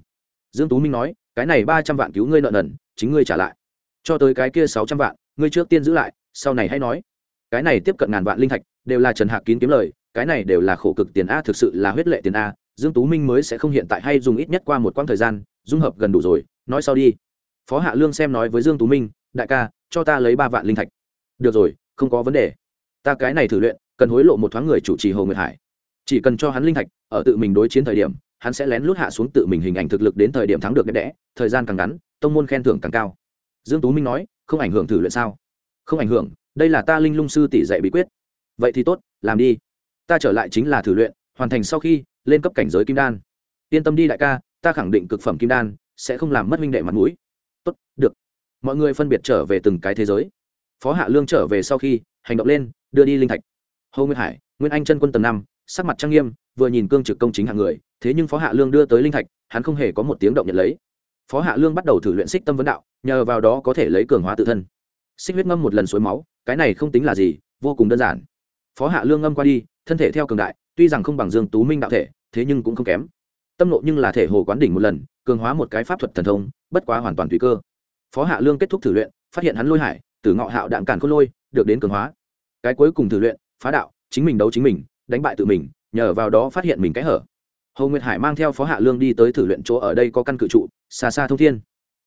dương tú minh nói, cái này ba trăm vạn cứu ngươi nợ nần, chính ngươi trả lại. Cho tới cái kia sáu trăm vạn, ngươi trước tiên giữ lại, sau này hãy nói. Cái này tiếp cận ngàn vạn linh thạch, đều là trần hạc kín kiếm lời, cái này đều là khổ cực tiền a, thực sự là huyết lệ tiền a. Dương tú minh mới sẽ không hiện tại hay dùng ít nhất qua một quãng thời gian, dung hợp gần đủ rồi, nói sau đi. Phó hạ lương xem nói với dương tú minh, đại ca, cho ta lấy ba vạn linh thạch. Được rồi, không có vấn đề. Ta cái này thử luyện, cần hối lộ một thoáng người chủ trì hồ nguyệt hải. Chỉ cần cho hắn linh thạch, ở tự mình đối chiến thời điểm hắn sẽ lén lút hạ xuống tự mình hình ảnh thực lực đến thời điểm thắng được đẹp đẽ, thời gian càng ngắn, tông môn khen thưởng càng cao. Dương tú minh nói, không ảnh hưởng thử luyện sao? Không ảnh hưởng, đây là ta linh lung sư tỷ dạy bí quyết. Vậy thì tốt, làm đi. Ta trở lại chính là thử luyện, hoàn thành sau khi, lên cấp cảnh giới kim đan. Yên tâm đi đại ca, ta khẳng định cực phẩm kim đan, sẽ không làm mất minh đệ mặt mũi. Tốt, được. Mọi người phân biệt trở về từng cái thế giới. Phó hạ lương trở về sau khi, hành động lên, đưa đi linh thạch. Hầu nguyên hải, nguyên anh chân quân tầng năm sắc mặt trang nghiêm, vừa nhìn cương trực công chính hạng người, thế nhưng phó hạ lương đưa tới linh thạch, hắn không hề có một tiếng động nhận lấy. Phó hạ lương bắt đầu thử luyện xích tâm vấn đạo, nhờ vào đó có thể lấy cường hóa tự thân. Xích huyết ngâm một lần suối máu, cái này không tính là gì, vô cùng đơn giản. Phó hạ lương ngâm qua đi, thân thể theo cường đại, tuy rằng không bằng dương tú minh đạo thể, thế nhưng cũng không kém. Tâm nộ nhưng là thể hồ quán đỉnh một lần, cường hóa một cái pháp thuật thần thông, bất quá hoàn toàn tùy cơ. Phó hạ lương kết thúc thử luyện, phát hiện hắn lôi hải từ ngọ hạo đạn cản khôn lôi, được đến cường hóa. Cái cuối cùng thử luyện, phá đạo, chính mình đấu chính mình đánh bại tự mình, nhờ vào đó phát hiện mình cái hở. Hồ nguyệt hải mang theo phó hạ lương đi tới thử luyện chỗ ở đây có căn cự trụ, xa xa thông thiên.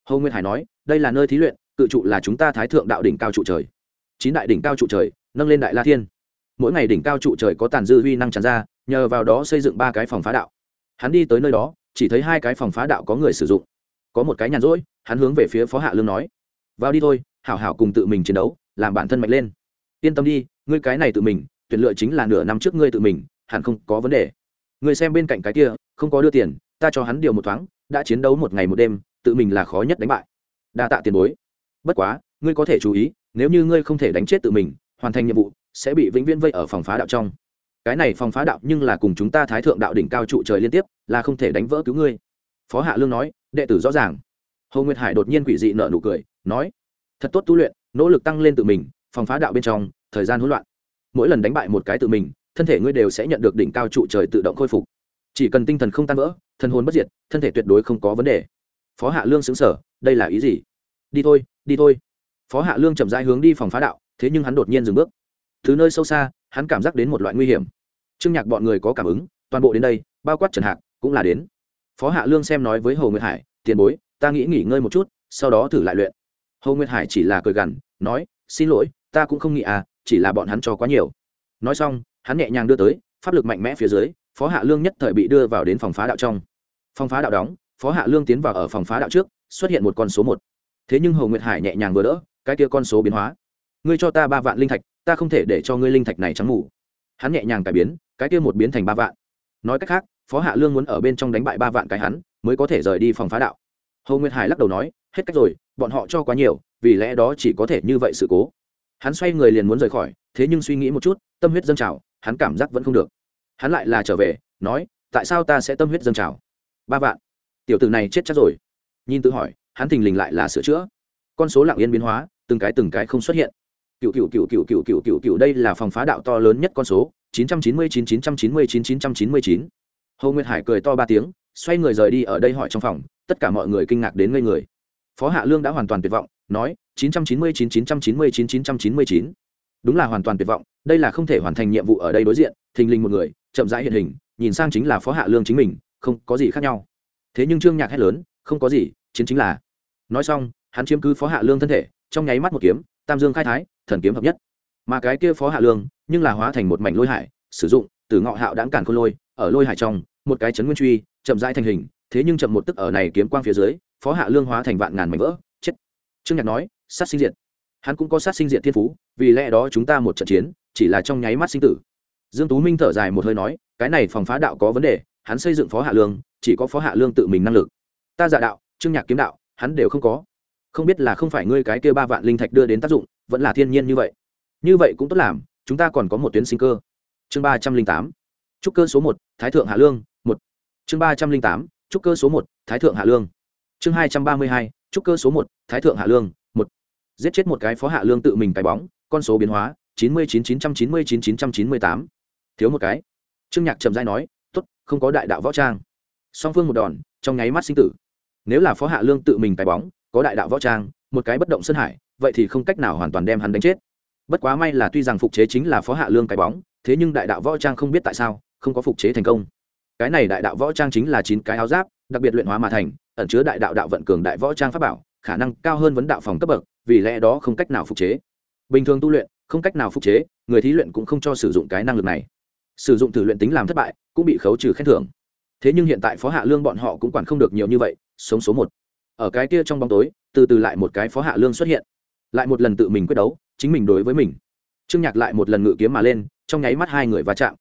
Hồ nguyệt hải nói, đây là nơi thí luyện, cự trụ là chúng ta thái thượng đạo đỉnh cao trụ trời. Chín đại đỉnh cao trụ trời, nâng lên đại la thiên. Mỗi ngày đỉnh cao trụ trời có tàn dư huy năng tràn ra, nhờ vào đó xây dựng ba cái phòng phá đạo. Hắn đi tới nơi đó, chỉ thấy hai cái phòng phá đạo có người sử dụng. Có một cái nhàn rỗi, hắn hướng về phía phó hạ lương nói, vào đi thôi, hảo hảo cùng tự mình chiến đấu, làm bản thân mạnh lên. Yên tâm đi, ngươi cái này tự mình tuyển lựa chính là nửa năm trước ngươi tự mình, hẳn không có vấn đề. Người xem bên cạnh cái kia, không có đưa tiền, ta cho hắn điều một thoáng, đã chiến đấu một ngày một đêm, tự mình là khó nhất đánh bại. Đa tạ tiền bối. Bất quá, ngươi có thể chú ý, nếu như ngươi không thể đánh chết tự mình, hoàn thành nhiệm vụ, sẽ bị vĩnh viễn vây ở phòng phá đạo trong. Cái này phòng phá đạo nhưng là cùng chúng ta thái thượng đạo đỉnh cao trụ trời liên tiếp, là không thể đánh vỡ cứu ngươi. Phó hạ lương nói, đệ tử rõ ràng. Hồ nguyệt hải đột nhiên quỷ dị nợ nụ cười, nói, thật tốt tu luyện, nỗ lực tăng lên tự mình, phòng phá đạo bên trong, thời gian hỗn loạn mỗi lần đánh bại một cái tự mình, thân thể ngươi đều sẽ nhận được đỉnh cao trụ trời tự động khôi phục. Chỉ cần tinh thần không tan vỡ thân hồn bất diệt, thân thể tuyệt đối không có vấn đề. Phó hạ lương xứng sở đây là ý gì? Đi thôi đi thôi. Phó hạ lương chậm rãi hướng đi phòng phá đạo, thế nhưng hắn đột nhiên dừng bước. Thứ nơi sâu xa, hắn cảm giác đến một loại nguy hiểm. Trương nhạc bọn người có cảm ứng, toàn bộ đến đây, bao quát trần hạc cũng là đến. Phó hạ lương xem nói với hồ nguyệt hải, tiền bối, ta nghĩ nghỉ ngơi một chút, sau đó thử lại luyện. Hồ nguyệt hải chỉ là cười gằn, nói, xin lỗi, ta cũng không nghĩ à chỉ là bọn hắn cho quá nhiều. Nói xong, hắn nhẹ nhàng đưa tới, pháp lực mạnh mẽ phía dưới, phó hạ lương nhất thời bị đưa vào đến phòng phá đạo trong. Phòng phá đạo đóng, phó hạ lương tiến vào ở phòng phá đạo trước, xuất hiện một con số một. Thế nhưng hồ nguyệt hải nhẹ nhàng vừa đỡ, cái kia con số biến hóa. Ngươi cho ta ba vạn linh thạch, ta không thể để cho ngươi linh thạch này trắng ngủ hắn nhẹ nhàng cải biến, cái kia một biến thành ba vạn. Nói cách khác, phó hạ lương muốn ở bên trong đánh bại ba vạn cái hắn, mới có thể rời đi phòng phá đạo. Hồ nguyệt hải lắc đầu nói, hết cách rồi, bọn họ cho quá nhiều, vì lẽ đó chỉ có thể như vậy sự cố hắn xoay người liền muốn rời khỏi thế nhưng suy nghĩ một chút tâm huyết dâng trào hắn cảm giác vẫn không được hắn lại là trở về nói tại sao ta sẽ tâm huyết dâng trào ba vạn tiểu tử này chết chắc rồi nhìn tự hỏi hắn thình lình lại là sửa chữa con số lặng yên biến hóa từng cái từng cái không xuất hiện cựu cựu cựu cựu cựu cựu cựu cựu đây là phòng phá đạo to lớn nhất con số chín trăm chín mươi chín chín trăm chín mươi chín chín trăm chín mươi chín hồ nguyệt hải cười to ba tiếng xoay người rời đi ở đây hỏi trong phòng tất cả mọi người kinh ngạc đến ngây người phó hạ lương đã hoàn toàn tuyệt vọng nói, chín trăm chín mươi chín chín trăm chín mươi chín chín trăm chín mươi chín. Đúng là hoàn toàn tuyệt vọng, đây là không thể hoàn thành nhiệm vụ ở đây đối diện, thình lình một người, chậm rãi hiện hình, nhìn sang chính là phó hạ lương chính mình, không có gì khác nhau. Thế nhưng trương nhạc hét lớn, không có gì, chiến chính là. Nói xong, hắn chiếm cứ phó hạ lương thân thể, trong nháy mắt một kiếm, tam dương khai thái, thần kiếm hợp nhất. Mà cái kia phó hạ lương, nhưng là hóa thành một mảnh lôi hải, sử dụng, từ ngọ hạo đáng cản khôn lôi, ở lôi hải trong, một cái chấn nguyên truy, chậm rãi thành hình, thế nhưng chậm một tức ở này kiếm quang phía dưới, phó hạ lương hóa thành vạn ngàn mảnh vỡ trương nhạc nói, sát sinh diệt. Hắn cũng có sát sinh diệt thiên phú, vì lẽ đó chúng ta một trận chiến, chỉ là trong nháy mắt sinh tử. Dương tú minh thở dài một hơi nói, cái này phòng phá đạo có vấn đề, hắn xây dựng phó hạ lương, chỉ có phó hạ lương tự mình năng lực. Ta giả đạo, trương nhạc kiếm đạo, hắn đều không có. Không biết là không phải ngươi cái kia ba vạn linh thạch đưa đến tác dụng, vẫn là thiên nhiên như vậy. Như vậy cũng tốt làm, chúng ta còn có một tuyến sinh cơ. Chương ba trăm linh tám, trúc cơ số một, thái thượng hạ lương, một. Chương ba trăm linh tám, trúc cơ số một, thái thượng hạ lương. Chương hai trăm ba mươi hai trúc cơ số một, thái thượng hạ lương, một. Giết chết một cái phó hạ lương tự mình cái bóng, con số biến hóa, chín mươi chín chín trăm chín mươi chín chín trăm chín mươi tám. Thiếu một cái. Trương nhạc trầm dai nói t ố t không có đại đạo võ trang. Song phương một đòn, trong nháy mắt sinh tử. Nếu là phó hạ lương tự mình cái bóng, có đại đạo võ trang, một cái bất động sơn hải, vậy thì không cách nào hoàn toàn đem hắn đánh chết. Bất quá may là tuy rằng phục chế chính là phó hạ lương cái bóng, thế nhưng đại đạo võ trang không biết tại sao, không có phục chế thành công. Cái này đại đạo võ trang chính là chín cái áo giáp đặc biệt luyện hóa mà thành, ẩn chứa đại đạo đạo vận cường đại võ trang pháp bảo, khả năng cao hơn vấn đạo phòng cấp bậc, vì lẽ đó không cách nào phục chế. Bình thường tu luyện, không cách nào phục chế, người thí luyện cũng không cho sử dụng cái năng lực này. Sử dụng thử luyện tính làm thất bại, cũng bị khấu trừ khen thưởng. Thế nhưng hiện tại phó hạ lương bọn họ cũng quản không được nhiều như vậy, sống số một. Ở cái kia trong bóng tối, từ từ lại một cái phó hạ lương xuất hiện. Lại một lần tự mình quyết đấu, chính mình đối với mình. Trương nhạc lại một lần ngự kiếm mà lên, trong nháy mắt hai người va chạm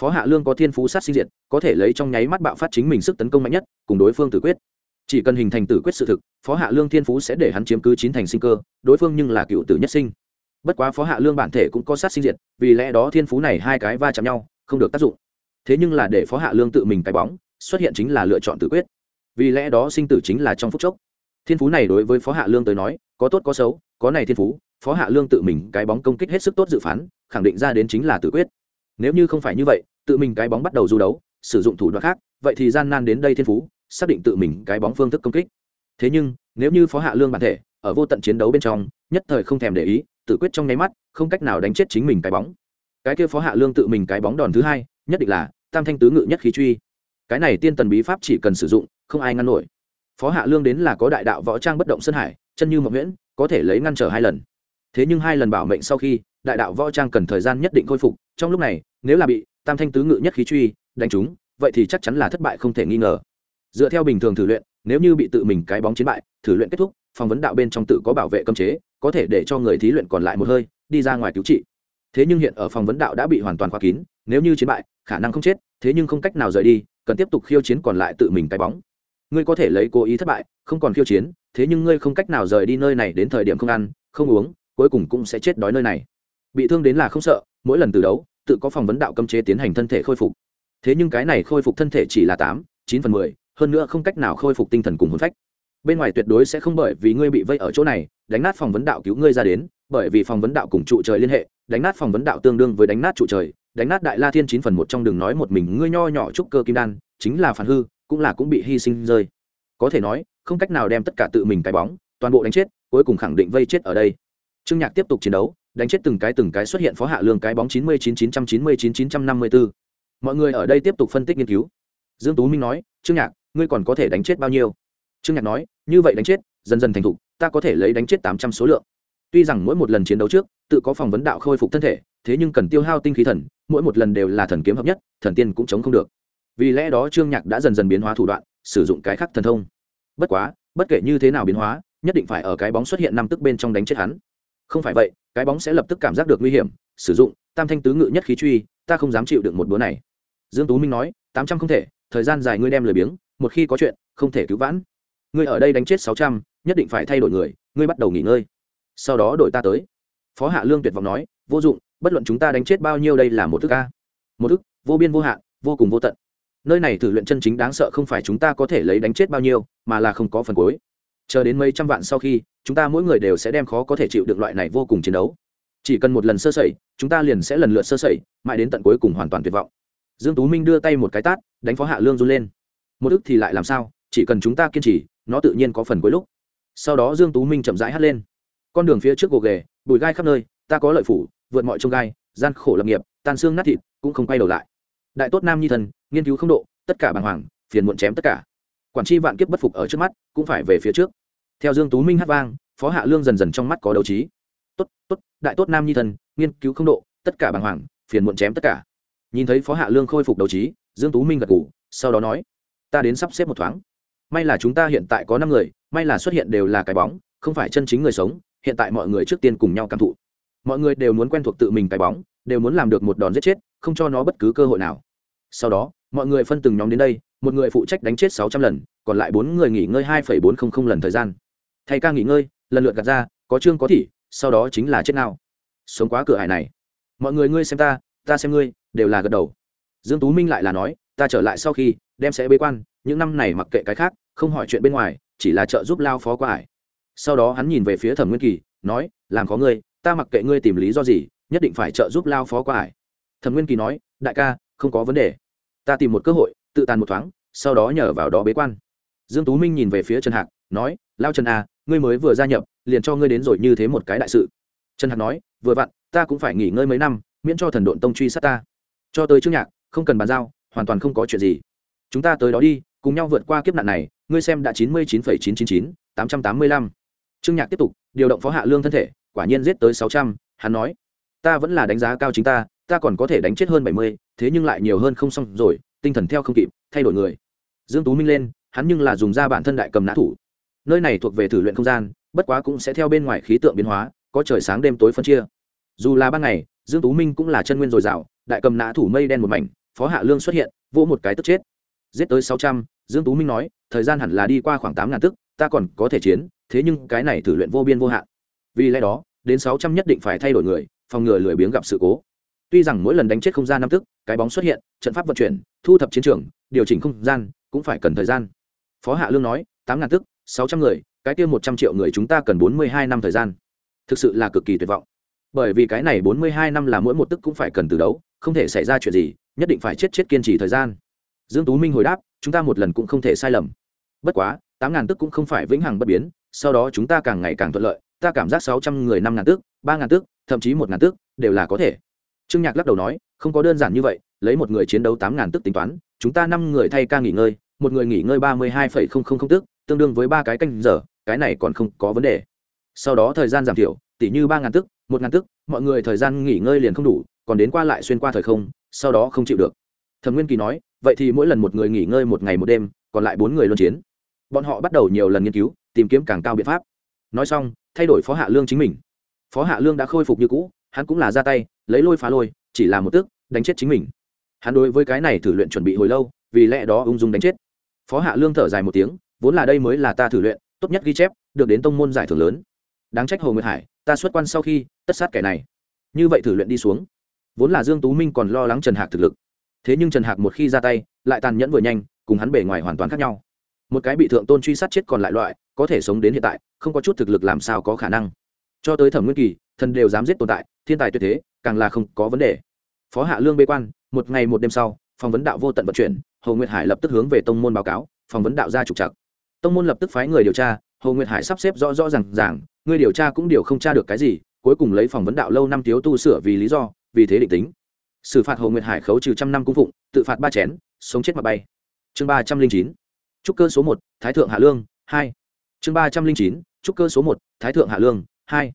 phó hạ lương có thiên phú sát sinh diệt, có thể lấy trong nháy mắt bạo phát chính mình sức tấn công mạnh nhất, cùng đối phương tử quyết. Chỉ cần hình thành tử quyết sự thực, phó hạ lương thiên phú sẽ để hắn chiếm cứ chín thành sinh cơ, đối phương nhưng là cựu tử nhất sinh. Bất quá phó hạ lương bản thể cũng có sát sinh diệt, vì lẽ đó thiên phú này hai cái va chạm nhau, không được tác dụng. Thế nhưng là để phó hạ lương tự mình cái bóng, xuất hiện chính là lựa chọn tử quyết. Vì lẽ đó sinh tử chính là trong phút chốc. Thiên phú này đối với phó hạ lương tới nói, có tốt có xấu, có này thiên phú, phó hạ lương tự mình cái bóng công kích hết sức tốt dự phán, khẳng định ra đến chính là tử quyết nếu như không phải như vậy, tự mình cái bóng bắt đầu du đấu, sử dụng thủ đoạn khác, vậy thì gian nan đến đây thiên phú, xác định tự mình cái bóng phương thức công kích. Thế nhưng, nếu như phó hạ lương bản thể, ở vô tận chiến đấu bên trong, nhất thời không thèm để ý, tự quyết trong nháy mắt, không cách nào đánh chết chính mình cái bóng. Cái kia phó hạ lương tự mình cái bóng đòn thứ hai, nhất định là tam thanh tứ ngự nhất khí truy. Cái này tiên tần bí pháp chỉ cần sử dụng, không ai ngăn nổi. Phó hạ lương đến là có đại đạo võ trang bất động sơn hải, chân như mộng nguyễn có thể lấy ngăn trở hai lần. Thế nhưng hai lần bảo mệnh sau khi đại đạo võ trang cần thời gian nhất định khôi phục, trong lúc này, nếu là bị tam thanh tứ ngự nhất khí truy đánh trúng, vậy thì chắc chắn là thất bại không thể nghi ngờ. Dựa theo bình thường thử luyện, nếu như bị tự mình cái bóng chiến bại, thử luyện kết thúc, phòng vấn đạo bên trong tự có bảo vệ cơm chế, có thể để cho người thí luyện còn lại một hơi, đi ra ngoài cứu trị. Thế nhưng hiện ở phòng vấn đạo đã bị hoàn toàn khóa kín, nếu như chiến bại, khả năng không chết, thế nhưng không cách nào rời đi, cần tiếp tục khiêu chiến còn lại tự mình cái bóng. Ngươi có thể lấy cố ý thất bại, không còn khiêu chiến, thế nhưng ngươi không cách nào rời đi nơi này đến thời điểm không ăn, không uống, cuối cùng cũng sẽ chết đói nơi này bị thương đến là không sợ, mỗi lần từ đấu, tự có phòng vấn đạo cấm chế tiến hành thân thể khôi phục. Thế nhưng cái này khôi phục thân thể chỉ là tám, chín phần mười, hơn nữa không cách nào khôi phục tinh thần cùng hồn phách. Bên ngoài tuyệt đối sẽ không bởi vì ngươi bị vây ở chỗ này, đánh nát phòng vấn đạo cứu ngươi ra đến, bởi vì phòng vấn đạo cùng trụ trời liên hệ, đánh nát phòng vấn đạo tương đương với đánh nát trụ trời, đánh nát đại la thiên chín phần một trong đường nói một mình ngươi nho nhỏ trúc cơ kim đan, chính là phản hư, cũng là cũng bị hy sinh rơi. Có thể nói, không cách nào đem tất cả tự mình cái bóng, toàn bộ đánh chết, cuối cùng khẳng định vây chết ở đây. Trương nhạc tiếp tục chiến đấu đánh chết từng cái từng cái xuất hiện phó hạ lương cái bóng chín mươi chín chín trăm chín mươi chín chín trăm năm mươi bốn. Mọi người ở đây tiếp tục phân tích nghiên cứu. Dương tú minh nói, trương nhạc, ngươi còn có thể đánh chết bao nhiêu? Trương nhạc nói, như vậy đánh chết, dần dần thành thục, ta có thể lấy đánh chết tám trăm số lượng. Tuy rằng mỗi một lần chiến đấu trước, tự có phòng vấn đạo khôi phục thân thể, thế nhưng cần tiêu hao tinh khí thần, mỗi một lần đều là thần kiếm hợp nhất, thần tiên cũng chống không được. Vì lẽ đó trương nhạc đã dần dần biến hóa thủ đoạn, sử dụng cái khắc thần thông. Bất quá, bất kể như thế nào biến hóa, nhất định phải ở cái bóng xuất hiện năm tức bên trong đánh chết hắn. Không phải vậy cái bóng sẽ lập tức cảm giác được nguy hiểm, sử dụng, tam thanh tứ ngự nhất khí truy, ta không dám chịu được một búa này. Dương tú minh nói, tám trăm không thể, thời gian dài ngươi đem lười biếng, một khi có chuyện, không thể cứu vãn. Ngươi ở đây đánh chết sáu trăm, nhất định phải thay đổi người, ngươi bắt đầu nghỉ ngơi. Sau đó đổi ta tới. Phó hạ lương tuyệt vọng nói, vô dụng, bất luận chúng ta đánh chết bao nhiêu đây là một thức ca một thức, vô biên vô hạn, vô cùng vô tận. Nơi này thử luyện chân chính đáng sợ không phải chúng ta có thể lấy đánh chết bao nhiêu, mà là không có phần cuối chờ đến mấy trăm vạn sau khi, chúng ta mỗi người đều sẽ đem khó có thể chịu được loại này vô cùng chiến đấu. Chỉ cần một lần sơ sẩy, chúng ta liền sẽ lần lượt sơ sẩy, mãi đến tận cuối cùng hoàn toàn tuyệt vọng. Dương tú minh đưa tay một cái tát, đánh phó hạ lương run lên. Một ức thì lại làm sao, chỉ cần chúng ta kiên trì, nó tự nhiên có phần cuối lúc. Sau đó dương tú minh chậm rãi hát lên. Con đường phía trước gồ ghề, bụi gai khắp nơi, ta có lợi phủ, vượt mọi trông gai, gian khổ lập nghiệp, tan xương nát thịt, cũng không quay đầu lại. Đại tốt nam nhi thần, nghiên cứu không độ, tất cả bàng hoàng, phiền muộn chém tất cả quản tri vạn kiếp bất phục ở trước mắt cũng phải về phía trước. Theo dương tú minh hát vang phó hạ lương dần dần trong mắt có đấu trí. Tốt tốt đại tốt nam nhi thần nghiên cứu không độ tất cả bàng hoàng phiền muộn chém tất cả. Nhìn thấy phó hạ lương khôi phục đấu trí dương tú minh gật gù, sau đó nói ta đến sắp xếp một thoáng. May là chúng ta hiện tại có năm người may là xuất hiện đều là cái bóng không phải chân chính người sống hiện tại mọi người trước tiên cùng nhau cảm thụ. Mọi người đều muốn quen thuộc tự mình cái bóng đều muốn làm được một đòn giết chết không cho nó bất cứ cơ hội nào. Sau đó mọi người phân từng nhóm đến đây, một người phụ trách đánh chết sáu trăm lần, còn lại bốn người nghỉ ngơi hai phẩy bốn không không lần thời gian. Thay ca nghỉ ngơi, lần lượt gạt ra, có chương có thị sau đó chính là chết nào sống quá cửa hải này. Mọi người ngươi xem ta ta xem ngươi, đều là gật đầu. Dương tú minh lại là nói, ta trở lại sau khi, đem sẽ bế quan, những năm này mặc kệ cái khác, không hỏi chuyện bên ngoài, chỉ là trợ giúp lao phó qua ải sau đó hắn nhìn về phía thẩm nguyên kỳ, nói, làm có ngươi, ta mặc kệ ngươi tìm lý do gì, nhất định phải trợ giúp lao phó qua ải thẩm nguyên kỳ nói, đại ca, không có vấn đề ta tìm một cơ hội, tự tàn một thoáng, sau đó nhờ vào đó bế quan. Dương tú minh nhìn về phía trần hạc, nói, lao trần à ngươi mới vừa gia nhập, liền cho ngươi đến rồi như thế một cái đại sự. Trần hạc nói, vừa vặn, ta cũng phải nghỉ ngơi mấy năm, miễn cho thần độn tông truy sát ta. Cho tới trước nhạc, không cần bàn giao, hoàn toàn không có chuyện gì. Chúng ta tới đó đi, cùng nhau vượt qua kiếp nạn này, ngươi xem đã chín mươi chín phẩy chín chín chín, tám trăm tám mươi lăm. Trương nhạc tiếp tục, điều động phó hạ lương thân thể, quả nhiên giết tới sáu trăm, hắn nói, ta vẫn là đánh giá cao chính ta ta còn có thể đánh chết hơn bảy mươi thế nhưng lại nhiều hơn không xong rồi, tinh thần theo không kịp, thay đổi người. Dương tú minh lên, hắn nhưng là dùng ra bản thân đại cầm nã thủ. Nơi này thuộc về thử luyện không gian, bất quá cũng sẽ theo bên ngoài khí tượng biến hóa, có trời sáng đêm tối phân chia. Dù là ban ngày, dương tú minh cũng là chân nguyên dồi dào, đại cầm nã thủ mây đen một mảnh, phó hạ lương xuất hiện, vỗ một cái tức chết. Giết tới sáu trăm, dương tú minh nói, thời gian hẳn là đi qua khoảng tám ngàn tức, ta còn có thể chiến, thế nhưng cái này thử luyện vô biên vô hạn. Vì lẽ đó, đến sáu trăm nhất định phải thay đổi người, phòng ngừa lười biếng gặp sự cố. Tuy rằng mỗi lần đánh chết không gian năm tức cái bóng xuất hiện, trận pháp vận chuyển, thu thập chiến trường, điều chỉnh không gian, cũng phải cần thời gian. Phó hạ lương nói, tám ngàn tức, sáu trăm người, cái kia một trăm triệu người chúng ta cần bốn mươi hai năm thời gian. Thực sự là cực kỳ tuyệt vọng. Bởi vì cái này bốn mươi hai năm là mỗi một tức cũng phải cần từ đấu, không thể xảy ra chuyện gì, nhất định phải chết chết kiên trì thời gian. Dương tú minh hồi đáp, chúng ta một lần cũng không thể sai lầm. Bất quá, tám ngàn tức cũng không phải vĩnh hằng bất biến, sau đó chúng ta càng ngày càng thuận lợi, ta cảm giác sáu trăm người năm ngàn tức, ba ngàn tức, thậm chí một ngàn tức, đều là có thể. Trương nhạc lắc đầu nói không có đơn giản như vậy, lấy một người chiến đấu tám ngàn tức tính toán, chúng ta năm người thay ca nghỉ ngơi, một người nghỉ ngơi ba mươi hai phẩy không không không tức, tương đương với ba cái canh giờ, cái này còn không có vấn đề. Sau đó thời gian giảm thiểu tỷ như ba ngàn tức, một ngàn tức, mọi người thời gian nghỉ ngơi liền không đủ, còn đến qua lại xuyên qua thời không, sau đó không chịu được. Thẩm nguyên kỳ nói, vậy thì mỗi lần một người nghỉ ngơi một ngày một đêm, còn lại bốn người luân chiến. Bọn họ bắt đầu nhiều lần nghiên cứu, tìm kiếm càng cao biện pháp. Nói xong, thay đổi phó hạ lương chính mình. Phó hạ lương đã khôi phục như cũ, hắn cũng là ra tay, lấy lôi phá lôi chỉ là một tức, đánh chết chính mình. Hắn đối với cái này thử luyện chuẩn bị hồi lâu vì lẽ đó ung dung đánh chết. Phó hạ lương thở dài một tiếng vốn là đây mới là ta thử luyện tốt nhất ghi chép được đến tông môn giải thưởng lớn. Đáng trách hồ nguyệt hải ta xuất quan sau khi tất sát kẻ này. Như vậy thử luyện đi xuống. Vốn là dương tú minh còn lo lắng trần hạc thực lực. Thế nhưng trần hạc một khi ra tay lại tàn nhẫn vừa nhanh cùng hắn bề ngoài hoàn toàn khác nhau. Một cái bị thượng tôn truy sát chết còn lại loại có thể sống đến hiện tại không có chút thực lực làm sao có khả năng. Cho tới thẩm nguyên kỳ thần đều dám giết tồn tại thiên tài tuyệt thế càng là không có vấn đề. Phó hạ lương bê quan, một ngày một đêm sau phòng vấn đạo vô tận vận chuyển, hồ nguyệt hải lập tức hướng về tông môn báo cáo phòng vấn đạo ra trục trặc. Tông môn lập tức phái người điều tra, hồ nguyệt hải sắp xếp rõ rõ r à n g ràng, người điều tra cũng điều không tra được cái gì, cuối cùng lấy phòng vấn đạo lâu năm thiếu tu sửa vì lý do, vì thế định tính. Xử phạt hồ nguyệt hải khấu trừ trăm năm cung phụng, tự phạt ba chén, sống chết mà bay. Chương ba trăm linh chín, trúc cơ số một, thái thượng hạ lương, hai. Chương ba trăm linh chín, trúc cơ số một, thái thượng hạ lương, hai.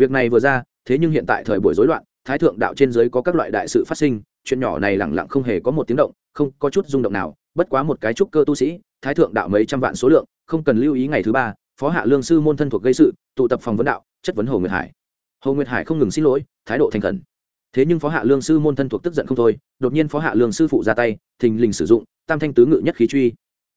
Việc này vừa ra, thế nhưng hiện tại thời buổi rối loạn thái thượng đạo trên giới có các loại đại sự phát sinh, chuyện nhỏ này lẳng lặng không hề có một tiếng động, không có chút rung động nào, bất quá một cái trúc cơ tu sĩ, thái thượng đạo mấy trăm vạn số lượng, không cần lưu ý ngày thứ ba, phó hạ lương sư môn thân thuộc gây sự, tụ tập phòng vấn đạo, chất vấn hồ nguyệt hải. Hồ nguyệt hải không ngừng xin lỗi, thái độ thành khẩn. Thế nhưng phó hạ lương sư môn thân thuộc tức giận không thôi, đột nhiên phó hạ lương sư phụ ra tay, thình lình sử dụng, tam thanh tứ ngự nhất khí truy.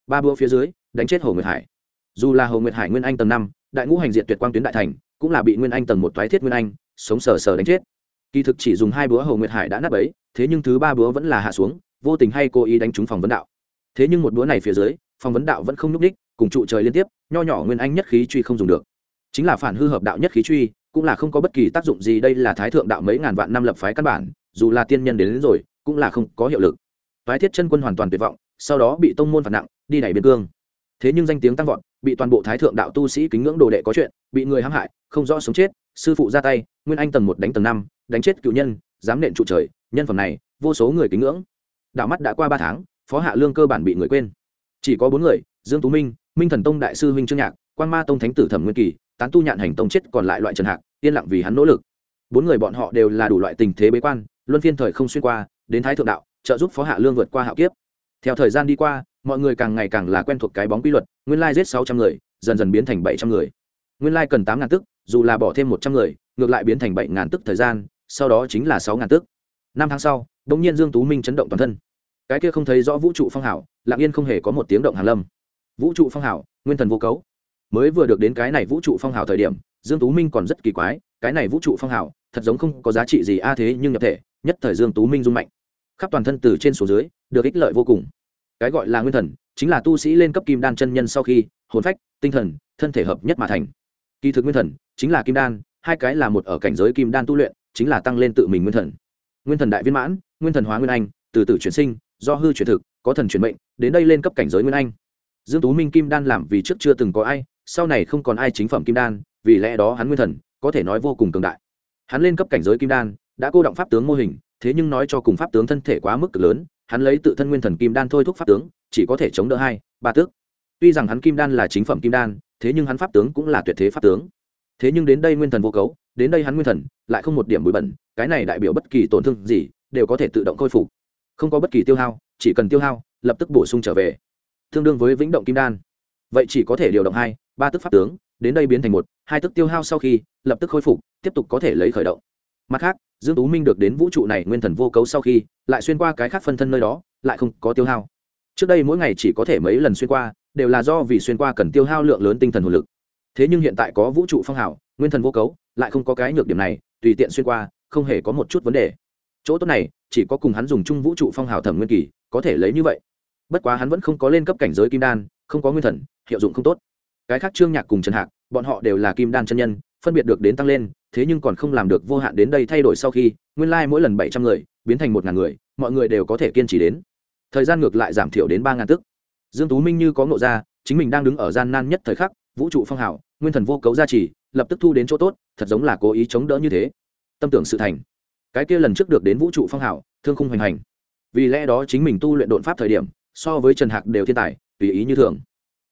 Ba búa phía dưới, đánh chết hồ nguyệt hải. Dù là hồ nguyệt hải nguyên anh tầng năm, đại ngũ hành diện tuyệt quang tuyến đại thành, cũng là bị nguyên anh tầng một toái thiết nguyên anh, sống sờ sờ đánh chết kỳ thực chỉ dùng hai búa hồ nguyệt hải đã nắp ấy thế nhưng thứ ba búa vẫn là hạ xuống vô tình hay cố ý đánh trúng phòng vấn đạo. Thế nhưng một búa này phía dưới phòng vấn đạo vẫn không nhúc đích cùng trụ trời liên tiếp nho nhỏ nguyên anh nhất khí truy không dùng được. Chính là phản hư hợp đạo nhất khí truy cũng là không có bất kỳ tác dụng gì đây là thái thượng đạo mấy ngàn vạn năm lập phái căn bản dù là tiên nhân đến, đến rồi cũng là không có hiệu lực. Phái thiết chân quân hoàn toàn tuyệt vọng sau đó bị tông môn phạt nặng đi đẩy biên cương. Thế nhưng danh tiếng tăng vọt bị toàn bộ thái thượng đạo tu sĩ kính ngưỡng đồ đệ có chuyện bị người hãm hại không rõ sống chết sư phụ ra tay nguyên anh tầng một đánh tầng năm đánh chết cựu nhân, dám nện trụ trời, nhân phẩm này, vô số người kính ngưỡng. Đạo mắt đã qua ba tháng, phó hạ lương cơ bản bị người quên. Chỉ có bốn người, dương tú minh minh thần tông đại sư huynh trương nhạc quan ma tông thánh tử thẩm nguyên kỳ, tán tu nhạn hành tông chết còn lại loại trần hạc, yên lặng vì hắn nỗ lực. Bốn người bọn họ đều là đủ loại tình thế bế quan, luân phiên thời không xuyên qua, đến thái thượng đạo, trợ giúp phó hạ lương vượt qua hạo kiếp. Theo thời gian đi qua, mọi người càng ngày càng là quen thuộc cái bóng quy luật, nguyên lai giết sáu trăm người, dần dần biến thành bảy trăm người. Nguyên lai cần tám ngàn tức, dù là bỏ thêm một trăm người, ngược lại biến thành bảy ngàn tức thời gian sau đó chính là sáu ngàn tức năm tháng sau đ ỗ n g nhiên dương tú minh chấn động toàn thân. Cái kia không thấy rõ vũ trụ phong hảo lạng yên không hề có một tiếng động hàn lâm. Vũ trụ phong hảo, nguyên thần vô cấu. Mới vừa được đến cái này vũ trụ phong hảo thời điểm, dương tú minh còn rất kỳ quái, cái này vũ trụ phong hảo, thật giống không có giá trị gì a thế nhưng nhập thể, nhất thời dương tú minh rung mạnh. Khắp toàn thân từ trên xuống dưới, được ích lợi vô cùng. Cái gọi là nguyên thần, chính là tu sĩ lên cấp kim đan chân nhân sau khi, hồn phách, tinh thần, thân thể hợp nhất mà thành. Kỳ thực nguyên thần, chính là kim đan, hai cái là một ở cảnh giới kim đan tu luyện chính là tăng lên tự mình nguyên thần. Nguyên thần đại viên mãn, nguyên thần hóa nguyên anh, từ từ chuyển sinh, do hư chuyển thực, có thần chuyển mệnh, đến đây lên cấp cảnh giới nguyên anh. Dương tú minh kim đan làm vì trước chưa từng có ai, sau này không còn ai chính phẩm kim đan, vì lẽ đó hắn nguyên thần, có thể nói vô cùng cường đại. Hắn lên cấp cảnh giới kim đan, đã cô động pháp tướng mô hình, thế nhưng nói cho cùng pháp tướng thân thể quá mức cực lớn, hắn lấy tự thân nguyên thần kim đan thôi thúc pháp tướng, chỉ có thể chống đỡ hai, ba tước. Tuy rằng hắn kim đan là chính phẩm kim đan, thế nhưng hắn pháp tướng cũng là tuyệt thế pháp tướng. Thế nhưng đến đây nguyên thần vô cấu đến đây hắn nguyên thần, lại không một điểm bụi bẩn, cái này đại biểu bất kỳ tổn thương gì, đều có thể tự động khôi phục. Không có bất kỳ tiêu hao, chỉ cần tiêu hao, lập tức bổ sung trở về. Tương đương với vĩnh động kim đan. Vậy chỉ có thể điều động hai, ba tức pháp tướng, đến đây biến thành một, hai tức tiêu hao sau khi, lập tức khôi phục, tiếp tục có thể lấy khởi động. Mặt khác, dương tú minh được đến vũ trụ này nguyên thần vô cấu sau khi, lại xuyên qua cái khác phân thân nơi đó, lại không có tiêu hao. Trước đây mỗi ngày chỉ có thể mấy lần xuyên qua, đều là do vì xuyên qua cần tiêu hao lượng lớn tinh thần hồn lực. Thế nhưng hiện tại có vũ trụ phong hào, nguyên thần vô cấu lại không có cái nhược điểm này, tùy tiện xuyên qua, không hề có một chút vấn đề. Chỗ tốt này, chỉ có cùng hắn dùng chung vũ trụ phong hào thẩm nguyên kỳ, có thể lấy như vậy. Bất quá hắn vẫn không có lên cấp cảnh giới kim đan, không có nguyên thần, hiệu dụng không tốt. Cái khác trương nhạc cùng trần hạc, bọn họ đều là kim đan chân nhân, phân biệt được đến tăng lên, thế nhưng còn không làm được vô hạn đến đây thay đổi sau khi, nguyên lai、like、mỗi lần bảy trăm người, biến thành một ngàn người, mọi người đều có thể kiên trì đến. Thời gian ngược lại giảm thiểu đến ba ngàn tức. Dương tú minh như có ngộ ra, chính mình đang đứng ở gian nan nhất thời khắc, vũ trụ phong hào nguyên thần vô cấu gia trì, lập tức thu đến chỗ tốt, thật giống là cố ý chống đỡ như thế. Tâm tưởng sự thành. Cái kia lần trước được đến vũ trụ phong hào thương khung hoành hành. Vì lẽ đó chính mình tu luyện đột pháp thời điểm, so với trần hạc đều thiên tài, tùy ý như thường.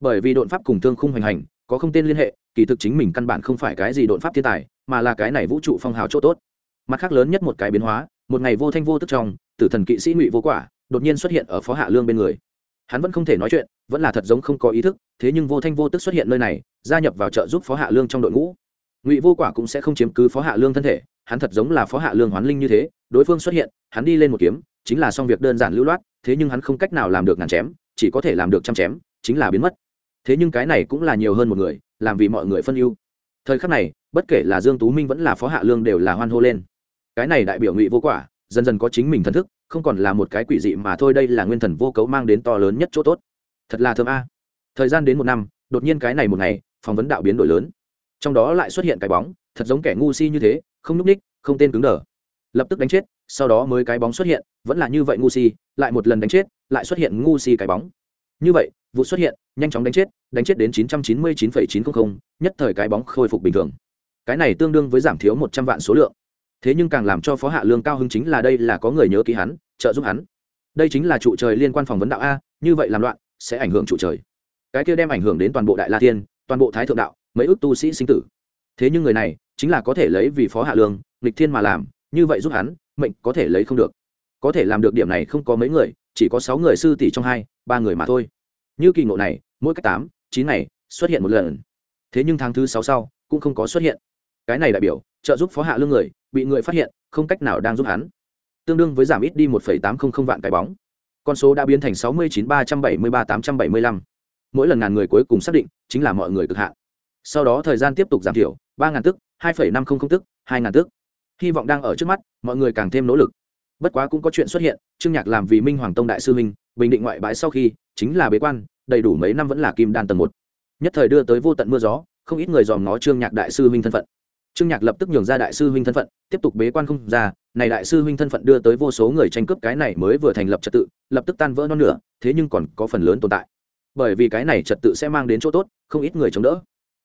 Bởi vì đột pháp cùng thương khung hoành hành, có không tên liên hệ, kỳ thực chính mình căn bản không phải cái gì đột pháp thiên tài, mà là cái này vũ trụ phong hào chỗ tốt. Mặt khác lớn nhất một cái biến hóa, một ngày vô thanh vô tức trong, tử thần kỵ sĩ ngụy vô quả, đột nhiên xuất hiện ở phó hạ lương bên người hắn vẫn không thể nói chuyện, vẫn là thật giống không có ý thức, thế nhưng vô thanh vô tức xuất hiện nơi này, gia nhập vào trợ giúp phó hạ lương trong đội ngũ. Ngụy vô quả cũng sẽ không chiếm cứ phó hạ lương thân thể, hắn thật giống là phó hạ lương hoán linh như thế, đối phương xuất hiện, hắn đi lên một kiếm, chính là xong việc đơn giản lưu loát, thế nhưng hắn không cách nào làm được ngàn chém, chỉ có thể làm được trăm chém, chính là biến mất. Thế nhưng cái này cũng là nhiều hơn một người, làm vì mọi người phân ưu. Thời khắc này, bất kể là dương tú minh vẫn là phó hạ lương đều là hoan hô lên. Cái này đại biểu ngụy vô quả, dần dần có chính mình thần thức không còn là một cái quỷ dị mà thôi đây là nguyên thần vô cấu mang đến to lớn nhất chỗ tốt. Thật là thơm a. Thời gian đến một năm đột nhiên cái này một ngày phỏng vấn đạo biến đổi lớn. Trong đó lại xuất hiện cái bóng thật giống kẻ ngu si như thế không núp ních không tên cứng đờ. Lập tức đánh chết sau đó mới cái bóng xuất hiện vẫn là như vậy ngu si lại một lần đánh chết lại xuất hiện ngu si cái bóng. Như vậy vụ xuất hiện nhanh chóng đánh chết đánh chết đến 999,900, nhất thời cái bóng khôi phục bình thường. Cái này tương đương với giảm thiếu một trăm vạn số lượng thế nhưng càng làm cho phó hạ lương cao hứng chính là đây là có người nhớ ký hắn, trợ giúp hắn. Đây chính là trụ trời liên quan phòng vấn đạo a, như vậy làm loạn, sẽ ảnh hưởng trụ trời. Cái kia đem ảnh hưởng đến toàn bộ đại la tiên toàn bộ thái thượng đạo, mấy ước tu sĩ sinh tử. Thế nhưng người này, chính là có thể lấy vì phó hạ lương lịch thiên mà làm, như vậy giúp hắn, mệnh có thể lấy không được. Có thể làm được điểm này không có mấy người, chỉ có sáu người sư tỷ trong hai, ba người mà thôi. Như kỳ ngộ này, mỗi cách tám, chín ngày, xuất hiện một lần. Thế nhưng tháng thứ sáu sau, cũng không có xuất hiện cái này đại biểu, trợ giúp phó hạ lương người, bị người phát hiện, không cách nào đang giúp hắn. Tương đương với giảm ít đi một tám trăm linh vạn cái bóng. Con số đã biến thành sáu mươi chín ba trăm bảy mươi ba tám trăm bảy mươi lăm. Mỗi lần ngàn người cuối cùng xác định, chính là mọi người cực hạn. Sau đó thời gian tiếp tục giảm thiểu, ba ngàn tức, hai năm trăm linh tức, hai ngàn tức. Hy vọng đang ở trước mắt, mọi người càng thêm nỗ lực. Bất quá cũng có chuyện xuất hiện, trương nhạc làm vì minh hoàng tông đại sư minh, bình định ngoại bãi sau khi, chính là bế quan, đầy đủ mấy năm vẫn là kim đan tầng một. Nhất thời đưa tới vô tận mưa gió, không ít người dòm ngó trương nhạc đại sư minh thân phận trương nhạc lập tức nhường ra đại sư huynh thân phận, tiếp tục bế quan không ra. Này đại sư huynh thân phận đưa tới vô số người tranh cướp, cái này mới vừa thành lập trật tự, lập tức tan vỡ non nửa, thế nhưng còn có phần lớn tồn tại. Bởi vì cái này trật tự sẽ mang đến chỗ tốt, không ít người chống đỡ.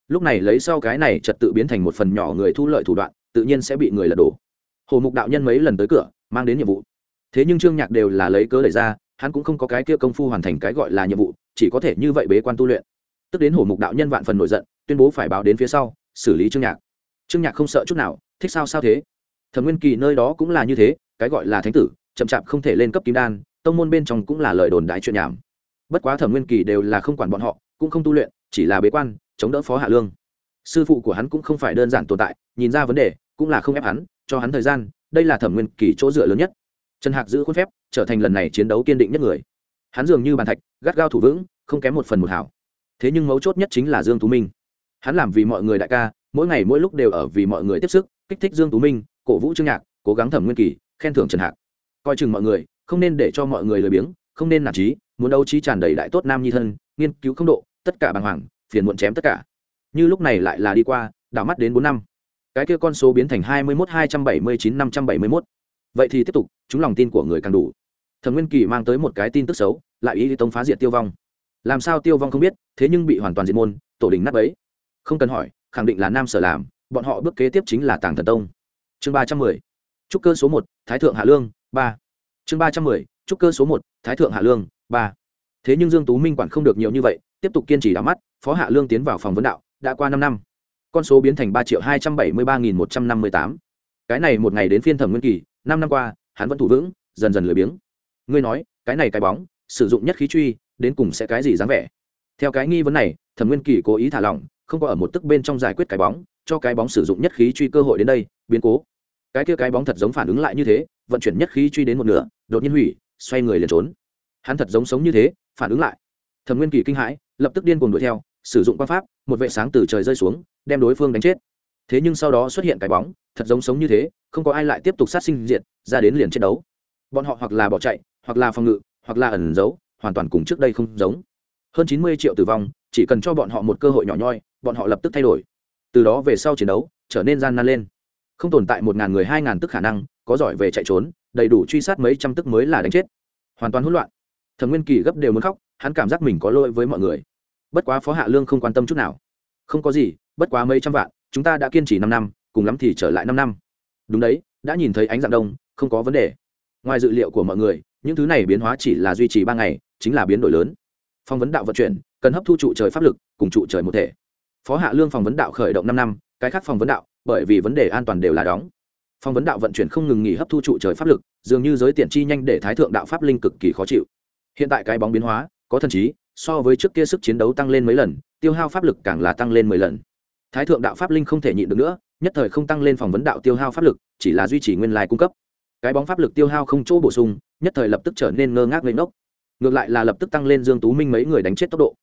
Lúc này lấy sau cái này trật tự biến thành một phần nhỏ người thu lợi thủ đoạn, tự nhiên sẽ bị người lật đổ. Hồ mục đạo nhân mấy lần tới cửa, mang đến nhiệm vụ. Thế nhưng trương nhạc đều là lấy cớ đẩy ra, hắn cũng không có cái kia công phu hoàn thành cái gọi là nhiệm vụ, chỉ có thể như vậy bế quan tu luyện. Tức đến hồ mục đạo nhân vạn phần nổi giận, tuyên bố phải báo đến phía sau, xử lý trương nhạc trương nhạc không sợ chút nào, thích sao sao thế. Thẩm nguyên kỳ nơi đó cũng là như thế, cái gọi là thánh tử, chậm chạp không thể lên cấp kim đan, tông môn bên trong cũng là lời đồn đại chuyện nhảm. Bất quá thẩm nguyên kỳ đều là không quản bọn họ, cũng không tu luyện, chỉ là bế quan, chống đỡ phó hạ lương. Sư phụ của hắn cũng không phải đơn giản tồn tại, nhìn ra vấn đề, cũng là không ép hắn, cho hắn thời gian, đây là thẩm nguyên kỳ chỗ dựa lớn nhất. Trần hạc giữ khuôn phép, trở thành lần này chiến đấu kiên định nhất người. Hắn dường như bàn thạch, gắt gao thủ vững, không kém một phần một hảo. Thế nhưng mấu chốt nhất chính là dương tú minh. Hắn làm vì mọi người đại ca mỗi ngày mỗi lúc đều ở vì mọi người tiếp sức, kích thích dương tú minh, cổ vũ trương nhạc, cố gắng thẩm nguyên kỳ, khen thưởng trần hạc. Coi chừng mọi người, không nên để cho mọi người lười biếng, không nên nản trí, muốn đấu trí tràn đầy đại tốt nam nhi thân, nghiên cứu không độ, tất cả bàng hoàng, phiền muộn chém tất cả. Như lúc này lại là đi qua, đảo mắt đến bốn năm. Cái kia con số biến thành hai mươi một hai trăm bảy mươi chín năm trăm bảy mươi mốt. Vậy thì tiếp tục, chúng lòng tin của người càng đủ. Thần nguyên kỳ mang tới một cái tin tức xấu, lại ý tông phá diệt tiêu vong. Làm sao tiêu vong không biết, thế nhưng bị hoàn toàn diệt môn, tổ đình nát ấy không cần hỏi khẳng định là nam sở làm, bọn họ bước kế tiếp chính là tàng thần tông. Chương ba trăm mười, trúc cơ số một, thái thượng hạ lương, ba. Chương ba trăm mười, trúc cơ số một, thái thượng hạ lương, ba. Thế nhưng dương tú minh quản không được nhiều như vậy, tiếp tục kiên trì đảo mắt, phó hạ lương tiến vào phòng vấn đạo, đã qua năm năm. Con số biến thành ba triệu hai trăm bảy mươi ba nghìn một trăm năm mươi tám. Cái này một ngày đến phiên thẩm nguyên kỳ, năm năm qua, hắn vẫn thủ vững, dần dần lười biếng. Ngươi nói, cái này cái bóng, sử dụng nhất khí truy, đến cùng sẽ cái gì dáng vẻ? Theo cái nghi vấn này, thẩm nguyên kỳ cố ý thả lỏng không có ở một tức bên trong giải quyết cái bóng, cho cái bóng sử dụng nhất khí truy cơ hội đến đây, biến cố. Cái kia cái bóng thật giống phản ứng lại như thế, vận chuyển nhất khí truy đến một nửa, đột nhiên hủy, xoay người liền trốn. Hắn thật giống sống như thế, phản ứng lại. Thẩm nguyên kỳ kinh hãi, lập tức điên cuồng đuổi theo, sử dụng quan pháp, một vệ sáng từ trời rơi xuống, đem đối phương đánh chết. Thế nhưng sau đó xuất hiện cái bóng, thật giống sống như thế, không có ai lại tiếp tục sát sinh diệt, ra đến liền chiến đấu. Bọn họ hoặc là bỏ chạy, hoặc là phòng ngự, hoặc là ẩn giấu, hoàn toàn cùng trước đây không giống. Hơn chín mươi triệu tử vong chỉ cần cho bọn họ một cơ hội nhỏ nhoi, bọn họ lập tức thay đổi. Từ đó về sau chiến đấu trở nên gian nan lên. Không tồn tại một ngàn người, hai ngàn tức khả năng, có giỏi về chạy trốn, đầy đủ truy sát mấy trăm tức mới là đánh chết. Hoàn toàn hỗn loạn. Thẩm nguyên kỳ gấp đều muốn khóc, hắn cảm giác mình có lỗi với mọi người. Bất quá phó hạ lương không quan tâm chút nào. Không có gì, bất quá mấy trăm vạn, chúng ta đã kiên trì năm năm, cùng lắm thì trở lại năm năm. Đúng đấy, đã nhìn thấy ánh dạng đông, không có vấn đề. Ngoài dự liệu của mọi người, những thứ này biến hóa chỉ là duy trì ba ngày, chính là biến đổi lớn. Phong vấn đạo vận chuyển cần hấp thu trụ trời pháp lực, cùng trụ trời một thể. Phó hạ lương phòng vấn đạo khởi động năm năm, cái khác phòng vấn đạo, bởi vì vấn đề an toàn đều là đóng. Phòng vấn đạo vận chuyển không ngừng nghỉ hấp thu trụ trời pháp lực, dường như giới tiện chi nhanh để thái thượng đạo pháp linh cực kỳ khó chịu. Hiện tại cái bóng biến hóa, có thần trí, so với trước kia sức chiến đấu tăng lên mấy lần, tiêu hao pháp lực càng là tăng lên mười lần. Thái thượng đạo pháp linh không thể nhịn được nữa, nhất thời không tăng lên phòng vấn đạo tiêu hao pháp lực, chỉ là duy trì nguyên lai cung cấp. Cái bóng pháp lực tiêu hao không chỗ bổ sung, nhất thời lập tức trở nên ngơ ngác lên ngốc. Ngược lại là lập tức tăng lên dương tú minh mấy người đánh chết tốc độ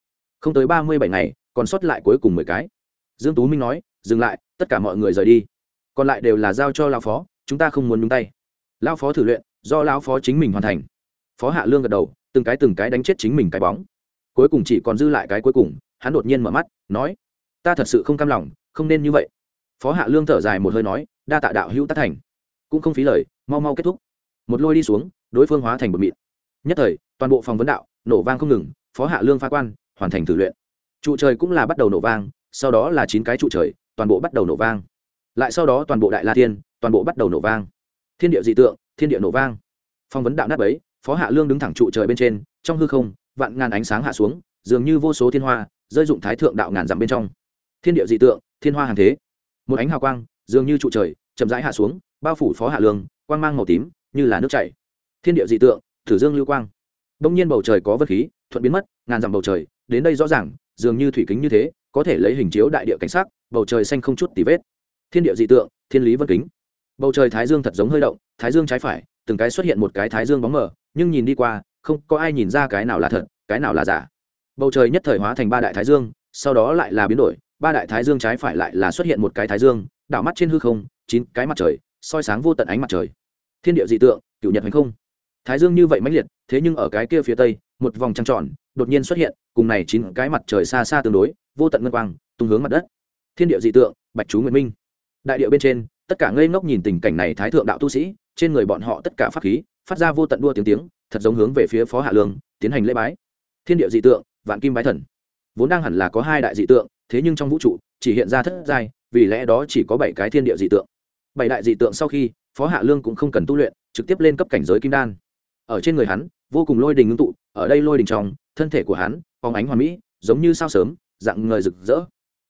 không tới ba mươi bảy ngày, còn sót lại cuối cùng mười cái. Dương tú minh nói, dừng lại, tất cả mọi người rời đi. Còn lại đều là giao cho lão phó, chúng ta không muốn nhúng tay. Lão phó thử luyện, do lão phó chính mình hoàn thành. Phó hạ lương gật đầu, từng cái từng cái đánh chết chính mình cái bóng. Cuối cùng chỉ còn dư lại cái cuối cùng, hắn đột nhiên mở mắt, nói, ta thật sự không cam lòng, không nên như vậy. Phó hạ lương thở dài một hơi nói, đa tạ đạo hữu tác thành. Cũng không phí lời, mau mau kết thúc. Một lôi đi xuống, đối phương hóa thành một mịn. Nhất thời, toàn bộ phòng vấn đạo, nổ vang không ngừng, phó hạ lương phá quan hoàn thành thử luyện. Trụ trời cũng là bắt đầu nổ vang, sau đó là chín cái trụ trời, toàn bộ bắt đầu nổ vang. Lại sau đó toàn bộ đại la thiên, toàn bộ bắt đầu nổ vang. Thiên địa dị tượng, thiên địa nổ vang. Phong vấn đạo nát ấy phó hạ lương đứng thẳng trụ trời bên trên, trong hư không, vạn ngàn ánh sáng hạ xuống, dường như vô số thiên hoa, rơi dụng thái thượng đạo ngàn dặm bên trong. Thiên địa dị tượng, thiên hoa hàng thế. Một ánh hào quang, dường như trụ trời, chậm rãi hạ xuống, bao phủ phó hạ lương, quang mang màu tím, như là nước chảy. Thiên địa dị tượng, thử dương lưu quang. Đông nhiên bầu trời có vật khí, thuận biến mất, ngàn dặm bầu trời đến đây rõ ràng, dường như thủy kính như thế, có thể lấy hình chiếu đại địa cảnh sắc, bầu trời xanh không chút tì vết. Thiên địa dị tượng, thiên lý vân kính. Bầu trời thái dương thật giống hơi động, thái dương trái phải, từng cái xuất hiện một cái thái dương bóng mờ, nhưng nhìn đi qua, không có ai nhìn ra cái nào là thật, cái nào là giả. Bầu trời nhất thời hóa thành ba đại thái dương, sau đó lại là biến đổi, ba đại thái dương trái phải lại là xuất hiện một cái thái dương, đảo mắt trên hư không, chín cái mặt trời, soi sáng vô tận ánh mặt trời. Thiên địa dị tượng cựu nhật hành không. Thái dương như vậy mãnh liệt, thế nhưng ở cái kia phía tây, một vòng trăng tròn đột nhiên xuất hiện, cùng này chín cái mặt trời xa xa tương đối, vô tận ngân quang, tung hướng mặt đất. Thiên địa dị tượng, bạch chú nguyệt minh. Đại địa bên trên, tất cả ngây ngốc nhìn tình cảnh này thái thượng đạo tu sĩ, trên người bọn họ tất cả pháp khí, phát ra vô tận đua tiếng tiếng, thật giống hướng về phía phó hạ lương, tiến hành lễ bái. Thiên địa dị tượng, vạn kim bái thần. Vốn đang hẳn là có hai đại dị tượng, thế nhưng trong vũ trụ, chỉ hiện ra thất giai, vì lẽ đó chỉ có bảy cái thiên địa dị tượng. Bảy đại dị tượng sau khi, phó hạ lương cũng không cần tu luyện, trực tiếp lên cấp cảnh giới kim đan. Ở trên người hắn vô cùng lôi đình ngưng tụ, ở đây lôi đình trong, thân thể của hắn phóng ánh hoàn mỹ, giống như sao sớm, dạng ngời rực rỡ.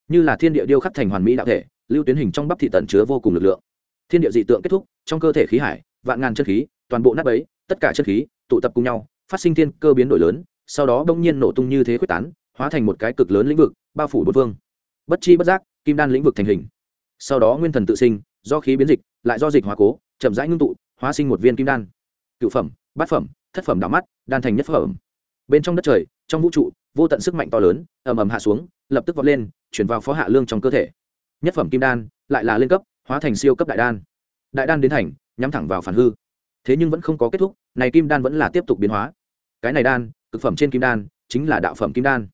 Như là thiên địa điêu khắc thành hoàn mỹ đạo thể, lưu tuyến hình trong bắp thị tần chứa vô cùng lực lượng. Thiên địa dị tượng kết thúc, trong cơ thể khí hải, vạn ngàn chân khí, toàn bộ nắp ấy tất cả chân khí, tụ tập cùng nhau, phát sinh thiên cơ biến đổi lớn, sau đó bỗng nhiên nổ tung như thế quyết tán, hóa thành một cái cực lớn lĩnh vực, bao phủ bốn vương bất chi bất giác, kim đan lĩnh vực thành hình. Sau đó nguyên thần tự sinh, do khí biến dịch, lại do dịch hóa cố, chậm rãi ngưng tụ, hóa sinh một viên kim đan. Cựu phẩm, bát phẩm thất phẩm đảo mắt, đan thành nhất phẩm. Bên trong đất trời, trong vũ trụ, vô tận sức mạnh to lớn, ầm ầm hạ xuống, lập tức vọt lên, chuyển vào phó hạ lương trong cơ thể. Nhất phẩm kim đan, lại là lên cấp, hóa thành siêu cấp đại đan. Đại đan đến thành, nhắm thẳng vào phản hư. Thế nhưng vẫn không có kết thúc, này kim đan vẫn là tiếp tục biến hóa. Cái này đan thực phẩm trên kim đan, chính là đạo phẩm kim đan.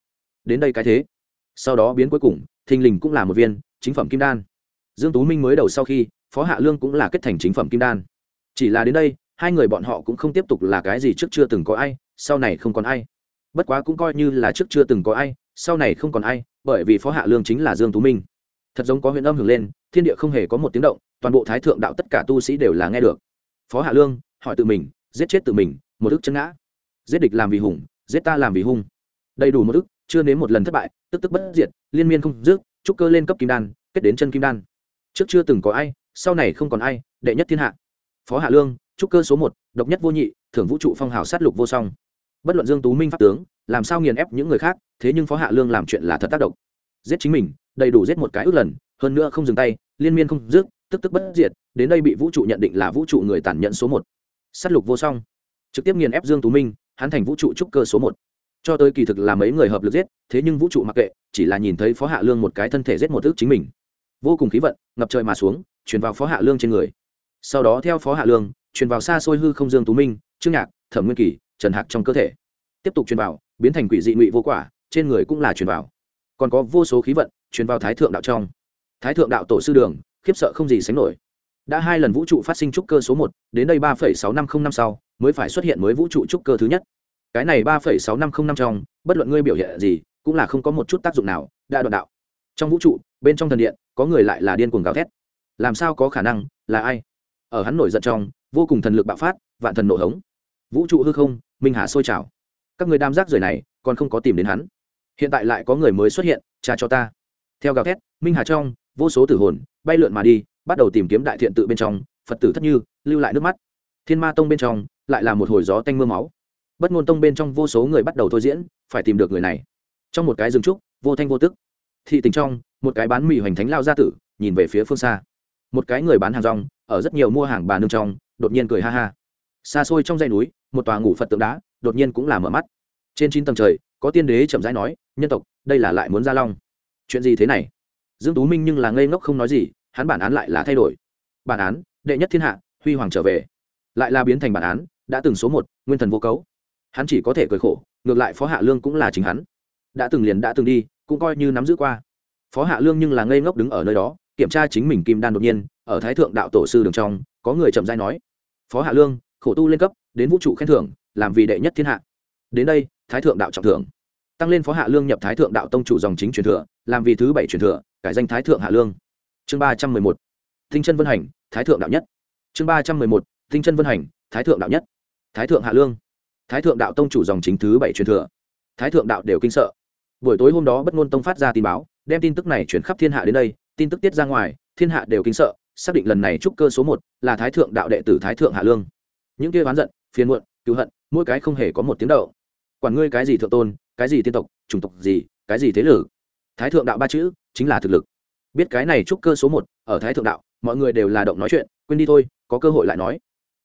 Đến đây cái thế. Sau đó biến cuối cùng, thình lình cũng là một viên, chính phẩm kim đan. Dương tú minh mới đầu sau khi, phó hạ lương cũng là kết thành chính phẩm kim đan. Chỉ là đến đây hai người bọn họ cũng không tiếp tục là cái gì trước chưa từng có ai, sau này không còn ai. Bất quá cũng coi như là trước chưa từng có ai, sau này không còn ai, bởi vì phó hạ lương chính là dương tú minh. Thật giống có huyện âm hưởng lên, thiên địa không hề có một tiếng động, toàn bộ thái thượng đạo tất cả tu sĩ đều là nghe được. Phó hạ lương, hỏi tự mình, giết chết tự mình, một ức chân ngã. Giết địch làm vì hùng, giết ta làm vì hung. Đầy đủ một ức, chưa nếm một lần thất bại, tức tức bất diệt, liên miên không dứt, trúc cơ lên cấp kim đan, kết đến chân kim đan. Trước chưa từng có ai, sau này không còn ai, đệ nhất thiên hạ phó hạ lương, trúc cơ số một, độc nhất vô nhị, thưởng vũ trụ phong hào sát lục vô song. Bất luận dương tú minh pháp tướng, làm sao nghiền ép những người khác, thế nhưng phó hạ lương làm chuyện là thật tác động. Giết chính mình, đầy đủ giết một cái ước lần, hơn nữa không dừng tay, liên miên không dứt, tức tức bất diệt, đến đây bị vũ trụ nhận định là vũ trụ người tàn nhẫn số một. Sát lục vô song. Trực tiếp nghiền ép dương tú minh, hắn thành vũ trụ trúc cơ số một. Cho tới kỳ thực là mấy người hợp lực giết, thế nhưng vũ trụ mặc kệ, chỉ là nhìn thấy phó hạ lương một cái thân thể giết một ước chính mình. Vô cùng khí vận, ngập trời mà xuống, truyền vào phó hạ lương trên người sau đó theo phó hạ lương, truyền vào xa xôi hư không dương tú minh, trương nhạc, thẩm nguyên kỳ, trần hạc trong cơ thể. Tiếp tục truyền vào, biến thành quỷ dị ngụy vô quả, trên người cũng là truyền vào. Còn có vô số khí vận truyền vào thái thượng đạo trong. Thái thượng đạo tổ sư đường, khiếp sợ không gì sánh nổi. Đã hai lần vũ trụ phát sinh trúc cơ số một, đến đây ba sáu năm không năm sau, mới phải xuất hiện mới vũ trụ trúc cơ thứ nhất. Cái này ba sáu năm không năm trong, bất luận ngươi biểu hiện gì, cũng là không có một chút tác dụng nào, đã đoạn đạo. Trong vũ trụ, bên trong thần điện, có người lại là điên cuồng gào thét. Làm sao có khả năng, là ai? Ở hắn nổi giận trong, vô cùng thần lực bạo phát, vạn thần nổ hống. Vũ trụ hư không, minh hà sôi trào. Các người đam giác rời này, còn không có tìm đến hắn. Hiện tại lại có người mới xuất hiện cha cho ta. Theo gào thét, minh hà trong, vô số tử hồn, bay lượn mà đi, bắt đầu tìm kiếm đại thiện tự bên trong, phật tử thất như, lưu lại nước mắt. Thiên ma tông bên trong, lại là một hồi gió tanh m ư a máu. Bất ngôn tông bên trong vô số người bắt đầu thôi diễn, phải tìm được người này. Trong một cái rừng trúc, vô thanh vô tức. Thị tình trong, một cái bán mì hoành thánh lao gia tử, nhìn về phía phương xa. Một cái người bán hàng rong ở rất nhiều mua hàng bà nương trong, đột nhiên cười ha ha. Xa xôi trong dãy núi, một tòa ngủ phật tượng đá, đột nhiên cũng là mở mắt. Trên chín tầng trời, có tiên đế chậm rãi nói, nhân tộc, đây là lại muốn ra long. Chuyện gì thế này? Dương tú minh nhưng là ngây ngốc không nói gì, hắn bản án lại là thay đổi. Bản án, đệ nhất thiên hạ, huy hoàng trở về. Lại là biến thành bản án, đã từng số một, nguyên thần vô cấu. Hắn chỉ có thể cười khổ, ngược lại phó hạ lương cũng là chính hắn. Đã từng liền đã từng đi, cũng coi như nắm giữ qua. Phó hạ lương nhưng là ngây ngốc đứng ở nơi đó kiểm tra chính mình kim đan đột nhiên, ở thái thượng đạo tổ sư đường trong, có người chậm dai nói, phó hạ lương, khổ tu lên cấp, đến vũ trụ khen thưởng, làm vì đệ nhất thiên hạ. Đến đây, thái thượng đạo trọng thưởng. Tăng lên phó hạ lương nhập thái thượng đạo tông chủ dòng chính truyền thừa, làm vì thứ bảy truyền thừa, cải danh thái thượng hạ lương. Chương ba trăm mười một, tinh chân vân hành, thái thượng đạo nhất. Chương ba trăm mười một, tinh chân vân hành, thái thượng đạo nhất. Thái thượng hạ lương. Thái thượng đạo tông chủ dòng chính thứ bảy truyền thừa. Thái thượng đạo đều kinh sợ. Buổi tối hôm đó bất ngôn tông phát ra tin báo, đem tin tức này chuyển khắp thiên hạ đến đây tin tức tiết ra ngoài, thiên hạ đều kính sợ, xác định lần này trúc cơ số một là thái thượng đạo đệ tử thái thượng hạ lương. Những kia oán giận, phiền muộn, cứu hận, mỗi cái không hề có một tiếng đậu quản ngươi cái gì thượng tôn, cái gì tiên tộc, chủng tộc gì, cái gì thế lử thái thượng đạo ba chữ, chính là thực lực. Biết cái này trúc cơ số một, ở thái thượng đạo, mọi người đều là động nói chuyện, quên đi thôi, có cơ hội lại nói.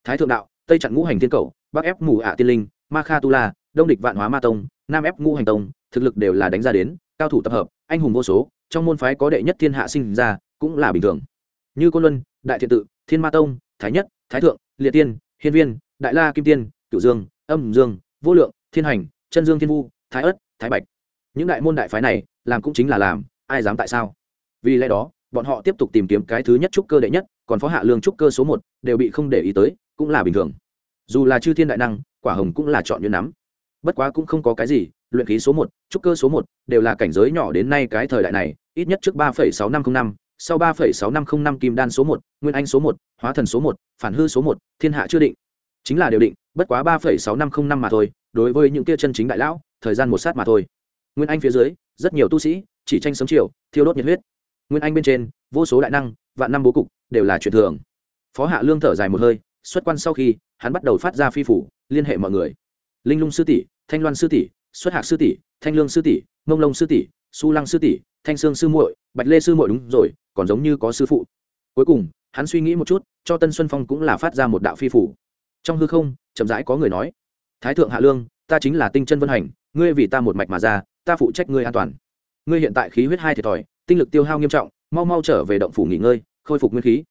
Thái thượng đạo, tây chặn ngũ hành thiên cầu, bắc ép mù ạ tiên linh, ma kha tu la, đông địch vạn hóa ma tông, nam ép ngũ hành tông, thực lực đều là đánh ra đến, cao thủ tập hợp, anh hùng vô số trong môn phái có đệ nhất thiên hạ sinh ra, cũng là bình thường. Như côn luân, đại thiện tự, thiên ma tông, thái nhất, thái thượng, liệt tiên, hiên viên, đại la kim tiên, cửu dương, âm dương, vô lượng, thiên hành, chân dương thiên vu, thái ất, thái bạch. Những đại môn đại phái này, làm cũng chính là làm, ai dám tại sao? Vì lẽ đó, bọn họ tiếp tục tìm kiếm cái thứ nhất trúc cơ đệ nhất, còn phó hạ lương trúc cơ số một, đều bị không để ý tới, cũng là bình thường. Dù là chư thiên đại năng, quả hồng cũng là chọn như nắm. Bất quá cũng không có cái gì luyện khí số một, trúc cơ số một đều là cảnh giới nhỏ đến nay cái thời đại này, ít nhất trước ba phẩy sáu năm t r ă n h năm, sau ba phẩy sáu năm t r ă n h năm kim đan số một, nguyên anh số một, hóa thần số một, phản hư số một, thiên hạ chưa định. Chính là điều định, bất quá ba phẩy sáu năm t r ă n h năm mà thôi, đối với những kia chân chính đại lão, thời gian một sát mà thôi. Nguyên anh phía dưới, rất nhiều tu sĩ, chỉ tranh sớm chiều, thiêu đốt nhiệt huyết. Nguyên anh bên trên, vô số đại năng, vạn năm bố cục, đều là chuyện thường. Phó hạ lương thở dài một hơi, xuất quan sau khi, hắn bắt đầu phát ra phi phủ, liên hệ mọi người. Linh lung sư tỷ, thanh loan sư tỷ xuất hạc sư tỷ, thanh lương sư tỷ mông lông sư tỷ, su lăng sư tỷ, thanh sương sư muội, bạch lê sư muội đúng rồi, còn giống như có sư phụ. Cuối cùng, hắn suy nghĩ một chút, cho tân xuân phong cũng là phát ra một đạo phi phủ. Trong hư không, chậm rãi có người nói, thái thượng hạ lương, ta chính là tinh chân vân hành, ngươi vì ta một mạch mà ra, ta phụ trách ngươi an toàn. Ngươi hiện tại khí huyết hai thiệt thòi, tinh lực tiêu hao nghiêm trọng, mau mau trở về động phủ nghỉ ngơi, khôi phục nguyên khí.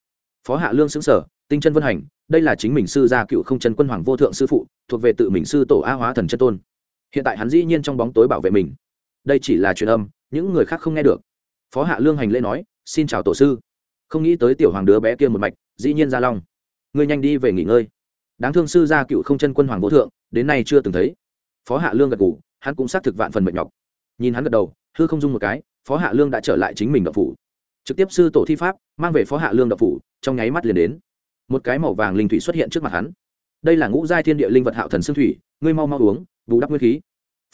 Phó hạ lương xứng sở tinh chân vân hành, đây là chính mình sư gia cựu không chân quân hoàng vô thượng sư phụ, thuộc về tự mình sư tổ a hóa thần chân tôn hiện tại hắn dĩ nhiên trong bóng tối bảo vệ mình. Đây chỉ là truyền âm, những người khác không nghe được. Phó hạ lương hành lễ nói, xin chào tổ sư. Không nghĩ tới tiểu hoàng đứa bé kia một mạch, dĩ nhiên ra long ngươi nhanh đi về nghỉ ngơi. Đáng thương sư gia cựu không chân quân hoàng vô thượng, đến nay chưa từng thấy. Phó hạ lương gật ngủ hắn cũng xác thực vạn phần mệt nhọc. Nhìn hắn gật đầu, hư không dung một cái, phó hạ lương đã trở lại chính mình đậu phủ. Trực tiếp sư tổ thi pháp, mang về phó hạ lương đậu phủ, trong nháy mắt liền đến. Một cái màu vàng linh thủy xuất hiện trước mặt hắn. Đây là ngũ giai thiên địa linh vật hạo thần xương thủy, ngươi mau mau uống bù đắp nguyên khí.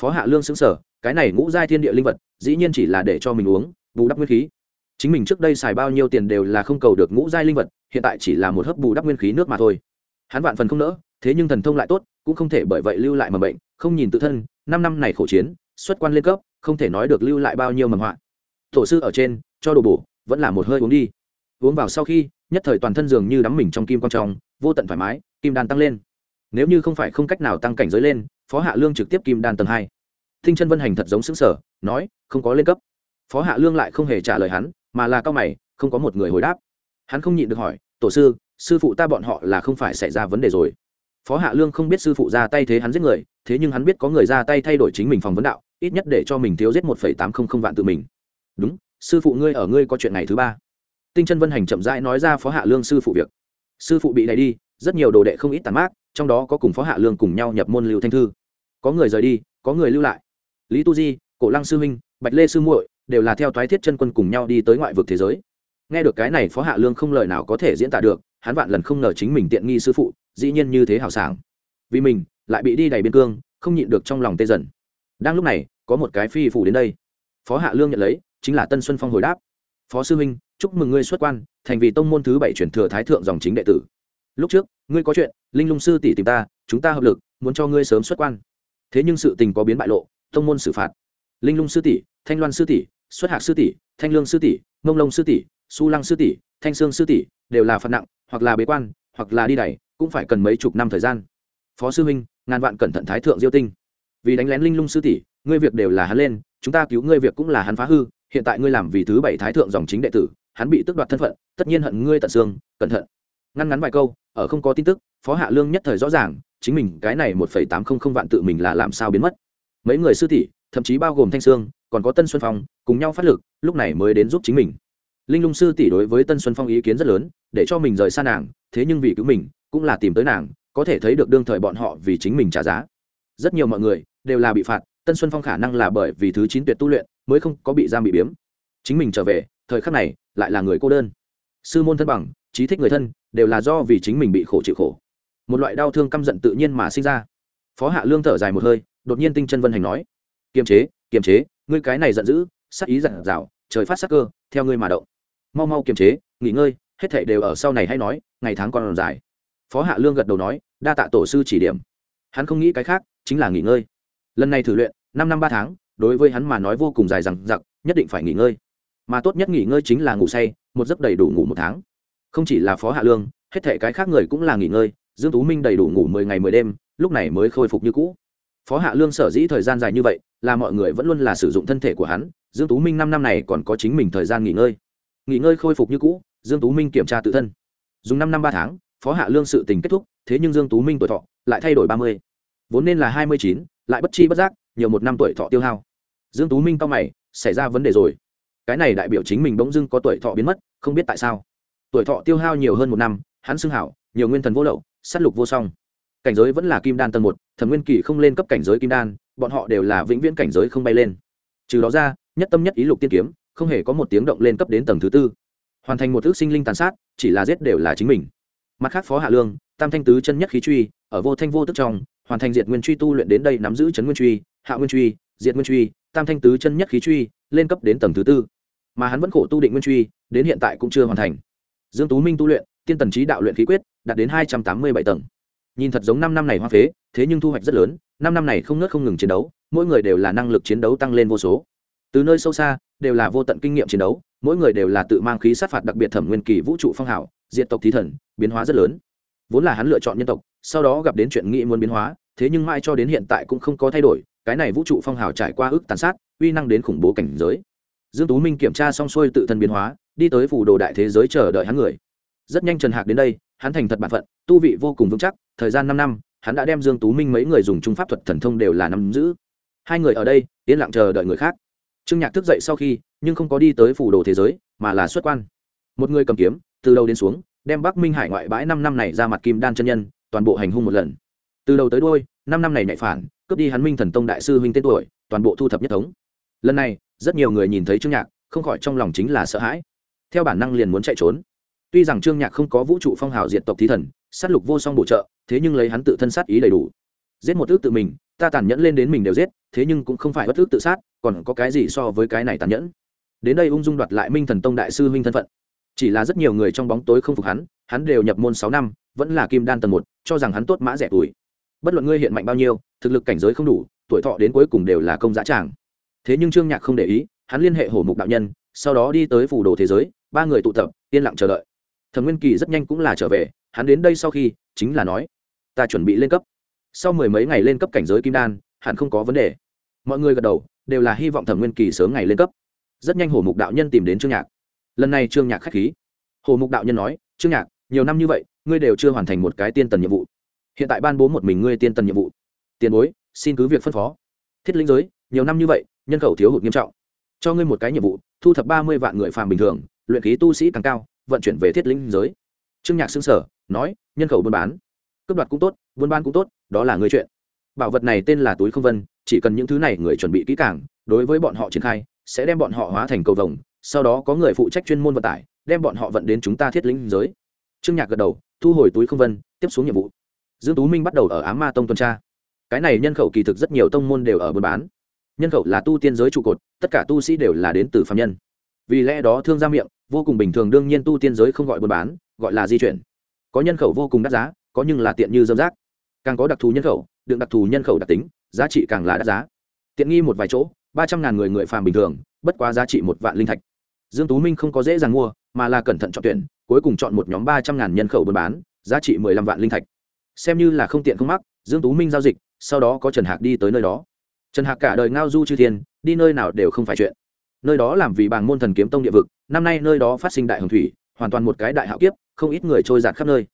Phó hạ lương xứng sở cái này ngũ giai thiên địa linh vật, dĩ nhiên chỉ là để cho mình uống, bù đắp nguyên khí. Chính mình trước đây xài bao nhiêu tiền đều là không cầu được ngũ giai linh vật, hiện tại chỉ là một hớp bù đắp nguyên khí nước mà thôi. Hắn vạn phần không nỡ, thế nhưng thần thông lại tốt, cũng không thể bởi vậy lưu lại mầm bệnh, không nhìn tự thân, năm năm này khổ chiến, xuất quan lên cấp, không thể nói được lưu lại bao nhiêu mầm họa. Tổ sư ở trên, cho đồ bổ, vẫn là một hơi uống đi. Uống vào sau khi, nhất thời toàn thân dường như đắm mình trong kim quan trọng vô tận thoải mái, kim đan tăng lên. Nếu như không phải không cách nào tăng cảnh giới lên phó hạ lương trực tiếp kim đan tầng hai. Thinh chân vân hành thật giống xứng sở nói, không có lên cấp. Phó hạ lương lại không hề trả lời hắn, mà là cao mày, không có một người hồi đáp. Hắn không nhịn được hỏi, tổ sư sư phụ ta bọn họ là không phải xảy ra vấn đề rồi? Phó hạ lương không biết sư phụ ra tay thế hắn giết người, thế nhưng hắn biết có người ra tay thay đổi chính mình phòng vấn đạo, ít nhất để cho mình thiếu giết một phẩy tám không không vạn tự mình. Đúng, sư phụ ngươi ở ngươi có chuyện này thứ ba. Tinh chân vân hành chậm rãi nói ra phó hạ lương sư phụ việc. Sư phụ bị đẩy đi, rất nhiều đồ đệ không ít tàn mát, trong đó có cùng phó hạ lương cùng nhau nhập môn lưu thanh thư có người rời đi, có người lưu lại. Lý tu di, cổ lăng sư minh, bạch lê sư muội đều là theo toái thiết chân quân cùng nhau đi tới ngoại vực thế giới. Nghe được cái này, phó hạ lương không lời nào có thể diễn tả được, hắn vạn lần không ngờ chính mình tiện nghi sư phụ, dĩ nhiên như thế hào sảng. Vì mình, lại bị đi đầy biên cương, không nhịn được trong lòng tê dần. Đang lúc này, có một cái phi phủ đến đây. Phó hạ lương nhận lấy, chính là tân xuân phong hồi đáp. Phó sư huynh chúc mừng ngươi xuất quan, thành vì tông môn thứ bảy chuyển thừa thái thượng dòng chính đệ tử. Lúc trước, ngươi có chuyện, linh lung sư tỷ tìm ta, chúng ta hợp lực, muốn cho ngươi sớm xuất quan thế nhưng sự tình có biến bại lộ, tông môn xử phạt. Linh lung sư tỷ, thanh loan sư tỷ, xuất hạc sư tỷ, thanh lương sư tỷ, mông lông sư tỷ, su lăng sư tỷ, thanh sương sư tỷ đều là phạt nặng, hoặc là bế quan, hoặc là đi đẩy cũng phải cần mấy chục năm thời gian. Phó sư huynh, ngàn vạn cẩn thận thái thượng diêu tinh. Vì đánh lén linh lung sư tỷ, ngươi việc đều là hắn lên, chúng ta cứu ngươi việc cũng là hắn phá hư, hiện tại ngươi làm vì thứ bảy thái thượng dòng chính đệ tử, hắn bị tước đoạt thân phận, tất nhiên hận ngươi tận xương, cẩn thận. Ngăn ngắn vài câu, ở không có tin tức, phó hạ lương nhất thời rõ ràng chính mình cái này một phẩy tám không không vạn tự mình là làm sao biến mất. Mấy người sư tỷ, thậm chí bao gồm thanh sương, còn có tân xuân phong, cùng nhau phát lực, lúc này mới đến giúp chính mình. Linh lung sư tỷ đối với tân xuân phong ý kiến rất lớn, để cho mình rời xa nàng, thế nhưng vì cứu mình, cũng là tìm tới nàng, có thể thấy được đương thời bọn họ vì chính mình trả giá. Rất nhiều mọi người đều là bị phạt, tân xuân phong khả năng là bởi vì thứ chín tuyệt tu luyện mới không có bị giam bị biếm. Chính mình trở về, thời khắc này lại là người cô đơn. Sư môn thân bằng, trí thích người thân, đều là do vì chính mình bị khổ chịu khổ một loại đau thương căm giận tự nhiên mà sinh ra. Phó hạ lương thở dài một hơi đột nhiên tinh chân vân hành nói kiềm chế kiềm chế ngươi cái này giận dữ sắc ý giận dào, trời phát sắc cơ theo ngươi mà động. Mau mau kiềm chế nghỉ ngơi hết thảy đều ở sau này hay nói ngày tháng còn dài. Phó hạ lương gật đầu nói đa tạ tổ sư chỉ điểm. Hắn không nghĩ cái khác chính là nghỉ ngơi. Lần này thử luyện năm năm ba tháng đối với hắn mà nói vô cùng dài rằng giặc nhất định phải nghỉ ngơi. Mà tốt nhất nghỉ ngơi chính là ngủ say một giấc đầy đủ ngủ một tháng. Không chỉ là phó hạ lương hết thể cái khác người cũng là nghỉ ngơi dương tú minh đầy đủ ngủ mười ngày mười đêm, lúc này mới khôi phục như cũ. Phó hạ lương sở dĩ thời gian dài như vậy, là mọi người vẫn luôn là sử dụng thân thể của hắn, dương tú minh năm năm này còn có chính mình thời gian nghỉ ngơi. Nghỉ ngơi khôi phục như cũ, dương tú minh kiểm tra tự thân. Dùng năm năm ba tháng, phó hạ lương sự tình kết thúc, thế nhưng dương tú minh tuổi thọ lại thay đổi ba mươi. Vốn nên là hai mươi chín, lại bất chi bất giác, nhiều một năm tuổi thọ tiêu hao. Dương tú minh cao mày, xảy ra vấn đề rồi. Cái này đại biểu chính mình bỗng dưng có tuổi thọ biến mất, không biết tại sao. Tuổi thọ tiêu hao nhiều hơn một năm, hắn xưng hảo, nhiều nguyên thần vô lậu s á t lục vô song. Cảnh giới vẫn là kim đan tầng một thần nguyên kỳ không lên cấp cảnh giới kim đan, bọn họ đều là vĩnh viễn cảnh giới không bay lên. Trừ đó ra, nhất tâm nhất ý lục tiên kiếm, không hề có một tiếng động lên cấp đến tầng thứ tư. Hoàn thành một thứ sinh linh tàn sát, chỉ là giết đều là chính mình. Mặt khác phó hạ lương, tam thanh tứ chân nhất khí truy, ở vô thanh vô tức trong, hoàn thành diệt nguyên truy tu luyện đến đây nắm giữ chấn nguyên truy, hạ nguyên truy, diệt nguyên truy, tam thanh tứ chân nhất khí truy, lên cấp đến tầng thứ tư. Mà hắn vẫn khổ tu định nguyên truy, đến hiện tại cũng chưa hoàn thành. Dương tú minh tu luyện tiên tần trí đạo luyện khí quyết, đạt đến hai trăm tám mươi bảy tầng. Nhìn thật giống năm năm này hoa phế, thế nhưng thu hoạch rất lớn, năm năm này không ngớt không ngừng chiến đấu, mỗi người đều là năng lực chiến đấu tăng lên vô số. Từ nơi sâu xa, đều là vô tận kinh nghiệm chiến đấu, mỗi người đều là tự mang khí sát phạt đặc biệt thẩm nguyên kỳ vũ trụ phong hảo diện tộc thí thần, biến hóa rất lớn. Vốn là hắn lựa chọn nhân tộc, sau đó gặp đến chuyện nghĩ muốn biến hóa, thế nhưng mai cho đến hiện tại cũng không có thay đổi, cái này vũ trụ phong hào trải qua ước tàn sát, uy năng đến khủng bố cảnh giới. Dương tú minh kiểm tra xong xuôi tự thân biến hóa, đi tới phủ đồ đại thế giới chờ đợi hắn người rất nhanh trần hạc đến đây, hắn thành thật bản phận, tu vị vô cùng vững chắc, thời gian năm năm, hắn đã đem dương tú minh mấy người dùng trung pháp thuật thần thông đều là nắm giữ. Hai người ở đây, yên lặng chờ đợi người khác. Trương nhạc thức dậy sau khi, nhưng không có đi tới phủ đồ thế giới, mà là xuất quan. Một người cầm kiếm, từ đầu đến xuống, đem bắc minh hải ngoại bãi năm năm này ra mặt kim đan chân nhân, toàn bộ hành hung một lần. Từ đầu tới đôi năm năm này nhạy phản, cướp đi hắn minh thần tông đại sư huynh tên tuổi, toàn bộ thu thập nhất thống. Lần này, rất nhiều người nhìn thấy trương nhạc, không khỏi trong lòng chính là sợ hãi. Theo bản năng liền muốn chạy trốn tuy rằng trương nhạc không có vũ trụ phong hào diệt tộc thí thần, sát lục vô song bổ trợ, thế nhưng lấy hắn tự thân sát ý đầy đủ. Giết một ước tự mình, ta tàn nhẫn lên đến mình đều giết, thế nhưng cũng không phải bất ước tự sát, còn có cái gì so với cái này tàn nhẫn? Đến đây ung dung đoạt lại minh thần tông đại sư huynh thân phận. Chỉ là rất nhiều người trong bóng tối không phục hắn hắn đều nhập môn sáu năm, vẫn là kim đan tầng một, cho rằng hắn tốt mã rẻ tuổi. Bất luận ngươi hiện mạnh bao nhiêu, thực lực cảnh giới không đủ, tuổi thọ đến cuối cùng đều là công giá tràng. Thế nhưng trương nhạc không để ý, hắn liên hệ hổ mục đạo nhân, sau đó đi tới phủ đồ thế giới, ba người tụ tập, yên lặng chờ đợi thẩm nguyên kỳ rất nhanh cũng là trở về, hắn đến đây sau khi, chính là nói, ta chuẩn bị lên cấp. Sau mười mấy ngày lên cấp cảnh giới kim đan hẳn không có vấn đề. Mọi người gật đầu, đều là hy vọng thẩm nguyên kỳ sớm ngày lên cấp. Rất nhanh Hồ mục đạo nhân tìm đến trương nhạc. Lần này trương nhạc k h á c h khí. Hồ mục đạo nhân nói, trương nhạc, nhiều năm như vậy, ngươi đều chưa hoàn thành một cái tiên tần nhiệm vụ. Hiện tại ban bố một mình ngươi tiên tần nhiệm vụ. Tiền bối, xin cứ việc phân phó. Thiết lĩnh giới, nhiều năm như vậy, nhân khẩu thiếu hụt nghiêm trọng. Cho ngươi một cái nhiệm vụ, thu thập ba mươi vạn người phàm bình thường, luyện khí tu sĩ càng cao vận chuyển về thiết linh giới. Trương nhạc xưng sở nói, nhân khẩu buôn bán. Cướp đoạt cũng tốt, buôn bán cũng tốt, đó là người chuyện. Bảo vật này tên là túi không vân, chỉ cần những thứ này người chuẩn bị kỹ càng, đối với bọn họ triển khai, sẽ đem bọn họ hóa thành cầu vồng, sau đó có người phụ trách chuyên môn vận tải, đem bọn họ vận đến chúng ta thiết lĩnh giới. Trương nhạc gật đầu, thu hồi túi không vân, tiếp xuống nhiệm vụ. Dương tú minh bắt đầu ở ám ma tông tuần tra. Cái này nhân khẩu kỳ thực rất nhiều tông môn đều ở buôn bán. Nhân khẩu là tu tiên giới trụ cột, tất cả tu sĩ đều là đến từ phạm nhân vì lẽ đó thương ra miệng, vô cùng bình thường đương nhiên tu tiên giới không gọi buôn bán, gọi là di chuyển. Có nhân khẩu vô cùng đắt giá, có nhưng là tiện như dâm rác. Càng có đặc thù nhân khẩu, đựng đặc thù nhân khẩu đặc tính, giá trị càng là đắt giá. Tiện nghi một vài chỗ, ba trăm ngàn người người phàm bình thường, bất quá giá trị một vạn linh thạch. Dương tú minh không có dễ dàng mua, mà là cẩn thận chọn tuyển, cuối cùng chọn một nhóm ba trăm ngàn nhân khẩu buôn bán, giá trị mười lăm vạn linh thạch. Xem như là không tiện không mắc, dương tú minh giao dịch, sau đó có trần hạc đi tới nơi đó. Trần hạc cả đời ngao du chư thiên, đi nơi nào đều không phải chuyện nơi đó làm vì bàng môn thần kiếm tông địa vực, năm nay nơi đó phát sinh đại hồng thủy, hoàn toàn một cái đại hạo kiếp, không ít người trôi giạt khắp nơi.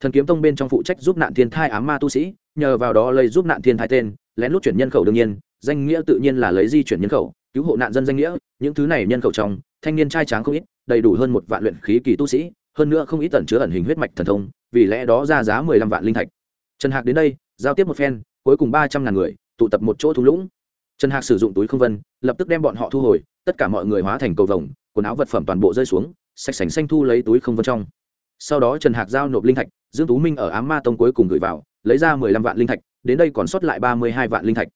Thần kiếm tông bên trong phụ trách giúp nạn thiên thai ám ma tu sĩ, nhờ vào đó lấy giúp nạn thiên thai tên, lén lút chuyển nhân khẩu đương nhiên, danh nghĩa tự nhiên là lấy di chuyển nhân khẩu, cứu hộ nạn dân danh nghĩa, những thứ này nhân khẩu trong, thanh niên trai tráng không ít, đầy đủ hơn một vạn luyện khí kỳ tu sĩ, hơn nữa không ít tẩn chứa ẩn hình huyết mạch thần thông, vì lẽ đó ra giá mười lăm vạn linh thạch. Trần hạc đến đây, giao tiếp một phen, cuối cùng ba trăm ngàn người, tụ tập một chỗ thung lũng. Trần hạc sử dụng túi không vân, lập tức đem bọn họ thu hồi tất cả mọi người hóa thành cầu vồng, quần áo vật phẩm toàn bộ rơi xuống, sạch sành xanh thu lấy túi không vân trong. Sau đó trần hạc giao nộp linh thạch, dương tú minh ở ám ma tông cuối cùng gửi vào, lấy ra mười lăm vạn linh thạch, đến đây còn sót lại ba mươi hai vạn linh thạch.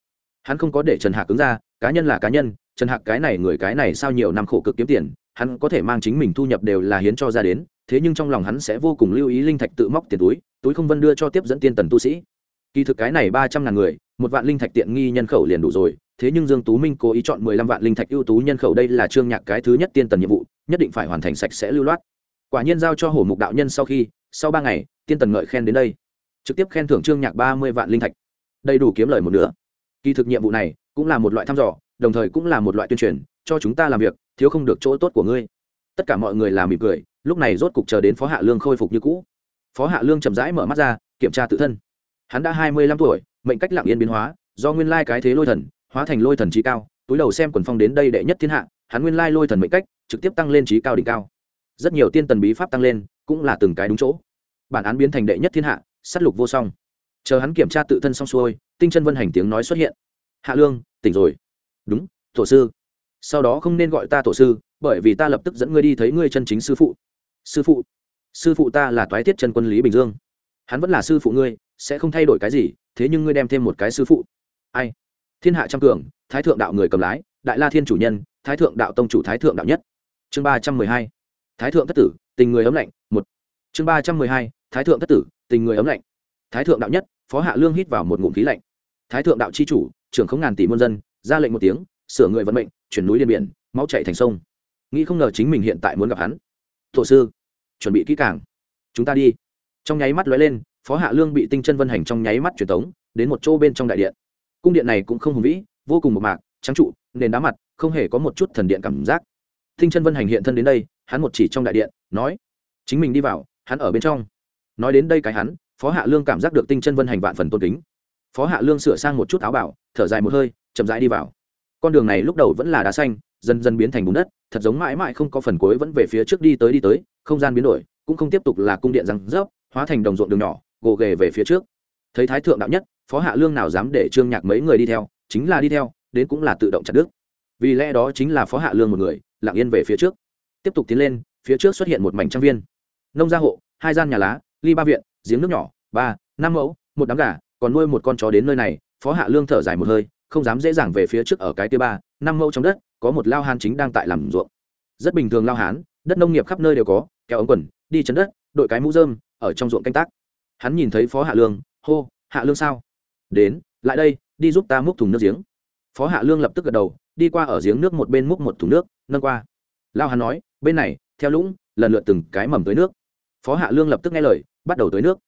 Hắn không có để trần hạc ứng ra, cá nhân là cá nhân, trần hạc cái này người cái này sao nhiều năm khổ cực kiếm tiền, hắn có thể mang chính mình thu nhập đều là hiến cho ra đến, thế nhưng trong lòng hắn sẽ vô cùng lưu ý linh thạch tự móc tiền túi túi không vân đưa cho tiếp dẫn tiên tần tu sĩ. Kỳ thực cái này ba trăm ngàn người, một vạn linh thạch tiện nghi nhân khẩu liền đủ rồi thế nhưng dương tú minh cố ý chọn mười lăm vạn linh thạch ưu tú nhân khẩu đây là trương nhạc cái thứ nhất tiên tần nhiệm vụ, nhất định phải hoàn thành sạch sẽ lưu loát. Quả nhiên giao cho hổ mục đạo nhân sau khi, sau ba ngày, tiên tần ngợi khen đến đây. Trực tiếp khen thưởng trương nhạc ba mươi vạn linh thạch. Đầy đủ kiếm lời một nửa. Kỳ thực nhiệm vụ này cũng là một loại thăm dò, đồng thời cũng là một loại tuyên truyền, cho chúng ta làm việc, thiếu không được chỗ tốt của ngươi. Tất cả mọi người làm mỉm cười, lúc này rốt cục chờ đến phó hạ lương khôi phục như cũ. Phó hạ lương chậm rãi mở mắt ra, kiểm tra tự thân. Hắn đã hai mươi lăm tuổi, mệnh cách lặng yên biến hóa, do nguyên lai cái thế lôi thần hóa thành lôi thần trí cao, túi đầu xem quần phong đến đây đệ nhất thiên hạ, hắn nguyên lai lôi thần mệnh cách, trực tiếp tăng lên trí cao đỉnh cao. Rất nhiều tiên tần bí pháp tăng lên, cũng là từng cái đúng chỗ. Bản án biến thành đệ nhất thiên hạ s á t lục vô song. Chờ hắn kiểm tra tự thân xong xuôi, tinh chân vân hành tiếng nói xuất hiện. Hạ lương, tỉnh rồi. Đúng, tổ sư. Sau đó không nên gọi ta tổ sư, bởi vì ta lập tức dẫn ngươi đi thấy ngươi chân chính sư phụ. Sư phụ. Sư phụ ta là toái tiết chân quân lý bình dương. Hắn vẫn là sư phụ ngươi, sẽ không thay đổi cái gì, thế nhưng ngươi đem thêm một cái sư phụ. Ai? Thiên hạ trăm cường, thái thượng đạo người cầm lái, đại la thiên chủ nhân, thái thượng đạo tông chủ thái thượng đạo nhất. Chương ba trăm mười hai. Thái thượng thất tử, tình người ấm lạnh, một. Chương ba trăm mười hai. Thái thượng thất tử, tình người ấm lạnh, thái thượng đạo nhất, phó hạ lương hít vào một ngụm khí lạnh. Thái thượng đạo c h i chủ, trưởng không ngàn tỷ muôn dân, ra lệnh một tiếng, sửa người vận mệnh, chuyển núi điên biển, máu chạy thành sông. Nghĩ không ngờ chính mình hiện tại muốn gặp hắn. Thổ sư, chuẩn bị kỹ càng. Chúng ta đi. Trong nháy mắt lóe lên, phó hạ lương bị tinh chân vân hành trong nháy mắt truyền tống, đến một chỗ bên trong đại điện cung điện này cũng không hùng vĩ, vô cùng một mạc, trắng trụ, nền đá mặt, không hề có một chút thần điện cảm giác. Thinh chân vân hành hiện thân đến đây, hắn một chỉ trong đại điện, nói, chính mình đi vào, hắn ở bên trong. Nói đến đây cái hắn, phó hạ lương cảm giác được tinh chân vân hành vạn phần tôn kính. Phó hạ lương sửa sang một chút áo bảo, thở dài một hơi, chậm rãi đi vào. Con đường này lúc đầu vẫn là đá xanh, dần dần biến thành bùn đất, thật giống mãi mãi không có phần cuối vẫn về phía trước đi tới đi tới, không gian biến đổi, cũng không tiếp tục là cung điện răng rớp, hóa thành đồng ruộng đường nhỏ, gồ ghề về phía trước. Thấy thái thượng đạo nhất phó hạ lương nào dám để trương nhạc mấy người đi theo, chính là đi theo, đến cũng là tự động chặt đứt. Vì lẽ đó chính là phó hạ lương một người, lặng yên về phía trước. Tiếp tục tiến lên, phía trước xuất hiện một mảnh trang viên. Nông gia hộ, hai gian nhà lá, ly ba viện, giếng nước nhỏ, ba, năm mẫu, một đám gà, còn nuôi một con chó đến nơi này, phó hạ lương thở dài một hơi, không dám dễ dàng về phía trước ở cái tia ba, năm mẫu trong đất, có một lao hán chính đang tại làm ruộng. Rất bình thường lao hán, đất nông nghiệp khắp nơi đều có, kéo ống quần, đi chấn đất, đội cái mũ dơm ở trong ruộng canh tác. Hắn nhìn thấy phó hạ lương, hô, hạ lương sao? Đến, lại đây, đi giúp ta múc thùng nước giếng. Phó hạ lương lập tức gật đầu, đi qua ở giếng nước một bên múc một thùng nước, nâng qua. Lao hắn nói, bên này, theo lũng, lần lượt từng cái mầm tới nước. Phó hạ lương lập tức nghe lời, bắt đầu tới nước.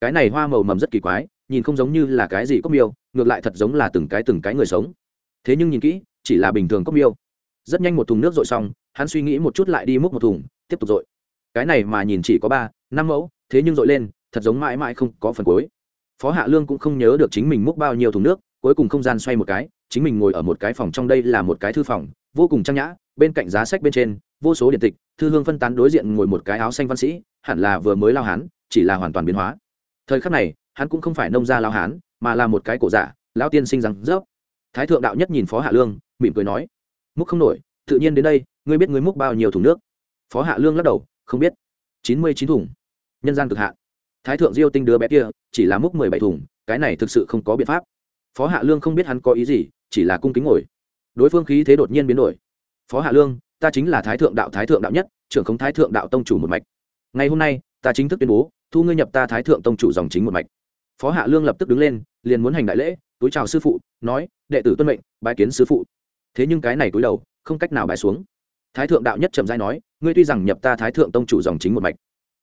Cái này hoa màu mầm rất kỳ quái, nhìn không giống như là cái gì cốc miêu, ngược lại thật giống là từng cái từng cái người sống. Thế nhưng nhìn kỹ, chỉ là bình thường cốc miêu. Rất nhanh một thùng nước dội xong, hắn suy nghĩ một chút lại đi múc một thùng, tiếp tục dội cái này mà nhìn chỉ có ba, năm mẫu, thế nhưng dội lên, thật giống mãi mãi không có phần cuối phó hạ lương cũng không nhớ được chính mình múc bao nhiêu thùng nước, cuối cùng không gian xoay một cái, chính mình ngồi ở một cái phòng trong đây là một cái thư phòng, vô cùng trang nhã, bên cạnh giá sách bên trên, vô số điện tịch, thư hương phân tán đối diện ngồi một cái áo xanh văn sĩ, hẳn là vừa mới lao hán, chỉ là hoàn toàn biến hóa. Thời khắc này, hắn cũng không phải nông gia lao hán, mà là một cái cổ giả lao tiên sinh rằng rớp. Thái thượng đạo nhất nhìn phó hạ lương, mỉm cười nói, múc không nổi, tự nhiên đến đây, ngươi biết ngươi múc bao nhiêu thùng nước? Phó hạ lương lắc đầu, không biết. Chín mươi chín thùng. Nhân gian cực hạ thái thượng diêu tinh đứa bé kia, chỉ là múc mười bảy thùng, cái này thực sự không có biện pháp. Phó hạ lương không biết hắn có ý gì, chỉ là cung kính ngồi. Đối phương khí thế đột nhiên biến đổi. Phó hạ lương, ta chính là thái thượng đạo thái thượng đạo nhất, trưởng không thái thượng đạo tông chủ một mạch. Ngày hôm nay, ta chính thức tuyên bố, thu ngươi nhập ta thái thượng tông chủ dòng chính một mạch. Phó hạ lương lập tức đứng lên, liền muốn hành đại lễ, túi chào sư phụ, nói, đệ tử tuân mệnh, bái kiến sư phụ. Thế nhưng cái này túi đầu, không cách nào bái xuống. Thái thượng đạo nhất trầm giai nói, ngươi tuy rằng nhập ta thái thượng tông chủ dòng chính một mạch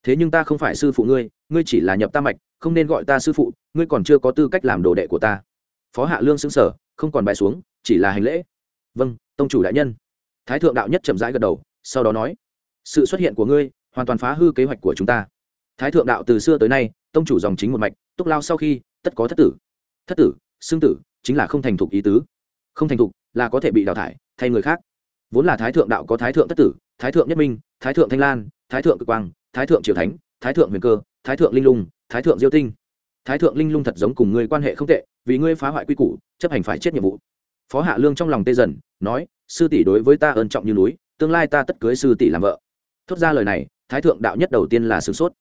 thế nhưng ta không phải sư phụ ngươi ngươi chỉ là nhập ta mạch, không nên gọi ta sư phụ, ngươi còn chưa có tư cách làm đồ đệ của ta. Phó hạ lương xứng sở không còn bài xuống, chỉ là hành lễ. Vâng tông chủ đại nhân. Thái thượng đạo nhất chậm rãi gật đầu, sau đó nói, sự xuất hiện của ngươi hoàn toàn phá hư kế hoạch của chúng ta. Thái thượng đạo từ xưa tới nay, tông chủ dòng chính một mạch, túc lao sau khi, tất có thất tử. Thất tử xương tử, chính là không thành thục ý tứ. Không thành thục là có thể bị đào thải, thay người khác. Vốn là thái thượng đạo có thái thượng thất tử, thái thượng nhất minh thái thái thượng thanh lan, thái thượng cực quang thái thượng triều thánh, thái thượng huyền cơ, thái thượng linh lung, thái thượng diêu tinh. Thái thượng linh lung thật giống cùng ngươi quan hệ không tệ, vì ngươi phá hoại quy củ, chấp hành phải chết nhiệm vụ. Phó hạ lương trong lòng tê dần, nói, sư tỷ đối với ta ơn trọng như núi, tương lai ta tất cưới sư tỷ làm vợ. Thốt ra lời này, thái thượng đạo nhất đầu tiên là sửng sốt.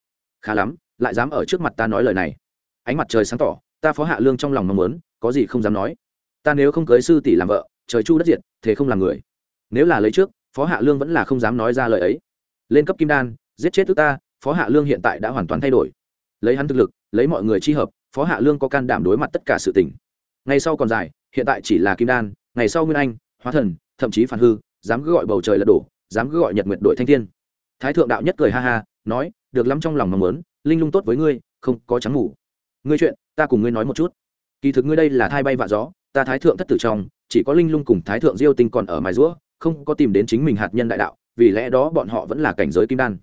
Khá lắm, lại dám ở trước mặt ta nói lời này. Ánh mặt trời sáng tỏ, ta phó hạ lương trong lòng mong muốn, có gì không dám nói. Ta nếu không cưới sư tỷ làm vợ, trời chu đất diệt, thế không làm người. Nếu là lấy trước, phó hạ lương vẫn là không dám nói ra lời ấy. Lên cấp kim đan giết chết tức ta, phó hạ lương hiện tại đã hoàn toàn thay đổi. Lấy hắn thực lực, lấy mọi người chi hợp, phó hạ lương có can đảm đối mặt tất cả sự tình. Ngày sau còn dài, hiện tại chỉ là kim đan, ngày sau nguyên anh, hóa thần, thậm chí phản hư, dám cứ gọi bầu trời lật đổ, dám cứ gọi nhật nguyệt đội thanh thiên. Thái thượng đạo nhất cười ha ha, nói, được lắm trong lòng mong muốn, linh lung tốt với ngươi, không có trắng ngủ ngươi chuyện, ta cùng ngươi nói một chút. Kỳ thực ngươi đây là thai bay vạ gió, ta thái thượng thất tử trong, chỉ có linh lung cùng thái thượng diêu tinh còn ở mài rũa, không có tìm đến chính mình hạt nhân đại đạo, vì lẽ đó bọn họ vẫn là cảnh giới kim đan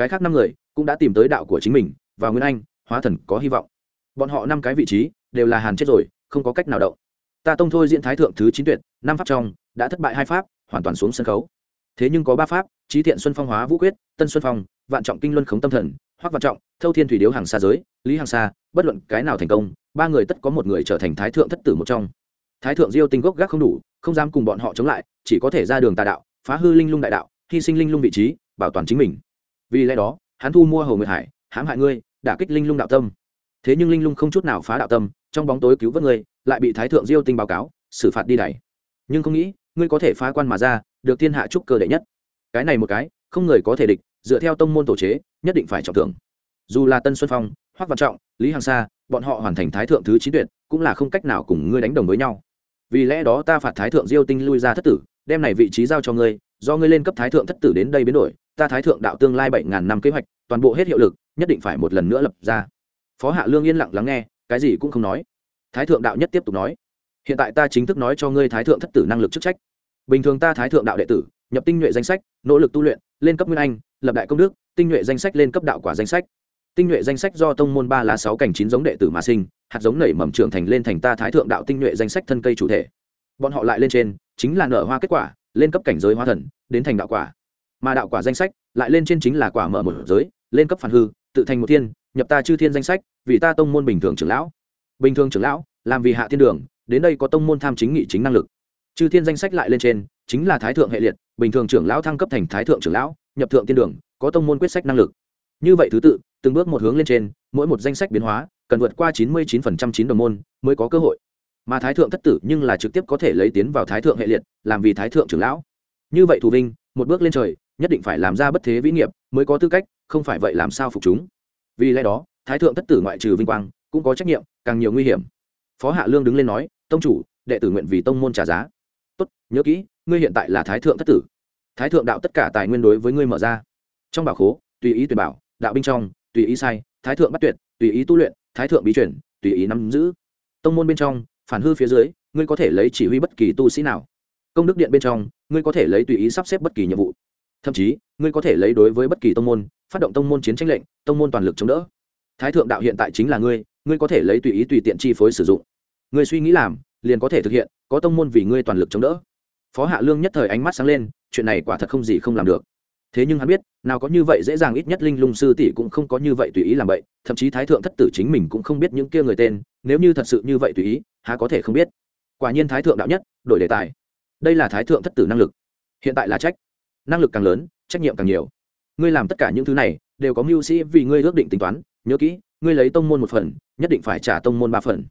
cái khác năm người cũng đã tìm tới đạo của chính mình, và nguyên anh, hóa thần có hy vọng. Bọn họ năm cái vị trí đều là hàn chết rồi, không có cách nào động. Ta tông thôi diễn thái thượng thứ chín tuyệt, năm pháp trong, đã thất bại hai pháp, hoàn toàn xuống sân khấu. Thế nhưng có ba pháp trí thiện xuân phong hóa vũ quyết, tân xuân phong, vạn trọng kinh luân khống tâm thần, hoắc vạn trọng, thâu thiên thủy điếu hàng xa giới, lý hàng xa bất luận cái nào thành công, ba người tất có một người trở thành thái thượng thất tử một trong. Thái thượng diêu tinh gốc gác không đủ, không dám cùng bọn họ chống lại, chỉ có thể ra đường tà đạo, phá hư linh lung đại đạo, hy sinh linh lung vị trí, bảo toàn chính mình vì lẽ đó, hắn thu mua hồ nguyệt hải, hãm hại ngươi, đả kích linh lung đạo tâm. Thế nhưng linh lung không chút nào phá đạo tâm, trong bóng tối cứu vớt ngươi, lại bị thái thượng diêu tinh báo cáo, xử phạt đi đẩy nhưng không nghĩ, ngươi có thể phá quan mà ra, được thiên hạ trúc cơ đệ nhất. Cái này một cái, không người có thể địch, dựa theo tông môn tổ chế, nhất định phải trọng thưởng. Dù là tân xuân phong, hoắc văn trọng, lý hàng sa, bọn họ hoàn thành thái thượng thứ chín tuyệt, cũng là không cách nào cùng ngươi đánh đồng với nhau. Vì lẽ đó ta phạt thái thượng diêu tinh lui ra thất tử, đem này vị trí giao cho ngươi, do ngươi lên cấp thái thượng thất tử đến đây biến đổi ta thái thượng đạo tương lai bảy ngàn năm kế hoạch, toàn bộ hết hiệu lực, nhất định phải một lần nữa lập ra. Phó hạ lương yên lặng lắng nghe, cái gì cũng không nói. Thái thượng đạo nhất tiếp tục nói, hiện tại ta chính thức nói cho ngươi thái thượng thất tử năng lực chức trách. Bình thường ta thái thượng đạo đệ tử, nhập tinh nhuệ danh sách, nỗ lực tu luyện, lên cấp nguyên anh, lập đại công đức, tinh nhuệ danh sách lên cấp đạo quả danh sách. Tinh nhuệ danh sách do tông môn ba lá sáu cảnh chín giống đệ tử mà sinh, hạt giống nảy mầm trưởng thành lên thành ta thái thượng đạo tinh nhuệ danh sách thân cây chủ thể. Bọn họ lại lên trên, chính là nở hoa kết quả, lên cấp cảnh giới hoa thần, đến thành đạo quả mà đạo quả danh sách lại lên trên chính là quả mở một giới, lên cấp phản hư, tự thành một thiên, nhập ta chư thiên danh sách, vì ta tông môn bình thường trưởng lão. Bình thường trưởng lão, làm vì hạ thiên đường, đến đây có tông môn tham chính nghị chính năng lực. Chư thiên danh sách lại lên trên, chính là thái thượng hệ liệt, bình thường trưởng lão thăng cấp thành thái thượng trưởng lão, nhập thượng tiên đường, có tông môn quyết sách năng lực. Như vậy thứ tự, từng bước một hướng lên trên, mỗi một danh sách biến hóa, cần vượt qua chín mươi chín phần trăm chín đồng môn mới có cơ hội. Mà thái thượng thất tử nhưng là trực tiếp có thể lấy tiến vào thái thượng hệ liệt, làm vì thái thượng trưởng lão. Như vậy thù vinh, một bước lên trời nhất định phải làm ra bất thế vĩ nghiệp mới có tư cách, không phải vậy làm sao phục chúng. Vì lẽ đó, thái thượng thất tử ngoại trừ vinh quang, cũng có trách nhiệm, càng nhiều nguy hiểm. Phó hạ lương đứng lên nói, tông chủ, đệ tử nguyện vì tông môn trả giá. Tốt, nhớ kỹ, ngươi hiện tại là thái thượng thất tử. Thái thượng đạo tất cả tài nguyên đối với ngươi mở ra. Trong bảo khố, tùy ý tuyển bảo, đạo binh trong, tùy ý sai, thái thượng bắt tuyệt, tùy ý tu luyện, thái thượng bí chuyển tùy ý nắm giữ. Tông môn bên trong, phản hư phía dưới, ngươi có thể lấy chỉ huy bất kỳ tu sĩ nào. Công đức điện bên trong, ngươi có thể lấy tùy ý sắp xếp bất kỳ nhiệm vụ thậm chí, ngươi có thể lấy đối với bất kỳ tông môn, phát động tông môn chiến tranh lệnh, tông môn toàn lực chống đỡ. Thái thượng đạo hiện tại chính là ngươi ngươi có thể lấy tùy ý tùy tiện chi phối sử dụng. Ngươi suy nghĩ làm, liền có thể thực hiện, có tông môn vì ngươi toàn lực chống đỡ. Phó hạ lương nhất thời ánh mắt sáng lên, chuyện này quả thật không gì không làm được. Thế nhưng hắn biết, nào có như vậy dễ dàng ít nhất linh lung sư tỷ cũng không có như vậy tùy ý làm vậy, thậm chí thái thượng thất tử chính mình cũng không biết những kia người tên, nếu như thật sự như vậy tùy ý, há có thể không biết. Quả nhiên thái thượng đạo nhất, đổi đề tài. Đây là thái thượng thất tử năng lực. Hiện tại là trách năng lực càng lớn, trách nhiệm càng nhiều. Ngươi làm tất cả những thứ này, đều có mưu sĩ vì ngươi ước định tính toán, nhớ kỹ, ngươi lấy tông môn một phần, nhất định phải trả tông môn ba phần.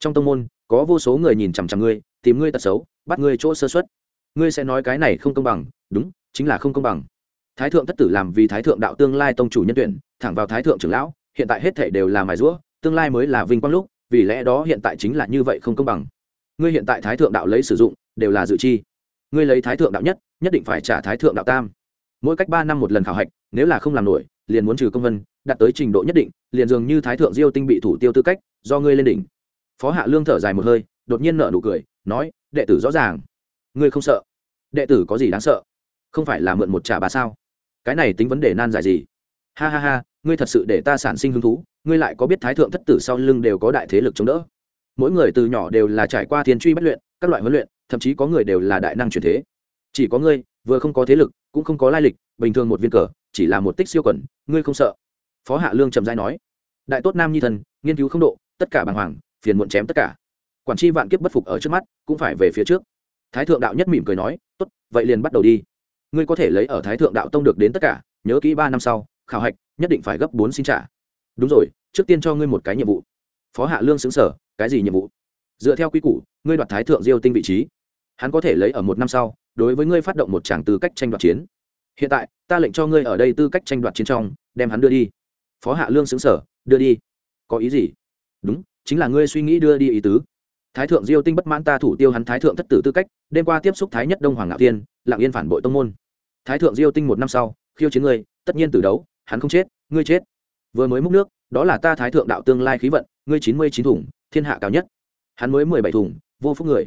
Trong tông môn, có vô số người nhìn chằm chằm ngươi, tìm ngươi tật xấu, bắt ngươi chỗ sơ xuất ngươi sẽ nói cái này không công bằng, đúng, chính là không công bằng. Thái thượng thất tử làm vì thái thượng đạo tương lai tông chủ nhân tuyển, thẳng vào thái thượng trưởng lão, hiện tại hết thể đều là mài rũa, tương lai mới là vinh quang lúc, vì lẽ đó hiện tại chính là như vậy không công bằng. Ngươi hiện tại thái thượng đạo lấy sử dụng, đều là dự chi. Ngươi lấy thái thượng đạo nhất nhất định phải trả thái thượng đạo tam. Mỗi cách ba năm một lần khảo hạch, nếu là không làm nổi, liền muốn trừ công vân, đạt tới trình độ nhất định, liền dường như thái thượng diêu tinh bị thủ tiêu tư cách, do ngươi lên đỉnh. Phó hạ lương thở dài một hơi, đột nhiên nợ nụ cười, nói, đệ tử rõ ràng. Ngươi không sợ. Đệ tử có gì đáng sợ? Không phải là mượn một trả bà sao? Cái này tính vấn đề nan giải gì? Ha ha ha, ngươi thật sự để ta sản sinh hứng thú, ngươi lại có biết thái thượng thất tử sau lưng đều có đại thế lực chống đỡ? Mỗi người từ nhỏ đều là trải qua thiên truy bất luyện, các loại huấn luyện, thậm chí có người đều là đại năng truyền thế chỉ có ngươi, vừa không có thế lực, cũng không có lai lịch, bình thường một viên cờ, chỉ là một tích siêu quẩn, ngươi không sợ. Phó hạ lương trầm dai nói. Đại tốt nam nhi thần, nghiên cứu không độ, tất cả bàng hoàng, phiền muộn chém tất cả. Quản tri vạn kiếp bất phục ở trước mắt, cũng phải về phía trước. Thái thượng đạo nhất mỉm cười nói, tốt, vậy liền bắt đầu đi. Ngươi có thể lấy ở thái thượng đạo tông được đến tất cả, nhớ kỹ ba năm sau, khảo hạch, nhất định phải gấp bốn xin trả. Đúng rồi, trước tiên cho ngươi một cái nhiệm vụ. Phó hạ lương xứng sở cái gì nhiệm vụ? Dựa theo quy củ, ngươi đoạt thái thượng diêu tinh vị trí. Hắn có thể lấy ở một năm sau đối với ngươi phát động một tràng tư cách tranh đoạt chiến. Hiện tại, ta lệnh cho ngươi ở đây tư cách tranh đoạt chiến trong, đem hắn đưa đi. Phó hạ lương xứng sở đưa đi. Có ý gì? Đúng, chính là ngươi suy nghĩ đưa đi ý tứ. Thái thượng diêu tinh bất mãn ta thủ tiêu hắn thái thượng thất tử tư cách, đêm qua tiếp xúc thái nhất đông hoàng ngạo tiên lạng yên phản bội tông môn. Thái thượng diêu tinh một năm sau, khiêu chiến ngươi, tất nhiên từ đấu, hắn không chết, ngươi chết. Vừa mới múc nước, đó là ta thái thượng đạo tương lai khí vận, ngươi chín mươi chín thủng, thiên hạ cao nhất. Hắn mới mười bảy thủng, vô phúc người.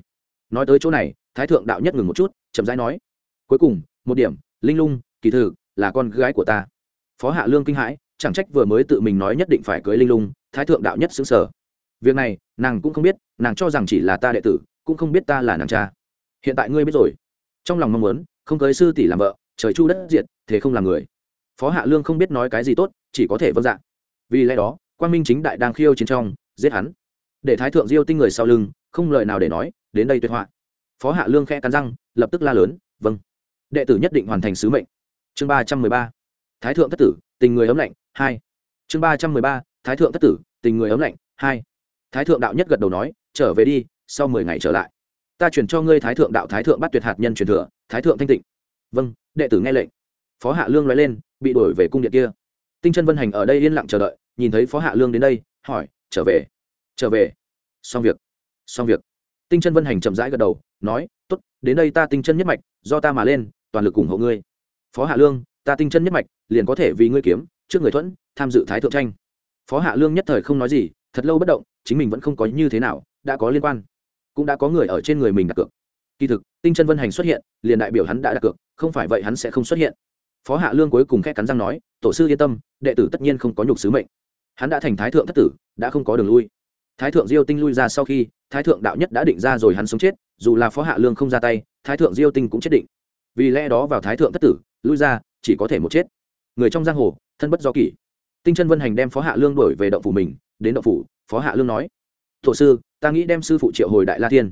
Nói tới chỗ này, thái thượng đạo nhất ngừng một chút chậm rãi nói, cuối cùng, một điểm, linh lung, kỳ thử là con gái của ta. Phó hạ lương kinh hãi, chẳng trách vừa mới tự mình nói nhất định phải cưới linh lung, thái thượng đạo nhất xứng sở. Việc này, nàng cũng không biết, nàng cho rằng chỉ là ta đệ tử, cũng không biết ta là nàng cha. Hiện tại ngươi biết rồi. Trong lòng mong muốn, không cưới sư tỷ làm vợ, trời chu đất diệt, thế không làm người. Phó hạ lương không biết nói cái gì tốt, chỉ có thể vâng dạ. Vì lẽ đó quan minh chính đại đang khiêu chiến trong, giết hắn. Để thái thượng diêu tinh người sau lưng, không lời nào để nói, đến đây tuyệt họa phó hạ lương khẽ cắn răng, lập tức la lớn vâng. Đệ tử nhất định hoàn thành sứ mệnh. Chương ba trăm mười ba. Thái thượng thất tử, tình người ấm lạnh, hai. Chương ba trăm mười ba. Thái thượng thất tử, tình người ấm lạnh, hai. Thái thượng đạo nhất gật đầu nói, trở về đi, sau mười ngày trở lại. Ta chuyển cho ngươi thái thượng đạo thái thượng bắt tuyệt hạt nhân truyền thừa, thái thượng thanh tịnh. Vâng đệ tử nghe lệnh. Phó hạ lương nói lên, bị đuổi về cung điện kia. Tinh chân vân hành ở đây yên lặng chờ đợi, nhìn thấy phó hạ lương đến đây, hỏi, trở về? Trở về. Xong việc. Xong việc. Tinh chân vân hành chậm rãi gật đầu nói t ố t đến đây ta tinh chân nhất mạch, do ta mà lên, toàn lực ủng hộ ngươi. Phó hạ lương, ta tinh chân nhất mạch, liền có thể vì ngươi kiếm, trước người thuẫn, tham dự thái thượng tranh. Phó hạ lương nhất thời không nói gì, thật lâu bất động, chính mình vẫn không có như thế nào, đã có liên quan. Cũng đã có người ở trên người mình đặt cược. Kỳ thực, tinh chân vân hành xuất hiện, liền đại biểu hắn đã đặt cược, không phải vậy hắn sẽ không xuất hiện. Phó hạ lương cuối cùng khẽ cắn răng nói, tổ sư yên tâm, đệ tử tất nhiên không có nhục sứ mệnh. Hắn đã thành thái thượng thất tử, đã không có đường lui thái thượng diêu tinh lui ra sau khi, thái thượng đạo nhất đã định ra rồi hắn sống chết, dù là phó hạ lương không ra tay, thái thượng diêu tinh cũng chết định. Vì lẽ đó vào thái thượng thất tử, lui ra, chỉ có thể một chết. Người trong giang hồ, thân bất do kỷ. Tinh chân vân hành đem phó hạ lương đổi về động phủ mình, đến động phủ, phó hạ lương nói Thổ sư, ta nghĩ đem sư phụ triệu hồi đại la thiên.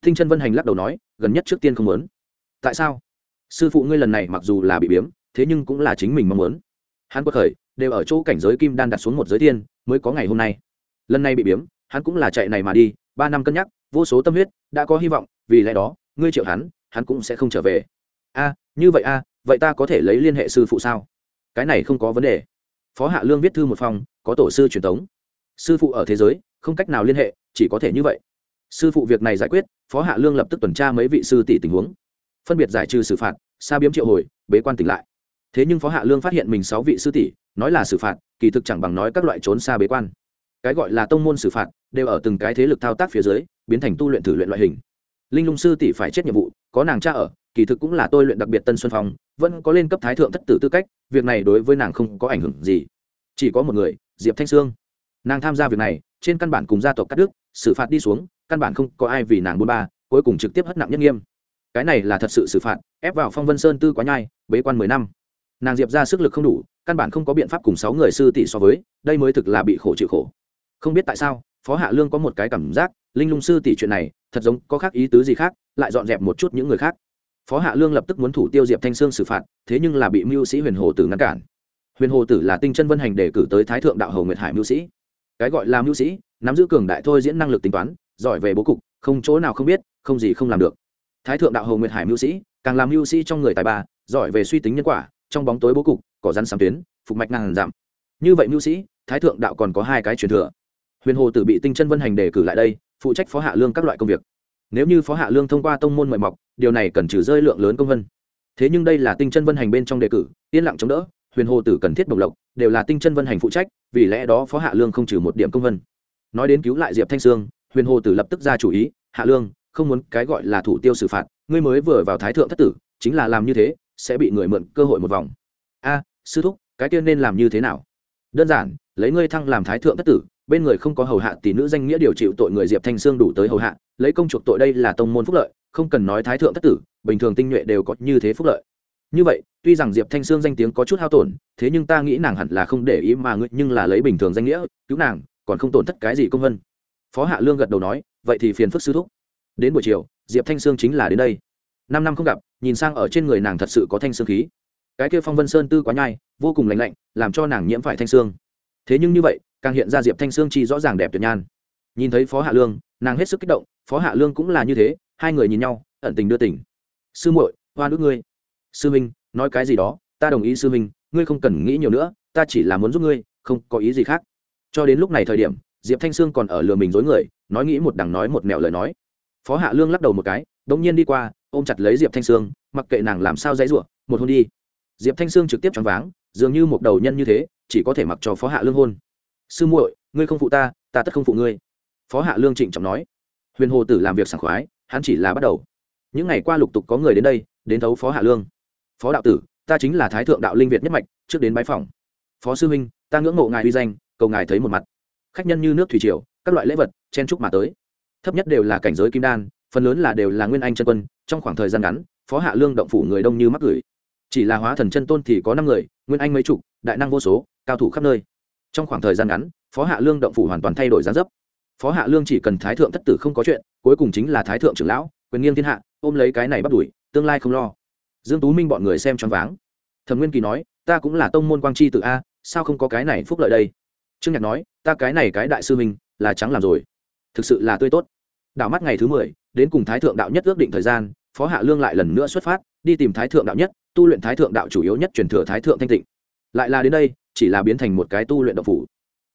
Tinh chân vân hành lắc đầu nói, gần nhất trước tiên không muốn. Tại sao? Sư phụ ngươi lần này mặc dù là bị biếm, thế nhưng cũng là chính mình mong muốn. Hắn quật khởi, đều ở chỗ cảnh giới kim đan đặt xuống một giới tiên mới có ngày hôm nay. Lần này bị biếm hắn cũng là chạy này mà đi, ba năm cân nhắc, vô số tâm huyết, đã có hy vọng, vì lẽ đó, ngươi triệu hắn hắn cũng sẽ không trở về. A, như vậy a, vậy ta có thể lấy liên hệ sư phụ sao? Cái này không có vấn đề. Phó hạ lương viết thư một phòng, có tổ sư truyền thống sư phụ ở thế giới, không cách nào liên hệ, chỉ có thể như vậy. Sư phụ việc này giải quyết, phó hạ lương lập tức tuần tra mấy vị sư tỷ tình huống. Phân biệt giải trừ xử phạt xa biếm triệu hồi, bế quan tỉnh lại. Thế nhưng phó hạ lương phát hiện mình sáu vị sư tỷ, nói là xử phạt, kỳ thực chẳng bằng nói các loại trốn xa bế quan cái gọi là tông môn xử phạt, đều ở từng cái thế lực thao tác phía dưới, biến thành tu luyện thử luyện loại hình. Linh lung sư tỷ phải chết nhiệm vụ, có nàng cha ở, kỳ thực cũng là tôi luyện đặc biệt tân xuân phong, vẫn có lên cấp thái thượng thất tử tư cách, việc này đối với nàng không có ảnh hưởng gì. Chỉ có một người, diệp thanh sương. Nàng tham gia việc này, trên căn bản cùng gia tộc cắt đức xử phạt đi xuống, căn bản không có ai vì nàng buôn ba, cuối cùng trực tiếp hất nặng nhất nghiêm. Cái này là thật sự xử phạt, ép vào phong vân sơn tư quá nhai, bế quan mười năm. Nàng diệp ra sức lực không đủ, căn bản không có biện pháp cùng sáu người sư tỷ so với, đây mới thực là bị khổ chịu khổ không biết tại sao, phó hạ lương có một cái cảm giác, linh lung sư tỷ chuyện này, thật giống có khác ý tứ gì khác, lại dọn dẹp một chút những người khác. Phó hạ lương lập tức muốn thủ tiêu diệp thanh sương xử phạt, thế nhưng là bị mưu sĩ huyền hồ tử ngăn cản. Huyền hồ tử là tinh chân vân hành để cử tới thái thượng đạo hầu nguyệt hải mưu sĩ. Cái gọi là mưu sĩ, nắm giữ cường đại thôi diễn năng lực tính toán, giỏi về bố cục, không chỗ nào không biết, không gì không làm được. Thái thượng đạo hầu nguyệt hải mưu sĩ, càng làm mưu sĩ trong người tài ba, giỏi về suy tính nhân quả, trong bóng tối bố cục cỏ rắn sám tuyến, phục mạch ngàn giảm. Như vậy mưu sĩ, thái thượng đạo còn có hai cái truyền thừa huyền hồ tử bị tinh chân vân hành đề cử lại đây, phụ trách phó hạ lương các loại công việc. Nếu như phó hạ lương thông qua tông môn mời mọc, điều này cần trừ rơi lượng lớn công vân. Thế nhưng đây là tinh chân vân hành bên trong đề cử, yên lặng chống đỡ, huyền hồ tử cần thiết bộc lộc, đều là tinh chân vân hành phụ trách, vì lẽ đó phó hạ lương không trừ một điểm công vân. Nói đến cứu lại diệp thanh sương, huyền hồ tử lập tức ra chủ ý, hạ lương, không muốn cái gọi là thủ tiêu xử phạt, ngươi mới vừa vào thái thượng thất tử, chính là làm như thế, sẽ bị người mượn cơ hội một vòng. A, sư thúc, cái tiên nên làm như thế nào? Đơn giản, lấy ngươi thăng làm thái thượng thất tử bên người không có hầu hạ tỷ nữ danh nghĩa điều chịu tội người diệp thanh sương đủ tới hầu hạ, lấy công chuộc tội đây là tông môn phúc lợi, không cần nói thái thượng thất tử, bình thường tinh nhuệ đều có như thế phúc lợi. Như vậy, tuy rằng diệp thanh sương danh tiếng có chút hao tổn, thế nhưng ta nghĩ nàng hẳn là không để ý mà ngươi, nhưng là lấy bình thường danh nghĩa, cứu nàng, còn không tổn thất cái gì công vân. Phó hạ lương gật đầu nói, vậy thì phiền phức sư thúc. Đến buổi chiều, diệp thanh sương chính là đến đây. Năm năm không gặp, nhìn sang ở trên người nàng thật sự có thanh sương khí. Cái kia phong vân sơn tư quá nhai, vô cùng lành lạnh, làm cho nàng nhiễm phải thanh sương. Thế nhưng như vậy càng hiện ra diệp thanh sương chi rõ ràng đẹp tuyệt nhan. Nhìn thấy phó hạ lương, nàng hết sức kích động, phó hạ lương cũng là như thế, hai người nhìn nhau, ẩn tình đưa tỉnh sư muội hoa nữ ngươi. Sư minh nói cái gì đó, ta đồng ý sư minh ngươi không cần nghĩ nhiều nữa, ta chỉ là muốn giúp ngươi, không có ý gì khác. Cho đến lúc này thời điểm, diệp thanh sương còn ở lừa mình dối người, nói nghĩ một đằng nói một mẹo lời nói. Phó hạ lương lắc đầu một cái đ ỗ n g nhiên đi qua, ôm chặt lấy diệp thanh sương, mặc kệ nàng làm sao dãy r u ộ một hôn đi. Diệp thanh sương trực tiếp choáng váng, dường như một đầu nhân như thế, chỉ có thể mặc cho phó hạ lương hôn sư muội, ngươi không phụ ta ta tất không phụ ngươi. Phó hạ lương trịnh trọng nói. Huyền hồ tử làm việc sảng khoái, hắn chỉ là bắt đầu. Những ngày qua lục tục có người đến đây, đến thấu phó hạ lương. Phó đạo tử, ta chính là thái thượng đạo linh việt nhất mạch, trước đến bái phòng phó sư huynh, ta ngưỡng mộ ngài uy danh, cầu ngài thấy một mặt. Khách nhân như nước thủy triều, các loại lễ vật, chen trúc mà tới. Thấp nhất đều là cảnh giới kim đan, phần lớn là đều là nguyên anh chân quân, trong khoảng thời gian ngắn, phó hạ lương động phủ người đông như mắc gửi. Chỉ là hóa thần chân tôn thì có năm người, nguyên anh mấy chục, đại năng vô số, cao thủ khắp nơi trong khoảng thời gian ngắn, phó hạ lương động phủ hoàn toàn thay đổi giá dấp. Phó hạ lương chỉ cần thái thượng thất tử không có chuyện, cuối cùng chính là thái thượng trưởng lão, quyền nghiêng thiên hạ, ôm lấy cái này bắt đuổi, tương lai không lo. Dương tú minh bọn người xem choáng váng. Thẩm nguyên kỳ nói, ta cũng là tông môn quang chi tự a, sao không có cái này phúc lợi đây? Trương nhạc nói, ta cái này cái đại sư minh là trắng làm rồi. Thực sự là tươi tốt. Đảo mắt ngày thứ mười, đến cùng thái thượng đạo nhất ước định thời gian, phó hạ lương lại lần nữa xuất phát, đi tìm thái thượng đạo nhất, tu luyện thái thượng đạo chủ yếu nhất truyền thừa thái thượng thanh tịnh. Lại là đến đây chỉ là biến thành một cái tu luyện động phủ.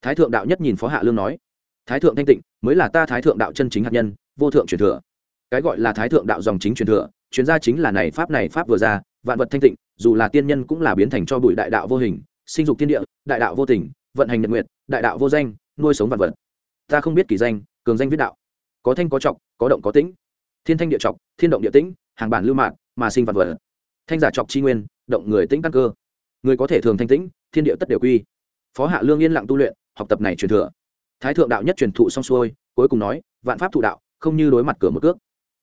Thái thượng đạo nhất nhìn phó hạ lương nói thái thượng thanh tịnh mới là ta thái thượng đạo chân chính hạt nhân vô thượng truyền thừa. Cái gọi là thái thượng đạo dòng chính truyền thừa chuyên gia chính là này pháp này pháp vừa ra vạn vật thanh tịnh dù là tiên nhân cũng là biến thành cho bụi đại đạo vô hình sinh dục thiên địa đại đạo vô tình vận hành nhật nguyệt đại đạo vô danh nuôi sống vạn vật. Ta không biết kỳ danh cường danh viết đạo. Có thanh có trọng có động có tĩnh. Thiên thanh địa trọng, thiên động địa tĩnh hàng bản lưu mạng mà sinh vạn vật. Thanh giả trọng chi nguyên động người tĩnh căn cơ. Người có thể thường thanh tĩnh thiên địa tất đều quy. Phó hạ lương yên lặng tu luyện, học tập này truyền thừa. Thái thượng đạo nhất truyền thụ xong xuôi, cuối cùng nói, vạn pháp thụ đạo, không như đối mặt cửa một cước.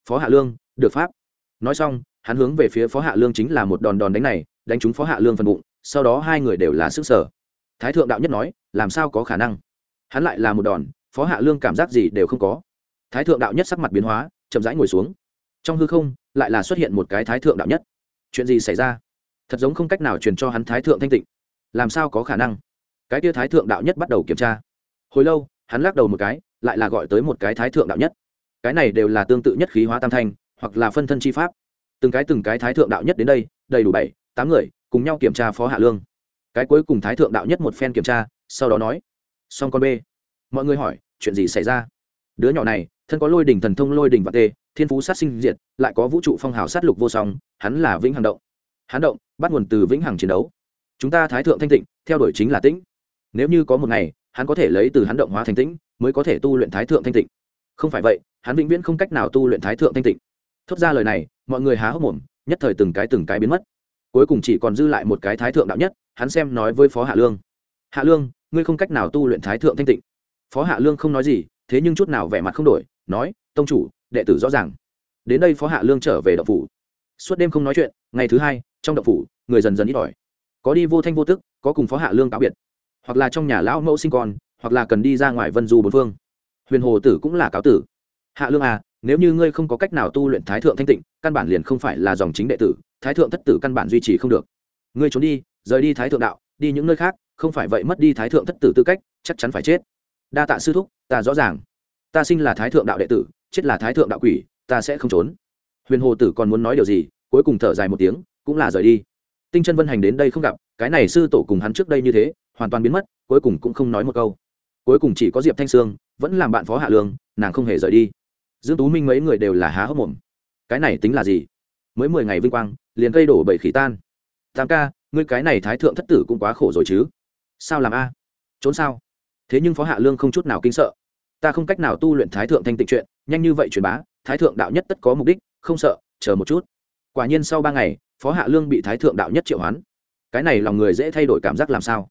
Phó hạ lương, được pháp. Nói xong, hắn hướng về phía phó hạ lương chính là một đòn đòn đánh này, đánh trúng phó hạ lương phần bụng, sau đó hai người đều là sức sở. Thái thượng đạo nhất nói, làm sao có khả năng? Hắn lại là một đòn, phó hạ lương cảm giác gì đều không có. Thái thượng đạo nhất sắc mặt biến hóa, chậm rãi ngồi xuống. Trong hư không, lại là xuất hiện một cái thái thượng đạo nhất. Chuyện gì xảy ra? Thật giống không cách nào truyền cho hắn thái thượng thanh tịnh làm sao có khả năng? Cái tia thái thượng đạo nhất bắt đầu kiểm tra. Hồi lâu, hắn lắc đầu một cái, lại là gọi tới một cái thái thượng đạo nhất. Cái này đều là tương tự nhất khí hóa tam thanh, hoặc là phân thân chi pháp. Từng cái từng cái thái thượng đạo nhất đến đây, đầy đủ bảy, tám người, cùng nhau kiểm tra phó hạ lương. Cái cuối cùng thái thượng đạo nhất một phen kiểm tra, sau đó nói, xong con b mọi người hỏi, chuyện gì xảy ra? Đứa nhỏ này, thân có lôi đỉnh thần thông, lôi đỉnh và tê, thiên phú sát sinh diệt, lại có vũ trụ phong hào sát lục vô song, hắn là vĩnh hằng động. Hắn động, bắt nguồn từ vĩnh hằng chiến đấu chúng ta thái thượng thanh tịnh, theo đuổi chính là tĩnh. Nếu như có một ngày, hắn có thể lấy từ hắn động hóa thành tĩnh, mới có thể tu luyện thái thượng thanh tịnh. Không phải vậy, hắn vĩnh viễn không cách nào tu luyện thái thượng thanh tịnh. Thốt ra lời này, mọi người há hốc mồm, nhất thời từng cái từng cái biến mất. Cuối cùng chỉ còn dư lại một cái thái thượng đạo nhất, hắn xem nói với phó hạ lương. Hạ lương, ngươi không cách nào tu luyện thái thượng thanh tịnh. Phó hạ lương không nói gì, thế nhưng chút nào vẻ mặt không đổi, nói, tông chủ, đệ tử rõ ràng. Đến đây phó hạ lương trở về đậu phủ. Suốt đêm không nói chuyện, ngày thứ hai, trong đậu phủ, người dần dần ít ỏi có đi vô thanh vô tức, có cùng phó hạ lương cáo biệt, hoặc là trong nhà lão mẫu sinh con, hoặc là cần đi ra ngoài vân du bốn phương. Huyền hồ tử cũng là cáo tử. Hạ lương à nếu như ngươi không có cách nào tu luyện thái thượng thanh tịnh, căn bản liền không phải là dòng chính đệ tử, thái thượng thất tử căn bản duy trì không được. Ngươi trốn đi, rời đi thái thượng đạo, đi những nơi khác, không phải vậy mất đi thái thượng thất tử tư cách, chắc chắn phải chết. Đa tạ sư thúc, ta rõ ràng. Ta sinh là thái thượng đạo đệ tử, chết là thái thượng đạo quỷ, ta sẽ không trốn. Huyền hồ tử còn muốn nói điều gì, cuối cùng thở dài một tiếng, cũng là rời đi tinh chân vân hành đến đây không gặp, cái này sư tổ cùng hắn trước đây như thế, hoàn toàn biến mất, cuối cùng cũng không nói một câu. Cuối cùng chỉ có diệp thanh sương, vẫn làm bạn phó hạ lương, nàng không hề rời đi. Dương tú minh mấy người đều là há hốc mồm. Cái này tính là gì? Mới mười ngày vinh quang, liền cây đổ bảy khỉ tan. Tam ca, ngươi cái này thái thượng thất tử cũng quá khổ rồi chứ. Sao làm a? À? Trốn sao? Thế nhưng phó hạ lương không chút nào kinh sợ. Ta không cách nào tu luyện thái thượng thanh tịnh chuyện, nhanh như vậy truyền bá, thái thượng đạo nhất tất có mục đích, không sợ, chờ một chút. Quả nhiên sau ba ngày phó hạ lương bị thái thượng đạo nhất triệu hoán. Cái này lòng người dễ thay đổi cảm giác làm sao?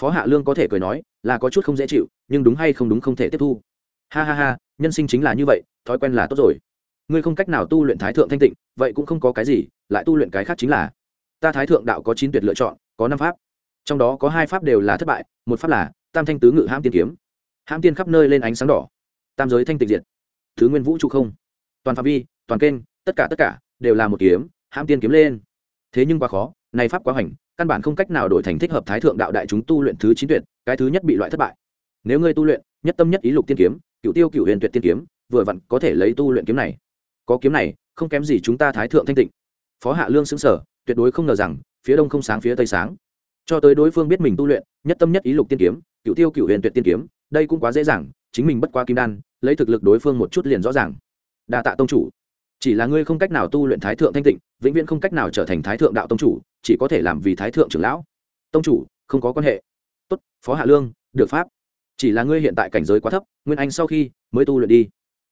Phó hạ lương có thể cười nói, là có chút không dễ chịu, nhưng đúng hay không đúng không thể tiếp thu. Ha ha ha, nhân sinh chính là như vậy, thói quen là tốt rồi. Ngươi không cách nào tu luyện thái thượng thanh tịnh, vậy cũng không có cái gì, lại tu luyện cái khác chính là. Ta thái thượng đạo có chín tuyệt lựa chọn, có năm pháp. Trong đó có hai pháp đều là thất bại, một pháp là tam thanh tứ ngự hãm tiên kiếm. Hãm tiên khắp nơi lên ánh sáng đỏ. Tam giới thanh tịch diệt. Thứ nguyên vũ trụ không. Toàn phạm vi, toàn kênh, tất cả tất cả đều là một kiếm, hãm tiên kiếm lên thế nhưng quá khó này pháp quá hành, căn bản không cách nào đổi thành thích hợp thái thượng đạo đại chúng tu luyện thứ chín tuyệt cái thứ nhất bị loại thất bại. Nếu ngươi tu luyện nhất tâm nhất ý lục tiên kiếm cựu tiêu cựu huyền tuyệt tiên kiếm vừa vặn có thể lấy tu luyện kiếm này. Có kiếm này không kém gì chúng ta thái thượng thanh tịnh. Phó hạ lương xứng sở tuyệt đối không ngờ rằng phía đông không sáng phía tây sáng. Cho tới đối phương biết mình tu luyện nhất tâm nhất ý lục tiên kiếm cựu tiêu cựu huyền tuyệt tiên kiếm đây cũng quá dễ dàng chính mình bất qua kim đan lấy thực lực đối phương một chút liền rõ ràng. Đa tạ tông chủ chỉ là ngươi không cách nào tu luyện thái thượng thanh tịnh, vĩnh viễn không cách nào trở thành thái thượng đạo tông chủ, chỉ có thể làm vì thái thượng trưởng lão. Tông chủ, không có quan hệ. Tốt, phó hạ lương, được pháp. Chỉ là ngươi hiện tại cảnh giới quá thấp, nguyên anh sau khi mới tu luyện đi.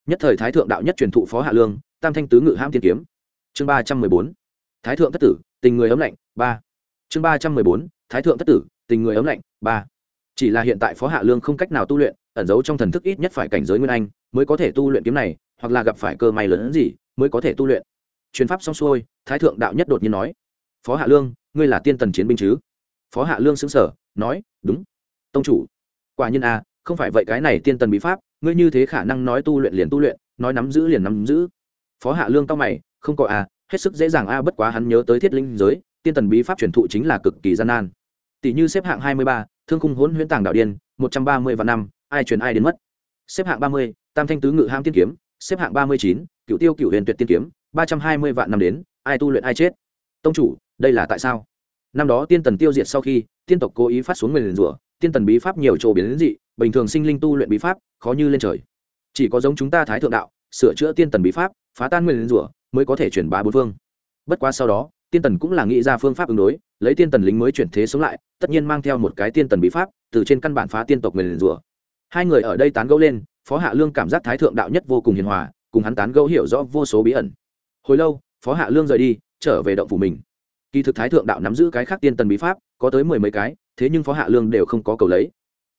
Nhất thời thái thượng đạo nhất truyền thụ phó hạ lương, tam thanh tứ ngự ham tiên kiếm. Chương ba trăm mười bốn, thái thượng thất tử, tình người ấm lạnh, ba. Chương ba trăm mười bốn, thái thượng thất tử, tình người ấm lạnh, ba. Chỉ là hiện tại phó hạ lương không cách nào tu luyện, ẩn giấu trong thần thức ít nhất phải cảnh giới nguyên anh mới có thể tu luyện kiếm này, hoặc là gặp phải cơ may lớn hơn gì mới có thể tu luyện. Chuyến pháp xong xuôi thái thượng đạo nhất đột nhiên nói phó hạ lương ngươi là tiên tần chiến binh chứ? Phó hạ lương xứng sở nói đúng. Tông chủ. Quả nhiên a à, không phải vậy cái này tiên tần bí pháp ngươi như thế khả năng nói tu luyện liền tu luyện nói nắm giữ liền nắm giữ. Phó hạ lương cao mày không có a à, hết sức dễ dàng a bất quá hắn nhớ tới thiết linh giới tiên tần bí pháp truyền thụ chính là cực kỳ gian nan. Tỷ như xếp hạng hai mươi ba thương khung hỗn huyễn tàng đạo điên một trăm ba mươi và năm ai truyền ai đến mất. Xếp hạng ba mươi tam thanh tứ ngự ham tiên kiếm xếp hạng ba mươi chín, cựu tiêu cựu huyền tuyệt tiên kiếm, ba trăm hai mươi vạn năm đến, ai tu luyện ai chết. Tông chủ, đây là tại sao? Năm đó tiên tần tiêu diệt sau khi, tiên tộc cố ý phát xuống nguyền rủa, tiên tần bí pháp nhiều chỗ biến đến dị, bình thường sinh linh tu luyện bí pháp, khó như lên trời. Chỉ có giống chúng ta thái thượng đạo, sửa chữa tiên tần bí pháp, phá tan nguyền rủa, mới có thể chuyển bá bốn phương. Bất quá sau đó, tiên tần cũng là nghĩ ra phương pháp ứng đối, lấy tiên tần lính mới chuyển thế sống lại, tất nhiên mang theo một cái tiên tần bí pháp, từ trên căn bản phá tiên tộc nguyền rủa. Hai người ở đây tán gẫu lên phó hạ lương cảm giác thái thượng đạo nhất vô cùng hiền hòa, cùng hắn tán gẫu hiểu rõ vô số bí ẩn. Hồi lâu, phó hạ lương rời đi, trở về động phủ mình. Kỳ thực thái thượng đạo nắm giữ cái khác tiên tần bí pháp, có tới mười mấy cái, thế nhưng phó hạ lương đều không có cầu lấy.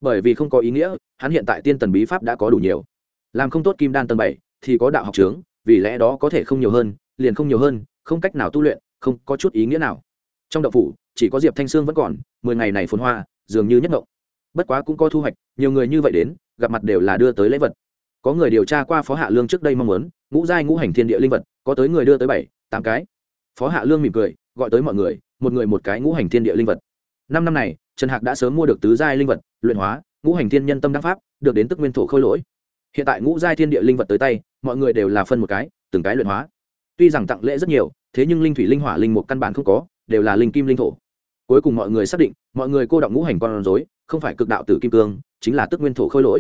Bởi vì không có ý nghĩa, hắn hiện tại tiên tần bí pháp đã có đủ nhiều. Làm không tốt kim đan tầng bảy, thì có đạo học trướng vì lẽ đó có thể không nhiều hơn, liền không nhiều hơn, không cách nào tu luyện, không có chút ý nghĩa nào. Trong đậu phủ, chỉ có diệp thanh sương vẫn còn, mười ngày này phồn hoa, dường như nhất ngộng bất quá cũng có thu hoạch, nhiều người như vậy đến, gặp mặt đều là đưa tới lễ vật. Có người điều tra qua phó hạ lương trước đây mong muốn, ngũ giai ngũ hành thiên địa linh vật, có tới người đưa tới bảy, tám cái. Phó hạ lương mỉm cười, gọi tới mọi người, một người một cái ngũ hành thiên địa linh vật. Năm năm này, trần hạc đã sớm mua được tứ giai linh vật, luyện hóa, ngũ hành thiên nhân tâm đắc pháp, được đến tức nguyên thổ khôi lỗi. Hiện tại ngũ giai thiên địa linh vật tới tay, mọi người đều là phân một cái, từng cái luyện hóa. Tuy rằng tặng lễ rất nhiều, thế nhưng linh thủy linh hỏa linh một căn bản không có, đều là linh kim linh thổ. Cuối cùng mọi người xác định, mọi người cô động ngũ hành con rối không phải cực đạo tử kim cương, chính là tức nguyên thổ khôi lỗi.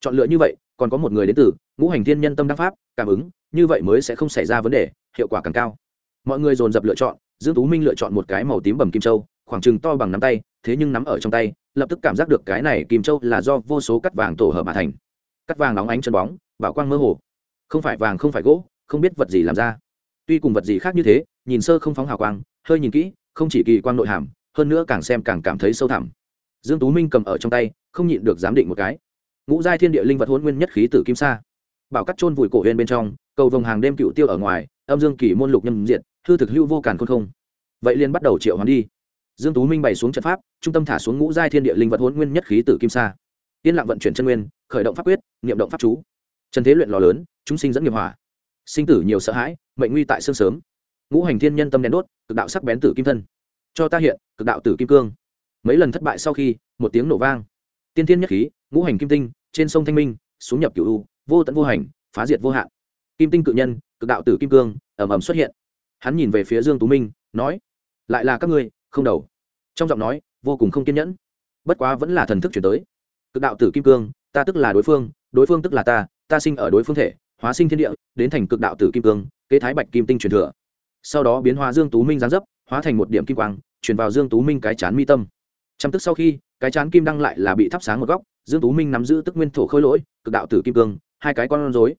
Chọn lựa như vậy, còn có một người đến từ, ngũ hành thiên nhân tâm đắc pháp, cảm ứng, như vậy mới sẽ không xảy ra vấn đề, hiệu quả càng cao. Mọi người dồn dập lựa chọn, dương tú minh lựa chọn một cái màu tím bầm kim châu, khoảng chừng to bằng nắm tay, thế nhưng nắm ở trong tay, lập tức cảm giác được cái này kim châu là do vô số cắt vàng tổ hợp mà thành. Cắt vàng nóng ánh chân bóng, bảo quang mơ hồ. Không phải vàng, không phải gỗ, không biết vật gì làm ra. Tuy cùng vật gì khác như thế, nhìn sơ không phóng hào quang, hơi nhìn kỹ, không chỉ kỳ quang nội hàm, hơn nữa càng xem càng cảm thấy sâu thẳm dương tú minh cầm ở trong tay, không nhịn được giám định một cái. Ngũ giai thiên địa linh vật hôn nguyên nhất khí tử kim sa. Bảo cắt chôn vùi cổ huyền bên trong, cầu vồng hàng đêm cựu tiêu ở ngoài, âm dương kỳ môn lục nhâm diện hư thực hữu vô càn khôn không. Vậy liền bắt đầu triệu hoán đi. Dương tú minh bày xuống trận pháp, trung tâm thả xuống ngũ giai thiên địa linh vật hôn nguyên nhất khí tử kim sa. Yên lặng vận chuyển chân nguyên, khởi động pháp quyết, niệm động pháp chú. Trần thế luyện lò lớn, chúng sinh dẫn nghiệp hỏa. Sinh tử nhiều sợ hãi, mệnh nguy tại sương sớm. Ngũ hành thiên nhân tâm đen đốt, cực đạo sắc bén tử kim thân. Cho ta hiện, cực đạo tử kim cương mấy lần thất bại sau khi, một tiếng nổ vang. Tiên thiên nhất khí, ngũ hành kim tinh, trên sông thanh minh, xuống nhập cửu u, vô tận vô hành, phá diệt vô hạn. Kim tinh cự nhân, cực đạo tử kim cương, ầm ầm xuất hiện. Hắn nhìn về phía dương tú minh, nói, lại là các ngươi, không đầu. Trong giọng nói, vô cùng không kiên nhẫn. Bất quá vẫn là thần thức chuyển tới. Cực đạo tử kim cương, ta tức là đối phương đối phương tức là ta ta sinh ở đối phương thể, hóa sinh thiên địa, đến thành cực đạo tử kim cương, kế thái bạch kim tinh truyền thừa. Sau đó biến hóa dương tú minh giáng dấp, hóa thành một điểm kim quang, truyền vào dương tú minh cái chán mi tâm trăm tức sau khi, cái chán kim đăng lại là bị thắp sáng một góc, dương tú minh nắm giữ tức nguyên thổ khôi lỗi, cực đạo tử kim cương, hai cái con rối.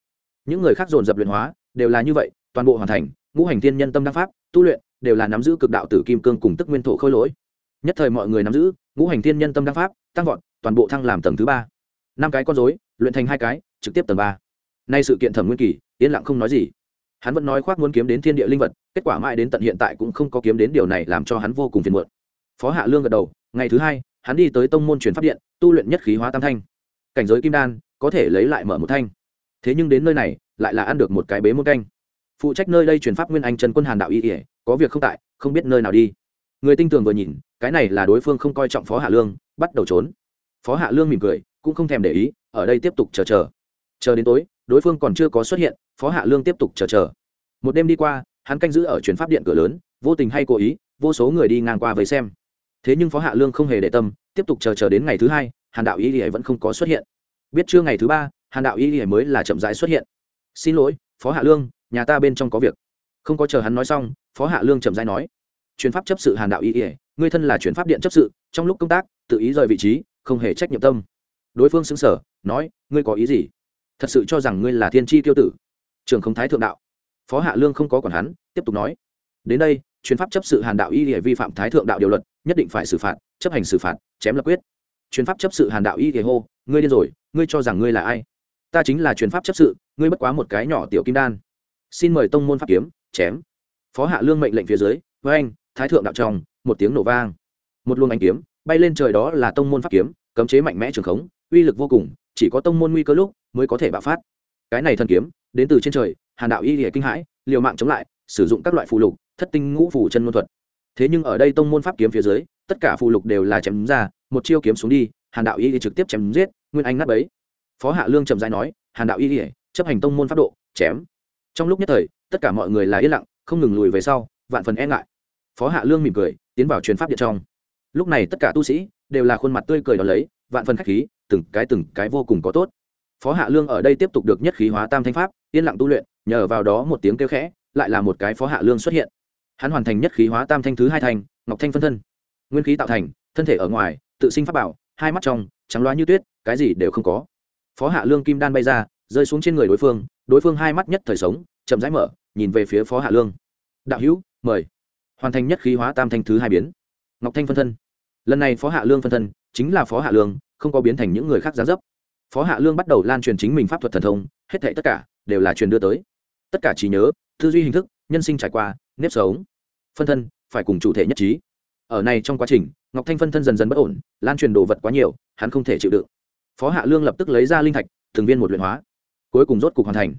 Những người khác dồn dập luyện hóa, đều là như vậy, toàn bộ hoàn thành, ngũ hành thiên nhân tâm đăng pháp, tu luyện, đều là nắm giữ cực đạo tử kim cương cùng tức nguyên thổ khôi lỗi. Nhất thời mọi người nắm giữ, ngũ hành thiên nhân tâm đăng pháp, tăng vọt, toàn bộ thăng làm tầng thứ ba. Năm cái con rối, luyện thành hai cái, trực tiếp tầng ba. Nay sự kiện thẩm nguyên kỳ, yên lặng không nói gì. Hắn vẫn nói khoác muốn kiếm đến thiên địa linh vật, kết quả mãi đến tận hiện tại cũng không có kiếm đến điều này làm cho hắn vô cùng phiền muộn. Phó hạ lương gật đầu ngày thứ hai, hắn đi tới tông môn truyền pháp điện, tu luyện nhất khí hóa tam thanh. Cảnh giới kim đan, có thể lấy lại mở một thanh. Thế nhưng đến nơi này, lại là ăn được một cái bế môn canh. Phụ trách nơi đây truyền pháp nguyên anh trần quân hàn đạo y ỉa có việc không tại, không biết nơi nào đi. Người tinh tường vừa nhìn, cái này là đối phương không coi trọng phó hạ lương, bắt đầu trốn. Phó hạ lương mỉm cười, cũng không thèm để ý, ở đây tiếp tục chờ chờ. Chờ đến tối, đối phương còn chưa có xuất hiện, phó hạ lương tiếp tục chờ chờ. Một đêm đi qua, hắn canh giữ ở truyền pháp điện cửa lớn, vô tình hay cố ý, vô số người đi ngang qua với xem thế nhưng phó hạ lương không hề để tâm, tiếp tục chờ chờ đến ngày thứ hai, hàn đạo y lìa vẫn không có xuất hiện. Biết chưa ngày thứ ba, hàn đạo y lìa mới là chậm rãi xuất hiện. Xin lỗi, phó hạ lương, nhà ta bên trong có việc. Không có chờ hắn nói xong, phó hạ lương chậm rãi nói chuyến pháp chấp sự hàn đạo y lìa người thân là chuyển pháp điện chấp sự, trong lúc công tác, tự ý rời vị trí, không hề trách nhiệm tâm. Đối phương xứng sở nói, ngươi có ý gì? Thật sự cho rằng ngươi là thiên tri tiêu tử. Trường không thái thượng đạo. Phó hạ lương không có còn hắn, tiếp tục nói, đến đây chuyến pháp chấp sự hàn đạo y địa vi phạm thái thượng đạo điều luật nhất định phải xử phạt, chấp hành xử phạt, chém lập quyết. Chuyến pháp chấp sự hàn đạo y địa hô, ngươi điên rồi, ngươi cho rằng ngươi là ai? Ta chính là chuyến pháp chấp sự, ngươi bất quá một cái nhỏ tiểu kim đan. Xin mời tông môn pháp kiếm, chém. Phó hạ lương mệnh lệnh phía dưới, với anh, thái thượng đạo tròng. một tiếng nổ vang. Một luồng ánh kiếm, bay lên trời đó là tông môn pháp kiếm, cấm chế mạnh mẽ trường khống, uy lực vô cùng, chỉ có tông môn nguy cơ lúc mới có thể bạo phát. Cái này thần kiếm, đến từ trên trời, hàn đạo y lìa kinh hãi, liều mạng chống lại, sử dụng các loại phù lục, thất tinh ngũ phủ chân môn thuật thế nhưng ở đây tông môn pháp kiếm phía dưới, tất cả phù lục đều là chém ra, một chiêu kiếm xuống đi, hàn đạo y trực tiếp chém giết, nguyên anh nát bấy. Phó hạ lương trầm dai nói, hàn đạo y chấp hành tông môn pháp độ, chém. Trong lúc nhất thời, tất cả mọi người là yên lặng, không ngừng lùi về sau, vạn phần e ngại. Phó hạ lương mỉm cười, tiến vào truyền pháp điện trong. Lúc này tất cả tu sĩ đều là khuôn mặt tươi cười đó lấy, vạn phần khách khí, từng cái từng cái vô cùng có tốt. Phó hạ lương ở đây tiếp tục được nhất khí hóa tam thanh pháp, yên lặng tu luyện, nhờ vào đó một tiếng kêu khẽ, lại là một cái phó hạ lương xuất hiện hắn hoàn thành nhất khí hóa tam thanh thứ hai thành ngọc thanh phân thân. Nguyên khí tạo thành, thân thể ở ngoài, tự sinh pháp bảo, hai mắt trong, trắng loá như tuyết, cái gì đều không có. Phó hạ lương kim đan bay ra, rơi xuống trên người đối phương đối phương hai mắt nhất thời sống, chậm rãi mở, nhìn về phía phó hạ lương. Đạo hữu, mời. Hoàn thành nhất khí hóa tam thanh thứ hai biến. Ngọc thanh phân thân. Lần này phó hạ lương phân thân, chính là phó hạ lương, không có biến thành những người khác giá dấp. Phó hạ lương bắt đầu lan truyền chính mình pháp thuật thần thông, hết thảy tất cả đều là truyền đưa tới. Tất cả chỉ nhớ, tư duy hình thức, nhân sinh trải qua nếp sống. Phân thân, phải cùng chủ thể nhất trí. Ở này trong quá trình, ngọc thanh phân thân dần dần bất ổn, lan truyền đồ vật quá nhiều, hắn không thể chịu đựng. Phó hạ lương lập tức lấy ra linh thạch, từng viên một luyện hóa. Cuối cùng rốt cục hoàn thành.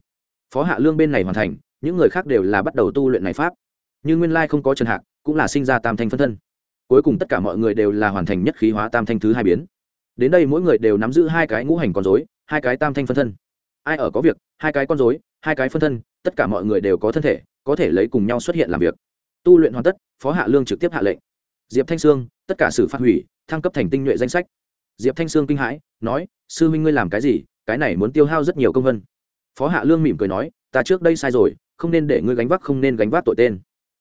Phó hạ lương bên này hoàn thành, những người khác đều là bắt đầu tu luyện này pháp. Nhưng nguyên lai không có trần hạc, cũng là sinh ra tam thanh phân thân. Cuối cùng tất cả mọi người đều là hoàn thành nhất khí hóa tam thanh thứ hai biến. Đến đây mỗi người đều nắm giữ hai cái ngũ hành con dối hai cái tam thanh phân thân. Ai ở có việc, hai cái con dối hai cái phân thân, tất cả mọi người đều có thân thể có thể lấy cùng nhau xuất hiện làm việc. Tu luyện hoàn tất, phó hạ lương trực tiếp hạ lệnh. Diệp thanh sương, tất cả sự phát hủy, thăng cấp thành tinh nhuệ danh sách. Diệp thanh sương kinh hãi, nói, sư huynh ngươi làm cái gì? Cái này muốn tiêu hao rất nhiều công vân. Phó hạ lương mỉm cười nói, ta trước đây sai rồi, không nên để ngươi gánh vác, không nên gánh vác tội tên.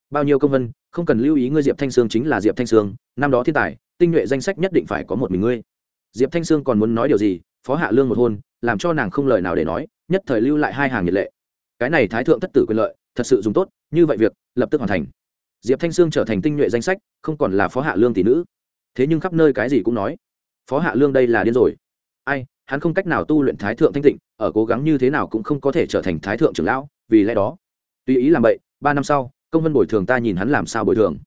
Bao nhiêu công vân, không cần lưu ý ngươi diệp thanh sương chính là diệp thanh sương, năm đó thiên tài, tinh nhuệ danh sách nhất định phải có một mình ngươi. Diệp thanh sương còn muốn nói điều gì? Phó hạ lương một hôn, làm cho nàng không lời nào để nói, nhất thời lưu lại hai hàng nhiệt lệ. Cái này thái thượng thất tử quyền lợi thật sự dùng tốt, như vậy việc, lập tức hoàn thành. Diệp thanh sương trở thành tinh nhuệ danh sách, không còn là phó hạ lương tỷ nữ. Thế nhưng khắp nơi cái gì cũng nói, phó hạ lương đây là điên rồi. Ai, hắn không cách nào tu luyện thái thượng thanh tịnh, ở cố gắng như thế nào cũng không có thể trở thành thái thượng trưởng lão, vì lẽ đó, tùy ý làm vậy ba năm sau, công vân bồi thường ta nhìn hắn làm sao bồi thường.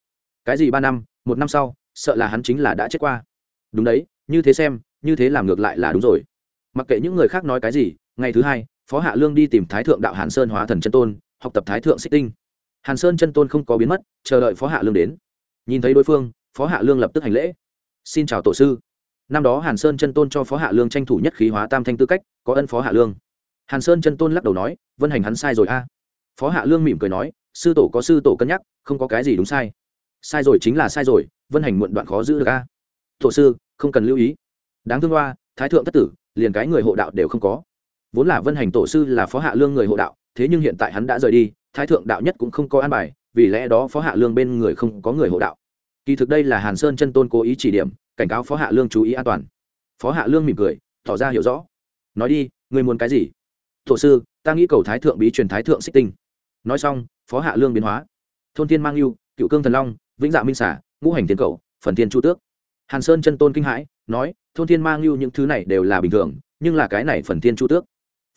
Cái gì ba năm, một năm sau, sợ là hắn chính là đã chết qua. Đúng đấy, như thế xem, như thế làm ngược lại là đúng rồi. Mặc kệ những người khác nói cái gì, ngày thứ hai, phó hạ lương đi tìm thái thượng đạo hàn sơn hóa thần chân tôn học tập thái thượng xích tinh. Hàn sơn chân tôn không có biến mất, chờ đợi phó hạ lương đến. Nhìn thấy đối phương, phó hạ lương lập tức hành lễ. Xin chào tổ sư. Năm đó hàn sơn chân tôn cho phó hạ lương tranh thủ nhất khí hóa tam thanh tư cách, có ân phó hạ lương. Hàn sơn chân tôn lắc đầu nói, vân hành hắn sai rồi a. Phó hạ lương mỉm cười nói, sư tổ có sư tổ cân nhắc, không có cái gì đúng sai. Sai rồi chính là sai rồi, vân hành muộn đoạn khó giữ được a. Tổ sư, không cần lưu ý. Đáng thương hoa thái thượng thất tử, liền cái người hộ đạo đều không có. Vốn là vân hành tổ sư là phó hạ lương người hộ đạo thế nhưng hiện tại hắn đã rời đi, thái thượng đạo nhất cũng không có an bài, vì lẽ đó phó hạ lương bên người không có người hộ đạo. Kỳ thực đây là hàn sơn chân tôn cố ý chỉ điểm, cảnh cáo phó hạ lương chú ý an toàn. Phó hạ lương mỉm cười, tỏ ra hiểu rõ. Nói đi người muốn cái gì? Thổ sư, ta nghĩ cầu thái thượng bí truyền thái thượng xích tinh. Nói xong, phó hạ lương biến hóa. Thôn thiên mang yêu, cựu cương thần long, vĩnh dạ minh xả ngũ hành thiên cầu, phần thiên chu tước. Hàn sơn chân tôn kinh hãi, nói, thôn thiên mang yêu những thứ này đều là bình thường, nhưng là cái này phần thiên chu tước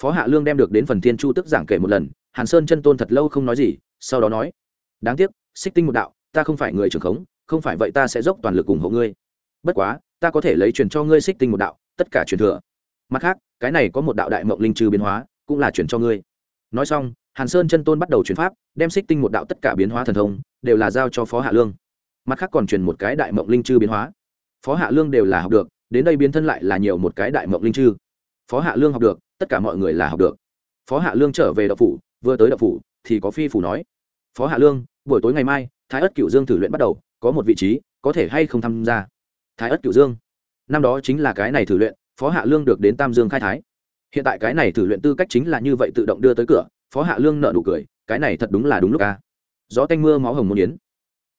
phó hạ lương đem được đến phần thiên chu tức giảng kể một lần, hàn sơn chân tôn thật lâu không nói gì, sau đó nói, đáng tiếc, xích tinh một đạo, ta không phải người trưởng khống, không phải vậy ta sẽ dốc toàn lực ủng hộ ngươi. Bất quá, ta có thể lấy truyền cho ngươi xích tinh một đạo, tất cả truyền thừa. Mặt khác, cái này có một đạo đại mộng linh trừ biến hóa, cũng là truyền cho ngươi. Nói xong, hàn sơn chân tôn bắt đầu truyền pháp, đem xích tinh một đạo tất cả biến hóa thần thông, đều là giao cho phó hạ lương. Mặt khác còn truyền một cái đại mộng linh trừ biến hóa. Phó hạ lương đều là học được, đến đây biến thân lại là nhiều một cái đại mộng linh trừ phó hạ lương học được, tất cả mọi người là học được. Phó hạ lương trở về đậu phủ, vừa tới đậu phủ, thì có phi phủ nói. Phó hạ lương, buổi tối ngày mai, thái ất cựu dương thử luyện bắt đầu, có một vị trí, có thể hay không tham gia? Thái ất cựu dương. Năm đó chính là cái này thử luyện, phó hạ lương được đến tam dương khai thái. Hiện tại cái này thử luyện tư cách chính là như vậy tự động đưa tới cửa, phó hạ lương nợ nụ cười, cái này thật đúng là đúng lúc ca gió tanh mưa máu hồng môn yến.